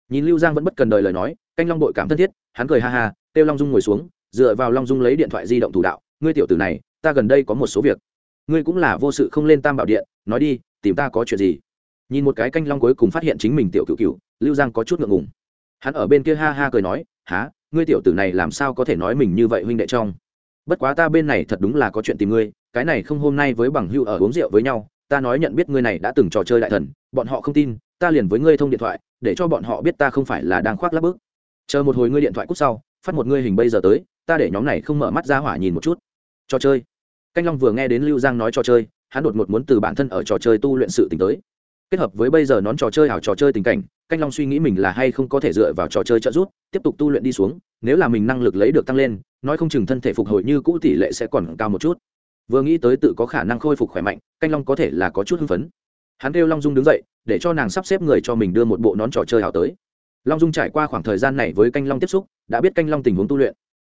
Nhìn lưu giang vẫn bất cần đời lời nói, canh long đội cảm thân thiết, hắn cười ha ha, kêu long dung ngồi xuống, dựa vào long dung lấy điện thoại di động thủ đạo, ngươi tiểu tử này, ta gần đây có một số việc. Ngươi cũng là vô sự không lên tam bảo điện, nói đi, tìm ta có chuyện gì? Nhìn một cái canh long cuối cùng phát hiện chính mình tiểu cựu cựu lưu giang có chút ngượng ngùng. Hắn ở bên kia ha ha cười nói há ngươi tiểu tử này làm sao có thể nói mình như vậy huynh đệ trong? Bất quá ta bên này thật đúng là có chuyện tìm ngươi, cái này không hôm nay với bằng hưu ở uống rượu với nhau, ta nói nhận biết ngươi này đã từng trò chơi đại thần, bọn họ không tin, ta liền với ngươi thông điện thoại, để cho bọn họ biết ta không phải là đang khoác lắp bước. Chờ một hồi ngươi điện thoại cút sau, phát một ngươi hình bây giờ tới, ta để nhóm này không mở mắt ra hỏa nhìn một chút. Trò chơi. Canh long vừa nghe đến lưu giang nói trò chơi, hắn đột ngột muốn từ bản thân ở trò chơi tu luyện sự t tới. Kết hợp với bây giờ nón trò chơi ảo trò chơi tình cảnh canh long suy nghĩ mình là hay không có thể dựa vào trò chơi trợ giúp, tiếp tục tu luyện đi xuống, nếu là mình năng lực lấy được tăng lên, nói không chừng thân thể phục hồi như cũ tỷ lệ sẽ còn cao một chút. Vừa nghĩ tới tự có khả năng khôi phục khỏe mạnh, canh long có thể là có chút hưng phấn. Hắn kêu long dung đứng dậy, để cho nàng sắp xếp người cho mình đưa một bộ nón trò chơi hào tới. Long dung trải qua khoảng thời gian này với canh long tiếp xúc, đã biết canh long tình huống tu luyện.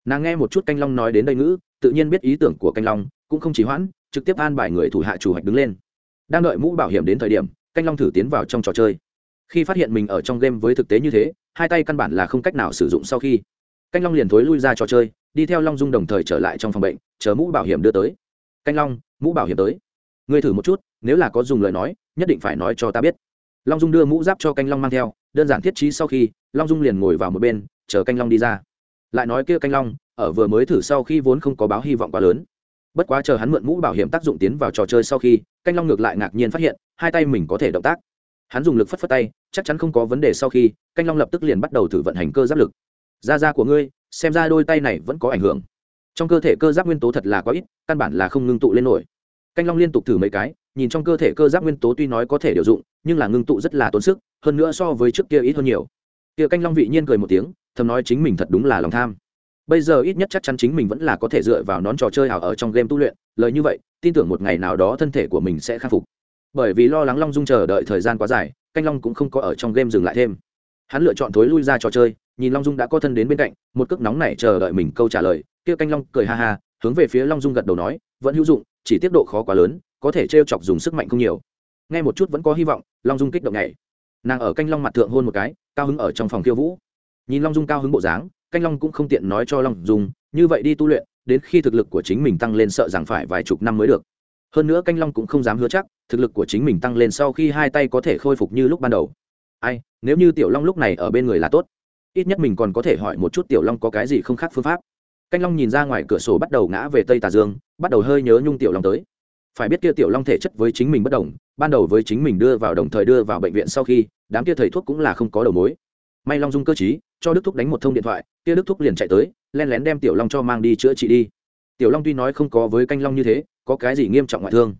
Nàng nghe một chút canh long nói đến đây ngữ, tự nhiên biết ý tưởng của canh long, cũng không chỉ hoãn, trực tiếp an bài người thủ hạ chủ hoạch đứng lên. Đang đợi mũ bảo hiểm đến thời điểm, canh long thử tiến vào trong trò chơi khi phát hiện mình ở trong game với thực tế như thế, hai tay căn bản là không cách nào sử dụng sau khi. Canh long liền thối lui ra trò chơi, đi theo long dung đồng thời trở lại trong phòng bệnh, chờ mũ bảo hiểm đưa tới. Canh long, mũ bảo hiểm tới. Ngươi thử một chút, nếu là có dùng lời nói, nhất định phải nói cho ta biết. Long dung đưa mũ giáp cho canh long mang theo, đơn giản thiết trí sau khi, long dung liền ngồi vào một bên, chờ canh long đi ra. Lại nói kia canh long, ở vừa mới thử sau khi vốn không có báo hy vọng quá lớn. Bất quá chờ hắn mượn mũ bảo hiểm tác dụng tiến vào trò chơi sau khi, canh long ngược lại ngạc nhiên phát hiện, hai tay mình có thể động tác hắn dùng lực phất phất tay, chắc chắn không có vấn đề sau khi, canh long lập tức liền bắt đầu thử vận hành cơ giáp lực. Da da của ngươi, xem ra đôi tay này vẫn có ảnh hưởng. Trong cơ thể cơ giáp nguyên tố thật là có ít, căn bản là không ngưng tụ lên nổi. Canh long liên tục thử mấy cái, nhìn trong cơ thể cơ giáp nguyên tố tuy nói có thể điều dụng, nhưng là ngưng tụ rất là tốn sức, hơn nữa so với trước kia ít hơn nhiều. Kia canh long vị nhiên cười một tiếng, thầm nói chính mình thật đúng là lòng tham. Bây giờ ít nhất chắc chắn chính mình vẫn là có thể dựa vào nón trò chơi ảo ở trong game tu luyện, lời như vậy, tin tưởng một ngày nào đó thân thể của mình sẽ khắc phục bởi vì lo lắng long dung chờ đợi thời gian quá dài, canh long cũng không có ở trong game dừng lại thêm. Hắn lựa chọn thối lui ra trò chơi, nhìn long dung đã có thân đến bên cạnh, một cước nóng này chờ đợi mình câu trả lời, kia canh long cười ha ha, hướng về phía long dung gật đầu nói, vẫn hữu dụng, chỉ tiết độ khó quá lớn, có thể t chọc dùng sức mạnh không nhiều. Nghe một chút vẫn có hy vọng, long dung kích động này nàng ở canh long mặt thượng hôn một cái, cao hứng ở trong phòng khiêu vũ. Nhìn long dung cao hứng bộ dáng, canh long cũng không tiện nói cho long dung, như vậy đi tu luyện, đến khi thực lực của chính mình tăng lên sợ rằng phải vài chục năm mới được hơn nữa canh long cũng không dám hứa chắc, thực lực của chính mình tăng lên sau khi hai tay có thể khôi phục như lúc ban đầu. Ai, nếu như tiểu long lúc này ở bên người là tốt, ít nhất mình còn có thể hỏi một chút tiểu long có cái gì không khác phương pháp. Canh long nhìn ra ngoài cửa sổ bắt đầu ngã về tây tà dương, bắt đầu hơi nhớ nhung tiểu long tới. Phải biết kia tiểu long thể chất với chính mình bất đồng, ban đầu với chính mình đưa vào đồng thời đưa vào bệnh viện sau khi, đám kia thầy thuốc cũng là không có đầu mối. May long dung cơ chí cho đức thúc đánh một thông điện thoại, kia đức thúc liền chạy tới, len lén đem tiểu long cho mang đi chữa trị đi. Tiểu long tuy nói không có với canh long như thế có cái gì nghiêm trọng ngoại thương.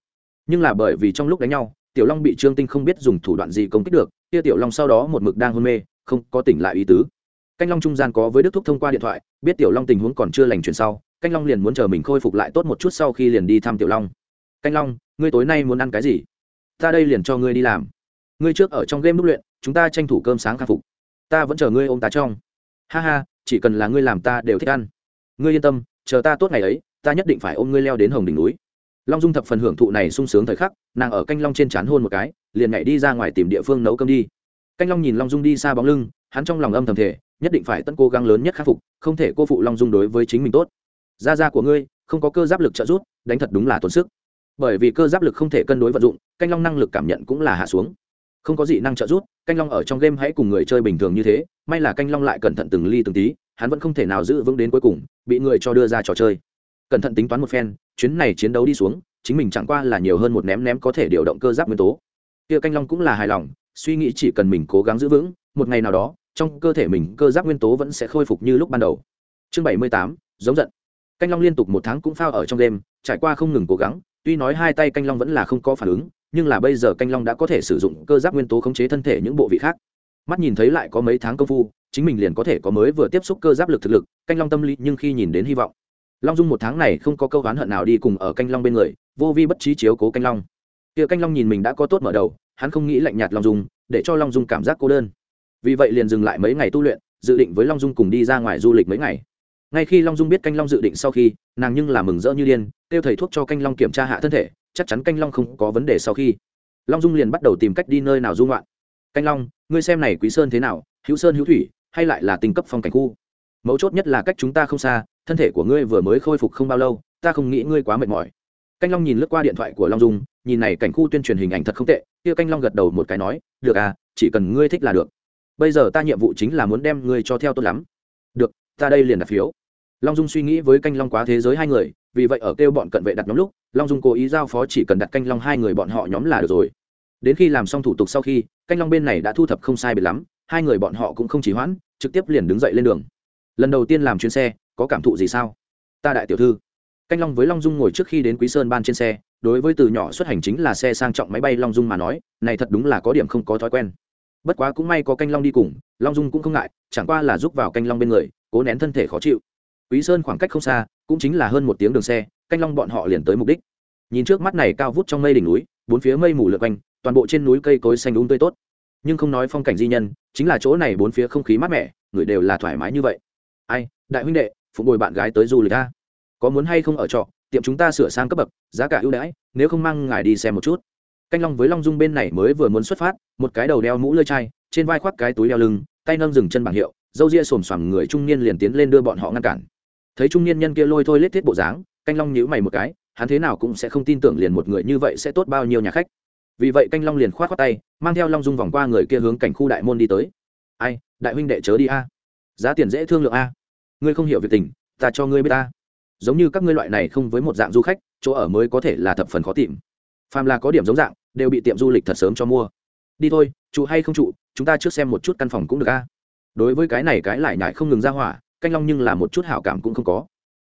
Nhưng là bởi vì trong lúc đánh nhau, tiểu long bị trương tinh không biết dùng thủ đoạn gì công kích được, kia tiểu long sau đó một mực đang hôn mê, không có tỉnh lại ý tứ. Canh long trung gian có với đức thúc thông qua điện thoại, biết tiểu long tình huống còn chưa lành chuyển sau, canh long liền muốn chờ mình khôi phục lại tốt một chút sau khi liền đi thăm tiểu long. Canh long, ngươi tối nay muốn ăn cái gì? Ta đây liền cho ngươi đi làm. Ngươi trước ở trong game đúc luyện, chúng ta tranh thủ cơm sáng khắc phục. Ta vẫn chờ ngươi ôm ta trong. Ha ha, chỉ cần là ngươi làm ta đều thích ăn. Ngươi yên tâm, chờ ta tốt ngày ấy, ta nhất định phải ôm ngươi leo đến hồng đỉnh núi long dung thập phần hưởng thụ này sung sướng thời khắc, nàng ở canh long trên c h á n hôn một cái, liền nhảy đi ra ngoài tìm địa phương nấu cơm đi. Canh long nhìn long dung đi xa bóng lưng, hắn trong lòng âm thầm thể nhất định phải tận cố gắng lớn nhất khắc phục, không thể cô phụ long dung đối với chính mình tốt. Da da của ngươi, không có cơ giáp lực trợ giúp, đánh thật đúng là tốn sức. Bởi vì cơ giáp lực không thể cân đối vận dụng, canh long năng lực cảm nhận cũng là hạ xuống. Không có gì năng trợ giúp, canh long ở trong game hãy cùng người chơi bình thường như thế, may là canh long lại cẩn thận từng ly từng tí, hắn vẫn không thể nào giữ vững đến cuối cùng, bị người cho đưa ra trò chơi. Cẩn thận tính toán một phen chuyến này chiến đấu đi xuống, chính mình chẳng qua là nhiều hơn một ném ném có thể điều động cơ giáp nguyên tố. Kia canh long cũng là hài lòng, suy nghĩ chỉ cần mình cố gắng giữ vững, một ngày nào đó, trong cơ thể mình cơ giáp nguyên tố vẫn sẽ khôi phục như lúc ban đầu. Chương bảy mươi tám, giống giận. Canh long liên tục một tháng cũng phao ở trong đêm, trải qua không ngừng cố gắng, tuy nói hai tay canh long vẫn là không có phản ứng, nhưng là bây giờ canh long đã có thể sử dụng cơ giáp nguyên tố khống chế thân thể những bộ vị khác. Mắt nhìn thấy lại có mấy tháng công phu, chính mình liền có thể có mới vừa tiếp xúc cơ giáp lực thực lực, canh long tâm lý nhưng khi nhìn đến hy vọng long dung một tháng này không có câu oán hận nào đi cùng ở canh long bên người, vô vi bất trí chiếu cố canh long. Kia canh long nhìn mình đã có tốt mở đầu, hắn không nghĩ lạnh nhạt long dung, để cho long dung cảm giác cô đơn. Vì vậy liền dừng lại mấy ngày tu luyện, dự định với long dung cùng đi ra ngoài du lịch mấy ngày. Ngay khi long dung biết canh long dự định sau khi, nàng nhưng là mừng rỡ như điên, kêu thầy thuốc cho canh long kiểm tra hạ thân thể, chắc chắn canh long không có vấn đề sau khi. Long dung liền bắt đầu tìm cách đi nơi nào dung loạn canh long, ngươi xem này quý sơn thế nào? Hữu sơn hữu thủy, hay lại là tình cấp phong cảnh khu? Mấu chốt nhất là cách chúng ta không xa, thân thể của ngươi vừa mới khôi phục không bao lâu, ta không nghĩ ngươi quá mệt mỏi. Canh long nhìn lướt qua điện thoại của long dung, nhìn này cảnh khu tuyên truyền hình ảnh thật không tệ, kia canh long gật đầu một cái nói, được à chỉ cần ngươi thích là được. Bây giờ ta nhiệm vụ chính là muốn đem ngươi cho theo tốt lắm. Được, ta đây liền đặt phiếu. Long dung suy nghĩ với canh long quá thế giới hai người, vì vậy ở kêu bọn cận vệ đặt nhóm lúc, long dung cố ý giao phó chỉ cần đặt canh long hai người bọn họ nhóm là được rồi. Đến khi làm xong thủ tục sau khi, canh long bên này đã thu thập không sai biệt lắm, hai người bọn họ cũng không chỉ hoãn, trực tiếp liền đứng dậy lên đường lần đầu tiên làm chuyến xe, có cảm thụ gì sao? Ta đại tiểu thư. Canh long với long dung ngồi trước khi đến quý sơn ban trên xe, đối với từ nhỏ xuất hành chính là xe sang trọng máy bay long dung mà nói, này thật đúng là có điểm không có thói quen. Bất quá cũng may có canh long đi cùng, long dung cũng không ngại, chẳng qua là giúp vào canh long bên người, cố nén thân thể khó chịu. Quý sơn khoảng cách không xa, cũng chính là hơn một tiếng đường xe, canh long bọn họ liền tới mục đích. Nhìn trước mắt này cao vút trong mây đỉnh núi, bốn phía mây mù lượn quanh, toàn bộ trên núi cây cối xanh đúng tươi tốt. Nhưng không nói phong cảnh di nhân, chính là chỗ này bốn phía không khí mát mẻ, người đều là thoải mái như vậy ai, đại huynh đệ, phụ bồi bạn gái tới du lịch ta có muốn hay không ở trọ, tiệm chúng ta sửa sang cấp bậc, giá cả ưu đãi, nếu không mang ngài đi xem một chút. Canh long với long dung bên này mới vừa muốn xuất phát, một cái đầu đeo mũ lơi chai, trên vai khoác cái túi đeo lưng, tay nâng dừng chân bảng hiệu, dâu ria xồm xoàm người trung niên liền tiến lên đưa bọn họ ngăn cản. Thấy trung niên nhân kia lôi thôi lết thiết bộ dáng, canh long nhíu mày một cái, hắn thế nào cũng sẽ không tin tưởng liền một người như vậy sẽ tốt bao nhiêu nhà khách. Vì vậy canh long liền khoát khoát tay, mang theo long dung vòng qua người kia hướng cảnh khu đại môn đi tới. Ai, đại huynh đệ chớ đi a. Giá tiền dễ thương lượng a ngươi không hiểu việc tình, ta cho ngươi biết ta. Giống như các ngươi loại này không với một dạng du khách, chỗ ở mới có thể là thập phần khó tìm. Phàm là có điểm giống dạng, đều bị tiệm du lịch thật sớm cho mua. Đi thôi, trụ hay không trụ, chúng ta trước xem một chút căn phòng cũng được a. Đối với cái này cái lại nhại không ngừng ra hỏa, canh long nhưng là một chút hảo cảm cũng không có.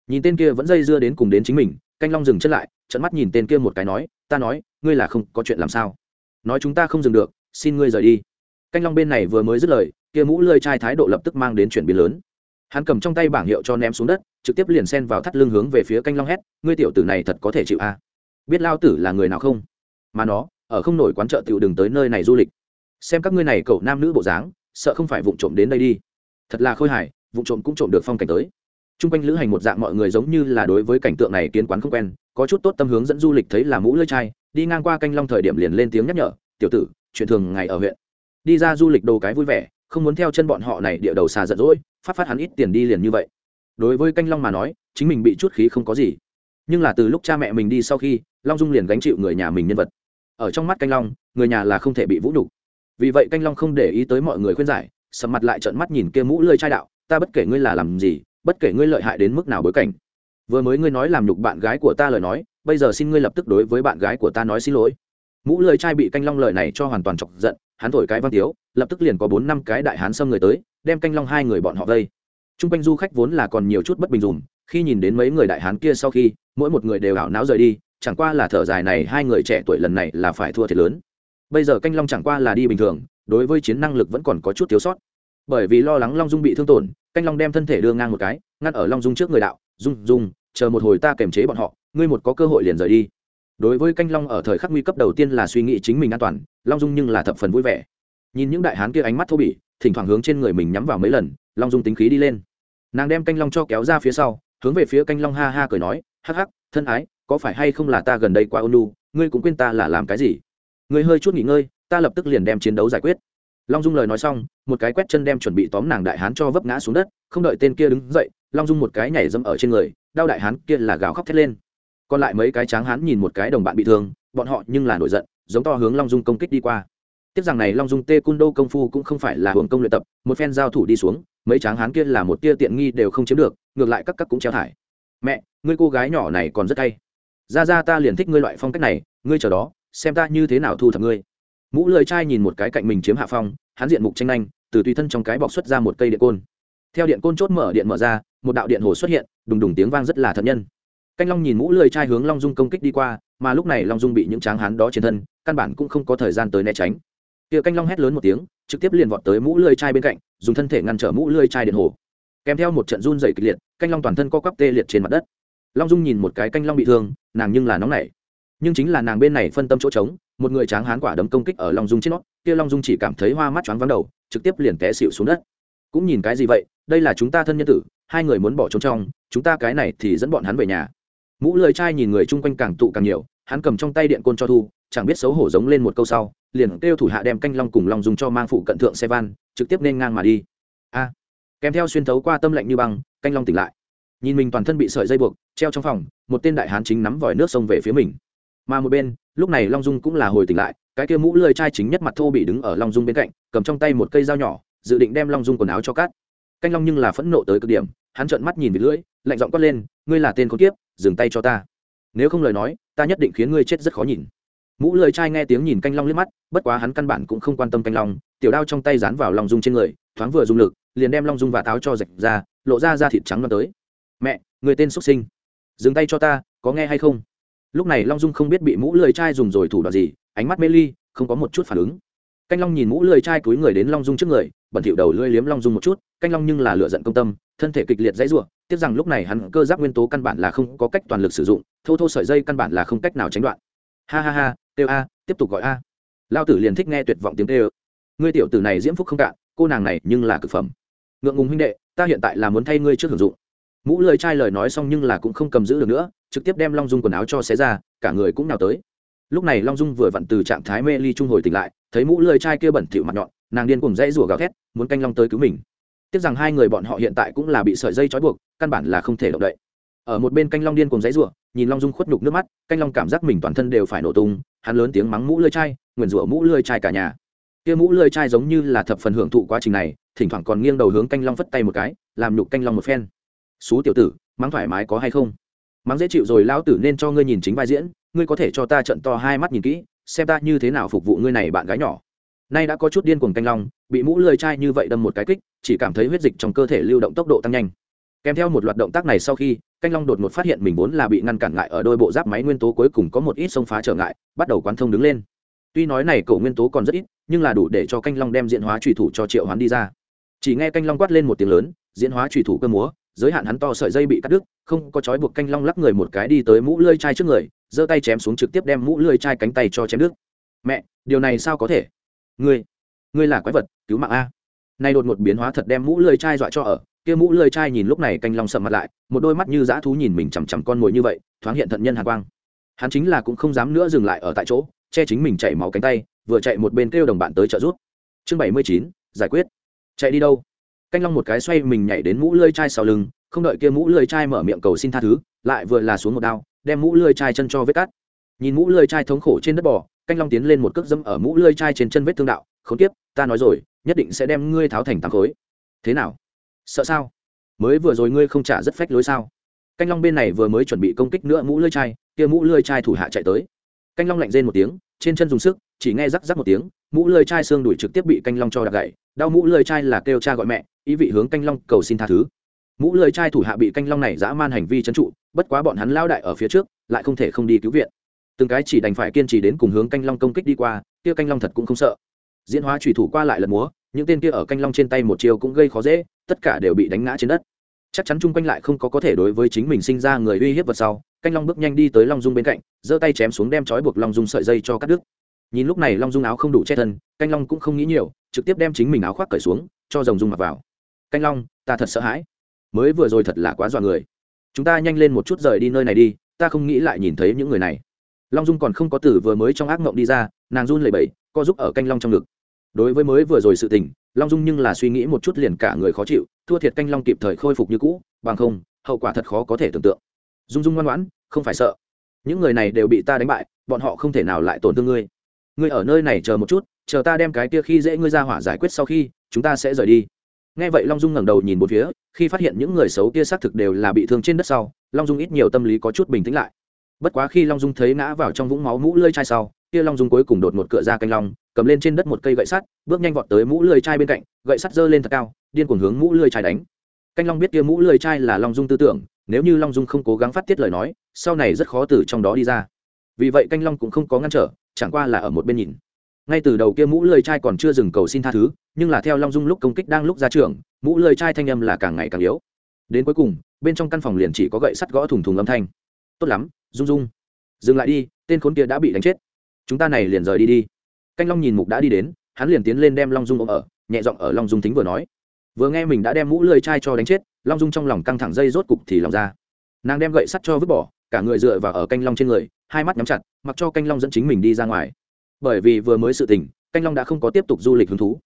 Nhìn tên kia vẫn dây dưa đến cùng đến chính mình, canh long dừng chân lại trận mắt nhìn tên kia một cái nói, ta nói, ngươi là không có chuyện làm sao? Nói chúng ta không dừng được, xin ngươi rời đi. Canh long bên này vừa mới dứt lời, kia mũ lơi trai thái độ lập tức mang đến chuyển biến lớn hắn cầm trong tay bảng hiệu cho ném xuống đất, trực tiếp liền xen vào thắt lưng hướng về phía canh long hét, ngươi tiểu tử này thật có thể chịu a. Biết lao tử là người nào không? Mà nó, ở không nổi quán chợ tiểu đừng tới nơi này du lịch. Xem các ngươi này cậu nam nữ bộ dáng, sợ không phải vụng trộm đến đây đi. Thật là khôi hài, vụng trộm cũng trộm được phong cảnh tới. T r u n g quanh lữ hành một dạng mọi người giống như là đối với cảnh tượng này kiến quán không quen, có chút tốt tâm hướng dẫn du lịch thấy là mũ lưỡi chai, đi ngang qua canh long thời điểm liền lên tiếng nhắc nhở, tiểu tử, chuyện thường ngày ở huyện. Đi ra du lịch đồ cái vui vẻ không muốn theo chân bọn họ này địa đầu xà giận dỗi, phát phát hắn ít tiền đi liền như vậy. Đối với canh long mà nói, chính mình bị chút khí không có gì. Nhưng là từ lúc cha mẹ mình đi sau khi, long dung liền gánh chịu người nhà mình nhân vật. Ở trong mắt canh long, người nhà là không thể bị vũ nhục. Vì vậy canh long không để ý tới mọi người khuyên giải, sầm mặt lại trợn mắt nhìn kia mũ lơi trai đạo, ta bất kể ngươi là làm gì, bất kể ngươi lợi hại đến mức nào bối cảnh. Vừa mới ngươi nói làm nhục bạn gái của ta lời nói, bây giờ xin ngươi lập tức đối với bạn gái của ta nói xin lỗi. Mũ lơi trai bị canh long lời này cho hoàn toàn chọc giận hắn thổi cái văn tiếu, lập tức liền có bốn năm cái đại hán xâm người tới, đem canh long hai người bọn họ vây. T r u n g quanh du khách vốn là còn nhiều chút bất bình dùm, khi nhìn đến mấy người đại hán kia sau khi, mỗi một người đều ảo não rời đi, chẳng qua là thở dài này hai người trẻ tuổi lần này là phải thua thiệt lớn. Bây giờ canh long chẳng qua là đi bình thường, đối với chiến năng lực vẫn còn có chút thiếu sót. Bởi vì lo lắng long dung bị thương tổn, canh long đem thân thể đưa ngang một cái, ngăn ở long dung trước người đạo, dung dung, chờ một hồi ta kềm chế bọn họ, ngươi một có cơ hội liền rời đi đối với canh long ở thời khắc nguy cấp đầu tiên là suy nghĩ chính mình an toàn, long dung nhưng là thập phần vui vẻ. Nhìn những đại hán kia ánh mắt thô bỉ, thỉnh thoảng hướng trên người mình nhắm vào mấy lần, long dung tính khí đi lên. Nàng đem canh long cho kéo ra phía sau, hướng về phía canh long ha ha cười nói, hắc hắc, thân ái, có phải hay không là ta gần đây qua ônu ngươi cũng quên ta là làm cái gì? Ngươi hơi chút nghỉ ngơi, ta lập tức liền đem chiến đấu giải quyết. Long dung lời nói xong, một cái quét chân đem chuẩn bị tóm nàng đại hán cho vấp ngã xuống đất, không đợi tên kia đứng dậy, long dung một cái nhảy dẫm ở trên người đau đại hán kia là gào khóc thét lên còn lại mấy cái tráng hán nhìn một cái đồng bạn bị thương, bọn họ nhưng là nổi giận, giống to hướng long dung công kích đi qua. Tiếc rằng này long dung tê cun đô công phu cũng không phải là hưởng công luyện tập, một phen giao thủ đi xuống, mấy tráng hán kia là một tia tiện nghi đều không chiếm được, ngược lại các các cũng treo thải. Mẹ, ngươi cô gái nhỏ này còn rất hay. Ra ra ta liền thích ngươi loại phong cách này, ngươi chờ đó, xem ta như thế nào thu thập ngươi. Mũ lười trai nhìn một cái cạnh mình chiếm hạ phong, hắn diện mục tranh nhanh từ tùy thân trong cái bọc xuất ra một cây điện côn. Theo điện côn chốt mở điện mở ra, một đạo điện hồ xuất hiện, đùng đùng tiếng vang rất là thật nhân canh long nhìn mũ lười trai hướng long dung công kích đi qua, mà lúc này long dung bị những tráng hán đó trên thân, căn bản cũng không có thời gian tới né tránh. Kia canh long hét lớn một tiếng, trực tiếp liền vọt tới mũ lưới chai bên cạnh, dùng thân thể ngăn trở mũ lưới chai điện hồ. Kèm theo một trận run dày kịch liệt, canh long toàn thân co quắp tê liệt trên mặt đất. Long dung nhìn một cái canh long bị thương, nàng nhưng là nóng nảy. Nhưng chính là nàng bên này phân tâm chỗ trống, một người tráng hán quả đấm công kích ở long dung trên nót kia long dung chỉ cảm thấy hoa mắt choáng vắng đầu, trực tiếp liền té xịu xuống đất. Cũng nhìn cái gì vậy, đây là chúng ta thân nhân tử, hai người muốn bỏ trốn trong, chúng ta cái này thì dẫn bọn hắn về nhà mũ lười chai nhìn người chung quanh càng tụ càng nhiều, hắn cầm trong tay điện côn cho thu, chẳng biết xấu hổ giống lên một câu sau, liền kêu thủ hạ đem canh long cùng long dùng cho mang phụ cận thượng xe van, trực tiếp nên ngang mà đi. A, kèm theo xuyên thấu qua tâm lệnh như băng, canh long tỉnh lại. Nhìn mình toàn thân bị sợi dây buộc, treo trong phòng, một tên đại hán chính nắm vòi nước sông về phía mình. Mà một bên, lúc này long dung cũng là hồi tỉnh lại, cái kia mũ lười trai chính nhất mặt thô bị đứng ở long dung bên cạnh, cầm trong tay một cây dao nhỏ, dự định đem long dung quần áo cho cát canh long nhưng là phẫn nộ tới cực điểm, hắn trợn mắt nhìn về lưỡi, lạnh giọng quát lên, ngươi là tên con kiếp dừng tay cho ta. Nếu không lời nói, ta nhất định khiến ngươi chết rất khó nhìn. Mũ lười trai nghe tiếng nhìn canh long liếc mắt, bất quá hắn căn bản cũng không quan tâm canh long, tiểu đao trong tay dán vào long dung trên người, thoáng vừa dùng lực, liền đem long dung và táo cho rạch ra, lộ ra da thịt trắng loan tới. Mẹ, người tên xuất sinh, dừng tay cho ta, có nghe hay không? Lúc này long dung không biết bị mũ lười trai dùng rồi thủ đoạn gì, ánh mắt mê ly, không có một chút phản ứng. Canh long nhìn mũ lười trai cúi người đến long dung trước người, bẩn thỉu đầu lưỡi liếm long dung một chút, canh long nhưng là lựa giận công tâm, thân thể kịch liệt dãy rủa tiếc rằng lúc này hắn cơ giáp nguyên tố căn bản là không có cách toàn lực sử dụng, thô thô sợi dây căn bản là không cách nào tránh đoạn. Ha ha ha têu a, tiếp tục gọi a. Lao tử liền thích nghe tuyệt vọng tiếng kêu. Ngươi tiểu tử này diễm phúc không cạn, cô nàng này nhưng là cực phẩm. Ngượng ngùng huynh đệ, ta hiện tại là muốn thay ngươi trước hưởng dụng. Mũ lời trai lời nói xong nhưng là cũng không cầm giữ được nữa, trực tiếp đem long dung quần áo cho xé ra, cả người cũng nào tới. Lúc này long dung vừa vặn từ trạng thái mê ly trung hồi tỉnh lại, thấy mũ lười trai kia bẩn thỉu mặt nhọn, nàng điên cùng dãy rủa gào thét, muốn canh long tới cứu mình tiếc rằng hai người bọn họ hiện tại cũng là bị sợi dây trói buộc, căn bản là không thể động đậy. Ở một bên canh long điên cùng dãy rủa, nhìn long dung khuất nhục nước mắt, canh long cảm giác mình toàn thân đều phải nổ tung, hắn lớn tiếng mắng mũ lưỡi chai, nguyền rủa mũ lưỡi chai cả nhà. Kia mũ lưỡi chai giống như là thập phần hưởng thụ quá trình này, thỉnh thoảng còn nghiêng đầu hướng canh long phất tay một cái, làm nhục canh long một phen. Xú tiểu tử, mắng thoải mái có hay không? Mắng dễ chịu rồi lao tử nên cho ngươi nhìn chính vai diễn, ngươi có thể cho ta trận to hai mắt nhìn kỹ, xem ta như thế nào phục vụ ngươi này bạn gái nhỏ nay đã có chút điên cuồng canh long, bị mũ lười chai như vậy đâm một cái kích, chỉ cảm thấy huyết dịch trong cơ thể lưu động tốc độ tăng nhanh. Kèm theo một loạt động tác này sau khi, canh long đột ngột phát hiện mình vốn là bị ngăn cản lại ở đôi bộ giáp máy nguyên tố cuối cùng có một ít sông phá trở ngại, bắt đầu quán thông đứng lên. Tuy nói này cổ nguyên tố còn rất ít, nhưng là đủ để cho canh long đem diễn hóa trùy thủ cho triệu hoán đi ra. Chỉ nghe canh long quát lên một tiếng lớn, diễn hóa trùy thủ cơ múa, giới hạn hắn to sợi dây bị cắt đứt, không có trói buộc canh long lắc người một cái đi tới mũ lưỡi chai trước người, giơ tay chém xuống trực tiếp đem mũ lưỡi chai cánh tay cho chém đứt. Mẹ, điều này sao có thể? Ngươi ngươi là quái vật, cứu mạng a. Nay đột một biến hóa thật đem mũ lưỡi chai dọa cho ở. Kia mũ lưỡi chai nhìn lúc này canh long sầm mặt lại, một đôi mắt như dã thú nhìn mình chằm chằm con mồi như vậy, thoáng hiện thận nhân hàn quang. Hắn chính là cũng không dám nữa dừng lại ở tại chỗ, che chính mình chảy máu cánh tay, vừa chạy một bên kêu đồng bạn tới trợ giúp. Chương bảy mươi chín, giải quyết. Chạy đi đâu? Canh long một cái xoay mình nhảy đến mũ lưỡi chai sau lưng, không đợi kia mũ lưỡi chai mở miệng cầu xin tha thứ, lại vừa là xuống một đao, đem mũ lưỡi chai chân cho vết cắt nhìn mũ lưỡi chai thống khổ trên đất bò, canh long tiến lên một cước dẫm ở mũ lưỡi chai trên chân vết thương đạo. Khốn kiếp, ta nói rồi, nhất định sẽ đem ngươi tháo thành tám khối. Thế nào? Sợ sao? Mới vừa rồi ngươi không trả rất phách lối sao? Canh long bên này vừa mới chuẩn bị công kích nữa mũ lưỡi chai, kia mũ lưỡi chai thủ hạ chạy tới. Canh long lạnh rên một tiếng, trên chân dùng sức, chỉ nghe rắc rắc một tiếng, mũ lưỡi chai xương đuổi trực tiếp bị canh long cho đạp gậy đau mũ lưỡi chai là kêu cha gọi mẹ, ý vị hướng canh long cầu xin tha thứ. Mũ lưỡi chai thủ hạ bị canh long này dã man hành vi trấn trụ, bất quá bọn hắn lao đại ở phía trước, lại không thể không đi cứu viện từng cái chỉ đành phải kiên trì đến cùng hướng canh long công kích đi qua, kia canh long thật cũng không sợ. Diễn hóa thủy thủ qua lại lần múa, những tên kia ở canh long trên tay một chiều cũng gây khó dễ, tất cả đều bị đánh ngã trên đất. Chắc chắn chung quanh lại không có có thể đối với chính mình sinh ra người uy hiếp vật sau, canh long bước nhanh đi tới long dung bên cạnh, giơ tay chém xuống đem trói buộc long dung sợi dây cho cắt đứt. Nhìn lúc này long dung áo không đủ che thân, canh long cũng không nghĩ nhiều, trực tiếp đem chính mình áo khoác cởi xuống, cho rồng dung mặc vào. Canh long, ta thật sợ hãi. Mới vừa rồi thật là quá dọa người. Chúng ta nhanh lên một chút rời đi nơi này đi, ta không nghĩ lại nhìn thấy những người này long dung còn không có tử vừa mới trong ác mộng đi ra, nàng run lẩy bẩy, co giúp ở canh long trong ngực. Đối với mới vừa rồi sự tình, long dung nhưng là suy nghĩ một chút liền cả người khó chịu, thua thiệt canh long kịp thời khôi phục như cũ, bằng không, hậu quả thật khó có thể tưởng tượng. Dung dung ngoan ngoãn, không phải sợ. Những người này đều bị ta đánh bại, bọn họ không thể nào lại tổn thương ngươi. Ngươi ở nơi này chờ một chút, chờ ta đem cái kia khi dễ ngươi ra hỏa giải quyết sau khi, chúng ta sẽ rời đi. Nghe vậy long dung ngẩng đầu nhìn một phía, khi phát hiện những người xấu kia xác thực đều là bị thương trên đất sau, long dung ít nhiều tâm lý có chút bình tĩnh lại bất quá khi long dung thấy ngã vào trong vũng máu mũ lơi chai sau, kia long dung cuối cùng đột một cựa ra canh long, cầm lên trên đất một cây gậy sắt, bước nhanh vọt tới mũ lơi chai bên cạnh, gậy sắt giơ lên thật cao, điên cuồng hướng mũ lơi chai đánh. Canh long biết kia mũ lơi chai là long dung tư tưởng, nếu như long dung không cố gắng phát tiết lời nói, sau này rất khó từ trong đó đi ra. Vì vậy canh long cũng không có ngăn trở, chẳng qua là ở một bên nhìn. Ngay từ đầu kia mũ lơi chai còn chưa dừng cầu xin tha thứ, nhưng là theo long dung lúc công kích đang lúc ra trường, mũ lơi chai thanh âm là càng ngày càng yếu. Đến cuối cùng, bên trong căn phòng liền chỉ có gậy sắt gõ thùng thùng âm thanh tốt lắm, dung dung. Dừng lại đi, tên khốn kia đã bị đánh chết. Chúng ta này liền rời đi đi. Canh long nhìn mục đã đi đến, hắn liền tiến lên đem long dung ôm ở, nhẹ giọng ở long dung thính vừa nói. Vừa nghe mình đã đem mũ lơi chai cho đánh chết, long dung trong lòng căng thẳng dây rốt cục thì lòng ra. Nàng đem gậy sắt cho vứt bỏ, cả người dựa vào ở canh long trên người, hai mắt nhắm chặt, mặc cho canh long dẫn chính mình đi ra ngoài. Bởi vì vừa mới sự tình, canh long đã không có tiếp tục du lịch hứng thú.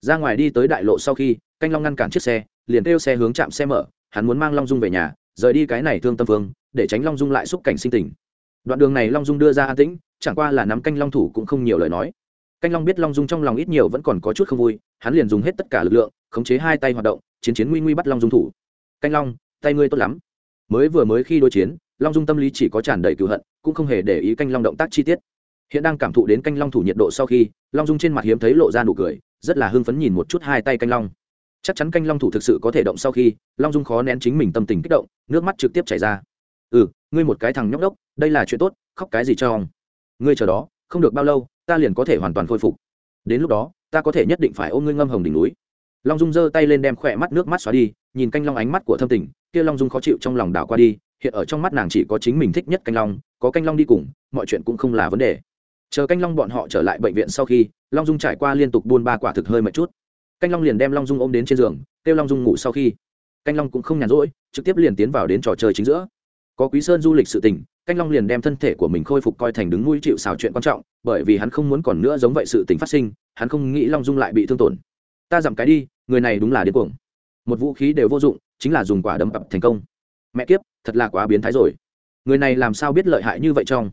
Ra ngoài đi tới đại lộ sau khi, canh long ngăn cản chiếc xe, liền kêu xe hướng chạm xe mở, hắn muốn mang long dung về nhà, rời đi cái này thương tâm phương để tránh long dung lại xúc cảnh sinh tình. Đoạn đường này long dung đưa ra an tĩnh, chẳng qua là nắm canh long thủ cũng không nhiều lời nói. Canh long biết long dung trong lòng ít nhiều vẫn còn có chút không vui, hắn liền dùng hết tất cả lực lượng, khống chế hai tay hoạt động, chiến chiến nguy nguy bắt long dung thủ. Canh long, tay ngươi tốt lắm. Mới vừa mới khi đối chiến, long dung tâm lý chỉ có tràn đầy cựu hận, cũng không hề để ý canh long động tác chi tiết. Hiện đang cảm thụ đến canh long thủ nhiệt độ sau khi, long dung trên mặt hiếm thấy lộ ra nụ cười, rất là hưng phấn nhìn một chút hai tay canh long. Chắc chắn canh long thủ thực sự có thể động sau khi, long dung khó nén chính mình tâm tình kích động, nước mắt trực tiếp chảy ra ừ ngươi một cái thằng nhóc đốc, đây là chuyện tốt, khóc cái gì cho ông? Ngươi chờ đó, không được bao lâu, ta liền có thể hoàn toàn khôi phục. Đến lúc đó, ta có thể nhất định phải ôm ngươi ngâm hồng đỉnh núi. Long dung giơ tay lên đem khỏe mắt nước mắt xóa đi, nhìn canh long ánh mắt của thâm tình, kia long dung khó chịu trong lòng đảo qua đi, hiện ở trong mắt nàng chỉ có chính mình thích nhất canh long, có canh long đi cùng, mọi chuyện cũng không là vấn đề. Chờ canh long bọn họ trở lại bệnh viện sau khi, long dung trải qua liên tục buôn ba quả thực hơi mệt chút. Canh long liền đem long dung ôm đến trên giường, kêu long dung ngủ sau khi. Canh long cũng không nhàn rỗi, trực tiếp liền tiến vào đến trò chơi chính giữa có quý sơn du lịch sự tình, canh long liền đem thân thể của mình khôi phục coi thành đứng nuôi chịu xào chuyện quan trọng, bởi vì hắn không muốn còn nữa giống vậy sự tình phát sinh, hắn không nghĩ long dung lại bị thương tổn. Ta giảm cái đi, người này đúng là điên cuồng. Một vũ khí đều vô dụng, chính là dùng quả đấm ập thành công. Mẹ kiếp, thật là quá biến thái rồi. Người này làm sao biết lợi hại như vậy trong?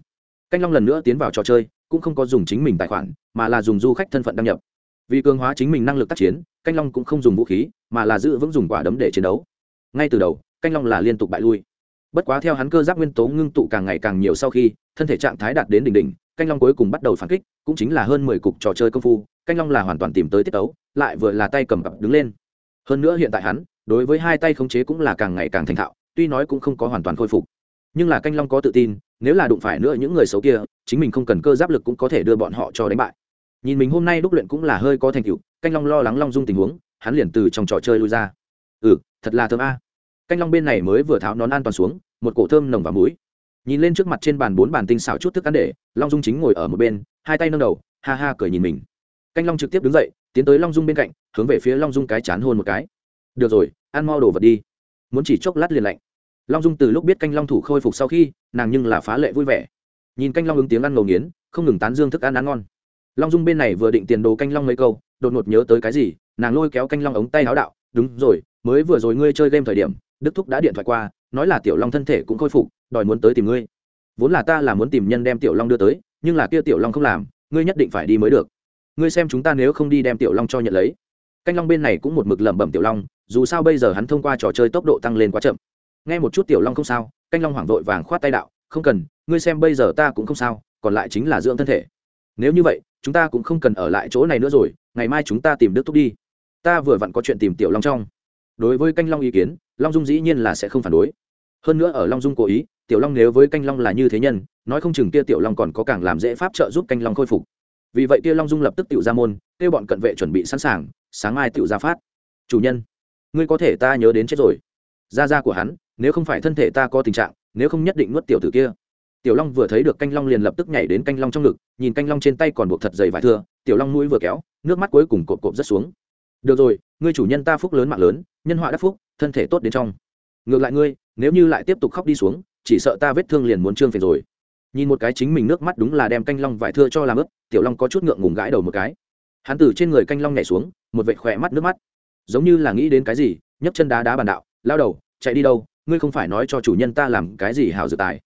Canh long lần nữa tiến vào trò chơi, cũng không có dùng chính mình tài khoản, mà là dùng du khách thân phận đăng nhập. Vì cường hóa chính mình năng lực tác chiến, canh long cũng không dùng vũ khí, mà là giữ vững dùng quả đấm để chiến đấu. Ngay từ đầu, canh long là liên tục bại lui bất quá theo hắn cơ giác nguyên tố ngưng tụ càng ngày càng nhiều sau khi, thân thể trạng thái đạt đến đỉnh đỉnh, canh long cuối cùng bắt đầu phản kích, cũng chính là hơn mười cục trò chơi công phu, canh long là hoàn toàn tìm tới tiết tấu, lại vừa là tay cầm cặp đứng lên. Hơn nữa hiện tại hắn, đối với hai tay khống chế cũng là càng ngày càng thành thạo, tuy nói cũng không có hoàn toàn khôi phục. Nhưng là canh long có tự tin, nếu là đụng phải nữa những người xấu kia, chính mình không cần cơ giáp lực cũng có thể đưa bọn họ cho đánh bại. Nhìn mình hôm nay đúc luyện cũng là hơi có thành tựu, canh long lo lắng long dung tình huống, hắn liền từ trong trò chơi lui ra. Ừ thật là thơm a canh long bên này mới vừa tháo nón an toàn xuống, một cổ thơm nồng vào mũi nhìn lên trước mặt trên bàn bốn bàn tinh xảo chút thức ăn để, long dung chính ngồi ở một bên, hai tay nâng đầu, ha ha cười nhìn mình. Canh long trực tiếp đứng dậy, tiến tới long dung bên cạnh, hướng về phía long dung cái chán hôn một cái. Được rồi, ăn mau đồ vật đi. Muốn chỉ chốc lát liền lạnh. Long dung từ lúc biết canh long thủ khôi phục sau khi, nàng nhưng là phá lệ vui vẻ. Nhìn canh long ứng tiếng ăn ngầu nghiến, không ngừng tán dương thức ăn ăn ngon. Long dung bên này vừa định tiền đồ canh long mấy câu, đột ngột nhớ tới cái gì, nàng lôi kéo canh long ống tay áo đạo, đúng rồi, mới vừa rồi ngươi chơi game thời điểm đức thúc đã điện thoại qua, nói là tiểu long thân thể cũng khôi phục, đòi muốn tới tìm ngươi. Vốn là ta là muốn tìm nhân đem tiểu long đưa tới, nhưng là kia tiểu long không làm, ngươi nhất định phải đi mới được. Ngươi xem chúng ta nếu không đi đem tiểu long cho nhận lấy. Canh long bên này cũng một mực lẩm bẩm tiểu long, dù sao bây giờ hắn thông qua trò chơi tốc độ tăng lên quá chậm. Nghe một chút tiểu long không sao, canh long hoảng vội vàng khoát tay đạo, không cần, ngươi xem bây giờ ta cũng không sao, còn lại chính là dưỡng thân thể. Nếu như vậy, chúng ta cũng không cần ở lại chỗ này nữa rồi, ngày mai chúng ta tìm đức thúc đi. Ta vừa vặn có chuyện tìm tiểu long trong đối với canh long ý kiến, long dung dĩ nhiên là sẽ không phản đối. Hơn nữa ở long dung cố ý, tiểu long nếu với canh long là như thế nhân, nói không chừng kia tiểu long còn có càng làm dễ pháp trợ giúp canh long khôi phục. Vì vậy kia long dung lập tức tự ra môn, kêu bọn cận vệ chuẩn bị sẵn sàng, sáng mai tự ra phát. Chủ nhân, ngươi có thể ta nhớ đến chết rồi. Gia gia của hắn, nếu không phải thân thể ta có tình trạng, nếu không nhất định nuốt tiểu tử kia. Tiểu long vừa thấy được canh long liền lập tức nhảy đến canh long trong ngực, nhìn canh long trên tay còn buộc thật dày vải thưa, tiểu long mũi vừa kéo, nước mắt cuối cùng cộp cộp rất xuống. Được rồi ngươi chủ nhân ta phúc lớn mạng lớn, nhân họa đắc phúc, thân thể tốt đến trong. Ngược lại ngươi, nếu như lại tiếp tục khóc đi xuống, chỉ sợ ta vết thương liền muốn trương phiền rồi. Nhìn một cái chính mình nước mắt đúng là đem canh long vải thưa cho làm ướp tiểu long có chút ngượng ngùng gãi đầu một cái. Hắn từ trên người canh long nhảy xuống, một vệ khỏe mắt nước mắt. Giống như là nghĩ đến cái gì, nhấc chân đá đá bàn đạo, lao đầu, chạy đi đâu, ngươi không phải nói cho chủ nhân ta làm cái gì hảo dự tài.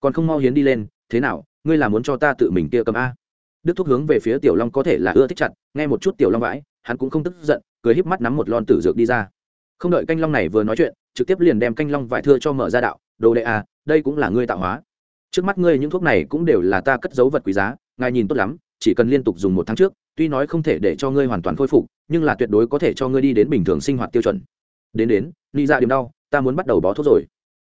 Còn không mau hiến đi lên, thế nào, ngươi là muốn cho ta tự mình kia cầm a. Đức thúc hướng về phía tiểu long có thể là ưa thích chặt, nghe một chút tiểu long vãi hắn cũng không tức giận, cười híp mắt nắm một lon tử dược đi ra. Không đợi canh long này vừa nói chuyện, trực tiếp liền đem canh long vải thưa cho mở ra đạo, đồ đệ à đây cũng là ngươi tạo hóa. Trước mắt ngươi những thuốc này cũng đều là ta cất giấu vật quý giá, ngài nhìn tốt lắm, chỉ cần liên tục dùng một tháng trước, tuy nói không thể để cho ngươi hoàn toàn khôi phục, nhưng là tuyệt đối có thể cho ngươi đi đến bình thường sinh hoạt tiêu chuẩn. Đến đến ni ra dạ điểm đau, ta muốn bắt đầu bó thuốc rồi.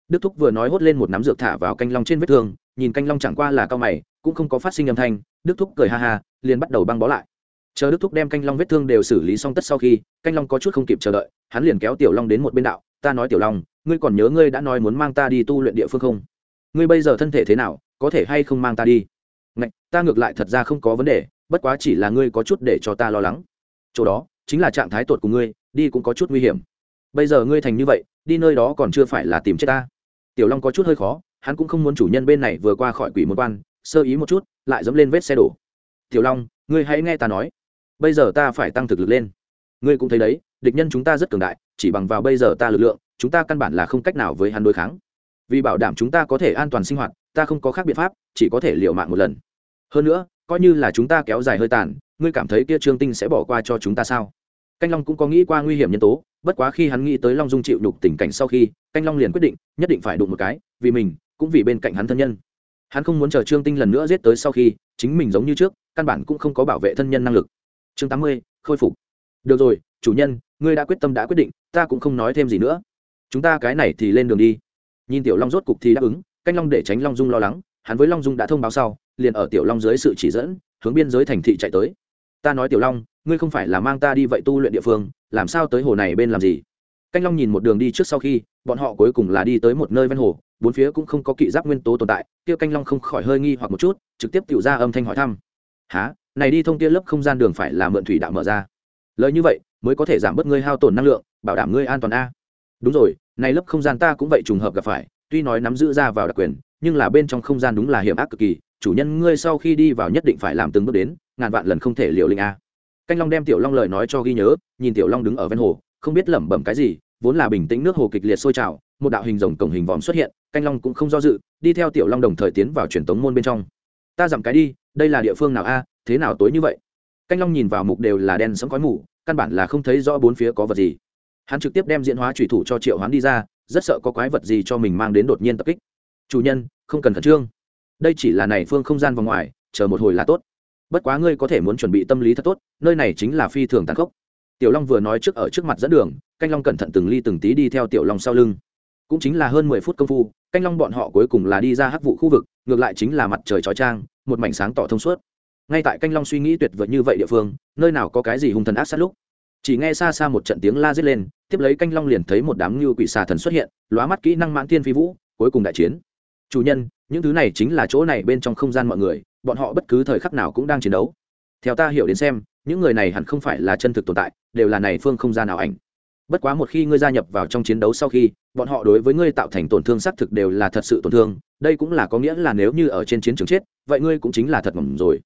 Đức thúc vừa nói hốt lên một nắm dược thả vào canh long trên vết thương, nhìn canh long chẳng qua là cao mày, cũng không có phát sinh âm thanh, đức thúc cười ha ha, liền bắt đầu băng bó lại chờ đức thúc đem canh long vết thương đều xử lý xong tất sau khi canh long có chút không kịp chờ đợi hắn liền kéo tiểu long đến một bên đạo ta nói tiểu long ngươi còn nhớ ngươi đã nói muốn mang ta đi tu luyện địa phương không ngươi bây giờ thân thể thế nào có thể hay không mang ta đi Ngạch, ta ngược lại thật ra không có vấn đề bất quá chỉ là ngươi có chút để cho ta lo lắng chỗ đó chính là trạng thái tột của ngươi đi cũng có chút nguy hiểm bây giờ ngươi thành như vậy đi nơi đó còn chưa phải là tìm chết ta tiểu long có chút hơi khó hắn cũng không muốn chủ nhân bên này vừa qua khỏi quỷ môn quan sơ ý một chút lại dẫm lên vết xe đổ tiểu long ngươi hãy nghe ta nói bây giờ ta phải tăng thực lực lên. Ngươi cũng thấy đấy, địch nhân chúng ta rất cường đại, chỉ bằng vào bây giờ ta lực lượng, chúng ta căn bản là không cách nào với hắn đối kháng. Vì bảo đảm chúng ta có thể an toàn sinh hoạt, ta không có khác biện pháp, chỉ có thể liều mạng một lần. Hơn nữa, coi như là chúng ta kéo dài hơi tàn, ngươi cảm thấy kia trương tinh sẽ bỏ qua cho chúng ta sao? Canh long cũng có nghĩ qua nguy hiểm nhân tố, bất quá khi hắn nghĩ tới long dung chịu đục tình cảnh sau khi, canh long liền quyết định, nhất định phải đụng một cái, vì mình, cũng vì bên cạnh hắn thân nhân. Hắn không muốn chờ trương tinh lần nữa giết tới sau khi, chính mình giống như trước, căn bản cũng không có bảo vệ thân nhân năng lực chương tám mươi, khôi phục. Được rồi, chủ nhân, ngươi đã quyết tâm đã quyết định, ta cũng không nói thêm gì nữa. Chúng ta cái này thì lên đường đi. Nhìn tiểu long rốt cục thì đáp ứng, canh long để tránh long dung lo lắng, hắn với long dung đã thông báo sau, liền ở tiểu long dưới sự chỉ dẫn, hướng biên giới thành thị chạy tới. Ta nói tiểu long, ngươi không phải là mang ta đi vậy tu luyện địa phương, làm sao tới hồ này bên làm gì? Canh long nhìn một đường đi trước sau khi, bọn họ cuối cùng là đi tới một nơi ven hồ, bốn phía cũng không có kỵ giáp nguyên tố tồn tại, kia canh long không khỏi hơi nghi hoặc một chút, trực tiếp tiểu ra âm thanh hỏi thăm. Há này đi thông tia lớp không gian đường phải là mượn thủy đạo mở ra. Lời như vậy, mới có thể giảm bớt ngươi hao tổn năng lượng, bảo đảm ngươi an toàn a. Đúng rồi, này lớp không gian ta cũng vậy trùng hợp gặp phải, tuy nói nắm giữ ra vào đặc quyền, nhưng là bên trong không gian đúng là hiểm ác cực kỳ, chủ nhân ngươi sau khi đi vào nhất định phải làm từng bước đến, ngàn vạn lần không thể liều linh a. Canh long đem tiểu long lời nói cho ghi nhớ, nhìn tiểu long đứng ở ven hồ, không biết lẩm bẩm cái gì, vốn là bình tĩnh nước hồ kịch liệt sôi trào, một đạo hình rồng cổng hình vòm xuất hiện, canh long cũng không do dự, đi theo tiểu long đồng thời tiến vào truyền tống môn bên trong. Ta dặm cái đi, đây là địa phương nào a thế nào tối như vậy? Canh long nhìn vào mục đều là đen sẫm khói mù, căn bản là không thấy rõ bốn phía có vật gì. Hắn trực tiếp đem diễn hóa thủy thủ cho triệu hoán đi ra, rất sợ có quái vật gì cho mình mang đến đột nhiên tập kích. Chủ nhân, không cần khẩn trương. Đây chỉ là này phương không gian vòng ngoài, chờ một hồi là tốt. Bất quá ngươi có thể muốn chuẩn bị tâm lý thật tốt, nơi này chính là phi thường tàn khốc. Tiểu long vừa nói trước ở trước mặt dẫn đường, canh long cẩn thận từng ly từng tí đi theo tiểu long sau lưng. Cũng chính là hơn mười phút công phu, canh long bọn họ cuối cùng là đi ra hắc vụ khu vực, ngược lại chính là mặt trời chói trang một mảnh sáng tỏ thông suốt ngay tại canh long suy nghĩ tuyệt vời như vậy địa phương, nơi nào có cái gì hung thần ác sát lúc? Chỉ nghe xa xa một trận tiếng la dứt lên, tiếp lấy canh long liền thấy một đám như quỷ xà thần xuất hiện, lóa mắt kỹ năng mãn thiên phi vũ, cuối cùng đại chiến. Chủ nhân, những thứ này chính là chỗ này bên trong không gian mọi người, bọn họ bất cứ thời khắc nào cũng đang chiến đấu. Theo ta hiểu đến xem, những người này hẳn không phải là chân thực tồn tại, đều là này phương không gian nào ảnh. Bất quá một khi ngươi gia nhập vào trong chiến đấu sau khi, bọn họ đối với ngươi tạo thành tổn thương xác thực đều là thật sự tổn thương, đây cũng là có nghĩa là nếu như ở trên chiến trường chết, vậy ngươi cũng chính là thật mỏng rồi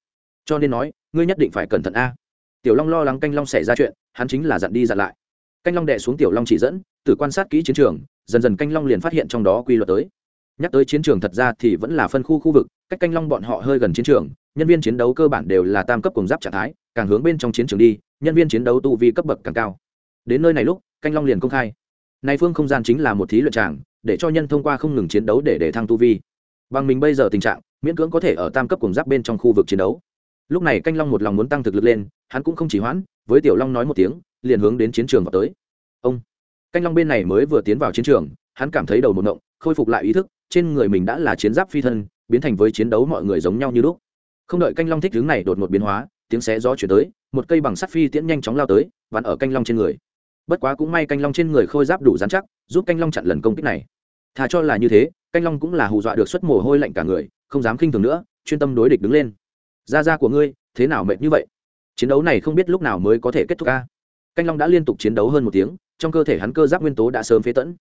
cho nên nói, ngươi nhất định phải cẩn thận a. Tiểu long lo lắng canh long xảy ra chuyện, hắn chính là dặn đi dặn lại. Canh long đệ xuống tiểu long chỉ dẫn từ quan sát kỹ chiến trường, dần dần canh long liền phát hiện trong đó quy luật tới. Nhắc tới chiến trường thật ra thì vẫn là phân khu khu vực, cách canh long bọn họ hơi gần chiến trường, nhân viên chiến đấu cơ bản đều là tam cấp cùng giáp trạng thái, càng hướng bên trong chiến trường đi, nhân viên chiến đấu tu vi cấp bậc càng cao. Đến nơi này lúc, canh long liền công khai. Nay phương không gian chính là một thí luyện tràng, để cho nhân thông qua không ngừng chiến đấu để để thăng tu vi. Bằng mình bây giờ tình trạng, miễn cưỡng có thể ở tam cấp cùng giáp bên trong khu vực chiến đấu lúc này canh long một lòng muốn tăng thực lực lên, hắn cũng không chỉ hoãn, với tiểu long nói một tiếng, liền hướng đến chiến trường vào tới. Ông! Canh long bên này mới vừa tiến vào chiến trường, hắn cảm thấy đầu một ngộng, khôi phục lại ý thức, trên người mình đã là chiến giáp phi thân, biến thành với chiến đấu mọi người giống nhau như lúc. Không đợi canh long thích hướng này đột ngột biến hóa, tiếng xé gió chuyển tới, một cây bằng sắt phi tiễn nhanh chóng lao tới, vặn ở canh long trên người. Bất quá cũng may canh long trên người khôi giáp đủ dán chắc, giúp canh long chặn lần công kích này. Thà cho là như thế, canh long cũng là hù dọa được xuất mồ hôi lạnh cả người, không dám khinh thường nữa, chuyên tâm đối địch đứng lên. Da da của ngươi, thế nào mệt như vậy? Chiến đấu này không biết lúc nào mới có thể kết thúc ca canh long đã liên tục chiến đấu hơn một tiếng, trong cơ thể hắn cơ giáp nguyên tố đã sớm phế tẫn.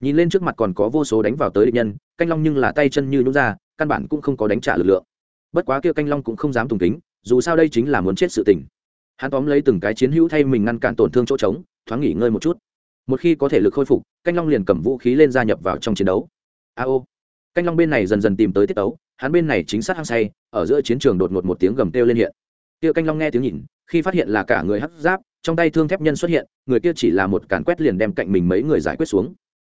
Nhìn lên trước mặt còn có vô số đánh vào tới địch nhân, canh long nhưng là tay chân như nhún ra, căn bản cũng không có đánh trả lực lượng. Bất quá kia canh long cũng không dám tùng tính dù sao đây chính là muốn chết sự tình. Hắn tóm lấy từng cái chiến hữu thay mình ngăn cản tổn thương chỗ trống, thoáng nghỉ ngơi một chút. Một khi có thể lực khôi phục, canh long liền cầm vũ khí lên gia nhập vào trong chiến đấu. A ô. Canh long bên này dần dần tìm tới tiết tấu hắn bên này chính xác hăng say, ở giữa chiến trường đột ngột một tiếng gầm kêu lên hiện. Kia canh long nghe tiếng nhìn, khi phát hiện là cả người hấp giáp, trong tay thương thép nhân xuất hiện, người kia chỉ là một càn quét liền đem cạnh mình mấy người giải quyết xuống.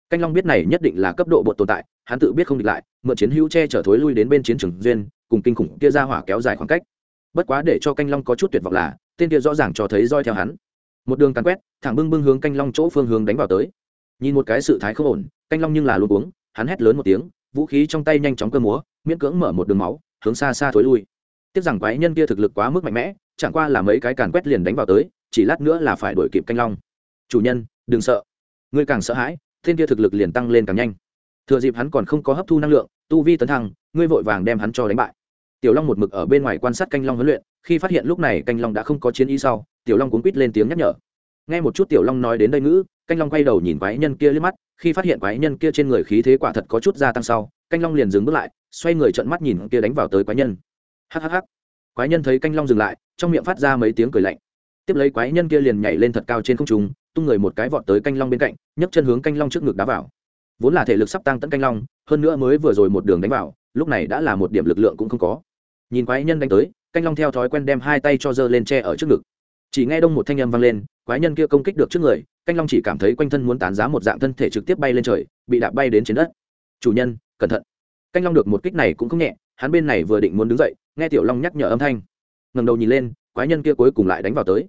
Canh long biết này nhất định là cấp độ bột tồn tại, hắn tự biết không địch lại, mượn chiến hữu che chở thối lui đến bên chiến trường duyên, cùng kinh khủng kia ra hỏa kéo dài khoảng cách. Bất quá để cho canh long có chút tuyệt vọng là, tên kia rõ ràng cho thấy roi theo hắn. Một đường càn quét, thẳng bưng bưng hướng canh long chỗ phương hướng đánh vào tới. Nhìn một cái sự thái không ổn, canh long nhưng là luôn uống, hắn hét lớn một tiếng vũ khí trong tay nhanh chóng cơ múa, miễn cưỡng mở một đường máu, hướng xa xa thối lui. Tiếc rằng quái nhân kia thực lực quá mức mạnh mẽ, chẳng qua là mấy cái càn quét liền đánh vào tới, chỉ lát nữa là phải đuổi kịp canh long. Chủ nhân, đừng sợ. Ngươi càng sợ hãi, thiên kia thực lực liền tăng lên càng nhanh. Thừa dịp hắn còn không có hấp thu năng lượng, tu vi tấn thăng, ngươi vội vàng đem hắn cho đánh bại. Tiểu long một mực ở bên ngoài quan sát canh long huấn luyện, khi phát hiện lúc này canh long đã không có chiến ý sau, tiểu long cuốn quýt lên tiếng nhắc nhở. Nghe một chút tiểu long nói đến đây ngữ, canh long quay đầu nhìn quái nhân kia liếc mắt khi phát hiện quái nhân kia trên người khí thế quả thật có chút gia tăng sau, canh long liền dừng bước lại, xoay người trợn mắt nhìn kia đánh vào tới quái nhân. Hhh quái nhân thấy canh long dừng lại, trong miệng phát ra mấy tiếng cười lạnh. Tiếp lấy quái nhân kia liền nhảy lên thật cao trên không trung, tung người một cái vọt tới canh long bên cạnh, nhấc chân hướng canh long trước ngực đá vào. Vốn là thể lực sắp tăng tận canh long, hơn nữa mới vừa rồi một đường đánh vào, lúc này đã là một điểm lực lượng cũng không có. Nhìn quái nhân đánh tới, canh long theo thói quen đem hai tay cho dơ lên tre ở trước ngực chỉ nghe đông một thanh âm vang lên, quái nhân kia công kích được trước người, canh long chỉ cảm thấy quanh thân muốn tán giá một dạng thân thể trực tiếp bay lên trời, bị đạp bay đến trên đất. Chủ nhân, cẩn thận. Canh long được một kích này cũng không nhẹ, hắn bên này vừa định muốn đứng dậy, nghe tiểu long nhắc nhở âm thanh. Ngầm đầu nhìn lên, quái nhân kia cuối cùng lại đánh vào tới.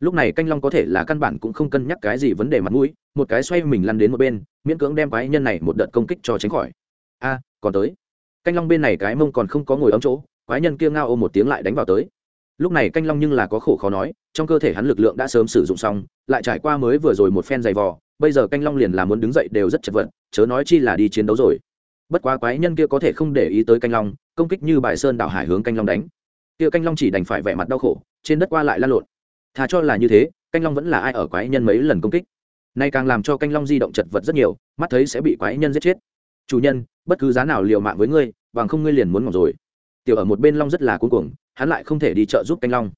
Lúc này canh long có thể là căn bản cũng không cân nhắc cái gì vấn đề mặt mũi, một cái xoay mình lăn đến một bên, miễn cưỡng đem quái nhân này một đợt công kích cho tránh khỏi. A, còn tới. Canh long bên này cái mông còn không có ngồi ấm chỗ, quái nhân kia ngao ôm một tiếng lại đánh vào tới lúc này canh long nhưng là có khổ khó nói, trong cơ thể hắn lực lượng đã sớm sử dụng xong, lại trải qua mới vừa rồi một phen dày vò, bây giờ canh long liền là muốn đứng dậy đều rất chật vật, chớ nói chi là đi chiến đấu rồi. Bất quá quái nhân kia có thể không để ý tới canh long, công kích như bài sơn đảo hải hướng canh long đánh. Kia canh long chỉ đành phải vẻ mặt đau khổ, trên đất qua lại lan lộn. Thà cho là như thế, canh long vẫn là ai ở quái nhân mấy lần công kích. Nay càng làm cho canh long di động chật vật rất nhiều, mắt thấy sẽ bị quái nhân giết chết. Chủ nhân, bất cứ giá nào liều mạng với ngươi, bằng không ngươi liền muốn ngọc rồi. Tiểu ở một bên long rất là cuống cuồng hắn lại không thể đi chợ giúp canh long.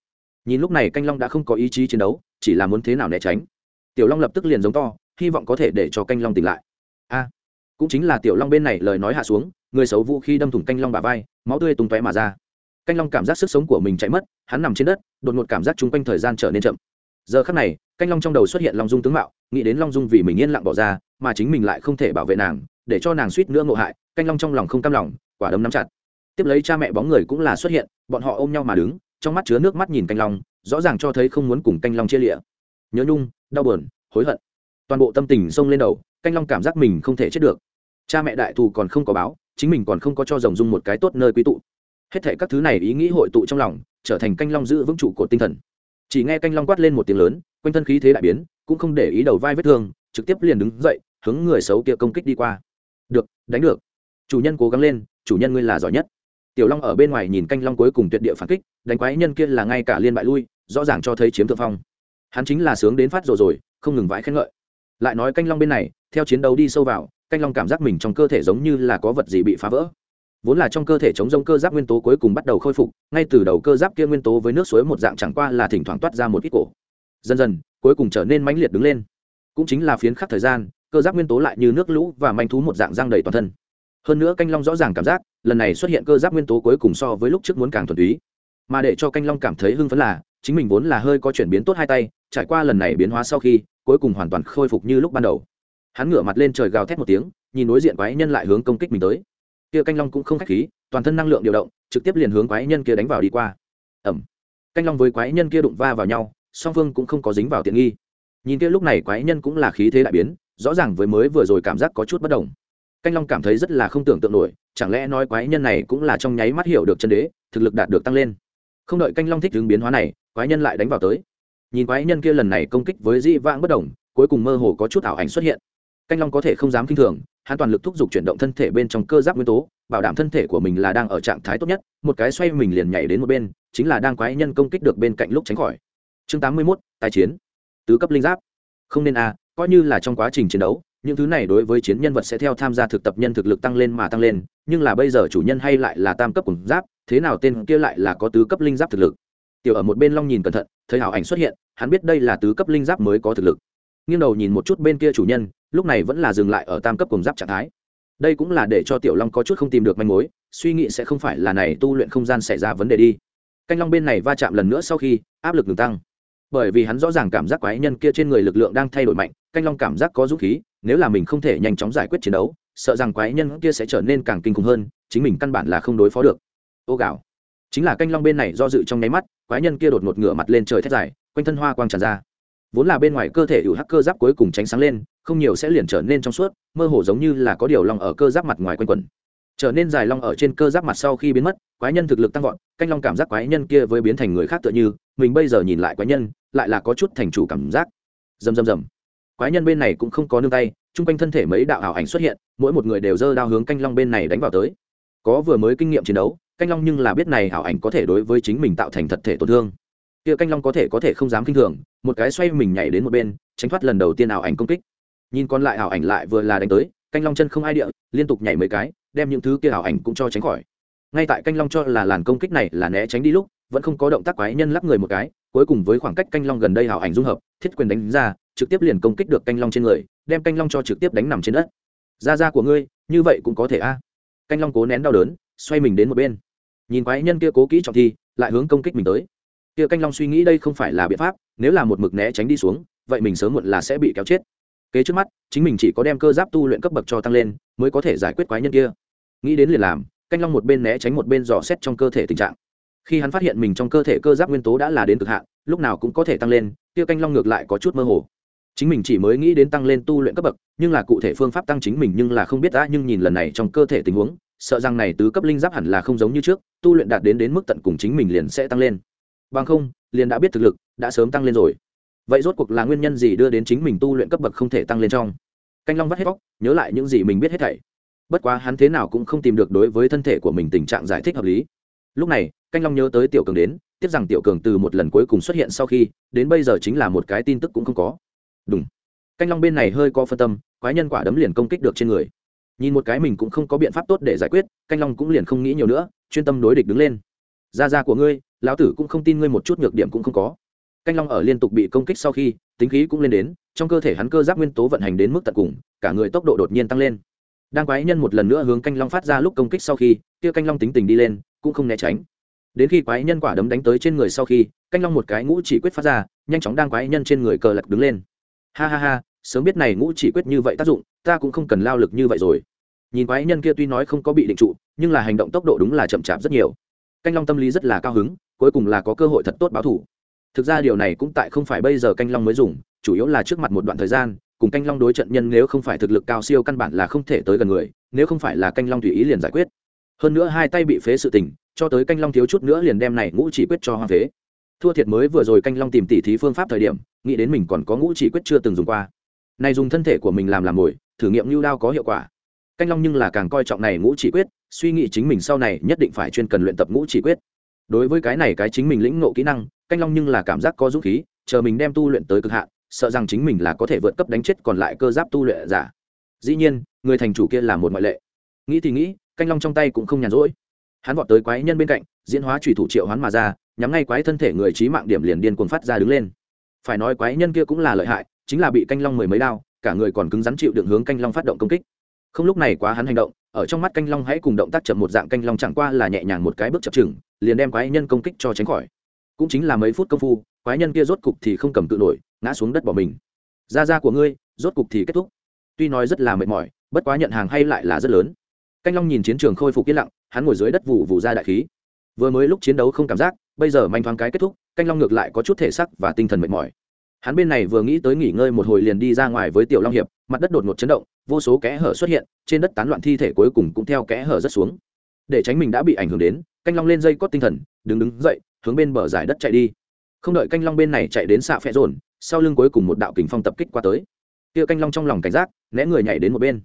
Nhìn lúc này canh long đã không có ý chí chiến đấu, chỉ là muốn thế nào né tránh. Tiểu long lập tức liền giống to, hy vọng có thể để cho canh long tỉnh lại. A, cũng chính là tiểu long bên này lời nói hạ xuống, người xấu vũ khi đâm thủng canh long bà vai, máu tươi tung tóe mà ra. Canh long cảm giác sức sống của mình chạy mất, hắn nằm trên đất, đột ngột cảm giác chung quanh thời gian trở nên chậm. Giờ khắc này, canh long trong đầu xuất hiện long dung tướng mạo, nghĩ đến long dung vì mình yên lặng bỏ ra, mà chính mình lại không thể bảo vệ nàng, để cho nàng suýt nữa ngộ hại, canh long trong lòng không cam lòng, quả đấm nắm chặt. Tiếp lấy cha mẹ bóng người cũng là xuất hiện bọn họ ôm nhau mà đứng, trong mắt chứa nước mắt nhìn canh long, rõ ràng cho thấy không muốn cùng canh long chia lịa. Nhớ nhung, đau buồn, hối hận. Toàn bộ tâm tình xông lên đầu, canh long cảm giác mình không thể chết được. Cha mẹ đại thù còn không có báo, chính mình còn không có cho rồng dung một cái tốt nơi quý tụ. Hết thể các thứ này ý nghĩ hội tụ trong lòng, trở thành canh long giữ vững trụ của tinh thần. Chỉ nghe canh long quát lên một tiếng lớn, quanh thân khí thế đại biến, cũng không để ý đầu vai vết thương, trực tiếp liền đứng dậy, hướng người xấu kia công kích đi qua. Được, đánh được. Chủ nhân cố gắng lên, chủ nhân ngươi là giỏi nhất tiểu long ở bên ngoài nhìn canh long cuối cùng tuyệt địa phản kích, đánh quái nhân kia là ngay cả liên bại lui, rõ ràng cho thấy chiếm thượng phong. Hắn chính là sướng đến phát rồi rồi, không ngừng vãi khen ngợi. Lại nói canh long bên này, theo chiến đấu đi sâu vào, canh long cảm giác mình trong cơ thể giống như là có vật gì bị phá vỡ. Vốn là trong cơ thể chống rông cơ giáp nguyên tố cuối cùng bắt đầu khôi phục, ngay từ đầu cơ giáp kia nguyên tố với nước suối một dạng chẳng qua là thỉnh thoảng toát ra một ít cổ. Dần dần, cuối cùng trở nên mãnh liệt đứng lên. Cũng chính là phiến khắc thời gian, cơ giáp nguyên tố lại như nước lũ và manh thú một dạng giang đầy toàn thân. Hơn nữa canh long rõ ràng cảm giác lần này xuất hiện cơ giáp nguyên tố cuối cùng so với lúc trước muốn càng thuần túy. Mà để cho canh long cảm thấy hưng phấn là, chính mình vốn là hơi có chuyển biến tốt hai tay, trải qua lần này biến hóa sau khi, cuối cùng hoàn toàn khôi phục như lúc ban đầu. Hắn ngửa mặt lên trời gào thét một tiếng, nhìn đối diện quái nhân lại hướng công kích mình tới. Kia canh long cũng không k h á c h khí, toàn thân năng lượng điều động, trực tiếp liền hướng quái nhân kia đánh vào đi qua. Ẩm canh long với quái nhân kia đụng va vào nhau, song phương cũng không có dính vào tiện nghi. Nhìn kia lúc này quái nhân cũng là khí thế đại biến, rõ ràng với mới vừa rồi cảm giác có chút bất đồng. Canh long cảm thấy rất là không tưởng tượng nổi chẳng lẽ nói quái nhân này cũng là trong nháy mắt hiểu được chân đế thực lực đạt được tăng lên? Không đợi canh long thích hướng biến hóa này quái nhân lại đánh vào tới. Nhìn quái nhân kia lần này công kích với dĩ vãng bất đồng cuối cùng mơ hồ có chút ảo ảnh xuất hiện. Canh long có thể không dám k i n h thường hắn toàn lực thúc giục chuyển động thân thể bên trong cơ giáp nguyên tố bảo đảm thân thể của mình là đang ở trạng thái tốt nhất một cái xoay mình liền nhảy đến một bên chính là đang quái nhân công kích được bên cạnh lúc tránh khỏi. Chương tám mươi mốt tài chiến. Tứ cấp linh giáp. Không nên a à, coi như là trong quá trình chiến đấu những thứ này đối với chiến nhân vật sẽ theo tham gia thực tập nhân thực lực tăng lên mà tăng lên nhưng là bây giờ chủ nhân hay lại là tam cấp cùng giáp, thế nào tên kia lại là có tứ cấp linh giáp thực lực? Tiểu ở một bên long nhìn cẩn thận, thấy hảo ảnh xuất hiện, hắn biết đây là tứ cấp linh giáp mới có thực lực. Nghiêng đầu nhìn một chút bên kia chủ nhân, lúc này vẫn là dừng lại ở tam cấp cùng giáp trạng thái. Đây cũng là để cho tiểu long có chút không tìm được manh mối, suy nghĩ sẽ không phải là này tu luyện không gian xảy ra vấn đề đi. Canh long bên này va chạm lần nữa sau khi, áp lực ngừng tăng. Bởi vì hắn rõ ràng cảm giác quái nhân kia trên người lực lượng đang thay đổi mạnh, canh long cảm giác có dũng khí, nếu là mình không thể nhanh chóng giải quyết chiến đấu sợ rằng quái nhân kia sẽ trở nên càng kinh khủng hơn, chính mình căn bản là không đối phó được. Ô gạo chính là canh long bên này do dự trong nháy mắt, quái nhân kia đột ngột ngửa mặt lên trời thét dài, quanh thân hoa quang tràn ra. Vốn là bên ngoài cơ thể hữu hắc cơ giáp cuối cùng tránh sáng lên, không nhiều sẽ liền trở nên trong suốt, mơ hồ giống như là có điều long ở cơ giáp mặt ngoài quanh quẩn. Trở nên dài long ở trên cơ giáp mặt sau khi biến mất, quái nhân thực lực tăng vọt, canh long cảm giác quái nhân kia với biến thành người khác tựa như, mình bây giờ nhìn lại quái nhân, lại là có chút thành chủ cảm giác. Rầm rầm rầm quái nhân bên này cũng không có nương tay, chung quanh thân thể mấy đạo ảo ảnh xuất hiện, mỗi một người đều dơ đao hướng canh long bên này đánh vào tới. Có vừa mới kinh nghiệm chiến đấu, canh long nhưng là biết này ảo ảnh có thể đối với chính mình tạo thành thật thể tổn thương. Kia canh long có thể có thể không dám kinh thường, một cái xoay mình nhảy đến một bên, tránh thoát lần đầu tiên ảo ảnh công kích. Nhìn còn lại ảo ảnh lại vừa là đánh tới, canh long chân không ai địa, liên tục nhảy mấy cái, đem những thứ kia ảo ảnh cũng cho tránh khỏi. Ngay tại canh long cho là làn công kích này là né tránh đi lúc, vẫn không có động tác quái nhân lắc người một cái, cuối cùng với khoảng cách canh long gần đây ảo ảnh dung hợp, thiết quyền đánh ra trực tiếp liền công kích được canh long trên người, đem canh long cho trực tiếp đánh nằm trên đất. Da da của ngươi, như vậy cũng có thể a? Canh long cố nén đau đớn, xoay mình đến một bên. Nhìn quái nhân kia cố kỹ trọng thi, lại hướng công kích mình tới. Kia canh long suy nghĩ đây không phải là biện pháp, nếu là một mực né tránh đi xuống, vậy mình sớm muộn là sẽ bị kéo chết. Kế trước mắt, chính mình chỉ có đem cơ giáp tu luyện cấp bậc cho tăng lên, mới có thể giải quyết quái nhân kia. Nghĩ đến liền làm, canh long một bên né tránh một bên dò xét trong cơ thể tình trạng. Khi hắn phát hiện mình trong cơ thể cơ giáp nguyên tố đã là đến cực hạn, lúc nào cũng có thể tăng lên, kia canh long ngược lại có chút mơ hồ chính mình chỉ mới nghĩ đến tăng lên tu luyện cấp bậc, nhưng là cụ thể phương pháp tăng chính mình nhưng là không biết đã nhưng nhìn lần này trong cơ thể tình huống, sợ rằng này tứ cấp linh giáp hẳn là không giống như trước, tu luyện đạt đến đến mức tận cùng chính mình liền sẽ tăng lên. Bằng không, liền đã biết thực lực, đã sớm tăng lên rồi. Vậy rốt cuộc là nguyên nhân gì đưa đến chính mình tu luyện cấp bậc không thể tăng lên trong? Canh long vắt hết vóc nhớ lại những gì mình biết hết thảy. Bất quá hắn thế nào cũng không tìm được đối với thân thể của mình tình trạng giải thích hợp lý. Lúc này, canh long nhớ tới tiểu cường đến, tiếc rằng tiểu cường từ một lần cuối cùng xuất hiện sau khi, đến bây giờ chính là một cái tin tức cũng không có đúng. Canh long bên này hơi có phân tâm, quái nhân quả đấm liền công kích được trên người. Nhìn một cái mình cũng không có biện pháp tốt để giải quyết, canh long cũng liền không nghĩ nhiều nữa, chuyên tâm đối địch đứng lên. Ra ra của ngươi, lão tử cũng không tin ngươi một chút nhược điểm cũng không có. Canh long ở liên tục bị công kích sau khi, tính khí cũng lên đến, trong cơ thể hắn cơ giáp nguyên tố vận hành đến mức tận cùng, cả người tốc độ đột nhiên tăng lên. Đang quái nhân một lần nữa hướng canh long phát ra lúc công kích sau khi, kia canh long tính tình đi lên, cũng không né tránh. Đến khi quái nhân quả đấm đánh tới trên người sau khi, canh long một cái ngũ chỉ quyết phát ra, nhanh chóng đang quái nhân trên người cờ lật đứng lên ha ha ha, sớm biết này ngũ chỉ quyết như vậy tác dụng, ta cũng không cần lao lực như vậy rồi. Nhìn quái nhân kia tuy nói không có bị định trụ, nhưng là hành động tốc độ đúng là chậm chạp rất nhiều. Canh long tâm lý rất là cao hứng, cuối cùng là có cơ hội thật tốt báo thủ. Thực ra điều này cũng tại không phải bây giờ canh long mới dùng, chủ yếu là trước mặt một đoạn thời gian, cùng canh long đối trận nhân nếu không phải thực lực cao siêu căn bản là không thể tới gần người, nếu không phải là canh long tùy ý liền giải quyết. Hơn nữa hai tay bị phế sự tình, cho tới canh long thiếu chút nữa liền đem này ngũ chỉ quyết cho hoàng phế thua thiệt mới vừa rồi canh long tìm tỉ thí phương pháp thời điểm, nghĩ đến mình còn có ngũ chỉ quyết chưa từng dùng qua. Này dùng thân thể của mình làm làm mồi, thử nghiệm lưu đao có hiệu quả. Canh long nhưng là càng coi trọng này ngũ chỉ quyết, suy nghĩ chính mình sau này nhất định phải chuyên cần luyện tập ngũ chỉ quyết. Đối với cái này cái chính mình lĩnh ngộ kỹ năng, canh long nhưng là cảm giác có dũng khí, chờ mình đem tu luyện tới cực hạn, sợ rằng chính mình là có thể vượt cấp đánh chết còn lại cơ giáp tu luyện giả. Dĩ nhiên, người thành chủ kia là một ngoại lệ. Nghĩ thì nghĩ, canh long trong tay cũng không nhàn rỗi. Hắn vọt tới quái nhân bên cạnh, diễn hóa thủy thủ triệu hoán mà ra nhắm ngay quái thân thể người trí mạng điểm liền điên cuồng phát ra đứng lên. Phải nói quái nhân kia cũng là lợi hại, chính là bị canh long mười mấy đao, cả người còn cứng rắn chịu đựng hướng canh long phát động công kích. Không lúc này quá hắn hành động, ở trong mắt canh long hãy cùng động tác chậm một dạng canh long chẳng qua là nhẹ nhàng một cái bước chập chừng, liền đem quái nhân công kích cho tránh khỏi. Cũng chính là mấy phút công phu, quái nhân kia rốt cục thì không cầm tự nổi, ngã xuống đất bỏ mình. Da da của ngươi, rốt cục thì kết thúc. Tuy nói rất là mệt mỏi, bất quá nhận hàng hay lại là rất lớn. Canh long nhìn chiến trường khôi phục yên lặng, hắn ngồi dưới đất vụ vụ ra đại khí vừa mới lúc chiến đấu không cảm giác, bây giờ manh thoáng cái kết thúc, canh long ngược lại có chút thể sắc và tinh thần mệt mỏi. Hắn bên này vừa nghĩ tới nghỉ ngơi một hồi liền đi ra ngoài với tiểu long hiệp, mặt đất đột ngột chấn động, vô số kẽ hở xuất hiện, trên đất tán loạn thi thể cuối cùng cũng theo kẽ hở rất xuống. Để tránh mình đã bị ảnh hưởng đến, canh long lên dây cót tinh thần, đứng đứng dậy, hướng bên bờ giải đất chạy đi. Không đợi canh long bên này chạy đến xạ phe rồn sau lưng cuối cùng một đạo kình phong tập kích qua tới. Kia canh long trong lòng cảnh giác, né người nhảy đến một bên.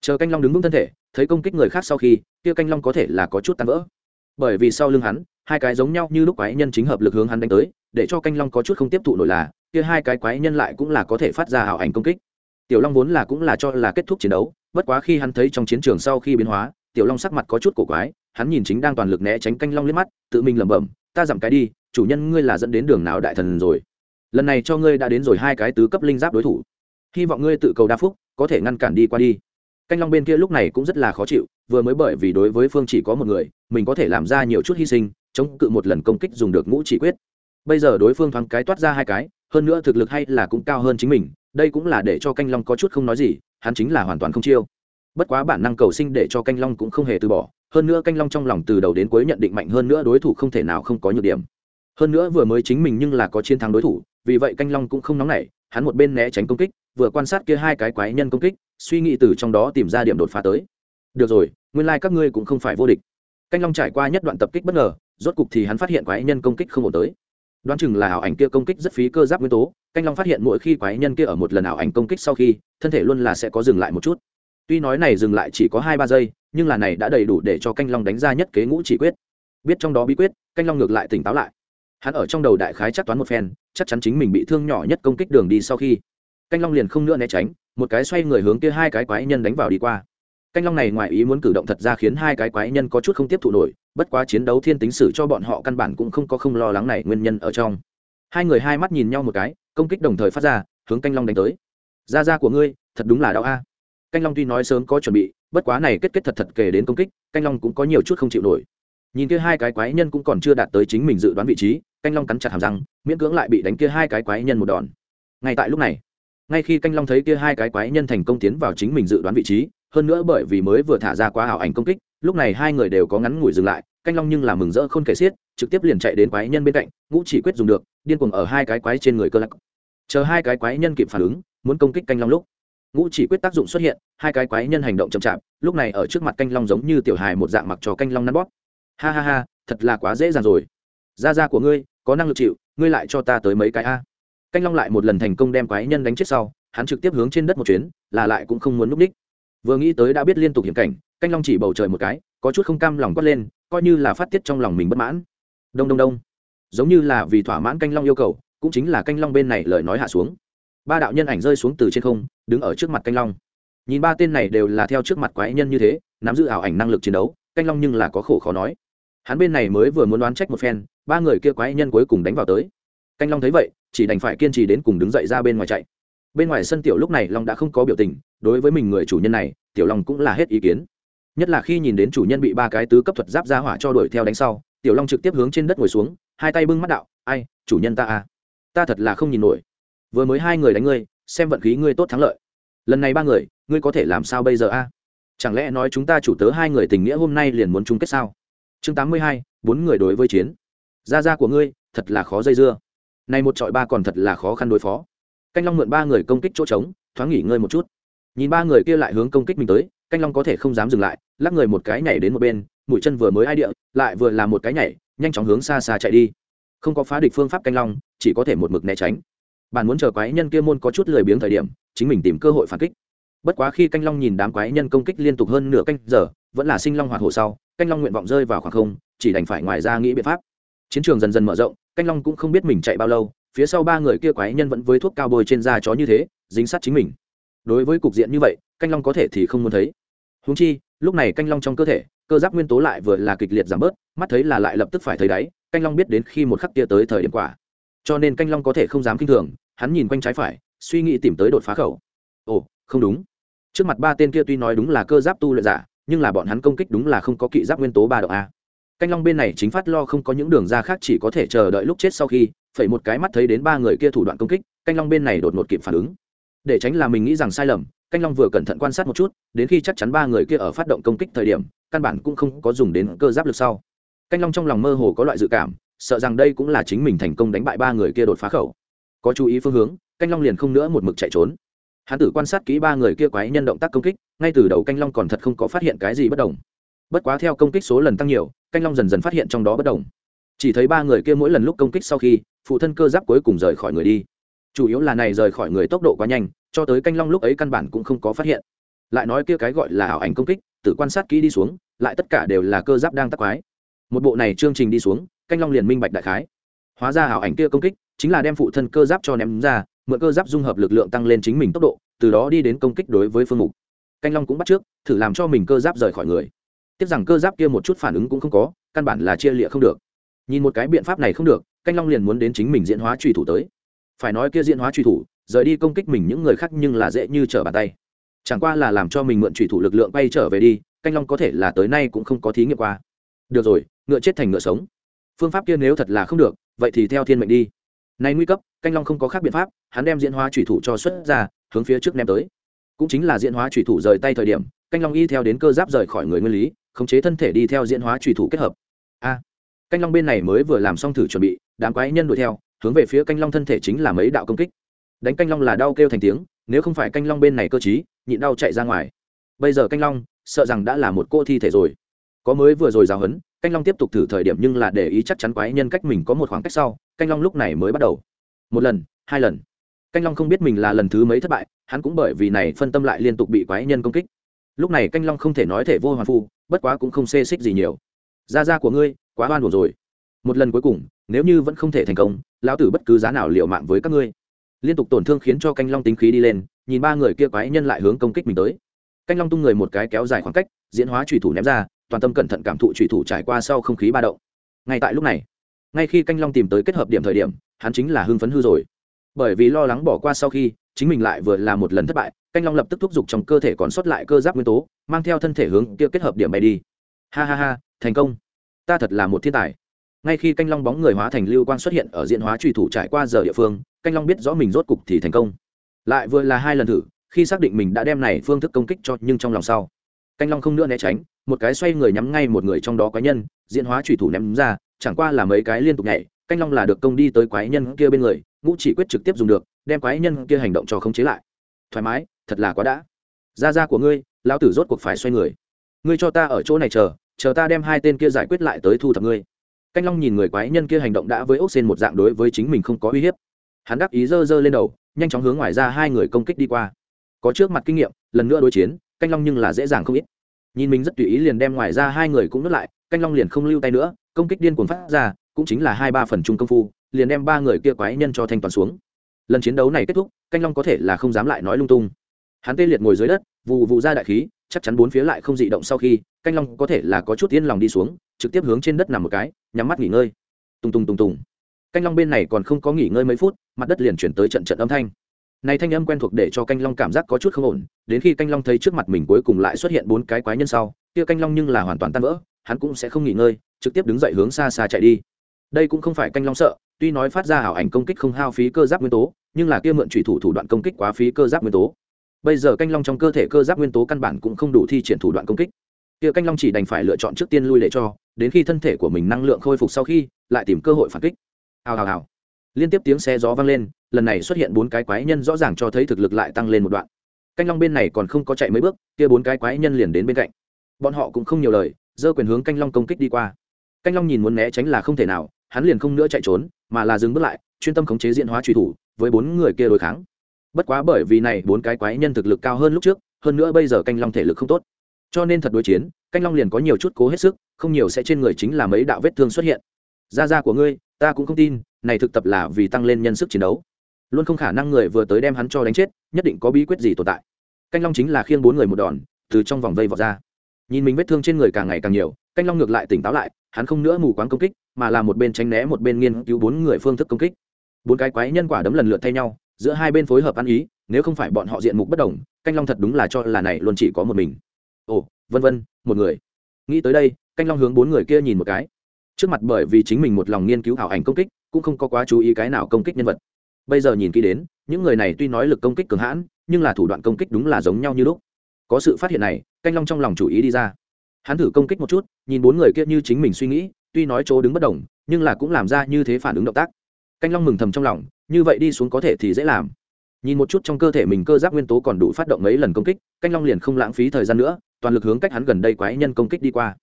Chờ canh long đứng vững thân thể, thấy công kích người khác sau khi, kia canh long có thể là có chút tan vỡ bởi vì sau lưng hắn, hai cái giống nhau như lúc quái nhân chính hợp lực hướng hắn đánh tới, để cho canh long có chút không tiếp thụ nổi là, kia hai cái quái nhân lại cũng là có thể phát ra hảo ảnh công kích. Tiểu long vốn là cũng là cho là kết thúc chiến đấu, bất quá khi hắn thấy trong chiến trường sau khi biến hóa, tiểu long sắc mặt có chút cổ quái, hắn nhìn chính đang toàn lực né tránh canh long liếc mắt, tự mình lẩm bẩm, ta giảm cái đi, chủ nhân ngươi là dẫn đến đường nào đại thần rồi? Lần này cho ngươi đã đến rồi hai cái tứ cấp linh giáp đối thủ. Hy vọng ngươi tự cầu đa phúc, có thể ngăn cản đi qua đi canh long bên kia lúc này cũng rất là khó chịu, vừa mới bởi vì đối với phương chỉ có một người, mình có thể làm ra nhiều chút hy sinh, chống cự một lần công kích dùng được ngũ chỉ quyết. Bây giờ đối phương thoáng cái toát ra hai cái, hơn nữa thực lực hay là cũng cao hơn chính mình, đây cũng là để cho canh long có chút không nói gì, hắn chính là hoàn toàn không chiêu. Bất quá bản năng cầu sinh để cho canh long cũng không hề từ bỏ, hơn nữa canh long trong lòng từ đầu đến cuối nhận định mạnh hơn nữa đối thủ không thể nào không có nhược điểm. Hơn nữa vừa mới chính mình nhưng là có chiến thắng đối thủ, vì vậy canh long cũng không nóng nảy, hắn một bên né tránh công kích, vừa quan sát kia hai cái quái nhân công kích suy nghĩ từ trong đó tìm ra điểm đột phá tới. Được rồi, nguyên lai、like、các ngươi cũng không phải vô địch. Canh long trải qua nhất đoạn tập kích bất ngờ, rốt cục thì hắn phát hiện quái nhân công kích không ổn tới. Đoán chừng là ảo ảnh kia công kích rất phí cơ giáp nguyên tố, canh long phát hiện mỗi khi quái nhân kia ở một lần ảo ảnh công kích sau khi, thân thể luôn là sẽ có dừng lại một chút. Tuy nói này dừng lại chỉ có hai ba giây, nhưng là này đã đầy đủ để cho canh long đánh ra nhất kế ngũ chỉ quyết. Biết trong đó bí quyết, canh long ngược lại tỉnh táo lại. Hắn ở trong đầu đại khái chắc toán một phen, chắc chắn chính mình bị thương nhỏ nhất công kích đường đi sau khi. Canh long liền không nữa né tránh một cái xoay người hướng kia hai cái quái nhân đánh vào đi qua. Canh long này ngoài ý muốn cử động thật ra khiến hai cái quái nhân có chút không tiếp thụ nổi, bất quá chiến đấu thiên tính sử cho bọn họ căn bản cũng không có không lo lắng này nguyên nhân ở trong. Hai người hai mắt nhìn nhau một cái, công kích đồng thời phát ra, hướng canh long đánh tới. Ra ra của ngươi, thật đúng là đau a. Canh long tuy nói sớm có chuẩn bị, bất quá này kết kết thật thật kể đến công kích, canh long cũng có nhiều chút không chịu nổi. Nhìn kia hai cái quái nhân cũng còn chưa đạt tới chính mình dự đoán vị trí, canh long cắn chặt hàm răng, miễn cưỡng lại bị đánh kia hai cái quái nhân một đòn. Ngay tại lúc này ngay khi canh long thấy kia hai cái quái nhân thành công tiến vào chính mình dự đoán vị trí, hơn nữa bởi vì mới vừa thả ra quá ảo ảnh công kích, lúc này hai người đều có ngắn ngủi dừng lại, canh long nhưng là mừng rỡ không kể xiết, trực tiếp liền chạy đến quái nhân bên cạnh, ngũ chỉ quyết dùng được, điên cuồng ở hai cái quái trên người cơ lắc. Chờ hai cái quái nhân kịp phản ứng, muốn công kích canh long lúc, ngũ chỉ quyết tác dụng xuất hiện, hai cái quái nhân hành động chậm chạp, lúc này ở trước mặt canh long giống như tiểu hài một dạng mặc cho canh long nắn bóp. Ha ha ha, thật là quá dễ dàng rồi. Da da của ngươi, có năng lực chịu, ngươi lại cho ta tới mấy cái a canh long lại một lần thành công đem quái nhân đánh chết sau, hắn trực tiếp hướng trên đất một chuyến, là lại cũng không muốn núp đích vừa nghĩ tới đã biết liên tục hiểm cảnh, canh long chỉ bầu trời một cái, có chút không cam lòng quát lên, coi như là phát tiết trong lòng mình bất mãn. Đông đông đông. Giống như là vì thỏa mãn canh long yêu cầu, cũng chính là canh long bên này lời nói hạ xuống. Ba đạo nhân ảnh rơi xuống từ trên không, đứng ở trước mặt canh long. Nhìn ba tên này đều là theo trước mặt quái nhân như thế, nắm giữ ảo ảnh năng lực chiến đấu, canh long nhưng là có khổ khó nói. Hắn bên này mới vừa muốn đoán trách một phen, ba người kia quái nhân cuối cùng đánh vào tới. Canh long thấy vậy chỉ đành phải kiên trì đến cùng đứng dậy ra bên ngoài chạy. Bên ngoài sân tiểu lúc này long đã không có biểu tình, đối với mình người chủ nhân này, tiểu long cũng là hết ý kiến. Nhất là khi nhìn đến chủ nhân bị ba cái tứ cấp thuật giáp ra hỏa cho đuổi theo đánh sau, tiểu long trực tiếp hướng trên đất ngồi xuống, hai tay bưng mắt đạo, ai, chủ nhân ta à? Ta thật là không nhìn nổi. Vừa mới hai người đánh ngươi, xem vận khí ngươi tốt thắng lợi. Lần này ba người, ngươi có thể làm sao bây giờ a? Chẳng lẽ nói chúng ta chủ tớ hai người tình nghĩa hôm nay liền muốn chung kết sao? Chương tám mươi hai, bốn người đối với chiến. Gia gia của ngươi, thật là khó dây dưa này một trọi ba còn thật là khó khăn đối phó. Canh long mượn ba người công kích chỗ trống, thoáng nghỉ ngơi một chút. Nhìn ba người kia lại hướng công kích mình tới, canh long có thể không dám dừng lại, lắc người một cái nhảy đến một bên, mũi chân vừa mới ai địa, lại vừa làm một cái nhảy, nhanh chóng hướng xa xa chạy đi. Không có phá địch phương pháp canh long, chỉ có thể một mực né tránh. Bạn muốn chờ quái nhân kia môn có chút lười biếng thời điểm, chính mình tìm cơ hội phản kích. Bất quá khi canh long nhìn đám quái nhân công kích liên tục hơn nửa canh giờ, vẫn là sinh long hoạt hồ sau, canh long nguyện vọng rơi vào khoảng không, chỉ đành phải ngoài ra nghĩ biện pháp. Chiến trường dần dần mở rộng canh long cũng không biết mình chạy bao lâu, phía sau ba người kia quái nhân vẫn với thuốc cao bôi trên da chó như thế, dính sát chính mình. Đối với cục diện như vậy, canh long có thể thì không muốn thấy. Húng chi, lúc này canh long trong cơ thể, cơ giáp nguyên tố lại vừa là kịch liệt giảm bớt, mắt thấy là lại lập tức phải thấy đáy, canh long biết đến khi một khắc kia tới thời điểm quả. Cho nên canh long có thể không dám k i n h thường, hắn nhìn quanh trái phải, suy nghĩ tìm tới đột phá khẩu. Ồ, không đúng. Trước mặt ba tên kia tuy nói đúng là cơ giáp tu luyện giả, nhưng là bọn hắn công kích đúng là không có kỵ giáp nguyên tố ba độ a canh long bên này chính phát lo không có những đường ra khác chỉ có thể chờ đợi lúc chết sau khi, phẩy một cái mắt thấy đến ba người kia thủ đoạn công kích, canh long bên này đột ngột kịp phản ứng. Để tránh là mình nghĩ rằng sai lầm, canh long vừa cẩn thận quan sát một chút, đến khi chắc chắn ba người kia ở phát động công kích thời điểm, căn bản cũng không có dùng đến cơ giáp lực sau. Canh long trong lòng mơ hồ có loại dự cảm, sợ rằng đây cũng là chính mình thành công đánh bại ba người kia đột phá khẩu. Có chú ý phương hướng, canh long liền không nữa một mực chạy trốn. Hắn tử quan sát kỹ ba người kia quái nhân động tác công kích, ngay từ đầu canh long còn thật không có phát hiện cái gì bất đồng. Bất quá theo công kích số lần tăng nhiều canh long dần dần phát hiện trong đó bất đồng. Chỉ thấy ba người kia mỗi lần lúc công kích sau khi, phụ thân cơ giáp cuối cùng rời khỏi người đi. Chủ yếu là này rời khỏi người tốc độ quá nhanh, cho tới canh long lúc ấy căn bản cũng không có phát hiện. Lại nói kia cái gọi là ảo ảnh công kích, tự quan sát kỹ đi xuống, lại tất cả đều là cơ giáp đang tắc quái. Một bộ này chương trình đi xuống, canh long liền minh bạch đại khái. Hóa ra ảo ảnh kia công kích, chính là đem phụ thân cơ giáp cho ném ra, mượn cơ giáp dung hợp lực lượng tăng lên chính mình tốc độ, từ đó đi đến công kích đối với phương mục. Canh long cũng bắt trước, thử làm cho mình cơ giáp rời khỏi người tiếc rằng cơ giáp kia một chút phản ứng cũng không có, căn bản là chia lịa không được. Nhìn một cái biện pháp này không được, canh long liền muốn đến chính mình diễn hóa truy thủ tới. Phải nói kia diễn hóa truy thủ, rời đi công kích mình những người khác nhưng là dễ như trở bàn tay. Chẳng qua là làm cho mình mượn truy thủ lực lượng bay trở về đi, canh long có thể là tới nay cũng không có thí nghiệm qua. Được rồi, ngựa chết thành ngựa sống. Phương pháp kia nếu thật là không được, vậy thì theo thiên mệnh đi. Nay nguy cấp, canh long không có khác biện pháp, hắn đem diễn hóa truy thủ cho xuất ra, hướng phía trước ném tới. Cũng chính là diễn hóa truy thủ rời tay thời điểm, canh long y theo đến cơ giáp rời khỏi người nguyên lý khống chế thân thể đi theo diễn hóa trùy thủ kết hợp. A, canh long bên này mới vừa làm xong thử chuẩn bị, đám quái nhân đuổi theo, hướng về phía canh long thân thể chính là mấy đạo công kích. Đánh canh long là đau kêu thành tiếng, nếu không phải canh long bên này cơ chí nhịn đau chạy ra ngoài. Bây giờ canh long, sợ rằng đã là một cô thi thể rồi. Có mới vừa rồi giáo hấn canh long tiếp tục thử thời điểm nhưng là để ý chắc chắn quái nhân cách mình có một khoảng cách sau, canh long lúc này mới bắt đầu. Một lần, hai lần. Canh long không biết mình là lần thứ mấy thất bại, hắn cũng bởi vì này phân tâm lại liên tục bị quái nhân công kích. Lúc này canh long không thể nói thể vô hoàn phu bất quá cũng không xê xích gì nhiều. Da da của ngươi, quá oan hồn rồi. Một lần cuối cùng, nếu như vẫn không thể thành công, lão tử bất cứ giá nào liệu mạng với các ngươi. Liên tục tổn thương khiến cho canh long tính khí đi lên, nhìn ba người kia quái nhân lại hướng công kích mình tới. Canh long tung người một cái kéo dài khoảng cách, diễn hóa trùy thủ ném ra, toàn tâm cẩn thận cảm thụ trùy thủ trải qua sau không khí ba động. Ngay tại lúc này, ngay khi canh long tìm tới kết hợp điểm thời điểm, hắn chính là hưng phấn hư rồi. Bởi vì lo lắng bỏ qua sau khi, chính mình lại vừa là một lần thất bại, canh long lập tức thúc giục trong cơ thể còn sót lại cơ giáp nguyên tố mang theo thân thể hướng kia kết hợp điểm bay đi. Ha ha ha, thành công. Ta thật là một thiên tài. Ngay khi canh long bóng người hóa thành lưu quang xuất hiện ở diện hóa truy thủ trải qua giờ địa phương, canh long biết rõ mình rốt cục thì thành công. Lại vừa là hai lần thử, khi xác định mình đã đem này phương thức công kích cho nhưng trong lòng sau, canh long không nữa né tránh, một cái xoay người nhắm ngay một người trong đó quái nhân diện hóa truy thủ ném ra, chẳng qua là mấy cái liên tục nhảy, canh long là được công đi tới quái nhân kia bên người, ngũ chỉ quyết trực tiếp dùng được, đem quái nhân kia hành động cho khống chế lại. Thoải mái, thật là quá đã. Ra ra của ngươi lão tử rốt cuộc phải xoay người. Ngươi cho ta ở chỗ này chờ chờ ta đem hai tên kia giải quyết lại tới thu thập ngươi. Canh long nhìn người quái nhân kia hành động đã với ốc xên một dạng đối với chính mình không có uy hiếp. Hắn đắc ý dơ dơ lên đầu, nhanh chóng hướng ngoài ra hai người công kích đi qua. Có trước mặt kinh nghiệm, lần nữa đối chiến, canh long nhưng là dễ dàng không ít. Nhìn mình rất tùy ý liền đem ngoài ra hai người cũng nuốt lại, canh long liền không lưu tay nữa, công kích điên cuồng phát ra, cũng chính là hai ba phần chung công phu, liền đem ba người kia quái nhân cho thanh toàn xuống. Lần chiến đấu này kết thúc, canh long có thể là không dám lại nói lung tung. Hắn tê liệt ngồi dưới đất vụ vụ ra đại khí, chắc chắn bốn phía lại không dị động sau khi, canh long có thể là có chút yên lòng đi xuống, trực tiếp hướng trên đất nằm một cái, nhắm mắt nghỉ ngơi. Tùng tùng tùng tùng. Canh long bên này còn không có nghỉ ngơi mấy phút, mặt đất liền chuyển tới trận trận âm thanh. Này thanh âm quen thuộc để cho canh long cảm giác có chút không ổn, đến khi canh long thấy trước mặt mình cuối cùng lại xuất hiện bốn cái quái nhân sau, kia canh long nhưng là hoàn toàn tan vỡ, hắn cũng sẽ không nghỉ ngơi, trực tiếp đứng dậy hướng xa xa chạy đi. Đây cũng không phải canh long sợ, tuy nói phát ra ảo ảnh công kích không hao phí cơ giáp nguyên tố, nhưng là kia mượn thủy thủ thủ đoạn công kích quá phí cơ giáp nguyên tố bây giờ canh long trong cơ thể cơ giáp nguyên tố căn bản cũng không đủ thi triển thủ đoạn công kích. Kia canh long chỉ đành phải lựa chọn trước tiên lui để cho, đến khi thân thể của mình năng lượng khôi phục sau khi, lại tìm cơ hội phản kích. Hào hào hào. Liên tiếp tiếng xe gió vang lên, lần này xuất hiện bốn cái quái nhân rõ ràng cho thấy thực lực lại tăng lên một đoạn. Canh long bên này còn không có chạy mấy bước, kia bốn cái quái nhân liền đến bên cạnh. Bọn họ cũng không nhiều lời, giơ quyền hướng canh long công kích đi qua. Canh long nhìn muốn né tránh là không thể nào, hắn liền không nữa chạy trốn, mà là dừng bước lại, chuyên tâm khống chế diện hóa truy thủ, với bốn người kia đối kháng bất quá bởi vì này bốn cái quái nhân thực lực cao hơn lúc trước, hơn nữa bây giờ canh long thể lực không tốt. Cho nên thật đối chiến, canh long liền có nhiều chút cố hết sức, không nhiều sẽ trên người chính là mấy đạo vết thương xuất hiện. Da da của ngươi, ta cũng không tin, này thực tập là vì tăng lên nhân sức chiến đấu. Luôn không khả năng người vừa tới đem hắn cho đánh chết, nhất định có bí quyết gì tồn tại. Canh long chính là khiêng bốn người một đòn, từ trong vòng vây vọt ra. Nhìn mình vết thương trên người càng ngày càng nhiều, canh long ngược lại tỉnh táo lại, hắn không nữa mù quáng công kích, mà là một bên tránh né một bên nghiên cứu bốn người phương thức công kích. Bốn cái quái nhân quả đấm lần lượt thay nhau giữa hai bên phối hợp ăn ý, nếu không phải bọn họ diện mục bất đồng, canh long thật đúng là cho là này luôn chỉ có một mình. Ồ, vân vân, một người. Nghĩ tới đây, canh long hướng bốn người kia nhìn một cái. Trước mặt bởi vì chính mình một lòng nghiên cứu ảo ảnh công kích, cũng không có quá chú ý cái nào công kích nhân vật. Bây giờ nhìn kỹ đến, những người này tuy nói lực công kích cường hãn, nhưng là thủ đoạn công kích đúng là giống nhau như lúc. Có sự phát hiện này, canh long trong lòng chủ ý đi ra. Hắn thử công kích một chút, nhìn bốn người kia như chính mình suy nghĩ, tuy nói chỗ đứng bất đồng, nhưng là cũng làm ra như thế phản ứng động tác canh long mừng thầm trong lòng, như vậy đi xuống có thể thì dễ làm. Nhìn một chút trong cơ thể mình cơ giáp nguyên tố còn đủ phát động mấy lần công kích, canh long liền không lãng phí thời gian nữa, toàn lực hướng cách hắn gần đây quái nhân công kích đi qua.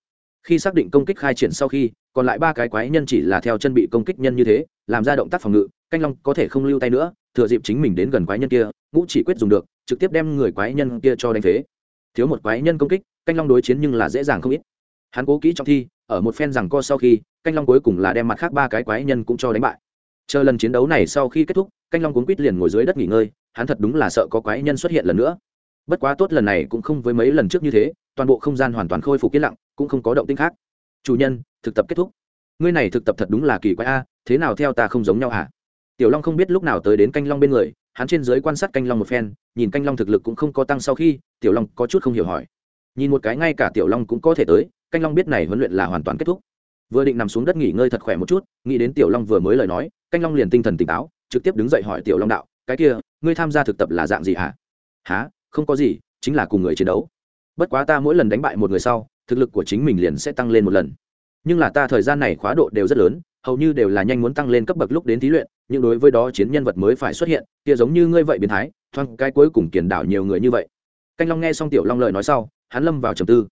Khi xác định công kích khai triển sau khi, còn lại ba cái quái nhân chỉ là theo chân bị công kích nhân như thế, làm ra động tác phòng ngự, canh long có thể không lưu tay nữa, thừa dịp chính mình đến gần quái nhân kia, ngũ chỉ quyết dùng được, trực tiếp đem người quái nhân kia cho đánh thế. thiếu một quái nhân công kích, canh long đối chiến nhưng là dễ dàng không ít. Hắn cố kỹ trong thi, ở một phen rằng co sau khi, canh long cuối cùng là đem mặt khác ba cái quái nhân cũng cho đánh bại chờ lần chiến đấu này sau khi kết thúc, canh long cuốn quýt liền ngồi dưới đất nghỉ ngơi, hắn thật đúng là sợ có quái nhân xuất hiện lần nữa. Bất quá tốt lần này cũng không với mấy lần trước như thế, toàn bộ không gian hoàn toàn khôi phục yên lặng, cũng không có động tinh khác. Chủ nhân, thực tập kết thúc. Ngươi này thực tập thật đúng là kỳ quái a à, thế nào theo ta không giống nhau hả? Tiểu long không biết lúc nào tới đến canh long bên người, hắn trên dưới quan sát canh long một phen, nhìn canh long thực lực cũng không có tăng sau khi, tiểu long có chút không hiểu hỏi. Nhìn một cái ngay cả tiểu long cũng có thể tới, canh long biết này huấn luyện là hoàn toàn kết thúc. Vừa định nằm xuống đất nghỉ ngơi thật khỏe một chút, nghĩ đến tiểu long vừa mới lời nói canh long liền tinh thần tỉnh táo, trực tiếp đứng dậy hỏi tiểu long đạo, cái kia, ngươi tham gia thực tập là dạng gì hả? Há không có gì, chính là cùng người chiến đấu. Bất quá ta mỗi lần đánh bại một người sau, thực lực của chính mình liền sẽ tăng lên một lần. Nhưng là ta thời gian này khóa độ đều rất lớn, hầu như đều là nhanh muốn tăng lên cấp bậc lúc đến thí luyện, nhưng đối với đó chiến nhân vật mới phải xuất hiện, kia giống như ngươi vậy biến thái, thoáng cái cuối cùng kiền đảo nhiều người như vậy. Canh long nghe xong tiểu long lời nói sau, hắn lâm vào trầm tư.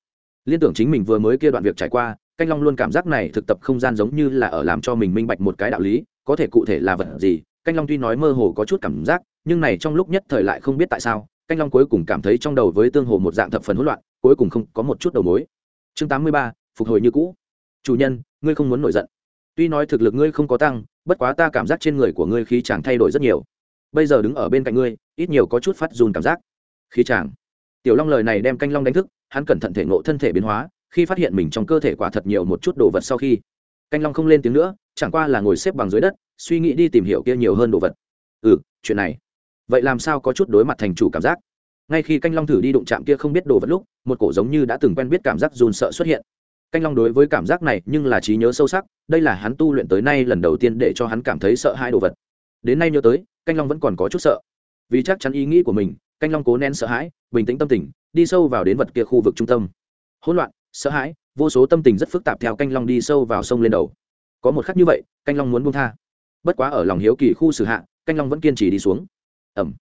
Liên tưởng chính mình vừa mới kia đoạn việc trải qua, canh long luôn cảm giác này thực tập không gian giống như là ở làm cho mình minh bạch một cái đạo lý có thể cụ thể là vật gì, canh long tuy nói mơ hồ có chút cảm giác, nhưng này trong lúc nhất thời lại không biết tại sao, canh long cuối cùng cảm thấy trong đầu với tương hồ một dạng thập phần hỗn loạn, cuối cùng không có một chút đầu mối. Chương tám mươi ba, phục hồi như cũ. Chủ nhân, ngươi không muốn nổi giận. Tuy nói thực lực ngươi không có tăng, bất quá ta cảm giác trên người của ngươi khí chàng thay đổi rất nhiều. Bây giờ đứng ở bên cạnh ngươi, ít nhiều có chút phát dùn cảm giác. Khí chàng. Tiểu long lời này đem canh long đánh thức, hắn cẩn thận thể ngộ thân thể biến hóa, khi phát hiện mình trong cơ thể quả thật nhiều một chút đồ vật sau khi canh long không lên tiếng nữa, chẳng qua là ngồi xếp bằng dưới đất, suy nghĩ đi tìm hiểu kia nhiều hơn đồ vật. Ừ chuyện này. Vậy làm sao có chút đối mặt thành chủ cảm giác? Ngay khi canh long thử đi đụng chạm kia không biết đồ vật lúc, một cổ giống như đã từng quen biết cảm giác run sợ xuất hiện. Canh long đối với cảm giác này nhưng là trí nhớ sâu sắc, đây là hắn tu luyện tới nay lần đầu tiên để cho hắn cảm thấy sợ hai đồ vật. Đến nay nhớ tới, canh long vẫn còn có chút sợ. Vì chắc chắn ý nghĩ của mình, canh long cố nén sợ hãi, bình tĩnh tâm tình, đi sâu vào đến vật kia khu vực trung tâm. Hỗn loạn, sợ hãi vô số tâm tình rất phức tạp theo canh long đi sâu vào sông lên đầu. Có một khắc như vậy, canh long muốn buông tha. Bất quá ở lòng hiếu kỳ khu xử hạ, canh long vẫn kiên trì đi xuống. Ẩm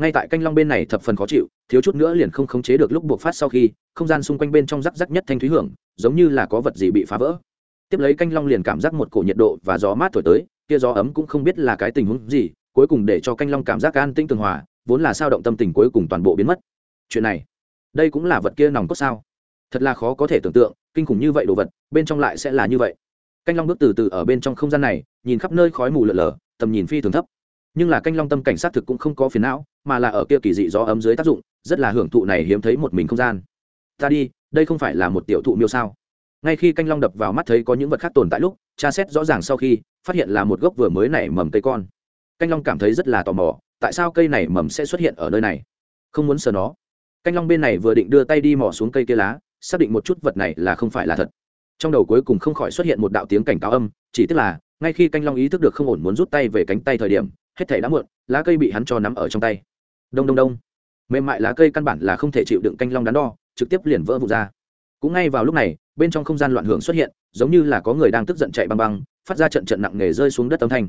ngay tại canh long bên này thập phần khó chịu, thiếu chút nữa liền không khống chế được lúc buộc phát sau khi, không gian xung quanh bên trong rắc rắc nhất thanh thúy hưởng, giống như là có vật gì bị phá vỡ. Tiếp lấy canh long liền cảm giác một cổ nhiệt độ và gió mát thổi tới, kia gió ấm cũng không biết là cái tình huống gì, cuối cùng để cho canh long cảm giác an tinh tường hòa, vốn là sao động tâm tình cuối cùng toàn bộ biến mất. Chuyện này, đây cũng là vật kia nòng cốt sao? Thật là khó có thể tưởng tượng kinh khủng như vậy đồ vật, bên trong lại sẽ là như vậy. Canh long bước từ từ ở bên trong không gian này, nhìn khắp nơi khói mù lợn lờ tầm nhìn phi thường thấp. Nhưng là canh long tâm cảnh sát thực cũng không có phiền não, mà là ở kia kỳ dị gió ấm dưới tác dụng, rất là hưởng thụ này hiếm thấy một mình không gian. Ta đi, đây không phải là một tiểu thụ miêu sao? Ngay khi canh long đập vào mắt thấy có những vật khác tồn tại lúc, tra xét rõ ràng sau khi, phát hiện là một gốc vừa mới nảy mầm cây con. Canh long cảm thấy rất là tò mò, tại sao cây này mầm sẽ xuất hiện ở nơi này? Không muốn sờ nó. Canh long bên này vừa định đưa tay đi mò xuống cây kia lá xác định một chút vật này là không phải là thật. Trong đầu cuối cùng không khỏi xuất hiện một đạo tiếng cảnh cáo âm, chỉ tức là, ngay khi canh long ý thức được không ổn muốn rút tay về cánh tay thời điểm, hết thảy đã muộn, lá cây bị hắn cho nắm ở trong tay. Đông đông đông. Mềm mại lá cây căn bản là không thể chịu đựng canh long đắn đo, trực tiếp liền vỡ vụt ra. Cũng ngay vào lúc này, bên trong không gian loạn hưởng xuất hiện, giống như là có người đang tức giận chạy băng băng, phát ra trận trận nặng nề rơi xuống đất âm thanh.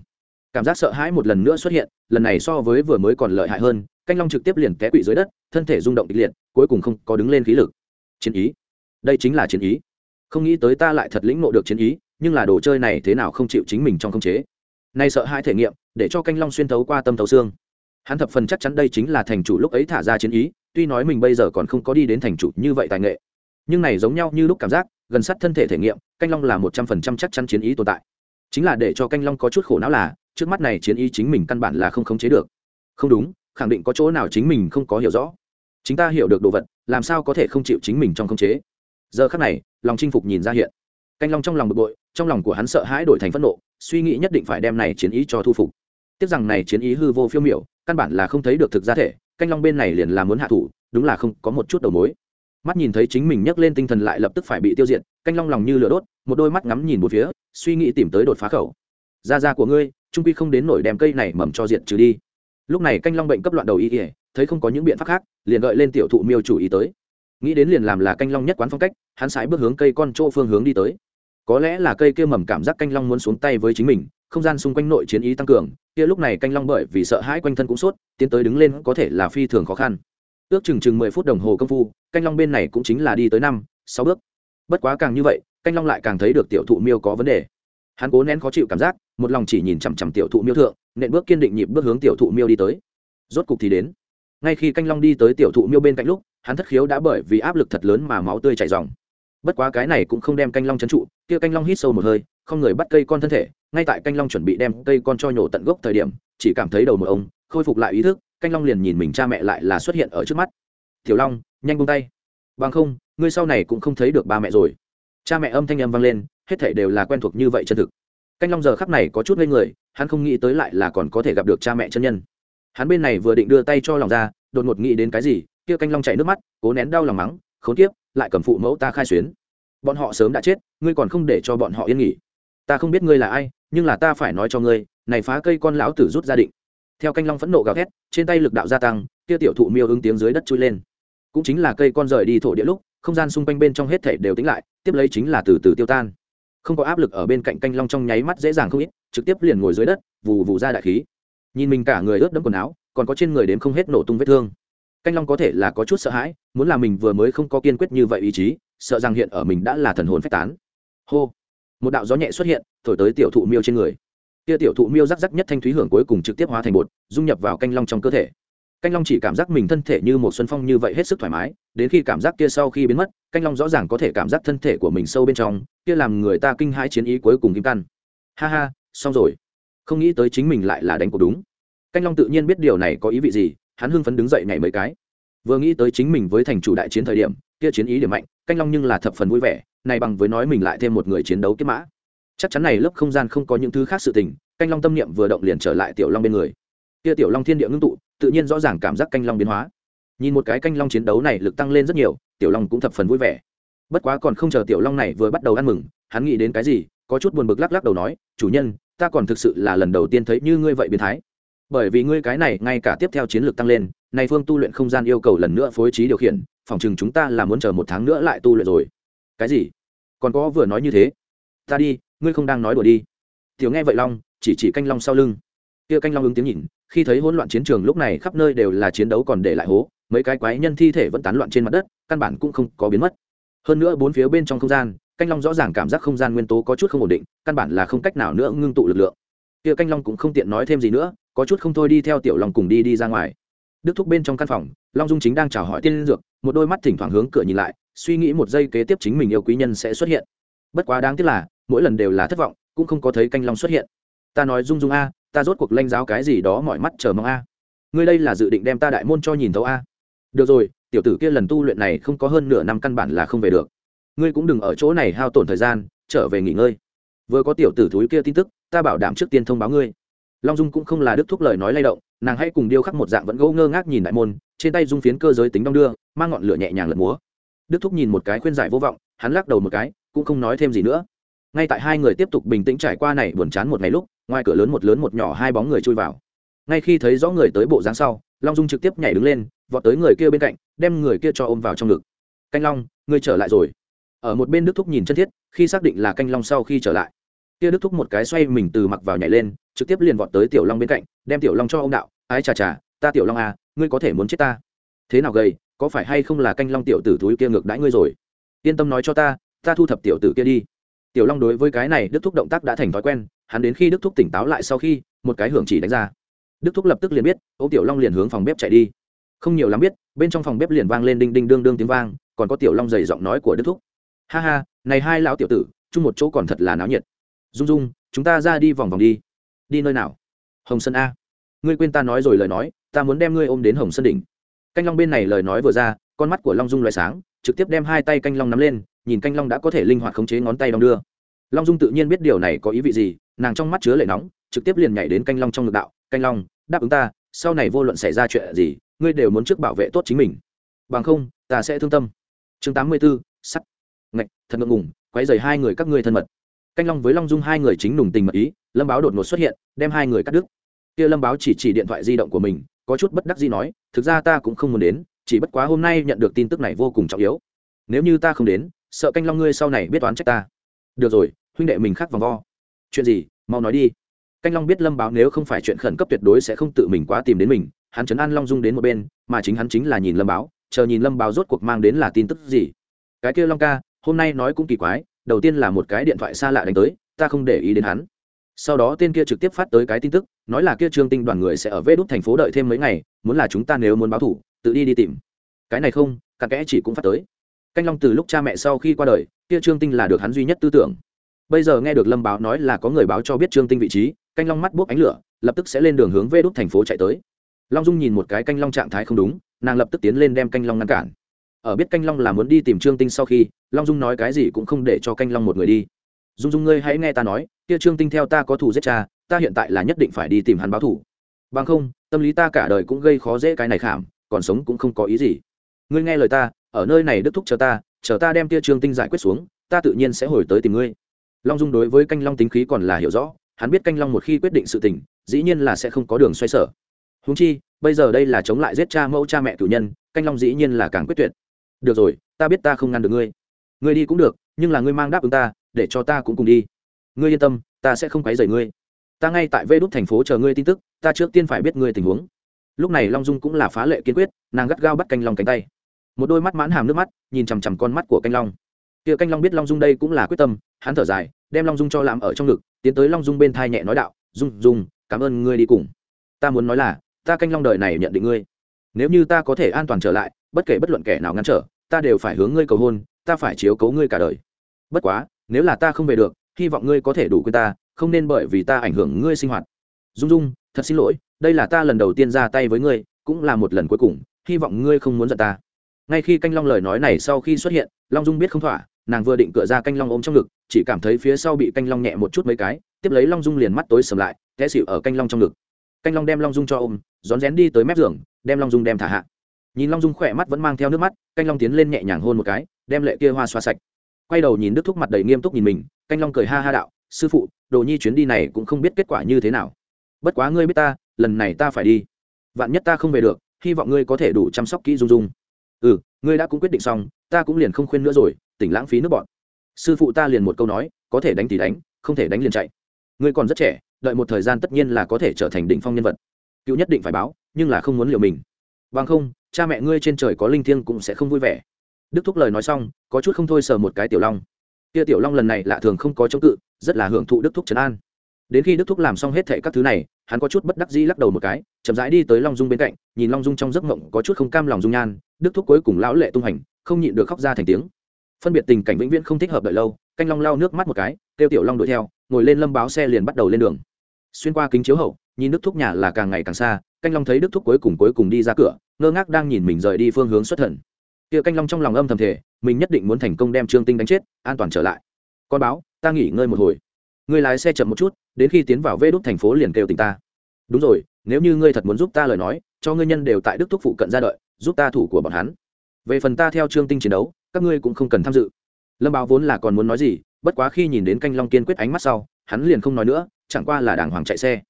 Cảm giác sợ hãi một lần nữa xuất hiện, lần này so với vừa mới còn lợi hại hơn, canh long trực tiếp liền té quỵ dưới đất, thân thể rung động kịch liệt, cuối cùng không có đứng lên khí lực chiến ý. Đây chính là chiến ý. Không nghĩ tới ta lại thật lĩnh ngộ được chiến ý, nhưng là đồ chơi này thế nào không chịu chính mình trong không chế. Nay sợ hai thể nghiệm, để cho canh long xuyên thấu qua tâm thấu xương. Hắn thập phần chắc chắn đây chính là thành chủ lúc ấy thả ra chiến ý, tuy nói mình bây giờ còn không có đi đến thành chủ như vậy tài nghệ. Nhưng này giống nhau như lúc cảm giác, gần sát thân thể thể nghiệm, canh long là một trăm phần trăm chắc chắn chiến ý tồn tại. Chính là để cho canh long có chút khổ não là, trước mắt này chiến ý chính mình căn bản là không khống chế được. Không đúng, khẳng định có chỗ nào chính mình không có hiểu rõ chính ta hiểu được đồ vật, làm sao có thể không chịu chính mình trong khống chế? Giờ khắc này, lòng chinh phục nhìn ra hiện. Canh long trong lòng bực bội, trong lòng của hắn sợ hãi đổi thành phẫn nộ, suy nghĩ nhất định phải đem này chiến ý cho thu phục. Tiếc rằng này chiến ý hư vô phiêu miểu, căn bản là không thấy được thực ra thể, canh long bên này liền là muốn hạ thủ, đúng là không có một chút đầu mối. Mắt nhìn thấy chính mình nhấc lên tinh thần lại lập tức phải bị tiêu diệt, canh long lòng như lửa đốt, một đôi mắt ngắm nhìn một phía, suy nghĩ tìm tới đột phá khẩu. Da da của ngươi, trung quy không đến nổi đem cây này mầm cho diện trừ đi. Lúc này canh long bệnh cấp loạn đầu y ỉa thấy không có những biện pháp khác, liền gợi lên tiểu thụ miêu chủ ý tới. Nghĩ đến liền làm là canh long nhất quán phong cách, hắn sải bước hướng cây con chỗ phương hướng đi tới. Có lẽ là cây kia mầm cảm giác canh long muốn xuống tay với chính mình, không gian xung quanh nội chiến ý tăng cường, kia lúc này canh long bởi vì sợ hãi quanh thân cũng sốt, tiến tới đứng lên có thể là phi thường khó khăn. Ước chừng chừng mười phút đồng hồ công phu, canh long bên này cũng chính là đi tới năm, sáu bước. Bất quá càng như vậy, canh long lại càng thấy được tiểu thụ miêu có vấn đề. Hắn cố nén khó chịu cảm giác, một lòng chỉ nhìn chằm chằm tiểu thụ miêu thượng, nện bước kiên định nhịp bước hướng tiểu thụ miêu đi tới. Rốt cục thì đến ngay khi canh long đi tới tiểu thụ miêu bên cạnh lúc, hắn thất khiếu đã bởi vì áp lực thật lớn mà máu tươi chảy dòng. Bất quá cái này cũng không đem canh long trấn trụ, kia canh long hít sâu một hơi, không người bắt cây con thân thể, ngay tại canh long chuẩn bị đem cây con cho nhổ tận gốc thời điểm, chỉ cảm thấy đầu một ông, khôi phục lại ý thức, canh long liền nhìn mình cha mẹ lại là xuất hiện ở trước mắt. Tiểu long, nhanh buông tay. Bằng không, ngươi sau này cũng không thấy được ba mẹ rồi. Cha mẹ âm thanh âm vang lên, hết thể đều là quen thuộc như vậy chân thực. Canh long giờ khắc này có chút ngây người, hắn không nghĩ tới lại là còn có thể gặp được cha mẹ chân nhân hắn bên này vừa định đưa tay cho lòng ra, đột ngột nghĩ đến cái gì, kia canh long chảy nước mắt, cố nén đau lòng mắng, khốn kiếp, lại cầm phụ mẫu ta khai xuyến. Bọn họ sớm đã chết, ngươi còn không để cho bọn họ yên nghỉ. Ta không biết ngươi là ai, nhưng là ta phải nói cho ngươi, này phá cây con lão tử rút ra định. Theo canh long phẫn nộ gào thét, trên tay lực đạo gia tăng, kia tiểu thụ miêu ứng tiếng dưới đất chui lên. Cũng chính là cây con rời đi thổ địa lúc, không gian xung quanh bên trong hết thể đều tính lại, tiếp lấy chính là từ từ tiêu tan. Không có áp lực ở bên cạnh canh long trong nháy mắt dễ dàng không ít, trực tiếp liền ngồi dưới đất, vù vù ra đại khí nhìn mình cả người ướt đẫm quần áo, còn có trên người đếm không hết nổ tung vết thương. Canh long có thể là có chút sợ hãi, muốn là mình vừa mới không có kiên quyết như vậy ý chí, sợ rằng hiện ở mình đã là thần hồn phách tán. Hô! Một đạo gió nhẹ xuất hiện, thổi tới tiểu thụ miêu trên người. Kia tiểu thụ miêu rắc rắc nhất thanh thúy hưởng cuối cùng trực tiếp hóa thành bột, dung nhập vào canh long trong cơ thể. Canh long chỉ cảm giác mình thân thể như một xuân phong như vậy hết sức thoải mái, đến khi cảm giác kia sau khi biến mất, canh long rõ ràng có thể cảm giác thân thể của mình sâu bên trong, kia làm người ta kinh hãi chiến ý cuối cùng kim căn ha ha, xong rồi. Không nghĩ tới chính mình lại là đánh cuộc đúng canh long tự nhiên biết điều này có ý vị gì, hắn hưng phấn đứng dậy nhảy mấy cái. Vừa nghĩ tới chính mình với thành chủ đại chiến thời điểm, kia chiến ý điểm mạnh, canh long nhưng là thập phần vui vẻ, này bằng với nói mình lại thêm một người chiến đấu kiếp mã. Chắc chắn này lớp không gian không có những thứ khác sự tình, canh long tâm niệm vừa động liền trở lại tiểu long bên người. Kia tiểu long thiên địa ngưng tụ, tự nhiên rõ ràng cảm giác canh long biến hóa. Nhìn một cái canh long chiến đấu này lực tăng lên rất nhiều, tiểu long cũng thập phần vui vẻ. Bất quá còn không chờ tiểu long này vừa bắt đầu ăn mừng, hắn nghĩ đến cái gì, có chút buồn bực lắc lắc đầu nói, chủ nhân, ta còn thực sự là lần đầu tiên thấy như ngươi vậy biến thái bởi vì ngươi cái này, ngay cả tiếp theo chiến lược tăng lên này phương tu luyện không gian yêu cầu lần nữa phối trí điều khiển, phòng chừng chúng ta là muốn chờ một tháng nữa lại tu luyện rồi. Cái gì? Còn có vừa nói như thế. Ta đi, ngươi không đang nói đùa đi. Tiểu nghe vậy long, chỉ chỉ canh long sau lưng. Kia canh long ứng tiếng nhìn, khi thấy hỗn loạn chiến trường lúc này khắp nơi đều là chiến đấu còn để lại hố, mấy cái quái nhân thi thể vẫn tán loạn trên mặt đất, căn bản cũng không có biến mất. Hơn nữa bốn phía bên trong không gian, canh long rõ ràng cảm giác không gian nguyên tố có chút không ổn định, căn bản là không cách nào nữa ngưng tụ lực lượng kia canh long cũng không tiện nói thêm gì nữa, có chút không thôi đi theo tiểu long cùng đi đi ra ngoài. Đức thúc bên trong căn phòng, long dung chính đang chào hỏi tiên dược, một đôi mắt thỉnh thoảng hướng cửa nhìn lại, suy nghĩ một giây kế tiếp chính mình yêu quý nhân sẽ xuất hiện. Bất quá đáng tiếc là, mỗi lần đều là thất vọng, cũng không có thấy canh long xuất hiện. Ta nói dung dung a, ta rốt cuộc lanh giáo cái gì đó mọi mắt chờ mong a. Ngươi đây là dự định đem ta đại môn cho nhìn thấu a. Được rồi, tiểu tử kia lần tu luyện này không có hơn nửa năm căn bản là không về được. Ngươi cũng đừng ở chỗ này hao tổn thời gian, trở về nghỉ ngơi. Vừa có tiểu tử thúi kia tin tức ta bảo đảm trước tiên thông báo ngươi. Long dung cũng không là đức thúc lời nói lay động, nàng hãy cùng điêu khắc một dạng vẫn gỗ ngơ ngác nhìn đại môn, trên tay dung phiến cơ giới tính đong đưa, mang ngọn lửa nhẹ nhàng lật múa. Đức thúc nhìn một cái khuyên giải vô vọng, hắn lắc đầu một cái, cũng không nói thêm gì nữa. Ngay tại hai người tiếp tục bình tĩnh trải qua này buồn chán một ngày lúc, ngoài cửa lớn một lớn một nhỏ hai bóng người chui vào. Ngay khi thấy rõ người tới bộ dáng sau, long dung trực tiếp nhảy đứng lên, vọt tới người kia bên cạnh, đem người kia cho ôm vào trong ngực. Canh long, ngươi trở lại rồi. Ở một bên đức thúc nhìn chân thiết, khi xác định là canh long sau khi trở lại kia đức thúc một cái xoay mình từ mặc vào nhảy lên, trực tiếp liền vọt tới tiểu long bên cạnh, đem tiểu long cho ông đạo, ái chà chà, ta tiểu long à ngươi có thể muốn chết ta? Thế nào gầy, có phải hay không là canh long tiểu tử thúi kia ngược đãi ngươi rồi? Yên tâm nói cho ta ta thu thập tiểu tử kia đi. Tiểu long đối với cái này đức thúc động tác đã thành thói quen, hắn đến khi đức thúc tỉnh táo lại sau khi, một cái hưởng chỉ đánh ra. Đức thúc lập tức liền biết ô tiểu long liền hướng phòng bếp chạy đi. Không nhiều lắm biết, bên trong phòng bếp liền vang lên đinh đinh đương đương tiếng vang, còn có tiểu long dày giọng nói của đức thúc. Ha ha, này hai lão tiểu tử, chung một chỗ còn thật là náo nhiệt dung dung, chúng ta ra đi vòng vòng đi. Đi nơi nào? Hồng sơn a. Ngươi quên ta nói rồi lời nói, ta muốn đem ngươi ôm đến hồng sơn đỉnh. Canh long bên này lời nói vừa ra, con mắt của long dung loại sáng, trực tiếp đem hai tay canh long nắm lên, nhìn canh long đã có thể linh hoạt khống chế ngón tay đong đưa. Long dung tự nhiên biết điều này có ý vị gì, nàng trong mắt chứa lệ nóng, trực tiếp liền nhảy đến canh long trong ngực đạo, canh long, đáp ứng ta, sau này vô luận xảy ra chuyện gì, ngươi đều muốn trước bảo vệ tốt chính mình. Bằng không, ta sẽ thương tâm. Chương tám mươi b ố sắt. Ngạch, thật ngượng ngùng quáy dày hai người các ngươi thân mật canh long với long dung hai người chính nùng tình mật ý, lâm báo đột ngột xuất hiện, đem hai người cắt đứt. Kia lâm báo chỉ chỉ điện thoại di động của mình, có chút bất đắc gì nói, thực ra ta cũng không muốn đến, chỉ bất quá hôm nay nhận được tin tức này vô cùng trọng yếu. Nếu như ta không đến, sợ canh long ngươi sau này biết toán trách ta. Được rồi, huynh đệ mình khác vòng vo. Chuyện gì, mau nói đi. Canh long biết lâm báo nếu không phải chuyện khẩn cấp tuyệt đối sẽ không tự mình quá tìm đến mình, hắn chấn an long dung đến một bên, mà chính hắn chính là nhìn lâm báo, chờ nhìn lâm báo rốt cuộc mang đến là tin tức gì. Cái kia long ca, hôm nay nói cũng kỳ quái đầu tiên là một cái điện thoại xa lạ đánh tới, ta không để ý đến hắn. Sau đó tên kia trực tiếp phát tới cái tin tức, nói là kia trương tinh đoàn người sẽ ở vê đốt thành phố đợi thêm mấy ngày, muốn là chúng ta nếu muốn báo thủ, tự đi đi tìm. Cái này không, cặn kẽ chỉ cũng phát tới. Canh long từ lúc cha mẹ sau khi qua đời, kia trương tinh là được hắn duy nhất tư tưởng. Bây giờ nghe được lâm báo nói là có người báo cho biết trương tinh vị trí, canh long mắt bốc ánh lửa, lập tức sẽ lên đường hướng vê đốt thành phố chạy tới. Long dung nhìn một cái canh long trạng thái không đúng, nàng lập tức tiến lên đem canh long ngăn cản ở biết canh long là muốn đi tìm trương tinh sau khi long dung nói cái gì cũng không để cho canh long một người đi dung dung ngươi hãy nghe ta nói kia trương tinh theo ta có thủ giết cha ta hiện tại là nhất định phải đi tìm hắn báo thủ bằng không tâm lý ta cả đời cũng gây khó dễ cái này khảm còn sống cũng không có ý gì ngươi nghe lời ta ở nơi này đức thúc chờ ta chờ ta đem kia trương tinh giải quyết xuống ta tự nhiên sẽ hồi tới tìm ngươi long dung đối với canh long tính khí còn là hiểu rõ hắn biết canh long một khi quyết định sự tình dĩ nhiên là sẽ không có đường xoay sở húng chi bây giờ đây là chống lại giết cha mẫu cha mẹ cử nhân canh long dĩ nhiên là càng quyết tuyệt được rồi, ta biết ta không ngăn được ngươi. Ngươi đi cũng được, nhưng là ngươi mang đáp ứng ta, để cho ta cũng cùng đi. Ngươi yên tâm, ta sẽ không quấy rầy ngươi. Ta ngay tại vê đúc thành phố chờ ngươi tin tức, ta trước tiên phải biết ngươi tình huống. Lúc này long dung cũng là phá lệ kiên quyết, nàng gắt gao bắt canh long cánh tay. Một đôi mắt mãn hàm nước mắt, nhìn chằm chằm con mắt của canh long. Kia canh long biết long dung đây cũng là quyết tâm, hắn thở dài, đem long dung cho làm ở trong ngực, tiến tới long dung bên thai nhẹ nói đạo, dung dung, cảm ơn ngươi đi cùng. Ta muốn nói là, ta canh long đời này nhận định ngươi. Nếu như ta có thể an toàn trở lại bất kể bất luận kẻ nào ngăn trở, ta đều phải hướng ngươi cầu hôn, ta phải chiếu cố ngươi cả đời. Bất quá, nếu là ta không về được, hy vọng ngươi có thể đủ quên ta, không nên bởi vì ta ảnh hưởng ngươi sinh hoạt. Dung dung, thật xin lỗi, đây là ta lần đầu tiên ra tay với ngươi, cũng là một lần cuối cùng, hy vọng ngươi không muốn giận ta. Ngay khi canh long lời nói này sau khi xuất hiện, long dung biết không thỏa, nàng vừa định cựa ra canh long ôm trong ngực, chỉ cảm thấy phía sau bị canh long nhẹ một chút mấy cái, tiếp lấy long dung liền mắt tối sầm lại, té xịu ở canh long trong ngực. Canh long đem long dung cho ôm, rón rén đi tới mép giường, đem long dung đem thả hạ nhìn long dung khỏe mắt vẫn mang theo nước mắt, canh long tiến lên nhẹ nhàng hôn một cái, đem lệ kia hoa xoa sạch. Quay đầu nhìn đức thúc mặt đầy nghiêm túc nhìn mình, canh long cười ha ha đạo, sư phụ, đồ nhi chuyến đi này cũng không biết kết quả như thế nào. Bất quá ngươi biết ta, lần này ta phải đi. Vạn nhất ta không về được, hy vọng ngươi có thể đủ chăm sóc kỹ dung dung. Ừ ngươi đã cũng quyết định xong, ta cũng liền không khuyên nữa rồi, tỉnh lãng phí nước bọn. Sư phụ ta liền một câu nói, có thể đánh thì đánh, không thể đánh liền chạy. Ngươi còn rất trẻ, đợi một thời gian tất nhiên là có thể trở thành đỉnh phong nhân vật. Cựu nhất định phải báo, nhưng là không muốn liều mình. Bằng không cha mẹ ngươi trên trời có linh thiêng cũng sẽ không vui vẻ. Đức thúc lời nói xong, có chút không thôi sờ một cái tiểu long. Kia tiểu long lần này lạ thường không có chống cự, rất là hưởng thụ đức thúc trấn an. Đến khi đức thúc làm xong hết thệ các thứ này, hắn có chút bất đắc dĩ lắc đầu một cái, chậm rãi đi tới long dung bên cạnh, nhìn long dung trong giấc mộng có chút không cam lòng dung nhan, đức thúc cuối cùng lão lệ tung hành, không nhịn được khóc ra thành tiếng. Phân biệt tình cảnh vĩnh viễn không thích hợp đợi lâu, canh long lau nước mắt một cái, kêu tiểu long đuổi theo, ngồi lên lâm báo xe liền bắt đầu lên đường. Xuyên qua kính chiếu hậu, nhìn đức thúc nhà là càng ngày càng xa canh long thấy đức thúc cuối cùng cuối cùng đi ra cửa, ngơ ngác đang nhìn mình rời đi phương hướng xuất thần. Kia canh long trong lòng âm thầm thể mình nhất định muốn thành công đem trương tinh đánh chết, an toàn trở lại. Con báo, ta nghỉ ngơi một hồi. Người lái xe chậm một chút, đến khi tiến vào vê đúc thành phố liền kêu tình ta. Đúng rồi, nếu như ngươi thật muốn giúp ta lời nói, cho ngươi nhân đều tại đức thúc phụ cận ra đợi, giúp ta thủ của bọn hắn. Về phần ta theo trương tinh chiến đấu, các ngươi cũng không cần tham dự. Lâm báo vốn là còn muốn nói gì, bất quá khi nhìn đến canh long kiên quyết ánh mắt sau, hắn liền không nói nữa, chẳng qua là đàng hoàng chạy xe.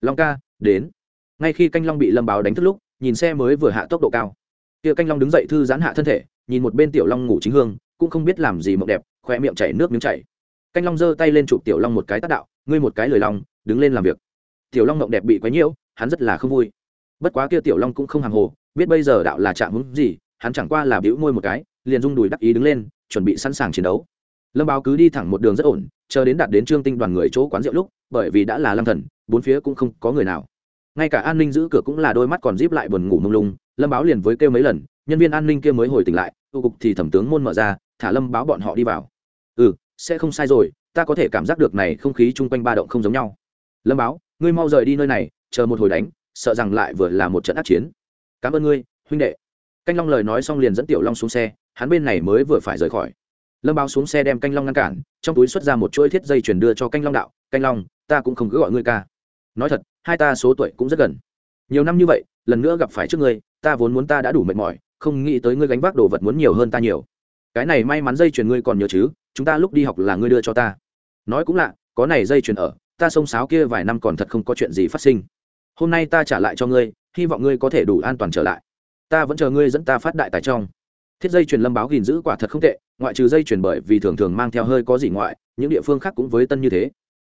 Long ca, đến ngay khi canh long bị lâm báo đánh thức lúc, nhìn xe mới vừa hạ tốc độ cao. Kia canh long đứng dậy thư giãn hạ thân thể, nhìn một bên tiểu long ngủ chính hương, cũng không biết làm gì mộng đẹp khoe miệng chảy nước miếng chảy. Canh long giơ tay lên chụp tiểu long một cái tác đạo, ngươi một cái lời long, đứng lên làm việc. Tiểu long mộng đẹp bị quấy nhiễu, hắn rất là không vui. Bất quá kia tiểu long cũng không hàng hồ, biết bây giờ đạo là chạm hứng gì, hắn chẳng qua là bĩu môi một cái, liền rung đùi đắc ý đứng lên, chuẩn bị sẵn sàng chiến đấu. Lâm báo cứ đi thẳng một đường rất ổn, chờ đến đạt đến trương tinh đoàn người chỗ quán rượu lúc, bởi vì đã là lâm thần, bốn phía cũng không có người nào ngay cả an ninh giữ cửa cũng là đôi mắt còn díp lại buồn ngủ mông lung, lâm báo liền với kêu mấy lần, nhân viên an ninh kia mới hồi tỉnh lại, tụ cục thì thẩm tướng môn mở ra, thả lâm báo bọn họ đi vào. Ừ sẽ không sai rồi, ta có thể cảm giác được này không khí chung quanh ba động không giống nhau. Lâm báo, ngươi mau rời đi nơi này, chờ một hồi đánh, sợ rằng lại vừa là một trận ác chiến. Cảm ơn ngươi, huynh đệ. Canh long lời nói xong liền dẫn tiểu long xuống xe, hắn bên này mới vừa phải rời khỏi. Lâm báo xuống xe đem canh long ngăn cản, trong túi xuất ra một chuỗi thiết dây chuyển đưa cho canh long đạo, canh long, ta cũng không cứ gọi ngươi ca. Nói thật hai ta số tuổi cũng rất gần. Nhiều năm như vậy, lần nữa gặp phải trước ngươi, ta vốn muốn ta đã đủ mệt mỏi, không nghĩ tới ngươi gánh vác đồ vật muốn nhiều hơn ta nhiều. Cái này may mắn dây chuyền ngươi còn nhớ chứ, chúng ta lúc đi học là ngươi đưa cho ta. Nói cũng lạ, có này dây chuyền ở, ta xông sáo kia vài năm còn thật không có chuyện gì phát sinh. Hôm nay ta trả lại cho ngươi, hy vọng ngươi có thể đủ an toàn trở lại. Ta vẫn chờ ngươi dẫn ta phát đại tài trong. Thiết dây chuyền lâm báo gìn giữ quả thật không tệ, ngoại trừ dây chuyền bởi vì thường thường mang theo hơi có gì ngoại, những địa phương khác cũng với tân như thế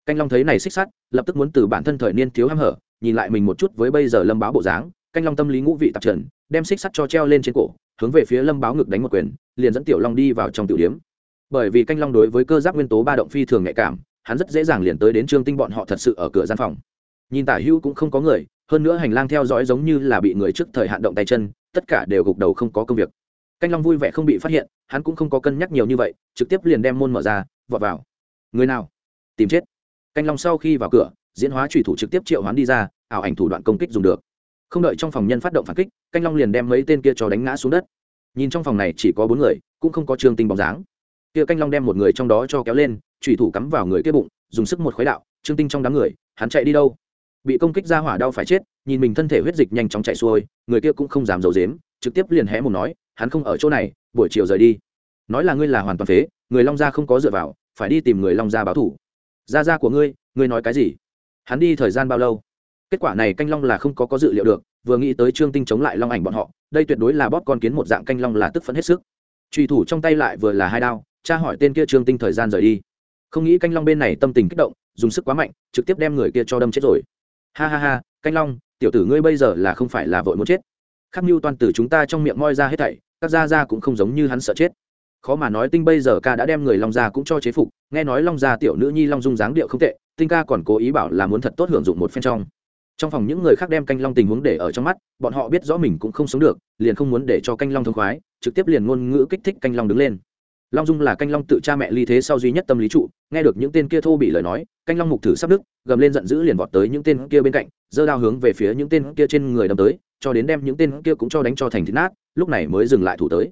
canh long thấy này xích sắt, lập tức muốn từ bản thân thời niên thiếu h hở, nhìn lại mình một chút với bây giờ lâm báo bộ dáng. Canh long tâm lý ngũ vị tạp trần, đem xích sắt cho treo lên trên cổ, hướng về phía lâm báo ngực đánh một quyền, liền dẫn tiểu long đi vào trong tiểu điếm bởi vì canh long đối với cơ giác nguyên tố ba động phi thường nhạy cảm, hắn rất dễ dàng liền tới đến trương tinh bọn họ thật sự ở cửa gian phòng. Nhìn tả hữu cũng không có người, hơn nữa hành lang theo dõi giống như là bị người trước thời hạn động tay chân, tất cả đều gục đầu không có công việc. Canh long vui vẻ không bị phát hiện, hắn cũng không có cân nhắc nhiều như vậy, trực tiếp liền đem môn mở ra, vọt vào. Người nào? Tìm chết canh long sau khi vào cửa, diễn hóa trùy thủ trực tiếp triệu hoán đi ra, ảo ảnh thủ đoạn công kích dùng được. Không đợi trong phòng nhân phát động phản kích, canh long liền đem mấy tên kia cho đánh ngã xuống đất. Nhìn trong phòng này chỉ có bốn người, cũng không có trương tinh bóng dáng. Kia canh long đem một người trong đó cho kéo lên trùy thủ cắm vào người kia bụng, dùng sức một khuấy đạo, trương tinh trong đám người, hắn chạy đi đâu? Bị công kích ra hỏa đau phải chết, nhìn mình thân thể huyết dịch nhanh chóng chạy xuôi, người kia cũng không dám giấu dếm trực tiếp liền hé một nói, hắn không ở chỗ này, buổi chiều rời đi. Nói là ngươi là hoàn toàn phế, người long gia không có dựa vào, phải đi tìm người long gia báo thủ gia gia của ngươi ngươi nói cái gì? Hắn đi thời gian bao lâu? Kết quả này canh long là không có có dự liệu được, vừa nghĩ tới trương tinh chống lại long ảnh bọn họ, đây tuyệt đối là bóp con kiến một dạng canh long là tức phấn hết sức. Truy thủ trong tay lại vừa là hai đao, cha hỏi tên kia trương tinh thời gian rời đi. Không nghĩ canh long bên này tâm tình kích động, dùng sức quá mạnh, trực tiếp đem người kia cho đâm chết rồi. Ha ha ha, canh long, tiểu tử ngươi bây giờ là không phải là vội muốn chết. Khắc mưu toàn từ chúng ta trong miệng moi ra hết thảy, các gia gia cũng không giống như hắn sợ chết khó mà nói tinh bây giờ ca đã đem người long gia cũng cho chế phục, nghe nói long gia tiểu nữ nhi long dung dáng điệu không tệ, tinh ca còn cố ý bảo là muốn thật tốt hưởng dụng một phen trong. Trong phòng những người khác đem canh long tình huống để ở trong mắt, bọn họ biết rõ mình cũng không sống được, liền không muốn để cho canh long thông khoái, trực tiếp liền ngôn ngữ kích thích canh long đứng lên. Long dung là canh long tự cha mẹ ly thế sau duy nhất tâm lý trụ, nghe được những tên kia thô bị lời nói, canh long mục thử sắp đức gầm lên giận dữ liền vọt tới những tên kia bên cạnh, giơ đao hướng về phía những tên kia trên người đâm tới, cho đến đem những tên kia cũng cho đánh cho thành thịt nát, lúc này mới dừng lại thủ tới.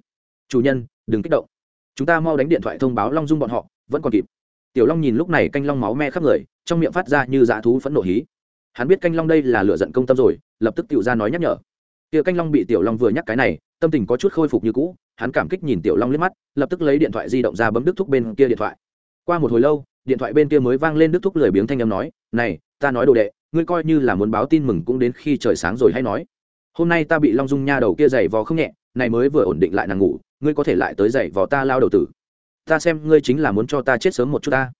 Chủ nhân, đừng kích động chúng ta mau đánh điện thoại thông báo long dung bọn họ, vẫn còn kịp. Tiểu long nhìn lúc này canh long máu me khắp người, trong miệng phát ra như dã thú phẫn nộ hí. Hắn biết canh long đây là lựa giận công tâm rồi, lập tức tiểu ra nói nhắc nhở. Kia canh long bị tiểu long vừa nhắc cái này, tâm tình có chút khôi phục như cũ, hắn cảm kích nhìn tiểu long liếc mắt, lập tức lấy điện thoại di động ra bấm đức thúc bên kia điện thoại. Qua một hồi lâu, điện thoại bên kia mới vang lên đức thúc lười biếng thanh âm nói, này, ta nói đồ đệ, ngươi coi như là muốn báo tin mừng cũng đến khi trời sáng rồi hay nói. Hôm nay ta bị long dung nha đầu kia dày vò không nhẹ này mới vừa ổn định lại nàng ngủ, ngươi có thể lại tới dậy vò ta lao đầu tử. Ta xem ngươi chính là muốn cho ta chết sớm một chút ta.